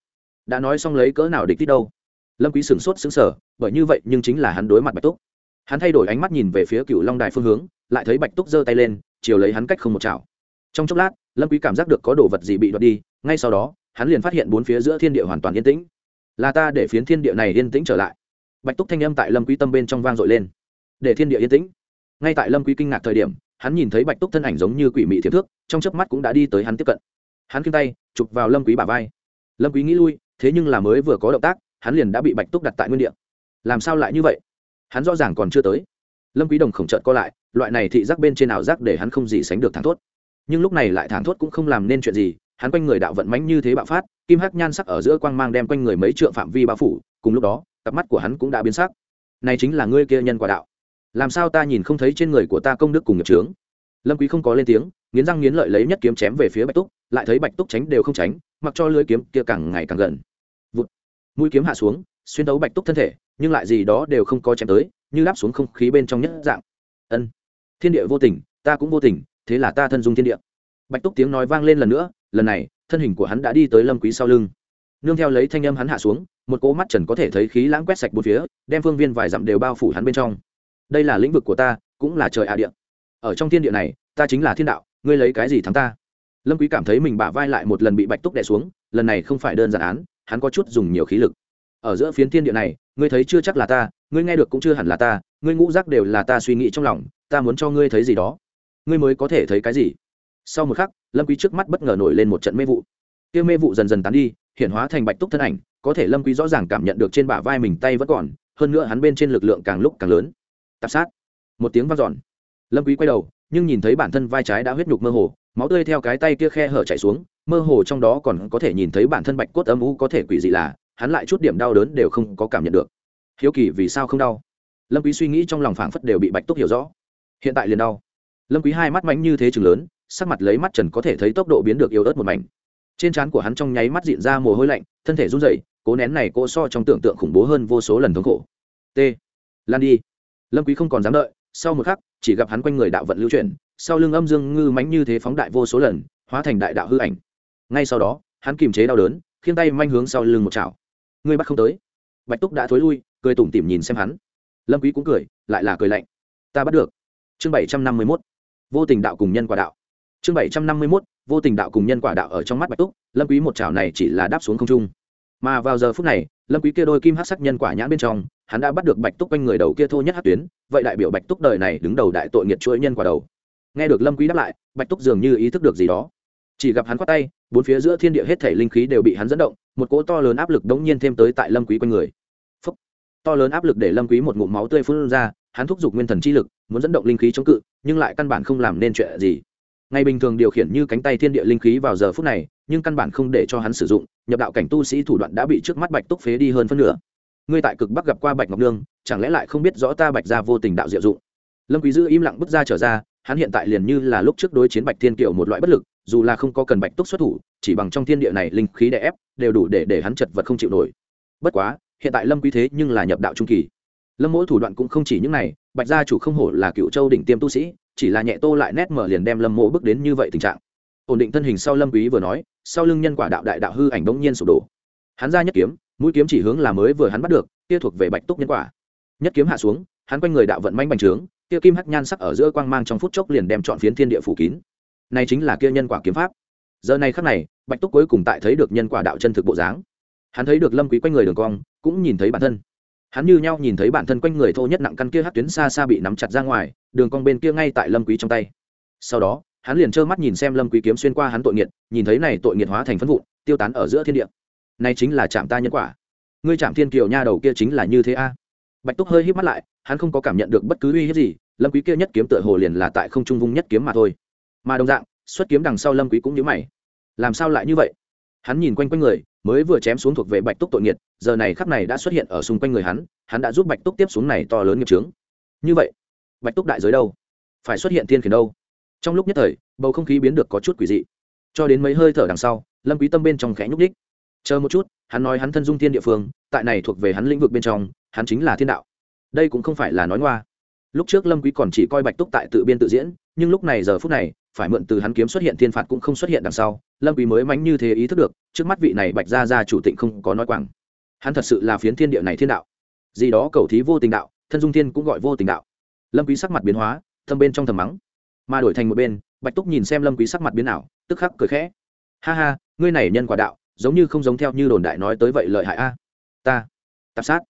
Đã nói xong lấy cỡ nào địch tít đâu? Lâm quý sửng sốt sững sờ, bởi như vậy nhưng chính là hắn đối mặt bạch túc. Hắn thay đổi ánh mắt nhìn về phía cựu long đài phương hướng, lại thấy bạch túc giơ tay lên, chiều lấy hắn cách không một chảo. Trong chốc lát, lâm quý cảm giác được có đồ vật gì bị đoạt đi, ngay sau đó, hắn liền phát hiện bốn phía giữa thiên địa hoàn toàn yên tĩnh. Là ta để phiến thiên địa này yên tĩnh trở lại. Bạch túc thanh âm tại lâm quý tâm bên trong vang dội lên. Để thiên địa yên tĩnh. Ngay tại lâm quý kinh ngạc thời điểm hắn nhìn thấy bạch túc thân ảnh giống như quỷ mị thiếp thước, trong chớp mắt cũng đã đi tới hắn tiếp cận. Hắn kim tay, chụp vào lâm quý bả vai. Lâm quý nghĩ lui, thế nhưng là mới vừa có động tác, hắn liền đã bị bạch túc đặt tại nguyên địa. Làm sao lại như vậy? Hắn rõ ràng còn chưa tới. Lâm quý đồng khổng trợn co lại, loại này thị giác bên trên ảo giác để hắn không gì sánh được thẳng thốt. Nhưng lúc này lại thẳng thốt cũng không làm nên chuyện gì, hắn quanh người đạo vận mãnh như thế bạo phát, kim hắc nhan sắc ở giữa quang mang đem quanh người mấy trượng phạm vi bao phủ, cùng lúc đó, cặp mắt của hắn cũng đã biến sắc. Này chính là ngươi kia nhân quả đạo làm sao ta nhìn không thấy trên người của ta công đức cùng nghiệp trướng lâm quý không có lên tiếng, nghiến răng nghiến lợi lấy nhất kiếm chém về phía bạch túc, lại thấy bạch túc tránh đều không tránh, mặc cho lưỡi kiếm kia càng ngày càng gần. Vụt. Mũi kiếm hạ xuống, xuyên đấu bạch túc thân thể, nhưng lại gì đó đều không có chém tới, như đáp xuống không khí bên trong nhất dạng. Ân. Thiên địa vô tình, ta cũng vô tình, thế là ta thân dung thiên địa. Bạch túc tiếng nói vang lên lần nữa, lần này, thân hình của hắn đã đi tới lâm quý sau lưng. Nương theo lấy thanh âm hắn hạ xuống, một cỗ mắt trần có thể thấy khí lãng quét sạch bốn phía, đem phương viên vài dặm đều bao phủ hắn bên trong đây là lĩnh vực của ta, cũng là trời ạ địa ở trong thiên địa này, ta chính là thiên đạo, ngươi lấy cái gì thắng ta? Lâm quý cảm thấy mình bả vai lại một lần bị bạch túc đè xuống, lần này không phải đơn giản án, hắn có chút dùng nhiều khí lực. Ở giữa phiến thiên địa này, ngươi thấy chưa chắc là ta, ngươi nghe được cũng chưa hẳn là ta, ngươi ngũ giác đều là ta suy nghĩ trong lòng, ta muốn cho ngươi thấy gì đó. Ngươi mới có thể thấy cái gì? Sau một khắc, lâm quý trước mắt bất ngờ nổi lên một trận mê vụ. Kia mê vụ dần dần tán đi hiện hóa thành bạch túc thân ảnh, có thể lâm quý rõ ràng cảm nhận được trên bả vai mình tay vẫn còn, hơn nữa hắn bên trên lực lượng càng lúc càng lớn tạp sát. Một tiếng vang dọn. Lâm quý quay đầu, nhưng nhìn thấy bản thân vai trái đã huyết nhục mơ hồ, máu tươi theo cái tay kia khe hở chảy xuống, mơ hồ trong đó còn có thể nhìn thấy bản thân bạch cốt âm u có thể quỷ dị là, hắn lại chút điểm đau đớn đều không có cảm nhận được. Hiếu kỳ, vì sao không đau? Lâm quý suy nghĩ trong lòng phảng phất đều bị bạch túc hiểu rõ. Hiện tại liền đau. Lâm quý hai mắt mánh như thế chừng lớn, sắc mặt lấy mắt trần có thể thấy tốc độ biến được yếu ớt một mảnh. Trên trán của hắn trong nháy mắt diện ra mồ hôi lạnh, thân thể run rẩy, cố nén này cô so trong tưởng tượng khủng bố hơn vô số lần thống khổ. T. Lan đi lâm quý không còn dám đợi, sau một khắc, chỉ gặp hắn quanh người đạo vận lưu chuyển, sau lưng âm dương ngư mánh như thế phóng đại vô số lần, hóa thành đại đạo hư ảnh. Ngay sau đó, hắn kiềm chế đau đớn, khiêng tay manh hướng sau lưng một chảo. Ngươi bắt không tới. Bạch túc đã thối lui, cười tủm tỉm nhìn xem hắn. Lâm quý cũng cười, lại là cười lạnh. Ta bắt được. Chương bảy trăm năm mươi 751 vô tình đạo cùng nhân quả đạo. Chương bảy trăm năm mươi 751 vô tình đạo cùng nhân quả đạo ở trong mắt bạch túc, lâm quý một chảo này chỉ là đáp xuống không trung. Mà vào giờ phút này, lâm quý kia đôi kim hắc sắc nhân quả nhãn bên trong hắn đã bắt được bạch túc quanh người đầu kia thô nhất hắc tuyến, vậy đại biểu bạch túc đời này đứng đầu đại tội nghiệt chuỗi nhân quả đầu. Nghe được lâm quý đáp lại, bạch túc dường như ý thức được gì đó. Chỉ gặp hắn quát tay, bốn phía giữa thiên địa hết thể linh khí đều bị hắn dẫn động, một cỗ to lớn áp lực đống nhiên thêm tới tại lâm quý quanh người. Phúc. to lớn áp lực để lâm quý một ngụm máu tươi phun ra, hắn thúc giục nguyên thần chi lực, muốn dẫn động linh khí chống cự, nhưng lại căn bản không làm nên chuyện gì. Ngày bình thường điều khiển như cánh tay thiên địa linh khí vào giờ phút này, nhưng căn bản không để cho hắn sử dụng, nhập đạo cảnh tu sĩ thủ đoạn đã bị trước mắt bạch túc phế đi hơn phân nửa ngươi tại cực bắc gặp qua bạch ngọc nương, chẳng lẽ lại không biết rõ ta bạch gia vô tình đạo diệu dụng? Lâm quý giữ im lặng bước ra trở ra, hắn hiện tại liền như là lúc trước đối chiến bạch thiên kiều một loại bất lực, dù là không có cần bạch túc xuất thủ, chỉ bằng trong thiên địa này linh khí đè ép, đều đủ để để hắn chật vật không chịu nổi. Bất quá, hiện tại lâm quý thế nhưng là nhập đạo trung kỳ. Lâm mỗi thủ đoạn cũng không chỉ những này, bạch gia chủ không hổ là cựu châu đỉnh tiêm tu sĩ, chỉ là nhẹ tô lại nét mở liền đem lâm Mỗ bước đến như vậy tình trạng. Ổn định thân hình sau lâm quý vừa nói, sau lưng nhân quả đạo đại đạo hư ảnh đống nhiên sụp đổ. Hắn ra nhất kiếm mũi kiếm chỉ hướng là mới vừa hắn bắt được, kia thuộc về bạch túc nhân quả. Nhất kiếm hạ xuống, hắn quanh người đạo vận manh bành trướng, kia kim hắc nhan sắc ở giữa quang mang trong phút chốc liền đem chọn phiến thiên địa phủ kín. Này chính là kia nhân quả kiếm pháp. Giờ này khắc này, bạch túc cuối cùng tại thấy được nhân quả đạo chân thực bộ dáng. Hắn thấy được lâm quý quanh người đường cong, cũng nhìn thấy bản thân. Hắn như nhau nhìn thấy bản thân quanh người thô nhất nặng căn kia hắc tuyến xa xa bị nắm chặt ra ngoài, đường cong bên kia ngay tại lâm quý trong tay. Sau đó, hắn liền trơ mắt nhìn xem lâm quý kiếm xuyên qua hắn tội nghiệt, nhìn thấy này tội nghiệt hóa thành phân vụn, tiêu tán ở giữa thiên địa này chính là chạm ta nhân quả. Ngươi chạm thiên kiều nha đầu kia chính là như thế a. Bạch túc hơi hít mắt lại, hắn không có cảm nhận được bất cứ uy hiếp gì, lâm quý kia nhất kiếm tựa hồ liền là tại không trung vung nhất kiếm mà thôi. Mà đồng dạng, xuất kiếm đằng sau lâm quý cũng nhíu mày. Làm sao lại như vậy? Hắn nhìn quanh quanh người, mới vừa chém xuống thuộc về bạch túc tội nghiệt, giờ này khắp này đã xuất hiện ở xung quanh người hắn hắn đã giúp bạch túc tiếp xuống này to lớn nghiệp trướng như vậy, bạch túc đại giới đâu? Phải xuất hiện thiên khiển đâu? Trong lúc nhất thời, bầu không khí biến được có chút quỷ dị. Cho đến mấy hơi thở đằng sau, lâm quý tâm bên trong khẽ nhúc đích chờ một chút, hắn nói hắn thân dung thiên địa phương, tại này thuộc về hắn lĩnh vực bên trong, hắn chính là thiên đạo. Đây cũng không phải là nói ngoa. Lúc trước lâm quý còn chỉ coi bạch túc tại tự biên tự diễn, nhưng lúc này giờ phút này, phải mượn từ hắn kiếm xuất hiện thiên phạt cũng không xuất hiện đằng sau, lâm quý mới mánh như thế ý thức được, trước mắt vị này bạch gia gia chủ tịnh không có nói quảng. Hắn thật sự là phiến thiên địa này thiên đạo. Gì đó cầu thí vô tình đạo, thân dung thiên cũng gọi vô tình đạo. Lâm quý sắc mặt biến hóa, thâm bên trong thầm mắng. Mà đổi thành một bên, bạch túc nhìn xem lâm quý sắc mặt biến ảo, tức khắc cười khẽ. Ha ha, ngươi này nhân quả đạo giống như không giống theo như đồn đại nói tới vậy lợi hại a. Ta, tạp sát.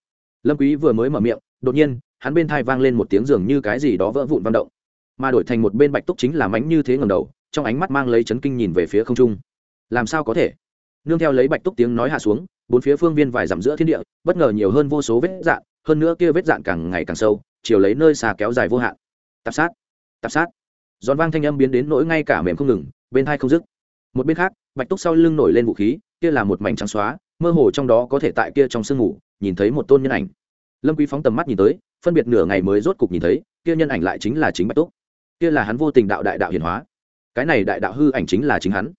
Lâm quý vừa mới mở miệng, đột nhiên, hắn bên thai vang lên một tiếng dường như cái gì đó vỡ vụn vang động. Mà đổi thành một bên bạch túc chính là mánh như thế ngầm đầu, trong ánh mắt mang lấy chấn kinh nhìn về phía không trung. Làm sao có thể? Nương theo lấy bạch túc tiếng nói hạ xuống, bốn phía phương viên vài dặm giữa thiên địa, bất ngờ nhiều hơn vô số vết dạn, hơn nữa kia vết dạn càng ngày càng sâu, chiều lấy nơi xa kéo dài vô hạn. Tạp sát tạp sát. Giòn vang thanh âm biến đến nỗi ngay cả mềm không ngừng, bên thai không dứt một bên khác, bạch túc sau lưng nổi lên vũ khí, kia là một mảnh trắng xóa, mơ hồ trong đó có thể tại kia trong sương ngủ nhìn thấy một tôn nhân ảnh. Lâm quý phóng tầm mắt nhìn tới, phân biệt nửa ngày mới rốt cục nhìn thấy, kia nhân ảnh lại chính là chính bạch túc. Kia là hắn vô tình đạo đại đạo hiển hóa. Cái này đại đạo hư ảnh chính là chính hắn.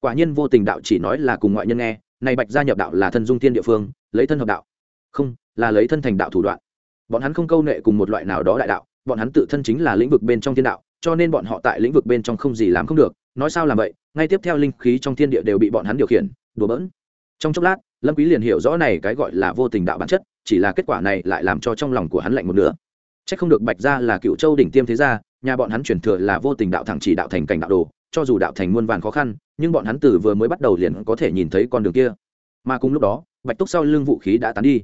Quả nhiên vô tình đạo chỉ nói là cùng ngoại nhân nghe này bạch gia nhập đạo là thân dung thiên địa phương, lấy thân hợp đạo. Không, là lấy thân thành đạo thủ đoạn. Bọn hắn không câu nệ cùng một loại nào đó đại đạo, bọn hắn tự thân chính là lĩnh vực bên trong thiên đạo, cho nên bọn họ tại lĩnh vực bên trong không gì làm không được nói sao làm vậy, ngay tiếp theo linh khí trong thiên địa đều bị bọn hắn điều khiển, đùa bỡn. Trong chốc lát, lâm quý liền hiểu rõ này cái gọi là vô tình đạo bản chất, chỉ là kết quả này lại làm cho trong lòng của hắn lạnh một nửa. Chắc không được bạch gia là cựu châu đỉnh tiêm thế gia, nhà bọn hắn truyền thừa là vô tình đạo thẳng chỉ đạo thành cảnh đạo đồ, cho dù đạo thành muôn vàn khó khăn, nhưng bọn hắn từ vừa mới bắt đầu liền có thể nhìn thấy con đường kia. Mà cùng lúc đó, bạch túc sau lưng vũ khí đã tán đi.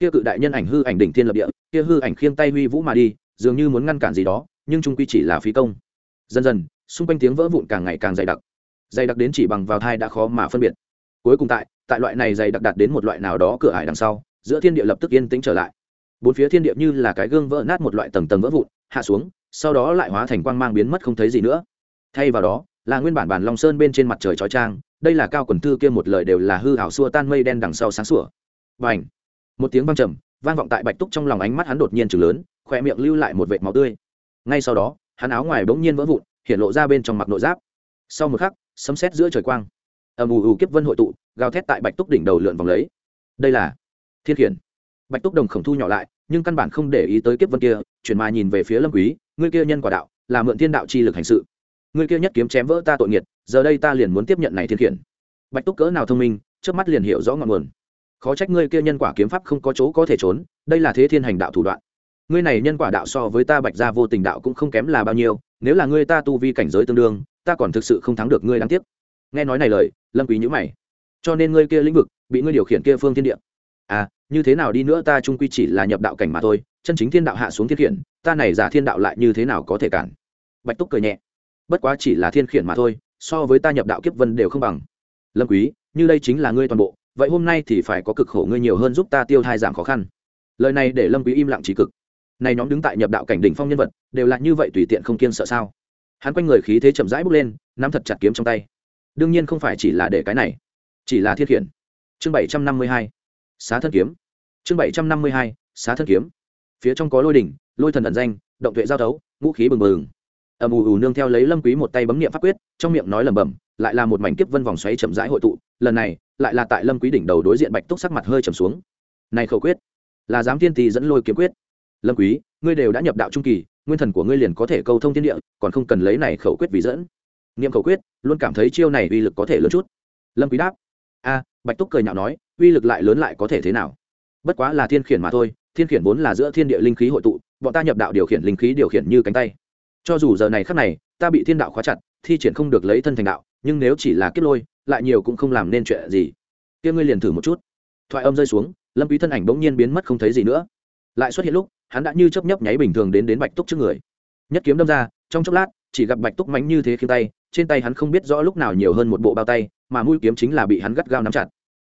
Kia cự đại nhân ảnh hư ảnh đỉnh thiên lập địa, kia hư ảnh khiêng tay huy vũ mà đi, dường như muốn ngăn cản gì đó, nhưng trung quy chỉ là phí công. Dần dần xung quanh tiếng vỡ vụn càng ngày càng dày đặc. Dày đặc đến chỉ bằng vào thai đã khó mà phân biệt. Cuối cùng tại tại loại này dày đặc đạt đến một loại nào đó cửa ải đằng sau, giữa thiên địa lập tức yên tĩnh trở lại. Bốn phía thiên địa như là cái gương vỡ nát một loại tầng tầng vỡ vụn, hạ xuống, sau đó lại hóa thành quang mang biến mất không thấy gì nữa. Thay vào đó, là nguyên bản bản long sơn bên trên mặt trời chói trang đây là cao quần thư kia một lời đều là hư hảo xua tan mây đen đằng sau sáng sủa. Và một tiếng vang trầm, vang vọng tại bạch túc trong lòng ánh mắt hắn đột nhiên chừng lớn khỏe miệng lưu lại một vệt máu tươi. Ngay sau đó, hắn áo ngoài bỗng nhiên vỡ vụn hiện lộ ra bên trong mặc nội giáp. Sau một khắc, sấm sét giữa trời quang. Ầm ù ù kiếp vân hội tụ, gào thét tại bạch túc đỉnh đầu lượn vòng lấy. Đây là thiên khiển. Bạch túc đồng khổng thu nhỏ lại, nhưng căn bản không để ý tới kiếp vân kia, chuyển mà nhìn về phía lâm quý, ngươi kia nhân quả đạo, là mượn thiên đạo chi lực hành sự. Ngươi kia nhất kiếm chém vỡ ta tội nghiệt, giờ đây ta liền muốn tiếp nhận này thiên khiển. Bạch túc cỡ nào thông minh trước mắt liền hiểu rõ ngọn nguồn. Khó trách ngươi kia nhân quả kiếm pháp không có chỗ có thể trốn, đây là thế thiên hành đạo thủ đoạn. Ngươi này nhân quả đạo so với ta bạch gia vô tình đạo cũng không kém là bao nhiêu nếu là ngươi ta tu vi cảnh giới tương đương, ta còn thực sự không thắng được ngươi đáng tiếc. Nghe nói này lời, lâm quý nhữ mày. Cho nên ngươi kia lĩnh vực, bị ngươi điều khiển kia phương thiên địa. À như thế nào đi nữa ta trung quy chỉ là nhập đạo cảnh mà thôi, chân chính thiên đạo hạ xuống thiên khiển, ta này giả thiên đạo lại như thế nào có thể cản? Bạch túc cười nhẹ. Bất quá chỉ là thiên khiển mà thôi, so với ta nhập đạo kiếp vân đều không bằng. Lâm quý, như đây chính là ngươi toàn bộ, vậy hôm nay thì phải có cực khổ ngươi nhiều hơn giúp ta tiêu thai giảm khó khăn. Lời này để lâm quý im lặng trí cực này nhóm đứng tại nhập đạo cảnh đỉnh phong nhân vật, đều là như vậy tùy tiện không kiên sợ sao? Hắn quanh người khí thế chậm rãi bước lên, nắm thật chặt kiếm trong tay. Đương nhiên không phải chỉ là để cái này, chỉ là thiết khiển. Chương bảy trăm năm mươi hai, xá thân kiếm. Chương bảy trăm năm mươi hai, xá thân kiếm. Phía trong có lôi đỉnh, lôi thần ẩn danh, động tuệ giao đấu ngũ khí bừng bừng. Ầm ù ù nương theo lấy lâm quý một tay bấm niệm pháp quyết, trong miệng nói lẩm bẩm, lại là một mảnh kiếp vân vòng xoáy chậm rãi hội tụ, lần này, lại là tại lâm quý đỉnh đầu đối diện bạch túc sắc mặt hơi trầm xuống. Này khẩu quyết, là giám thiên tỷ dẫn lôi kiếm quyết lâm quý, ngươi đều đã nhập đạo trung kỳ, nguyên thần của ngươi liền có thể câu thông thiên địa, còn không cần lấy này khẩu quyết vì dẫn. Niệm khẩu quyết, luôn cảm thấy chiêu này uy lực có thể lớn chút. Lâm quý đáp, a, bạch túc cười nhạo nói, uy lực lại lớn lại có thể thế nào? Bất quá là thiên khiển mà thôi, thiên khiển vốn là giữa thiên địa linh khí hội tụ, bọn ta nhập đạo điều khiển linh khí điều khiển như cánh tay. Cho dù giờ này khắc này, ta bị thiên đạo khóa chặt, thi triển không được lấy thân thành đạo, nhưng nếu chỉ là kết lôi, lại nhiều cũng không làm nên chuyện gì. Kia ngươi liền thử một chút. Thoại âm rơi xuống, lâm quý thân ảnh bỗng nhiên biến mất không thấy gì nữa. Lại xuất hiện lúc hắn đã như chớp nhấp nháy bình thường đến đến bạch túc trước người. Nhất kiếm đâm ra, trong chốc lát, chỉ gặp bạch túc mánh như thế khi tay, trên tay hắn không biết rõ lúc nào nhiều hơn một bộ bao tay, mà mũi kiếm chính là bị hắn gắt gao nắm chặt.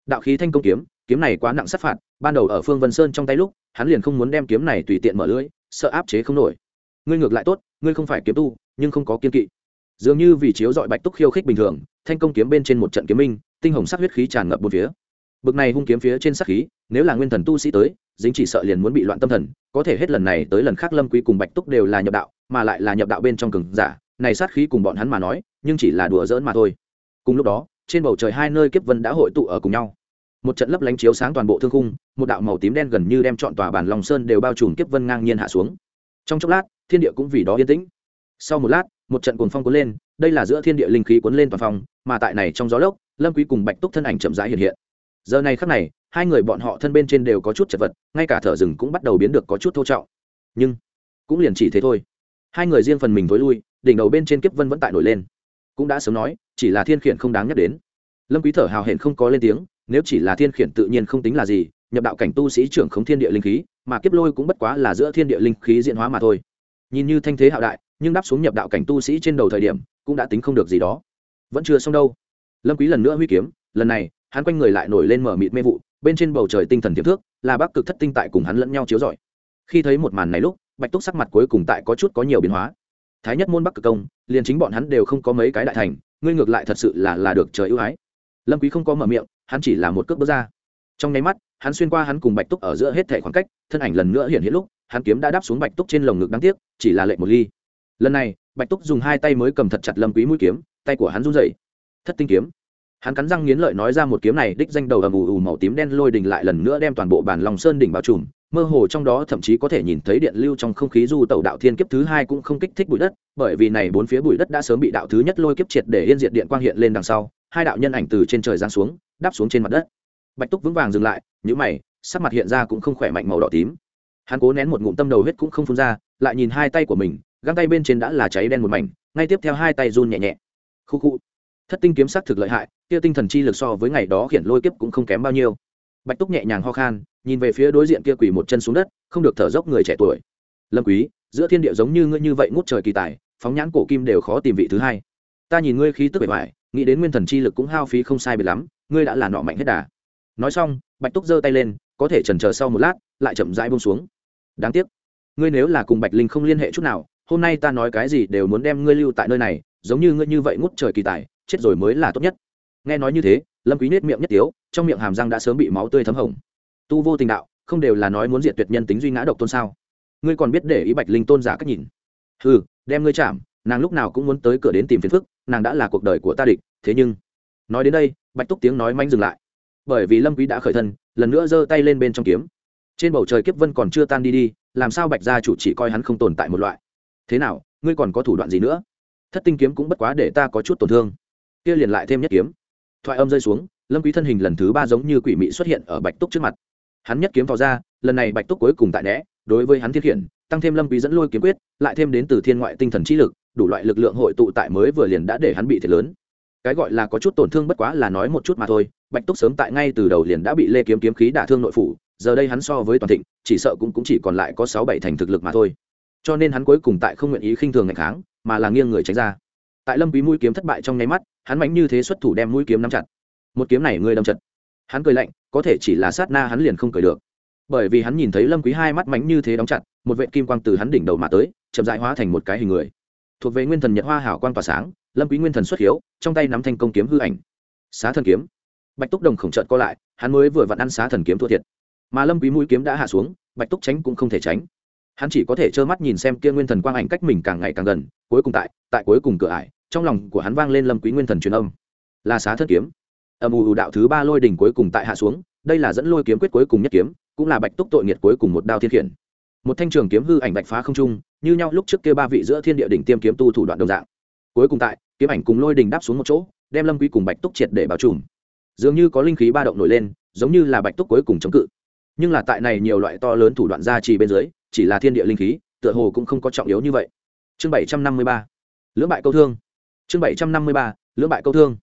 Đạo khí thanh công kiếm kiếm này quá nặng sát phạt, ban đầu ở phương vân sơn trong tay lúc, hắn liền không muốn đem kiếm này tùy tiện mở lưỡi, sợ áp chế không nổi. Ngươi ngược lại tốt, ngươi không phải kiếm tu, nhưng không có kiên kỵ. Dường như vì chiếu dọi bạch túc khiêu khích bình thường, thanh công kiếm bên trên một trận kiếm minh, tinh hồng sắc huyết khí tràn ngập một phía bực này hung kiếm phía trên sắc khí, nếu là nguyên thần tu sĩ tới, dính chỉ sợ liền muốn bị loạn tâm thần, có thể hết lần này tới lần khác lâm quý cùng bạch túc đều là nhập đạo, mà lại là nhập đạo bên trong cường giả, này sát khí cùng bọn hắn mà nói, nhưng chỉ là đùa giỡn mà thôi. Cùng lúc đó, trên bầu trời hai nơi kiếp vân đã hội tụ ở cùng nhau. Một trận lấp lánh chiếu sáng toàn bộ thương khung, một đạo màu tím đen gần như đem trọn tòa bản long sơn đều bao trùm kiếp vân ngang nhiên hạ xuống. Trong chốc lát, thiên địa cũng vì đó yên tĩnh. Sau một lát, một trận cuồng phong cuốn lên, đây là giữa thiên địa linh khí cuốn lên toàn phòng mà tại này trong gió lốc, lâm quý cùng bạch túc thân ảnh chậm rãi hiện hiện giờ này khắc này, hai người bọn họ thân bên trên đều có chút chật vật, ngay cả thở rừng cũng bắt đầu biến được có chút thô trọng. Nhưng, cũng liền chỉ thế thôi. Hai người riêng phần mình thối lui, đỉnh đầu bên trên kiếp vân vẫn tại nổi lên. Cũng đã sớm nói, chỉ là thiên khiển không đáng nhắc đến. Lâm quý thở hào hển không có lên tiếng, nếu chỉ là thiên khiển tự nhiên không tính là gì, nhập đạo cảnh tu sĩ trưởng không thiên địa linh khí, mà kiếp lôi cũng bất quá là giữa thiên địa linh khí diễn hóa mà thôi. Nhìn như thanh thế hạo đại, nhưng đáp xuống nhập đạo cảnh tu sĩ trên đầu thời điểm, cũng đã tính không được gì đó. Vẫn chưa xong đâu. Lâm quý lần nữa huy kiếm, lần này hắn quanh người lại nổi lên mở mịt mê vụ, bên trên bầu trời tinh thần tiềm thước là bắc cực thất tinh tại cùng hắn lẫn nhau chiếu rọi. Khi thấy một màn này lúc, bạch túc sắc mặt cuối cùng tại có chút có nhiều biến hóa. Thái nhất môn bắc cực công, liền chính bọn hắn đều không có mấy cái đại thành, ngươi ngược lại thật sự là là được trời ưu ái. Lâm quý không có mở miệng, hắn chỉ là một cước bước ra. Trong nháy mắt, hắn xuyên qua hắn cùng bạch túc ở giữa hết thể khoảng cách, thân ảnh lần nữa hiện hiện lúc, hắn kiếm đã đáp xuống bạch túc trên lồng ngực đáng tiếc, chỉ là lệnh một ly. Lần này, bạch túc dùng hai tay mới cầm thật chặt lâm quý mũi kiếm, tay của hắn run rẩy. Thất tinh kiếm hắn cắn răng nghiến lợi nói ra một kiếm này, đích danh đầu ầm ù ù màu tím đen lôi đình lại lần nữa đem toàn bộ bản lòng sơn đỉnh bao trùm. Mơ hồ trong đó thậm chí có thể nhìn thấy điện lưu trong không khí du tẩu đạo thiên kiếp thứ hai cũng không kích thích bụi đất, bởi vì này bốn phía bụi đất đã sớm bị đạo thứ nhất lôi kiếp triệt để yên diệt điện quang hiện lên đằng sau, hai đạo nhân ảnh từ trên trời giáng xuống, đáp xuống trên mặt đất. Bạch túc vững vàng dừng lại nhữ mày, sắc mặt hiện ra cũng không khỏe mạnh màu đỏ tím. Hắn cố nén một ngụm tâm đầu huyết cũng không phun ra, lại nhìn hai tay của mình, găng tay bên trên đã là cháy đen một mảnh, ngay tiếp theo hai tay run nhẹ nhẹ. Khu khu thất tinh kiếm sắc thực lợi hại, kia tinh thần chi lực so với ngày đó khiển lôi kiếp cũng không kém bao nhiêu. Bạch túc nhẹ nhàng ho khan, nhìn về phía đối diện kia quỳ một chân xuống đất, không được thở dốc người trẻ tuổi. Lâm quý, giữa thiên địa giống như ngươi như vậy ngút trời kỳ tài, phóng nhãn cổ kim đều khó tìm vị thứ hai. Ta nhìn ngươi khí tức bề ngoài, nghĩ đến nguyên thần chi lực cũng hao phí không sai biệt lắm, ngươi đã là nọ mạnh hết đà. Nói xong, bạch túc giơ tay lên, có thể chần chờ sau một lát, lại chậm rãi buông xuống. Đáng tiếc, ngươi nếu là cùng bạch linh không liên hệ chút nào, hôm nay ta nói cái gì đều muốn đem ngươi lưu tại nơi này, giống như ngươi như vậy ngút trời kỳ tài chết rồi mới là tốt nhất. Nghe nói như thế, lâm quý nết miệng nhất tiếu, trong miệng hàm răng đã sớm bị máu tươi thấm hồng. Tu vô tình đạo, không đều là nói muốn diệt tuyệt nhân tính duy ngã độc tôn sao? Ngươi còn biết để ý bạch linh tôn giả cách nhìn. Hừ, đem ngươi chạm, nàng lúc nào cũng muốn tới cửa đến tìm phiền phức, nàng đã là cuộc đời của ta địch, thế nhưng, nói đến đây, bạch túc tiếng nói manh dừng lại. Bởi vì lâm quý đã khởi thân, lần nữa giơ tay lên bên trong kiếm. Trên bầu trời kiếp vân còn chưa tan đi đi, làm sao bạch gia chủ chỉ coi hắn không tồn tại một loại? Thế nào, ngươi còn có thủ đoạn gì nữa? Thất tinh kiếm cũng bất quá để ta có chút tổn thương kia liền lại thêm nhất kiếm. Thoại âm rơi xuống, lâm quý thân hình lần thứ ba giống như quỷ mị xuất hiện ở bạch túc trước mặt. Hắn nhất kiếm vào ra, lần này bạch túc cuối cùng tại né, đối với hắn thiên khiển tăng thêm lâm quý dẫn lôi kiếm quyết, lại thêm đến từ thiên ngoại tinh thần trí lực, đủ loại lực lượng hội tụ tại mới vừa liền đã để hắn bị thiệt lớn. Cái gọi là có chút tổn thương bất quá là nói một chút mà thôi, bạch túc sớm tại ngay từ đầu liền đã bị lê kiếm kiếm khí đả thương nội phủ, giờ đây hắn so với toàn thịnh, chỉ sợ cũng cũng chỉ còn lại có sáu bảy thành thực lực mà thôi. Cho nên hắn cuối cùng tại không nguyện ý khinh thường ngày kháng, mà là nghiêng người tránh ra tại lâm quý mũi kiếm thất bại trong nháy mắt, hắn mạnh như thế xuất thủ đem mũi kiếm nắm chặt. Một kiếm này ngươi đâm chật. Hắn cười lạnh, có thể chỉ là sát na hắn liền không cười được. Bởi vì hắn nhìn thấy lâm quý hai mắt mánh như thế đóng chặt, một vệ kim quang từ hắn đỉnh đầu mà tới, chậm rãi hóa thành một cái hình người. Thuộc về nguyên thần nhật hoa hảo quang tỏa sáng, lâm quý nguyên thần xuất hiếu, trong tay nắm thanh công kiếm hư ảnh. Xá thần kiếm. Bạch túc đồng khổng trận co lại, hắn mới vừa vặn ăn xá thần kiếm thua thiệt. Mà lâm quý mũi kiếm đã hạ xuống, bạch túc tránh cũng không thể tránh. Hắn chỉ có thể trơ mắt nhìn xem kia nguyên thần quang ảnh cách mình càng ngày càng gần, cuối cùng tại tại cuối cùng cửa ải trong lòng của hắn vang lên lâm quý nguyên thần truyền âm. Là xá thân kiếm. Âm u đạo thứ ba lôi đỉnh cuối cùng tại hạ xuống, đây là dẫn lôi kiếm quyết cuối cùng nhất kiếm, cũng là bạch túc tội nghiệt cuối cùng một đao thiên khiển. Một thanh trường kiếm hư ảnh bạch phá không trung, như nhau lúc trước kia ba vị giữa thiên địa đỉnh tiêm kiếm tu thủ đoạn đồng dạng. Cuối cùng tại, kiếm ảnh cùng lôi đình đáp xuống một chỗ, đem lâm quý cùng bạch túc triệt để bảo trùm. Dường như có linh khí ba động nổi lên, giống như là bạch túc cuối cùng chống cự. Nhưng là tại này nhiều loại to lớn thủ đoạn gia trì bên dưới, chỉ là thiên địa linh khí, tựa hồ cũng không có trọng yếu như vậy. Chương bảy trăm năm mươi ba. Lưỡng bại câu thương chương bảy trăm năm mươi ba, lưỡng bại câu thương.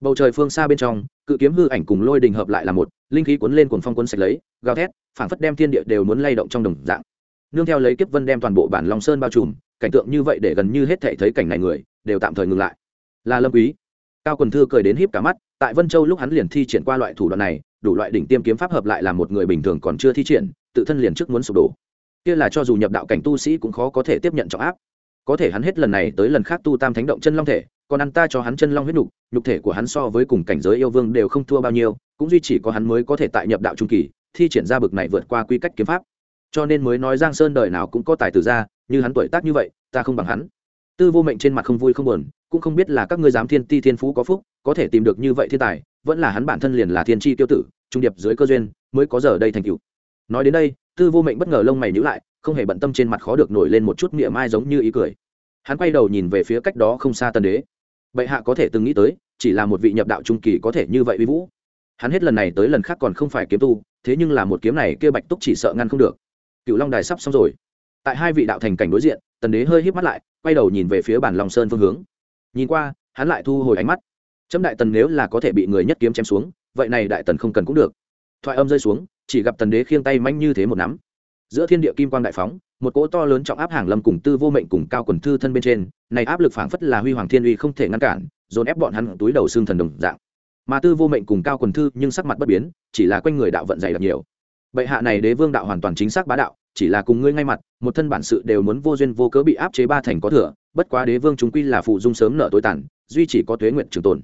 Bầu trời phương xa bên trong, cự kiếm hư ảnh cùng lôi đình hợp lại là một, linh khí cuốn lên cuồng phong cuốn sạch lấy, gào thét, phảng phất đem thiên địa đều muốn lay động trong đồng dạng. Nương theo lấy kiếp vân đem toàn bộ bản long sơn bao trùm, cảnh tượng như vậy để gần như hết thể thấy cảnh này người, đều tạm thời ngừng lại. Là lâm quý, cao quần thư cười đến híp cả mắt, tại vân châu lúc hắn liền thi triển qua loại thủ đoạn này, đủ loại đỉnh tiêm kiếm pháp hợp lại là một người bình thường còn chưa thi triển, tự thân liền trước muốn sụp đổ. Kia là cho dù nhập đạo cảnh tu sĩ cũng khó có thể tiếp nhận trọng áp có thể hắn hết lần này tới lần khác tu tam thánh động chân long thể, còn ăn ta cho hắn chân long huyết nục, nhục thể của hắn so với cùng cảnh giới yêu vương đều không thua bao nhiêu, cũng duy chỉ có hắn mới có thể tại nhập đạo trung kỳ, thi triển ra bực này vượt qua quy cách kiếm pháp. Cho nên mới nói giang sơn đời nào cũng có tài tử ra, như hắn tuổi tác như vậy, ta không bằng hắn. Tư vô mệnh trên mặt không vui không buồn, cũng không biết là các ngươi dám thiên ti thiên phú có phúc, có thể tìm được như vậy thiên tài, vẫn là hắn bản thân liền là thiên tri tiêu tử, trung điệp dưới cơ duyên, mới có giờ đây thành cựu nói đến đây tư vô mệnh bất ngờ lông mày nhữ lại, không hề bận tâm trên mặt khó được nổi lên một chút miệng mai giống như ý cười. Hắn quay đầu nhìn về phía cách đó không xa tần đế. Bệ hạ có thể từng nghĩ tới, chỉ là một vị nhập đạo trung kỳ có thể như vậy uy vũ. Hắn hết lần này tới lần khác còn không phải kiếm tu, thế nhưng là một kiếm này kia bạch túc chỉ sợ ngăn không được. Cựu long đài sắp xong rồi. Tại hai vị đạo thành cảnh đối diện, tần đế hơi híp mắt lại, quay đầu nhìn về phía bản lòng sơn phương hướng. Nhìn qua, hắn lại thu hồi ánh mắt. Chấm đại tần nếu là có thể bị người nhất kiếm chém xuống, vậy này đại tần không cần cũng được thoại âm rơi xuống, chỉ gặp tần đế khiêng tay manh như thế một nắm. Giữa thiên địa kim quang đại phóng, một cỗ to lớn trọng áp hàng lâm cùng tư vô mệnh cùng cao quần thư thân bên trên, này áp lực phảng phất là huy hoàng thiên uy không thể ngăn cản, dồn ép bọn hắn túi đầu xương thần đồng dạng. Mà tư vô mệnh cùng cao quần thư nhưng sắc mặt bất biến, chỉ là quanh người đạo vận dày đặc nhiều. Bệ hạ này đế vương đạo hoàn toàn chính xác bá đạo, chỉ là cùng ngươi ngay mặt, một thân bản sự đều muốn vô duyên vô cớ bị áp chế ba thành có thừa, bất quá đế vương chúng quy là phụ dung sớm nợ tối tàn, duy chỉ có tuế nguyện trường tồn.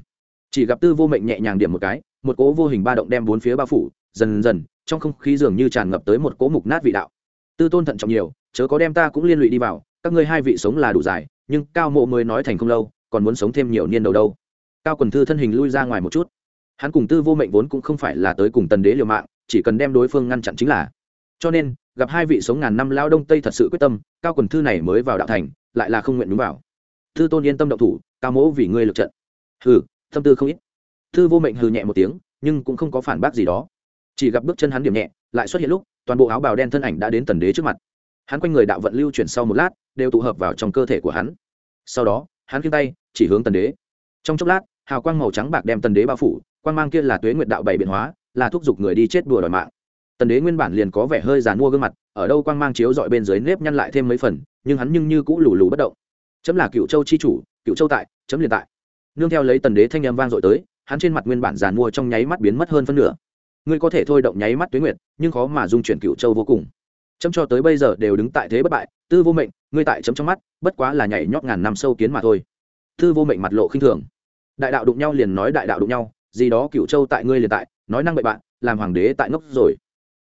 Chỉ gặp tư vô mệnh nhẹ nhàng điểm một cái, một cỗ vô hình ba động đem bốn phía bao phủ dần dần, trong không khí dường như tràn ngập tới một cỗ mục nát vị đạo. Tư tôn thận trọng nhiều, chớ có đem ta cũng liên lụy đi vào, các ngươi hai vị sống là đủ dài, nhưng cao mộ mới nói thành không lâu, còn muốn sống thêm nhiều niên đầu đâu. Cao quần thư thân hình lui ra ngoài một chút. Hắn cùng tư vô mệnh vốn cũng không phải là tới cùng tần đế liều mạng, chỉ cần đem đối phương ngăn chặn chính là. Cho nên, gặp hai vị sống ngàn năm lao đông tây thật sự quyết tâm, cao quần thư này mới vào đạo thành, lại là không nguyện đúng vào. Tư tôn yên tâm động thủ, cao mỗ vì ngươi lực trận. Hừ, tâm tư không ít. Tư vô mệnh hừ nhẹ một tiếng, nhưng cũng không có phản bác gì đó chỉ gặp bước chân hắn điểm nhẹ, lại xuất hiện lúc, toàn bộ áo bào đen thân ảnh đã đến tần đế trước mặt. Hắn quanh người đạo vận lưu chuyển sau một lát, đều tụ hợp vào trong cơ thể của hắn. Sau đó, hắn khiêng tay, chỉ hướng tần đế. Trong chốc lát, hào quang màu trắng bạc đem tần đế bao phủ, quang mang kia là tuế nguyệt đạo bảy biện hóa, là thúc giục người đi chết đùa đòi mạng. Tần đế nguyên bản liền có vẻ hơi dàn mua gương mặt, ở đâu quang mang chiếu dọi bên dưới nếp nhăn lại thêm mấy phần, nhưng hắn nhưng như cũ lù lù bất động. Chấm là cựu châu chi chủ, cựu châu tại, chấm liền tại. Nương theo lấy tần đế thanh â m vang dội tới, hắn trên mặt nguyên bản giàn mua trong nháy mắt biến mất hơn phân nửa ngươi có thể thôi động nháy mắt Tuyết nguyệt, nhưng khó mà dung chuyển cựu châu vô cùng. Chấm cho tới bây giờ đều đứng tại thế bất bại, tư vô mệnh, ngươi tại chấm trong mắt, bất quá là nhảy nhót ngàn năm sâu kiến mà thôi. Tư vô mệnh mặt lộ khinh thường. Đại đạo đụng nhau liền nói đại đạo đụng nhau, gì đó cựu châu tại ngươi liền tại, nói năng bậy bạn, làm hoàng đế tại ngốc rồi.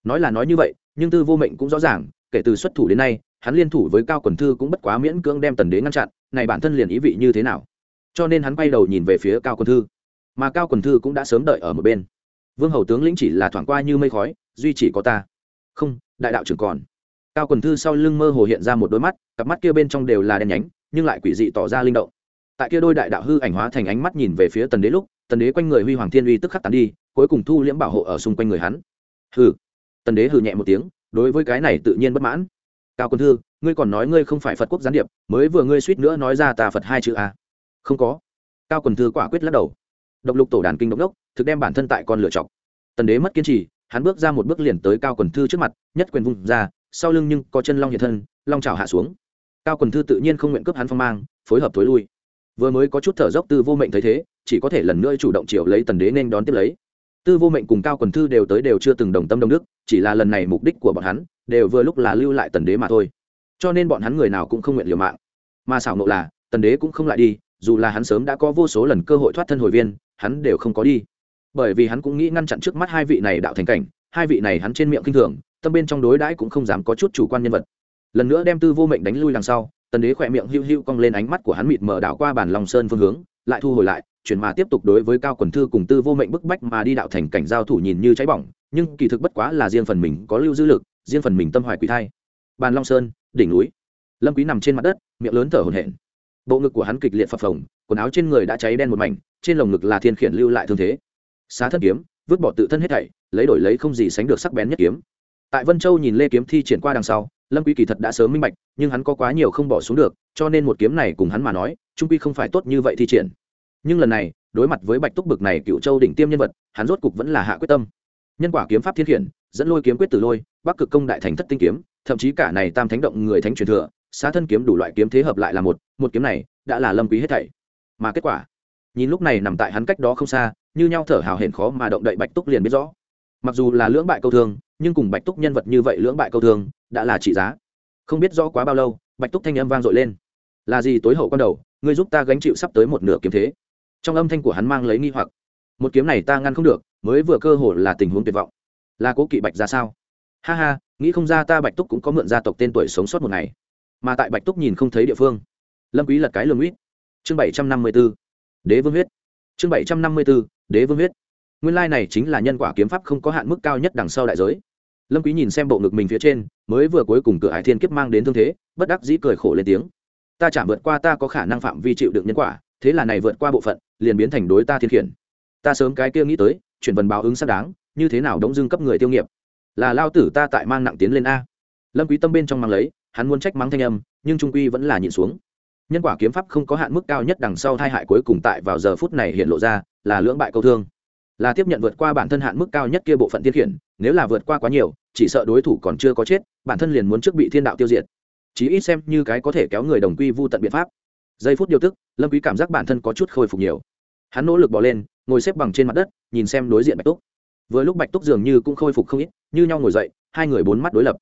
Nói là nói như vậy, nhưng tư vô mệnh cũng rõ ràng, kể từ xuất thủ đến nay, hắn liên thủ với cao quần thư cũng bất quá miễn cưỡng đem tần đế ngăn chặn, này bản thân liền ý vị như thế nào? Cho nên hắn quay đầu nhìn về phía cao quần thư. Mà cao quần thư cũng đã sớm đợi ở một bên vương hầu tướng lĩnh chỉ là thoảng qua như mây khói, duy chỉ có ta. Không, đại đạo trưởng còn. Cao quần thư sau lưng mơ hồ hiện ra một đôi mắt, cặp mắt kia bên trong đều là đen nhánh, nhưng lại quỷ dị tỏ ra linh động. Tại kia đôi đại đạo hư ảnh hóa thành ánh mắt nhìn về phía tần đế lúc, tần đế quanh người huy hoàng thiên uy tức khắc tàn đi, cuối cùng thu liễm bảo hộ ở xung quanh người hắn. Hừ. Tần đế hừ nhẹ một tiếng, đối với cái này tự nhiên bất mãn. Cao quân thư, ngươi còn nói ngươi không phải phật quốc gián điệp, mới vừa ngươi suýt nữa nói ra tà phật hai chữ a. Không có. Cao quần thư quả quyết lắc đầu. Độc lục tổ đàn kinh độc đốc thực đem bản thân tại con lựa chọc. Tần đế mất kiên trì, hắn bước ra một bước liền tới cao quần thư trước mặt, nhất quyền vung ra, sau lưng nhưng có chân long hiện thân, long trào hạ xuống. Cao quần thư tự nhiên không nguyện cướp hắn phong mang, phối hợp tối lui. Vừa mới có chút thở dốc tư vô mệnh thấy thế, chỉ có thể lần nữa chủ động triệu lấy tần đế nên đón tiếp lấy. Tư vô mệnh cùng cao quần thư đều tới đều chưa từng đồng tâm đồng đức, chỉ là lần này mục đích của bọn hắn, đều vừa lúc là lưu lại tần đế mà thôi. Cho nên bọn hắn người nào cũng không nguyện liều mạng. Mà xảo nộ là, tần đế cũng không lại đi, dù là hắn sớm đã có vô số lần cơ hội thoát thân hồi viên, hắn đều không có đi bởi vì hắn cũng nghĩ ngăn chặn trước mắt hai vị này đạo thành cảnh, hai vị này hắn trên miệng kinh thường, tâm bên trong đối đãi cũng không dám có chút chủ quan nhân vật. Lần nữa đem tư vô mệnh đánh lui đằng sau, tần đế khỏe miệng hưu hưu cong lên ánh mắt của hắn mịt mờ đảo qua bản lòng sơn phương hướng, lại thu hồi lại, chuyển mà tiếp tục đối với cao quần thư cùng tư vô mệnh bức bách mà đi đạo thành cảnh giao thủ nhìn như cháy bỏng, nhưng kỳ thực bất quá là riêng phần mình có lưu dư lực, riêng phần mình tâm hoài quỷ thai. Bàn long sơn, đỉnh núi. Lâm quý nằm trên mặt đất, miệng lớn thở hổn hển. Bộ ngực của hắn kịch liệt phập phồng, quần áo trên người đã cháy đen một mảnh, trên lồng ngực là thiên khiển lưu lại thương thế xá thân kiếm, vứt bỏ tự thân hết thảy, lấy đổi lấy không gì sánh được sắc bén nhất kiếm. Tại vân châu nhìn lê kiếm thi triển qua đằng sau, lâm quý kỳ thật đã sớm minh bạch, nhưng hắn có quá nhiều không bỏ xuống được, cho nên một kiếm này cùng hắn mà nói, trung quy không phải tốt như vậy thi triển. Nhưng lần này, đối mặt với bạch túc bực này cựu châu đỉnh tiêm nhân vật, hắn rốt cục vẫn là hạ quyết tâm. Nhân quả kiếm pháp thiên khiển, dẫn lôi kiếm quyết tử lôi, bắc cực công đại thành thất tinh kiếm, thậm chí cả này tam thánh động người thánh truyền thừa, xá thân kiếm đủ loại kiếm thế hợp lại là một một kiếm này, đã là lâm quý hết thảy. Mà kết quả nhìn lúc này nằm tại hắn cách đó không xa, như nhau thở hào hển khó mà động đậy bạch túc liền biết rõ. Mặc dù là lưỡng bại câu thương, nhưng cùng bạch túc nhân vật như vậy lưỡng bại câu thương, đã là trị giá. Không biết rõ quá bao lâu, bạch túc thanh âm vang dội lên. Là gì tối hậu con đầu, ngươi giúp ta gánh chịu sắp tới một nửa kiếm thế? Trong âm thanh của hắn mang lấy nghi hoặc. Một kiếm này ta ngăn không được, mới vừa cơ hồ là tình huống tuyệt vọng. Là cố kỵ bạch ra sao? Ha ha, nghĩ không ra ta bạch túc cũng có mượn gia tộc tên tuổi sống sót một ngày. Mà tại bạch túc nhìn không thấy địa phương. Lâm quý lật cái lường uýt chương bảy trăm năm mươi bốn đế vương huyết. Chương bảy trăm năm mươi bốn đế vương huyết. Nguyên lai này chính là nhân quả kiếm pháp không có hạn mức cao nhất đằng sau đại giới. Lâm quý nhìn xem bộ ngực mình phía trên, mới vừa cuối cùng cửa hải thiên kiếp mang đến thương thế, bất đắc dĩ cười khổ lên tiếng. Ta chạm vượt qua ta có khả năng phạm vi chịu đựng nhân quả, thế là này vượt qua bộ phận, liền biến thành đối ta thiên khiển. Ta sớm cái kia nghĩ tới, chuyển vần báo ứng xác đáng, như thế nào đống dưng cấp người tiêu nghiệp? Là lao tử ta tại mang nặng tiến lên a. Lâm quý tâm bên trong mang lấy, hắn muốn trách mắng thanh âm, nhưng trung quy vẫn là nhìn xuống nhân quả kiếm pháp không có hạn mức cao nhất đằng sau thai hại cuối cùng tại vào giờ phút này hiện lộ ra, là lưỡng bại câu thương. Là tiếp nhận vượt qua bản thân hạn mức cao nhất kia bộ phận tiên khiển, nếu là vượt qua quá nhiều, chỉ sợ đối thủ còn chưa có chết, bản thân liền muốn trước bị thiên đạo tiêu diệt. Chí ít xem như cái có thể kéo người đồng quy vu tận biện pháp. Giây phút điều tức, lâm quý cảm giác bản thân có chút khôi phục nhiều. Hắn nỗ lực bỏ lên, ngồi xếp bằng trên mặt đất, nhìn xem đối diện bạch túc. Vừa lúc bạch túc dường như cũng khôi phục không ít, như nhau ngồi dậy, hai người bốn mắt đối lập.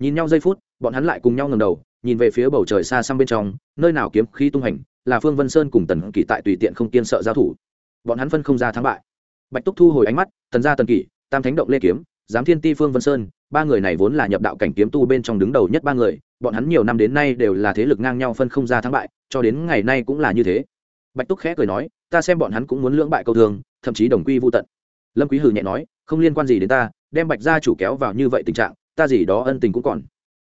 Nhìn nhau giây phút, bọn hắn lại cùng nhau ngầm đầu nhìn về phía bầu trời xa xăm bên trong, nơi nào kiếm khí tung hành, là phương vân sơn cùng tần kỷ tại tùy tiện không kiên sợ giao thủ. Bọn hắn phân không ra thắng bại. Bạch túc thu hồi ánh mắt, tần gia tần kỷ, tam thánh động lê kiếm, giám thiên ti phương vân sơn, ba người này vốn là nhập đạo cảnh kiếm tu bên trong đứng đầu nhất ba người, bọn hắn nhiều năm đến nay đều là thế lực ngang nhau phân không ra thắng bại, cho đến ngày nay cũng là như thế. Bạch túc khẽ cười nói, ta xem bọn hắn cũng muốn lưỡng bại câu thương, thậm chí đồng quy vô tận. Lâm quý hừ nhẹ nói, không liên quan gì đến ta, đem bạch gia chủ kéo vào như vậy tình trạng, ta gì đó ân tình cũng còn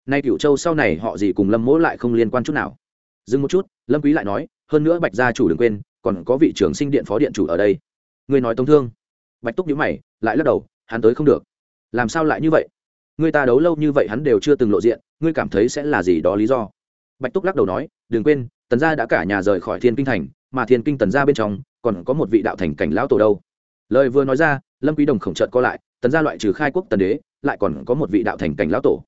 nay cửu châu sau này họ gì cùng lâm mỗ lại không liên quan chút nào. Dừng một chút, lâm quý lại nói, hơn nữa bạch gia chủ đừng quên, còn có vị trưởng sinh điện phó điện chủ ở đây. Người nói tông thương. Bạch túc nhíu mày, lại lắc đầu, hắn tới không được. Làm sao lại như vậy? Người ta đấu lâu như vậy hắn đều chưa từng lộ diện, ngươi cảm thấy sẽ là gì đó lý do? Bạch túc lắc đầu nói, đừng quên, tần gia đã cả nhà rời khỏi thiên kinh thành, mà thiên kinh tần gia bên trong, còn có một vị đạo thành cảnh lão tổ đâu. Lời vừa nói ra, lâm quý đồng khổng trợn co lại, tần gia loại trừ khai quốc tần đế, lại còn có một vị đạo thành cảnh lão tổ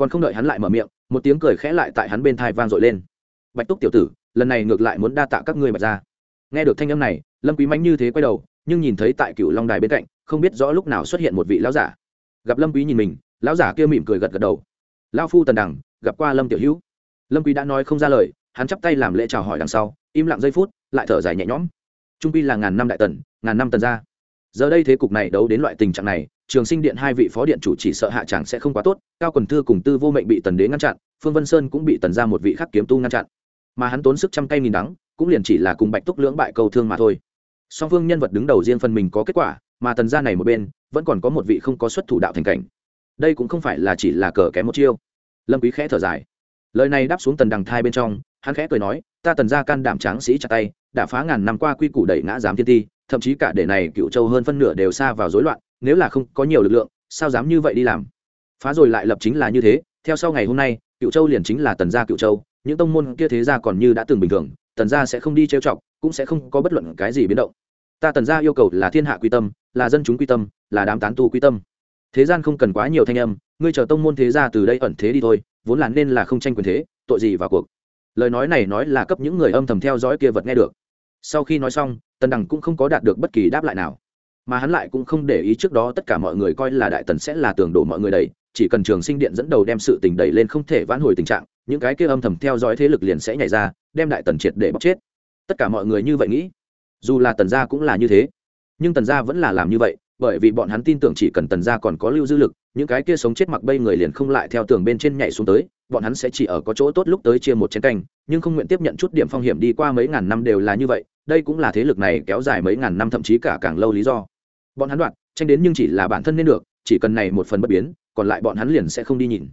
còn không đợi hắn lại mở miệng một tiếng cười khẽ lại tại hắn bên thai vang dội lên. Bạch túc tiểu tử lần này ngược lại muốn đa tạ các ngươi bạch ra. nghe được thanh âm này lâm quý mánh như thế quay đầu nhưng nhìn thấy tại cựu long đài bên cạnh không biết rõ lúc nào xuất hiện một vị lão giả. Gặp lâm quý nhìn mình lão giả kia mỉm cười gật gật đầu. Lão phu tần đẳng, gặp qua lâm tiểu hữu. Lâm quý đã nói không ra lời hắn chắp tay làm lễ chào hỏi đằng sau im lặng giây phút lại thở dài nhẹ nhõm. Trung quy là ngàn năm đại tần ngàn năm tần gia. Giờ đây thế cục này đấu đến loại tình trạng này trường sinh điện hai vị phó điện chủ chỉ sợ hạ chẳng sẽ không quá tốt, cao quần thư cùng tư vô mệnh bị tần đế ngăn chặn, phương vân sơn cũng bị tần ra một vị khắc kiếm tu ngăn chặn. Mà hắn tốn sức trăm cây nghìn đắng, cũng liền chỉ là cùng bạch túc lưỡng bại cầu thương mà thôi. Song phương nhân vật đứng đầu riêng phần mình có kết quả, mà tần gia này một bên, vẫn còn có một vị không có xuất thủ đạo thành cảnh. Đây cũng không phải là chỉ là cờ kém một chiêu. Lâm quý khẽ thở dài. Lời này đáp xuống tần đằng thai bên trong, hắn khẽ cười nói, ta tần gia can đảm tráng sĩ chặt tay, đã phá ngàn năm qua quy củ đẩy ngã giám thiên ti, thậm chí cả để này cựu châu hơn phân nửa đều xa vào rối loạn nếu là không có nhiều lực lượng, sao dám như vậy đi làm? Phá rồi lại lập chính là như thế, theo sau ngày hôm nay, cựu châu liền chính là tần gia cựu châu, những tông môn kia thế gia còn như đã từng bình thường, tần gia sẽ không đi trêu chọc, cũng sẽ không có bất luận cái gì biến động. Ta tần gia yêu cầu là thiên hạ quy tâm, là dân chúng quy tâm, là đám tán tu quy tâm. Thế gian không cần quá nhiều thanh âm, ngươi chờ tông môn thế gia từ đây ẩn thế đi thôi, vốn là nên là không tranh quyền thế, tội gì vào cuộc? Lời nói này nói là cấp những người âm thầm theo dõi kia vật nghe được. Sau khi nói xong, tần đằng cũng không có đạt được bất kỳ đáp lại nào mà hắn lại cũng không để ý trước đó tất cả mọi người coi là đại tần sẽ là tường đổ mọi người đầy, chỉ cần trường sinh điện dẫn đầu đem sự tình đẩy lên không thể vãn hồi tình trạng, những cái kia âm thầm theo dõi thế lực liền sẽ nhảy ra, đem đại tần triệt để bóc chết. Tất cả mọi người như vậy nghĩ, dù là tần gia cũng là như thế. Nhưng tần gia vẫn là làm như vậy, bởi vì bọn hắn tin tưởng chỉ cần tần gia còn có lưu dư lực, những cái kia sống chết mặc bây người liền không lại theo tường bên trên nhảy xuống tới, bọn hắn sẽ chỉ ở có chỗ tốt lúc tới chia một chén canh, nhưng không nguyện tiếp nhận chút điểm phong hiểm đi qua mấy ngàn năm đều là như vậy, đây cũng là thế lực này kéo dài mấy ngàn năm thậm chí cả càng lâu lý do bọn hắn đoạn tranh đến nhưng chỉ là bản thân nên được, chỉ cần này một phần bất biến, còn lại bọn hắn liền sẽ không đi nhìn.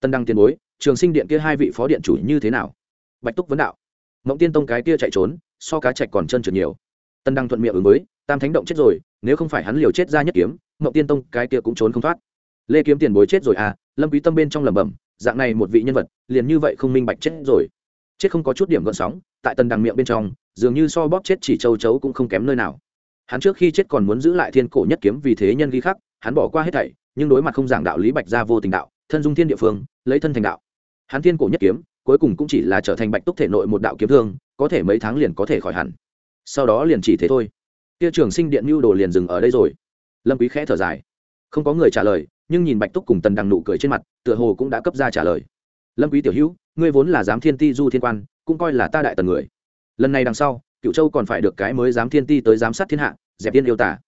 Tân đăng tiền bối, trường sinh điện kia hai vị phó điện chủ như thế nào? Bạch túc vấn đạo. Mộng tiên tông cái kia chạy trốn, so cá chạch còn chân trượt nhiều. Tân đăng thuận miệng ứng với, tam thánh động chết rồi, nếu không phải hắn liều chết ra nhất kiếm, mộng tiên tông cái kia cũng trốn không thoát. Lê kiếm tiền bối chết rồi à lâm quý tâm bên trong lẩm bẩm, dạng này một vị nhân vật, liền như vậy không minh bạch chết rồi. Chết không có chút điểm gợn sóng, tại tần đằng miệng bên trong, dường như so bóp chết chỉ châu chấu cũng không kém nơi nào hắn trước khi chết còn muốn giữ lại thiên cổ nhất kiếm vì thế nhân ghi khắc, hắn bỏ qua hết thảy, nhưng đối mặt không giảng đạo lý bạch gia vô tình đạo, thân dung thiên địa phương, lấy thân thành đạo. Hắn thiên cổ nhất kiếm, cuối cùng cũng chỉ là trở thành bạch túc thể nội một đạo kiếm thương, có thể mấy tháng liền có thể khỏi hẳn. Sau đó liền chỉ thế thôi. Kia trường sinh điện mưu đồ liền dừng ở đây rồi. Lâm quý khẽ thở dài. Không có người trả lời, nhưng nhìn bạch túc cùng tần đằng nụ cười trên mặt, tựa hồ cũng đã cấp ra trả lời. Lâm quý tiểu hữu, ngươi vốn là giám thiên ti du thiên quan, cũng coi là ta đại tần người. Lần này đằng sau cựu châu còn phải được cái mới dám thiên ti tới giám sát thiên hạ, dẹp tiên yêu tả.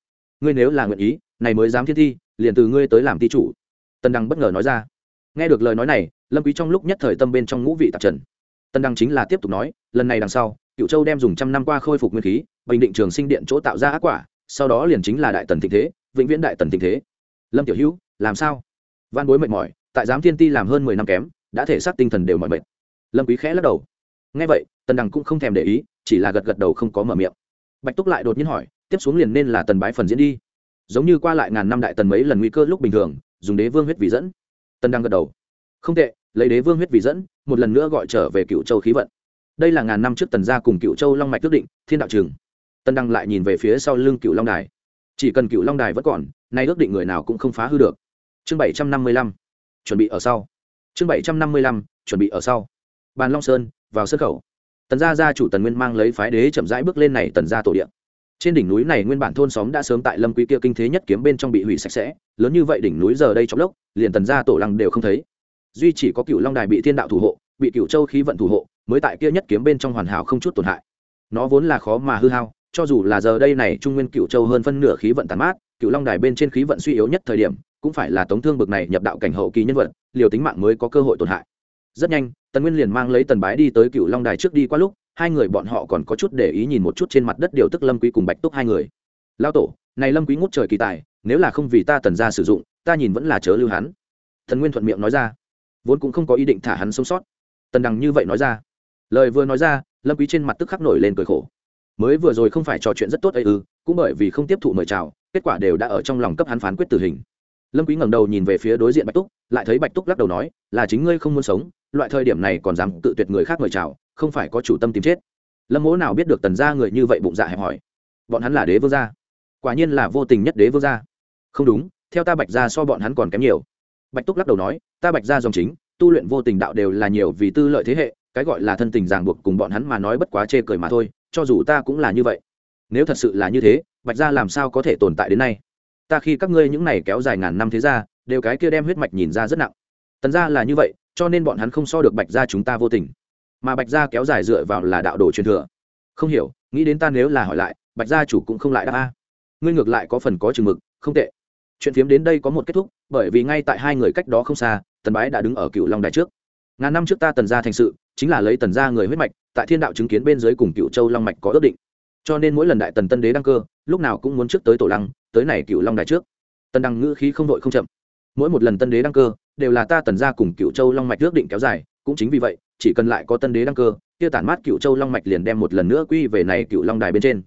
Ngươi nếu là nguyện ý, này mới dám thiên thi liền từ ngươi tới làm ti chủ. Tần đăng bất ngờ nói ra. Nghe được lời nói này, lâm quý trong lúc nhất thời tâm bên trong ngũ vị tạp trần. Tần đăng chính là tiếp tục nói, lần này đằng sau cựu châu đem dùng trăm năm qua khôi phục nguyên khí, bình định trường sinh điện chỗ tạo ra ác quả, sau đó liền chính là đại tần thịnh thế, vĩnh viễn đại tần thịnh thế. Lâm tiểu hữu, làm sao? Văn bối mệt mỏi, tại giám thiên ti làm hơn mười năm kém, đã thể xác tinh thần đều mỏi mệt. Lâm quý khẽ lắc đầu nghe vậy, tần đằng cũng không thèm để ý, chỉ là gật gật đầu không có mở miệng. Bạch túc lại đột nhiên hỏi, tiếp xuống liền nên là tần bái phần diễn đi. Giống như qua lại ngàn năm đại tần mấy lần nguy cơ lúc bình thường, dùng đế vương huyết vì dẫn. Tần đằng gật đầu. Không tệ, lấy đế vương huyết vì dẫn, một lần nữa gọi trở về cựu châu khí vận. Đây là ngàn năm trước tần gia cùng cựu châu long mạch quyết định, thiên đạo trường. Tần đăng lại nhìn về phía sau lưng cựu long đài. Chỉ cần cựu long đài vẫn còn, nay ước định người nào cũng không phá hư được. Chương bảy trăm năm mươi lăm. Chuẩn bị ở sau. Chương bảy trăm năm mươi lăm, chuẩn bị ở sau. Bàn long sơn vào sân khẩu. Tần gia gia chủ tần nguyên mang lấy phái đế chậm rãi bước lên này tần gia tổ điện trên đỉnh núi này nguyên bản thôn xóm đã sớm tại lâm quý kia kinh thế nhất kiếm bên trong bị hủy sạch sẽ, lớn như vậy đỉnh núi giờ đây trong lốc liền tần gia tổ lăng đều không thấy. Duy chỉ có cựu long đài bị thiên đạo thủ hộ, bị cựu châu khí vận thủ hộ, mới tại kia nhất kiếm bên trong hoàn hảo không chút tổn hại. Nó vốn là khó mà hư hao, cho dù là giờ đây này trung nguyên cựu châu hơn phân nửa khí vận tàn mát, cựu long đài bên trên khí vận suy yếu nhất thời điểm, cũng phải là tống thương bực này nhập đạo cảnh hậu kỳ nhân vật, liều tính mạng mới có cơ hội tổn hại rất nhanh, tần nguyên liền mang lấy tần bái đi tới cựu long đài trước đi qua lúc, hai người bọn họ còn có chút để ý nhìn một chút trên mặt đất điều tức lâm quý cùng bạch túc hai người. Lao tổ, này lâm quý ngút trời kỳ tài, nếu là không vì ta tần gia sử dụng, ta nhìn vẫn là chớ lưu hắn. Thần nguyên thuận miệng nói ra. Vốn cũng không có ý định thả hắn sống sót. Tần đằng như vậy nói ra. Lời vừa nói ra, lâm quý trên mặt tức khắc nổi lên cười khổ. Mới vừa rồi không phải trò chuyện rất tốt ấy ư, cũng bởi vì không tiếp thụ mời chào, kết quả đều đã ở trong lòng cấp hắn phán quyết tử hình. Lâm quý ngẩng đầu nhìn về phía đối diện bạch túc, lại thấy bạch túc lắc đầu nói, là chính ngươi không muốn sống loại thời điểm này còn dám tự tuyệt người khác mời chào, không phải có chủ tâm tìm chết. Lâm mỗ nào biết được tần gia người như vậy bụng dạ hẹp hỏi bọn hắn là đế vương gia. Quả nhiên là vô tình nhất đế vương gia. Không đúng, theo ta bạch gia so bọn hắn còn kém nhiều. Bạch túc lắc đầu nói, ta bạch gia dòng chính, tu luyện vô tình đạo đều là nhiều vì tư lợi thế hệ, cái gọi là thân tình ràng buộc cùng bọn hắn mà nói bất quá chê cười mà thôi, cho dù ta cũng là như vậy. Nếu thật sự là như thế, bạch gia làm sao có thể tồn tại đến nay? Ta khi các ngươi những này kéo dài ngàn năm thế ra đều cái kia đem huyết mạch nhìn ra rất nặng. Tần gia là như vậy cho nên bọn hắn không so được bạch gia chúng ta vô tình. Mà bạch gia kéo dài dựa vào là đạo đồ truyền thừa. Không hiểu, nghĩ đến ta nếu là hỏi lại, bạch gia chủ cũng không lại đáp a. Ngươi ngược lại có phần có chừng mực, không tệ. Chuyện phiếm đến đây có một kết thúc, bởi vì ngay tại hai người cách đó không xa, tần bái đã đứng ở cựu long đài trước. Ngàn năm trước ta tần gia thành sự, chính là lấy tần gia người huyết mạch, tại thiên đạo chứng kiến bên dưới cùng cựu châu long mạch có ước định. Cho nên mỗi lần đại tần tân đế đăng cơ, lúc nào cũng muốn trước tới tổ lăng, tới này cựu long đài trước. Tần đăng ngữ khí không đội không chậm mỗi một lần tân đế đăng cơ đều là ta tần gia cùng cựu châu long mạch ước định kéo dài, cũng chính vì vậy, chỉ cần lại có tân đế đăng cơ, kia tản mát cựu châu long mạch liền đem một lần nữa quy về này cựu long đài bên trên.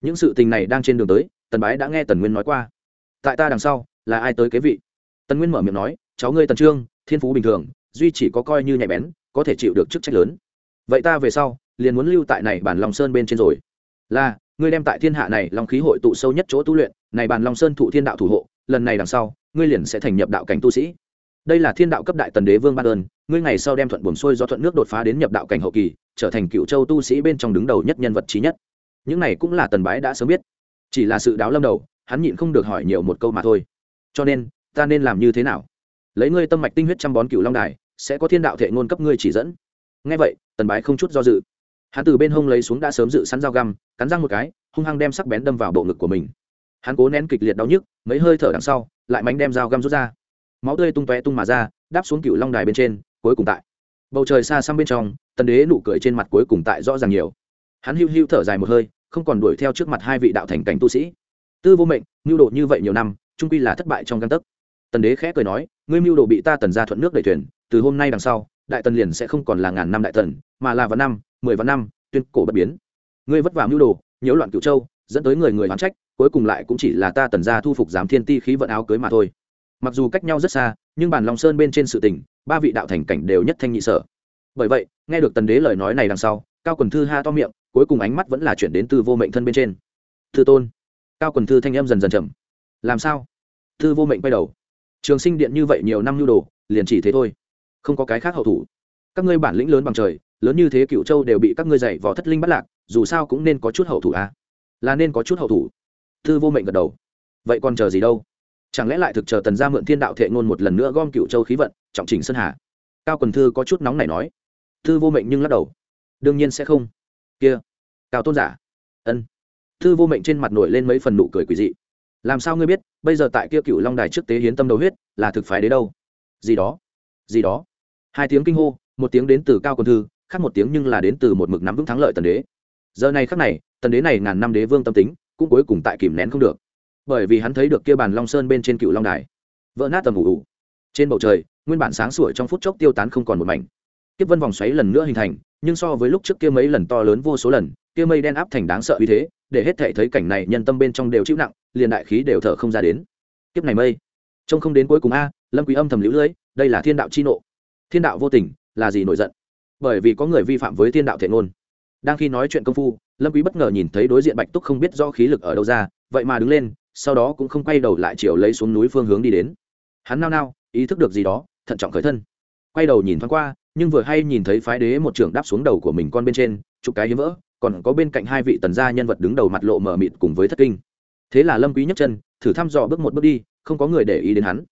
Những sự tình này đang trên đường tới, tần bái đã nghe tần nguyên nói qua. Tại ta đằng sau, là ai tới kế vị? Tần nguyên mở miệng nói, cháu ngươi tần trương, thiên phú bình thường, duy chỉ có coi như nhạy bén, có thể chịu được chức trách lớn. Vậy ta về sau, liền muốn lưu tại này bản long sơn bên trên rồi. Là, ngươi đem tại thiên hạ này long khí hội tụ sâu nhất chỗ tu luyện, này bản long sơn thụ thiên đạo thủ hộ lần này đằng sau, ngươi liền sẽ thành nhập đạo cảnh tu sĩ. Đây là thiên đạo cấp đại tần đế vương ban ơn, ngươi ngày sau đem thuận buồn xuôi do thuận nước đột phá đến nhập đạo cảnh hậu kỳ, trở thành cựu châu tu sĩ bên trong đứng đầu nhất nhân vật trí nhất. Những này cũng là tần bái đã sớm biết. Chỉ là sự đáo lâm đầu, hắn nhịn không được hỏi nhiều một câu mà thôi. Cho nên, ta nên làm như thế nào? Lấy ngươi tâm mạch tinh huyết chăm bón cựu long đài, sẽ có thiên đạo thệ ngôn cấp ngươi chỉ dẫn. Ngay vậy, tần bái không chút do dự. Hắn từ bên hông lấy xuống đã sớm dự sẵn dao găm, cắn răng một cái, hung hăng đem sắc bén đâm vào bộ ngực của mình hắn cố nén kịch liệt đau nhức, mấy hơi thở đằng sau, lại mánh đem dao găm rút ra. Máu tươi tung tóe tung mà ra, đáp xuống cựu long đài bên trên, cuối cùng tại. Bầu trời xa xăm bên trong, tần đế nụ cười trên mặt cuối cùng tại rõ ràng nhiều. Hắn hưu hưu thở dài một hơi, không còn đuổi theo trước mặt hai vị đạo thành cảnh tu sĩ. Tư vô mệnh, mưu đồ như vậy nhiều năm trung quy là thất bại trong căn tấc. Tần đế khẽ cười nói, ngươi mưu đồ bị ta tần ra thuận nước đẩy thuyền, từ hôm nay đằng sau, đại tần liền sẽ không còn là ngàn năm đại tần, mà là vạn năm, mười vạn năm, tuyên cổ bất biến. Ngươi vất vả mưu đồ, nhiễu loạn cựu châu dẫn tới người người oán trách, cuối cùng lại cũng chỉ là ta tần ra thu phục giám thiên ti khí vận áo cưới mà thôi. Mặc dù cách nhau rất xa, nhưng bản lòng sơn bên trên sự tình, ba vị đạo thành cảnh đều nhất thanh nhị sở. Bởi vậy, nghe được tần đế lời nói này đằng sau, cao quần thư ha to miệng, cuối cùng ánh mắt vẫn là chuyển đến từ vô mệnh thân bên trên. Thư tôn. Cao quần thư thanh em dần dần chậm làm sao? Thư vô mệnh quay đầu. Trường sinh điện như vậy nhiều năm nhu đồ, liền chỉ thế thôi. Không có cái khác hậu thủ. Các ngươi bản lĩnh lớn bằng trời, lớn như thế cựu châu đều bị các ngươi dạy vò thất linh bắt lạc, dù sao cũng nên có chút hậu thủ à? Là nên có chút hậu thủ. Thư vô mệnh gật đầu. Vậy còn chờ gì đâu? Chẳng lẽ lại thực chờ tần ra mượn thiên đạo thệ ngôn một lần nữa gom cựu châu khí vận, trọng trình sơn hà? Cao quần thư có chút nóng này nói. Thư vô mệnh nhưng lắc đầu. Đương nhiên sẽ không. Kia, cao tôn giả. Ân. Thư vô mệnh trên mặt nổi lên mấy phần nụ cười quỳ dị. Làm sao ngươi biết, bây giờ tại kia cựu long đài trước tế hiến tâm đầu huyết, là thực phái đến đâu? Gì đó gì đó. Hai tiếng kinh hô, một tiếng đến từ cao quần thư, khác một tiếng nhưng là đến từ một mực nắm vững thắng lợi tần đế giờ này khắc này, tần đế này ngàn năm đế vương tâm tính, cũng cuối cùng tại kìm nén không được. Bởi vì hắn thấy được kia bàn long sơn bên trên cựu long đài. Vỡ nát tầm ủ ủ trên bầu trời, nguyên bản sáng sủa trong phút chốc tiêu tán không còn một mảnh. Kiếp vân vòng xoáy lần nữa hình thành, nhưng so với lúc trước kia mấy lần to lớn vô số lần, kia mây đen áp thành đáng sợ uy thế, để hết thể thấy cảnh này nhân tâm bên trong đều chịu nặng, liền đại khí đều thở không ra đến. Kiếp này mây. Trông không đến cuối cùng a, lâm quý âm thầm liễu lưỡi đây là thiên đạo chi nộ. Thiên đạo vô tình là gì nổi giận? Bởi vì có người vi phạm với thiên đạo thể ngôn đang khi nói chuyện công phu, lâm quý bất ngờ nhìn thấy đối diện bạch túc không biết do khí lực ở đâu ra, vậy mà đứng lên, sau đó cũng không quay đầu lại chiều lấy xuống núi phương hướng đi đến. Hắn nao nao, ý thức được gì đó, thận trọng khởi thân. Quay đầu nhìn thoáng qua, nhưng vừa hay nhìn thấy phái đế một trưởng đáp xuống đầu của mình con bên trên, chụp cái hiếm vỡ, còn có bên cạnh hai vị tần gia nhân vật đứng đầu mặt lộ mở mịt cùng với thất kinh. Thế là lâm quý nhấc chân, thử thăm dò bước một bước đi, không có người để ý đến hắn.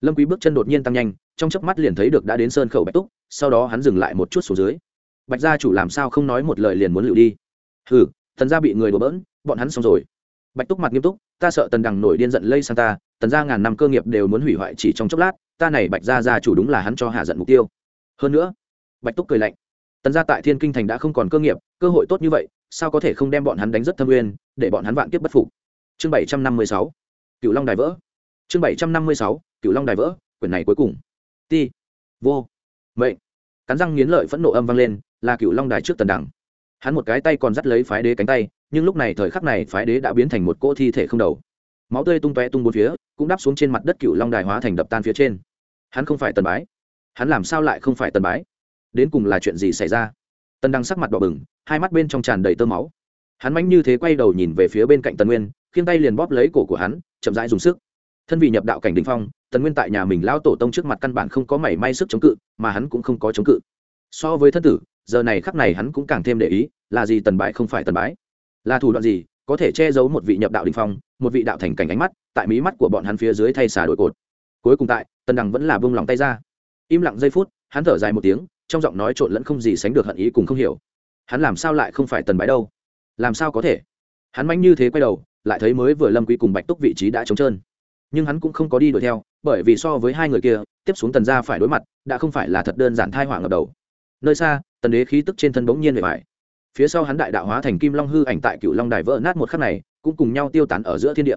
Lâm quý bước chân đột nhiên tăng nhanh, trong chớp mắt liền thấy được đã đến sơn khẩu bạch túc, sau đó hắn dừng lại một chút xuống dưới bạch gia chủ làm sao không nói một lời liền muốn lựu đi? Hừ tần gia bị người đổ bỡn, bọn hắn xong rồi. Bạch túc mặt nghiêm túc, ta sợ tần đằng nổi điên giận lây sang ta, tần gia ngàn năm cơ nghiệp đều muốn hủy hoại chỉ trong chốc lát, ta này bạch gia gia chủ đúng là hắn cho hạ giận mục tiêu. Hơn nữa, bạch túc cười lạnh, tần gia tại thiên kinh thành đã không còn cơ nghiệp, cơ hội tốt như vậy, sao có thể không đem bọn hắn đánh rất thâm uyên, để bọn hắn vạn kiếp bất phục? Chương bảy trăm năm mươi sáu cựu long đài vỡ. Chương bảy trăm năm mươi sáu cựu long đài vỡ, quyển này cuối cùng. Ti, vô, mệnh. Cắn răng nghiến lợi phẫn nộ âm vang lên là cựu long đài trước tần đẳng. Hắn một cái tay còn dắt lấy phái đế cánh tay, nhưng lúc này thời khắc này phái đế đã biến thành một cỗ thi thể không đầu. Máu tươi tung toe tung bốn phía, cũng đắp xuống trên mặt đất cựu long đài hóa thành đập tan phía trên. Hắn không phải tần bái. Hắn làm sao lại không phải tần bái? Đến cùng là chuyện gì xảy ra? Tần đăng sắc mặt đỏ bừng, hai mắt bên trong tràn đầy tơ máu. Hắn mánh như thế quay đầu nhìn về phía bên cạnh tần nguyên, khiêng tay liền bóp lấy cổ của hắn, chậm rãi dùng sức. Thân vì nhập đạo cảnh đình phong, tần nguyên tại nhà mình lao tổ tông trước mặt căn bản không có mảy may sức chống cự, mà hắn cũng không có chống cự. So với thân tử giờ này khắc này hắn cũng càng thêm để ý, là gì tần bái không phải tần bái? Là thủ đoạn gì có thể che giấu một vị nhập đạo đình phong, một vị đạo thành cảnh ánh mắt, tại mí mắt của bọn hắn phía dưới thay xà đổi cột. Cuối cùng tại, tần đằng vẫn là bông lòng tay ra. Im lặng giây phút, hắn thở dài một tiếng, trong giọng nói trộn lẫn không gì sánh được hận ý cùng không hiểu. Hắn làm sao lại không phải tần bái đâu? Làm sao có thể? Hắn manh như thế quay đầu, lại thấy mới vừa lâm quý cùng bạch túc vị trí đã trống trơn. Nhưng hắn cũng không có đi đuổi theo, bởi vì so với hai người kia, tiếp xuống tần gia phải đối mặt, đã không phải là thật đơn giản thai hoảng ngập đầu. Nơi xa tần đế khí tức trên thân bỗng nhiên bề bài phía sau hắn đại đạo hóa thành kim long hư ảnh tại cựu long đài vỡ nát một khắc này, cũng cùng nhau tiêu tán ở giữa thiên địa.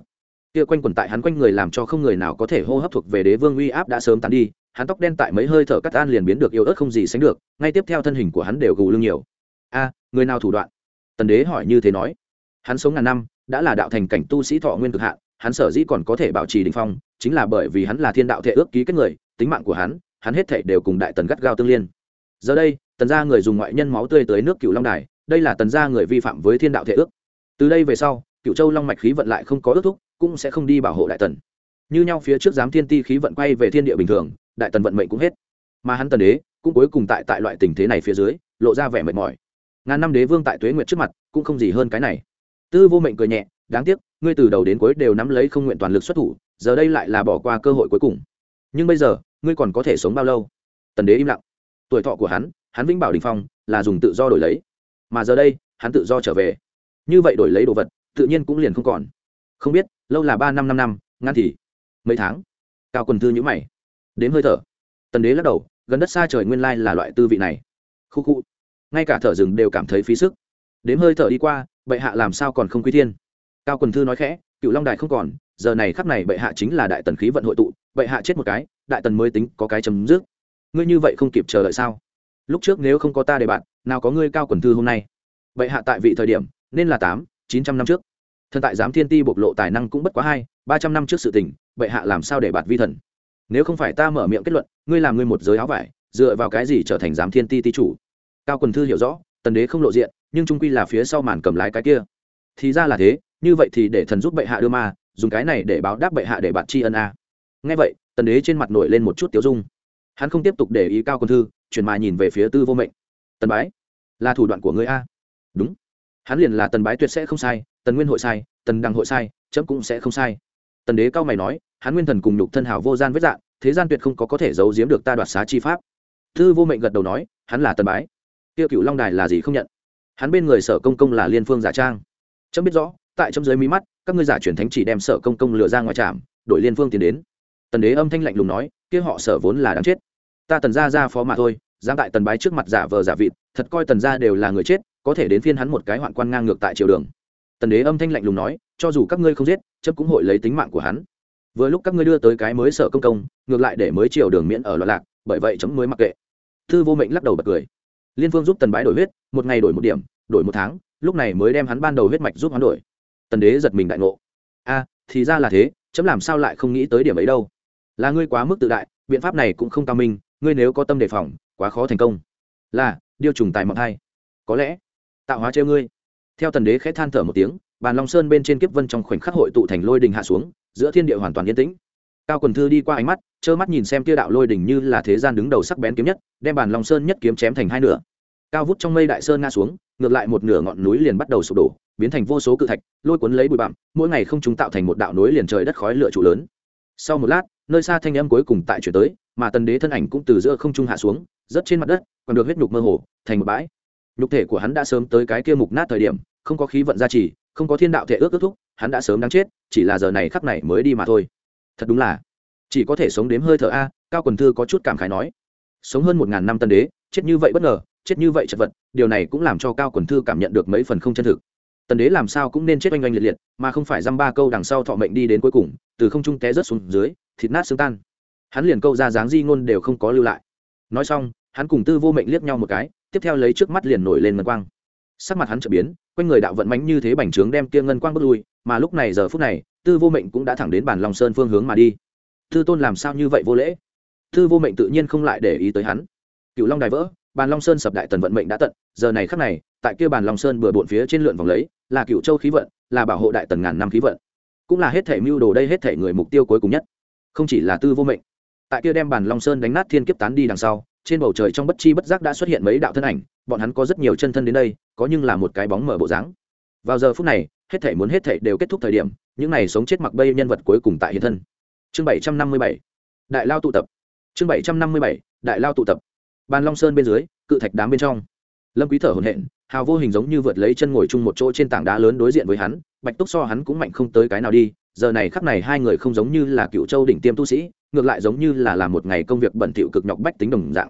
Kia quanh quẩn tại hắn quanh người làm cho không người nào có thể hô hấp thuộc về đế vương uy áp đã sớm tán đi, hắn tóc đen tại mấy hơi thở cắt an liền biến được yếu ớt không gì sánh được, ngay tiếp theo thân hình của hắn đều gù lưng nhiều. A, người nào thủ đoạn? Tần đế hỏi như thế nói. Hắn sống ngàn năm, đã là đạo thành cảnh tu sĩ thọ nguyên cực hạn, hắn sở dĩ còn có thể bảo trì đình phong, chính là bởi vì hắn là thiên đạo thể ước ký kết người, tính mạng của hắn hắn hết thể đều cùng đại tần gắt gao tương liên. Giờ đây tần gia người dùng ngoại nhân máu tươi tới nước cựu long đài, đây là tần gia người vi phạm với thiên đạo thể ước. Từ đây về sau, cựu châu long mạch khí vận lại không có ước thúc, cũng sẽ không đi bảo hộ đại tần. Như nhau phía trước giám thiên ti khí vận quay về thiên địa bình thường, đại tần vận mệnh cũng hết. Mà hắn tần đế, cũng cuối cùng tại tại loại tình thế này phía dưới, lộ ra vẻ mệt mỏi. Ngàn năm đế vương tại tuế nguyệt trước mặt, cũng không gì hơn cái này. Tư vô mệnh cười nhẹ, đáng tiếc, ngươi từ đầu đến cuối đều nắm lấy không nguyện toàn lực xuất thủ, giờ đây lại là bỏ qua cơ hội cuối cùng. Nhưng bây giờ, ngươi còn có thể sống bao lâu? Tần đế im lặng. Tuổi thọ của hắn hắn vĩnh bảo đình phong là dùng tự do đổi lấy, mà giờ đây, hắn tự do trở về. Như vậy đổi lấy đồ vật, tự nhiên cũng liền không còn. Không biết, lâu là ba năm năm năm ngăn thì mấy tháng. Cao quần thư nhữ mày. Đếm hơi thở. Tần đế lắc đầu, gần đất xa trời nguyên lai là loại tư vị này. Khu khu. Ngay cả thở rừng đều cảm thấy phí sức. Đếm hơi thở đi qua, bệ hạ làm sao còn không quy thiên? Cao quần thư nói khẽ, cựu long đài không còn, giờ này khắp này bệ hạ chính là đại tần khí vận hội tụ, bệ hạ chết một cái, đại tần mới tính có cái chấm dứt. Ngươi như vậy không kịp chờ đợi sao? Lúc trước nếu không có ta để bạn, nào có ngươi cao quần thư hôm nay? Bệ hạ tại vị thời điểm, nên là tám, chín trăm năm trước. Thần tại giám thiên ti bộc lộ tài năng cũng bất quá hai, ba trăm năm trước sự tình, bệ hạ làm sao để bạt vi thần? Nếu không phải ta mở miệng kết luận, ngươi làm ngươi một giới áo vải, dựa vào cái gì trở thành giám thiên ti ti chủ? Cao quần thư hiểu rõ, tần đế không lộ diện, nhưng trung quy là phía sau màn cầm lái cái kia. Thì ra là thế, như vậy thì để thần giúp bệ hạ đưa ma, dùng cái này để báo đáp bệ hạ để bạt tri ân a. Ngay vậy, tần đế trên mặt nổi lên một chút tiểu dung. Hắn không tiếp tục để ý cao quần thư chuyển mà nhìn về phía tư vô mệnh. Tần bái, là thủ đoạn của ngươi a. Đúng. Hắn liền là tần bái tuyệt sẽ không sai, tần nguyên hội sai, tần đăng hội sai, chấm cũng sẽ không sai. Tần đế cao mày nói, hắn nguyên thần cùng nhục thân hảo vô gian vết dạng, thế gian tuyệt không có có thể giấu giếm được ta đoạt xá chi pháp. Thư vô mệnh gật đầu nói, hắn là tần bái. Tiêu cựu long đài là gì không nhận? Hắn bên người sở công công là liên phương giả trang. Chấm biết rõ, tại chấm dưới mí mắt, các ngươi giả truyền thánh chỉ đem sở công công lừa ra ngoài trạm, đổi liên phương tiến đến. Tần đế âm thanh lạnh lùng nói, kia họ sở vốn là đáng chết ta tần gia ra phó mà thôi, dám tại tần bái trước mặt giả vờ giả vịt, thật coi tần gia đều là người chết, có thể đến phiên hắn một cái hoạn quan ngang ngược tại triều đường. Tần đế âm thanh lạnh lùng nói, cho dù các ngươi không giết chấp cũng hội lấy tính mạng của hắn. Vừa lúc các ngươi đưa tới cái mới sở công công, ngược lại để mới triều đường miễn ở loạn lạc, bởi vậy chấm mới mặc kệ. Thư vô mệnh lắc đầu bật cười. Liên phương giúp tần bái đổi huyết, một ngày đổi một điểm, đổi một tháng, lúc này mới đem hắn ban đầu huyết mạch giúp hắn đổi. Tần đế giật mình đại ngộ. A, thì ra là thế, chấm làm sao lại không nghĩ tới điểm ấy đâu? Là ngươi quá mức tự đại, biện pháp này cũng không cao minh ngươi nếu có tâm đề phòng, quá khó thành công. Là điều trùng tài mọc hai. Có lẽ, tạo hóa treo ngươi. Theo tần đế khẽ than thở một tiếng, bàn long sơn bên trên kiếp vân trong khoảnh khắc hội tụ thành lôi đình hạ xuống, giữa thiên địa hoàn toàn yên tĩnh. Cao quần thư đi qua ánh mắt, trơ mắt nhìn xem tia đạo lôi đình như là thế gian đứng đầu sắc bén kiếm nhất, đem bàn long sơn nhất kiếm chém thành hai nửa. Cao vút trong mây đại sơn nga xuống, ngược lại một nửa ngọn núi liền bắt đầu sụp đổ, biến thành vô số cự thạch, lôi cuốn lấy bụi bặm, mỗi ngày không chúng tạo thành một đạo núi liền trời đất khói lửa trụ lớn. Sau một lát nơi xa thanh âm cuối cùng tại chuyển tới, mà tần đế thân ảnh cũng từ giữa không trung hạ xuống rất trên mặt đất, còn được huyết nhục mơ hồ, thành một bãi. Nhục thể của hắn đã sớm tới cái kia mục nát thời điểm, không có khí vận gia trì, không có thiên đạo thể ước kết thúc, hắn đã sớm đáng chết, chỉ là giờ này khắc này mới đi mà thôi. Thật đúng là, chỉ có thể sống đếm hơi thở a, cao quần thư có chút cảm khái nói. Sống hơn một ngàn năm tân đế, chết như vậy bất ngờ, chết như vậy chật vật, điều này cũng làm cho cao quần thư cảm nhận được mấy phần không chân thực. Tần đế làm sao cũng nên chết oanh oanh liệt liệt, mà không phải dăm ba câu đằng sau thọ mệnh đi đến cuối cùng, từ không trung té rớt xuống dưới thịt nát xương tan. Hắn liền câu ra dáng di ngôn đều không có lưu lại. Nói xong, hắn cùng tư vô mệnh liếc nhau một cái, tiếp theo lấy trước mắt liền nổi lên ngân quang. Sắc mặt hắn trở biến, quanh người đạo vận mánh như thế bành trướng đem kia ngân quang bước lui, mà lúc này giờ phút này, tư vô mệnh cũng đã thẳng đến bản lòng sơn phương hướng mà đi. Tư tôn làm sao như vậy vô lễ? Tư vô mệnh tự nhiên không lại để ý tới hắn. Cựu long đài vỡ bàn long sơn sập đại tần vận mệnh đã tận, giờ này khắc này, tại kia bàn long sơn bừa bộn phía trên lượn vòng lấy, là cựu châu khí vận, là bảo hộ đại tần ngàn năm khí vận. Cũng là hết thể mưu đồ đây hết thể người mục tiêu cuối cùng nhất không chỉ là tư vô mệnh. Tại kia đem bàn long sơn đánh nát thiên kiếp tán đi đằng sau, trên bầu trời trong bất chi bất giác đã xuất hiện mấy đạo thân ảnh, bọn hắn có rất nhiều chân thân đến đây, có nhưng là một cái bóng mở bộ dáng. Vào giờ phút này, hết thể muốn hết thể đều kết thúc thời điểm, những này sống chết mặc bây nhân vật cuối cùng tại hiện thân. Chương bảy trăm năm mươi bảy, đại lao tụ tập. Chương bảy trăm năm mươi bảy, đại lao tụ tập. Bàn long sơn bên dưới, cự thạch đám bên trong. Lâm quý thở hổn hển, hào vô hình giống như vượt lấy chân ngồi chung một chỗ trên tảng đá lớn đối diện với hắn, bạch túc so hắn cũng mạnh không tới cái nào đi giờ này khắc này hai người không giống như là cựu châu đỉnh tiêm tu sĩ, ngược lại giống như là làm một ngày công việc bẩn thỉu cực nhọc bách tính đồng dạng.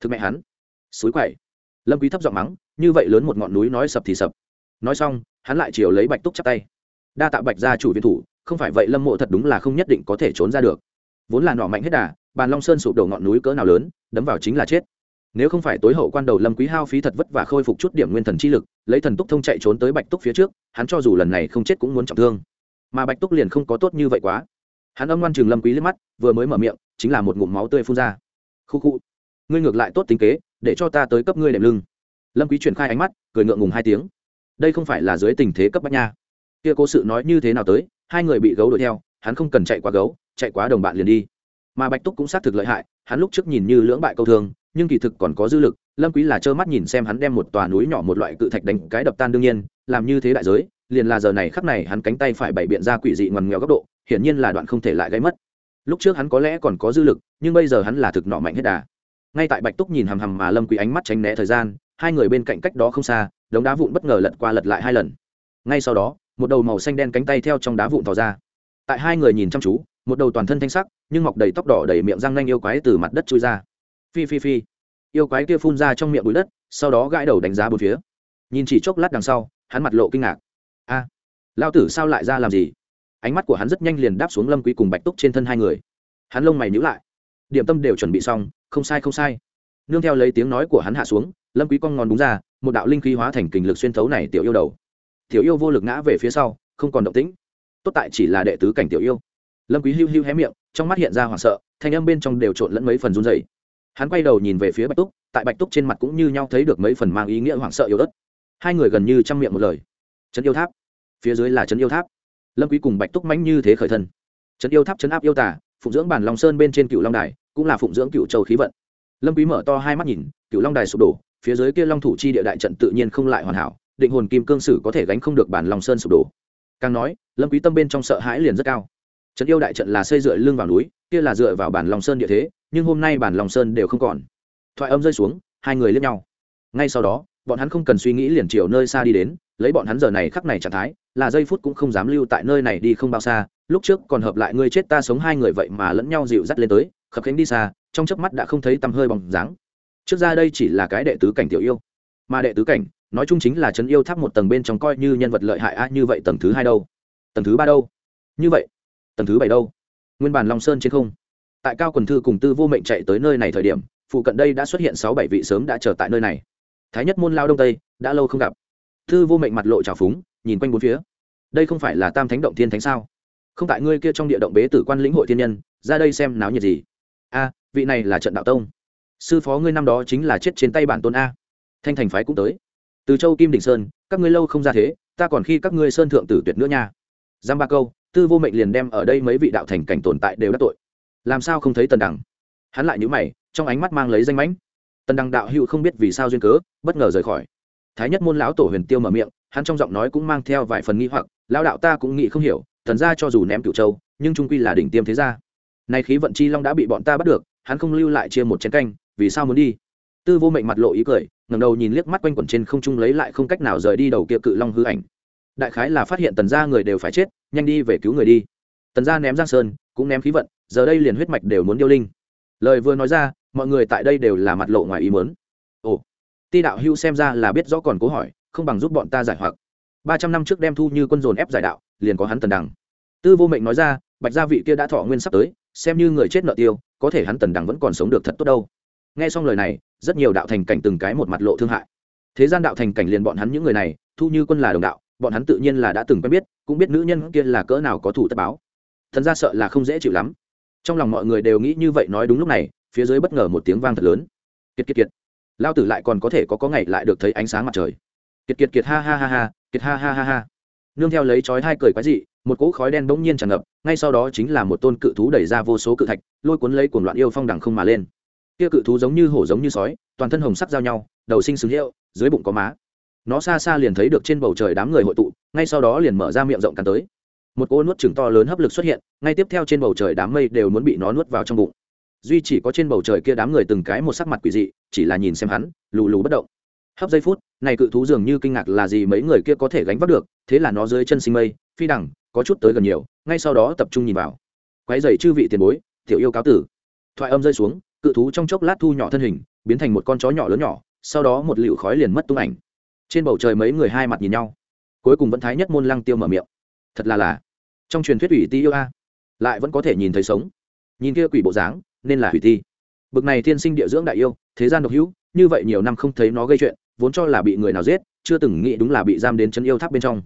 Thực mẹ hắn, suối quậy lâm quý thấp giọng mắng, như vậy lớn một ngọn núi nói sập thì sập. Nói xong, hắn lại chiều lấy bạch túc chắp tay. Đa tạ bạch gia chủ viên thủ, không phải vậy lâm mộ thật đúng là không nhất định có thể trốn ra được. Vốn là nọ mạnh hết đà, bàn long sơn sụp đổ ngọn núi cỡ nào lớn, đấm vào chính là chết. Nếu không phải tối hậu quan đầu lâm quý hao phí thật vất vả khôi phục chút điểm nguyên thần chi lực, lấy thần túc thông chạy trốn tới bạch túc phía trước, hắn cho dù lần này không chết cũng muốn trọng thương mà bạch túc liền không có tốt như vậy quá. Hắn âm ngoan trường lâm quý liếc mắt, vừa mới mở miệng, chính là một ngụm máu tươi phun ra. Khu khu, ngươi ngược lại tốt tính kế, để cho ta tới cấp ngươi đệm lưng. Lâm quý chuyển khai ánh mắt, cười ngượng ngùng hai tiếng. Đây không phải là dưới tình thế cấp bách nha. Kia cố sự nói như thế nào tới, hai người bị gấu đuổi theo, hắn không cần chạy qua gấu, chạy quá đồng bạn liền đi. Mà bạch túc cũng xác thực lợi hại, hắn lúc trước nhìn như lưỡng bại câu thương, nhưng kỳ thực còn có dư lực, lâm quý là trơ mắt nhìn xem hắn đem một tòa núi nhỏ một loại cự thạch đánh cái đập tan đương nhiên, làm như thế đại giới liền là giờ này khắc này hắn cánh tay phải bảy biện ra quỷ dị ngoằn nghèo góc độ, hiển nhiên là đoạn không thể lại gây mất. Lúc trước hắn có lẽ còn có dư lực, nhưng bây giờ hắn là thực nọ mạnh hết đà. Ngay tại bạch túc nhìn hằm hằm mà lâm quý ánh mắt tránh né thời gian, hai người bên cạnh cách đó không xa, đống đá vụn bất ngờ lật qua lật lại hai lần. Ngay sau đó, một đầu màu xanh đen cánh tay theo trong đá vụn tỏ ra. Tại hai người nhìn chăm chú, một đầu toàn thân thanh sắc, nhưng mọc đầy tóc đỏ đầy miệng răng nanh yêu quái từ mặt đất chui ra. Phi phi phi. Yêu quái kia phun ra trong miệng bụi đất, sau đó gãi đầu đánh giá bốn phía. Nhìn chỉ chốc lát đằng sau, hắn mặt lộ kinh ngạc lao tử sao lại ra làm gì? Ánh mắt của hắn rất nhanh liền đáp xuống lâm quý cùng bạch túc trên thân hai người. Hắn lông mày nhíu lại. Điểm tâm đều chuẩn bị xong, không sai không sai. Nương theo lấy tiếng nói của hắn hạ xuống, lâm quý cong ngón đúng ra, một đạo linh khí hóa thành kình lực xuyên thấu này tiểu yêu đầu. Tiểu yêu vô lực ngã về phía sau, không còn động tĩnh. Tốt tại chỉ là đệ tứ cảnh tiểu yêu. Lâm quý hưu hưu hé miệng, trong mắt hiện ra hoảng sợ, thanh âm bên trong đều trộn lẫn mấy phần run rẩy. Hắn quay đầu nhìn về phía bạch túc, tại bạch túc trên mặt cũng như nhau thấy được mấy phần mang ý nghĩa hoảng sợ yếu ớt. Hai người gần như chăm miệng một lời. Trấn yêu tháp phía dưới là trấn yêu tháp. Lâm quý cùng bạch túc mãnh như thế khởi thân. Trấn yêu tháp trấn áp yêu tả phụng dưỡng bản long sơn bên trên cựu long đài, cũng là phụng dưỡng cựu châu khí vận. Lâm quý mở to hai mắt nhìn cựu long đài sụp đổ, phía dưới kia long thủ chi địa đại trận tự nhiên không lại hoàn hảo, định hồn kim cương sử có thể gánh không được bản long sơn sụp đổ. Càng nói, lâm quý tâm bên trong sợ hãi liền rất cao. Trấn yêu đại trận là xây dựa lưng vào núi, kia là dựa vào bản long sơn địa thế, nhưng hôm nay bản long sơn đều không còn. Thoại âm rơi xuống, hai người liếc nhau. Ngay sau đó bọn hắn không cần suy nghĩ liền chiều nơi xa đi đến, lấy bọn hắn giờ này khắc này trạng thái, là giây phút cũng không dám lưu tại nơi này đi không bao xa, lúc trước còn hợp lại ngươi chết ta sống hai người vậy mà lẫn nhau dịu dắt lên tới, khập khánh đi xa, trong chớp mắt đã không thấy tăm hơi bóng dáng. Trước ra đây chỉ là cái đệ tứ cảnh tiểu yêu, mà đệ tứ cảnh, nói chung chính là trấn yêu tháp một tầng bên trong coi như nhân vật lợi hại a như vậy tầng thứ hai đâu? Tầng thứ ba đâu? Như vậy, tầng thứ bảy đâu? Nguyên bản long sơn trên không, tại cao quần thư cùng tư vô mệnh chạy tới nơi này thời điểm, phụ cận đây đã xuất hiện sáu bảy vị sớm đã chờ tại nơi này thái nhất môn lao đông tây, đã lâu không gặp. Thư vô mệnh mặt lộ trào phúng, nhìn quanh bốn phía. Đây không phải là tam thánh động thiên thánh sao? Không tại ngươi kia trong địa động bế tử quan lĩnh hội thiên nhân, ra đây xem náo nhiệt gì. A, vị này là trận đạo tông. Sư phó ngươi năm đó chính là chết trên tay bản tôn a. Thanh thành phái cũng tới. Từ châu kim đình sơn, các ngươi lâu không ra thế, ta còn khi các ngươi sơn thượng tử tuyệt nữa nha. Giam ba câu tư vô mệnh liền đem ở đây mấy vị đạo thành cảnh tồn tại đều đắc tội. Làm sao không thấy tần đẳng? hắn lại nhữ mày, trong ánh mắt mang lấy danh mãnh tần Đăng đạo hữu không biết vì sao duyên cớ, bất ngờ rời khỏi. Thái nhất môn lão tổ huyền tiêu mở miệng, hắn trong giọng nói cũng mang theo vài phần nghi hoặc, lão đạo ta cũng nghĩ không hiểu thần ra cho dù ném cửu châu, nhưng trung quy là đỉnh tiêm thế gia. Nay khí vận chi long đã bị bọn ta bắt được, hắn không lưu lại chia một chén canh, vì sao muốn đi? Tư vô mệnh mặt lộ ý cười ngầm đầu nhìn liếc mắt quanh quẩn trên không trung lấy lại không cách nào rời đi đầu kia cự long hư ảnh. Đại khái là phát hiện tần gia người đều phải chết, nhanh đi về cứu người đi. Tần gia ném giang sơn, cũng ném khí vận, giờ đây liền huyết mạch đều muốn điêu linh. Lời vừa nói ra mọi người tại đây đều là mặt lộ ngoài ý muốn. Ồ, ti đạo hưu xem ra là biết rõ còn cố hỏi, không bằng giúp bọn ta giải hoặc. Ba trăm năm trước đem thu như quân dồn ép giải đạo, liền có hắn tần đằng. Tư vô mệnh nói ra, bạch gia vị kia đã thọ nguyên sắp tới, xem như người chết nợ tiêu, có thể hắn tần đằng vẫn còn sống được thật tốt đâu. Nghe xong lời này, rất nhiều đạo thành cảnh từng cái một mặt lộ thương hại. Thế gian đạo thành cảnh liền bọn hắn những người này, thu như quân là đồng đạo, bọn hắn tự nhiên là đã từng quen biết, cũng biết nữ nhân kia là cỡ nào có thủ tất báo. Thần ra sợ là không dễ chịu lắm. Trong lòng mọi người đều nghĩ như vậy nói đúng lúc này phía dưới bất ngờ một tiếng vang thật lớn. Kiệt kiệt kiệt. Lao tử lại còn có thể có có ngày lại được thấy ánh sáng mặt trời. Kiệt kiệt kiệt ha ha ha ha, kiệt ha ha ha ha. Nương theo lấy chói hai cười quái dị, một cỗ khói đen bỗng nhiên tràn ngập, ngay sau đó chính là một tôn cự thú đẩy ra vô số cự thạch, lôi cuốn lấy cuồng loạn yêu phong đằng không mà lên. Kia cự thú giống như hổ giống như sói, toàn thân hồng sắc giao nhau, đầu sinh xứng hiệu, dưới bụng có má. Nó xa xa liền thấy được trên bầu trời đám người hội tụ, ngay sau đó liền mở ra miệng rộng cắn tới. Một cỗ nuốt chừng to lớn hấp lực xuất hiện, ngay tiếp theo trên bầu trời đám mây đều muốn bị nó nuốt vào trong bụng duy chỉ có trên bầu trời kia đám người từng cái một sắc mặt quỷ dị, chỉ là nhìn xem hắn, lù lù bất động. Hấp giây phút, này cự thú dường như kinh ngạc là gì mấy người kia có thể gánh vác được, thế là nó dưới chân sinh mây, phi đẳng, có chút tới gần nhiều, ngay sau đó tập trung nhìn vào. Quái dày chư vị tiền bối, tiểu yêu cáo tử. Thoại âm rơi xuống, cự thú trong chốc lát thu nhỏ thân hình, biến thành một con chó nhỏ lớn nhỏ, sau đó một lựu khói liền mất tung ảnh. Trên bầu trời mấy người hai mặt nhìn nhau. Cuối cùng vẫn thái nhất môn lăng tiêu mở miệng. Thật là là, trong truyền thuyết ủy ti yêu a, lại vẫn có thể nhìn thấy sống. Nhìn kia quỷ bộ dáng nên là hủy thi. Bực này thiên sinh địa dưỡng đại yêu, thế gian độc hữu, như vậy nhiều năm không thấy nó gây chuyện, vốn cho là bị người nào giết, chưa từng nghĩ đúng là bị giam đến chân yêu tháp bên trong.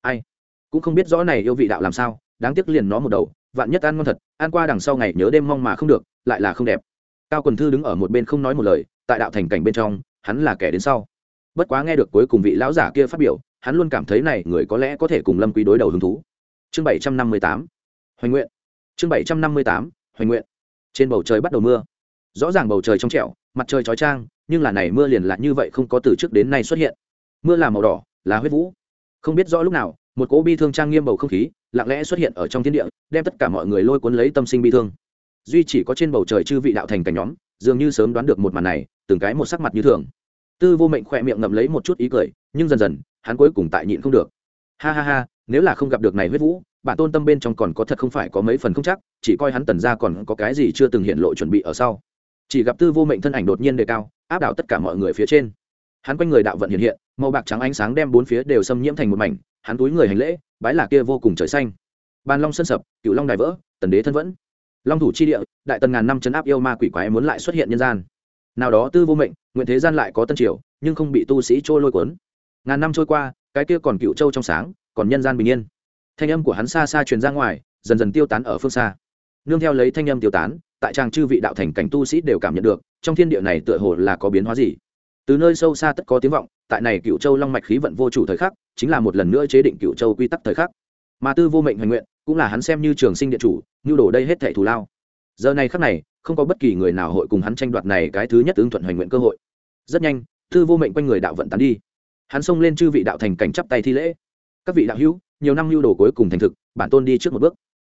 Ai? Cũng không biết rõ này yêu vị đạo làm sao, đáng tiếc liền nó một đầu, vạn nhất ăn ngon thật, ăn qua đằng sau ngày nhớ đêm mong mà không được, lại là không đẹp. Cao quần thư đứng ở một bên không nói một lời, tại đạo thành cảnh bên trong, hắn là kẻ đến sau. Bất quá nghe được cuối cùng vị lão giả kia phát biểu, hắn luôn cảm thấy này người có lẽ có thể cùng lâm quý đối đầu hứng thú. Chương bảy trăm năm mươi tám, hoành nguyện. Chương bảy trăm năm mươi tám, hoành nguyện trên bầu trời bắt đầu mưa. Rõ ràng bầu trời trong trẻo, mặt trời chói trang nhưng là này mưa liền là như vậy không có từ trước đến nay xuất hiện. Mưa là màu đỏ, là huyết vũ. Không biết rõ lúc nào, một cỗ bi thương trang nghiêm bầu không khí lặng lẽ xuất hiện ở trong thiên địa, đem tất cả mọi người lôi cuốn lấy tâm sinh bi thương. Duy chỉ có trên bầu trời chư vị đạo thành cảnh nhóm, dường như sớm đoán được một màn này, từng cái một sắc mặt như thường. Tư vô mệnh khỏe miệng ngậm lấy một chút ý cười, nhưng dần dần, hắn cuối cùng tại nhịn không được. Ha ha ha, nếu là không gặp được này huyết vũ bản tôn tâm bên trong còn có thật không phải có mấy phần không chắc, chỉ coi hắn tần ra còn có cái gì chưa từng hiện lộ chuẩn bị ở sau. Chỉ gặp tư vô mệnh thân ảnh đột nhiên đề cao, áp đảo tất cả mọi người phía trên. Hắn quanh người đạo vận hiện hiện, màu bạc trắng ánh sáng đem bốn phía đều xâm nhiễm thành một mảnh, hắn túi người hành lễ, bái là kia vô cùng trời xanh. Ban long sân sập, cựu long đài vỡ, tần đế thân vẫn. Long thủ chi địa, đại tần ngàn năm chấn áp yêu ma quỷ quái muốn lại xuất hiện nhân gian. Nào đó tư vô mệnh, nguyện thế gian lại có tân triều, nhưng không bị tu sĩ trôi lôi cuốn. Ngàn năm trôi qua, cái kia còn cựu châu trong sáng, còn nhân gian bình yên thanh âm của hắn xa xa truyền ra ngoài, dần dần tiêu tán ở phương xa. Nương theo lấy thanh âm tiêu tán, tại trang chư vị đạo thành cảnh tu sĩ đều cảm nhận được, trong thiên địa này tựa hồ là có biến hóa gì. Từ nơi sâu xa tất có tiếng vọng, tại này cựu châu long mạch khí vận vô chủ thời khắc, chính là một lần nữa chế định cựu châu quy tắc thời khắc. Mà tư vô mệnh hoành nguyện, cũng là hắn xem như trường sinh địa chủ nhu đổ đây hết thẻ thù lao. Giờ này khắc này, không có bất kỳ người nào hội cùng hắn tranh đoạt này cái thứ nhất ứng thuận hoành nguyện cơ hội. Rất nhanh, tư vô mệnh quanh người đạo vận tán đi. Hắn xông lên chư vị đạo thành cảnh chắp tay thi lễ các vị đạo hữu, nhiều năm lưu đồ cuối cùng thành thực, bản tôn đi trước một bước.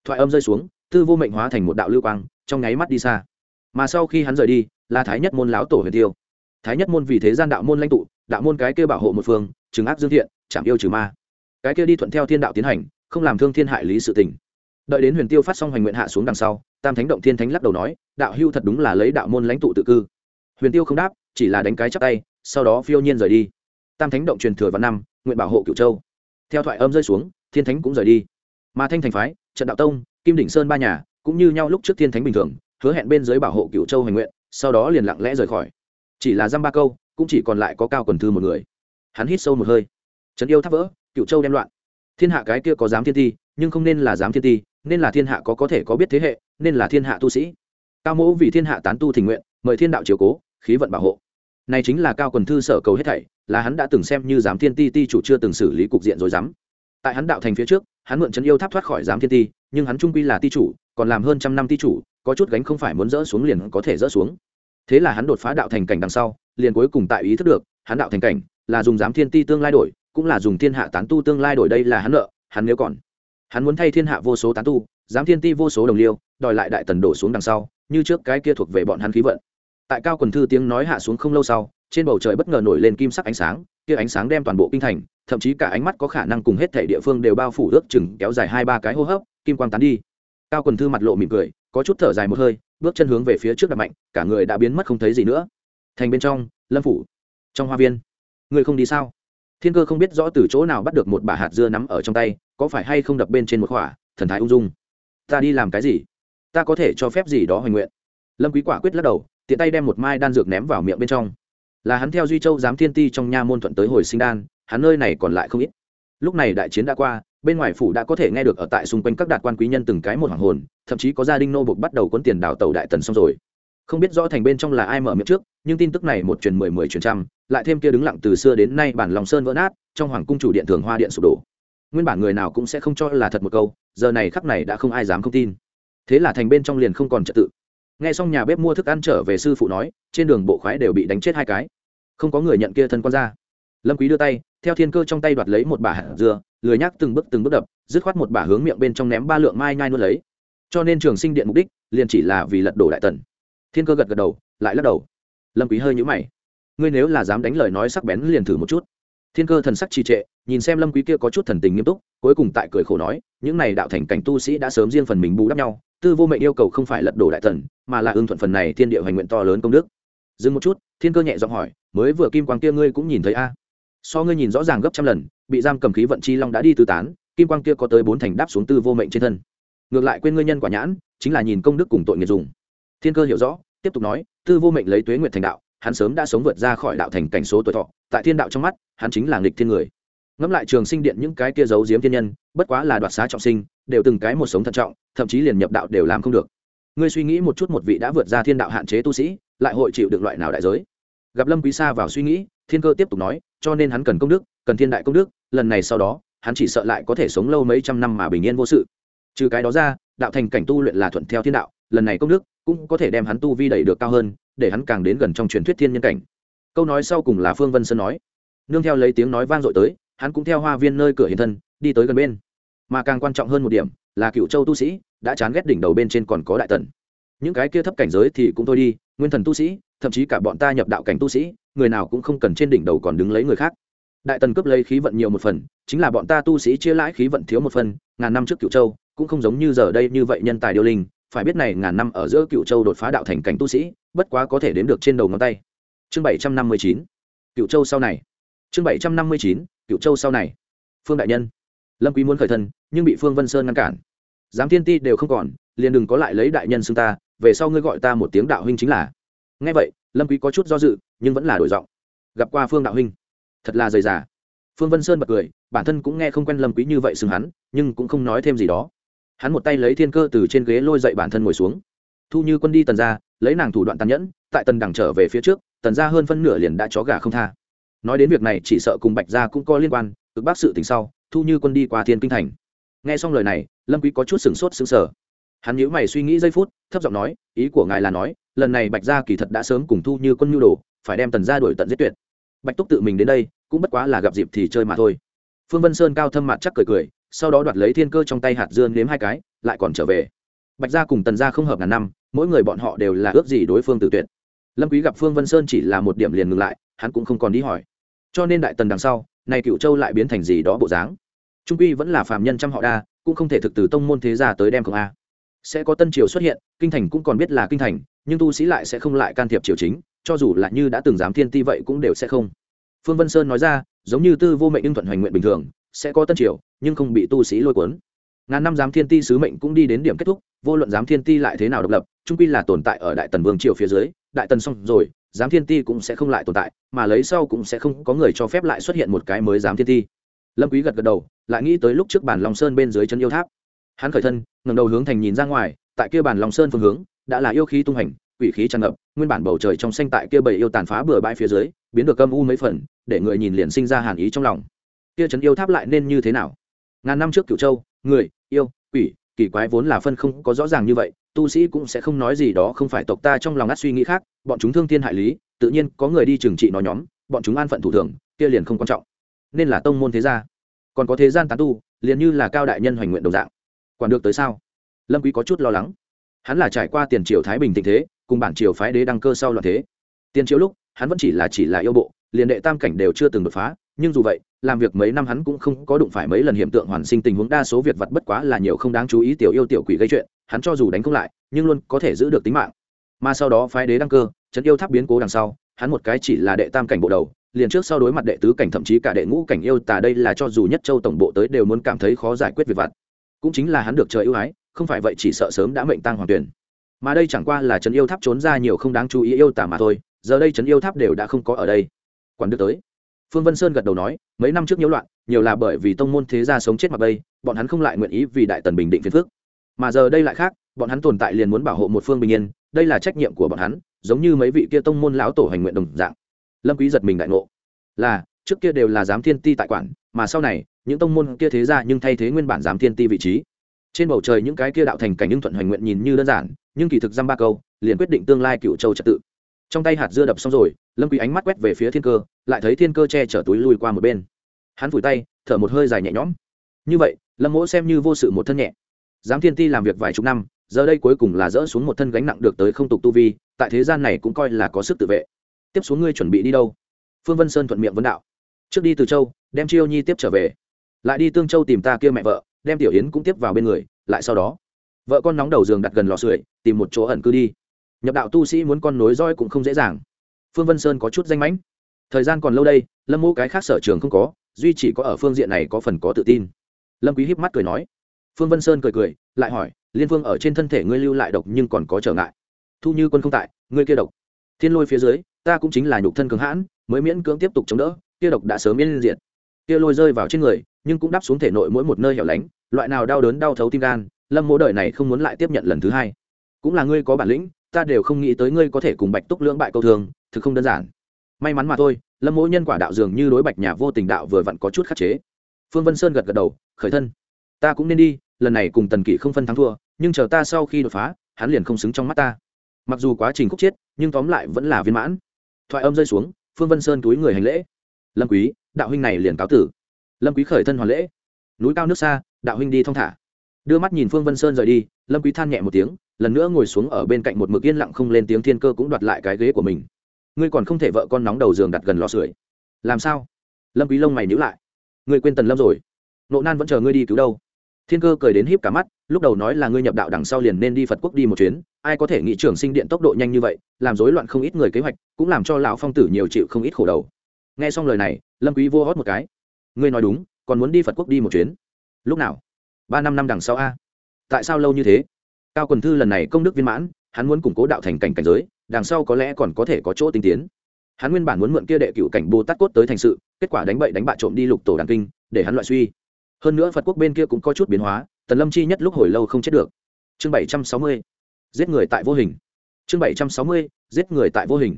Thoại âm rơi xuống, tư vô mệnh hóa thành một đạo lưu quang, trong nháy mắt đi xa. Mà sau khi hắn rời đi, là thái nhất môn lão tổ huyền tiêu. Thái nhất môn vì thế gian đạo môn lãnh tụ, đạo môn cái kia bảo hộ một phương, trừng áp dương thiện chạm yêu trừ ma. Cái kia đi thuận theo thiên đạo tiến hành, không làm thương thiên hại lý sự tình. Đợi đến huyền tiêu phát xong hoành nguyện hạ xuống đằng sau, tam thánh động thiên thánh lắc đầu nói, đạo hưu thật đúng là lấy đạo môn lãnh tụ tự cư. Huyền tiêu không đáp, chỉ là đánh cái chắp tay, sau đó phiêu nhiên rời đi. Tam thánh động truyền thừa vào năm, nguyện bảo hộ cửu châu theo thoại âm rơi xuống, thiên thánh cũng rời đi. Mà thanh thành phái, trận đạo tông, kim đỉnh sơn ba nhà, cũng như nhau lúc trước thiên thánh bình thường, hứa hẹn bên dưới bảo hộ Cựu châu hành nguyện, sau đó liền lặng lẽ rời khỏi. Chỉ là dăm ba câu, cũng chỉ còn lại có cao quần thư một người. Hắn hít sâu một hơi. Trấn yêu thắp vỡ Cựu châu đem loạn. Thiên hạ cái kia có dám thiên ti, nhưng không nên là dám thiên ti, nên là thiên hạ có có thể có biết thế hệ, nên là thiên hạ tu sĩ. Cao mẫu vì thiên hạ tán tu tình nguyện, mời thiên đạo chiều cố, khí vận bảo hộ. Này chính là cao quần thư sở cầu hết thảy là hắn đã từng xem như giám thiên ti ti chủ chưa từng xử lý cục diện rồi dám tại hắn đạo thành phía trước, hắn mượn chân yêu tháp thoát khỏi giám thiên ti, nhưng hắn trung quy là ti chủ, còn làm hơn trăm năm ti chủ, có chút gánh không phải muốn dỡ xuống liền có thể dỡ xuống. Thế là hắn đột phá đạo thành cảnh đằng sau, liền cuối cùng tại ý thức được, hắn đạo thành cảnh là dùng giám thiên ti tương lai đổi, cũng là dùng thiên hạ tán tu tương lai đổi đây là hắn nợ, hắn nếu còn. Hắn muốn thay thiên hạ vô số tán tu, giám thiên ti vô số đồng liêu, đòi lại đại tần đổ xuống đằng sau, như trước cái kia thuộc về bọn hắn khí vận. Tại cao quần thư tiếng nói hạ xuống không lâu sau trên bầu trời bất ngờ nổi lên kim sắc ánh sáng, kia ánh sáng đem toàn bộ kinh thành, thậm chí cả ánh mắt có khả năng cùng hết thể địa phương đều bao phủ ước chừng kéo dài hai ba cái hô hấp, kim quang tán đi. Cao quần thư mặt lộ mỉm cười, có chút thở dài một hơi, bước chân hướng về phía trước đập mạnh, cả người đã biến mất không thấy gì nữa. Thành bên trong, lâm phủ, trong hoa viên. Người không đi sao? Thiên cơ không biết rõ từ chỗ nào bắt được một bà hạt dưa nắm ở trong tay, có phải hay không đập bên trên một khỏa, thần thái ung dung. Ta đi làm cái gì? Ta có thể cho phép gì đó hoành nguyện. Lâm quý quả quyết lắc đầu, tiện tay đem một mai đan dược ném vào miệng bên trong là hắn theo duy châu giám thiên ti trong nha môn thuận tới hồi sinh đan, hắn nơi này còn lại không ít. Lúc này đại chiến đã qua, bên ngoài phủ đã có thể nghe được ở tại xung quanh các đạt quan quý nhân từng cái một hoàng hồn, thậm chí có gia đình nô buộc bắt đầu cuốn tiền đào tàu đại tần xong rồi. Không biết rõ thành bên trong là ai mở miệng trước, nhưng tin tức này một truyền mười mười truyền trăm, lại thêm kia đứng lặng từ xưa đến nay bản lòng sơn vỡ nát, trong hoàng cung chủ điện thường hoa điện sụp đổ. Nguyên bản người nào cũng sẽ không cho là thật một câu, giờ này khắc này đã không ai dám không tin. Thế là thành bên trong liền không còn trật tự nghe xong nhà bếp mua thức ăn trở về, sư phụ nói, trên đường bộ khoái đều bị đánh chết hai cái. Không có người nhận kia thân con ra. Lâm quý đưa tay, theo thiên cơ trong tay đoạt lấy một bả hạt dưa, lười nhắc từng bước từng bước đập, dứt khoát một bả hướng miệng bên trong ném ba lượng mai nhai nuốt lấy. Cho nên trường sinh điện mục đích, liền chỉ là vì lật đổ đại tần. Thiên cơ gật gật đầu, lại lắc đầu. Lâm quý hơi nhũ mày. Ngươi nếu là dám đánh lời nói sắc bén liền thử một chút. Thiên cơ thần sắc trì trệ, nhìn xem lâm quý kia có chút thần tình nghiêm túc, cuối cùng tại cười khổ nói, những này đạo thành cảnh tu sĩ đã sớm riêng phần mình bù đắp nhau tư vô mệnh yêu cầu không phải lật đổ đại tần mà là ưng thuận phần này thiên địa hoành nguyện to lớn công đức. Dừng một chút, thiên cơ nhẹ giọng hỏi, mới vừa kim quang kia ngươi cũng nhìn thấy a? So ngươi nhìn rõ ràng gấp trăm lần, bị giam cầm khí vận chi long đã đi tứ tán, kim quang kia có tới bốn thành đáp xuống tư vô mệnh trên thân. Ngược lại quên ngươi nhân quả nhãn, chính là nhìn công đức cùng tội nghiệp dùng. Thiên cơ hiểu rõ, tiếp tục nói, tư vô mệnh lấy tuế nguyện thành đạo, hắn sớm đã sống vượt ra khỏi đạo thành cảnh số tuổi thọ, tại thiên đạo trong mắt, hắn chính là nghịch thiên người ngẫm lại trường sinh điện những cái kia giấu giếm thiên nhân, bất quá là đoạt xá trọng sinh, đều từng cái một sống thận trọng, thậm chí liền nhập đạo đều làm không được. Ngươi suy nghĩ một chút một vị đã vượt ra thiên đạo hạn chế tu sĩ, lại hội chịu được loại nào đại giới? Gặp lâm quý sa vào suy nghĩ, thiên cơ tiếp tục nói, cho nên hắn cần công đức, cần thiên đại công đức, lần này sau đó, hắn chỉ sợ lại có thể sống lâu mấy trăm năm mà bình yên vô sự. Trừ cái đó ra, đạo thành cảnh tu luyện là thuận theo thiên đạo, lần này công đức cũng có thể đem hắn tu vi đẩy được cao hơn, để hắn càng đến gần trong truyền thuyết thiên nhân cảnh. Câu nói sau cùng là phương vân sơn nói. Nương theo lấy tiếng nói vang dội tới hắn cũng theo hoa viên nơi cửa hiện thân, đi tới gần bên. Mà càng quan trọng hơn một điểm, là cựu châu tu sĩ đã chán ghét đỉnh đầu bên trên còn có đại tần. Những cái kia thấp cảnh giới thì cũng thôi đi, nguyên thần tu sĩ, thậm chí cả bọn ta nhập đạo cảnh tu sĩ, người nào cũng không cần trên đỉnh đầu còn đứng lấy người khác. Đại tần cướp lấy khí vận nhiều một phần, chính là bọn ta tu sĩ chia lãi khí vận thiếu một phần, ngàn năm trước cựu châu, cũng không giống như giờ đây như vậy nhân tài điêu linh, phải biết này ngàn năm ở giữa cựu châu đột phá đạo thành cảnh tu sĩ, bất quá có thể đến được trên đầu ngón tay. Chương bảy trăm năm mươi chín, cựu châu sau này chương bảy trăm năm mươi chín, cựu châu sau này. Phương đại nhân. Lâm quý muốn khởi thân, nhưng bị phương vân sơn ngăn cản. Giám thiên ti đều không còn, liền đừng có lại lấy đại nhân xưng ta, về sau ngươi gọi ta một tiếng đạo huynh chính là. Nghe vậy, lâm quý có chút do dự, nhưng vẫn là đổi giọng. Gặp qua phương đạo huynh. Thật là dày dà. Phương vân sơn bật cười, bản thân cũng nghe không quen lâm quý như vậy xưng hắn, nhưng cũng không nói thêm gì đó. Hắn một tay lấy thiên cơ từ trên ghế lôi dậy bản thân ngồi xuống. Thu như quân đi tần ra lấy nàng thủ đoạn tàn nhẫn, tại tần đằng trở về phía trước, tần ra hơn phân nửa liền đã chó gà không tha nói đến việc này, chỉ sợ cùng bạch gia cũng có liên quan cực bác sự tình sau, thu như quân đi qua thiên kinh thành. Nghe xong lời này, lâm quý có chút sừng sốt sững sờ. Hắn nhíu mày suy nghĩ giây phút, thấp giọng nói, ý của ngài là nói, lần này bạch gia kỳ thật đã sớm cùng thu như quân nhu đồ, phải đem tần gia đuổi tận giết tuyệt. Bạch túc tự mình đến đây, cũng bất quá là gặp dịp thì chơi mà thôi. Phương vân sơn cao thâm mặt chắc cười cười, sau đó đoạt lấy thiên cơ trong tay hạt dương nếm hai cái, lại còn trở về. Bạch gia cùng tần gia không hợp ngàn năm, mỗi người bọn họ đều là ước gì đối phương tự tuyệt. Lâm quý gặp phương vân sơn chỉ là một điểm liền ngừng lại hắn cũng không còn đi hỏi. Cho nên đại tần đằng sau này cựu châu lại biến thành gì đó bộ dáng. Trung quy vẫn là phạm nhân trăm họ đa, cũng không thể thực từ tông môn thế gia tới đem không a. Sẽ có tân triều xuất hiện, kinh thành cũng còn biết là kinh thành, nhưng tu sĩ lại sẽ không lại can thiệp triều chính, cho dù là như đã từng dám thiên ti vậy cũng đều sẽ không. Phương vân sơn nói ra, giống như tư vô mệnh nhưng thuận hoành nguyện bình thường, sẽ có tân triều, nhưng không bị tu sĩ lôi cuốn. Ngàn năm giám thiên ti sứ mệnh cũng đi đến điểm kết thúc, vô luận giám thiên ti lại thế nào độc lập, trung quy là tồn tại ở đại tần vương triều phía dưới, đại tần xong rồi giám thiên ti cũng sẽ không lại tồn tại, mà lấy sau cũng sẽ không có người cho phép lại xuất hiện một cái mới giám thiên ti. Lâm quý gật gật đầu, lại nghĩ tới lúc trước bản long sơn bên dưới chân yêu tháp. Hắn khởi thân, ngẩng đầu hướng thành nhìn ra ngoài, tại kia bản long sơn phương hướng, đã là yêu khí tung hành, quỷ khí tràn ngập, nguyên bản bầu trời trong xanh tại kia bầy yêu tàn phá bừa bãi phía dưới, biến được âm u mấy phần, để người nhìn liền sinh ra hàn ý trong lòng. Kia trấn yêu tháp lại nên như thế nào? Ngàn năm trước cửu châu, người, yêu, quỷ, kỳ quái vốn là phân không có rõ ràng như vậy tu sĩ cũng sẽ không nói gì đó, không phải tộc ta trong lòng ngắt suy nghĩ khác, bọn chúng thương thiên hại lý, tự nhiên có người đi trừng trị nó nhóm, bọn chúng an phận thủ thường, kia liền không quan trọng. Nên là tông môn thế gia. Còn có thế gian tán tu, liền như là cao đại nhân hoành nguyện đồng dạng. Quản được tới sao? Lâm quý có chút lo lắng. Hắn là trải qua tiền triều thái bình tình thế, cùng bản triều phái đế đăng cơ sau loạn thế. Tiền triều lúc, hắn vẫn chỉ là chỉ là yêu bộ, liền đệ tam cảnh đều chưa từng đột phá, nhưng dù vậy làm việc mấy năm hắn cũng không có đụng phải mấy lần hiện tượng hoàn sinh tình huống, đa số việc vật bất quá là nhiều không đáng chú ý tiểu yêu tiểu quỷ gây chuyện, hắn cho dù đánh không lại, nhưng luôn có thể giữ được tính mạng. Mà sau đó phái đế đăng cơ, trấn yêu tháp biến cố đằng sau, hắn một cái chỉ là đệ tam cảnh bộ đầu, liền trước sau đối mặt đệ tứ cảnh thậm chí cả đệ ngũ cảnh yêu tà đây là cho dù nhất châu tổng bộ tới đều muốn cảm thấy khó giải quyết việc vặt. Cũng chính là hắn được trời ưu ái, không phải vậy chỉ sợ sớm đã mệnh tăng hoàng tuyển. Mà đây chẳng qua là trấn yêu tháp trốn ra nhiều không đáng chú ý yêu tà mà thôi, giờ đây trấn yêu tháp đều đã không có ở đây. Quản được tới phương vân sơn gật đầu nói, mấy năm trước nhiễu loạn, nhiều là bởi vì tông môn thế gia sống chết mặc bây, bọn hắn không lại nguyện ý vì đại tần bình định phiền phước mà giờ đây lại khác, bọn hắn tồn tại liền muốn bảo hộ một phương bình yên, đây là trách nhiệm của bọn hắn, giống như mấy vị kia tông môn lão tổ hành nguyện đồng dạng. Lâm quý giật mình đại ngộ. Là, trước kia đều là giám thiên ti tại quản, mà sau này, những tông môn kia thế ra nhưng thay thế nguyên bản giám thiên ti vị trí. Trên bầu trời những cái kia đạo thành cảnh nhưng thuận hoành nguyện nhìn như đơn giản, nhưng kỳ thực dăm ba câu, liền quyết định tương lai cựu châu trật tự. Trong tay hạt dưa đập xong rồi lâm quý ánh mắt quét về phía thiên cơ, lại thấy thiên cơ che chở túi lui qua một bên. Hắn phủi tay, thở một hơi dài nhẹ nhõm. Như vậy, lâm mỗ xem như vô sự một thân nhẹ. Giám thiên ti làm việc vài chục năm, giờ đây cuối cùng là dỡ xuống một thân gánh nặng được tới không tục tu vi, tại thế gian này cũng coi là có sức tự vệ. Tiếp xuống ngươi chuẩn bị đi đâu? Phương vân sơn thuận miệng vấn đạo. Trước đi từ châu, đem chiêu nhi tiếp trở về. Lại đi tương châu tìm ta kia mẹ vợ, đem tiểu yến cũng tiếp vào bên người, lại sau đó. Vợ con nóng đầu giường đặt gần lò sưởi, tìm một chỗ ẩn cư đi. Nhập đạo tu sĩ muốn con nối roi cũng không dễ dàng phương vân sơn có chút danh mãnh. Thời gian còn lâu đây, lâm mô cái khác sở trường không có, duy chỉ có ở phương diện này có phần có tự tin. Lâm quý híp mắt cười nói. Phương vân sơn cười cười, lại hỏi, liên phương ở trên thân thể ngươi lưu lại độc nhưng còn có trở ngại? Thu như quân không tại, ngươi kia độc. Thiên lôi phía dưới, ta cũng chính là nhục thân cường hãn, mới miễn cưỡng tiếp tục chống đỡ, kia độc đã sớm yên diệt. Kia lôi rơi vào trên người, nhưng cũng đắp xuống thể nội mỗi một nơi hẻo lánh, loại nào đau đớn đau thấu tim gan, lâm mỗ đời này không muốn lại tiếp nhận lần thứ hai. Cũng là ngươi có bản lĩnh, ta đều không nghĩ tới ngươi có thể cùng bạch túc lưỡng bại câu thường thực không đơn giản. May mắn mà thôi, lâm mỗ nhân quả đạo dường như đối bạch nhà vô tình đạo vừa vặn có chút khắc chế. Phương vân sơn gật gật đầu, khởi thân. Ta cũng nên đi, lần này cùng tần kỷ không phân thắng thua, nhưng chờ ta sau khi đột phá, hắn liền không xứng trong mắt ta. Mặc dù quá trình khúc chiết nhưng tóm lại vẫn là viên mãn. Thoại âm rơi xuống, phương vân sơn túi người hành lễ. Lâm quý, đạo huynh này liền cáo tử. Lâm quý khởi thân hoàn lễ. Núi cao nước xa, đạo huynh đi thong thả. Đưa mắt nhìn phương vân sơn rời đi, lâm quý than nhẹ một tiếng, lần nữa ngồi xuống ở bên cạnh một mực yên lặng không lên tiếng thiên cơ cũng đoạt lại cái ghế của mình ngươi còn không thể vợ con nóng đầu giường đặt gần lò sưởi. Làm sao? Lâm quý lông mày nhíu lại. Ngươi quên tần lâm rồi. Nộ nan vẫn chờ ngươi đi cứu đâu? Thiên cơ cười đến híp cả mắt, lúc đầu nói là ngươi nhập đạo đằng sau liền nên đi phật quốc đi một chuyến, ai có thể nghĩ trường sinh điện tốc độ nhanh như vậy, làm rối loạn không ít người kế hoạch, cũng làm cho lão phong tử nhiều chịu không ít khổ đầu. Nghe xong lời này, lâm quý vô hót một cái. Ngươi nói đúng, còn muốn đi phật quốc đi một chuyến? Lúc nào? Ba năm năm đằng sau a. Tại sao lâu như thế? Cao quần thư lần này công đức viên mãn, hắn muốn củng cố đạo thành cảnh cảnh giới đằng sau có lẽ còn có thể có chỗ tinh tiến. Hắn nguyên bản muốn mượn kia đệ cựu cảnh bồ tát cốt tới thành sự, kết quả đánh bậy đánh bạ trộm đi lục tổ đàn kinh, để hắn loại suy. Hơn nữa phật quốc bên kia cũng có chút biến hóa, tần lâm chi nhất lúc hồi lâu không chết được. Chương bảy trăm sáu mươi, giết người tại vô hình. Chương bảy trăm sáu mươi, giết người tại vô hình.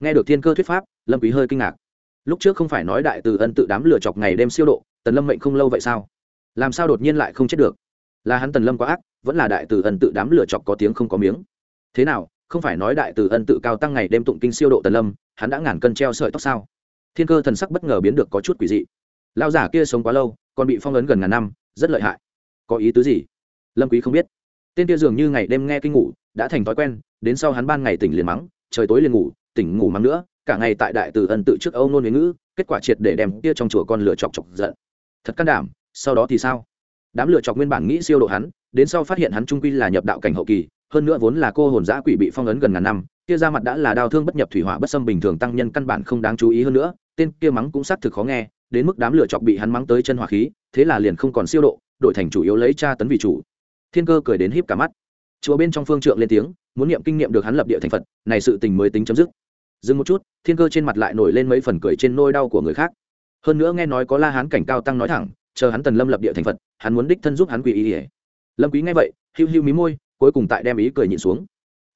Nghe được thiên cơ thuyết pháp, lâm quý hơi kinh ngạc. Lúc trước không phải nói đại từ ân tự đám lửa chọc ngày đêm siêu độ, tần lâm mệnh không lâu vậy sao? Làm sao đột nhiên lại không chết được? Là hắn tần lâm quá ác, vẫn là đại từ ân tự đám lửa chọc có tiếng không có miếng. Thế nào không phải nói đại từ ân tự cao tăng ngày đêm tụng kinh siêu độ tần lâm, hắn đã ngàn cân treo sợi tóc sao? Thiên cơ thần sắc bất ngờ biến được có chút quỷ dị. Lao giả kia sống quá lâu, còn bị phong ấn gần ngàn năm, rất lợi hại. Có ý tứ gì? Lâm quý không biết. Tên kia dường như ngày đêm nghe kinh ngủ, đã thành thói quen, đến sau hắn ban ngày tỉnh liền mắng, trời tối liền ngủ, tỉnh ngủ mắng nữa, cả ngày tại đại từ ân tự trước âu nôn huế ngữ, kết quả triệt để đem kia trong chùa con lửa chọc chọc giận. Thật can đảm, sau đó thì sao? Đám lửa chọc nguyên bản nghĩ siêu độ hắn, đến sau phát hiện hắn trung quy là nhập đạo cảnh hậu kỳ hơn nữa vốn là cô hồn giã quỷ bị phong ấn gần ngàn năm, kia ra mặt đã là đau thương bất nhập thủy hỏa bất xâm bình thường tăng nhân căn bản không đáng chú ý hơn nữa, tên kia mắng cũng xác thực khó nghe, đến mức đám lửa chọc bị hắn mắng tới chân hỏa khí, thế là liền không còn siêu độ, đổi thành chủ yếu lấy cha tấn vị chủ. Thiên cơ cười đến híp cả mắt. Chùa bên trong phương trượng lên tiếng, muốn niệm kinh nghiệm được hắn lập địa thành phật, này sự tình mới tính chấm dứt. Dừng một chút, thiên cơ trên mặt lại nổi lên mấy phần cười trên nôi đau của người khác. Hơn nữa nghe nói có la hán cảnh cao tăng nói thẳng, chờ hắn tần lâm lập địa thành phật, hắn muốn đích thân giúp hắn quỷ ý ỉa lâm quý nghe vậy, hiu hiu mí môi cuối cùng tại đem ý cười nhịn xuống.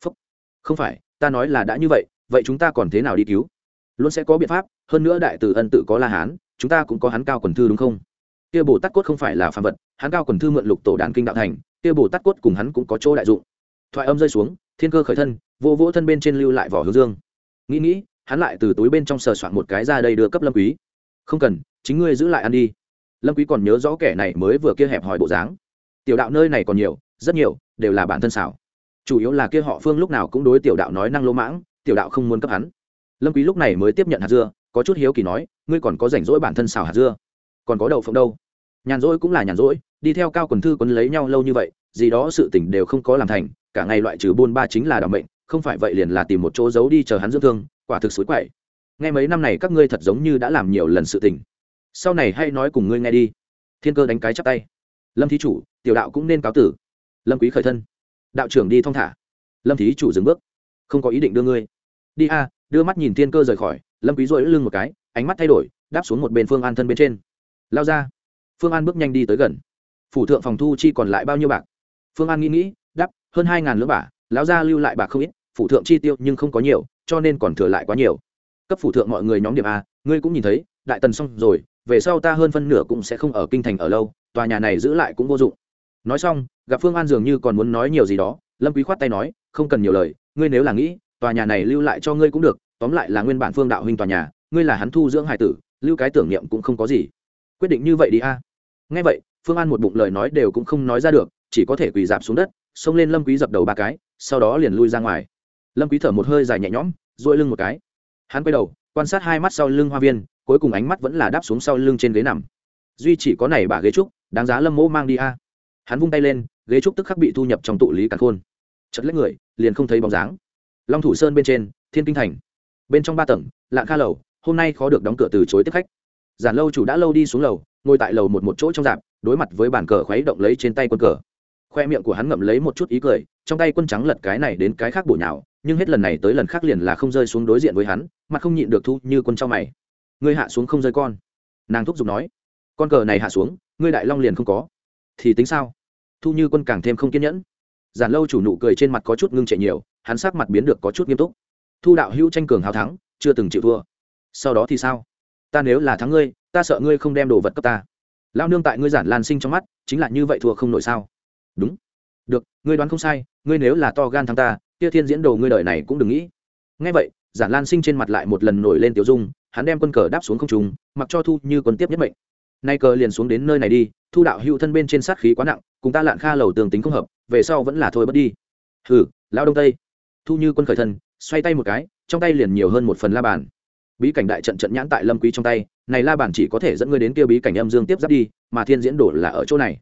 Phúc. không phải, ta nói là đã như vậy vậy chúng ta còn thế nào đi cứu? Luôn sẽ có biện pháp, hơn nữa đại tử ân tự có la hán, chúng ta cũng có hắn cao quần thư đúng không? Kia bồ tát cốt không phải là phàm vật, hắn cao quần thư mượn lục tổ đàn kinh đạo thành, kia bồ tát cốt cùng hắn cũng có chỗ đại dụng. Thoại âm rơi xuống, thiên cơ khởi thân, vô vỗ thân bên trên lưu lại vỏ hướng dương. Nghĩ nghĩ, hắn lại từ túi bên trong sờ soạn một cái ra đây đưa cấp lâm quý. Không cần, chính ngươi giữ lại ăn đi. Lâm quý còn nhớ rõ kẻ này mới vừa kia hẹp hỏi bộ dáng. Tiểu đạo nơi này còn nhiều, rất nhiều đều là bản thân xảo. Chủ yếu là kia họ phương lúc nào cũng đối tiểu đạo nói năng lỗ mãng, tiểu đạo không muốn cấp hắn. Lâm quý lúc này mới tiếp nhận hạt dưa, có chút hiếu kỳ nói, ngươi còn có rảnh rỗi bản thân xảo hạt dưa? Còn có đậu phộng đâu? Nhàn rỗi cũng là nhàn rỗi, đi theo cao quần thư quấn lấy nhau lâu như vậy, gì đó sự tình đều không có làm thành, cả ngày loại trừ buôn ba chính là đảm mệnh, không phải vậy liền là tìm một chỗ giấu đi chờ hắn dưỡng thương, quả thực suối quậy. Nghe mấy năm này các ngươi thật giống như đã làm nhiều lần sự tình. Sau này hay nói cùng ngươi nghe đi. Thiên cơ đánh cái chắp tay. Lâm thí chủ, tiểu đạo cũng nên cáo tử lâm quý khởi thân đạo trưởng đi thong thả lâm thí chủ dừng bước không có ý định đưa ngươi đi a đưa mắt nhìn thiên cơ rời khỏi lâm quý rỗi lưng một cái ánh mắt thay đổi đáp xuống một bên phương an thân bên trên lao ra phương an bước nhanh đi tới gần phủ thượng phòng thu chi còn lại bao nhiêu bạc phương an nghĩ nghĩ đáp hơn hai ngàn lưỡng bả lão gia lưu lại bạc không ít phủ thượng chi tiêu nhưng không có nhiều cho nên còn thừa lại quá nhiều cấp phủ thượng mọi người nhóm điểm a ngươi cũng nhìn thấy đại tần xong rồi về sau ta hơn phân nửa cũng sẽ không ở kinh thành ở lâu tòa nhà này giữ lại cũng vô dụng nói xong, gặp phương an dường như còn muốn nói nhiều gì đó, lâm quý khoát tay nói, không cần nhiều lời, ngươi nếu là nghĩ, tòa nhà này lưu lại cho ngươi cũng được, tóm lại là nguyên bản phương đạo huynh tòa nhà, ngươi là hắn thu dưỡng hải tử, lưu cái tưởng niệm cũng không có gì. Quyết định như vậy đi a. Nghe vậy, phương an một bụng lời nói đều cũng không nói ra được, chỉ có thể quỳ dạp xuống đất, xông lên lâm quý dập đầu ba cái, sau đó liền lui ra ngoài. Lâm quý thở một hơi dài nhẹ nhõm, duỗi lưng một cái. Hắn quay đầu, quan sát hai mắt sau lưng hoa viên, cuối cùng ánh mắt vẫn là đáp xuống sau lưng trên ghế nằm. Duy chỉ có này bà ghế trúc, đáng giá lâm mỗ mang đi a hắn vung tay lên, ghế trúc tức khắc bị thu nhập trong tụ lý càn khôn. Chật lấy người, liền không thấy bóng dáng. Long thủ sơn bên trên, thiên kinh thành. Bên trong ba tầng, lạng kha lầu, hôm nay khó được đóng cửa từ chối tiếp khách. Giản lâu chủ đã lâu đi xuống lầu, ngồi tại lầu một một chỗ trong dạp, đối mặt với bàn cờ khuấy động lấy trên tay quân cờ. Khoe miệng của hắn ngậm lấy một chút ý cười, trong tay quân trắng lật cái này đến cái khác bổ nhào, nhưng hết lần này tới lần khác liền là không rơi xuống đối diện với hắn mặt không nhịn được thu như quân trong mày. Ngươi hạ xuống không rơi con. Nàng thúc giục nói. Con cờ này hạ xuống, ngươi đại long liền không có thì tính sao? Thu như quân càng thêm không kiên nhẫn. Giản lâu chủ nụ cười trên mặt có chút ngưng chạy nhiều, hắn sắc mặt biến được có chút nghiêm túc. Thu đạo hữu tranh cường hào thắng, chưa từng chịu thua. Sau đó thì sao? Ta nếu là thắng ngươi, ta sợ ngươi không đem đồ vật cấp ta. Lao nương tại ngươi giản lan sinh trong mắt, chính là như vậy thua không nổi sao? Đúng. Được, ngươi đoán không sai, ngươi nếu là to gan thắng ta, kia thiên diễn đồ ngươi đời này cũng đừng nghĩ. Ngay vậy, giản lan sinh trên mặt lại một lần nổi lên tiểu dung, hắn đem quân cờ đáp xuống không trùng mặc cho thu như quân tiếp nhất mệnh. Nay cờ liền xuống đến nơi này đi thu đạo hữu thân bên trên sát khí quá nặng, cùng ta lạn kha lầu tường tính không hợp, về sau vẫn là thôi bất đi. Hừ lao đông tây. Thu như quân khởi thân, xoay tay một cái, trong tay liền nhiều hơn một phần la bàn. Bí cảnh đại trận trận nhãn tại lâm quý trong tay, này la bàn chỉ có thể dẫn ngươi đến kia bí cảnh âm dương tiếp giáp đi, mà thiên diễn đổ là ở chỗ này.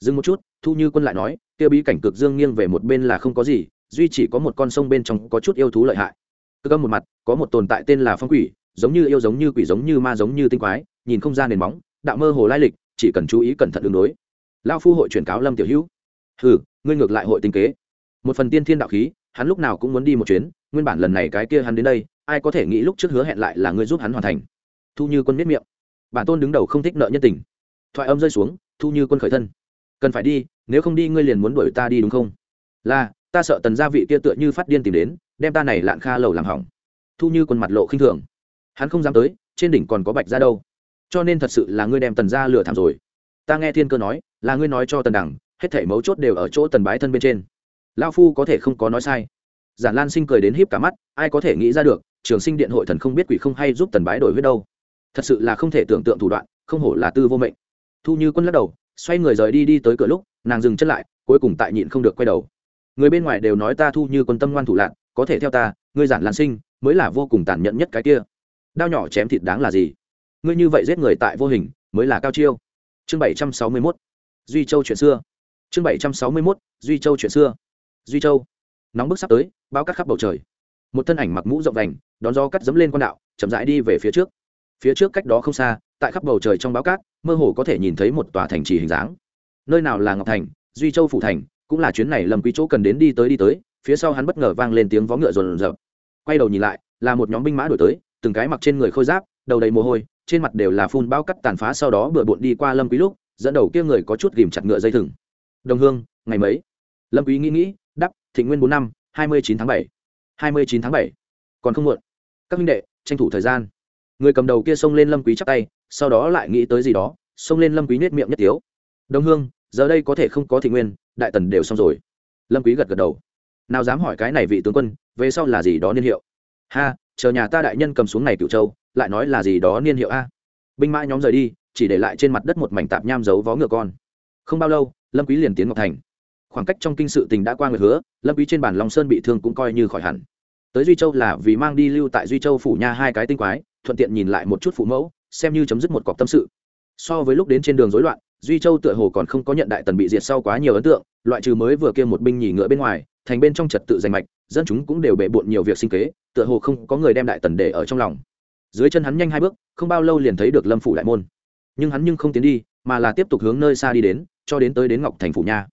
Dừng một chút, thu như quân lại nói, kia bí cảnh cực dương nghiêng về một bên là không có gì, duy chỉ có một con sông bên trong có chút yêu thú lợi hại. Cực âm một mặt, có một tồn tại tên là phong quỷ, giống như yêu giống như quỷ giống như ma giống như tinh quái, nhìn không ra nền móng, đạo mơ hồ lai lịch chỉ cần chú ý cẩn thận đường đối. Lao phu hội truyền cáo lâm tiểu hữu. Hừ, ngươi ngược lại hội tinh kế. Một phần tiên thiên đạo khí, hắn lúc nào cũng muốn đi một chuyến, nguyên bản lần này cái kia hắn đến đây, ai có thể nghĩ lúc trước hứa hẹn lại là ngươi giúp hắn hoàn thành. Thu như quân biết miệng. Bản tôn đứng đầu không thích nợ nhân tình. Thoại âm rơi xuống, thu như quân khởi thân. Cần phải đi, nếu không đi ngươi liền muốn đuổi ta đi đúng không? Là, ta sợ tần gia vị kia tựa như phát điên tìm đến, đem ta này lạn kha lầu làm hỏng. Thu như quân mặt lộ khinh thường. Hắn không dám tới, trên đỉnh còn có bạch ra đâu cho nên thật sự là ngươi đem tần gia lừa thảm rồi. Ta nghe thiên cơ nói, là ngươi nói cho tần đẳng hết thể mấu chốt đều ở chỗ tần bái thân bên trên. Lao phu có thể không có nói sai. Giản lan sinh cười đến híp cả mắt, ai có thể nghĩ ra được, trường sinh điện hội thần không biết quỷ không hay giúp tần bái đổi huyết đâu. Thật sự là không thể tưởng tượng thủ đoạn, không hổ là tư vô mệnh. Thu như quân lắc đầu, xoay người rời đi đi tới cửa lúc, nàng dừng chân lại, cuối cùng tại nhịn không được quay đầu. Người bên ngoài đều nói ta thu như quân tâm ngoan thủ lạc có thể theo ta, ngươi giản lan sinh, mới là vô cùng tàn nhẫn nhất cái kia. Đao nhỏ chém thịt đáng là gì? Ngươi như vậy giết người tại vô hình, mới là cao chiêu. Chương bảy trăm sáu mươi mốt. Duy châu chuyện xưa. Chương bảy trăm sáu mươi mốt. Duy châu chuyện xưa. Duy châu. Nóng bức sắp tới bao cắt khắp bầu trời. Một thân ảnh mặc mũ rộng vành, đón gió cắt dẫm lên con đạo, chậm rãi đi về phía trước. Phía trước cách đó không xa, tại khắp bầu trời trong báo cát, mơ hồ có thể nhìn thấy một tòa thành trì hình dáng. Nơi nào là ngọc thành, duy châu phủ thành, cũng là chuyến này lầm quý chỗ cần đến đi tới đi tới, phía sau hắn bất ngờ vang lên tiếng vó ngựa rồn rập. Quay đầu nhìn lại, là một nhóm binh mã đổi tới, từng cái mặc trên người khôi giáp, đầu đầy mồ hôi trên mặt đều là phun bao cắt tàn phá sau đó bừa bộn đi qua lâm quý lúc, dẫn đầu kia người có chút ghìm chặt ngựa dây thừng. Đồng hương, ngày mấy? Lâm quý nghĩ nghĩ đắp thịnh nguyên bốn năm, hai mươi chín tháng bảy. hai mươi chín tháng bảy. Còn không muộn. Các huynh đệ, tranh thủ thời gian. Người cầm đầu kia xông lên lâm quý chắp tay, sau đó lại nghĩ tới gì đó, xông lên lâm quý nết miệng nhất tiếu. Đồng hương, giờ đây có thể không có thị nguyên, đại tần đều xong rồi. Lâm quý gật gật đầu. Nào dám hỏi cái này vị tướng quân, về sau là gì đó niên hiệu? Ha, chờ nhà ta đại nhân cầm xuống này cựu châu lại nói là gì đó niên hiệu a. Binh mã nhóm rời đi, chỉ để lại trên mặt đất một mảnh tạp nham giấu vó ngựa con. Không bao lâu, lâm quý liền tiến ngọc thành. Khoảng cách trong kinh sự tình đã qua người hứa, lâm quý trên bản long sơn bị thương cũng coi như khỏi hẳn. Tới duy châu là vì mang đi lưu tại duy châu phủ nha hai cái tinh quái, thuận tiện nhìn lại một chút phụ mẫu, xem như chấm dứt một cọc tâm sự. So với lúc đến trên đường rối loạn, duy châu tựa hồ còn không có nhận đại tần bị diệt sau quá nhiều ấn tượng, loại trừ mới vừa kia một binh nhì ngựa bên ngoài, thành bên trong trật tự giành mạch, dân chúng cũng đều bệ bộn nhiều việc sinh kế, tựa hồ không có người đem đại tần để ở trong lòng dưới chân hắn nhanh hai bước, không bao lâu liền thấy được lâm phủ đại môn. Nhưng hắn nhưng không tiến đi, mà là tiếp tục hướng nơi xa đi đến, cho đến tới đến ngọc thành phủ nha.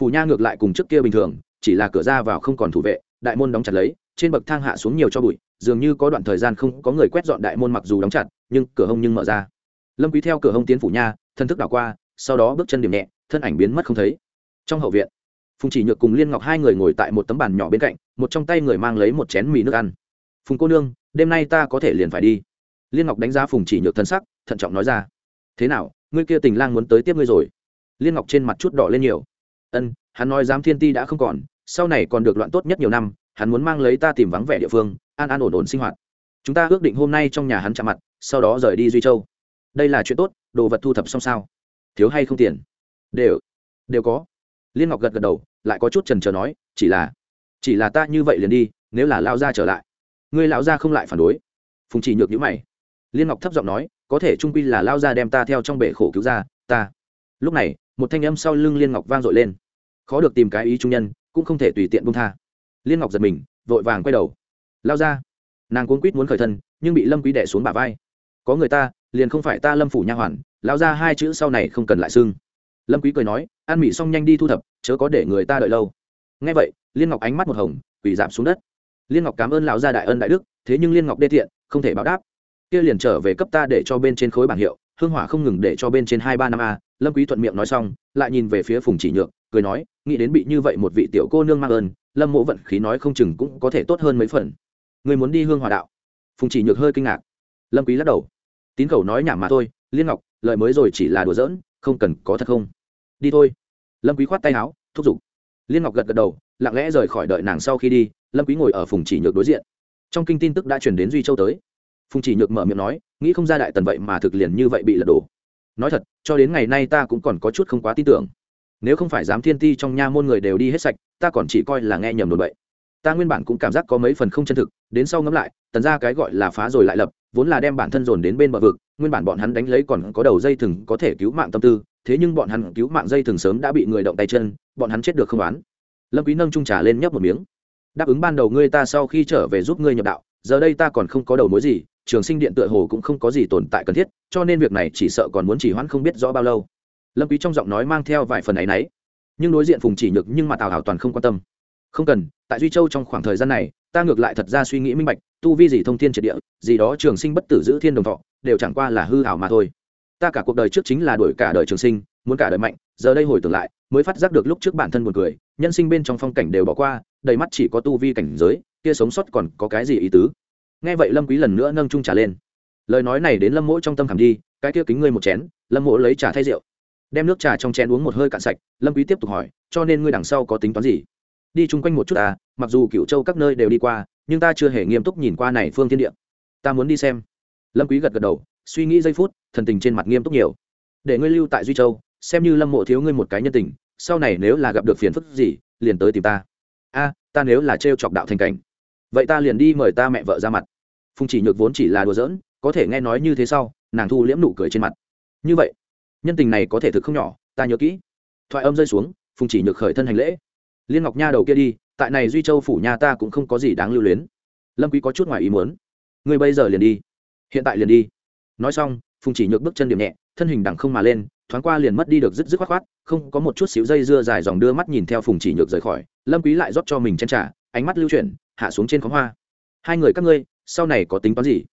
Phủ nha ngược lại cùng trước kia bình thường, chỉ là cửa ra vào không còn thủ vệ, đại môn đóng chặt lấy, trên bậc thang hạ xuống nhiều cho bụi, dường như có đoạn thời gian không có người quét dọn đại môn mặc dù đóng chặt, nhưng cửa hông nhưng mở ra. Lâm quý theo cửa hông tiến phủ nha thân thức đảo qua, sau đó bước chân điểm nhẹ, thân ảnh biến mất không thấy. Trong hậu viện, phùng chỉ nhược cùng liên ngọc hai người ngồi tại một tấm bàn nhỏ bên cạnh, một trong tay người mang lấy một chén mì nước ăn phùng cô nương, đêm nay ta có thể liền phải đi. Liên ngọc đánh giá phùng chỉ nhược thân sắc, thận trọng nói ra. Thế nào, ngươi kia tình lang muốn tới tiếp ngươi rồi? Liên ngọc trên mặt chút đỏ lên nhiều. Ân, hắn nói giám thiên ti đã không còn, sau này còn được loạn tốt nhất nhiều năm, hắn muốn mang lấy ta tìm vắng vẻ địa phương, an an ổn ổn sinh hoạt. Chúng ta ước định hôm nay trong nhà hắn chạm mặt, sau đó rời đi duy châu. Đây là chuyện tốt, đồ vật thu thập xong sao? Thiếu hay không tiền? Đều đều có. Liên ngọc gật gật đầu, lại có chút trần trờ nói, chỉ là chỉ là ta như vậy liền đi, nếu là lao ra trở lại ngươi lão gia không lại phản đối. Phùng chỉ nhược nhữ mày. Liên ngọc thấp giọng nói, có thể trung quy là lao ra đem ta theo trong bể khổ cứu ra, ta. Lúc này, một thanh âm sau lưng liên ngọc vang dội lên. Khó được tìm cái ý trung nhân, cũng không thể tùy tiện bung tha. Liên ngọc giật mình, vội vàng quay đầu. Lao ra nàng cuốn quýt muốn khởi thân, nhưng bị lâm quý đẻ xuống bả vai. Có người ta, liền không phải ta lâm phủ nha hoàn lao ra hai chữ sau này không cần lại xưng. Lâm quý cười nói, ăn mì xong nhanh đi thu thập, chớ có để người ta đợi lâu. Nghe vậy, liên ngọc ánh mắt một hồng, quỳ giảm xuống đất liên ngọc cảm ơn lão gia đại ân đại đức, thế nhưng liên ngọc đê thiện không thể báo đáp. Kia liền trở về cấp ta để cho bên trên khối bảng hiệu, hương hỏa không ngừng để cho bên trên hai ba năm a, lâm quý thuận miệng nói xong, lại nhìn về phía phùng chỉ nhược, cười nói, nghĩ đến bị như vậy một vị tiểu cô nương mang ơn, lâm mộ vận khí nói không chừng cũng có thể tốt hơn mấy phần. Người muốn đi hương hòa đạo? Phùng chỉ nhược hơi kinh ngạc. Lâm quý lắc đầu. Tín khẩu nói nhảm mà thôi, liên ngọc, lời mới rồi chỉ là đùa giỡn, không cần có thật không? Đi thôi. Lâm quý khoát tay áo, thúc giục. Liên ngọc gật gật đầu, lặng lẽ rời khỏi đợi nàng sau khi đi lâm quý ngồi ở phùng chỉ nhược đối diện trong kinh tin tức đã truyền đến duy châu tới phùng chỉ nhược mở miệng nói nghĩ không ra đại tần vậy mà thực liền như vậy bị lật đổ nói thật cho đến ngày nay ta cũng còn có chút không quá tin tưởng nếu không phải dám thiên ti trong nha môn người đều đi hết sạch ta còn chỉ coi là nghe nhầm đồn vậy. ta nguyên bản cũng cảm giác có mấy phần không chân thực đến sau ngẫm lại tần ra cái gọi là phá rồi lại lập vốn là đem bản thân dồn đến bên bờ vực nguyên bản bọn hắn đánh lấy còn có đầu dây thừng có thể cứu mạng tâm tư thế nhưng bọn hắn cứu mạng dây thừng sớm đã bị người động tay chân bọn hắn chết được không oán lâm quý nâng trung trà lên nhấp một miếng đáp ứng ban đầu ngươi ta sau khi trở về giúp ngươi nhập đạo, giờ đây ta còn không có đầu mối gì, trường sinh điện tựa hồ cũng không có gì tồn tại cần thiết, cho nên việc này chỉ sợ còn muốn chỉ hoãn không biết rõ bao lâu. Lâm quý trong giọng nói mang theo vài phần ấy nấy nhưng đối diện phùng chỉ nhược nhưng mà tào hảo toàn không quan tâm. Không cần, tại duy châu trong khoảng thời gian này, ta ngược lại thật ra suy nghĩ minh bạch, tu vi gì thông thiên triệt địa, gì đó trường sinh bất tử giữ thiên đồng thọ, đều chẳng qua là hư ảo mà thôi. Ta cả cuộc đời trước chính là đuổi cả đời trường sinh, muốn cả đời mạnh, giờ đây hồi tưởng lại, mới phát giác được lúc trước bản thân buồn cười, nhân sinh bên trong phong cảnh đều bỏ qua đầy mắt chỉ có tu vi cảnh giới, kia sống sót còn có cái gì ý tứ? Nghe vậy lâm quý lần nữa nâng chung trà lên. Lời nói này đến lâm Mỗ trong tâm khảm đi, cái kia kính ngươi một chén, lâm mỗ lấy trà thay rượu. Đem nước trà trong chén uống một hơi cạn sạch, lâm quý tiếp tục hỏi, cho nên ngươi đằng sau có tính toán gì? Đi chung quanh một chút à mặc dù cựu châu các nơi đều đi qua, nhưng ta chưa hề nghiêm túc nhìn qua này phương thiên địa. Ta muốn đi xem. Lâm quý gật gật đầu, suy nghĩ giây phút, thần tình trên mặt nghiêm túc nhiều. Để ngươi lưu tại duy châu, xem như lâm mộ thiếu ngươi một cái nhân tình, sau này nếu là gặp được phiền phức gì, liền tới tìm ta a, ta nếu là trêu chọc đạo thành cảnh, vậy ta liền đi mời ta mẹ vợ ra mặt. Phùng chỉ nhược vốn chỉ là đùa giỡn, có thể nghe nói như thế sau, nàng thu liễm nụ cười trên mặt. Như vậy, nhân tình này có thể thực không nhỏ, ta nhớ kỹ. Thoại âm rơi xuống, phùng chỉ nhược khởi thân hành lễ. Liên ngọc nha đầu kia đi, tại này duy châu phủ nhà ta cũng không có gì đáng lưu luyến. Lâm quý có chút ngoài ý muốn. Ngươi bây giờ liền đi. Hiện tại liền đi. Nói xong, phùng chỉ nhược bước chân điểm nhẹ thân hình đằng không mà lên, thoáng qua liền mất đi được dứt dứt khoát khoát, không có một chút xíu dây dưa dài dòng đưa mắt nhìn theo phùng chỉ nhược rời khỏi, lâm quý lại rót cho mình chân trà, ánh mắt lưu chuyển, hạ xuống trên khóm hoa. Hai người các ngươi, sau này có tính toán gì?